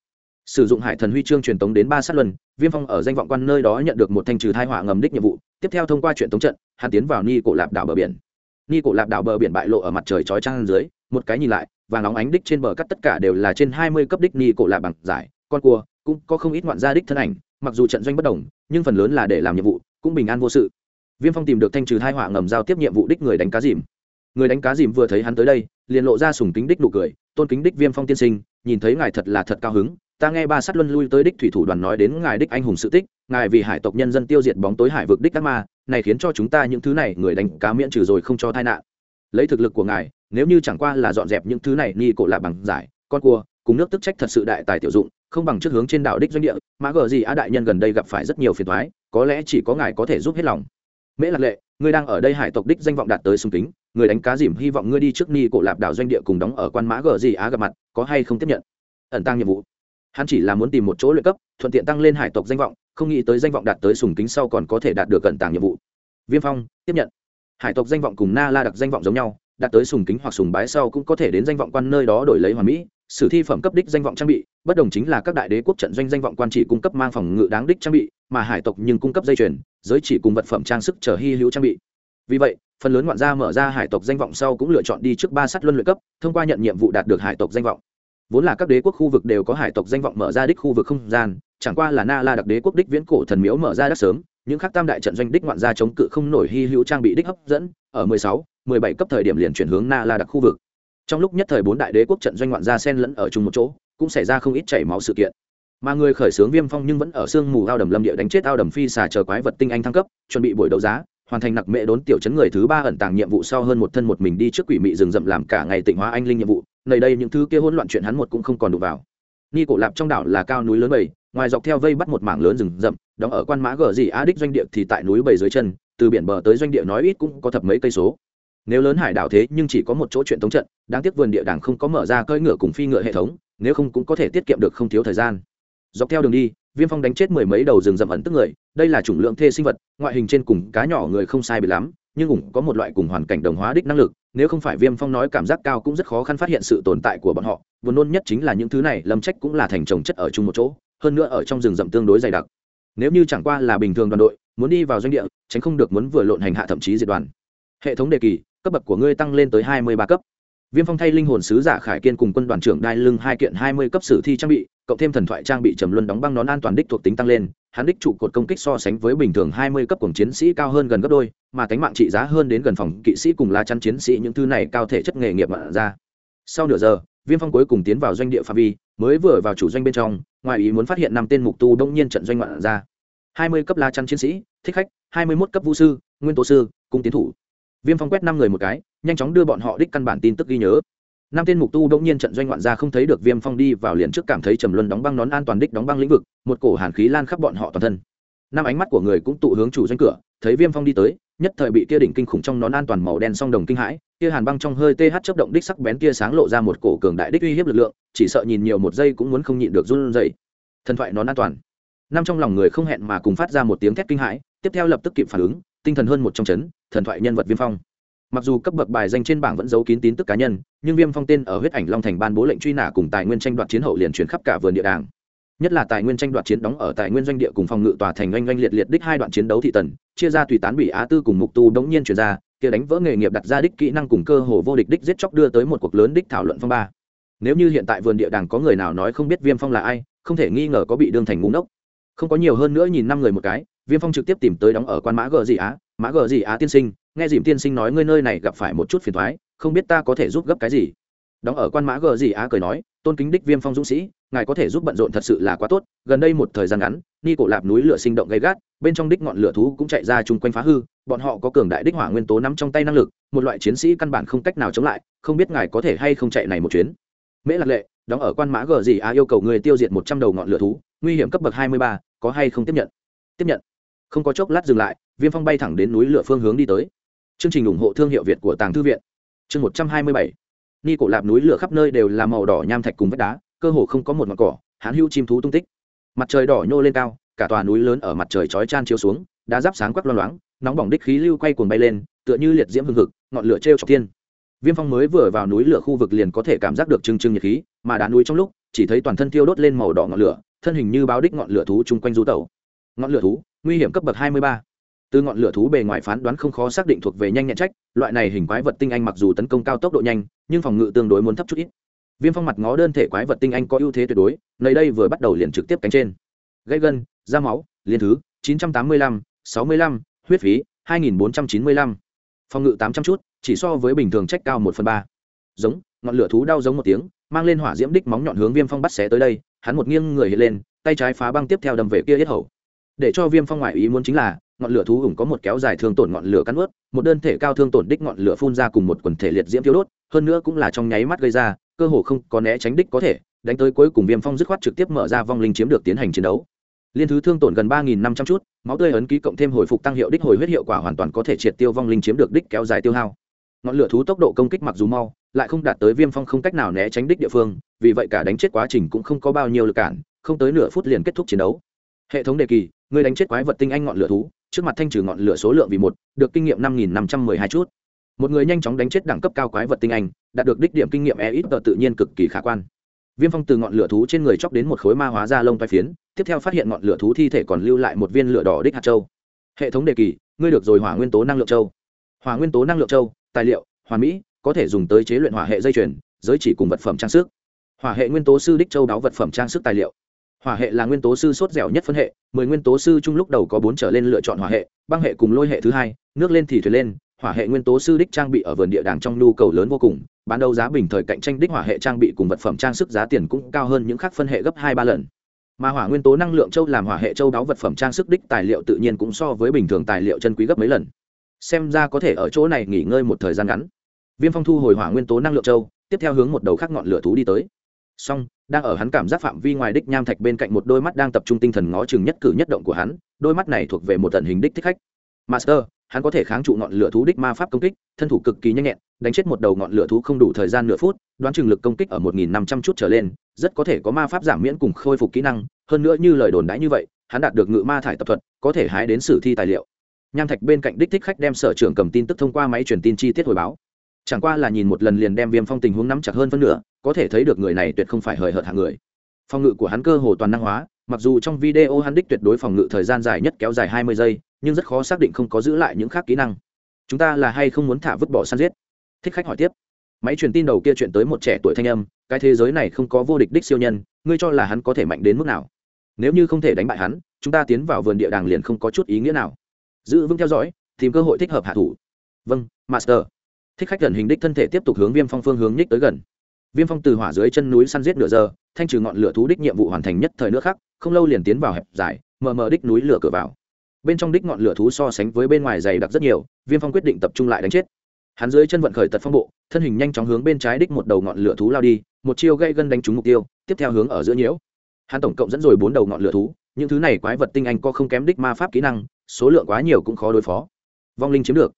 A: sử dụng hải thần huy chương truyền tống đến ba sát luân, viêm phong ở danh vọng quan nơi đó nhận được một thanh trừ thai họa ngầm đích nhiệm vụ, tiếp theo thông qua truyền tống trận, hắn tiến vào ni cổ lạp đảo bờ biển. Ni cổ lạp đảo bờ biển bại lộ ở mặt trời chói trăng dưới, một cái nhìn lại và nóng ánh đích trên bờ cắt tất cả đều là trên hai mươi cấp đích ni cổ lạp bằng giải, con cua, cũng có không ít ngoạn gia đích thân ảnh, mặc dù trận doanh bất đồng, nhưng phần lớn là để làm nhiệm vụ, cũng bình an vô sự. Viêm phong tìm được thanh trừ thai họa ngầm giao tiếp nhiệm vụ đích người đánh cá dìm. Người đánh cá dìm vừa thấy hắn tới đây, liền lộ ra sùng kính đích nụ cười, tôn kính đích viêm phong tiên sinh, nhìn thấy ngài thật là thật cao hứng ta nghe ba sát luân lui tới đích thủy thủ đoàn nói đến ngài đích anh hùng sự tích, ngài vì hải tộc nhân dân tiêu diệt bóng tối hải vực đích ác ma, này khiến cho chúng ta những thứ này người đánh cá miễn trừ rồi không cho tai nạn. Lấy thực lực của ngài, nếu như chẳng qua là dọn dẹp những thứ này nghi cổ là bằng giải, con cua, cùng nước tức trách thật sự đại tài tiểu dụng, không bằng trước hướng trên đạo đích doanh địa mã gờ gì á đại nhân gần đây gặp phải rất nhiều phiền thoái có lẽ chỉ có ngài có thể giúp hết lòng. Mễ lạc lệ, ngươi đang ở đây hải tộc đích danh vọng đạt tới sung kính, người đánh cá dìm hy vọng ngươi đi trước ni cổ lạp đảo doanh địa cùng đóng ở quan mã gờ gì á gặp mặt, có hay không tiếp nhận? Ẩn tăng nhiệm vụ hắn chỉ là muốn tìm một chỗ luyện cấp, thuận tiện tăng lên hải tộc danh vọng, không nghĩ tới danh vọng đạt tới sùng kính sau còn có thể đạt được cận tàng nhiệm vụ. Viêm phong, tiếp nhận. Hải tộc danh vọng cùng na la đặc danh vọng giống nhau, đạt tới sùng kính hoặc sùng bái sau cũng có thể đến danh vọng quan nơi đó đổi lấy hoàn mỹ. Sử thi phẩm cấp đích danh vọng trang bị, bất đồng chính là các đại đế quốc trận doanh danh vọng quan chỉ cung cấp mang phòng ngự đáng đích trang bị, mà hải tộc nhưng cung cấp dây chuyền, giới chỉ cùng vật phẩm trang sức trở hy hữu trang bị. Vì vậy, phần lớn ngoạn gia mở ra hải tộc danh vọng sau cũng lựa chọn đi trước ba sắt luân luyện cấp, thông qua nhận nhiệm vụ đạt được hải tộc danh vọng vốn là các đế quốc khu vực đều có hải tộc danh vọng mở ra đích khu vực không gian chẳng qua là na la đặc đế quốc đích viễn cổ thần miếu mở ra đất sớm những khác tam đại trận doanh đích ngoạn gia chống cự không nổi hy hữu trang bị đích hấp dẫn ở 16, 17 cấp thời điểm liền chuyển hướng na la đặc khu vực. Trong lúc nhất thời bốn đại đế quốc trận doanh ngoạn gia xen lẫn ở chung một chỗ cũng xảy ra không ít chảy máu sự kiện. Mà người khởi xướng viêm phong nhưng vẫn ở sương mù ao đầm lâm địa đánh chết ao đầm phi xà chờ quái vật tinh anh thăng cấp chuẩn bị buổi đấu giá hoàn thành nặc mẹ đốn tiểu chấn người thứ ba ẩn tàng nhiệm vụ sau hơn một thân một mình đi trước quỷ mị rừng rậm làm cả ngày tịnh hóa anh linh nhiệm vụ nơi đây những thứ kia hỗn loạn chuyện hắn một cũng không còn đủ vào. Ni cổ lạp trong đảo là cao núi lớn bầy, ngoài dọc theo vây bắt một mảng lớn rừng rậm, đóng ở quan mã gờ gì á đích doanh địa thì tại núi bầy dưới chân, từ biển bờ tới doanh địa nói ít cũng có thập mấy cây số. Nếu lớn hải đảo thế nhưng chỉ có một chỗ chuyện tống trận, đáng tiếc vườn địa đảng không có mở ra cơi ngựa cùng phi ngựa hệ thống, nếu không cũng có thể tiết kiệm được không thiếu thời gian. Dọc theo đường đi, viêm phong đánh chết mười mấy đầu rừng rậm ẩn tức người, đây là chủng lượng thê sinh vật, ngoại hình trên cùng cá nhỏ người không sai bị lắm nhưng cũng có một loại cùng hoàn cảnh đồng hóa đích năng lực, nếu không phải viêm phong nói cảm giác cao cũng rất khó khăn phát hiện sự tồn tại của bọn họ vốn nôn nhất chính là những thứ này, lâm trách cũng là thành trồng chất ở chung một chỗ, hơn nữa ở trong rừng rậm tương đối dày đặc. Nếu như chẳng qua là bình thường đoàn đội, muốn đi vào doanh địa, tránh không được muốn vừa lộn hành hạ thậm chí diệt đoàn. Hệ thống đề kỳ, cấp bậc của ngươi tăng lên tới hai mươi ba cấp viêm phong thay linh hồn sứ giả khải kiên cùng quân đoàn trưởng đai lưng hai kiện hai mươi cấp sử thi trang bị, cộng thêm thần thoại trang bị trầm luân đóng băng nón an toàn đích thuộc tính tăng lên, hắn đích trụ cột công kích so sánh với bình thường hai mươi cấp cùng chiến sĩ cao hơn gần gấp đôi, mà cánh mạng trị giá hơn đến gần phòng kỵ sĩ cùng lá chắn chiến sĩ những thứ này cao thể chất nghề nghiệp mạng ra. Sau nửa giờ, viêm phong cuối cùng tiến vào doanh địa phạm vi, mới vừa vào chủ doanh bên trong, ngoài ý muốn phát hiện năm tên mục tu đông nhiên trận doanh ngoạn ra. Hai mươi cấp lá chắn chiến sĩ, thích khách, hai mươi mốt cấp vũ sư, nguyên tố sư, cung tiến thủ. Viêm phong quét năm người một cái nhanh chóng đưa bọn họ đích căn bản tin tức ghi nhớ. Năm tên mục tu đông nhiên trận doanh ngoạn ra không thấy được viêm phong đi vào liền trước cảm thấy trầm luân đóng băng nón an toàn đích đóng băng lĩnh vực, một cổ hàn khí lan khắp bọn họ toàn thân. Năm ánh mắt của người cũng tụ hướng chủ doanh cửa, thấy viêm phong đi tới, nhất thời bị kia đỉnh kinh khủng trong nón an toàn màu đen song đồng kinh hãi, kia hàn băng trong hơi th chấp động đích sắc bén kia sáng lộ ra một cổ cường đại đích uy hiếp lực lượng, chỉ sợ nhìn nhiều một giây cũng muốn không nhịn được run rẩy. Thần thoại nón an toàn. Năm trong lòng người không hẹn mà cùng phát ra một tiếng thét kinh hãi, tiếp theo lập tức kịp phản ứng, tinh thần hơn một trong chấn, thần thoại nhân vật viêm phong mặc dù cấp bậc bài danh trên bảng vẫn giấu kín tín tức cá nhân, nhưng viêm phong tên ở huyết ảnh long thành ban bố lệnh truy nã cùng tài nguyên tranh đoạt chiến hậu liền chuyển khắp cả vườn địa đàng. Nhất là tài nguyên tranh đoạt chiến đóng ở tài nguyên doanh địa cùng phòng ngự tòa thành oanh oanh liệt liệt đích hai đoạn chiến đấu thị tần, chia ra tùy tán bị á tư cùng mục tu đống nhiên chuyển ra, kia đánh vỡ nghề nghiệp đặt ra đích kỹ năng cùng cơ hồ vô địch đích giết chóc đưa tới một cuộc lớn đích thảo luận phong ba. Nếu như hiện tại vườn địa đàng có người nào nói không biết viêm phong là ai, không thể nghi ngờ có bị đương thành ngũ nốc không có nhiều hơn nữa nhìn năm người một cái, viêm phong trực tiếp tìm tới đóng ở quan mã gờ gì á mã gờ gì á tiên sinh, nghe dìm tiên sinh nói ngươi nơi này gặp phải một chút phiền thoái, không biết ta có thể giúp gấp cái gì? Đóng ở quan mã gờ gì á cười nói, tôn kính đích viêm phong dũng sĩ, ngài có thể giúp bận rộn thật sự là quá tốt, gần đây một thời gian ngắn, ni cổ lạp núi lửa sinh động gây gắt, bên trong đích ngọn lửa thú cũng chạy ra chung quanh phá hư, bọn họ có cường đại đích hỏa nguyên tố nắm trong tay năng lực, một loại chiến sĩ căn bản không cách nào chống lại, không biết ngài có thể hay không chạy này một chuyến. Mễ lạc lệ, đóng ở quan mã gờ gì á yêu cầu người tiêu diệt một trăm đầu ngọn lửa thú, nguy hiểm cấp bậc hai mươi ba, có hay không tiếp nhận? Tiếp nhận. Không có chốc lát dừng lại viêm phong bay thẳng đến núi lửa phương hướng đi tới. Chương trình ủng hộ thương hiệu việt của tàng thư viện. Chương một trăm hai mươi bảy. Ni cổ lạp núi lửa khắp nơi đều là màu đỏ nham thạch cùng vách đá, cơ hồ không có một mặt cỏ hãn hữu chim thú tung tích. Mặt trời đỏ nhô lên cao, cả tòa núi lớn ở mặt trời chói chan chiếu xuống, đá giáp sáng quắc loang loáng, nóng bỏng đích khí lưu quay cuồng bay lên, tựa như liệt diễm hương hực, ngọn lửa t r chọc thiên. Viêm phong mới vừa vào núi lửa khu vực liền có thể cảm giác được trưng trưng nhiệt khí, mà đá núi trong lúc, chỉ thấy toàn thân thiêu đốt lên màu đỏ ngọn lửa, thân hình như báo đích ngọn lửa thú chung quanh du tẩu. Ngọn lửa thú, nguy hiểm cấp bậc hai mươi ba từ ngọn lửa thú bề ngoài phán đoán không khó xác định thuộc về nhanh nhẹn trách, loại này hình quái vật tinh anh mặc dù tấn công cao tốc độ nhanh, nhưng phòng ngự tương đối muốn thấp chút ít. Viêm phong mặt ngó đơn thể quái vật tinh anh có ưu thế tuyệt đối, nơi đây vừa bắt đầu liền trực tiếp cánh trên. Gây gân, da máu, liên thứ, chín trăm tám mươi lăm, sáu mươi lăm, huyết phí, hai nghìn bốn trăm chín mươi lăm. Phòng ngự tám trăm chút, chỉ so với bình thường trách cao một phần ba. Giống, ngọn lửa thú đau giống một tiếng, mang lên hỏa diễm đích móng nhọn hướng viêm phong bắt xé tới đây, hắn một nghiêng người hiện lên, tay trái phá băng tiếp theo đâm về kia yết hầu. Để cho viêm phong ngoại ý muốn chính là ngọn lửa thú hùng có một kéo dài thương tổn ngọn lửa cắn ướt, một đơn thể cao thương tổn đích ngọn lửa phun ra cùng một quần thể liệt diễm thiếu đốt, hơn nữa cũng là trong nháy mắt gây ra, cơ hồ không có né tránh đích có thể, đánh tới cuối cùng viêm phong dứt khoát trực tiếp mở ra vong linh chiếm được tiến hành chiến đấu. Liên thứ thương tổn gần ba nghìn năm trăm chút, máu tươi ấn ký cộng thêm hồi phục tăng hiệu đích hồi huyết hiệu quả hoàn toàn có thể triệt tiêu vong linh chiếm được đích kéo dài tiêu hao. Ngọn lửa thú tốc độ công kích mặc dù mau, lại không đạt tới viêm phong không cách nào né tránh đích địa phương, vì vậy cả đánh chết quá trình cũng không có bao nhiêu lực cản, không tới nửa phút liền kết thúc chiến đấu. Hệ thống đề kỳ, người đánh chết quái vật tinh anh ngọn lửa thú trước mặt thanh trừ ngọn lửa số lượng vì một, được kinh nghiệm năm nghìn năm trăm mười hai chút. Một người nhanh chóng đánh chết đẳng cấp cao quái vật tinh anh, đạt được đích điểm kinh nghiệm e ít tờ tự nhiên cực kỳ khả quan. Viêm phong từ ngọn lửa thú trên người chóc đến một khối ma hóa da lông tai phiến, tiếp theo phát hiện ngọn lửa thú thi thể còn lưu lại một viên lửa đỏ đích hạt châu. Hệ thống đề kỳ, ngươi được rồi hỏa nguyên tố năng lượng châu. Hỏa nguyên tố năng lượng châu, tài liệu, hoàn mỹ, có thể dùng tới chế luyện hỏa hệ dây chuyền, giới chỉ cùng vật phẩm trang sức. Hỏa hệ nguyên tố sư đích châu đáo vật phẩm trang sức tài liệu hỏa hệ là nguyên tố sư sốt dẻo nhất phân hệ, mười nguyên tố sư chung lúc đầu có bốn trở lên lựa chọn hỏa hệ, băng hệ cùng lôi hệ thứ hai, nước lên thì thuyền lên, hỏa hệ nguyên tố sư đích trang bị ở vườn địa đàng trong nhu cầu lớn vô cùng, bán đầu giá bình thời cạnh tranh đích hỏa hệ trang bị cùng vật phẩm trang sức giá tiền cũng cao hơn những khác phân hệ gấp hai ba lần. Mà hỏa nguyên tố năng lượng châu làm hỏa hệ châu đáo vật phẩm trang sức đích tài liệu tự nhiên cũng so với bình thường tài liệu chân quý gấp mấy lần. Xem ra có thể ở chỗ này nghỉ ngơi một thời gian ngắn. Viêm phong thu hồi hỏa nguyên tố năng lượng châu, tiếp theo hướng một đầu khác ngọn lửa thú đi tới song, đang ở hắn cảm giác phạm vi ngoài đích nham thạch bên cạnh một đôi mắt đang tập trung tinh thần ngó chừng nhất cử nhất động của hắn, đôi mắt này thuộc về một tần hình đích thích khách. Master, hắn có thể kháng trụ ngọn lửa thú đích ma pháp công kích, thân thủ cực kỳ nhanh nhẹn, đánh chết một đầu ngọn lửa thú không đủ thời gian nửa phút, đoán chừng lực công kích ở một nghìn năm trăm chút trở lên, rất có thể có ma pháp giảm miễn cùng khôi phục kỹ năng, hơn nữa như lời đồn đãi như vậy, hắn đạt được ngự ma thải tập thuật, có thể hái đến sử thi tài liệu. Nham thạch bên cạnh đích thích khách đem sở trưởng cầm tin tức thông qua máy truyền tin chi tiết hồi báo chẳng qua là nhìn một lần liền đem viêm phong tình huống nắm chặt hơn phân nửa, có thể thấy được người này tuyệt không phải hời hợt hạng người. Phòng ngự của hắn cơ hồ toàn năng hóa, mặc dù trong video hắn đích tuyệt đối phòng ngự thời gian dài nhất kéo dài hai mươi giây, nhưng rất khó xác định không có giữ lại những khác kỹ năng. Chúng ta là hay không muốn thả vứt bỏ săn giết? Thích khách hỏi tiếp. Máy truyền tin đầu kia chuyện tới một trẻ tuổi thanh âm, cái thế giới này không có vô địch đích siêu nhân, ngươi cho là hắn có thể mạnh đến mức nào? Nếu như không thể đánh bại hắn, chúng ta tiến vào vườn địa đàng liền không có chút ý nghĩa nào. Giữ vững theo dõi, tìm cơ hội thích hợp hạ thủ. Vâng master thích khách gần hình đích thân thể tiếp tục hướng viêm phong phương hướng nhích tới gần. Viêm phong từ hỏa dưới chân núi săn giết nửa giờ, thanh trừ ngọn lửa thú đích nhiệm vụ hoàn thành nhất thời nữa khác, không lâu liền tiến vào hẹp dài, mờ mờ đích núi lửa cửa vào. Bên trong đích ngọn lửa thú so sánh với bên ngoài dày đặc rất nhiều, viêm phong quyết định tập trung lại đánh chết. Hắn dưới chân vận khởi tật phong bộ, thân hình nhanh chóng hướng bên trái đích một đầu ngọn lửa thú lao đi, một chiêu gây gân đánh trúng mục tiêu, tiếp theo hướng ở giữa nhiễu. Hắn tổng cộng dẫn rồi bốn đầu ngọn lửa thú, những thứ này quái vật tinh anh có không kém đích ma pháp kỹ năng, số lượng quá nhiều cũng khó đối phó. Vong linh chiếm được.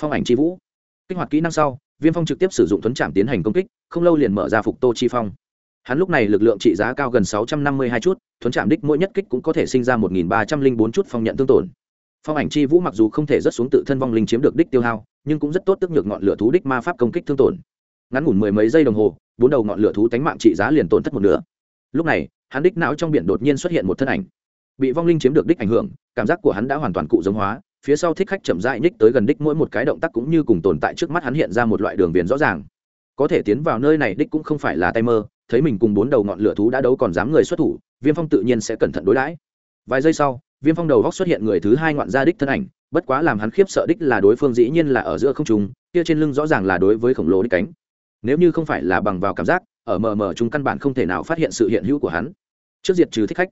A: Phong ảnh c h i vũ kích hoạt kỹ năng sau, viêm phong trực tiếp sử dụng Thuấn trạm tiến hành công kích, không lâu liền mở ra phục tô chi phong. Hắn lúc này lực lượng trị giá cao gần sáu trăm năm mươi hai chút, Thuấn trạm đích mỗi nhất kích cũng có thể sinh ra một nghìn ba trăm linh bốn chút phong nhận tương tổn. Phong ảnh chi vũ mặc dù không thể rất xuống tự thân vong linh chiếm được đích tiêu hao, nhưng cũng rất tốt tức nhược ngọn lửa thú đích ma pháp công kích thương tổn. Ngắn ngủn mười mấy giây đồng hồ, bốn đầu ngọn lửa thú tánh mạng trị giá liền tổn thất một nửa. Lúc này, hắn đích não trong biển đột nhiên xuất hiện một thân ảnh. Bị vong linh chiếm được đích ảnh hưởng, cảm giác của hắn đã hoàn toàn cụ giống hóa phía sau thích khách chậm rãi nhích tới gần đích mỗi một cái động tác cũng như cùng tồn tại trước mắt hắn hiện ra một loại đường viền rõ ràng. Có thể tiến vào nơi này đích cũng không phải là tay mơ, thấy mình cùng bốn đầu ngọn lửa thú đã đấu còn dám người xuất thủ, viêm phong tự nhiên sẽ cẩn thận đối đãi. Vài giây sau, viêm phong đầu góc xuất hiện người thứ hai ngoạn gia đích thân ảnh, bất quá làm hắn khiếp sợ đích là đối phương dĩ nhiên là ở giữa không trùng kia trên lưng rõ ràng là đối với khổng lồ đích cánh. Nếu như không phải là bằng vào cảm giác, ở mờ mờ chúng căn bản không thể nào phát hiện sự hiện hữu của hắn. Trước diệt trừ thích khách,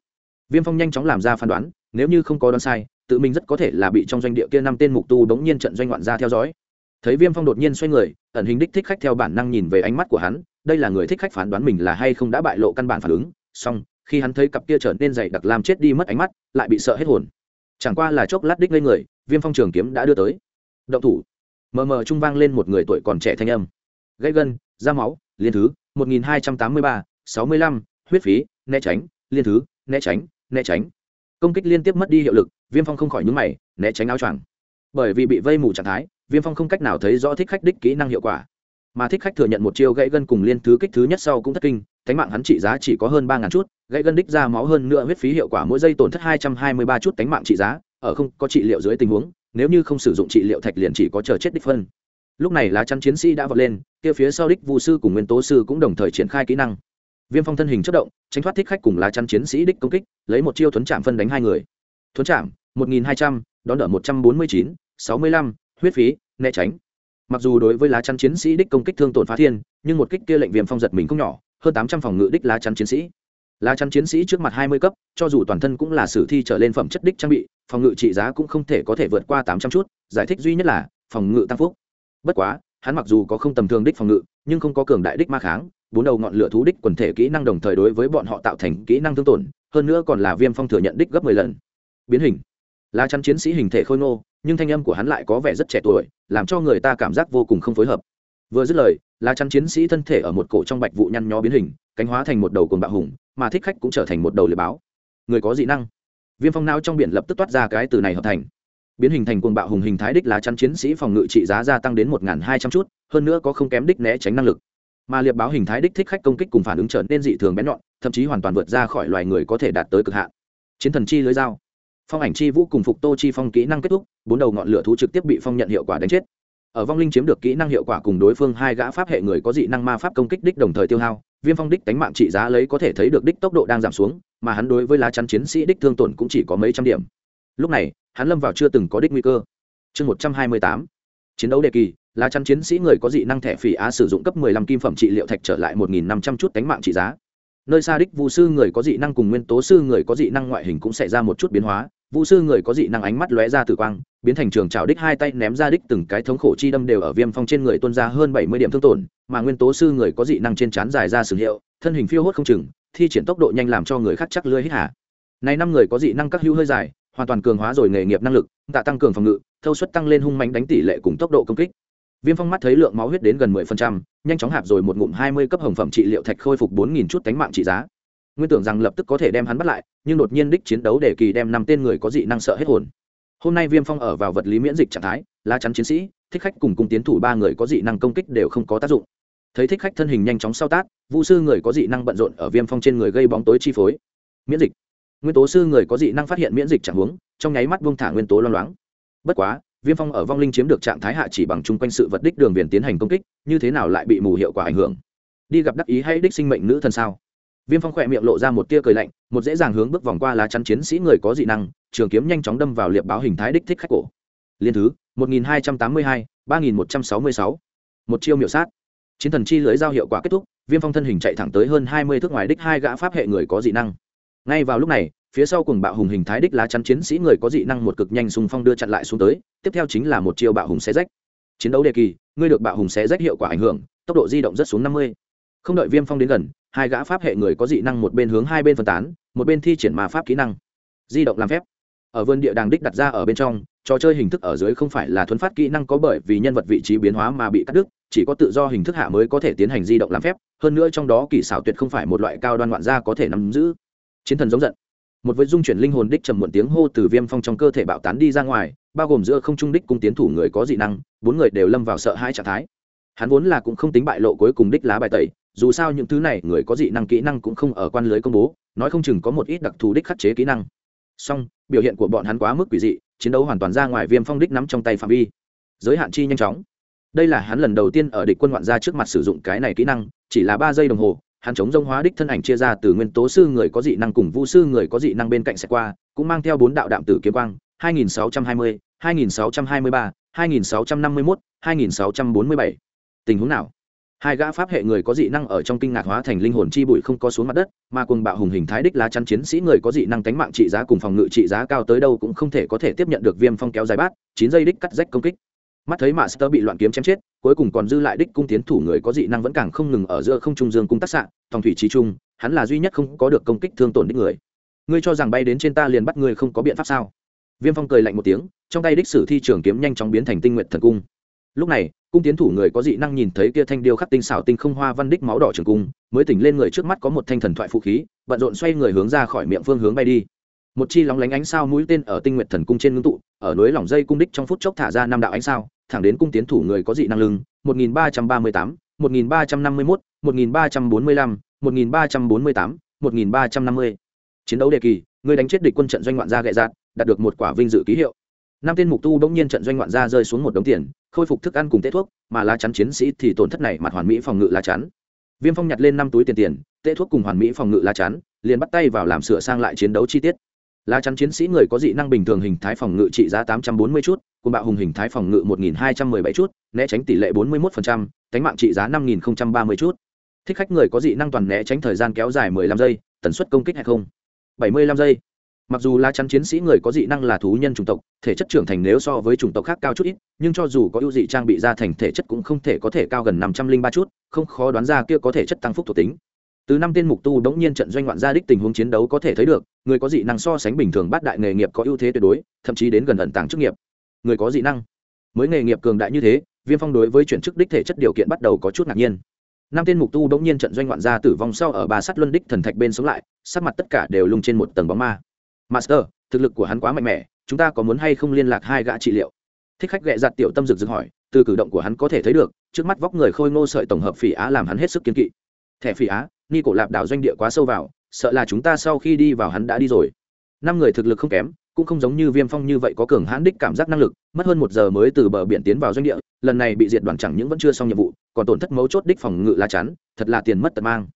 A: viêm phong nhanh chóng làm ra phán đoán, nếu như không có đoán sai tự mình rất có thể là bị trong doanh địa kia năm tên mục tu bỗng nhiên trận doanh ngoạn ra theo dõi. Thấy viêm phong đột nhiên xoay người, ẩn hình đích thích khách theo bản năng nhìn về ánh mắt của hắn, đây là người thích khách phán đoán mình là hay không đã bại lộ căn bản phản ứng. Song khi hắn thấy cặp kia trở nên dày đặc làm chết đi mất ánh mắt, lại bị sợ hết hồn. Chẳng qua là chốc lát đích lên người, viêm phong trường kiếm đã đưa tới. Động thủ. Mờ mờ trung vang lên một người tuổi còn trẻ thanh âm. Gãy gân, da máu, liên thứ, một nghìn hai trăm tám mươi ba, sáu mươi lăm, huyết phí, né tránh, liên thứ, né tránh né tránh. Công kích liên tiếp mất đi hiệu lực viêm phong không khỏi nhúng mày, né tránh áo choàng. Bởi vì bị vây mù trạng thái, viêm phong không cách nào thấy rõ thích khách đích kỹ năng hiệu quả. Mà thích khách thừa nhận một chiêu gãy gân cùng liên thứ kích thứ nhất sau cũng thất kinh, thánh mạng hắn trị giá chỉ có hơn ba ngàn chút, gãy gân đích ra máu hơn nữa huyết phí hiệu quả mỗi giây tổn thất hai trăm hai mươi ba chút thánh mạng trị giá, ở không có trị liệu dưới tình huống, nếu như không sử dụng trị liệu thạch liền chỉ có chờ chết đích phân. Lúc này lá chắn chiến sĩ đã vọt lên, kia phía sau đích vụ sư cùng nguyên tố sư cũng đồng thời triển khai kỹ năng. Viêm phong thân hình chất động, tránh thoát thích khách cùng lá chắn chiến sĩ đích công kích, lấy một chiêu thuấn chạm phân đánh hai người thuấn chạm một nghìn hai trăm, đón đỡ một trăm bốn mươi chín, sáu mươi lăm, huyết phí, né tránh. Mặc dù đối với lá chắn chiến sĩ đích công kích thương tổn phá thiên, nhưng một kích kia lệnh viêm phong giật mình không nhỏ, hơn tám trăm phòng ngự đích lá chắn chiến sĩ. Lá chắn chiến sĩ trước mặt hai mươi cấp, cho dù toàn thân cũng là sử thi trở lên phẩm chất đích trang bị, phòng ngự trị giá cũng không thể có thể vượt qua tám trăm chút, giải thích duy nhất là, phòng ngự tăng phúc. Bất quá, hắn mặc dù có không tầm thường đích phòng ngự, nhưng không có cường đại đích ma kháng, bốn đầu ngọn lửa thú đích quần thể kỹ năng đồng thời đối với bọn họ tạo thành kỹ năng thương tổn, hơn nữa còn là viêm phong thừa nhận đích gấp mười lần biến hình. Lá chắn chiến sĩ hình thể khôi ngô, nhưng thanh âm của hắn lại có vẻ rất trẻ tuổi, làm cho người ta cảm giác vô cùng không phối hợp. Vừa dứt lời, lá chắn chiến sĩ thân thể ở một cổ trong bạch vụ nhăn nhó biến hình, cánh hóa thành một đầu cồn bạo hùng, mà thích khách cũng trở thành một đầu liệt báo. Người có dị năng. Viêm phong não trong biển lập tức toát ra cái từ này hợp thành. Biến hình thành cuồng bạo hùng hình thái đích lá chắn chiến sĩ phòng ngự trị giá gia tăng đến một hai trăm chút, hơn nữa có không kém đích né tránh năng lực. Mà liệp báo hình thái đích thích khách công kích cùng phản ứng trở nên dị thường bén nhọn, thậm chí hoàn toàn vượt ra khỏi loài người có thể đạt tới cực hạn. Chiến thần chi lưới dao phong ảnh chi vũ cùng phục tô chi phong kỹ năng kết thúc, bốn đầu ngọn lửa thú trực tiếp bị phong nhận hiệu quả đánh chết. Ở vong linh chiếm được kỹ năng hiệu quả cùng đối phương hai gã pháp hệ người có dị năng ma pháp công kích đích đồng thời tiêu hao, viêm phong đích đánh mạng trị giá lấy có thể thấy được đích tốc độ đang giảm xuống, mà hắn đối với lá chắn chiến sĩ đích thương tổn cũng chỉ có mấy trăm điểm. Lúc này, hắn lâm vào chưa từng có đích nguy cơ. Chương một trăm hai mươi tám, chiến đấu đề kỳ, lá chắn chiến sĩ người có dị năng thẻ phỉ á sử dụng cấp 15 kim phẩm trị liệu thạch trở lại 1.500 chút đánh mạng trị giá. Nơi xa đích vu sư người có dị năng cùng nguyên tố sư người có dị năng ngoại hình cũng xảy ra một chút biến hóa Vũ sư người có dị năng ánh mắt lóe ra tử quang, biến thành trường trào đích hai tay ném ra đích từng cái thống khổ chi đâm đều ở viêm phong trên người tuôn ra hơn 70 điểm thương tổn, mà nguyên tố sư người có dị năng trên trán dài ra sử hiệu, thân hình phiêu hốt không chừng, thi triển tốc độ nhanh làm cho người khác chắc lưới hít hả này năm người có dị năng các hữu hơi dài, hoàn toàn cường hóa rồi nghề nghiệp năng lực, tạ tăng cường phòng ngự, thâu suất tăng lên hung mãnh đánh tỷ lệ cùng tốc độ công kích. Viêm phong mắt thấy lượng máu huyết đến gần mười phần trăm, nhanh chóng hạp rồi một ngụm hai mươi cấp hồng phẩm trị liệu thạch khôi phục bốn nghìn chút tánh mạng trị giá nguyên tưởng rằng lập tức có thể đem hắn bắt lại, nhưng đột nhiên đích chiến đấu để kỳ đem năm tên người có dị năng sợ hết hồn. Hôm nay viêm phong ở vào vật lý miễn dịch trạng thái, lá chắn chiến sĩ, thích khách cùng cung tiến thủ ba người có dị năng công kích đều không có tác dụng. Thấy thích khách thân hình nhanh chóng sao tác vũ sư người có dị năng bận rộn ở viêm phong trên người gây bóng tối chi phối. Miễn dịch. Nguyên tố sư người có dị năng phát hiện miễn dịch trạng huống, trong nháy mắt buông thả nguyên tố loang loáng. Bất quá, viêm phong ở vong linh chiếm được trạng thái hạ chỉ bằng chung quanh sự vật đích đường viền tiến hành công kích, như thế nào lại bị mù hiệu quả ảnh hưởng? Đi gặp đắc ý hay đích sinh mệnh nữ thần sao? Viêm phong khỏe miệng lộ ra một tia cười lạnh, một dễ dàng hướng bước vòng qua lá chắn chiến sĩ người có dị năng, trường kiếm nhanh chóng đâm vào liệp báo hình thái đích thích khách cổ. Liên thứ, một nghìn hai trăm tám mươi hai, ba nghìn một trăm sáu mươi sáu. Một chiêu miểu sát. Chiến thần chi lưới giao hiệu quả kết thúc, viêm phong thân hình chạy thẳng tới hơn hai mươi thước ngoài đích hai gã pháp hệ người có dị năng. Ngay vào lúc này, phía sau cùng bạo hùng hình thái đích lá chắn chiến sĩ người có dị năng một cực nhanh xung phong đưa chặn lại xuống tới, tiếp theo chính là một chiêu bạo hùng xé rách. Chiến đấu đề kỳ, ngươi được bạo hùng xé rách hiệu quả ảnh hưởng, tốc độ di động rất xuống năm mươi không đợi viêm phong đến gần, hai gã pháp hệ người có dị năng một bên hướng hai bên phân tán, một bên thi triển mà pháp kỹ năng. Di động làm phép. Ở vườn địa đàng đích đặt ra ở bên trong, trò chơi hình thức ở dưới không phải là thuấn phát kỹ năng có bởi vì nhân vật vị trí biến hóa mà bị cắt đứt, chỉ có tự do hình thức hạ mới có thể tiến hành di động làm phép, hơn nữa trong đó kỳ xảo tuyệt không phải một loại cao đoan ngoạn gia có thể nắm giữ. Chiến thần giống giận. Một với dung chuyển linh hồn đích trầm muộn tiếng hô từ viêm phong trong cơ thể bạo tán đi ra ngoài, bao gồm giữa không trung đích cung tiến thủ người có dị năng, bốn người đều lâm vào sợ hãi trạng thái. Hắn vốn là cũng không tính bại lộ cuối cùng đích lá bài tẩy dù sao những thứ này người có dị năng kỹ năng cũng không ở quan lưới công bố nói không chừng có một ít đặc thù đích khắc chế kỹ năng. Song biểu hiện của bọn hắn quá mức quỷ dị chiến đấu hoàn toàn ra ngoài viêm phong đích nắm trong tay phạm vi. Giới hạn chi nhanh chóng. Đây là hắn lần đầu tiên ở địch quân ngoạn gia trước mặt sử dụng cái này kỹ năng chỉ là ba giây đồng hồ hắn chống rông hóa đích thân ảnh chia ra từ nguyên tố sư người có dị năng cùng vu sư người có dị năng bên cạnh sẽ qua cũng mang theo bốn đạo đạm tử kiếm quang 2620, 2623, 2651, 2647. tình huống nào? Hai gã pháp hệ người có dị năng ở trong kinh ngạc hóa thành linh hồn chi bụi không có xuống mặt đất, mà cùng bạo hùng hình thái đích lá chắn chiến sĩ người có dị năng tánh mạng trị giá cùng phòng ngự trị giá cao tới đâu cũng không thể có thể tiếp nhận được viêm phong kéo dài bát, chín giây đích cắt rách công kích. Mắt thấy mạ sơ bị loạn kiếm chém chết, cuối cùng còn dư lại đích cung tiến thủ người có dị năng vẫn càng không ngừng ở giữa không trung dương cung tác xạ thòng thủy trí trung, hắn là duy nhất không có được công kích thương tổn đích người. Ngươi cho rằng bay đến trên ta liền bắt ngươi không có biện pháp sao? Viêm phong cười lạnh một tiếng, trong tay đích sử thi trường kiếm nhanh chóng biến thành tinh nguyện thần cung. Lúc này cung tiến thủ người có dị năng nhìn thấy kia thanh điêu khắc tinh xảo tinh không hoa văn đích máu đỏ trường cung mới tỉnh lên người trước mắt có một thanh thần thoại phụ khí bận rộn xoay người hướng ra khỏi miệng phương hướng bay đi một chi lóng lánh ánh sao mũi tên ở tinh nguyện thần cung trên ngưng tụ ở núi lỏng dây cung đích trong phút chốc thả ra năm đạo ánh sao thẳng đến cung tiến thủ người có dị năng lưng 1338, 1351, 1345, 1348, 1350. chiến đấu đề kỳ người đánh chết địch quân trận doanh ngoạn gia gậy dạn đạt được một quả vinh dự ký hiệu năm tên mục tu bỗng nhiên trận doanh ngoạn ra rơi xuống một đống tiền, khôi phục thức ăn cùng tết thuốc, mà lá chắn chiến sĩ thì tổn thất này mặt hoàn mỹ phòng ngự lá chắn. Viêm phong nhặt lên năm túi tiền tiền tê thuốc cùng hoàn mỹ phòng ngự lá chắn, liền bắt tay vào làm sửa sang lại chiến đấu chi tiết. Lá chắn chiến sĩ người có dị năng bình thường hình thái phòng ngự trị giá tám trăm bốn mươi chút cùng bạo hùng hình thái phòng ngự một nghìn hai trăm mười bảy chút, né tránh tỷ lệ bốn mươi một cánh mạng trị giá năm nghìn ba mươi chút. Thích khách người có dị năng toàn né tránh thời gian kéo dài mười lăm giây, tần suất công kích hay không? bảy mươi lăm giây mặc dù lá chắn chiến sĩ người có dị năng là thú nhân chủng tộc, thể chất trưởng thành nếu so với chủng tộc khác cao chút ít, nhưng cho dù có ưu dị trang bị ra thành thể chất cũng không thể có thể cao gần năm trăm linh ba chút, không khó đoán ra kia có thể chất tăng phúc thuộc tính. Từ năm tên mục tu đống nhiên trận doanh ngoạn gia đích tình huống chiến đấu có thể thấy được, người có dị năng so sánh bình thường bát đại nghề nghiệp có ưu thế tuyệt đối, thậm chí đến gần ẩn tàng chức nghiệp. Người có dị năng, mới nghề nghiệp cường đại như thế, viêm phong đối với chuyển chức đích thể chất điều kiện bắt đầu có chút ngạc nhiên. Năm tên mục tu đống nhiên trận doanh ngoạn gia tử vong sau ở bà sắt luân đích thần thạch bên sống lại, sắc mặt tất cả đều lung trên một tầng bóng ma master, thực lực của hắn quá mạnh mẽ, chúng ta có muốn hay không liên lạc hai gã trị liệu? Thích khách ghẹ giặt tiểu tâm rực rực hỏi, từ cử động của hắn có thể thấy được, trước mắt vóc người khôi ngô sợi tổng hợp phỉ á làm hắn hết sức kiên kỵ. Thẻ phỉ á, ni cổ lạp đảo doanh địa quá sâu vào, sợ là chúng ta sau khi đi vào hắn đã đi rồi. Năm người thực lực không kém, cũng không giống như viêm phong như vậy có cường hãn đích cảm giác năng lực, mất hơn một giờ mới từ bờ biển tiến vào doanh địa, lần này bị diệt đoàn chẳng những vẫn chưa xong nhiệm vụ, còn tổn thất mấu chốt đích phòng ngự la chắn, thật là tiền mất tật mang.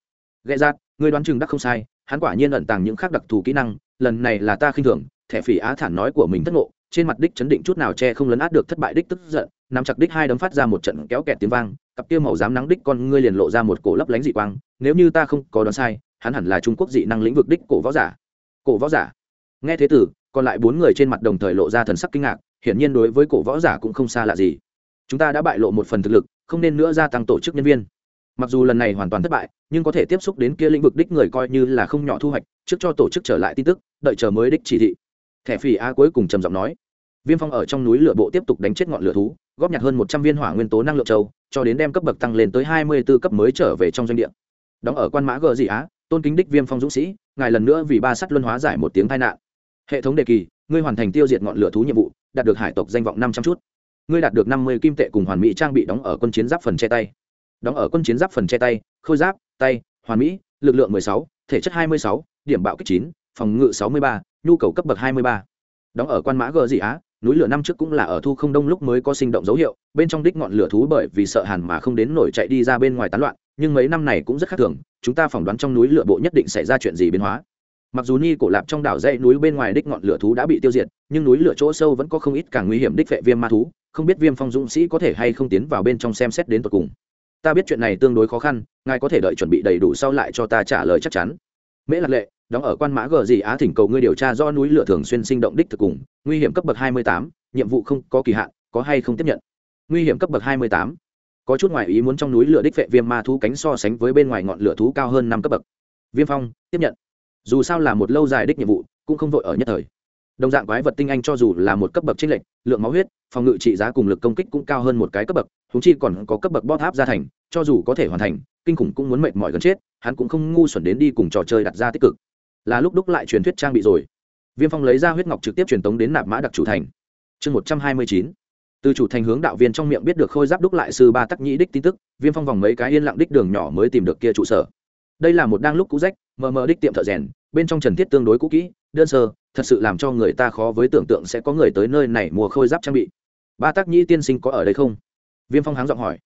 A: Ghẹ giặt người đoán chừng đắc không sai, hắn quả nhiên ẩn tàng những khác đặc thù kỹ năng lần này là ta khinh thường, thẻ phỉ á thản nói của mình thất ngộ, trên mặt đích chấn định chút nào che không lấn át được thất bại đích tức giận, nắm chặt đích hai đấm phát ra một trận kéo kẹt tiếng vang, cặp kia màu dám nắng đích con ngươi liền lộ ra một cổ lấp lánh dị quang, nếu như ta không có đoán sai, hắn hẳn là trung quốc dị năng lĩnh vực đích cổ võ giả. Cổ võ giả? Nghe thế tử, còn lại bốn người trên mặt đồng thời lộ ra thần sắc kinh ngạc, hiển nhiên đối với cổ võ giả cũng không xa lạ gì. Chúng ta đã bại lộ một phần thực lực, không nên nữa gia tăng tổ chức nhân viên. Mặc dù lần này hoàn toàn thất bại, nhưng có thể tiếp xúc đến kia lĩnh vực đích người coi như là không nhỏ thu hoạch, trước cho tổ chức trở lại tin tức đợi chờ mới đích chỉ thị. Thẻ phỉ a cuối cùng trầm giọng nói. Viêm phong ở trong núi lửa bộ tiếp tục đánh chết ngọn lửa thú, góp nhặt hơn một trăm viên hỏa nguyên tố năng lượng châu, cho đến đem cấp bậc tăng lên tới hai mươi b ố cấp mới trở về trong doanh địa. Đóng ở quan mã g dị á, tôn kính đích viêm phong dũng sĩ, ngài lần nữa vì ba sắt luân hóa giải một tiếng tai nạn. Hệ thống đề kỳ, ngươi hoàn thành tiêu diệt ngọn lửa thú nhiệm vụ, đạt được hải tộc danh vọng năm trăm chút. Ngươi đạt được năm mươi kim tệ cùng hoàn mỹ trang bị đóng ở quân chiến giáp phần che tay. Đóng ở quân chiến giáp phần che tay, khôi giáp, tay, hoàn mỹ, lực lượng mười sáu, thể chất hai mươi sáu, điểm bạo kích chín phòng ngự sáu mươi ba, nhu cầu cấp bậc hai mươi ba. Đóng ở quan mã g gì á, núi lửa năm trước cũng là ở thu không đông lúc mới có sinh động dấu hiệu, bên trong đích ngọn lửa thú bởi vì sợ hàn mà không đến nổi chạy đi ra bên ngoài tán loạn, nhưng mấy năm này cũng rất khác thường, chúng ta phỏng đoán trong núi lửa bộ nhất định xảy ra chuyện gì biến hóa. Mặc dù ni cổ lạp trong đảo dãy núi bên ngoài đích ngọn lửa thú đã bị tiêu diệt, nhưng núi lửa chỗ sâu vẫn có không ít càng nguy hiểm đích vệ viêm ma thú, không biết viêm phong dũng sĩ có thể hay không tiến vào bên trong xem xét đến tận cùng. Ta biết chuyện này tương đối khó khăn, ngài có thể đợi chuẩn bị đầy đủ sau lại cho ta trả lời chắc chắn. Mễ lạc lệ đóng ở quan mã gờ gì á thỉnh cầu ngươi điều tra do núi lửa thường xuyên sinh động đích thực cùng, nguy hiểm cấp bậc hai mươi tám, nhiệm vụ không có kỳ hạn, có hay không tiếp nhận? Nguy hiểm cấp bậc hai mươi tám. Có chút ngoại ý muốn trong núi lửa đích vệ viêm ma thú cánh so sánh với bên ngoài ngọn lửa thú cao hơn năm cấp bậc. Viêm phong, tiếp nhận. Dù sao là một lâu dài đích nhiệm vụ, cũng không vội ở nhất thời. Đồng dạng quái vật tinh anh cho dù là một cấp bậc trích lệnh lượng máu huyết, phòng ngự trị giá cùng lực công kích cũng cao hơn một cái cấp bậc chúng chi còn có cấp bậc bóp tháp gia thành, cho dù có thể hoàn thành, kinh khủng cũng muốn mệt mỏi gần chết, hắn cũng không ngu xuẩn đến đi cùng trò chơi đặt ra tích cực là lúc đúc lại truyền thuyết trang bị rồi. Viêm phong lấy ra huyết ngọc trực tiếp truyền tống đến nạp mã đặc chủ thành. Chương một trăm hai mươi chín. Từ chủ thành hướng đạo viên trong miệng biết được khôi giáp đúc lại sư ba tắc nhĩ đích tin tức, viêm phong vòng mấy cái yên lặng đích đường nhỏ mới tìm được kia trụ sở. Đây là một đang lúc cũ rách, mờ mờ đích tiệm thợ rèn, bên trong trần thiết tương đối cũ kỹ, đơn sơ, thật sự làm cho người ta khó với tưởng tượng sẽ có người tới nơi này mua khôi giáp trang bị. Ba tác nhĩ tiên sinh có ở đây không? Viêm phong háng giọng hỏi.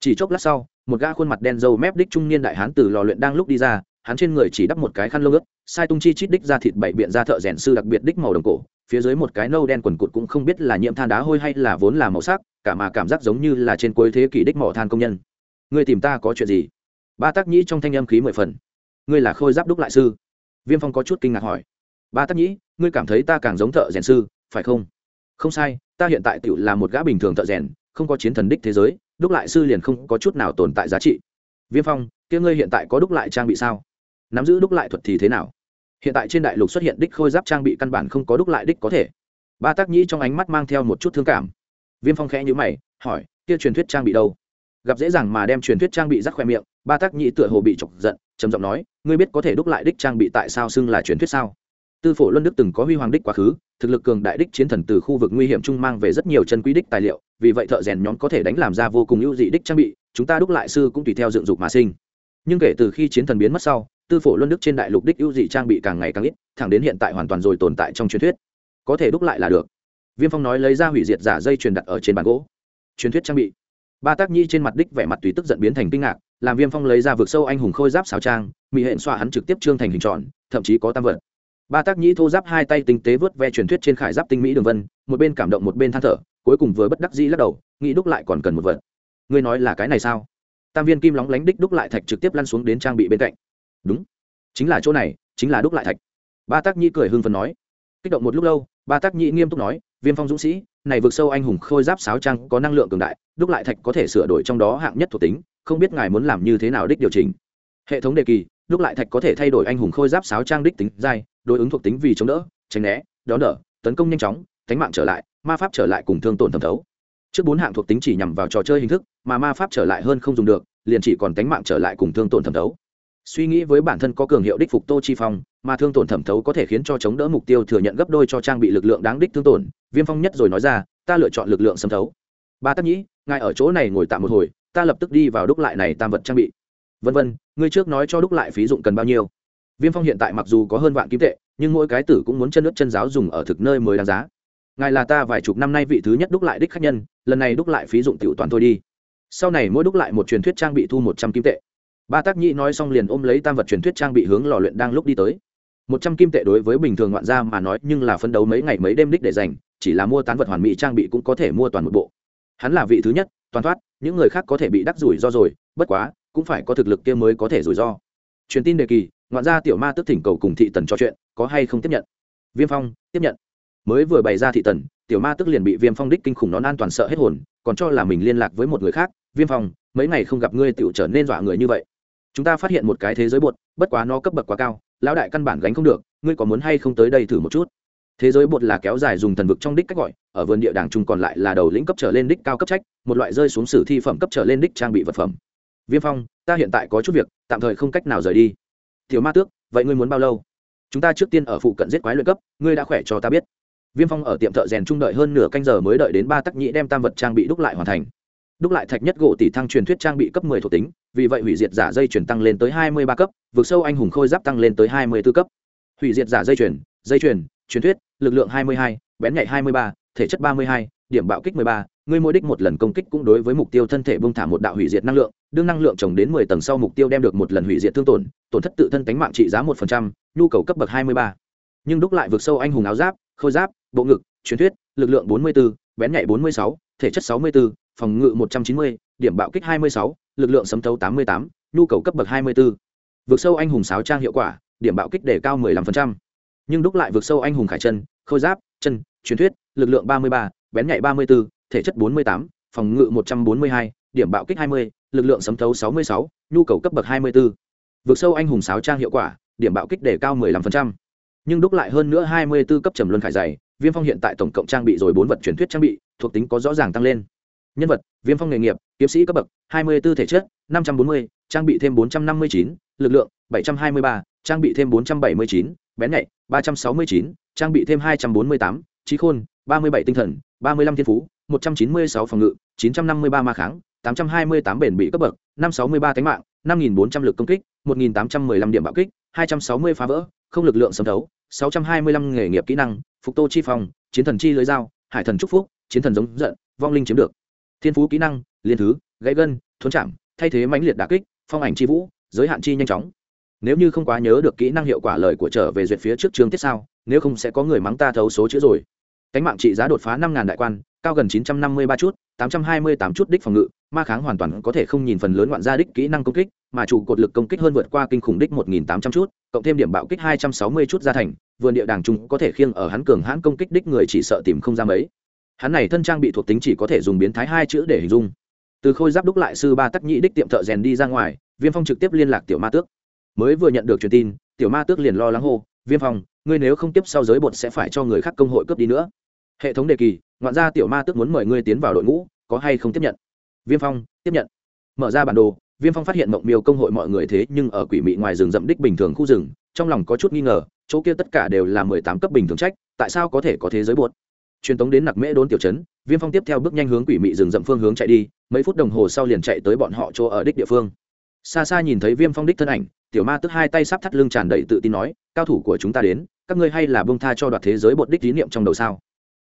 A: Chỉ chốc lát sau, một gã khuôn mặt đen dâu mép đích trung niên đại hán từ lò luyện đang lúc đi ra hắn trên người chỉ đắp một cái khăn lông ướt, sai tung chi chít đích ra thịt bảy biện ra thợ rèn sư đặc biệt đích màu đồng cổ, phía dưới một cái nâu đen quần cụt cũng không biết là nhiễm than đá hôi hay là vốn là màu sắc, cả mà cảm giác giống như là trên cuối thế kỷ đích mỏ than công nhân. Người tìm ta có chuyện gì? Ba tác nhĩ trong thanh âm khí mười phần. Ngươi là khôi giáp đúc lại sư? Viêm phong có chút kinh ngạc hỏi. Ba tác nhĩ, ngươi cảm thấy ta càng giống thợ rèn sư, phải không? Không sai, ta hiện tại tựu là một gã bình thường thợ rèn, không có chiến thần đích thế giới, đúc lại sư liền không có chút nào tồn tại giá trị. Viêm phong, kia ngươi hiện tại có đúc lại trang bị sao? Nắm giữ đúc lại thuật thì thế nào? Hiện tại trên đại lục xuất hiện đích khôi giáp trang bị căn bản không có đúc lại đích có thể. Ba tác nhĩ trong ánh mắt mang theo một chút thương cảm. Viêm phong khẽ nhữ mày, hỏi, kia truyền thuyết trang bị đâu? Gặp dễ dàng mà đem truyền thuyết trang bị rắc khoe miệng, ba tác nhĩ tựa hồ bị chọc giận, trầm giọng nói, ngươi biết có thể đúc lại đích trang bị tại sao xưng là truyền thuyết sao? Tư phổ luân đức từng có huy hoàng đích quá khứ, thực lực cường đại đích chiến thần từ khu vực nguy hiểm chung mang về rất nhiều chân quý đích tài liệu, vì vậy thợ rèn nhóm có thể đánh làm ra vô cùng ưu dị đích trang bị, chúng ta đúc lại sư cũng tùy theo dựng dục mà sinh. Nhưng kể từ khi chiến thần biến mất sau tư phổ luân đức trên đại lục đích ưu dị trang bị càng ngày càng ít, thẳng đến hiện tại hoàn toàn rồi tồn tại trong truyền thuyết. Có thể đúc lại là được. Viêm phong nói lấy ra hủy diệt giả dây truyền đặt ở trên bàn gỗ. Truyền thuyết trang bị. Ba tác nhi trên mặt đích vẻ mặt tùy tức giận biến thành kinh ngạc, làm viêm phong lấy ra vực sâu anh hùng khôi giáp xào trang mỹ hẹn xoa hắn trực tiếp trương thành hình tròn, thậm chí có tam vật. Ba tác nhĩ thô giáp hai tay tinh tế vớt ve truyền thuyết trên khải giáp tinh mỹ đường vân, một bên cảm động một bên than thở, cuối cùng vừa bất đắc dĩ lắc đầu, nghĩ đúc lại còn cần một vật. Ngươi nói là cái này sao? Tam viên kim lóng lánh đích đúc lại thạch trực tiếp lăn xuống đến trang bị bên cạnh đúng. Chính là chỗ này, chính là đúc lại thạch. Ba tác nhĩ cười hưng phần nói. Kích động một lúc lâu, ba tác nhĩ nghiêm túc nói, viêm phong dũng sĩ, này vượt sâu anh hùng khôi giáp sáo trang có năng lượng cường đại, đúc lại thạch có thể sửa đổi trong đó hạng nhất thuộc tính, không biết ngài muốn làm như thế nào đích điều chỉnh. Hệ thống đề kỳ, đúc lại thạch có thể thay đổi anh hùng khôi giáp sáo trang đích tính dai, đối ứng thuộc tính vì chống đỡ, tránh né, đón đỡ, tấn công nhanh chóng cánh mạng trở lại, ma pháp trở lại cùng thương tổn thẩm thấu. Trước bốn hạng thuộc tính chỉ nhằm vào trò chơi hình thức, mà ma pháp trở lại hơn không dùng được, liền chỉ còn cánh mạng trở lại cùng thương tổn thẩm thấu suy nghĩ với bản thân có cường hiệu đích phục tô chi phong, mà thương tổn thẩm thấu có thể khiến cho chống đỡ mục tiêu thừa nhận gấp đôi cho trang bị lực lượng đáng đích thương tổn, viêm phong nhất rồi nói ra, ta lựa chọn lực lượng xâm thấu. Ba tắc nhĩ, ngài ở chỗ này ngồi tạm một hồi, ta lập tức đi vào đúc lại này tam vật trang bị. Vân vân, ngươi trước nói cho đúc lại phí dụng cần bao nhiêu? Viêm phong hiện tại mặc dù có hơn vạn kim tệ, nhưng mỗi cái tử cũng muốn chân nước chân giáo dùng ở thực nơi mới đáng giá. Ngài là ta vài chục năm nay vị thứ nhất đúc lại đích khách nhân, lần này đúc lại phí dụng tiểu toàn thôi đi. Sau này mỗi đúc lại một truyền thuyết trang bị thu một trăm kim tệ ba tác nhĩ nói xong liền ôm lấy tam vật truyền thuyết trang bị hướng lò luyện đang lúc đi tới. Một trăm kim tệ đối với bình thường ngoạn gia mà nói nhưng là phấn đấu mấy ngày mấy đêm đích để dành, chỉ là mua tán vật hoàn mỹ trang bị cũng có thể mua toàn một bộ. Hắn là vị thứ nhất, toàn thoát, những người khác có thể bị đắc rủi ro rồi, bất quá, cũng phải có thực lực kia mới có thể rủi ro truyền tin đề kỳ, ngoạn gia tiểu ma tức thỉnh cầu cùng thị tần trò chuyện, có hay không tiếp nhận? Viêm phong, tiếp nhận. Mới vừa bày ra thị tần, tiểu ma tức liền bị viêm phong đích kinh khủng nón an toàn sợ hết hồn, còn cho là mình liên lạc với một người khác. Viêm phong, mấy ngày không gặp ngươi tựu trở nên dọa người như vậy chúng ta phát hiện một cái thế giới bột, bất quá nó cấp bậc quá cao, lão đại căn bản gánh không được, ngươi có muốn hay không tới đây thử một chút? Thế giới bột là kéo dài dùng thần vực trong đích cách gọi, ở vườn địa đàng trung còn lại là đầu lĩnh cấp trở lên đích cao cấp trách, một loại rơi xuống sử thi phẩm cấp trở lên đích trang bị vật phẩm. Viêm phong, ta hiện tại có chút việc, tạm thời không cách nào rời đi. Tiểu ma tước, vậy ngươi muốn bao lâu? Chúng ta trước tiên ở phụ cận giết quái luyện cấp, ngươi đã khỏe cho ta biết. Viêm phong ở tiệm thợ rèn trung đợi hơn nửa canh giờ mới đợi đến ba tắc nhĩ đem tam vật trang bị đúc lại hoàn thành. Đúc lại thạch nhất gỗ tỷ thăng truyền thuyết trang bị cấp 10 thuộc tính vì vậy hủy diệt giả dây chuyển tăng lên tới 23 cấp vượt sâu anh hùng khôi giáp tăng lên tới 24 cấp hủy diệt giả dây chuyển dây chuyển truyền thuyết lực lượng 22, bén nhạy 23, thể chất 32, điểm bạo kích 13, ngươi mỗi đích một lần công kích cũng đối với mục tiêu thân thể bung thả một đạo hủy diệt năng lượng đương năng lượng trồng đến 10 tầng sau mục tiêu đem được một lần hủy diệt thương tổn tổn thất tự thân cánh mạng trị giá 1%, nhu cầu cấp bậc 23. nhưng đúc lại vượt sâu anh hùng áo giáp khôi giáp bộ ngực truyền thuyết lực lượng 44, bén nhạy 46, thể chất 64, phòng ngự 190, điểm bạo kích 26, lực lượng sấm thấu 88, nhu cầu cấp bậc 24. Vượt sâu anh hùng sáo trang hiệu quả, điểm bạo kích đề cao 15%. Nhưng đúc lại vượt sâu anh hùng khải chân, khôi giáp, chân, truyền thuyết, lực lượng 33, bén nhạy 34, thể chất 48, phòng ngự 142, điểm bạo kích 20, lực lượng sấm thấu 66, nhu cầu cấp bậc 24. Vượt sâu anh hùng sáo trang hiệu quả, điểm bạo kích đề cao 15%. Nhưng đúc lại hơn nữa 24 cấp trầm luân khải dày, Viêm Phong hiện tại tổng cộng trang bị rồi 4 vật truyền thuyết trang bị, thuộc tính có rõ ràng tăng lên nhân vật, viêm phong nghề nghiệp, kiếm sĩ cấp bậc, hai mươi b ố thể chất, năm trăm bốn mươi, trang bị thêm bốn trăm năm mươi chín, lực lượng, bảy trăm hai mươi ba, trang bị thêm bốn trăm bảy mươi chín, bén nhạy, ba trăm sáu mươi chín, trang bị thêm hai trăm bốn mươi tám, trí khôn, ba mươi bảy tinh thần, ba mươi lăm thiên phú, một trăm chín mươi sáu phòng ngự, chín trăm năm mươi ba ma kháng, tám trăm hai mươi tám bền bị cấp bậc, năm sáu mươi ba tánh mạng, năm nghìn bốn trăm l ự c công kích, một nghìn tám trăm m ư ơ i năm điểm bạo kích, hai trăm sáu mươi phá vỡ, không lực lượng sấm thấu, sáu trăm hai mươi lăm nghề nghiệp kỹ năng, phục tô chi phòng chiến thần chi lưới dao, hải thần trúc phúc, chiến thần giống giận, vong linh chiếm được thiên phú kỹ năng, liên thứ, gãy gân, thuấn chạm, thay thế mãnh liệt đà kích, phong ảnh chi vũ, giới hạn chi nhanh chóng. Nếu như không quá nhớ được kỹ năng hiệu quả lời của trở về duyệt phía trước trường tiết sao, nếu không sẽ có người mắng ta thấu số chữ rồi. Cánh mạng trị giá đột phá năm ngàn đại quan, cao gần chín trăm năm mươi ba chút, tám trăm hai mươi tám chút đích phòng ngự, ma kháng hoàn toàn có thể không nhìn phần lớn ngoạn gia đích kỹ năng công kích, mà chủ cột lực công kích hơn vượt qua kinh khủng đích một nghìn tám trăm chút, cộng thêm điểm bạo kích hai trăm sáu mươi chút gia thành, vườn địa đàng trung có thể khiêng ở hắn cường hãn công kích đích người chỉ sợ tìm không ra mấy hắn này thân trang bị thuộc tính chỉ có thể dùng biến thái hai chữ để hình dung. Từ khôi giáp đúc lại sư ba tắc nhị đích tiệm thợ rèn đi ra ngoài, viêm phong trực tiếp liên lạc tiểu ma tước. Mới vừa nhận được truyền tin, tiểu ma tước liền lo lắng hô, viêm phong, ngươi nếu không tiếp sau giới bột sẽ phải cho người khác công hội cướp đi nữa. Hệ thống đề kỳ, ngoạn ra tiểu ma tước muốn mời ngươi tiến vào đội ngũ, có hay không tiếp nhận? Viêm phong, tiếp nhận. Mở ra bản đồ, viêm phong phát hiện mộng miêu công hội mọi người thế nhưng ở quỷ mị ngoài rừng rậm đích bình thường khu rừng, trong lòng có chút nghi ngờ, chỗ kia tất cả đều là mười tám cấp bình thường trách, tại sao có thể có thế giới bột? Truyền tống đến nặc mễ đốn tiểu trấn, viêm phong tiếp theo bước nhanh hướng quỷ mị rừng rậm phương hướng chạy đi, mấy phút đồng hồ sau liền chạy tới bọn họ chỗ ở đích địa phương. Xa xa nhìn thấy viêm phong đích thân ảnh, tiểu ma tức hai tay sắp thắt lưng tràn đầy tự tin nói, cao thủ của chúng ta đến, các ngươi hay là bông tha cho đoạt thế giới bột đích tín niệm trong đầu sao?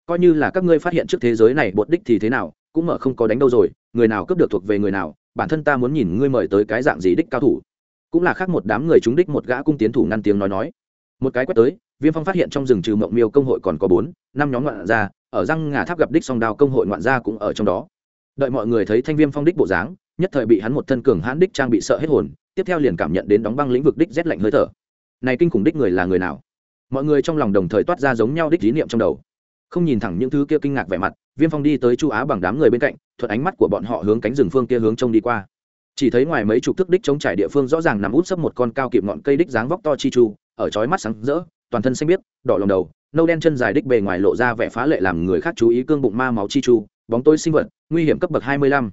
A: Coi như là các ngươi phát hiện trước thế giới này bột đích thì thế nào, cũng mở không có đánh đâu rồi, người nào cướp được thuộc về người nào, bản thân ta muốn nhìn ngươi mời tới cái dạng gì đích cao thủ. Cũng là khác một đám người chúng đích một gã cung tiến thủ ngăn tiếng nói nói. Một cái quét tới viêm phong phát hiện trong rừng trừ mộng miêu công hội còn có bốn, năm nhóm ngoạn gia, ở răng ngà tháp gặp đích song đao công hội ngoạn gia cũng ở trong đó. Đợi mọi người thấy thanh viêm phong đích bộ dáng, nhất thời bị hắn một thân cường hãn đích trang bị sợ hết hồn, tiếp theo liền cảm nhận đến đóng băng lĩnh vực đích rét lạnh hơi thở. Này kinh khủng đích người là người nào? Mọi người trong lòng đồng thời toát ra giống nhau đích lý niệm trong đầu. Không nhìn thẳng những thứ kia kinh ngạc vẻ mặt, viêm phong đi tới chu á bằng đám người bên cạnh, thuận ánh mắt của bọn họ hướng cánh rừng phương kia hướng trông đi qua. Chỉ thấy ngoài mấy chục thước đích chống trải địa phương rõ ràng nằm út sấp một con cao kịp ngọn cây đích dáng vóc to chi chu, ở chói mắt sáng rỡ toàn thân xanh biếc, đỏ lòng đầu, nâu đen chân dài đích bề ngoài lộ ra vẻ phá lệ làm người khác chú ý cương bụng ma máu chi chu, bóng tối sinh vật, nguy hiểm cấp bậc hai mươi lăm.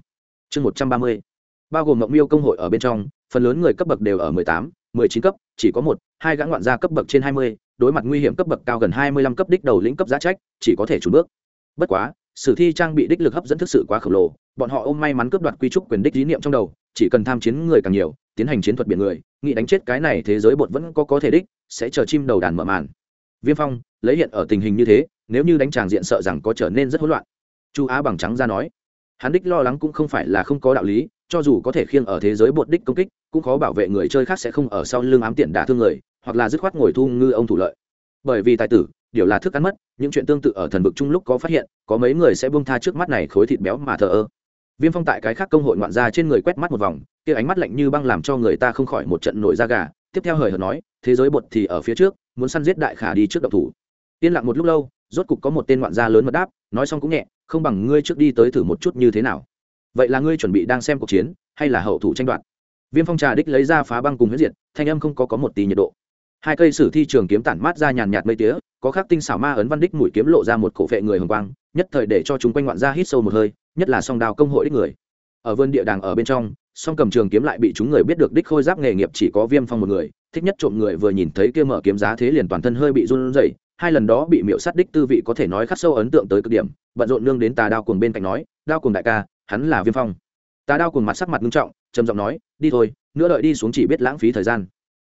A: Chương một trăm ba mươi. Bao gồm mộng miêu công hội ở bên trong, phần lớn người cấp bậc đều ở mười tám, mười chín cấp, chỉ có một, hai gã ngoạn gia cấp bậc trên hai mươi, đối mặt nguy hiểm cấp bậc cao gần hai mươi lăm cấp đích đầu lĩnh cấp giá trách, chỉ có thể trùn bước. Bất quá, sử thi trang bị đích lực hấp dẫn thực sự quá khổng lồ, bọn họ ôm may mắn cướp đoạt quy trúc quyền đích lý niệm trong đầu, chỉ cần tham chiến người càng nhiều tiến hành chiến thuật biển người, nghĩ đánh chết cái này thế giới bột vẫn có có thể đích, sẽ chờ chim đầu đàn mở màn. Viêm phong, lấy hiện ở tình hình như thế, nếu như đánh tràng diện sợ rằng có trở nên rất hỗn loạn. Chu á bằng trắng ra nói, hắn đích lo lắng cũng không phải là không có đạo lý, cho dù có thể khiêng ở thế giới bột đích công kích, cũng khó bảo vệ người chơi khác sẽ không ở sau lưng ám tiện đả thương người, hoặc là dứt khoát ngồi thu ngư ông thủ lợi. Bởi vì tài tử, điều là thức ăn mất, những chuyện tương tự ở thần vực chung lúc có phát hiện, có mấy người sẽ buông tha trước mắt này khối thịt béo mà thờ ơ viêm phong tại cái khác công hội ngoạn gia trên người quét mắt một vòng, kia ánh mắt lạnh như băng làm cho người ta không khỏi một trận nổi da gà. Tiếp theo hời hợt nói, thế giới bột thì ở phía trước, muốn săn giết đại khả đi trước độc thủ. Yên lặng một lúc lâu, rốt cục có một tên ngoạn gia lớn mật đáp, nói xong cũng nhẹ, không bằng ngươi trước đi tới thử một chút như thế nào. Vậy là ngươi chuẩn bị đang xem cuộc chiến, hay là hậu thủ tranh đoạt? Viêm phong trà đích lấy ra phá băng cùng huyết diệt, thanh âm không có có một tí nhiệt độ. Hai cây sử thi trường kiếm tản mát ra nhàn nhạt mây tía, có khắc tinh xảo ma ấn văn đích mũi kiếm lộ ra một cổ vệ người hồng quang, nhất thời để cho chúng quanh ngoạn gia hít sâu một hơi nhất là song đào công hội đích người. Ở vườn địa đàng ở bên trong, song cầm trường kiếm lại bị chúng người biết được đích khôi giáp nghề nghiệp chỉ có viêm phong một người, thích nhất trộm người vừa nhìn thấy kia mở kiếm giá thế liền toàn thân hơi bị run rẩy, hai lần đó bị miệu sát đích tư vị có thể nói khắc sâu ấn tượng tới cực điểm, bận rộn nương đến tà đao cuồng bên cạnh nói, đao cuồng đại ca, hắn là viêm phong. Tà đao cuồng mặt sắc mặt nghiêm trọng, trầm giọng nói, đi thôi, nữa đợi đi xuống chỉ biết lãng phí thời gian.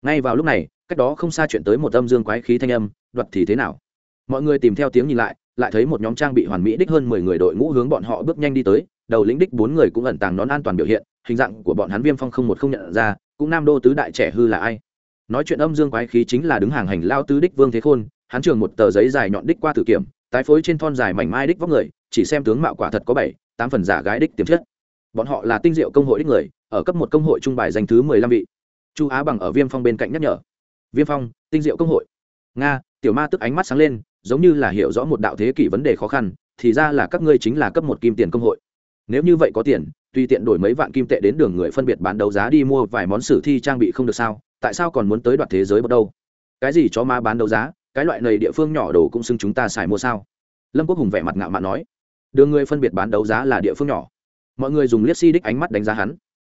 A: Ngay vào lúc này, cách đó không xa chuyện tới một âm dương quái khí thanh âm, đoạt thì thế nào? Mọi người tìm theo tiếng nhìn lại lại thấy một nhóm trang bị hoàn mỹ đích hơn mười người đội ngũ hướng bọn họ bước nhanh đi tới, đầu lĩnh đích bốn người cũng ẩn tàng nón an toàn biểu hiện, hình dạng của bọn hắn viêm phong không một không nhận ra, cũng nam đô tứ đại trẻ hư là ai. Nói chuyện âm dương quái khí chính là đứng hàng hành lao tứ đích vương thế khôn, hắn trường một tờ giấy dài nhọn đích qua thử kiểm, tái phối trên thon dài mảnh mai đích vóc người, chỉ xem tướng mạo quả thật có bảy, tám phần giả gái đích tiềm chất. Bọn họ là tinh diệu công hội đích người, ở cấp một công hội trung bài danh thứ mười lăm vị. Chu á bằng ở viêm phong bên cạnh nhắc nhở. Viêm phong, tinh diệu công hội. Nga, tiểu ma tức ánh mắt sáng lên giống như là hiểu rõ một đạo thế kỷ vấn đề khó khăn, thì ra là các ngươi chính là cấp một kim tiền công hội. Nếu như vậy có tiền, tùy tiện đổi mấy vạn kim tệ đến đường người phân biệt bán đấu giá đi mua vài món sử thi trang bị không được sao, tại sao còn muốn tới đoạt thế giới bắt đâu? Cái gì cho ma bán đấu giá, cái loại này địa phương nhỏ đồ cũng xưng chúng ta xài mua sao? Lâm quốc hùng vẻ mặt ngạo mạn nói. Đường người phân biệt bán đấu giá là địa phương nhỏ. Mọi người dùng liếc si đích ánh mắt đánh giá hắn.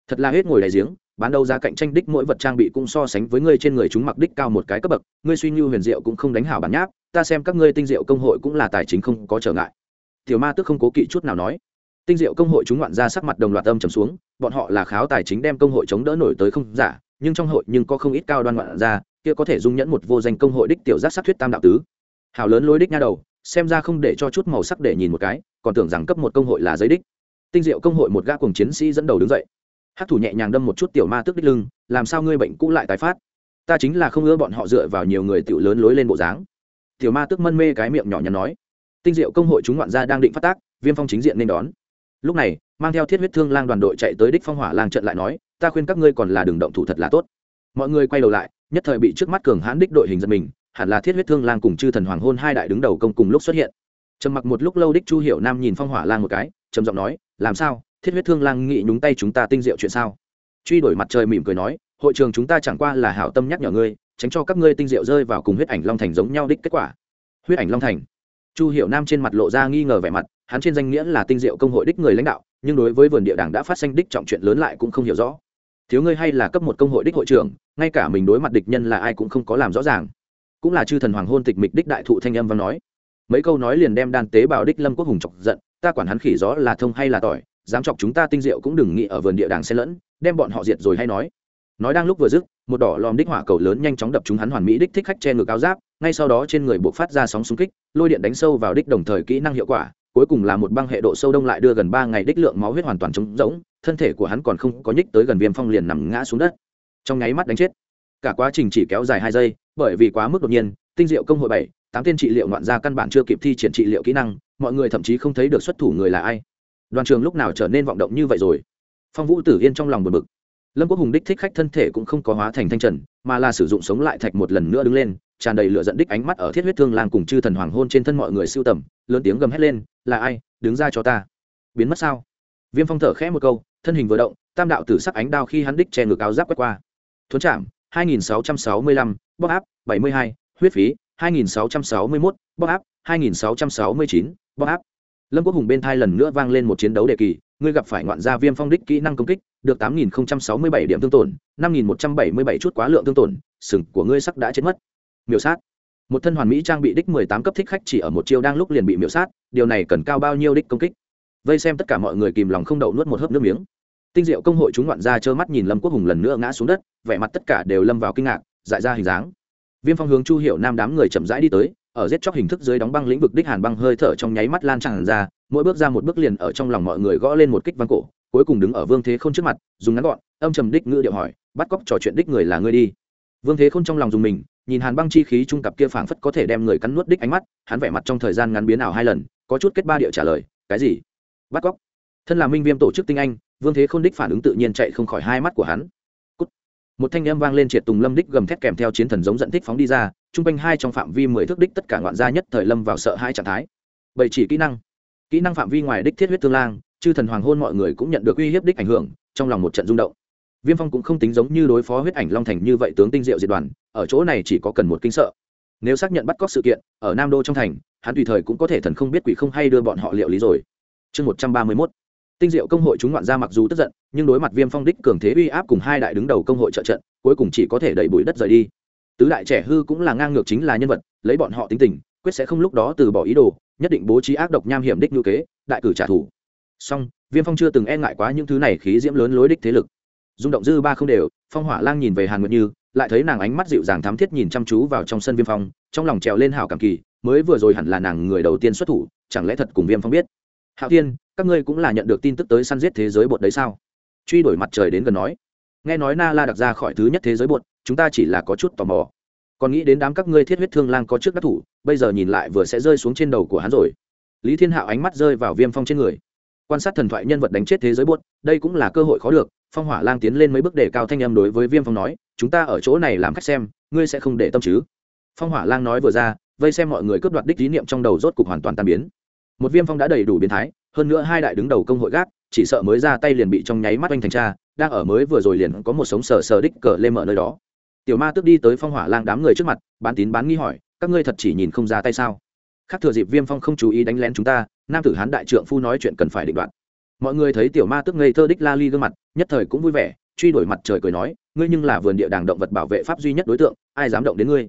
A: Thật là hết ngồi đại giếng bán đấu giá cạnh tranh đích mỗi vật trang bị cũng so sánh với ngươi trên người chúng mặc đích cao một cái cấp bậc, ngươi suy như huyền diệu cũng không đánh hảo bản nháp, ta xem các ngươi tinh diệu công hội cũng là tài chính không có trở ngại. Tiểu ma tức không cố kỵ chút nào nói. Tinh diệu công hội chúng ngoạn ra sắc mặt đồng loạt âm trầm xuống, bọn họ là kháo tài chính đem công hội chống đỡ nổi tới không giả, nhưng trong hội nhưng có không ít cao đoan ngoạn ra kia có thể dung nhẫn một vô danh công hội đích tiểu giác sắc thuyết tam đạo tứ. Hào lớn lối đích nha đầu, xem ra không để cho chút màu sắc để nhìn một cái, còn tưởng rằng cấp một công hội là giấy đích. Tinh diệu công hội một gã cùng chiến sĩ dẫn đầu đứng dậy hát thủ nhẹ nhàng đâm một chút tiểu ma tức đích lưng, làm sao ngươi bệnh cũ lại tái phát? Ta chính là không ưa bọn họ dựa vào nhiều người tiểu lớn lối lên bộ dáng. Tiểu ma tức mân mê cái miệng nhỏ nhắn nói. Tinh diệu công hội chúng ngoạn gia đang định phát tác, viêm phong chính diện nên đón. Lúc này, mang theo thiết huyết thương lang đoàn đội chạy tới đích phong hỏa lang trận lại nói, ta khuyên các ngươi còn là đường động thủ thật là tốt. Mọi người quay đầu lại, nhất thời bị trước mắt cường hãn đích đội hình giật mình, hẳn là thiết huyết thương lang cùng chư thần hoàng hôn hai đại đứng đầu công cùng lúc xuất hiện. Trầm mặc một lúc lâu đích chu hiểu nam nhìn phong hỏa lang một cái, trầm giọng nói, làm sao? Thiết huyết thương lang nghị nhúng tay chúng ta tinh diệu chuyện sao? Truy đổi mặt trời mỉm cười nói, hội trường chúng ta chẳng qua là hảo tâm nhắc nhở ngươi, tránh cho các ngươi tinh diệu rơi vào cùng huyết ảnh long thành giống nhau đích kết quả. Huyết ảnh long thành. Chu hiểu nam trên mặt lộ ra nghi ngờ vẻ mặt, hắn trên danh nghĩa là tinh diệu công hội đích người lãnh đạo, nhưng đối với vườn địa đảng đã phát sinh đích trọng chuyện lớn lại cũng không hiểu rõ. Thiếu ngươi hay là cấp một công hội đích hội trưởng, ngay cả mình đối mặt địch nhân là ai cũng không có làm rõ ràng. Cũng là chư thần hoàng hôn tịch mịch đích đại thụ thanh âm văn nói. Mấy câu nói liền đem đan tế bào đích lâm quốc hùng chọc giận, ta quản hắn khỉ gió là thông hay là tỏi dám chọc chúng ta tinh diệu cũng đừng nghĩ ở vườn địa đàng xen lẫn, đem bọn họ diệt rồi hay nói. Nói đang lúc vừa dứt, một đỏ lòm đích hỏa cầu lớn nhanh chóng đập chúng hắn hoàn mỹ đích thích khách che ngực áo giáp, ngay sau đó trên người buộc phát ra sóng xung kích, lôi điện đánh sâu vào đích đồng thời kỹ năng hiệu quả, cuối cùng là một băng hệ độ sâu đông lại đưa gần ba ngày đích lượng máu huyết hoàn toàn trống rỗng, thân thể của hắn còn không có nhích tới gần viêm phong liền nằm ngã xuống đất. Trong nháy mắt đánh chết. Cả quá trình chỉ kéo dài hai giây, bởi vì quá mức đột nhiên, tinh diệu công hội bảy, tám tên trị liệu ngoạn gia căn bản chưa kịp thi triển trị liệu kỹ năng, mọi người thậm chí không thấy được xuất thủ người là ai đoàn trường lúc nào trở nên vọng động như vậy rồi? Phong vũ tử yên trong lòng buồn bực. Lâm quốc hùng đích thích khách thân thể cũng không có hóa thành thanh trần mà là sử dụng sống lại thạch một lần nữa đứng lên tràn đầy lửa dẫn đích ánh mắt ở thiết huyết thương làng cùng chư thần hoàng hôn trên thân mọi người siêu tầm lớn tiếng gầm hét lên là ai? Đứng ra cho ta. Biến mất sao? Viêm phong thở khẽ một câu thân hình vừa động tam đạo tử sắc ánh đao khi hắn đích che ngược áo giáp quét qua. Thuấn chạm 2665, bóc áp 72, huyết phí 2661, bóc áp 2669, bóc áp lâm quốc hùng bên thai lần nữa vang lên một chiến đấu đề kỳ, ngươi gặp phải ngoạn gia viêm phong đích kỹ năng công kích, được 8067 điểm thương tổn 5177 chút quá lượng thương tổn, sừng của ngươi sắc đã chết mất. Miểu sát. Một thân hoàn mỹ trang bị đích 18 cấp thích khách chỉ ở một chiêu đang lúc liền bị miểu sát, điều này cần cao bao nhiêu đích công kích? Vây xem tất cả mọi người kìm lòng không đậu nuốt một hớp nước miếng. Tinh diệu công hội chúng ngoạn gia trơ mắt nhìn lâm quốc hùng lần nữa ngã xuống đất, vẻ mặt tất cả đều lâm vào kinh ngạc, dại ra hình dáng. Viêm phong hướng chu hiệu nam đám người chậm rãi đi tới ở giết chóc hình thức dưới đóng băng lĩnh vực đích hàn băng hơi thở trong nháy mắt lan tràn ra, mỗi bước ra một bước liền ở trong lòng mọi người gõ lên một kích văn cổ, cuối cùng đứng ở vương thế khôn trước mặt, dùng ngắn gọn, âm trầm đích ngữ điệu hỏi, bắt cóc trò chuyện đích người là ngươi đi. Vương thế khôn trong lòng dùng mình, nhìn hàn băng chi khí trung cặp kia phảng phất có thể đem người cắn nuốt đích ánh mắt, hắn vẻ mặt trong thời gian ngắn biến ảo hai lần, có chút kết ba điệu trả lời, cái gì? Bắt cóc? Thân là minh viêm tổ chức tinh anh, vương thế khôn đích phản ứng tự nhiên chạy không khỏi hai mắt của hắn. Cút. một thanh âm vang lên triệt tùng lâm đích gầm thét kèm theo chiến thần giống dẫn thích phóng đi ra chung quanh hai trong phạm vi mười thước đích tất cả ngoạn gia nhất thời lâm vào sợ hai trạng thái. Bảy chỉ kỹ năng kỹ năng phạm vi ngoài đích thiết huyết tương lang, chư thần hoàng hôn mọi người cũng nhận được uy hiếp đích ảnh hưởng, trong lòng một trận rung động. Viêm phong cũng không tính giống như đối phó huyết ảnh long thành như vậy tướng tinh diệu diệt đoàn, ở chỗ này chỉ có cần một kinh sợ. Nếu xác nhận bắt cóc sự kiện, ở nam đô trong thành, hắn tùy thời cũng có thể thần không biết quỷ không hay đưa bọn họ liệu lý rồi. Chương một trăm ba mươi mốt. Tinh diệu công hội chúng ngoạn ra mặc dù tức giận, nhưng đối mặt viêm phong đích cường thế uy áp cùng hai đại đứng đầu công hội trợ trận, cuối cùng chỉ có thể đẩy bụi đất rời đi tứ đại trẻ hư cũng là ngang ngược chính là nhân vật, lấy bọn họ tính tình, quyết sẽ không lúc đó từ bỏ ý đồ, nhất định bố trí ác độc nham hiểm đích ngữ kế, đại cử trả thù. Song, viêm phong chưa từng e ngại quá những thứ này khí diễm lớn lối đích thế lực. Rung động dư ba không đều, phong hỏa lang nhìn về hàn nguyệt như, lại thấy nàng ánh mắt dịu dàng thám thiết nhìn chăm chú vào trong sân viêm phong, trong lòng trèo lên hào cảm kỳ, mới vừa rồi hẳn là nàng người đầu tiên xuất thủ, chẳng lẽ thật cùng viêm phong biết? Hạo tiên các ngươi cũng là nhận được tin tức tới săn giết thế giới bột đấy sao? Truy đổi mặt trời đến gần nói nghe nói na la đặc ra khỏi thứ nhất thế giới bột chúng ta chỉ là có chút tò mò. Còn nghĩ đến đám các ngươi thiết huyết thương lang có trước đắc thủ, bây giờ nhìn lại vừa sẽ rơi xuống trên đầu của hắn rồi. Lý thiên hạo ánh mắt rơi vào viêm phong trên người. Quan sát thần thoại nhân vật đánh chết thế giới bột đây cũng là cơ hội khó được, phong hỏa lang tiến lên mấy bước để cao thanh âm đối với viêm phong nói, chúng ta ở chỗ này làm khách xem, ngươi sẽ không để tâm chứ? Phong hỏa lang nói vừa ra, vây xem mọi người cướp đoạt đích lý niệm trong đầu rốt cục hoàn toàn tan biến. Một viêm phong đã đầy đủ biến thái, hơn nữa hai đại đứng đầu công hội gác, chỉ sợ mới ra tay liền bị trong nháy mắt oanh thành cha đang ở mới vừa rồi liền có một sống sờ sờ đích cờ lên mở nơi đó. Tiểu ma tức đi tới phong hỏa lang đám người trước mặt, bán tín bán nghi hỏi, các ngươi thật chỉ nhìn không ra tay sao? Khác thừa dịp viêm phong không chú ý đánh lén chúng ta, nam tử hán đại trượng phu nói chuyện cần phải định đoạn mọi người thấy tiểu ma tức ngây thơ đích la ly gương mặt, nhất thời cũng vui vẻ, truy đuổi mặt trời cười nói, ngươi nhưng là vườn địa đàng động vật bảo vệ pháp duy nhất đối tượng, ai dám động đến ngươi?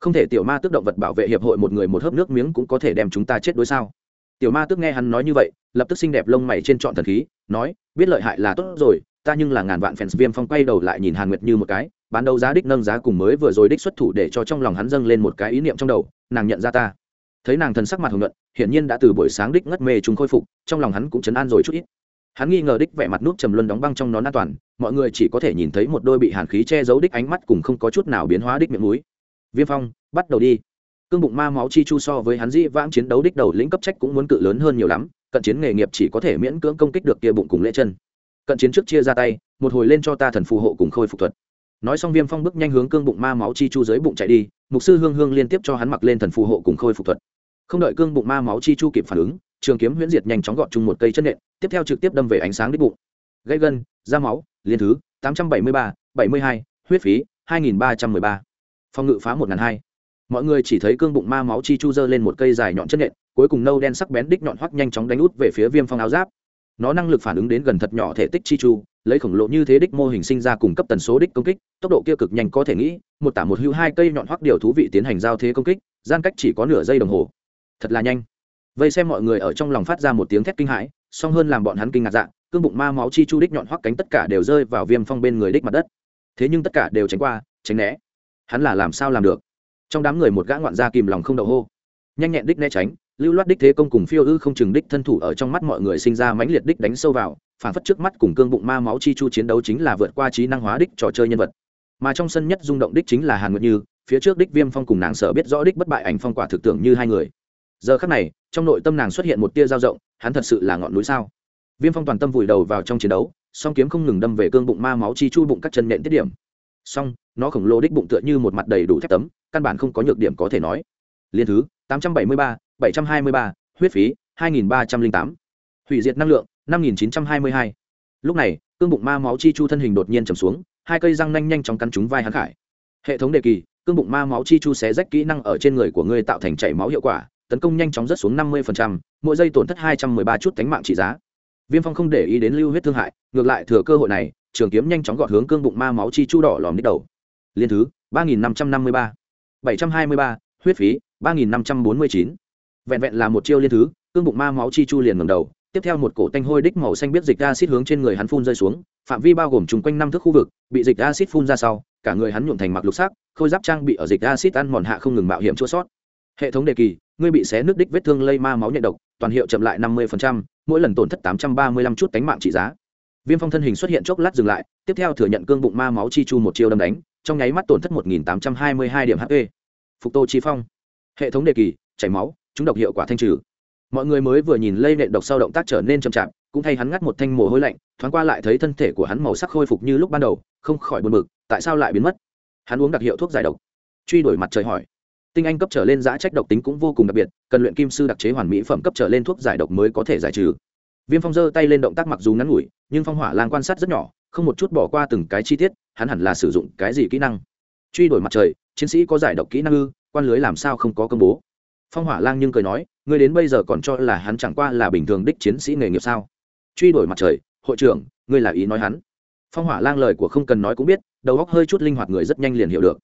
A: Không thể tiểu ma tức động vật bảo vệ hiệp hội một người một hớp nước miếng cũng có thể đem chúng ta chết đối sao? Tiểu ma tức nghe hắn nói như vậy, lập tức xinh đẹp lông mày trên trọn thần khí, nói, biết lợi hại là tốt rồi ta nhưng là ngàn vạn fans viêm phong quay đầu lại nhìn hàn nguyệt như một cái, bán đấu giá đích nâng giá cùng mới vừa rồi đích xuất thủ để cho trong lòng hắn dâng lên một cái ý niệm trong đầu, nàng nhận ra ta. Thấy nàng thần sắc mặt hồng nhuận, hiển nhiên đã từ buổi sáng đích ngất mê chúng khôi phục, trong lòng hắn cũng chấn an rồi chút ít. Hắn nghi ngờ đích vẻ mặt nút trầm luân đóng băng trong nón an toàn, mọi người chỉ có thể nhìn thấy một đôi bị hàn khí che giấu đích ánh mắt cùng không có chút nào biến hóa đích miệng núi viêm phong, bắt đầu đi. Cương bụng ma máu chi chu so với hắn dĩ vãng chiến đấu đích đầu lĩnh cấp trách cũng muốn cự lớn hơn nhiều lắm, cận chiến nghề nghiệp chỉ có thể miễn cưỡng công kích được kia bụng cùng lễ chân cận chiến trước chia ra tay, một hồi lên cho ta thần phù hộ cùng khôi phục thuật. Nói xong viêm phong bước nhanh hướng cương bụng ma máu chi chu dưới bụng chạy đi, mục sư hương hương liên tiếp cho hắn mặc lên thần phù hộ cùng khôi phục thuật. Không đợi cương bụng ma máu chi chu kịp phản ứng, trường kiếm huyễn diệt nhanh chóng gọt chung một cây chân nện, tiếp theo trực tiếp đâm về ánh sáng đích bụng. Gây gân, da máu, liên thứ, tám trăm bảy mươi ba, bảy mươi hai, huyết phí, hai nghìn ba trăm mười ba. Phòng ngự phá một ngàn hai. Mọi người chỉ thấy cương bụng ma máu chi chu dơ lên một cây dài nhọn chân nện, cuối cùng nâu đen sắc bén đích nhọn hoắt nhanh chóng đánh út về phía viêm phong áo giáp nó năng lực phản ứng đến gần thật nhỏ thể tích chi chu, lấy khổng lồ như thế đích mô hình sinh ra cùng cấp tần số đích công kích, tốc độ kia cực nhanh có thể nghĩ, một tả một hưu hai cây nhọn hoắc điều thú vị tiến hành giao thế công kích, gian cách chỉ có nửa giây đồng hồ. Thật là nhanh. Vây xem mọi người ở trong lòng phát ra một tiếng thét kinh hãi, song hơn làm bọn hắn kinh ngạc dạng cương bụng ma máu chi chu đích nhọn hoắc cánh tất cả đều rơi vào viêm phong bên người đích mặt đất. Thế nhưng tất cả đều tránh qua, tránh né. Hắn là làm sao làm được? Trong đám người một gã ngoạn gia kìm lòng không đậu hô. Nhanh nhẹn đích né tránh lưu loát đích thế công cùng phiêu ư không chừng đích thân thủ ở trong mắt mọi người sinh ra mãnh liệt đích đánh sâu vào, phản phất trước mắt cùng cương bụng ma máu chi chu chiến đấu chính là vượt qua trí năng hóa đích trò chơi nhân vật. Mà trong sân nhất rung động đích chính là hàn nguyệt như, phía trước đích viêm phong cùng nàng sở biết rõ đích bất bại ảnh phong quả thực tưởng như hai người. Giờ khắc này, trong nội tâm nàng xuất hiện một tia dao rộng hắn thật sự là ngọn núi sao? Viêm phong toàn tâm vùi đầu vào trong chiến đấu, song kiếm không ngừng đâm về cương bụng ma máu chi chu bụng các chân nện tiết điểm. Song, nó khổng lồ đích bụng tựa như một mặt đầy đủ thép tấm, căn bản không có nhược điểm có thể nói. Liên thứ 873. 723, huyết phí 2308. Hủy diệt năng lượng 5922. Lúc này, cương bụng ma máu chi chu thân hình đột nhiên trầm xuống, hai cây răng nanh nhanh chóng cắn trúng vai hắn khải. Hệ thống đề kỳ, cương bụng ma máu chi chu xé rách kỹ năng ở trên người của ngươi tạo thành chảy máu hiệu quả, tấn công nhanh chóng rất xuống 50%, mỗi giây tổn thất 213 chút cánh mạng trị giá. Viêm Phong không để ý đến lưu huyết thương hại, ngược lại thừa cơ hội này, trường kiếm nhanh chóng gọt hướng cương bụng ma máu chi chu đỏ lòm đích đầu. Liên thứ 3553, 723, huyết phí 3549 vẹn vẹn là một chiêu liên thứ, cương bụng ma máu chi chu liền ngầm đầu, tiếp theo một cổ tanh hôi đích màu xanh biết dịch acid hướng trên người hắn phun rơi xuống, phạm vi bao gồm chung quanh năm thước khu vực, bị dịch acid phun ra sau, cả người hắn nhuộm thành mặc lục sắc, khôi giáp trang bị ở dịch acid ăn mòn hạ không ngừng mạo hiểm chua sót. Hệ thống đề kỳ, ngươi bị xé nước đích vết thương lây ma máu nhẹ độc, toàn hiệu chậm lại năm mươi mỗi lần tổn thất tám trăm ba mươi lăm chút cánh mạng trị giá. Viêm phong thân hình xuất hiện chốc lát dừng lại, tiếp theo thừa nhận cương bụng ma máu chi chu một chiêu đâm đánh, trong nháy mắt tổn thất một nghìn tám trăm hai mươi hai điểm hp phục tô chi phong. Hệ thống đề kỳ, chảy máu chúng độc hiệu quả thanh trừ. Mọi người mới vừa nhìn lây nện độc sau động tác trở nên chậm chạp, cũng thay hắn ngắt một thanh mồ hôi lạnh, thoáng qua lại thấy thân thể của hắn màu sắc khôi phục như lúc ban đầu, không khỏi buồn bực, tại sao lại biến mất? Hắn uống đặc hiệu thuốc giải độc. Truy đuổi mặt trời hỏi. Tinh anh cấp trở lên giã trách độc tính cũng vô cùng đặc biệt, cần luyện kim sư đặc chế hoàn mỹ phẩm cấp trở lên thuốc giải độc mới có thể giải trừ. Viêm phong giơ tay lên động tác mặc dù ngắn ngủi, nhưng phong hỏa lang quan sát rất nhỏ, không một chút bỏ qua từng cái chi tiết, hắn hẳn là sử dụng cái gì kỹ năng? Truy đuổi mặt trời, chiến sĩ có giải độc kỹ năng ư, quan lưới làm sao không có công bố? Phong hỏa lang nhưng cười nói, ngươi đến bây giờ còn cho là hắn chẳng qua là bình thường đích chiến sĩ nghề nghiệp sao? Truy đuổi mặt trời, hội trưởng, ngươi là ý nói hắn. Phong hỏa lang lời của không cần nói cũng biết, đầu óc hơi chút linh hoạt người rất nhanh liền hiểu được.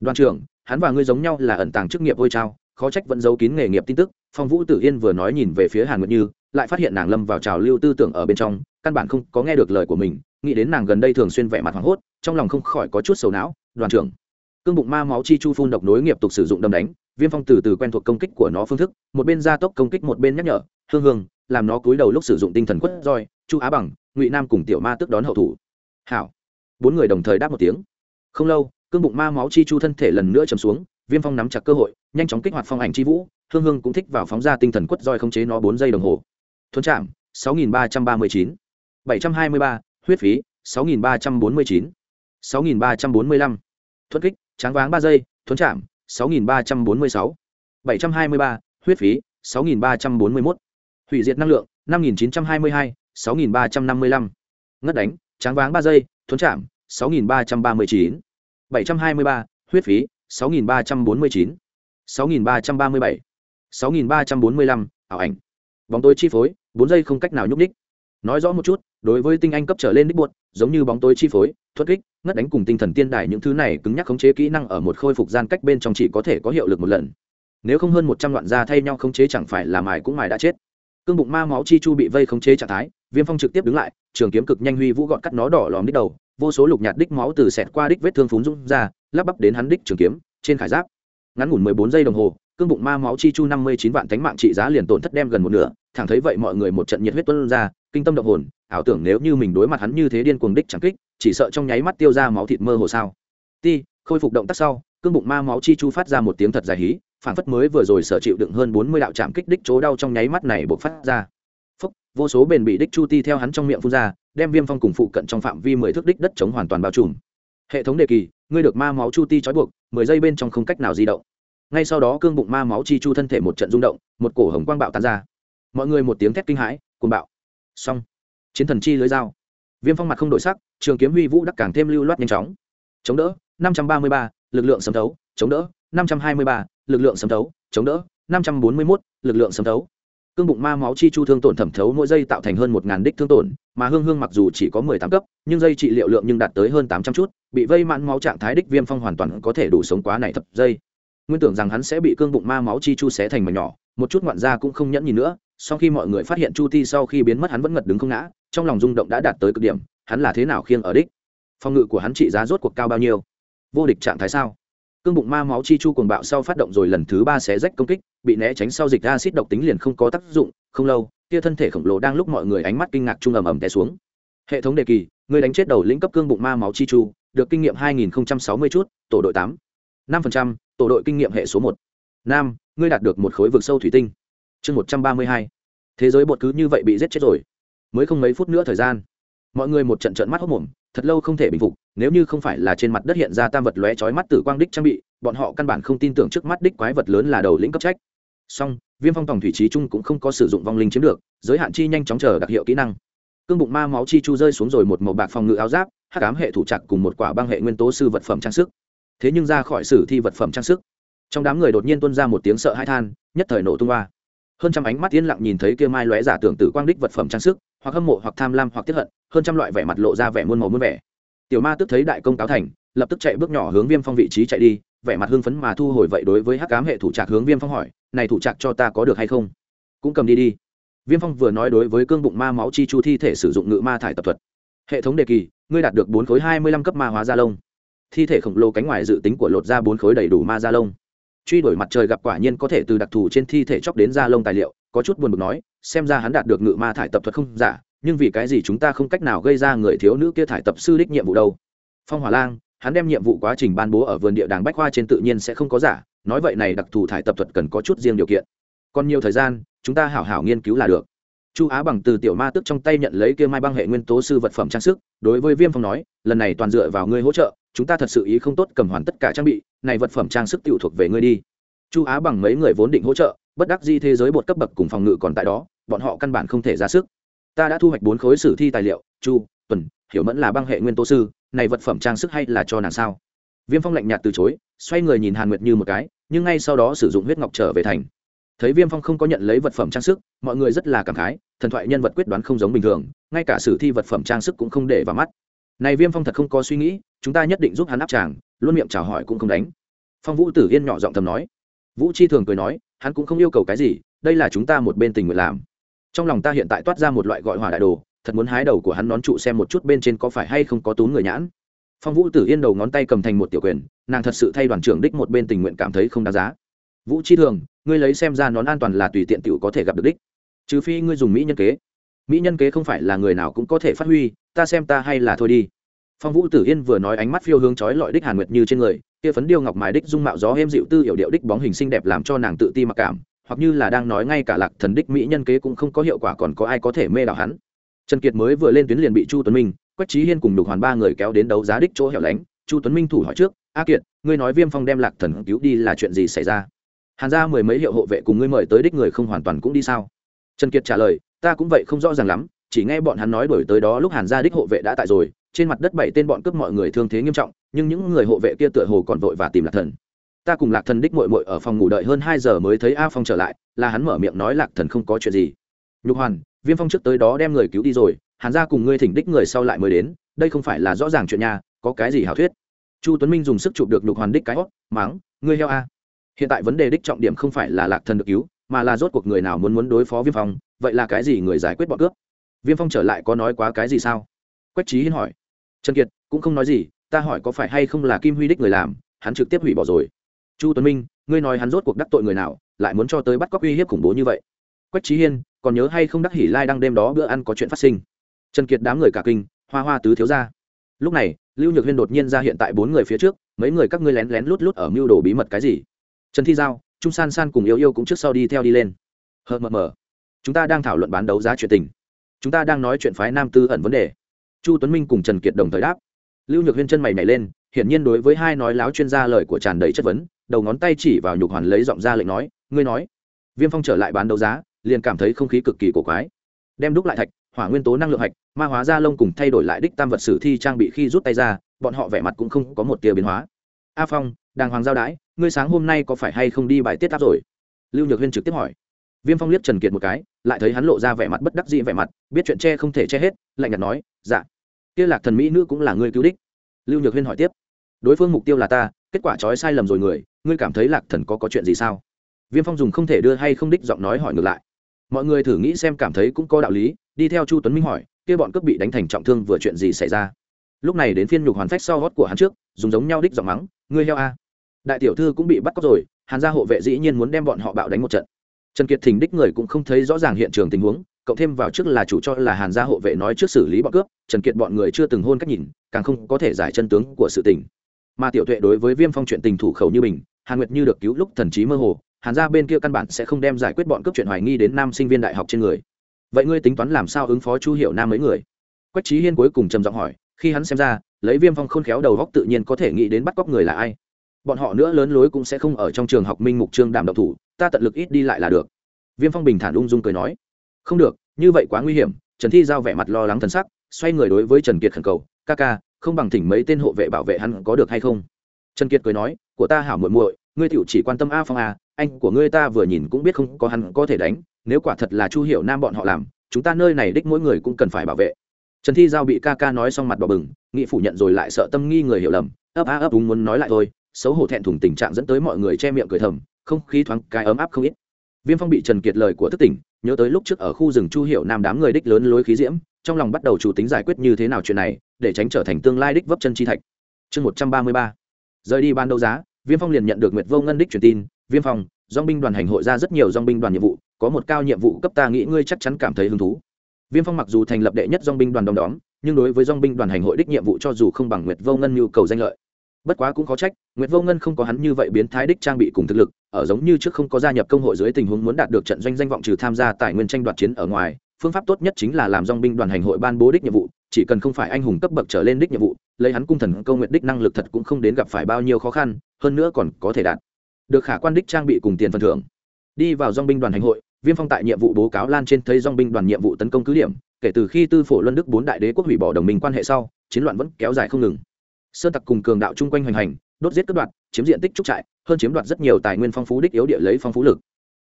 A: Đoàn trưởng, hắn và ngươi giống nhau là ẩn tàng chức nghiệp ôi trao khó trách vẫn giấu kín nghề nghiệp tin tức. Phong vũ tử yên vừa nói nhìn về phía hàn nguyệt như, lại phát hiện nàng lâm vào trào lưu tư tưởng ở bên trong, căn bản không có nghe được lời của mình, nghĩ đến nàng gần đây thường xuyên vẻ mặt hoảng hốt, trong lòng không khỏi có chút sầu não. Đoàn trưởng. Cương bụng ma máu chi chu phun độc nối nghiệp tục sử dụng đâm đánh viêm phong từ từ quen thuộc công kích của nó phương thức, một bên gia tốc công kích một bên nhắc nhở, hương hương, làm nó cúi đầu lúc sử dụng tinh thần quất roi, chu á bằng, ngụy nam cùng tiểu ma tức đón hậu thủ. Hảo. Bốn người đồng thời đáp một tiếng. Không lâu, cương bụng ma máu chi chu thân thể lần nữa chầm xuống, viêm phong nắm chặt cơ hội, nhanh chóng kích hoạt phong ảnh chi vũ, hương hương cũng thích vào phóng ra tinh thần quất roi không chế nó bốn giây đồng hồ. Thuấn chạm sáu nghìn ba trăm ba mươi chín. bảy trăm hai mươi ba, huyết phí, sáu nghìn ba trăm bốn mươi chín. sáu nghìn ba trăm bốn mươi lăm. Thuất kích, tráng váng ba giây, thuấn chạm sáu nghìn ba trăm bốn mươi sáu. bảy trăm hai mươi ba, huyết phí, sáu nghìn ba trăm bốn mươi mốt. Hủy diệt năng lượng, năm nghìn chín trăm hai mươi hai, sáu nghìn ba trăm năm mươi lăm. Ngất đánh, tráng váng ba giây, thuấn chạm, sáu nghìn ba trăm ba mươi chín. bảy trăm hai mươi ba, huyết phí, sáu nghìn ba trăm bốn mươi chín. sáu nghìn ba trăm ba mươi bảy, sáu nghìn ba trăm bốn mươi lăm, ảo ảnh. Bóng tối chi phối, bốn giây không cách nào nhúc nhích nói rõ một chút, đối với tinh anh cấp trở lên đích buột giống như bóng tối chi phối thoát kích, ngất đánh cùng tinh thần tiên đài những thứ này cứng nhắc khống chế kỹ năng ở một khôi phục gian cách bên trong chỉ có thể có hiệu lực một lần. Nếu không hơn một trăm loạn gia thay nhau khống chế chẳng phải là mài cũng mài đã chết. Cương bụng ma máu chi chu bị vây khống chế trạng thái, viêm phong trực tiếp đứng lại, trường kiếm cực nhanh huy vũ gọn cắt nó đỏ lòm đích đầu, vô số lục nhạt đích máu từ xẹt qua đích vết thương phún rung ra, lắp bắp đến hắn đích trường kiếm, trên khải giáp. Ngắn ngủn mười bốn giây đồng hồ cương bụng ma máu chi chu năm mươi chín vạn tánh mạng trị giá liền tổn thất đem gần một nửa. Thẳng thấy vậy mọi người một trận nhiệt huyết tuân ra, kinh tâm động hồn, ảo tưởng nếu như mình đối mặt hắn như thế điên cuồng đích chẳng kích, chỉ sợ trong nháy mắt tiêu ra máu thịt mơ hồ sao. Ti, khôi phục động tác sau, cương bụng ma máu chi chu phát ra một tiếng thật dài hí phản phất mới vừa rồi sở chịu đựng hơn bốn mươi đạo chạm kích đích chỗ đau trong nháy mắt này buộc phát ra. Phúc, vô số bền bị đích chu ti theo hắn trong miệng phun ra, đem viêm phong cùng phụ cận trong phạm vi mười thước đích đất chống hoàn toàn bao trùm. Hệ thống đề kỳ, ngươi được ma máu chu ti trói buộc, mười giây bên trong không cách nào di động ngay sau đó cương bụng ma máu chi chu thân thể một trận rung động, một cổ hồng quang bạo tàn ra. Mọi người một tiếng thét kinh hãi, cuồng bạo. Xong. Chiến thần chi lưới dao. Viêm phong mặt không đổi sắc, trường kiếm huy vũ đắc càng thêm lưu loát nhanh chóng. Chống đỡ, năm trăm ba mươi ba, lực lượng sấm thấu, chống đỡ, năm trăm hai mươi ba, lực lượng sấm thấu, chống đỡ, năm trăm bốn mươi mốt, lực lượng sấm thấu. Cương bụng ma máu chi chu thương tổn thẩm thấu mỗi giây tạo thành hơn một ngàn đích thương tổn, mà hương hương mặc dù chỉ có mười tám cấp, nhưng dây trị liệu lượng nhưng đạt tới hơn tám trăm chút, bị vây mãn máu trạng thái đích viêm phong hoàn toàn có thể đủ sống quá này thập dây nguyên tưởng rằng hắn sẽ bị cương bụng ma máu chi chu xé thành mảnh nhỏ, một chút ngoạn ra cũng không nhẫn nhìn nữa, sau khi mọi người phát hiện chu ti sau khi biến mất hắn vẫn ngật đứng không ngã, trong lòng rung động đã đạt tới cực điểm, hắn là thế nào khiêng ở đích? Phòng ngự của hắn trị giá rốt cuộc cao bao nhiêu? Vô địch trạng thái sao? Cương bụng ma máu chi chu cuồng bạo sau phát động rồi lần thứ ba xé rách công kích, bị né tránh sau dịch acid độc tính liền không có tác dụng, không lâu, kia thân thể khổng lồ đang lúc mọi người ánh mắt kinh ngạc trung ầm ầm té xuống. Hệ thống đề kỳ, người đánh chết đầu lĩnh cấp cương bụng ma máu chi chu, được kinh nghiệm 2060 chút, tổ đội tám, năm tổ đội kinh nghiệm hệ số một. Nam, ngươi đạt được một khối vực sâu thủy tinh. Chương một trăm ba mươi hai. Thế giới bột cứ như vậy bị giết chết rồi. Mới không mấy phút nữa thời gian, mọi người một trận trận mắt hốc mồm, thật lâu không thể bình phục, nếu như không phải là trên mặt đất hiện ra tam vật lóe chói mắt tử quang đích trang bị, bọn họ căn bản không tin tưởng trước mắt đích quái vật lớn là đầu lĩnh cấp trách. Song, viêm phong tòng thủy trí trung cũng không có sử dụng vong linh chiếm được, giới hạn chi nhanh chóng chờ đặc hiệu kỹ năng. Cương bụng ma máu chi chu rơi xuống rồi một màu bạc phòng ngự áo giáp, hắc ám hệ thủ chặt cùng một quả băng hệ nguyên tố sư vật phẩm trang sức thế nhưng ra khỏi sử thi vật phẩm trang sức. Trong đám người đột nhiên tuôn ra một tiếng sợ hãi than, nhất thời nổ tung ba hơn trăm ánh mắt yên lặng nhìn thấy kia mai lóe giả tưởng tử quang đích vật phẩm trang sức, hoặc hâm mộ, hoặc tham lam, hoặc tiếp hận, hơn trăm loại vẻ mặt lộ ra vẻ muôn màu muôn vẻ. Tiểu ma tức thấy đại công cáo thành, lập tức chạy bước nhỏ hướng viêm phong vị trí chạy đi, vẻ mặt hưng phấn mà thu hồi vậy đối với hắc cám hệ thủ trạc hướng viêm phong hỏi, này thủ trạc cho ta có được hay không? Cũng cầm đi đi. Viêm phong vừa nói đối với cương bụng ma máu chi chu thi thể sử dụng ngự ma thải tập thuật. Hệ thống đề kỳ, ngươi đạt được bốn khối hai mươi lăm cấp ma hóa gia lông thi thể khổng lồ cánh ngoài dự tính của lột ra bốn khối đầy đủ ma da lông. Truy đuổi mặt trời gặp quả nhiên có thể từ đặc thù trên thi thể chóc đến da lông tài liệu, có chút buồn bực nói, xem ra hắn đạt được ngự ma thải tập thuật không giả, nhưng vì cái gì chúng ta không cách nào gây ra người thiếu nữ kia thải tập sư đích nhiệm vụ đâu? Phong hỏa lang, hắn đem nhiệm vụ quá trình ban bố ở vườn địa đàng bách khoa trên tự nhiên sẽ không có giả, nói vậy này đặc thù thải tập thuật cần có chút riêng điều kiện. Còn nhiều thời gian, chúng ta hảo hảo nghiên cứu là được. Chu á bằng từ tiểu ma tức trong tay nhận lấy kia mai băng hệ nguyên tố sư vật phẩm trang sức, đối với viêm phong nói, lần này toàn dựa vào ngươi hỗ trợ chúng ta thật sự ý không tốt cầm hoàn tất cả trang bị, này vật phẩm trang sức tiểu thuộc về ngươi đi. Chu á bằng mấy người vốn định hỗ trợ, bất đắc di thế giới bột cấp bậc cùng phòng ngự còn tại đó, bọn họ căn bản không thể ra sức. Ta đã thu hoạch bốn khối sử thi tài liệu, chu, tuần, hiểu mẫn là băng hệ nguyên tố sư, này vật phẩm trang sức hay là cho nàng sao? Viêm phong lạnh nhạt từ chối, xoay người nhìn hàn nguyệt như một cái, nhưng ngay sau đó sử dụng huyết ngọc trở về thành. Thấy viêm phong không có nhận lấy vật phẩm trang sức, mọi người rất là cảm khái, thần thoại nhân vật quyết đoán không giống bình thường, ngay cả sử thi vật phẩm trang sức cũng không để vào mắt này viêm phong thật không có suy nghĩ, chúng ta nhất định giúp hắn áp tràng, luôn miệng chào hỏi cũng không đánh. Phong vũ tử yên nhỏ giọng thầm nói. Vũ chi thường cười nói, hắn cũng không yêu cầu cái gì, đây là chúng ta một bên tình nguyện làm. Trong lòng ta hiện tại toát ra một loại gọi hỏa đại đồ, thật muốn hái đầu của hắn nón trụ xem một chút bên trên có phải hay không có tú người nhãn. Phong vũ tử yên đầu ngón tay cầm thành một tiểu quyền, nàng thật sự thay đoàn trưởng đích một bên tình nguyện cảm thấy không đáng giá. Vũ chi thường, ngươi lấy xem ra nón an toàn là tùy tiện t có thể gặp được đích. Trừ phi ngươi dùng mỹ nhân kế mỹ nhân kế không phải là người nào cũng có thể phát huy, ta xem ta hay là thôi đi. Phong vũ tử yên vừa nói ánh mắt phiêu hướng chói lọi đích hàn nguyệt như trên người, kia phấn điêu ngọc mài đích dung mạo gió êm dịu tư hiểu điệu đích bóng hình xinh đẹp làm cho nàng tự ti mặc cảm, hoặc như là đang nói ngay cả lạc thần đích mỹ nhân kế cũng không có hiệu quả còn có ai có thể mê đảo hắn. Trần kiệt mới vừa lên tuyến liền bị chu tuấn minh, quách trí hiên cùng đục hoàn ba người kéo đến đấu giá đích chỗ hẻo lánh. Chu tuấn minh thủ hỏi trước, a kiệt, ngươi nói viêm phong đem lạc thần cứu đi là chuyện gì xảy ra? Hàn ra mười mấy hiệu hộ vệ cùng ngươi mời tới đích người không hoàn toàn cũng đi sao? Trần kiệt trả lời ta cũng vậy không rõ ràng lắm, chỉ nghe bọn hắn nói đổi tới đó lúc hàn gia đích hộ vệ đã tại rồi, trên mặt đất bảy tên bọn cướp mọi người thương thế nghiêm trọng, nhưng những người hộ vệ kia tựa hồ còn vội và tìm lạc thần. Ta cùng lạc thần đích mội mội ở phòng ngủ đợi hơn hai giờ mới thấy a phong trở lại, là hắn mở miệng nói lạc thần không có chuyện gì. Nhục hoàn, viêm phong trước tới đó đem người cứu đi rồi, hàn gia cùng ngươi thỉnh đích người sau lại mới đến, đây không phải là rõ ràng chuyện nhà có cái gì hảo thuyết? Chu tuấn minh dùng sức chụp được nhục hoàn đích cái hót máng ngươi heo a. Hiện tại vấn đề đích trọng điểm không phải là lạc thần được cứu mà là rốt cuộc người nào muốn muốn đối phó viêm phong, vậy là cái gì người giải quyết bọn cướp? Viêm phong trở lại có nói quá cái gì sao? Quách trí hiên hỏi. Trần kiệt, cũng không nói gì, ta hỏi có phải hay không là kim huy đích người làm, hắn trực tiếp hủy bỏ rồi. Chu tuấn minh, ngươi nói hắn rốt cuộc đắc tội người nào, lại muốn cho tới bắt cóc uy hiếp khủng bố như vậy? Quách trí hiên, còn nhớ hay không đắc hỉ lai đăng đêm đó bữa ăn có chuyện phát sinh? Trần kiệt đám người cả kinh, hoa hoa tứ thiếu ra. Lúc này, lưu nhược huyên đột nhiên ra hiện tại bốn người phía trước, mấy người các ngươi lén lén lút lút ở mưu đồ bí mật cái gì? Trần thi giao trung san san cùng yêu yêu cũng trước sau đi theo đi lên. Hờ mờ mờ. Chúng ta đang thảo luận bán đấu giá chuyện tình. Chúng ta đang nói chuyện phái nam tư ẩn vấn đề. Chu tuấn minh cùng trần kiệt đồng thời đáp. Lưu nhược huyên chân mày nhảy lên, hiển nhiên đối với hai nói láo chuyên gia lời của tràn đầy chất vấn, đầu ngón tay chỉ vào nhục hoàn lấy giọng ra lệnh nói, ngươi nói. Viêm phong trở lại bán đấu giá, liền cảm thấy không khí cực kỳ cổ quái. Đem đúc lại thạch, hỏa nguyên tố năng lượng hạch, ma hóa ra lông cùng thay đổi lại đích tam vật sử thi trang bị khi rút tay ra, bọn họ vẻ mặt cũng không có một tia biến hóa. A phong, đàng hoàng giao đái ngươi sáng hôm nay có phải hay không đi bài tiết áp rồi? Lưu nhược huyên trực tiếp hỏi. Viêm phong liếc trần kiệt một cái, lại thấy hắn lộ ra vẻ mặt bất đắc dĩ vẻ mặt, biết chuyện che không thể che hết, lạnh nhạt nói dạ. Kia lạc thần mỹ nữ cũng là ngươi cứu đích. Lưu nhược huyên hỏi tiếp. Đối phương mục tiêu là ta, kết quả trói sai lầm rồi người, ngươi cảm thấy lạc thần có có chuyện gì sao? Viêm phong dùng không thể đưa hay không đích giọng nói hỏi ngược lại. Mọi người thử nghĩ xem cảm thấy cũng có đạo lý, đi theo chu tuấn minh hỏi, kia bọn cướp bị đánh thành trọng thương vừa chuyện gì xảy ra? Lúc này đến phiên nhục hoàn phách sau gót của hắn trước, dùng giống nhau đích giọng mắng, ngươi heo a đại tiểu thư cũng bị bắt cóc rồi, hàn gia hộ vệ dĩ nhiên muốn đem bọn họ bạo đánh một trận. Trần kiệt thình đích người cũng không thấy rõ ràng hiện trường tình huống, cộng thêm vào trước là chủ cho là hàn gia hộ vệ nói trước xử lý bọn cướp, trần kiệt bọn người chưa từng hôn cách nhìn, càng không có thể giải chân tướng của sự tình. Mà tiểu tuệ đối với viêm phong chuyện tình thủ khẩu như mình, hàn nguyệt như được cứu lúc thần trí mơ hồ, hàn gia bên kia căn bản sẽ không đem giải quyết bọn cướp chuyện hoài nghi đến nam sinh viên đại học trên người. Vậy ngươi tính toán làm sao ứng phó chu hiệu nam mấy người? Quách trí hiên cuối cùng trầm giọng hỏi, khi hắn xem ra, lấy viêm phong khôn khéo đầu góc tự nhiên có thể nghĩ đến bắt cóc người là ai bọn họ nữa lớn lối cũng sẽ không ở trong trường học minh mục trương đảm độc thủ, ta tận lực ít đi lại là được. Viêm phong bình thản ung dung cười nói. Không được, như vậy quá nguy hiểm. Trần thi giao vẻ mặt lo lắng thần sắc, xoay người đối với trần kiệt khẩn cầu, ca ca, không bằng thỉnh mấy tên hộ vệ bảo vệ hắn có được hay không? Trần kiệt cười nói, của ta hảo muội muội, ngươi tiểu chỉ quan tâm a phong a, anh của ngươi ta vừa nhìn cũng biết không có hắn có thể đánh, nếu quả thật là chu hiểu nam bọn họ làm, chúng ta nơi này đích mỗi người cũng cần phải bảo vệ. Trần thi giao bị ca ca nói xong mặt bỏ bừng, nghị phủ nhận rồi lại sợ tâm nghi người hiểu lầm, ấp a ấp đúng muốn nói lại thôi xấu hổ thẹn thùng tình trạng dẫn tới mọi người che miệng cười thầm, không khí thoáng cái ấm áp không ít. Viêm phong bị trần kiệt lời của thất tỉnh, nhớ tới lúc trước ở khu rừng chu hiệu nam đám người đích lớn lối khí diễm, trong lòng bắt đầu chủ tính giải quyết như thế nào chuyện này, để tránh trở thành tương lai đích vấp chân chi thạch. Chương một trăm ba mươi ba. Rời đi ban đấu giá, viêm phong liền nhận được nguyệt vô ngân đích truyền tin. Viêm phong dong binh đoàn hành hội ra rất nhiều dong binh đoàn nhiệm vụ, có một cao nhiệm vụ cấp ta nghĩ ngươi chắc chắn cảm thấy hứng thú. Viêm phong mặc dù thành lập đệ nhất dong binh đoàn đom đóm, nhưng đối với dong binh đoàn hành hội đích nhiệm vụ cho dù không bằng nguyệt vô ngân nhu cầu danh lợi bất quá cũng có trách, nguyệt vô ngân không có hắn như vậy biến thái đích trang bị cùng thực lực, ở giống như trước không có gia nhập công hội dưới tình huống muốn đạt được trận doanh danh vọng trừ tham gia tài nguyên tranh đoạt chiến ở ngoài, phương pháp tốt nhất chính là làm dong binh đoàn hành hội ban bố đích nhiệm vụ, chỉ cần không phải anh hùng cấp bậc trở lên đích nhiệm vụ, lấy hắn cung thần câu nguyện đích năng lực thật cũng không đến gặp phải bao nhiêu khó khăn, hơn nữa còn có thể đạt được khả quan đích trang bị cùng tiền phần thưởng. Đi vào dong binh đoàn hành hội, viêm phong tại nhiệm vụ bố cáo lan trên thấy dong binh đoàn nhiệm vụ tấn công cứ điểm, kể từ khi tư phổ luân đức bốn đại đế quốc hủy bỏ đồng minh quan hệ sau, chiến loạn vẫn kéo dài không ngừng sơn tặc cùng cường đạo chung quanh hoành hành, đốt giết cướp đoạt, chiếm diện tích trúc trại, hơn chiếm đoạt rất nhiều tài nguyên phong phú đích yếu địa lấy phong phú lực.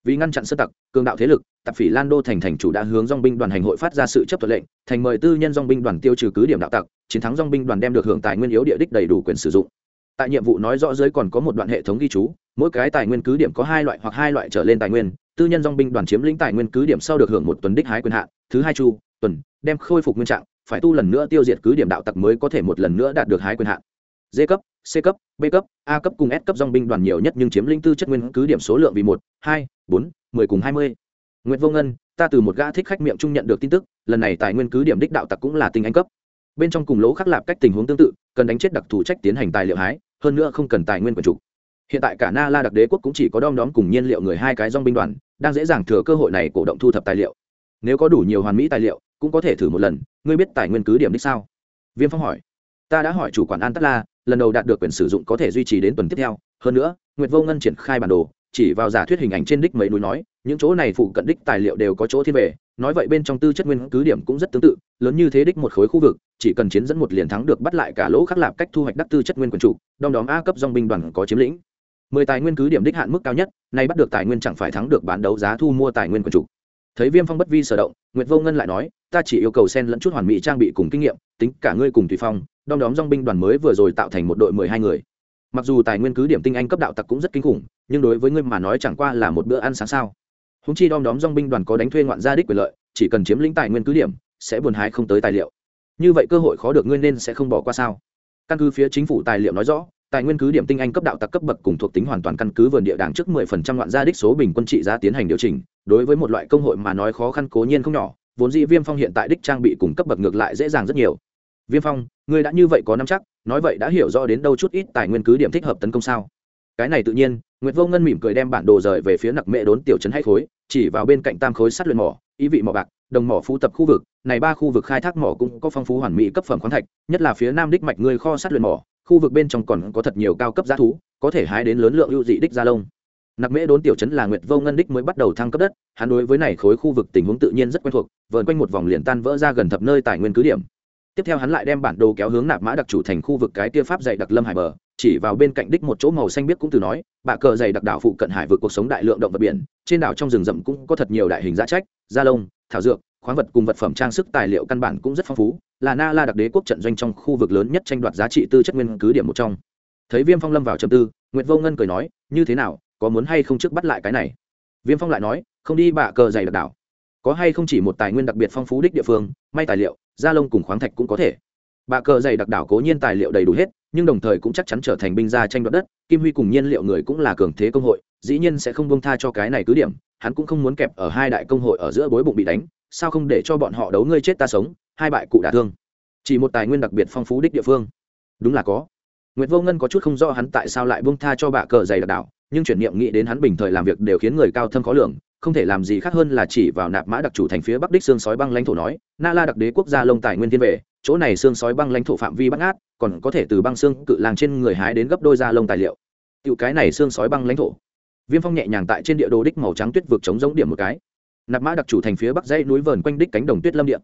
A: Vì ngăn chặn sơn tặc, cường đạo thế lực, tạp phỉ lan đô thành thành chủ đã hướng dong binh đoàn hành hội phát ra sự chấp thuận lệnh, thành mời tư nhân dong binh đoàn tiêu trừ cứ điểm đạo tặc, chiến thắng dong binh đoàn đem được hưởng tài nguyên yếu địa đích đầy đủ quyền sử dụng. Tại nhiệm vụ nói rõ dưới còn có một đoạn hệ thống ghi chú, mỗi cái tài nguyên cứ điểm có hai loại hoặc hai loại trở lên tài nguyên, tư nhân dong binh đoàn chiếm lĩnh tài nguyên cứ điểm sau được hưởng một tuần đích hái quyền hạn, thứ hai chu, tuần, đem khôi phục nguyên trạng phải tu lần nữa tiêu diệt cứ điểm đạo tặc mới có thể một lần nữa đạt được hái quyền hạn. D cấp, c cấp, b cấp, a cấp cùng s cấp dong binh đoàn nhiều nhất nhưng chiếm linh tư chất nguyên cứ điểm số lượng vì một, hai, bốn, mười cùng hai mươi. Nguyễn vô ngân, ta từ một gã thích khách miệng trung nhận được tin tức, lần này tài nguyên cứ điểm đích đạo tặc cũng là tinh anh cấp. Bên trong cùng lỗ khắc lạp cách tình huống tương tự, cần đánh chết đặc thù trách tiến hành tài liệu hái, hơn nữa không cần tài nguyên quần chủ. Hiện tại cả na la đặc đế quốc cũng chỉ có đom đóm cùng nhiên liệu người hai cái dong binh đoàn, đang dễ dàng thừa cơ hội này cổ động thu thập tài liệu. Nếu có đủ nhiều hoàn mỹ tài liệu cũng có thể thử một lần, ngươi biết tài nguyên cứ điểm đích sao? Viêm phong hỏi. Ta đã hỏi chủ quản an tất la lần đầu đạt được quyền sử dụng có thể duy trì đến tuần tiếp theo. Hơn nữa, nguyệt vô ngân triển khai bản đồ, chỉ vào giả thuyết hình ảnh trên đích mấy núi nói, những chỗ này phụ cận đích tài liệu đều có chỗ thiên về. Nói vậy bên trong tư chất nguyên cứ điểm cũng rất tương tự, lớn như thế đích một khối khu vực, chỉ cần chiến dẫn một liền thắng được bắt lại cả lỗ khắc lạp cách thu hoạch đắc tư chất nguyên quần chủ, đom đóm a cấp dong binh đoàn có chiếm lĩnh. Mười tài nguyên cứ điểm đích hạn mức cao nhất, nay bắt được tài nguyên chẳng phải thắng được bán đấu giá thu mua tài nguyên quần chủ thấy viêm phong bất vi sở động, nguyệt vô ngân lại nói, ta chỉ yêu cầu xen lẫn chút hoàn mỹ trang bị cùng kinh nghiệm, tính cả ngươi cùng tùy phong, đom đóm dong binh đoàn mới vừa rồi tạo thành một đội mười hai người. Mặc dù tài nguyên cứ điểm tinh anh cấp đạo tặc cũng rất kinh khủng, nhưng đối với ngươi mà nói chẳng qua là một bữa ăn sáng sao. Húng chi đom đóm dong binh đoàn có đánh thuê ngoạn gia đích quyền lợi, chỉ cần chiếm lĩnh tài nguyên cứ điểm, sẽ buồn hái không tới tài liệu. Như vậy cơ hội khó được ngươi nên sẽ không bỏ qua sao? Căn cứ phía chính phủ tài liệu nói rõ, tài nguyên cứ điểm tinh anh cấp đạo tặc cấp bậc cùng thuộc tính hoàn toàn căn cứ vườn địa đàng trước 10% loạn gia đích số bình quân trị giá tiến hành điều chỉnh đối với một loại công hội mà nói khó khăn cố nhiên không nhỏ, vốn dĩ viêm phong hiện tại đích trang bị cùng cấp bậc ngược lại dễ dàng rất nhiều. Viêm phong, ngươi đã như vậy có năm chắc, nói vậy đã hiểu rõ đến đâu chút ít tài nguyên cứ điểm thích hợp tấn công sao? Cái này tự nhiên, nguyệt vô ngân mỉm cười đem bản đồ rời về phía nặc mệ đốn tiểu trấn hay khối, chỉ vào bên cạnh tam khối sắt luyện mỏ, ý vị mỏ bạc, đồng mỏ phú tập khu vực, này ba khu vực khai thác mỏ cũng có phong phú hoàn mỹ cấp phẩm khoáng thạch, nhất là phía nam đích mạch người kho sắt luyện mỏ, khu vực bên trong còn có thật nhiều cao cấp giá thú, có thể hái đến lớn lượng ưu dị đích gia lông nặc mễ đốn tiểu chấn là nguyệt vô ngân đích mới bắt đầu thăng cấp đất, hắn đối với này khối khu vực tình huống tự nhiên rất quen thuộc, vờn quanh một vòng liền tan vỡ ra gần thập nơi tài nguyên cứ điểm. Tiếp theo hắn lại đem bản đồ kéo hướng nạp mã đặc chủ thành khu vực cái tia pháp dày đặc lâm hải bờ, chỉ vào bên cạnh đích một chỗ màu xanh biết cũng từ nói, bạ cờ dày đặc đảo phụ cận hải vượt cuộc sống đại lượng động vật biển, trên đảo trong rừng rậm cũng có thật nhiều đại hình giá trách, da lông, thảo dược, khoáng vật cùng vật phẩm trang sức tài liệu căn bản cũng rất phong phú, là na la đặc đế quốc trận doanh trong khu vực lớn nhất tranh đoạt giá trị tư chất nguyên cứ điểm một trong. Thấy viêm phong lâm vào trầm tư, nguyệt vô ngân cười nói, như thế nào có muốn hay không trước bắt lại cái này? Viêm phong lại nói không đi bạ cờ dày đặc đảo. Có hay không chỉ một tài nguyên đặc biệt phong phú đích địa phương may tài liệu da lông cùng khoáng thạch cũng có thể. Bạ cờ dày đặc đảo cố nhiên tài liệu đầy đủ hết nhưng đồng thời cũng chắc chắn trở thành binh gia tranh đoạt đất kim huy cùng nhiên liệu người cũng là cường thế công hội dĩ nhiên sẽ không bông tha cho cái này cứ điểm hắn cũng không muốn kẹp ở hai đại công hội ở giữa bối bụng bị đánh sao không để cho bọn họ đấu ngươi chết ta sống hai bại cụ đả thương. Chỉ một tài nguyên đặc biệt phong phú đích địa phương. Đúng là có. Nguyệt Vô Ngân có chút không rõ hắn tại sao lại buông tha cho bạ cờ dày đặc đảo, nhưng chuyển niệm nghĩ đến hắn bình thời làm việc đều khiến người cao thâm khó lường, không thể làm gì khác hơn là chỉ vào nạp mã đặc chủ thành phía bắc đích xương sói băng lãnh thổ nói, Na La đặc đế quốc gia lông tài nguyên thiên về, chỗ này xương sói băng lãnh thổ phạm vi bắt ngát, còn có thể từ băng xương cự lang trên người hái đến gấp đôi da lông tài liệu. Tiểu cái này xương sói băng lãnh thổ. Viêm Phong nhẹ nhàng tại trên địa đồ đích màu trắng tuyết vực chống giống điểm một cái. Nạp mã đặc chủ thành phía bắc dãy núi vờn quanh đích cánh đồng tuyết lâm địa.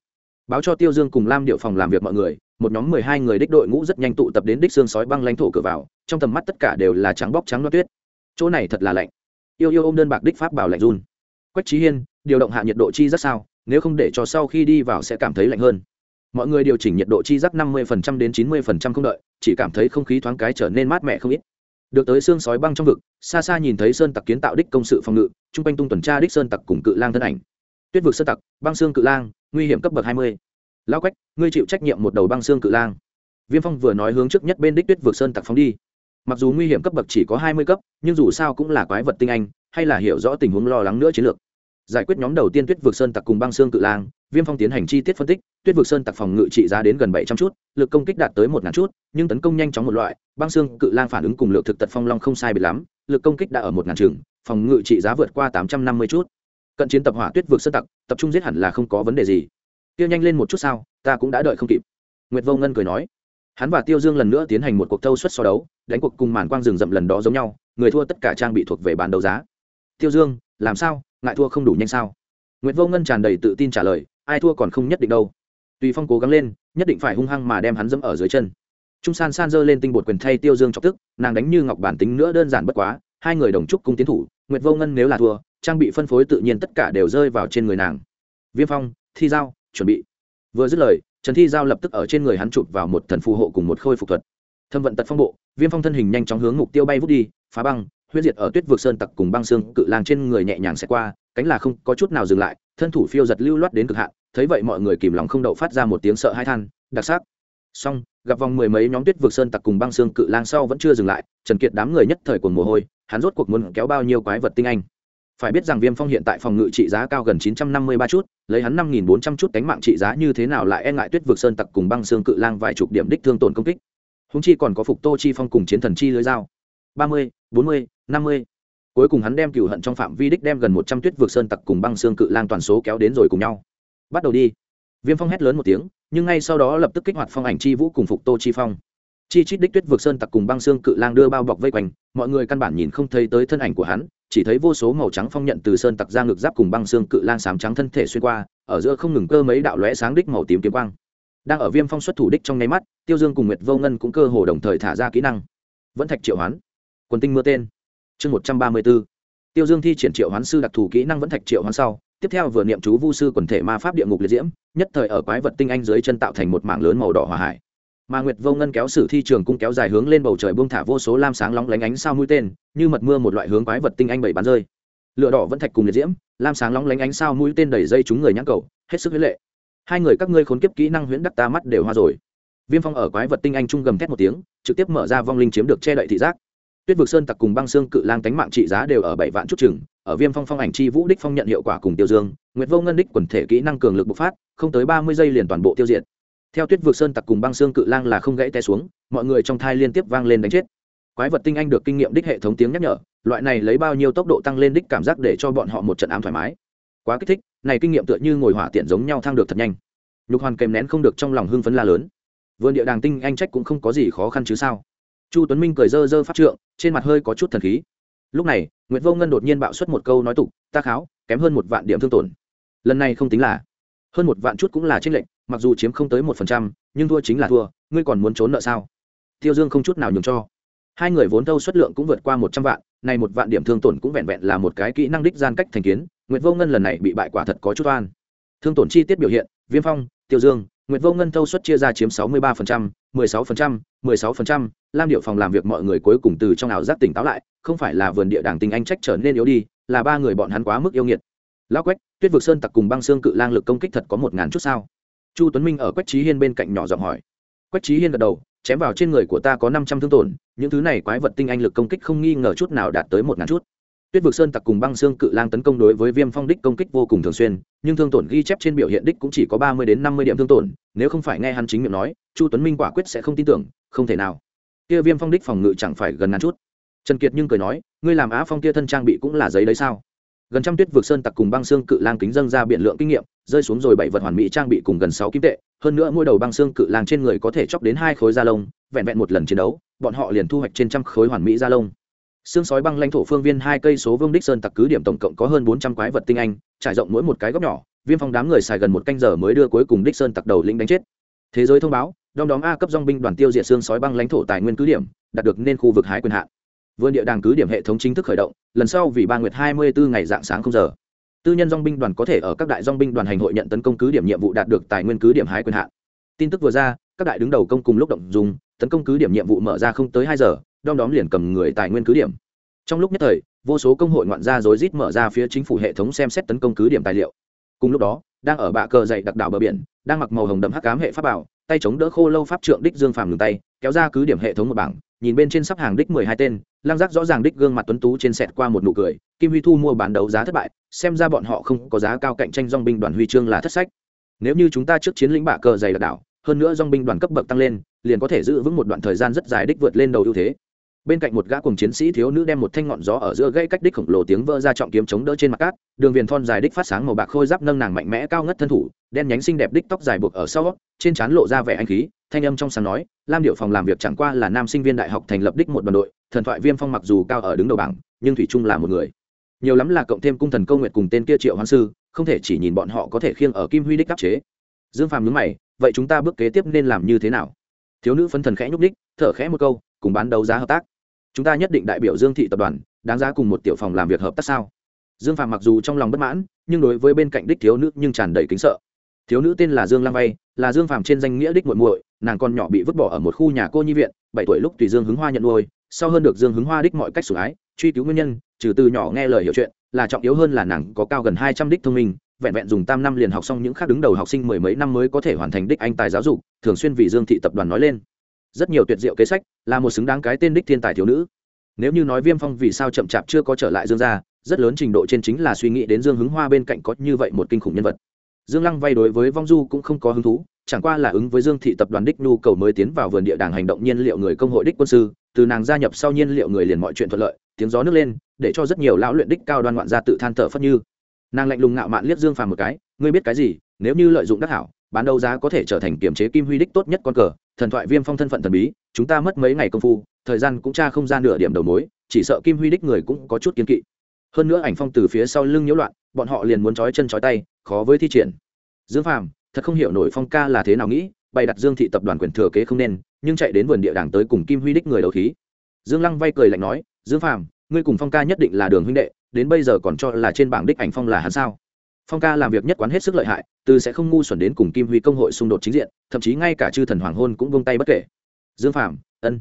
A: Báo cho Tiêu Dương cùng Lam Điệu phòng làm việc mọi người, một nhóm mười hai người đích đội ngũ rất nhanh tụ tập đến đích xương sói băng lãnh thổ cửa vào, trong tầm mắt tất cả đều là trắng bóc trắng loa tuyết. Chỗ này thật là lạnh. Yêu yêu ôm đơn bạc đích pháp bảo lạnh run. Quách trí Hiên, điều động hạ nhiệt độ chi rất sao, nếu không để cho sau khi đi vào sẽ cảm thấy lạnh hơn. Mọi người điều chỉnh nhiệt độ chi giác 50% đến 90% không đợi, chỉ cảm thấy không khí thoáng cái trở nên mát mẻ không ít. Được tới xương sói băng trong vực, xa xa nhìn thấy sơn tặc kiến tạo đích công sự phòng ngự, trung quanh tung tuần tra đích sơn tặc cùng cự lang thân ảnh. Tuyết vực sơn tặc, băng xương cự lang, nguy hiểm cấp bậc 20 lao quách ngươi chịu trách nhiệm một đầu băng xương cự lang viêm phong vừa nói hướng trước nhất bên đích tuyết vực sơn tặc phóng đi mặc dù nguy hiểm cấp bậc chỉ có hai mươi cấp, nhưng dù sao cũng là quái vật tinh anh, hay là hiểu rõ tình huống lo lắng nữa chiến lược. Giải quyết nhóm đầu tiên tuyết vượt sơn tặc cùng băng xương cự lang, viêm phong tiến hành chi tiết phân tích, tuyết vượt sơn tặc phòng ngự trị giá đến gần bảy trăm chút, lực công kích đạt tới một ngàn chút, nhưng tấn công nhanh chóng một loại, băng xương cự lang phản ứng cùng lượng thực tật phong long không sai biệt lắm, lực công kích đã ở một ngàn trường phòng ngự trị giá vượt qua tám trăm năm mươi chút. Cận chiến tập hỏa tuyết vượt sơn tặc, tập trung giết hẳn là không có vấn đề gì. Tiêu nhanh lên một chút sao, ta cũng đã đợi không kịp. Nguyệt vô ngân cười nói hắn và tiêu dương lần nữa tiến hành một cuộc thâu suất so đấu, đánh cuộc cùng màn quang rừng rậm lần đó giống nhau, người thua tất cả trang bị thuộc về bán đấu giá. Tiêu dương, làm sao? Ngại thua không đủ nhanh sao? Nguyệt vô ngân tràn đầy tự tin trả lời, ai thua còn không nhất định đâu. Tùy phong cố gắng lên, nhất định phải hung hăng mà đem hắn dẫm ở dưới chân. Trung san san giơ lên tinh bột quyền thay tiêu dương chọc tức, nàng đánh như ngọc bản tính nữa đơn giản bất quá, hai người đồng chúc cung tiến thủ, nguyệt vô ngân nếu là thua, trang bị phân phối tự nhiên tất cả đều rơi vào trên người nàng. Viêm phong, thi giao, chuẩn bị. Vừa dứt lời trần thi giao lập tức ở trên người hắn chụp vào một thần phù hộ cùng một khôi phục thuật. Thâm vận tật phong bộ, viêm phong thân hình nhanh chóng hướng mục tiêu bay vút đi, phá băng, huyết diệt ở tuyết vực sơn tặc cùng băng xương cự lang trên người nhẹ nhàng xẹt qua, cánh là không có chút nào dừng lại, thân thủ phiêu giật lưu loát đến cực hạn, thấy vậy mọi người kìm lòng không đậu phát ra một tiếng sợ hai than, đặc sắc. Song gặp vòng mười mấy nhóm tuyết vực sơn tặc cùng băng xương cự lang sau vẫn chưa dừng lại, trần kiệt đám người nhất thời cuồng mồ hôi, hắn rốt cuộc muốn kéo bao nhiêu quái vật tinh anh phải biết rằng viêm phong hiện tại phòng ngự trị giá cao gần chín trăm năm mươi ba chút, lấy hắn năm nghìn bốn trăm chút cánh mạng trị giá như thế nào lại e ngại tuyết vực sơn tặc cùng băng xương cự lang vài chục điểm đích thương tổn công kích. Húng chi còn có phục tô chi phong cùng chiến thần chi lưới dao. ba mươi, bốn mươi, năm mươi. Cuối cùng hắn đem cựu hận trong phạm vi đích đem gần một trăm tuyết vực sơn tặc cùng băng xương cự lang toàn số kéo đến rồi cùng nhau. Bắt đầu đi. Viêm phong hét lớn một tiếng, nhưng ngay sau đó lập tức kích hoạt phong ảnh chi vũ cùng phục tô chi phong. Chi chít đích tuyết vực sơn tặc cùng băng xương cự lang đưa bao bọc vây quanh, mọi người căn bản nhìn không thấy tới thân ảnh của hắn chỉ thấy vô số màu trắng phong nhận từ sơn tặc ra ngực giáp cùng băng xương cự lang sám trắng thân thể xuyên qua, ở giữa không ngừng cơ mấy đạo lóe sáng đích màu tím kiếm quang. Đang ở viêm phong xuất thủ đích trong nháy mắt, tiêu dương cùng nguyệt vô ngân cũng cơ hồ đồng thời thả ra kỹ năng. Vẫn thạch triệu hoán, quần tinh mưa tên. Chương một trăm ba mươi b ố tiêu dương thi triển triệu hoán sư đặc thù kỹ năng vẫn thạch triệu hoán sau, tiếp theo vừa niệm chú vu sư quần thể ma pháp địa ngục liệt diễm, nhất thời ở quái vật tinh anh dưới chân tạo thành một mảng lớn màu đỏ hòa hải mà nguyệt vô ngân kéo sử thi trường cung kéo dài hướng lên bầu trời buông thả vô số lam sáng lóng lánh ánh sao mũi tên, như mật mưa một loại hướng quái vật tinh anh bảy bắn rơi. Lửa đỏ vẫn thạch cùng liệt diễm, lam sáng lóng lánh ánh sao mũi tên đẩy dây chúng người nhãn cầu, hết sức huyết lệ. Hai người các ngươi khốn kiếp kỹ năng huyễn đắc ta mắt đều hoa rồi. Viêm phong ở quái vật tinh anh trung gầm thét một tiếng, trực tiếp mở ra vong linh chiếm được che đậy thị giác. Tuyết vực sơn tặc cùng băng xương cự lang tánh mạng trị giá đều ở bảy vạn chút chừng, ở viêm phong phong ảnh chi vũ đích phong nhận hiệu quả cùng tiêu dương, nguyệt vô ngân đích quần thể kỹ năng cường lực bộc phát, không tới ba mươi giây liền toàn bộ tiêu diệt theo tuyết vực sơn tặc cùng băng xương cự lang là không gãy té xuống, mọi người trong thai liên tiếp vang lên đánh chết. Quái vật tinh anh được kinh nghiệm đích hệ thống tiếng nhắc nhở, loại này lấy bao nhiêu tốc độ tăng lên đích cảm giác để cho bọn họ một trận ám thoải mái. Quá kích thích, này kinh nghiệm tựa như ngồi hỏa tiện giống nhau thăng được thật nhanh. Nhục hoàn kèm nén không được trong lòng hưng phấn la lớn. Vườn địa đàng tinh anh trách cũng không có gì khó khăn chứ sao. Chu tuấn minh cười dơ dơ phát trượng, trên mặt hơi có chút thần khí. Lúc này nguyễn vô ngân đột nhiên bạo xuất một câu nói tục, ta kháo, kém hơn một vạn điểm thương tổn. Lần này không tính là, hơn một vạn chút cũng là tranh lệnh mặc dù chiếm không tới một phần trăm nhưng thua chính là thua ngươi còn muốn trốn nợ sao tiêu dương không chút nào nhường cho hai người vốn thâu xuất lượng cũng vượt qua một trăm vạn này một vạn điểm thương tổn cũng vẹn vẹn là một cái kỹ năng đích gian cách thành kiến Nguyệt vô ngân lần này bị bại quả thật có chút oan thương tổn chi tiết biểu hiện viêm phong tiêu dương Nguyệt Vô Ngân thâu suất chia ra chiếm 63%, 16%, 16%, Lam điệu phòng làm việc mọi người cuối cùng từ trong ảo giác tỉnh táo lại, không phải là vườn địa đàng tình anh trách trở nên yếu đi, là ba người bọn hắn quá mức yêu nghiệt. Lão Quách, Tuyết vực sơn tặc cùng băng xương cự lang lực công kích thật có một ngàn chút sao? Chu Tuấn Minh ở Quách Chí Hiên bên cạnh nhỏ giọng hỏi. Quách Chí Hiên gật đầu, chém vào trên người của ta có 500 thương tổn, những thứ này quái vật tinh anh lực công kích không nghi ngờ chút nào đạt tới một ngàn chút. Tuyết vực sơn tặc cùng băng xương cự lang tấn công đối với viêm phong đích công kích vô cùng thường xuyên nhưng thương tổn ghi chép trên biểu hiện đích cũng chỉ có ba mươi đến năm mươi điểm thương tổn nếu không phải nghe hắn chính miệng nói chu tuấn minh quả quyết sẽ không tin tưởng không thể nào. Kia viêm phong đích phòng ngự chẳng phải gần ngàn chút. Trần kiệt nhưng cười nói ngươi làm á phong kia thân trang bị cũng là giấy đấy sao? Gần trăm tuyết vực sơn tặc cùng băng xương cự lang kính dâng ra biện lượng kinh nghiệm, rơi xuống rồi bảy vật hoàn mỹ trang bị cùng gần sáu kim tệ. Hơn nữa mỗi đầu băng xương cự lang trên người có thể chóc đến hai khối da lông, vẹn vẹn một lần chiến đấu, bọn họ liền thu hoạch trên trăm khối hoàn mỹ da lông. Xương sói băng lãnh thổ phương viên hai cây số vương đích sơn tặc cứ điểm tổng cộng có hơn bốn trăm quái vật tinh anh, trải rộng mỗi một cái góc nhỏ, viêm phong đám người xài gần một canh giờ mới đưa cuối cùng đích sơn tặc đầu lĩnh đánh chết. Thế giới thông báo, đom đóm a cấp dong binh đoàn tiêu diệt xương sói băng lãnh thổ tài nguyên cứ điểm, đạt được nên khu vực hái quyền hạn vườn địa đàng cứ điểm hệ thống chính thức khởi động, lần sau vì ba nguyệt hai mươi bốn ngày dạng sáng không giờ. Tư nhân dong binh đoàn có thể ở các đại dong binh đoàn hành hội nhận tấn công cứ điểm nhiệm vụ đạt được tài nguyên cứ điểm hái quyền hạn. Tin tức vừa ra, các đại đứng đầu công cùng lúc động dùng, tấn công cứ điểm nhiệm vụ mở ra không tới hai giờ, đom đóm liền cầm người tài nguyên cứ điểm. Trong lúc nhất thời, vô số công hội ngoạn gia rối rít mở ra phía chính phủ hệ thống xem xét tấn công cứ điểm tài liệu. Cùng lúc đó, đang ở bạ cờ dậy đặc đảo bờ biển, đang mặc màu hồng đậm hắc cám hệ pháp bảo, tay chống đỡ khô lâu pháp trượng đích dương phàm ngừng tay, kéo ra cứ điểm hệ thống một bảng nhìn bên trên sắp hàng đích mười hai tên, lăng giác rõ ràng đích gương mặt tuấn tú trên sẹt qua một nụ cười, kim huy thu mua bán đấu giá thất bại, xem ra bọn họ không có giá cao cạnh tranh dong binh đoàn huy chương là thất sách. Nếu như chúng ta trước chiến lĩnh bạ cờ dày đặc đảo, hơn nữa dong binh đoàn cấp bậc tăng lên, liền có thể giữ vững một đoạn thời gian rất dài đích vượt lên đầu ưu thế. Bên cạnh một gã cùng chiến sĩ thiếu nữ đem một thanh ngọn gió ở giữa gây cách đích khổng lồ tiếng vỡ ra trọng kiếm chống đỡ trên mặt cát, đường viền thon dài đích phát sáng màu bạc khôi giáp nâng nàng mạnh mẽ cao ngất thân thủ, đen nhánh xinh đẹp đích tóc dài buộc ở sau, trên trán lộ ra vẻ anh khí thanh âm trong sáng nói, lam điệu phòng làm việc chẳng qua là nam sinh viên đại học thành lập đích một đoàn đội, thần thoại viêm phong mặc dù cao ở đứng đầu bảng, nhưng thủy trung là một người. Nhiều lắm là cộng thêm cung thần câu nguyệt cùng tên kia triệu hoán sư, không thể chỉ nhìn bọn họ có thể khiêng ở kim huy đích đáp chế. Dương phàm nhướng mày, vậy chúng ta bước kế tiếp nên làm như thế nào? Thiếu nữ phân thần khẽ nhúc đích thở khẽ một câu, cùng bán đấu giá hợp tác. Chúng ta nhất định đại biểu dương thị tập đoàn, đáng giá cùng một tiểu phòng làm việc hợp tác sao? Dương phàm mặc dù trong lòng bất mãn, nhưng đối với bên cạnh đích thiếu nữ nhưng tràn đầy kính sợ. Thiếu nữ tên là dương lam vay là dương phàm trên danh nghĩa đích muội muội, nàng còn nhỏ bị vứt bỏ ở một khu nhà cô nhi viện, bảy tuổi lúc tùy dương hứng hoa nhận nuôi, sau hơn được dương hứng hoa đích mọi cách sủng ái, truy cứu nguyên nhân, trừ từ nhỏ nghe lời hiểu chuyện, là trọng yếu hơn là nàng có cao gần hai trăm đích thông minh, vẹn vẹn dùng tam năm liền học xong những khác đứng đầu học sinh mười mấy năm mới có thể hoàn thành đích anh tài giáo dục, thường xuyên vì dương thị tập đoàn nói lên. Rất nhiều tuyệt diệu kế sách, là một xứng đáng cái tên đích thiên tài thiếu nữ. Nếu như nói viêm phong vì sao chậm chạp chưa có trở lại dương gia, rất lớn trình độ trên chính là suy nghĩ đến dương hứng hoa bên cạnh có như vậy một kinh khủng nhân vật dương lăng vay đối với vong du cũng không có hứng thú, chẳng qua là ứng với dương thị tập đoàn đích nhu cầu mới tiến vào vườn địa đàng hành động nhiên liệu người công hội đích quân sư, từ nàng gia nhập sau nhiên liệu người liền mọi chuyện thuận lợi, tiếng gió nước lên, để cho rất nhiều lão luyện đích cao đoan ngoạn gia tự than thở phất như. Nàng lạnh lùng ngạo mạn liếc dương phàm một cái, ngươi biết cái gì, nếu như lợi dụng đắc hảo, bán đấu giá có thể trở thành kiểm chế kim huy đích tốt nhất con cờ, thần thoại viêm phong thân phận thần bí, chúng ta mất mấy ngày công phu, thời gian cũng tra không gian nửa điểm đầu mối, chỉ sợ kim huy đích người cũng có chút kiên kỵ. Hơn nữa ảnh phong từ phía sau lưng nhiễu loạn, bọn họ liền muốn trói chân trói tay khó với thi triển. Dương phàm, thật không hiểu nổi phong ca là thế nào nghĩ, bày đặt dương thị tập đoàn quyền thừa kế không nên, nhưng chạy đến vườn địa đàng tới cùng kim huy đích người đầu khí. Dương lăng vay cười lạnh nói, dương phàm, ngươi cùng phong ca nhất định là đường huynh đệ, đến bây giờ còn cho là trên bảng đích ảnh phong là hắn sao? Phong ca làm việc nhất quán hết sức lợi hại, từ sẽ không ngu xuẩn đến cùng kim huy công hội xung đột chính diện, thậm chí ngay cả chư thần hoàng hôn cũng vung tay bất kể. Dương Phàm, ân,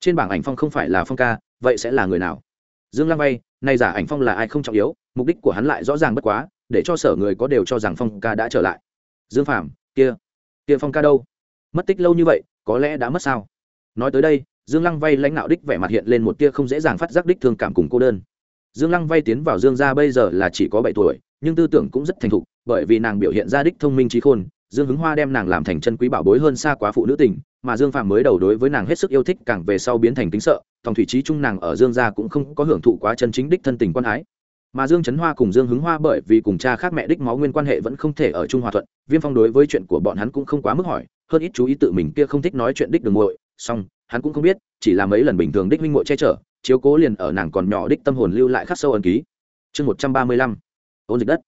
A: trên bảng ảnh phong không phải là phong ca, vậy sẽ là người nào? Dương lăng vay nay giả ảnh phong là ai không trọng yếu, mục đích của hắn lại rõ ràng bất quá để cho sở người có đều cho rằng phong ca đã trở lại. Dương phạm kia kia phong ca đâu? Mất tích lâu như vậy, có lẽ đã mất sao? Nói tới đây, dương lăng vay lãnh đạo đích vẻ mặt hiện lên một tia không dễ dàng phát giác đích thương cảm cùng cô đơn. Dương lăng vay tiến vào dương gia bây giờ là chỉ có bảy tuổi, nhưng tư tưởng cũng rất thành thục, bởi vì nàng biểu hiện ra đích thông minh trí khôn, dương hứng hoa đem nàng làm thành chân quý bảo bối hơn xa quá phụ nữ tình, mà dương phạm mới đầu đối với nàng hết sức yêu thích càng về sau biến thành tính sợ thòng thủy trí chung nàng ở dương gia cũng không có hưởng thụ quá chân chính đích thân tình quan ái mà dương chấn hoa cùng dương hứng hoa bởi vì cùng cha khác mẹ đích máu nguyên quan hệ vẫn không thể ở chung hòa thuận, viêm phong đối với chuyện của bọn hắn cũng không quá mức hỏi, hơn ít chú ý tự mình kia không thích nói chuyện đích đường muội, song, hắn cũng không biết, chỉ là mấy lần bình thường đích huynh muội che chở, chiếu cố liền ở nàng còn nhỏ đích tâm hồn lưu lại khắc sâu ẩn ký. Chương một trăm ba mươi lăm, ôn dịch đất.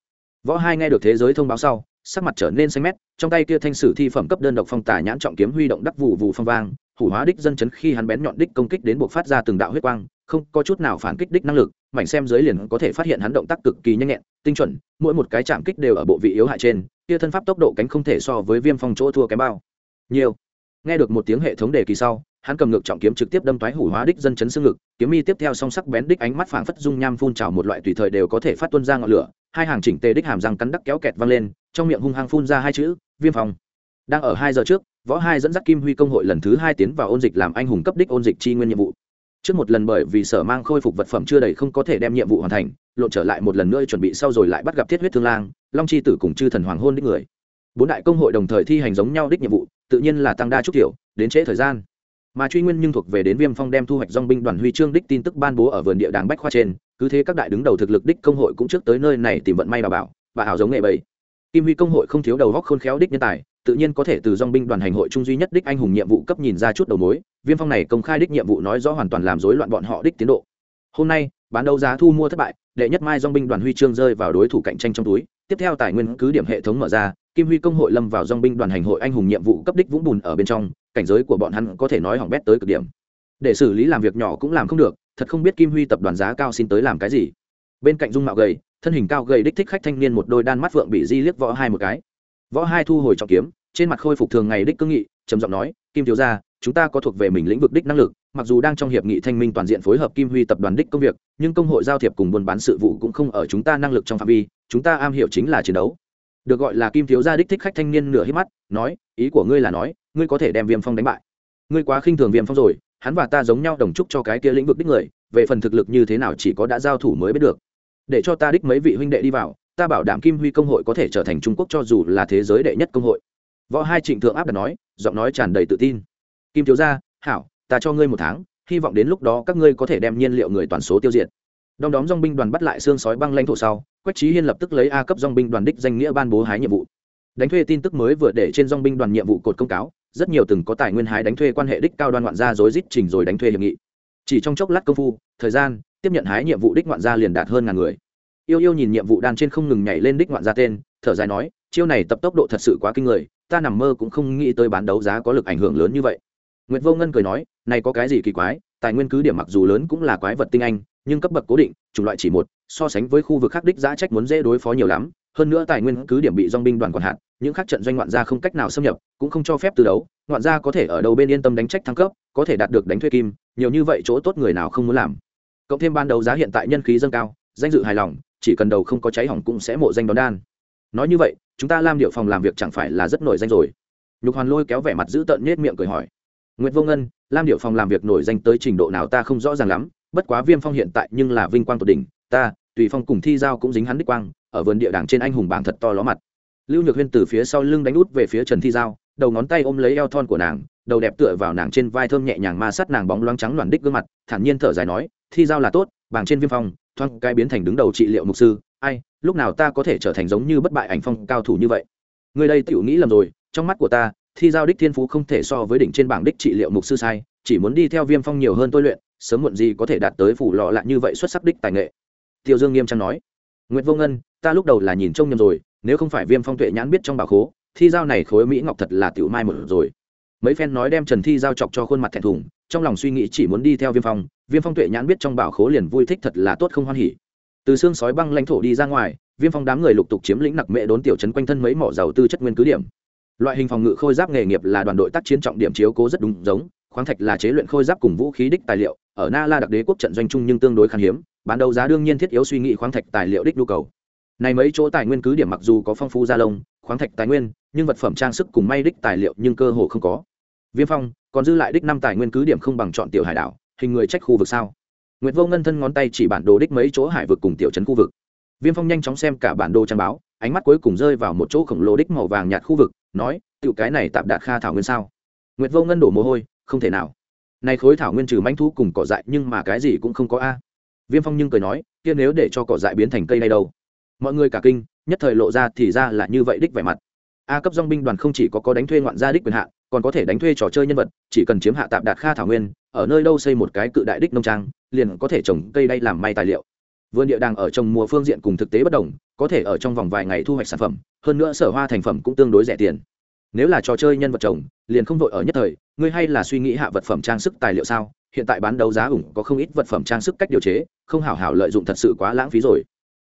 A: Võ hai nghe được thế giới thông báo sau, sắc mặt trở nên xanh mét, trong tay kia thanh sử thi phẩm cấp đơn độc phong tả nhãn trọng kiếm huy động đắc vụ vụ phong vang hủ hóa đích dân chấn khi hắn bén nhọn đích công kích đến buộc phát ra từng đạo huyết quang, không có chút nào phản kích đích năng lực, mảnh xem dưới liền có thể phát hiện hắn động tác cực kỳ nhanh nhẹn, tinh chuẩn, mỗi một cái chạm kích đều ở bộ vị yếu hại trên, kia thân pháp tốc độ cánh không thể so với viêm phong chỗ thua kém bao. Nhiều. Nghe được một tiếng hệ thống đề kỳ sau, hắn cầm ngược trọng kiếm trực tiếp đâm thoái hủ hóa đích dân chấn xương ngực, kiếm mi tiếp theo song sắc bén đích ánh mắt phảng phất dung nham phun trào một loại tùy thời đều có thể phát tuân ra ngọn lửa, hai hàng chỉnh tề đích hàm răng cắn đắc kéo kẹt văng lên, trong miệng hung hăng phun ra hai chữ, viêm phong đang ở hai giờ trước, võ hai dẫn dắt kim huy công hội lần thứ hai tiến vào ôn dịch làm anh hùng cấp đích ôn dịch chi nguyên nhiệm vụ. Trước một lần bởi vì sở mang khôi phục vật phẩm chưa đầy không có thể đem nhiệm vụ hoàn thành, lộn trở lại một lần nữa chuẩn bị sau rồi lại bắt gặp thiết huyết thương lang, long chi tử cùng chư thần hoàng hôn đích người. Bốn đại công hội đồng thời thi hành giống nhau đích nhiệm vụ, tự nhiên là tăng đa trúc tiểu, đến trễ thời gian. Mà truy nguyên nhưng thuộc về đến viêm phong đem thu hoạch dong binh đoàn huy chương đích tin tức ban bố ở vườn địa đàng bách khoa trên, cứ thế các đại đứng đầu thực lực đích công hội cũng trước tới nơi này tìm vận may bà bảo và hảo giống nghệ bầy. Kim huy công hội không thiếu đầu góc khôn khéo đích nhân tài tự nhiên có thể từ dong binh đoàn hành hội trung duy nhất đích anh hùng nhiệm vụ cấp nhìn ra chút đầu mối, viêm phong này công khai đích nhiệm vụ nói rõ hoàn toàn làm rối loạn bọn họ đích tiến độ. Hôm nay, bán đấu giá thu mua thất bại, đệ nhất mai dong binh đoàn huy chương rơi vào đối thủ cạnh tranh trong túi, tiếp theo tài nguyên cứ điểm hệ thống mở ra, kim huy công hội lâm vào dong binh đoàn hành hội anh hùng nhiệm vụ cấp đích vũng bùn ở bên trong, cảnh giới của bọn hắn có thể nói hỏng bét tới cực điểm. Để xử lý làm việc nhỏ cũng làm không được, thật không biết kim huy tập đoàn giá cao xin tới làm cái gì. Bên cạnh dung mạo gầy, thân hình cao gầy đích thích khách thanh niên một đôi đan mắt vượng bị di liếc võ hai một cái. Võ hai thu hồi trọng kiếm trên mặt khôi phục thường ngày đích cương nghị, trầm giọng nói, kim thiếu gia, chúng ta có thuộc về mình lĩnh vực đích năng lực, mặc dù đang trong hiệp nghị thanh minh toàn diện phối hợp kim huy tập đoàn đích công việc, nhưng công hội giao thiệp cùng buôn bán sự vụ cũng không ở chúng ta năng lực trong phạm vi, chúng ta am hiểu chính là chiến đấu. Được gọi là kim thiếu gia đích thích khách thanh niên nửa hít mắt, nói, ý của ngươi là nói, ngươi có thể đem viêm phong đánh bại. Ngươi quá khinh thường viêm phong rồi, hắn và ta giống nhau đồng chúc cho cái kia lĩnh vực đích người, về phần thực lực như thế nào chỉ có đã giao thủ mới biết được. Để cho ta đích mấy vị huynh đệ đi vào, ta bảo đảm kim huy công hội có thể trở thành trung quốc cho dù là thế giới đệ nhất công hội võ hai trịnh thượng áp đặt nói, giọng nói tràn đầy tự tin. Kim thiếu gia, hảo, ta cho ngươi một tháng, hy vọng đến lúc đó các ngươi có thể đem nhiên liệu người toàn số tiêu diệt. Đom đóm dong binh đoàn bắt lại xương sói băng lãnh thổ sau, quách trí hiên lập tức lấy a cấp dong binh đoàn đích danh nghĩa ban bố hái nhiệm vụ. Đánh thuê tin tức mới vừa để trên dong binh đoàn nhiệm vụ cột công cáo, rất nhiều từng có tài nguyên hái đánh thuê quan hệ đích cao đoan ngoạn gia rối rít trình rồi đánh thuê hiệp nghị. Chỉ trong chốc lát công phu, thời gian, tiếp nhận hái nhiệm vụ đích ngoạn gia liền đạt hơn ngàn người. Yêu yêu nhìn nhiệm vụ đan trên không ngừng nhảy lên đích ngoạn gia tên, thở dài nói, chiêu này tập tốc độ thật sự quá kinh người ta nằm mơ cũng không nghĩ tới bán đấu giá có lực ảnh hưởng lớn như vậy Nguyệt Vô Ngân cười nói, này có cái gì kỳ quái, tài nguyên cứ điểm mặc dù lớn cũng là quái vật tinh anh, nhưng cấp bậc cố định, chủng loại chỉ một, so sánh với khu vực khác đích giá trách muốn dễ đối phó nhiều lắm, hơn nữa tài nguyên cứ điểm bị dong binh đoàn quản hạt, những khác trận doanh ngoạn gia không cách nào xâm nhập, cũng không cho phép từ đấu, ngoạn gia có thể ở đầu bên yên tâm đánh trách thăng cấp, có thể đạt được đánh thuê kim, nhiều như vậy chỗ tốt người nào không muốn làm. Cộng thêm ban đầu giá hiện tại nhân khí dâng cao, danh dự hài lòng, chỉ cần đầu không có cháy hỏng cũng sẽ mộ danh đón đan. Nói như vậy, chúng ta Lam Điệu phòng làm việc chẳng phải là rất nổi danh rồi. Nhục Hoàn Lôi kéo vẻ mặt giữ tợn nhết miệng cười hỏi Nguyệt Vô Ngân, Lam Điệu phòng làm việc nổi danh tới trình độ nào ta không rõ ràng lắm, bất quá Viêm Phong hiện tại nhưng là vinh quang tột đỉnh, ta, Tùy Phong cùng Thi Giao cũng dính hắn đích quang, ở vườn địa đàng trên anh hùng bảng thật to ló mặt. Lưu Nhược Huyên từ phía sau lưng đánh út về phía Trần Thi Giao, đầu ngón tay ôm lấy eo thon của nàng, đầu đẹp tựa vào nàng trên vai thơm nhẹ nhàng ma sát nàng bóng loáng trắng loàn đích gương mặt, thản nhiên thở dài nói, Thi Giao là tốt, bảng trên Viêm Phong, thoáng cái biến thành đứng đầu trị liệu mục sư, ai, lúc nào ta có thể trở thành giống như bất bại ảnh phong cao thủ như vậy? Người đây tiểu nghĩ lầm rồi, trong mắt của ta, thi giao đích thiên phú không thể so với đỉnh trên bảng đích trị liệu mục sư sai chỉ muốn đi theo viêm phong nhiều hơn tôi luyện sớm muộn gì có thể đạt tới phủ lọ lạ như vậy xuất sắc đích tài nghệ. Tiêu dương nghiêm trang nói. Nguyễn vô ngân ta lúc đầu là nhìn trông nhầm rồi nếu không phải viêm phong tuệ nhãn biết trong bảo khố thi giao này khối mỹ ngọc thật là tiểu mai một rồi. Mấy phen nói đem trần thi giao chọc cho khuôn mặt thẹn thùng trong lòng suy nghĩ chỉ muốn đi theo viêm phong viêm phong tuệ nhãn biết trong bảo khố liền vui thích thật là tốt không hoan hỉ từ xương sói băng lãnh thổ đi ra ngoài, viêm phong đám người lục tục chiếm lĩnh nặc mệ đốn tiểu trấn quanh thân mấy mỏ dầu tư chất nguyên cứ điểm. Loại hình phòng ngự khôi giáp nghề nghiệp là đoàn đội tác chiến trọng điểm chiếu cố rất đúng giống, khoáng thạch là chế luyện khôi giáp cùng vũ khí đích tài liệu, ở na la đặc đế quốc trận doanh chung nhưng tương đối khan hiếm, bán đấu giá đương nhiên thiết yếu suy nghĩ khoáng thạch tài liệu đích nhu cầu. Này mấy chỗ tài nguyên cứ điểm mặc dù có phong phú gia lông, khoáng thạch tài nguyên, nhưng vật phẩm trang sức cùng may đích tài liệu nhưng cơ hồ không có. Viêm phong, còn dư lại đích năm tài nguyên cứ điểm không bằng chọn tiểu hải đảo, hình người trách khu vực sao? Nguyệt vô ngân thân ngón tay chỉ bản đồ đích mấy chỗ hải vực cùng tiểu trấn khu vực. Viêm phong nhanh chóng xem cả bản đồ trang báo, ánh mắt cuối cùng rơi vào một chỗ khổng lồ đích màu vàng nhạt khu vực, nói tựu cái này tạm đạt kha thảo nguyên sao? Nguyệt vô ngân đổ mồ hôi, không thể nào. Này khối thảo nguyên trừ manh thú cùng cỏ dại nhưng mà cái gì cũng không có a. Viêm phong nhưng cười nói, kia nếu để cho cỏ dại biến thành cây này đâu? Mọi người cả kinh, nhất thời lộ ra thì ra là như vậy đích vẻ mặt. A cấp dong binh đoàn không chỉ có có đánh thuê ngoạn gia đích quyền hạn còn có thể đánh thuê trò chơi nhân vật, chỉ cần chiếm hạ tạm đạt kha thảo nguyên, ở nơi đâu xây một cái cự đại đích nông trang, liền có thể trồng cây đay làm may tài liệu. Vườn địa đang ở trồng mùa phương diện cùng thực tế bất đồng, có thể ở trong vòng vài ngày thu hoạch sản phẩm, hơn nữa sở hoa thành phẩm cũng tương đối rẻ tiền. Nếu là trò chơi nhân vật trồng, liền không vội ở nhất thời, ngươi hay là suy nghĩ hạ vật phẩm trang sức tài liệu sao? Hiện tại bán đấu giá ủng có không ít vật phẩm trang sức cách điều chế, không hảo hảo lợi dụng thật sự quá lãng phí rồi.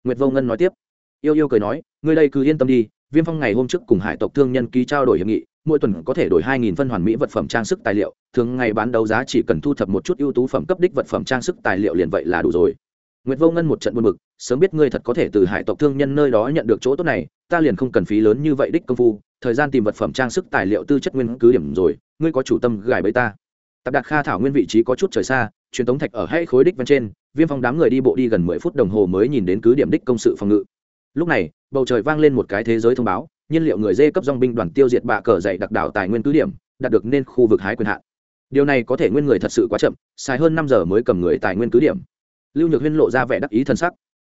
A: Nguyệt vô ngân nói tiếp. Yêu yêu cười nói, ngươi đây cứ yên tâm đi, viêm phong ngày hôm trước cùng hải tộc thương nhân ký trao đổi hiệp nghị mỗi tuần có thể đổi hai nghìn phân hoàn mỹ vật phẩm trang sức tài liệu thường ngày bán đấu giá chỉ cần thu thập một chút ưu tú phẩm cấp đích vật phẩm trang sức tài liệu liền vậy là đủ rồi Nguyệt Vô Ngân một trận buồn bực, sớm biết ngươi thật có thể từ hải tộc thương nhân nơi đó nhận được chỗ tốt này, ta liền không cần phí lớn như vậy đích công phu, thời gian tìm vật phẩm trang sức tài liệu tư chất nguyên cứ điểm rồi, ngươi có chủ tâm gài bẫy ta. Tập Đạt Kha thảo nguyên vị trí có chút trời xa, truyền tống thạch ở hay khối đích bên trên, Viêm Phong đám người đi bộ đi gần mười phút đồng hồ mới nhìn đến cứ điểm đích công sự phòng ngự. Lúc này, bầu trời vang lên một cái thế giới thông báo, nhiên liệu người dê cấp dòng binh đoàn tiêu diệt bạ cờ dậy đặc đảo tài nguyên cứ điểm, đạt được nên khu vực hái quyền hạn. Điều này có thể nguyên người thật sự quá chậm, xài hơn năm giờ mới cầm người tài nguyên cứ điểm. Lưu nhược huyên lộ ra vẻ đắc ý t sắc.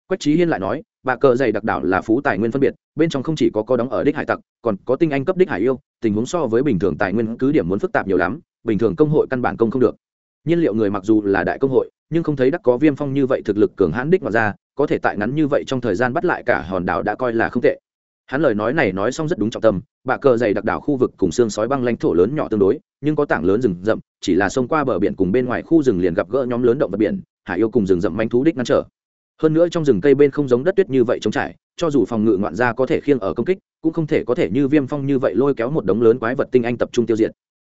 A: Quách trí hiên lại nói bà cờ dày đặc đảo là phú tài nguyên phân biệt bên trong không chỉ có có đóng ở đích hải tặc còn có tinh anh cấp đích hải yêu tình huống so với bình thường tài nguyên cứ điểm muốn phức tạp nhiều lắm bình thường công hội căn bản công không được. Nhiên liệu người mặc dù là đại công hội nhưng không thấy đắc có viêm phong như vậy thực lực cường hãn đích mà ra có thể tại ngắn như vậy trong thời gian bắt lại cả hòn đảo đã coi là không tệ hắn lời nói này nói xong rất đúng trọng tâm, bạ cờ dày đặc đảo khu vực cùng xương sói băng lãnh thổ lớn nhỏ tương đối, nhưng có tảng lớn rừng rậm, chỉ là sông qua bờ biển cùng bên ngoài khu rừng liền gặp gỡ nhóm lớn động vật biển, hải yêu cùng rừng rậm manh thú đích ngăn trở. Hơn nữa trong rừng cây bên không giống đất tuyết như vậy trống trải, cho dù phòng ngự ngoạn gia có thể khiêng ở công kích, cũng không thể có thể như viêm phong như vậy lôi kéo một đống lớn quái vật tinh anh tập trung tiêu diệt.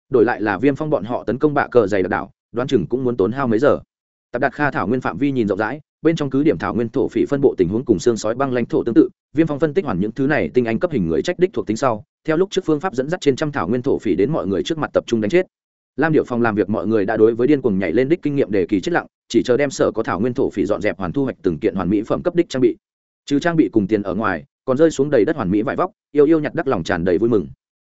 A: Đổi lại là viêm phong bọn họ tấn công bạ cờ dày đặc đảo, đoán chừng cũng muốn tốn hao mấy giờ. Tập đạt kha thảo nguyên phạm vi nhìn rộng rãi bên trong cứ điểm thảo nguyên thổ phỉ phân bộ tình huống cùng xương sói băng lãnh thổ tương tự, viêm phong phân tích hoàn những thứ này tinh anh cấp hình người trách đích thuộc tính sau, theo lúc trước phương pháp dẫn dắt trên trăm thảo nguyên thổ phỉ đến mọi người trước mặt tập trung đánh chết. Lam điệu phòng làm việc mọi người đã đối với điên cuồng nhảy lên đích kinh nghiệm để kỳ chết lặng, chỉ chờ đem sở có thảo nguyên thổ phỉ dọn dẹp hoàn thu hoạch từng kiện hoàn mỹ phẩm cấp đích trang bị. Trừ trang bị cùng tiền ở ngoài, còn rơi xuống đầy đất hoàn mỹ vải vóc, yêu yêu nhặt đắc lòng tràn đầy vui mừng.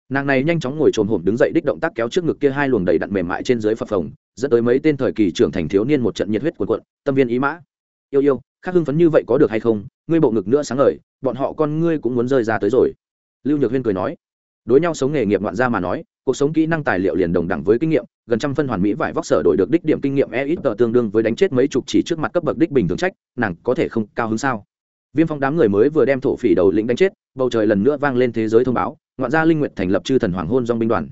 A: Nàng này nhanh chóng ngồi trồm hổm đứng dậy đích động tác kéo trước ngực kia hai luồng đầy đặn mềm mại trên dưới phập phồng, dẫn tới mấy tên thời kỳ trưởng thành thiếu niên một trận nhiệt huyết cuộn cuộn, tâm viên ý mã yêu yêu, khác hưng phấn như vậy có được hay không? Ngươi bộ ngực nữa sáng ngời, bọn họ con ngươi cũng muốn rơi ra tới rồi. Lưu nhược huyên cười nói. Đối nhau sống nghề nghiệp ngoạn gia mà nói, cuộc sống kỹ năng tài liệu liền đồng đẳng với kinh nghiệm, gần trăm phân hoàn mỹ vải vóc sở đổi được đích điểm kinh nghiệm e ít tờ tương đương với đánh chết mấy chục chỉ trước mặt cấp bậc đích bình thường trách, nàng có thể không cao hứng sao? Viêm phong đám người mới vừa đem thổ phỉ đầu lĩnh đánh chết, bầu trời lần nữa vang lên thế giới thông báo, ngoạn gia linh nguyện thành lập chư thần hoàng hôn dong binh đoàn.